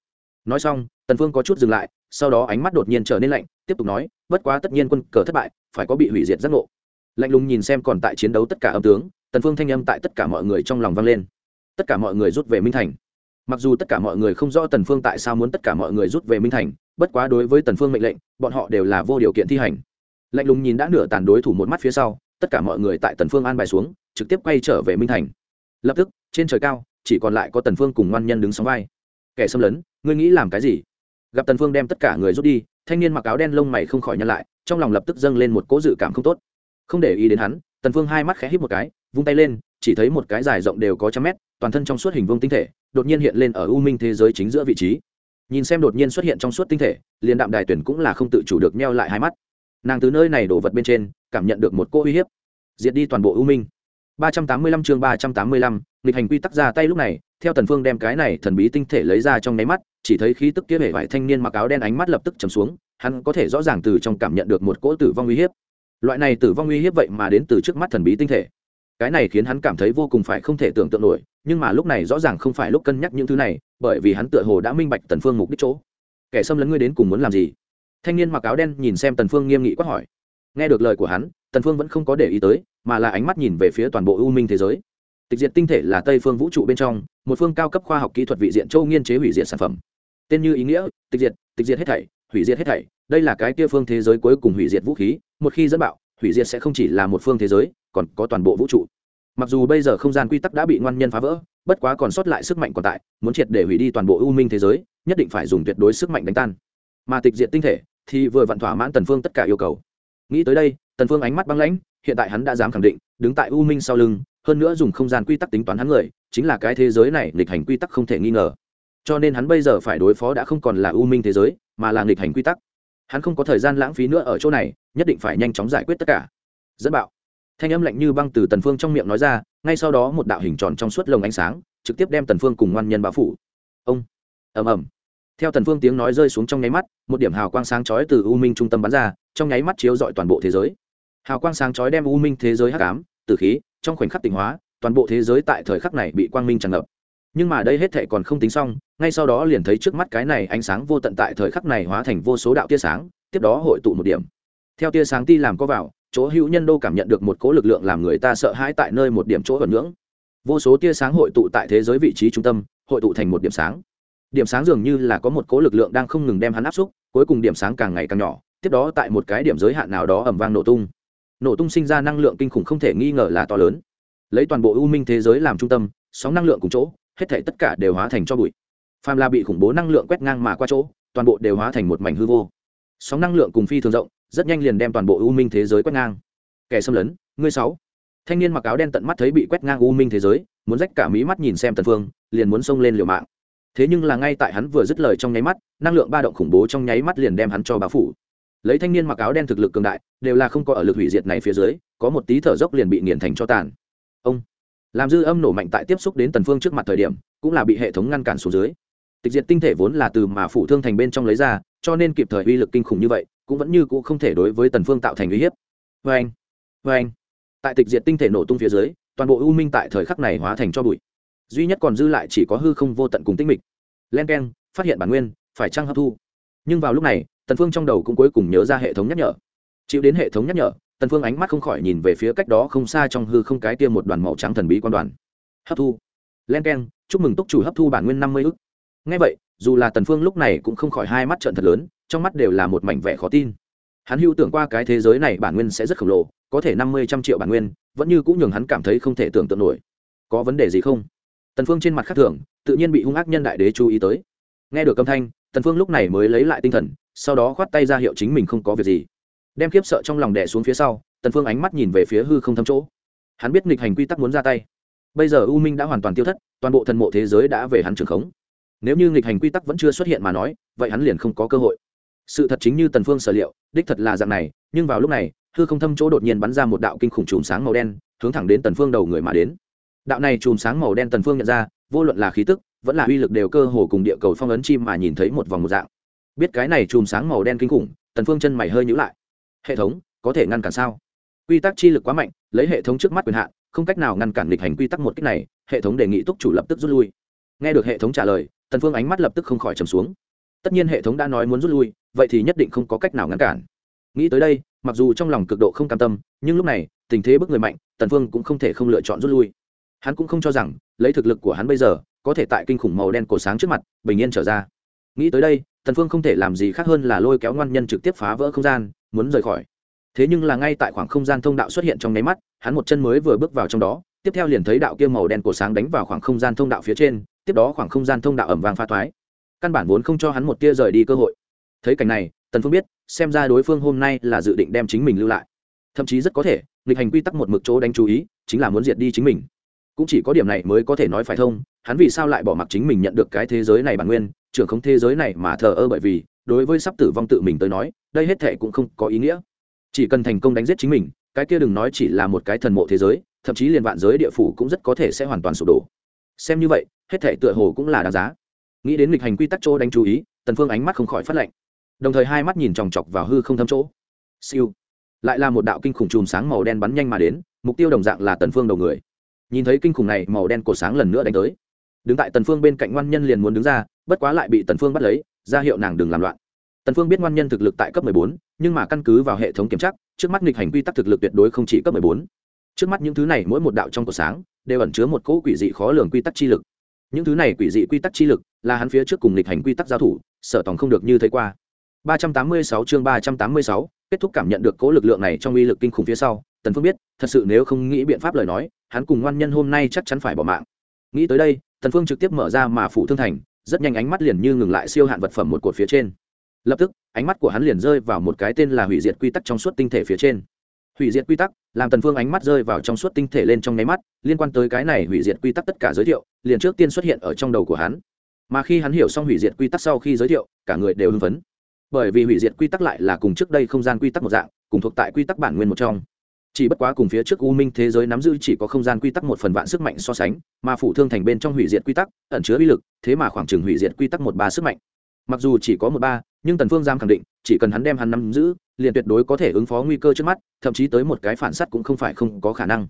A: Nói xong, tần phương có chút dừng lại, sau đó ánh mắt đột nhiên trở nên lạnh, tiếp tục nói, bất quá tất nhiên quân cờ thất bại, phải có bị hủy diệt giác ngộ. Lạnh lùng nhìn xem còn tại chiến đấu tất cả âm tướng, tần phương thanh âm tại tất cả mọi người trong lòng vang lên. Tất cả mọi người rút về minh thành. Mặc dù tất cả mọi người không rõ tần phương tại sao muốn tất cả mọi người rút về minh thành, bất quá đối với tần phương mệnh lệnh, bọn họ đều là vô điều kiện thi hành. Lạnh lùng nhìn đã nửa tàn đối thủ một mắt phía sau, tất cả mọi người tại tần phương an bài xuống, trực tiếp quay trở về minh thành. Lập tức, trên trời cao chỉ còn lại có tần phương cùng ngoan nhân đứng sóng vai. Kẻ xâm lấn ngươi nghĩ làm cái gì? Gặp tần phương đem tất cả người rút đi thanh niên mặc áo đen lông mày không khỏi nhăn lại trong lòng lập tức dâng lên một cỗ dự cảm không tốt. Không để ý đến hắn tần phương hai mắt khẽ híp một cái vung tay lên chỉ thấy một cái dài rộng đều có trăm mét toàn thân trong suốt hình vuông tinh thể đột nhiên hiện lên ở u minh thế giới chính giữa vị trí. Nhìn xem đột nhiên xuất hiện trong suốt tinh thể liền đạm đài tuyển cũng là không tự chủ được neo lại hai mắt. Nàng từ nơi này đổ vật bên trên cảm nhận được một cỗ uy hiếp. Diệt đi toàn bộ u minh. 385 chương 385, nghịch hành quy tắc ra tay lúc này, theo tần phương đem cái này thần bí tinh thể lấy ra trong nháy mắt, chỉ thấy khí tức kia vẻ vải thanh niên mặc áo đen ánh mắt lập tức trầm xuống, hắn có thể rõ ràng từ trong cảm nhận được một cỗ tử vong uy hiếp. Loại này tử vong uy hiếp vậy mà đến từ trước mắt thần bí tinh thể. Cái này khiến hắn cảm thấy vô cùng phải không thể tưởng tượng nổi, nhưng mà lúc này rõ ràng không phải lúc cân nhắc những thứ này, bởi vì hắn tựa hồ đã minh bạch tần phương mục đích chỗ. Kẻ xâm lấn ngươi đến cùng muốn làm gì? Thanh niên mặc áo đen nhìn xem tần phương nghiêm nghị quát hỏi. Nghe được lời của hắn tần phương vẫn không có để ý tới, mà là ánh mắt nhìn về phía toàn bộ u minh thế giới tịch diệt tinh thể là tây phương vũ trụ bên trong, một phương cao cấp khoa học kỹ thuật vị diện châu nghiên chế hủy diệt sản phẩm. Tên như ý nghĩa, tịch diệt tịch diệt hết thảy, hủy diệt hết thảy, đây là cái kia phương thế giới cuối cùng hủy diệt vũ khí, một khi dẫn bạo, hủy diệt sẽ không chỉ là một phương thế giới, còn có toàn bộ vũ trụ. Mặc dù bây giờ không gian quy tắc đã bị ngoan nhân phá vỡ, bất quá còn sót lại sức mạnh còn tại, muốn triệt để hủy đi toàn bộ u minh thế giới, nhất định phải dùng tuyệt đối sức mạnh đánh tan. Mà tịch Diệt tinh thể thì vừa vặn thỏa mãn tần phương tất cả yêu cầu. Nghĩ tới đây, tần phương ánh mắt băng lãnh hiện tại hắn đã dám khẳng định, đứng tại u minh sau lưng, hơn nữa dùng không gian quy tắc tính toán hắn người, chính là cái thế giới này, nghịch hành quy tắc không thể nghi ngờ. Cho nên hắn bây giờ phải đối phó đã không còn là u minh thế giới, mà là nghịch hành quy tắc. Hắn không có thời gian lãng phí nữa ở chỗ này, nhất định phải nhanh chóng giải quyết tất cả. Dẫn bạo. Thanh âm lạnh như băng từ tần phương trong miệng nói ra, ngay sau đó một đạo hình tròn trong suốt lồng ánh sáng, trực tiếp đem tần phương cùng ngoan nhân bao phủ. Ông. Ầm ầm. Theo tần phương tiếng nói rơi xuống trong nháy mắt, một điểm hào quang sáng chói từ u minh trung tâm bắn ra, trong nháy mắt chiếu rọi toàn bộ thế giới hào quang sáng chói đem u minh thế giới hắc ám, tử khí, trong khoảnh khắc tỉnh hóa, toàn bộ thế giới tại thời khắc này bị quang minh tràn ngập. Nhưng mà đây hết thệ còn không tính xong, ngay sau đó liền thấy trước mắt cái này ánh sáng vô tận tại thời khắc này hóa thành vô số đạo tia sáng, tiếp đó hội tụ một điểm. Theo tia sáng ti làm có vào, chỗ hữu nhân đô cảm nhận được một cỗ lực lượng làm người ta sợ hãi tại nơi một điểm chỗ vẩn ngưỡng. Vô số tia sáng hội tụ tại thế giới vị trí trung tâm, hội tụ thành một điểm sáng. Điểm sáng dường như là có một cỗ lực lượng đang không ngừng đem hắn áp xúc, cuối cùng điểm sáng càng ngày càng nhỏ, tiếp đó tại một cái điểm giới hạn nào đó ẩm vang nổ tung nổ tung sinh ra năng lượng kinh khủng không thể nghi ngờ là to lớn. Lấy toàn bộ u minh thế giới làm trung tâm, sóng năng lượng cùng chỗ, hết thể tất cả đều hóa thành cho bụi. Phàm là bị khủng bố năng lượng quét ngang mà qua chỗ, toàn bộ đều hóa thành một mảnh hư vô. Sóng năng lượng cùng phi thường rộng, rất nhanh liền đem toàn bộ u minh thế giới quét ngang. Kẻ xâm lấn, ngươi sáu. Thanh niên mặc áo đen tận mắt thấy bị quét ngang u minh thế giới, muốn rách cả mí mắt nhìn xem tần phương, liền muốn xông lên liều mạng. Thế nhưng là ngay tại hắn vừa dứt lời trong nháy mắt, năng lượng ba động khủng bố trong nháy mắt liền đem hắn cho bá phủ lấy thanh niên mặc áo đen thực lực cường đại, đều là không có ở lực hủy diệt này phía dưới, có một tí thở dốc liền bị nghiền thành cho tàn. Ông. Làm dư âm nổ mạnh tại tiếp xúc đến tần phương trước mặt thời điểm, cũng là bị hệ thống ngăn cản xuống dưới. Tịch diệt tinh thể vốn là từ mà phủ thương thành bên trong lấy ra, cho nên kịp thời uy lực kinh khủng như vậy, cũng vẫn như cũ không thể đối với tần phương tạo thành uy hiếp. Vê anh vê anh. Tại tịch diệt tinh thể nổ tung phía dưới, toàn bộ u minh tại thời khắc này hóa thành cho bụi. Duy nhất còn dư lại chỉ có hư không vô tận cùng tinh mịch. Len keng, phát hiện bản nguyên, phải trăng hấp thu? Nhưng vào lúc này, tần phương trong đầu cũng cuối cùng nhớ ra hệ thống nhắc nhở. Chịu đến hệ thống nhắc nhở, tần phương ánh mắt không khỏi nhìn về phía cách đó không xa trong hư không cái kia một đoàn màu trắng thần bí quan đoàn. Hấp thu. Len keng, chúc mừng túc chủ hấp thu bản nguyên năm mươi ức. Ngay vậy, dù là tần phương lúc này cũng không khỏi hai mắt trợn thật lớn, trong mắt đều là một mảnh vẻ khó tin. Hắn hưu tưởng qua cái thế giới này bản nguyên sẽ rất khổng lồ, có thể năm mươi trăm triệu bản nguyên, vẫn như cũng nhường hắn cảm thấy không thể tưởng tượng nổi. Có vấn đề gì không? Tần phương trên mặt khác thường, tự nhiên bị hung ác nhân đại đế chú ý tới. Nghe được âm thanh tần phương lúc này mới lấy lại tinh thần, sau đó khoát tay ra hiệu chính mình không có việc gì. Đem kiếp sợ trong lòng đè xuống phía sau, tần phương ánh mắt nhìn về phía hư không thâm chỗ. Hắn biết nghịch hành quy tắc muốn ra tay. Bây giờ u minh đã hoàn toàn tiêu thất, toàn bộ thần mộ thế giới đã về hắn trường khống. Nếu như nghịch hành quy tắc vẫn chưa xuất hiện mà nói, vậy hắn liền không có cơ hội. Sự thật chính như tần phương sở liệu, đích thật là dạng này, nhưng vào lúc này, hư không thâm chỗ đột nhiên bắn ra một đạo kinh khủng chùm sáng màu đen, hướng thẳng đến tần phương đầu người mà đến. Đạo này chùm sáng màu đen tần phương nhận ra, vô luận là khí tức vẫn là uy lực đều cơ hồ cùng địa cầu phong ấn chim mà nhìn thấy một vòng một dạng. Biết cái này chùm sáng màu đen kinh khủng, tần phương chân mày hơi nhíu lại. Hệ thống, có thể ngăn cản sao? Quy tắc chi lực quá mạnh, lấy hệ thống trước mắt quyền hạn, không cách nào ngăn cản lịch hành quy tắc một cách này, hệ thống đề nghị túc chủ lập tức rút lui. Nghe được hệ thống trả lời, tần phương ánh mắt lập tức không khỏi trầm xuống. Tất nhiên hệ thống đã nói muốn rút lui, vậy thì nhất định không có cách nào ngăn cản. Nghĩ tới đây, mặc dù trong lòng cực độ không cam tâm, nhưng lúc này, tình thế bức người mạnh, tần phương cũng không thể không lựa chọn rút lui. Hắn cũng không cho rằng, lấy thực lực của hắn bây giờ có thể tại kinh khủng màu đen cổ sáng trước mặt, bình yên trở ra. Nghĩ tới đây, tần phương không thể làm gì khác hơn là lôi kéo ngoan nhân trực tiếp phá vỡ không gian, muốn rời khỏi. Thế nhưng là ngay tại khoảng không gian thông đạo xuất hiện trong nháy mắt, hắn một chân mới vừa bước vào trong đó, tiếp theo liền thấy đạo kia màu đen cổ sáng đánh vào khoảng không gian thông đạo phía trên, tiếp đó khoảng không gian thông đạo ẩm vàng pha thoái. Căn bản vốn không cho hắn một tia rời đi cơ hội. Thấy cảnh này, tần phương biết, xem ra đối phương hôm nay là dự định đem chính mình lưu lại. Thậm chí rất có thể, nghịch hành quy tắc một mực chỗ đánh chú ý, chính là muốn diệt đi chính mình. Cũng chỉ có điểm này mới có thể nói phải thông hắn vì sao lại bỏ mặc chính mình nhận được cái thế giới này bản nguyên, trưởng không thế giới này mà thờ ơ bởi vì, đối với sắp tử vong tự mình tới nói, đây hết thệ cũng không có ý nghĩa. Chỉ cần thành công đánh giết chính mình, cái kia đừng nói chỉ là một cái thần mộ thế giới, thậm chí liền vạn giới địa phủ cũng rất có thể sẽ hoàn toàn sụp đổ. Xem như vậy, hết thệ tựa hồ cũng là đáng giá. Nghĩ đến lịch hành quy tắc chỗ đánh chú ý, tần phương ánh mắt không khỏi phát lạnh. Đồng thời hai mắt nhìn chòng chọc vào hư không thâm chỗ. Siêu. Lại là một đạo kinh khủng chùm sáng màu đen bắn nhanh mà đến, mục tiêu đồng dạng là tần phương đầu người. Nhìn thấy kinh khủng này, màu đen cổ sáng lần nữa đánh tới đứng tại tần phương bên cạnh ngoan nhân liền muốn đứng ra bất quá lại bị tần phương bắt lấy ra hiệu nàng đừng làm loạn. Tần phương biết ngoan nhân thực lực tại cấp 14, nhưng mà căn cứ vào hệ thống kiểm tra trước mắt nghịch hành quy tắc thực lực tuyệt đối không chỉ cấp 14. trước mắt những thứ này mỗi một đạo trong cổ sáng đều ẩn chứa một cỗ quỷ dị khó lường quy tắc chi lực. Những thứ này quỷ dị quy tắc chi lực là hắn phía trước cùng nghịch hành quy tắc giao thủ sở tòng không được như thấy qua. 386 chương 386, kết thúc cảm nhận được cỗ lực lượng này trong uy lực kinh khủng phía sau tần phương biết thật sự nếu không nghĩ biện pháp lời nói hắn cùng ngoan nhân hôm nay chắc chắn phải bỏ mạng. Nghĩ tới đây tần phương trực tiếp mở ra mà phủ thương thành, rất nhanh ánh mắt liền như ngừng lại siêu hạn vật phẩm một cột phía trên. Lập tức, ánh mắt của hắn liền rơi vào một cái tên là hủy diệt quy tắc trong suốt tinh thể phía trên. Hủy diệt quy tắc, làm tần phương ánh mắt rơi vào trong suốt tinh thể lên trong nháy mắt, liên quan tới cái này hủy diệt quy tắc tất cả giới thiệu, liền trước tiên xuất hiện ở trong đầu của hắn. Mà khi hắn hiểu xong hủy diệt quy tắc sau khi giới thiệu, cả người đều hưng phấn. Bởi vì hủy diệt quy tắc lại là cùng trước đây không gian quy tắc một dạng, cùng thuộc tại quy tắc bản nguyên một trong chỉ bất quá cùng phía trước u minh thế giới nắm giữ chỉ có không gian quy tắc một phần vạn sức mạnh so sánh, mà phủ thương thành bên trong hủy diệt quy tắc, ẩn chứa uy lực, thế mà khoảng chừng hủy diệt quy tắc một ba sức mạnh. Mặc dù chỉ có một ba, nhưng tần phương giam khẳng định, chỉ cần hắn đem hắn nắm giữ, liền tuyệt đối có thể ứng phó nguy cơ trước mắt, thậm chí tới một cái phản sát cũng không phải không có khả năng.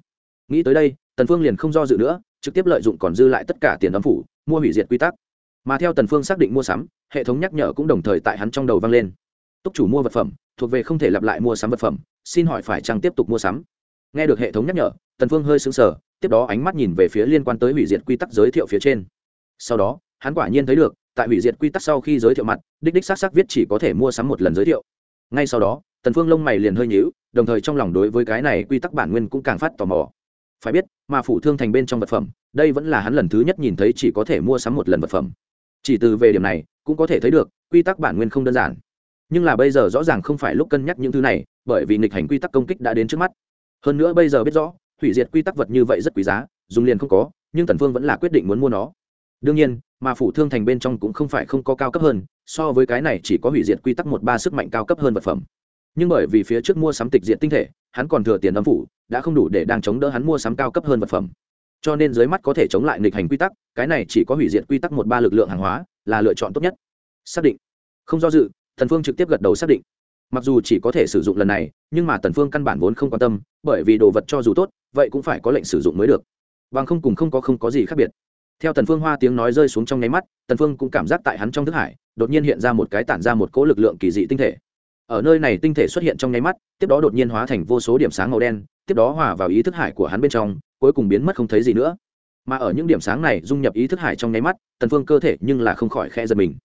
A: Nghĩ tới đây, tần phương liền không do dự nữa, trực tiếp lợi dụng còn dư lại tất cả tiền âm phủ, mua hủy diệt quy tắc. Mà theo tần phương xác định mua sắm, hệ thống nhắc nhở cũng đồng thời tại hắn trong đầu vang lên. Túc chủ mua vật phẩm thuộc về không thể lặp lại mua sắm vật phẩm, xin hỏi phải chăng tiếp tục mua sắm? Nghe được hệ thống nhắc nhở, tần phương hơi sững sờ, tiếp đó ánh mắt nhìn về phía liên quan tới hủy diệt quy tắc giới thiệu phía trên. Sau đó, hắn quả nhiên thấy được, tại hủy diệt quy tắc sau khi giới thiệu mặt, đích đích xác xác viết chỉ có thể mua sắm một lần giới thiệu. Ngay sau đó, tần phương lông mày liền hơi nhíu, đồng thời trong lòng đối với cái này quy tắc bản nguyên cũng càng phát tò mò. Phải biết, mà phủ thương thành bên trong vật phẩm, đây vẫn là hắn lần thứ nhất nhìn thấy chỉ có thể mua sắm một lần vật phẩm. Chỉ từ về điểm này, cũng có thể thấy được, quy tắc bản nguyên không đơn giản nhưng là bây giờ rõ ràng không phải lúc cân nhắc những thứ này, bởi vì nghịch hành quy tắc công kích đã đến trước mắt. Hơn nữa bây giờ biết rõ, hủy diệt quy tắc vật như vậy rất quý giá, dùng liền không có, nhưng tần phương vẫn là quyết định muốn mua nó. Đương nhiên, mà phủ thương thành bên trong cũng không phải không có cao cấp hơn, so với cái này chỉ có hủy diệt quy tắc một ba sức mạnh cao cấp hơn vật phẩm. Nhưng bởi vì phía trước mua sắm tịch diện tinh thể, hắn còn thừa tiền âm phủ, đã không đủ để đang chống đỡ hắn mua sắm cao cấp hơn vật phẩm. Cho nên dưới mắt có thể chống lại nghịch hành quy tắc, cái này chỉ có hủy diệt quy tắc một ba lực lượng hàng hóa, là lựa chọn tốt nhất. Xác định. Không do dự thần phương trực tiếp gật đầu xác định. Mặc dù chỉ có thể sử dụng lần này, nhưng mà tần phương căn bản vốn không quan tâm, bởi vì đồ vật cho dù tốt, vậy cũng phải có lệnh sử dụng mới được. Bằng không cùng không có không có gì khác biệt. Theo tần phương hoa tiếng nói rơi xuống trong nháy mắt, tần phương cũng cảm giác tại hắn trong thức hải, đột nhiên hiện ra một cái tản ra một cỗ lực lượng kỳ dị tinh thể. Ở nơi này tinh thể xuất hiện trong nháy mắt, tiếp đó đột nhiên hóa thành vô số điểm sáng màu đen, tiếp đó hòa vào ý thức hải của hắn bên trong, cuối cùng biến mất không thấy gì nữa. Mà ở những điểm sáng này dung nhập ý thức hải trong nháy mắt, tần phương cơ thể nhưng là không khỏi khẽ giật mình.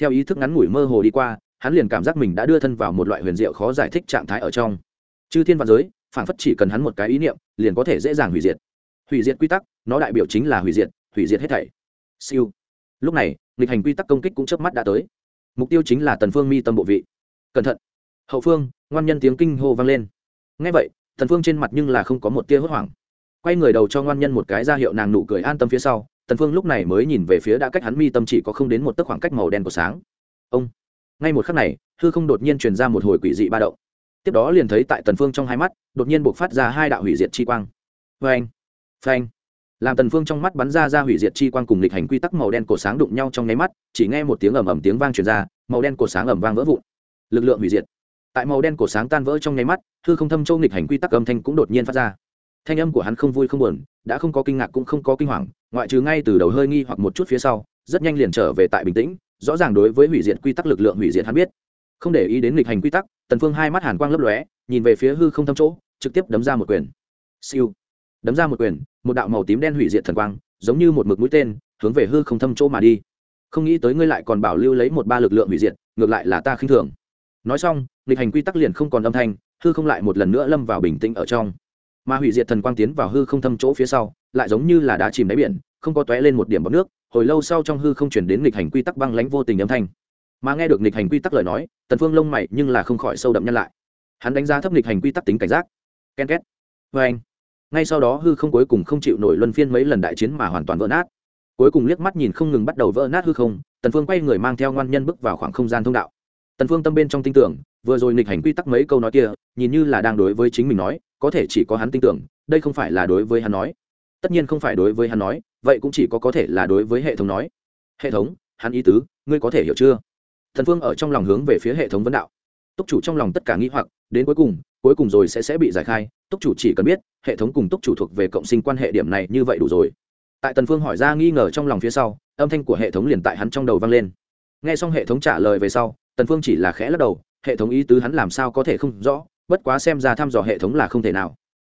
A: Theo ý thức ngắn ngủi mơ hồ đi qua hắn liền cảm giác mình đã đưa thân vào một loại huyền diệu khó giải thích trạng thái ở trong. Chư thiên văn giới phản phất chỉ cần hắn một cái ý niệm, liền có thể dễ dàng hủy diệt. Hủy diệt quy tắc, nó đại biểu chính là hủy diệt hủy diệt hết thảy. Siêu. Lúc này, nghịch hành quy tắc công kích cũng chớp mắt đã tới. Mục tiêu chính là tần phương mi tâm bộ vị. Cẩn thận. Hậu phương, ngoan nhân tiếng kinh hô vang lên. Ngay vậy, tần phương trên mặt nhưng là không có một tia hốt hoảng. Quay người đầu cho ngoan nhân một cái ra hiệu nàng nụ cười an tâm phía sau, tần phương lúc này mới nhìn về phía đã cách hắn mi tâm chỉ có không đến một tấc khoảng cách màu đen của sáng. Ông ngay một khắc này, hư không đột nhiên truyền ra một hồi quỷ dị ba động. Tiếp đó liền thấy tại tần phương trong hai mắt, đột nhiên bộc phát ra hai đạo hủy diệt chi quang. Phanh phanh! Làm tần phương trong mắt bắn ra ra hủy diệt chi quang cùng lịch hành quy tắc màu đen cổ sáng đụng nhau trong nháy mắt, chỉ nghe một tiếng ầm ầm tiếng vang truyền ra, màu đen cổ sáng ầm vang vỡ vụn. Lực lượng hủy diệt. Tại màu đen cổ sáng tan vỡ trong nháy mắt, hư không thâm châu nghịch hành quy tắc âm thanh cũng đột nhiên phát ra. Thanh âm của hắn không vui không buồn, đã không có kinh ngạc cũng không có kinh hoàng, ngoại trừ ngay từ đầu hơi nghi hoặc một chút phía sau, rất nhanh liền trở về tại bình tĩnh rõ ràng đối với hủy diệt quy tắc lực lượng hủy diệt hắn biết. Không để ý đến nghịch hành quy tắc, tần phương hai mắt hàn quang lấp lóe, nhìn về phía hư không thâm chỗ, trực tiếp đấm ra một quyền. Siêu. Đấm ra một quyền, một đạo màu tím đen hủy diệt thần quang, giống như một mực mũi tên, hướng về hư không thâm chỗ mà đi. Không nghĩ tới ngươi lại còn bảo lưu lấy một ba lực lượng hủy diệt, ngược lại là ta khinh thường. Nói xong, nghịch hành quy tắc liền không còn âm thanh, hư không lại một lần nữa lâm vào bình tĩnh ở trong. Mà hủy diệt thần quang tiến vào hư không thâm chỗ phía sau, lại giống như là đá chìm đáy biển không có tóe lên một điểm bọt nước, hồi lâu sau trong hư không chuyển đến nghịch hành quy tắc băng lãnh vô tình âm thanh. Mà nghe được nghịch hành quy tắc lời nói, tần phương lông mày nhưng là không khỏi sâu đậm nhân lại. Hắn đánh giá thấp nghịch hành quy tắc tính cảnh giác. Ken két. Vê anh. Ngay sau đó hư không cuối cùng không chịu nổi luân phiên mấy lần đại chiến mà hoàn toàn vỡ nát. Cuối cùng liếc mắt nhìn không ngừng bắt đầu vỡ nát hư không, tần phương quay người mang theo ngoan nhân bước vào khoảng không gian thông đạo. Tần phương tâm bên trong tin tưởng, vừa rồi nghịch hành quy tắc mấy câu nói kia, nhìn như là đang đối với chính mình nói, có thể chỉ có hắn tin tưởng, đây không phải là đối với hắn nói. Tất nhiên không phải đối với hắn nói vậy cũng chỉ có có thể là đối với hệ thống nói. Hệ thống, hắn ý tứ, ngươi có thể hiểu chưa? Thần phương ở trong lòng hướng về phía hệ thống vấn đạo. Túc chủ trong lòng tất cả nghĩ hoặc, đến cuối cùng cuối cùng rồi sẽ sẽ bị giải khai. Túc chủ chỉ cần biết, hệ thống cùng túc chủ thuộc về cộng sinh quan hệ điểm này như vậy đủ rồi. Tại tần phương hỏi ra nghi ngờ trong lòng phía sau, âm thanh của hệ thống liền tại hắn trong đầu vang lên. Nghe xong hệ thống trả lời về sau tần phương chỉ là khẽ lắc đầu, hệ thống ý tứ hắn làm sao có thể không rõ, bất quá xem ra thăm dò hệ thống là không thể nào.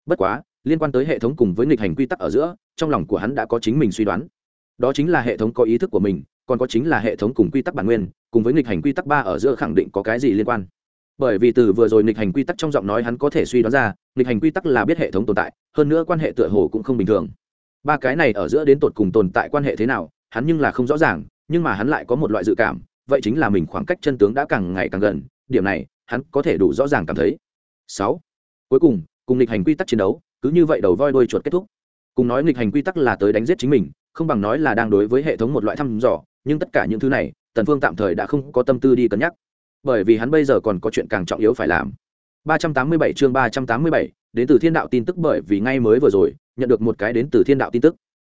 A: Bất quá liên quan tới hệ thống cùng với nghịch hành quy tắc ở giữa, trong lòng của hắn đã có chính mình suy đoán. Đó chính là hệ thống có ý thức của mình, còn có chính là hệ thống cùng quy tắc bản nguyên, cùng với nghịch hành quy tắc ba ở giữa khẳng định có cái gì liên quan. Bởi vì từ vừa rồi nghịch hành quy tắc trong giọng nói hắn có thể suy đoán ra, nghịch hành quy tắc là biết hệ thống tồn tại, hơn nữa quan hệ tựa hồ cũng không bình thường. Ba cái này ở giữa đến tột cùng tồn tại quan hệ thế nào, hắn nhưng là không rõ ràng, nhưng mà hắn lại có một loại dự cảm, vậy chính là mình khoảng cách chân tướng đã càng ngày càng gần, điểm này, hắn có thể đủ rõ ràng cảm thấy. Sáu, cuối cùng cùng nghịch hành quy tắc chiến đấu cứ như vậy đầu voi đuôi chuột kết thúc. Cùng nói nghịch hành quy tắc là tới đánh giết chính mình không bằng nói là đang đối với hệ thống một loại thăm dò nhưng tất cả những thứ này tần phương tạm thời đã không có tâm tư đi cân nhắc. Bởi vì hắn bây giờ còn có chuyện càng trọng yếu phải làm. 387 chương 387, đến từ thiên đạo tin tức bởi vì ngay mới vừa rồi nhận được một cái đến từ thiên đạo tin tức.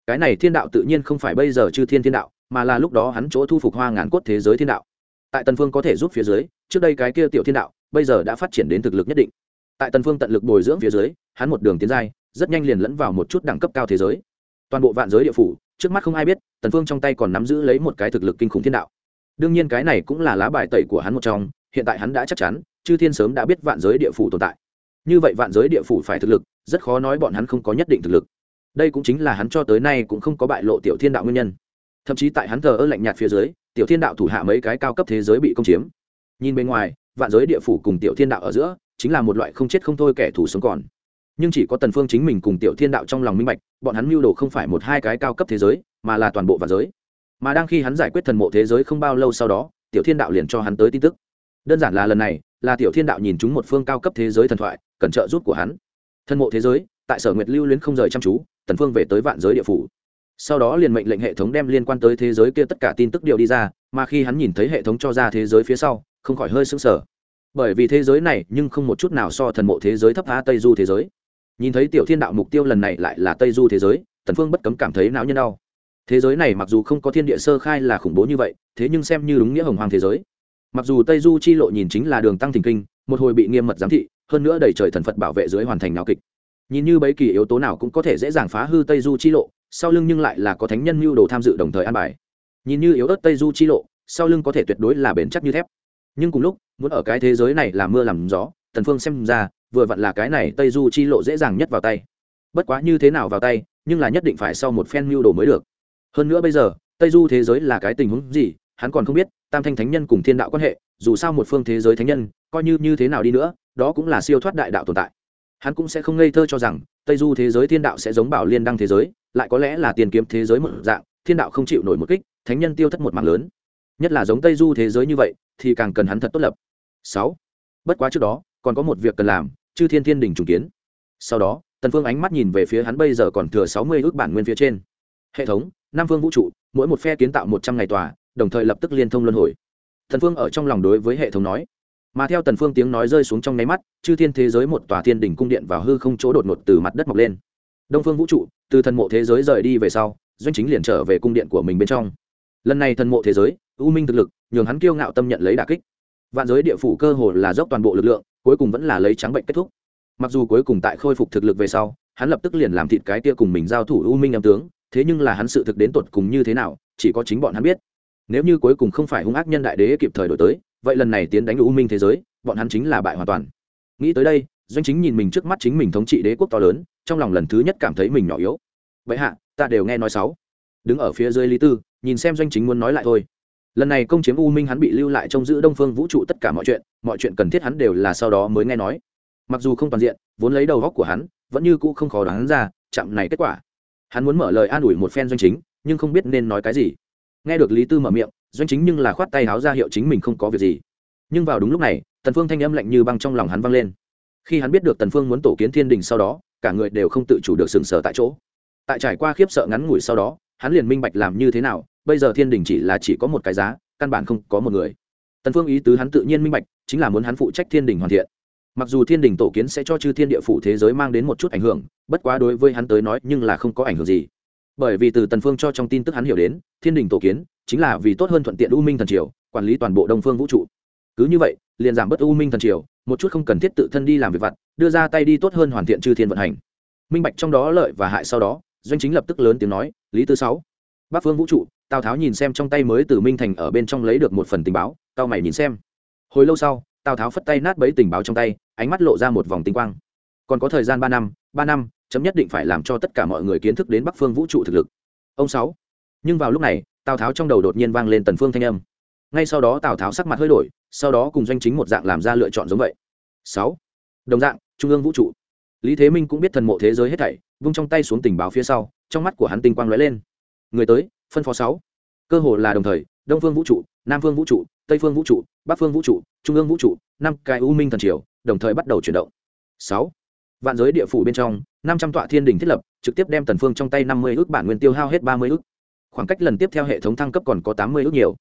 A: Cái này thiên đạo tự nhiên không phải bây giờ chư thiên thiên đạo mà là lúc đó hắn chỗ thu phục hoa ngàn cốt thế giới thiên đạo. Tại tần phương có thể giúp phía dưới trước đây cái kia tiểu thiên đạo bây giờ đã phát triển đến thực lực nhất định tại tần phương tận lực bồi dưỡng phía dưới, hắn một đường tiến giai, rất nhanh liền lẫn vào một chút đẳng cấp cao thế giới. Toàn bộ vạn giới địa phủ, trước mắt không ai biết, tần phương trong tay còn nắm giữ lấy một cái thực lực kinh khủng thiên đạo. Đương nhiên cái này cũng là lá bài tẩy của hắn một trong, hiện tại hắn đã chắc chắn, chư thiên sớm đã biết vạn giới địa phủ tồn tại. Như vậy vạn giới địa phủ phải thực lực, rất khó nói bọn hắn không có nhất định thực lực. Đây cũng chính là hắn cho tới nay cũng không có bại lộ tiểu thiên đạo nguyên nhân. Thậm chí tại hắn thờ ơ lạnh nhạt phía dưới, tiểu thiên đạo thủ hạ mấy cái cao cấp thế giới bị công chiếm. Nhìn bên ngoài, vạn giới địa phủ cùng tiểu thiên đạo ở giữa chính là một loại không chết không thôi kẻ thù sống còn. Nhưng chỉ có tần phương chính mình cùng tiểu thiên đạo trong lòng minh bạch, bọn hắn mưu đồ không phải một hai cái cao cấp thế giới, mà là toàn bộ vạn giới. Mà đang khi hắn giải quyết thần mộ thế giới không bao lâu sau đó, tiểu thiên đạo liền cho hắn tới tin tức. Đơn giản là lần này, là tiểu thiên đạo nhìn chúng một phương cao cấp thế giới thần thoại, cần trợ giúp của hắn. Thần mộ thế giới, tại sở nguyệt lưu luyến không rời chăm chú, tần phương về tới vạn giới địa phủ. Sau đó liền mệnh lệnh hệ thống đem liên quan tới thế giới kia tất cả tin tức điều đi ra, mà khi hắn nhìn thấy hệ thống cho ra thế giới phía sau, không khỏi hơi sững sờ bởi vì thế giới này nhưng không một chút nào so thần mộ thế giới thấp phá tây du thế giới. Nhìn thấy tiểu thiên đạo mục tiêu lần này lại là tây du thế giới, tần phương bất cấm cảm thấy não nhân đau. Thế giới này mặc dù không có thiên địa sơ khai là khủng bố như vậy, thế nhưng xem như đúng nghĩa hồng hoàng thế giới. Mặc dù tây du chi lộ nhìn chính là đường tăng thình kinh, một hồi bị nghiêm mật giám thị, hơn nữa đầy trời thần phật bảo vệ dưới hoàn thành não kịch. Nhìn như bấy kỳ yếu tố nào cũng có thể dễ dàng phá hư tây du chi lộ, sau lưng nhưng lại là có thánh nhân mưu đồ tham dự đồng thời an bài. Nhìn như yếu ớt tây du chi lộ, sau lưng có thể tuyệt đối là bền chắc như thép nhưng cùng lúc, muốn ở cái thế giới này làm mưa làm gió, tần phương xem ra, vừa vặn là cái này tây du chi lộ dễ dàng nhất vào tay. Bất quá như thế nào vào tay, nhưng là nhất định phải sau một phen mưu đồ mới được. Hơn nữa bây giờ, tây du thế giới là cái tình huống gì, hắn còn không biết, tam thanh thánh nhân cùng thiên đạo quan hệ, dù sao một phương thế giới thánh nhân, coi như như thế nào đi nữa, đó cũng là siêu thoát đại đạo tồn tại. Hắn cũng sẽ không ngây thơ cho rằng, tây du thế giới thiên đạo sẽ giống bảo liên đăng thế giới, lại có lẽ là tiền kiếm thế giới một dạng, thiên đạo không chịu nổi một kích, thánh nhân tiêu thất một mạng lớn nhất là giống tây du thế giới như vậy, thì càng cần hắn thật tốt lập. Sáu. Bất quá trước đó, còn có một việc cần làm, chư thiên thiên đình trùng kiến. Sau đó, tần phương ánh mắt nhìn về phía hắn bây giờ còn thừa sáu mươi ước bản nguyên phía trên. Hệ thống Nam phương vũ trụ, mỗi một phe kiến tạo một trăm ngày tòa, đồng thời lập tức liên thông luân hồi. Thần phương ở trong lòng đối với hệ thống nói. Mà theo tần phương tiếng nói rơi xuống trong nháy mắt, chư thiên thế giới một tòa thiên Đình cung điện vào hư không chỗ đột ngột từ mặt đất mọc lên. Đông phương vũ trụ, từ thần mộ thế giới rời đi về sau, doanh chính liền trở về cung điện của mình bên trong. Lần này thần mộ thế giới u minh thực lực, nhường hắn kiêu ngạo tâm nhận lấy đả kích. Vạn giới địa phủ cơ hồ là dốc toàn bộ lực lượng, cuối cùng vẫn là lấy trắng bệnh kết thúc. Mặc dù cuối cùng tại khôi phục thực lực về sau, hắn lập tức liền làm thịt cái tia cùng mình giao thủ u minh âm tướng, thế nhưng là hắn sự thực đến tột cùng như thế nào, chỉ có chính bọn hắn biết. Nếu như cuối cùng không phải hung ác nhân đại đế kịp thời đổi tới, vậy lần này tiến đánh u minh thế giới, bọn hắn chính là bại hoàn toàn. Nghĩ tới đây, doanh chính nhìn mình trước mắt chính mình thống trị đế quốc to lớn, trong lòng lần thứ nhất cảm thấy mình nhỏ yếu. Vậy hạ, ta đều nghe nói sáu. Đứng ở phía dưới lý tư, nhìn xem doanh chính muốn nói lại thôi lần này công chiếm u minh hắn bị lưu lại trong giữ đông phương vũ trụ tất cả mọi chuyện mọi chuyện cần thiết hắn đều là sau đó mới nghe nói. Mặc dù không toàn diện, vốn lấy đầu góc của hắn, vẫn như cũ không khó đoán ra, chạm này kết quả. Hắn muốn mở lời an ủi một phen doanh chính, nhưng không biết nên nói cái gì. Nghe được lý tư mở miệng, doanh chính nhưng là khoát tay háo ra hiệu chính mình không có việc gì. Nhưng vào đúng lúc này, tần phương thanh âm lạnh như băng trong lòng hắn vang lên. Khi hắn biết được tần phương muốn tổ kiến thiên đình sau đó, cả người đều không tự chủ được sừng sờ tại chỗ. Tại trải qua khiếp sợ ngắn ngủi sau đó, hắn liền minh bạch làm như thế nào bây giờ thiên đình chỉ là chỉ có một cái giá, căn bản không có một người. Tần phương ý tứ hắn tự nhiên minh bạch, chính là muốn hắn phụ trách thiên đình hoàn thiện. Mặc dù thiên đình tổ kiến sẽ cho chư thiên địa phủ thế giới mang đến một chút ảnh hưởng, bất quá đối với hắn tới nói nhưng là không có ảnh hưởng gì. Bởi vì từ tần phương cho trong tin tức hắn hiểu đến, thiên đình tổ kiến chính là vì tốt hơn thuận tiện u minh thần triều, quản lý toàn bộ đông phương vũ trụ. Cứ như vậy, liền giảm bớt u minh thần triều, một chút không cần thiết tự thân đi làm việc vặt, đưa ra tay đi tốt hơn hoàn thiện chư thiên vận hành. Minh bạch trong đó lợi và hại sau đó, doanh chính lập tức lớn tiếng nói, lý tư sáu, bắc phương vũ trụ tào tháo nhìn xem trong tay mới từ minh thành ở bên trong lấy được một phần tình báo tao mày nhìn xem. Hồi lâu sau, tào tháo phất tay nát bấy tình báo trong tay, ánh mắt lộ ra một vòng tinh quang. Còn có thời gian ba năm ba năm, chấm nhất định phải làm cho tất cả mọi người kiến thức đến bắc phương vũ trụ thực lực. Ông sáu. Nhưng vào lúc này, tào tháo trong đầu đột nhiên vang lên tần phương thanh âm. Ngay sau đó tào tháo sắc mặt hơi đổi, sau đó cùng doanh chính một dạng làm ra lựa chọn giống vậy. Sáu. Đồng dạng, trung ương vũ trụ. Lý thế minh cũng biết thần mộ thế giới hết thảy, vung trong tay xuống tình báo phía sau, trong mắt của hắn tinh quang lóe lên. Người tới phân phó sáu. Cơ hồ là đồng thời, đông phương vũ trụ, nam phương vũ trụ, tây phương vũ trụ, bắc phương vũ trụ, trung ương vũ trụ, năm cái u minh thần triều, đồng thời bắt đầu chuyển động. Sáu. Vạn giới địa phủ bên trong, năm trăm tọa thiên đình thiết lập, trực tiếp đem tần phương trong tay năm mươi ước bản nguyên tiêu hao hết ba mươi ước. Khoảng cách lần tiếp theo hệ thống thăng cấp còn có tám mươi ước nhiều.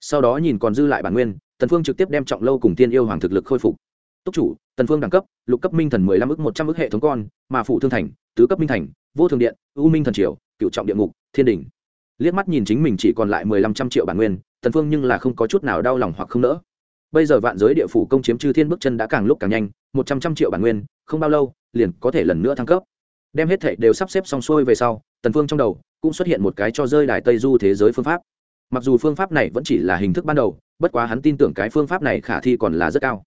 A: Sau đó nhìn còn dư lại bản nguyên, tần phương trực tiếp đem trọng lâu cùng tiên yêu hoàng thực lực khôi phục. Túc chủ, tần phương đẳng cấp, lục cấp minh thần mười lăm ước một trăm ước hệ thống con, mà phụ thương thành, tứ cấp minh thành, vô thường điện, u minh thần triều, cựu trọng địa ngục, thiên đình liếc mắt nhìn chính mình chỉ còn lại mười lăm trăm triệu bản nguyên, tần phương nhưng là không có chút nào đau lòng hoặc không nỡ. Bây giờ vạn giới địa phủ công chiếm chư thiên bước chân đã càng lúc càng nhanh, một trăm trăm triệu bản nguyên, không bao lâu, liền có thể lần nữa thăng cấp. Đem hết thệ đều sắp xếp xong xuôi về sau, tần phương trong đầu cũng xuất hiện một cái cho rơi đài tây du thế giới phương pháp. Mặc dù phương pháp này vẫn chỉ là hình thức ban đầu, bất quá hắn tin tưởng cái phương pháp này khả thi còn là rất cao.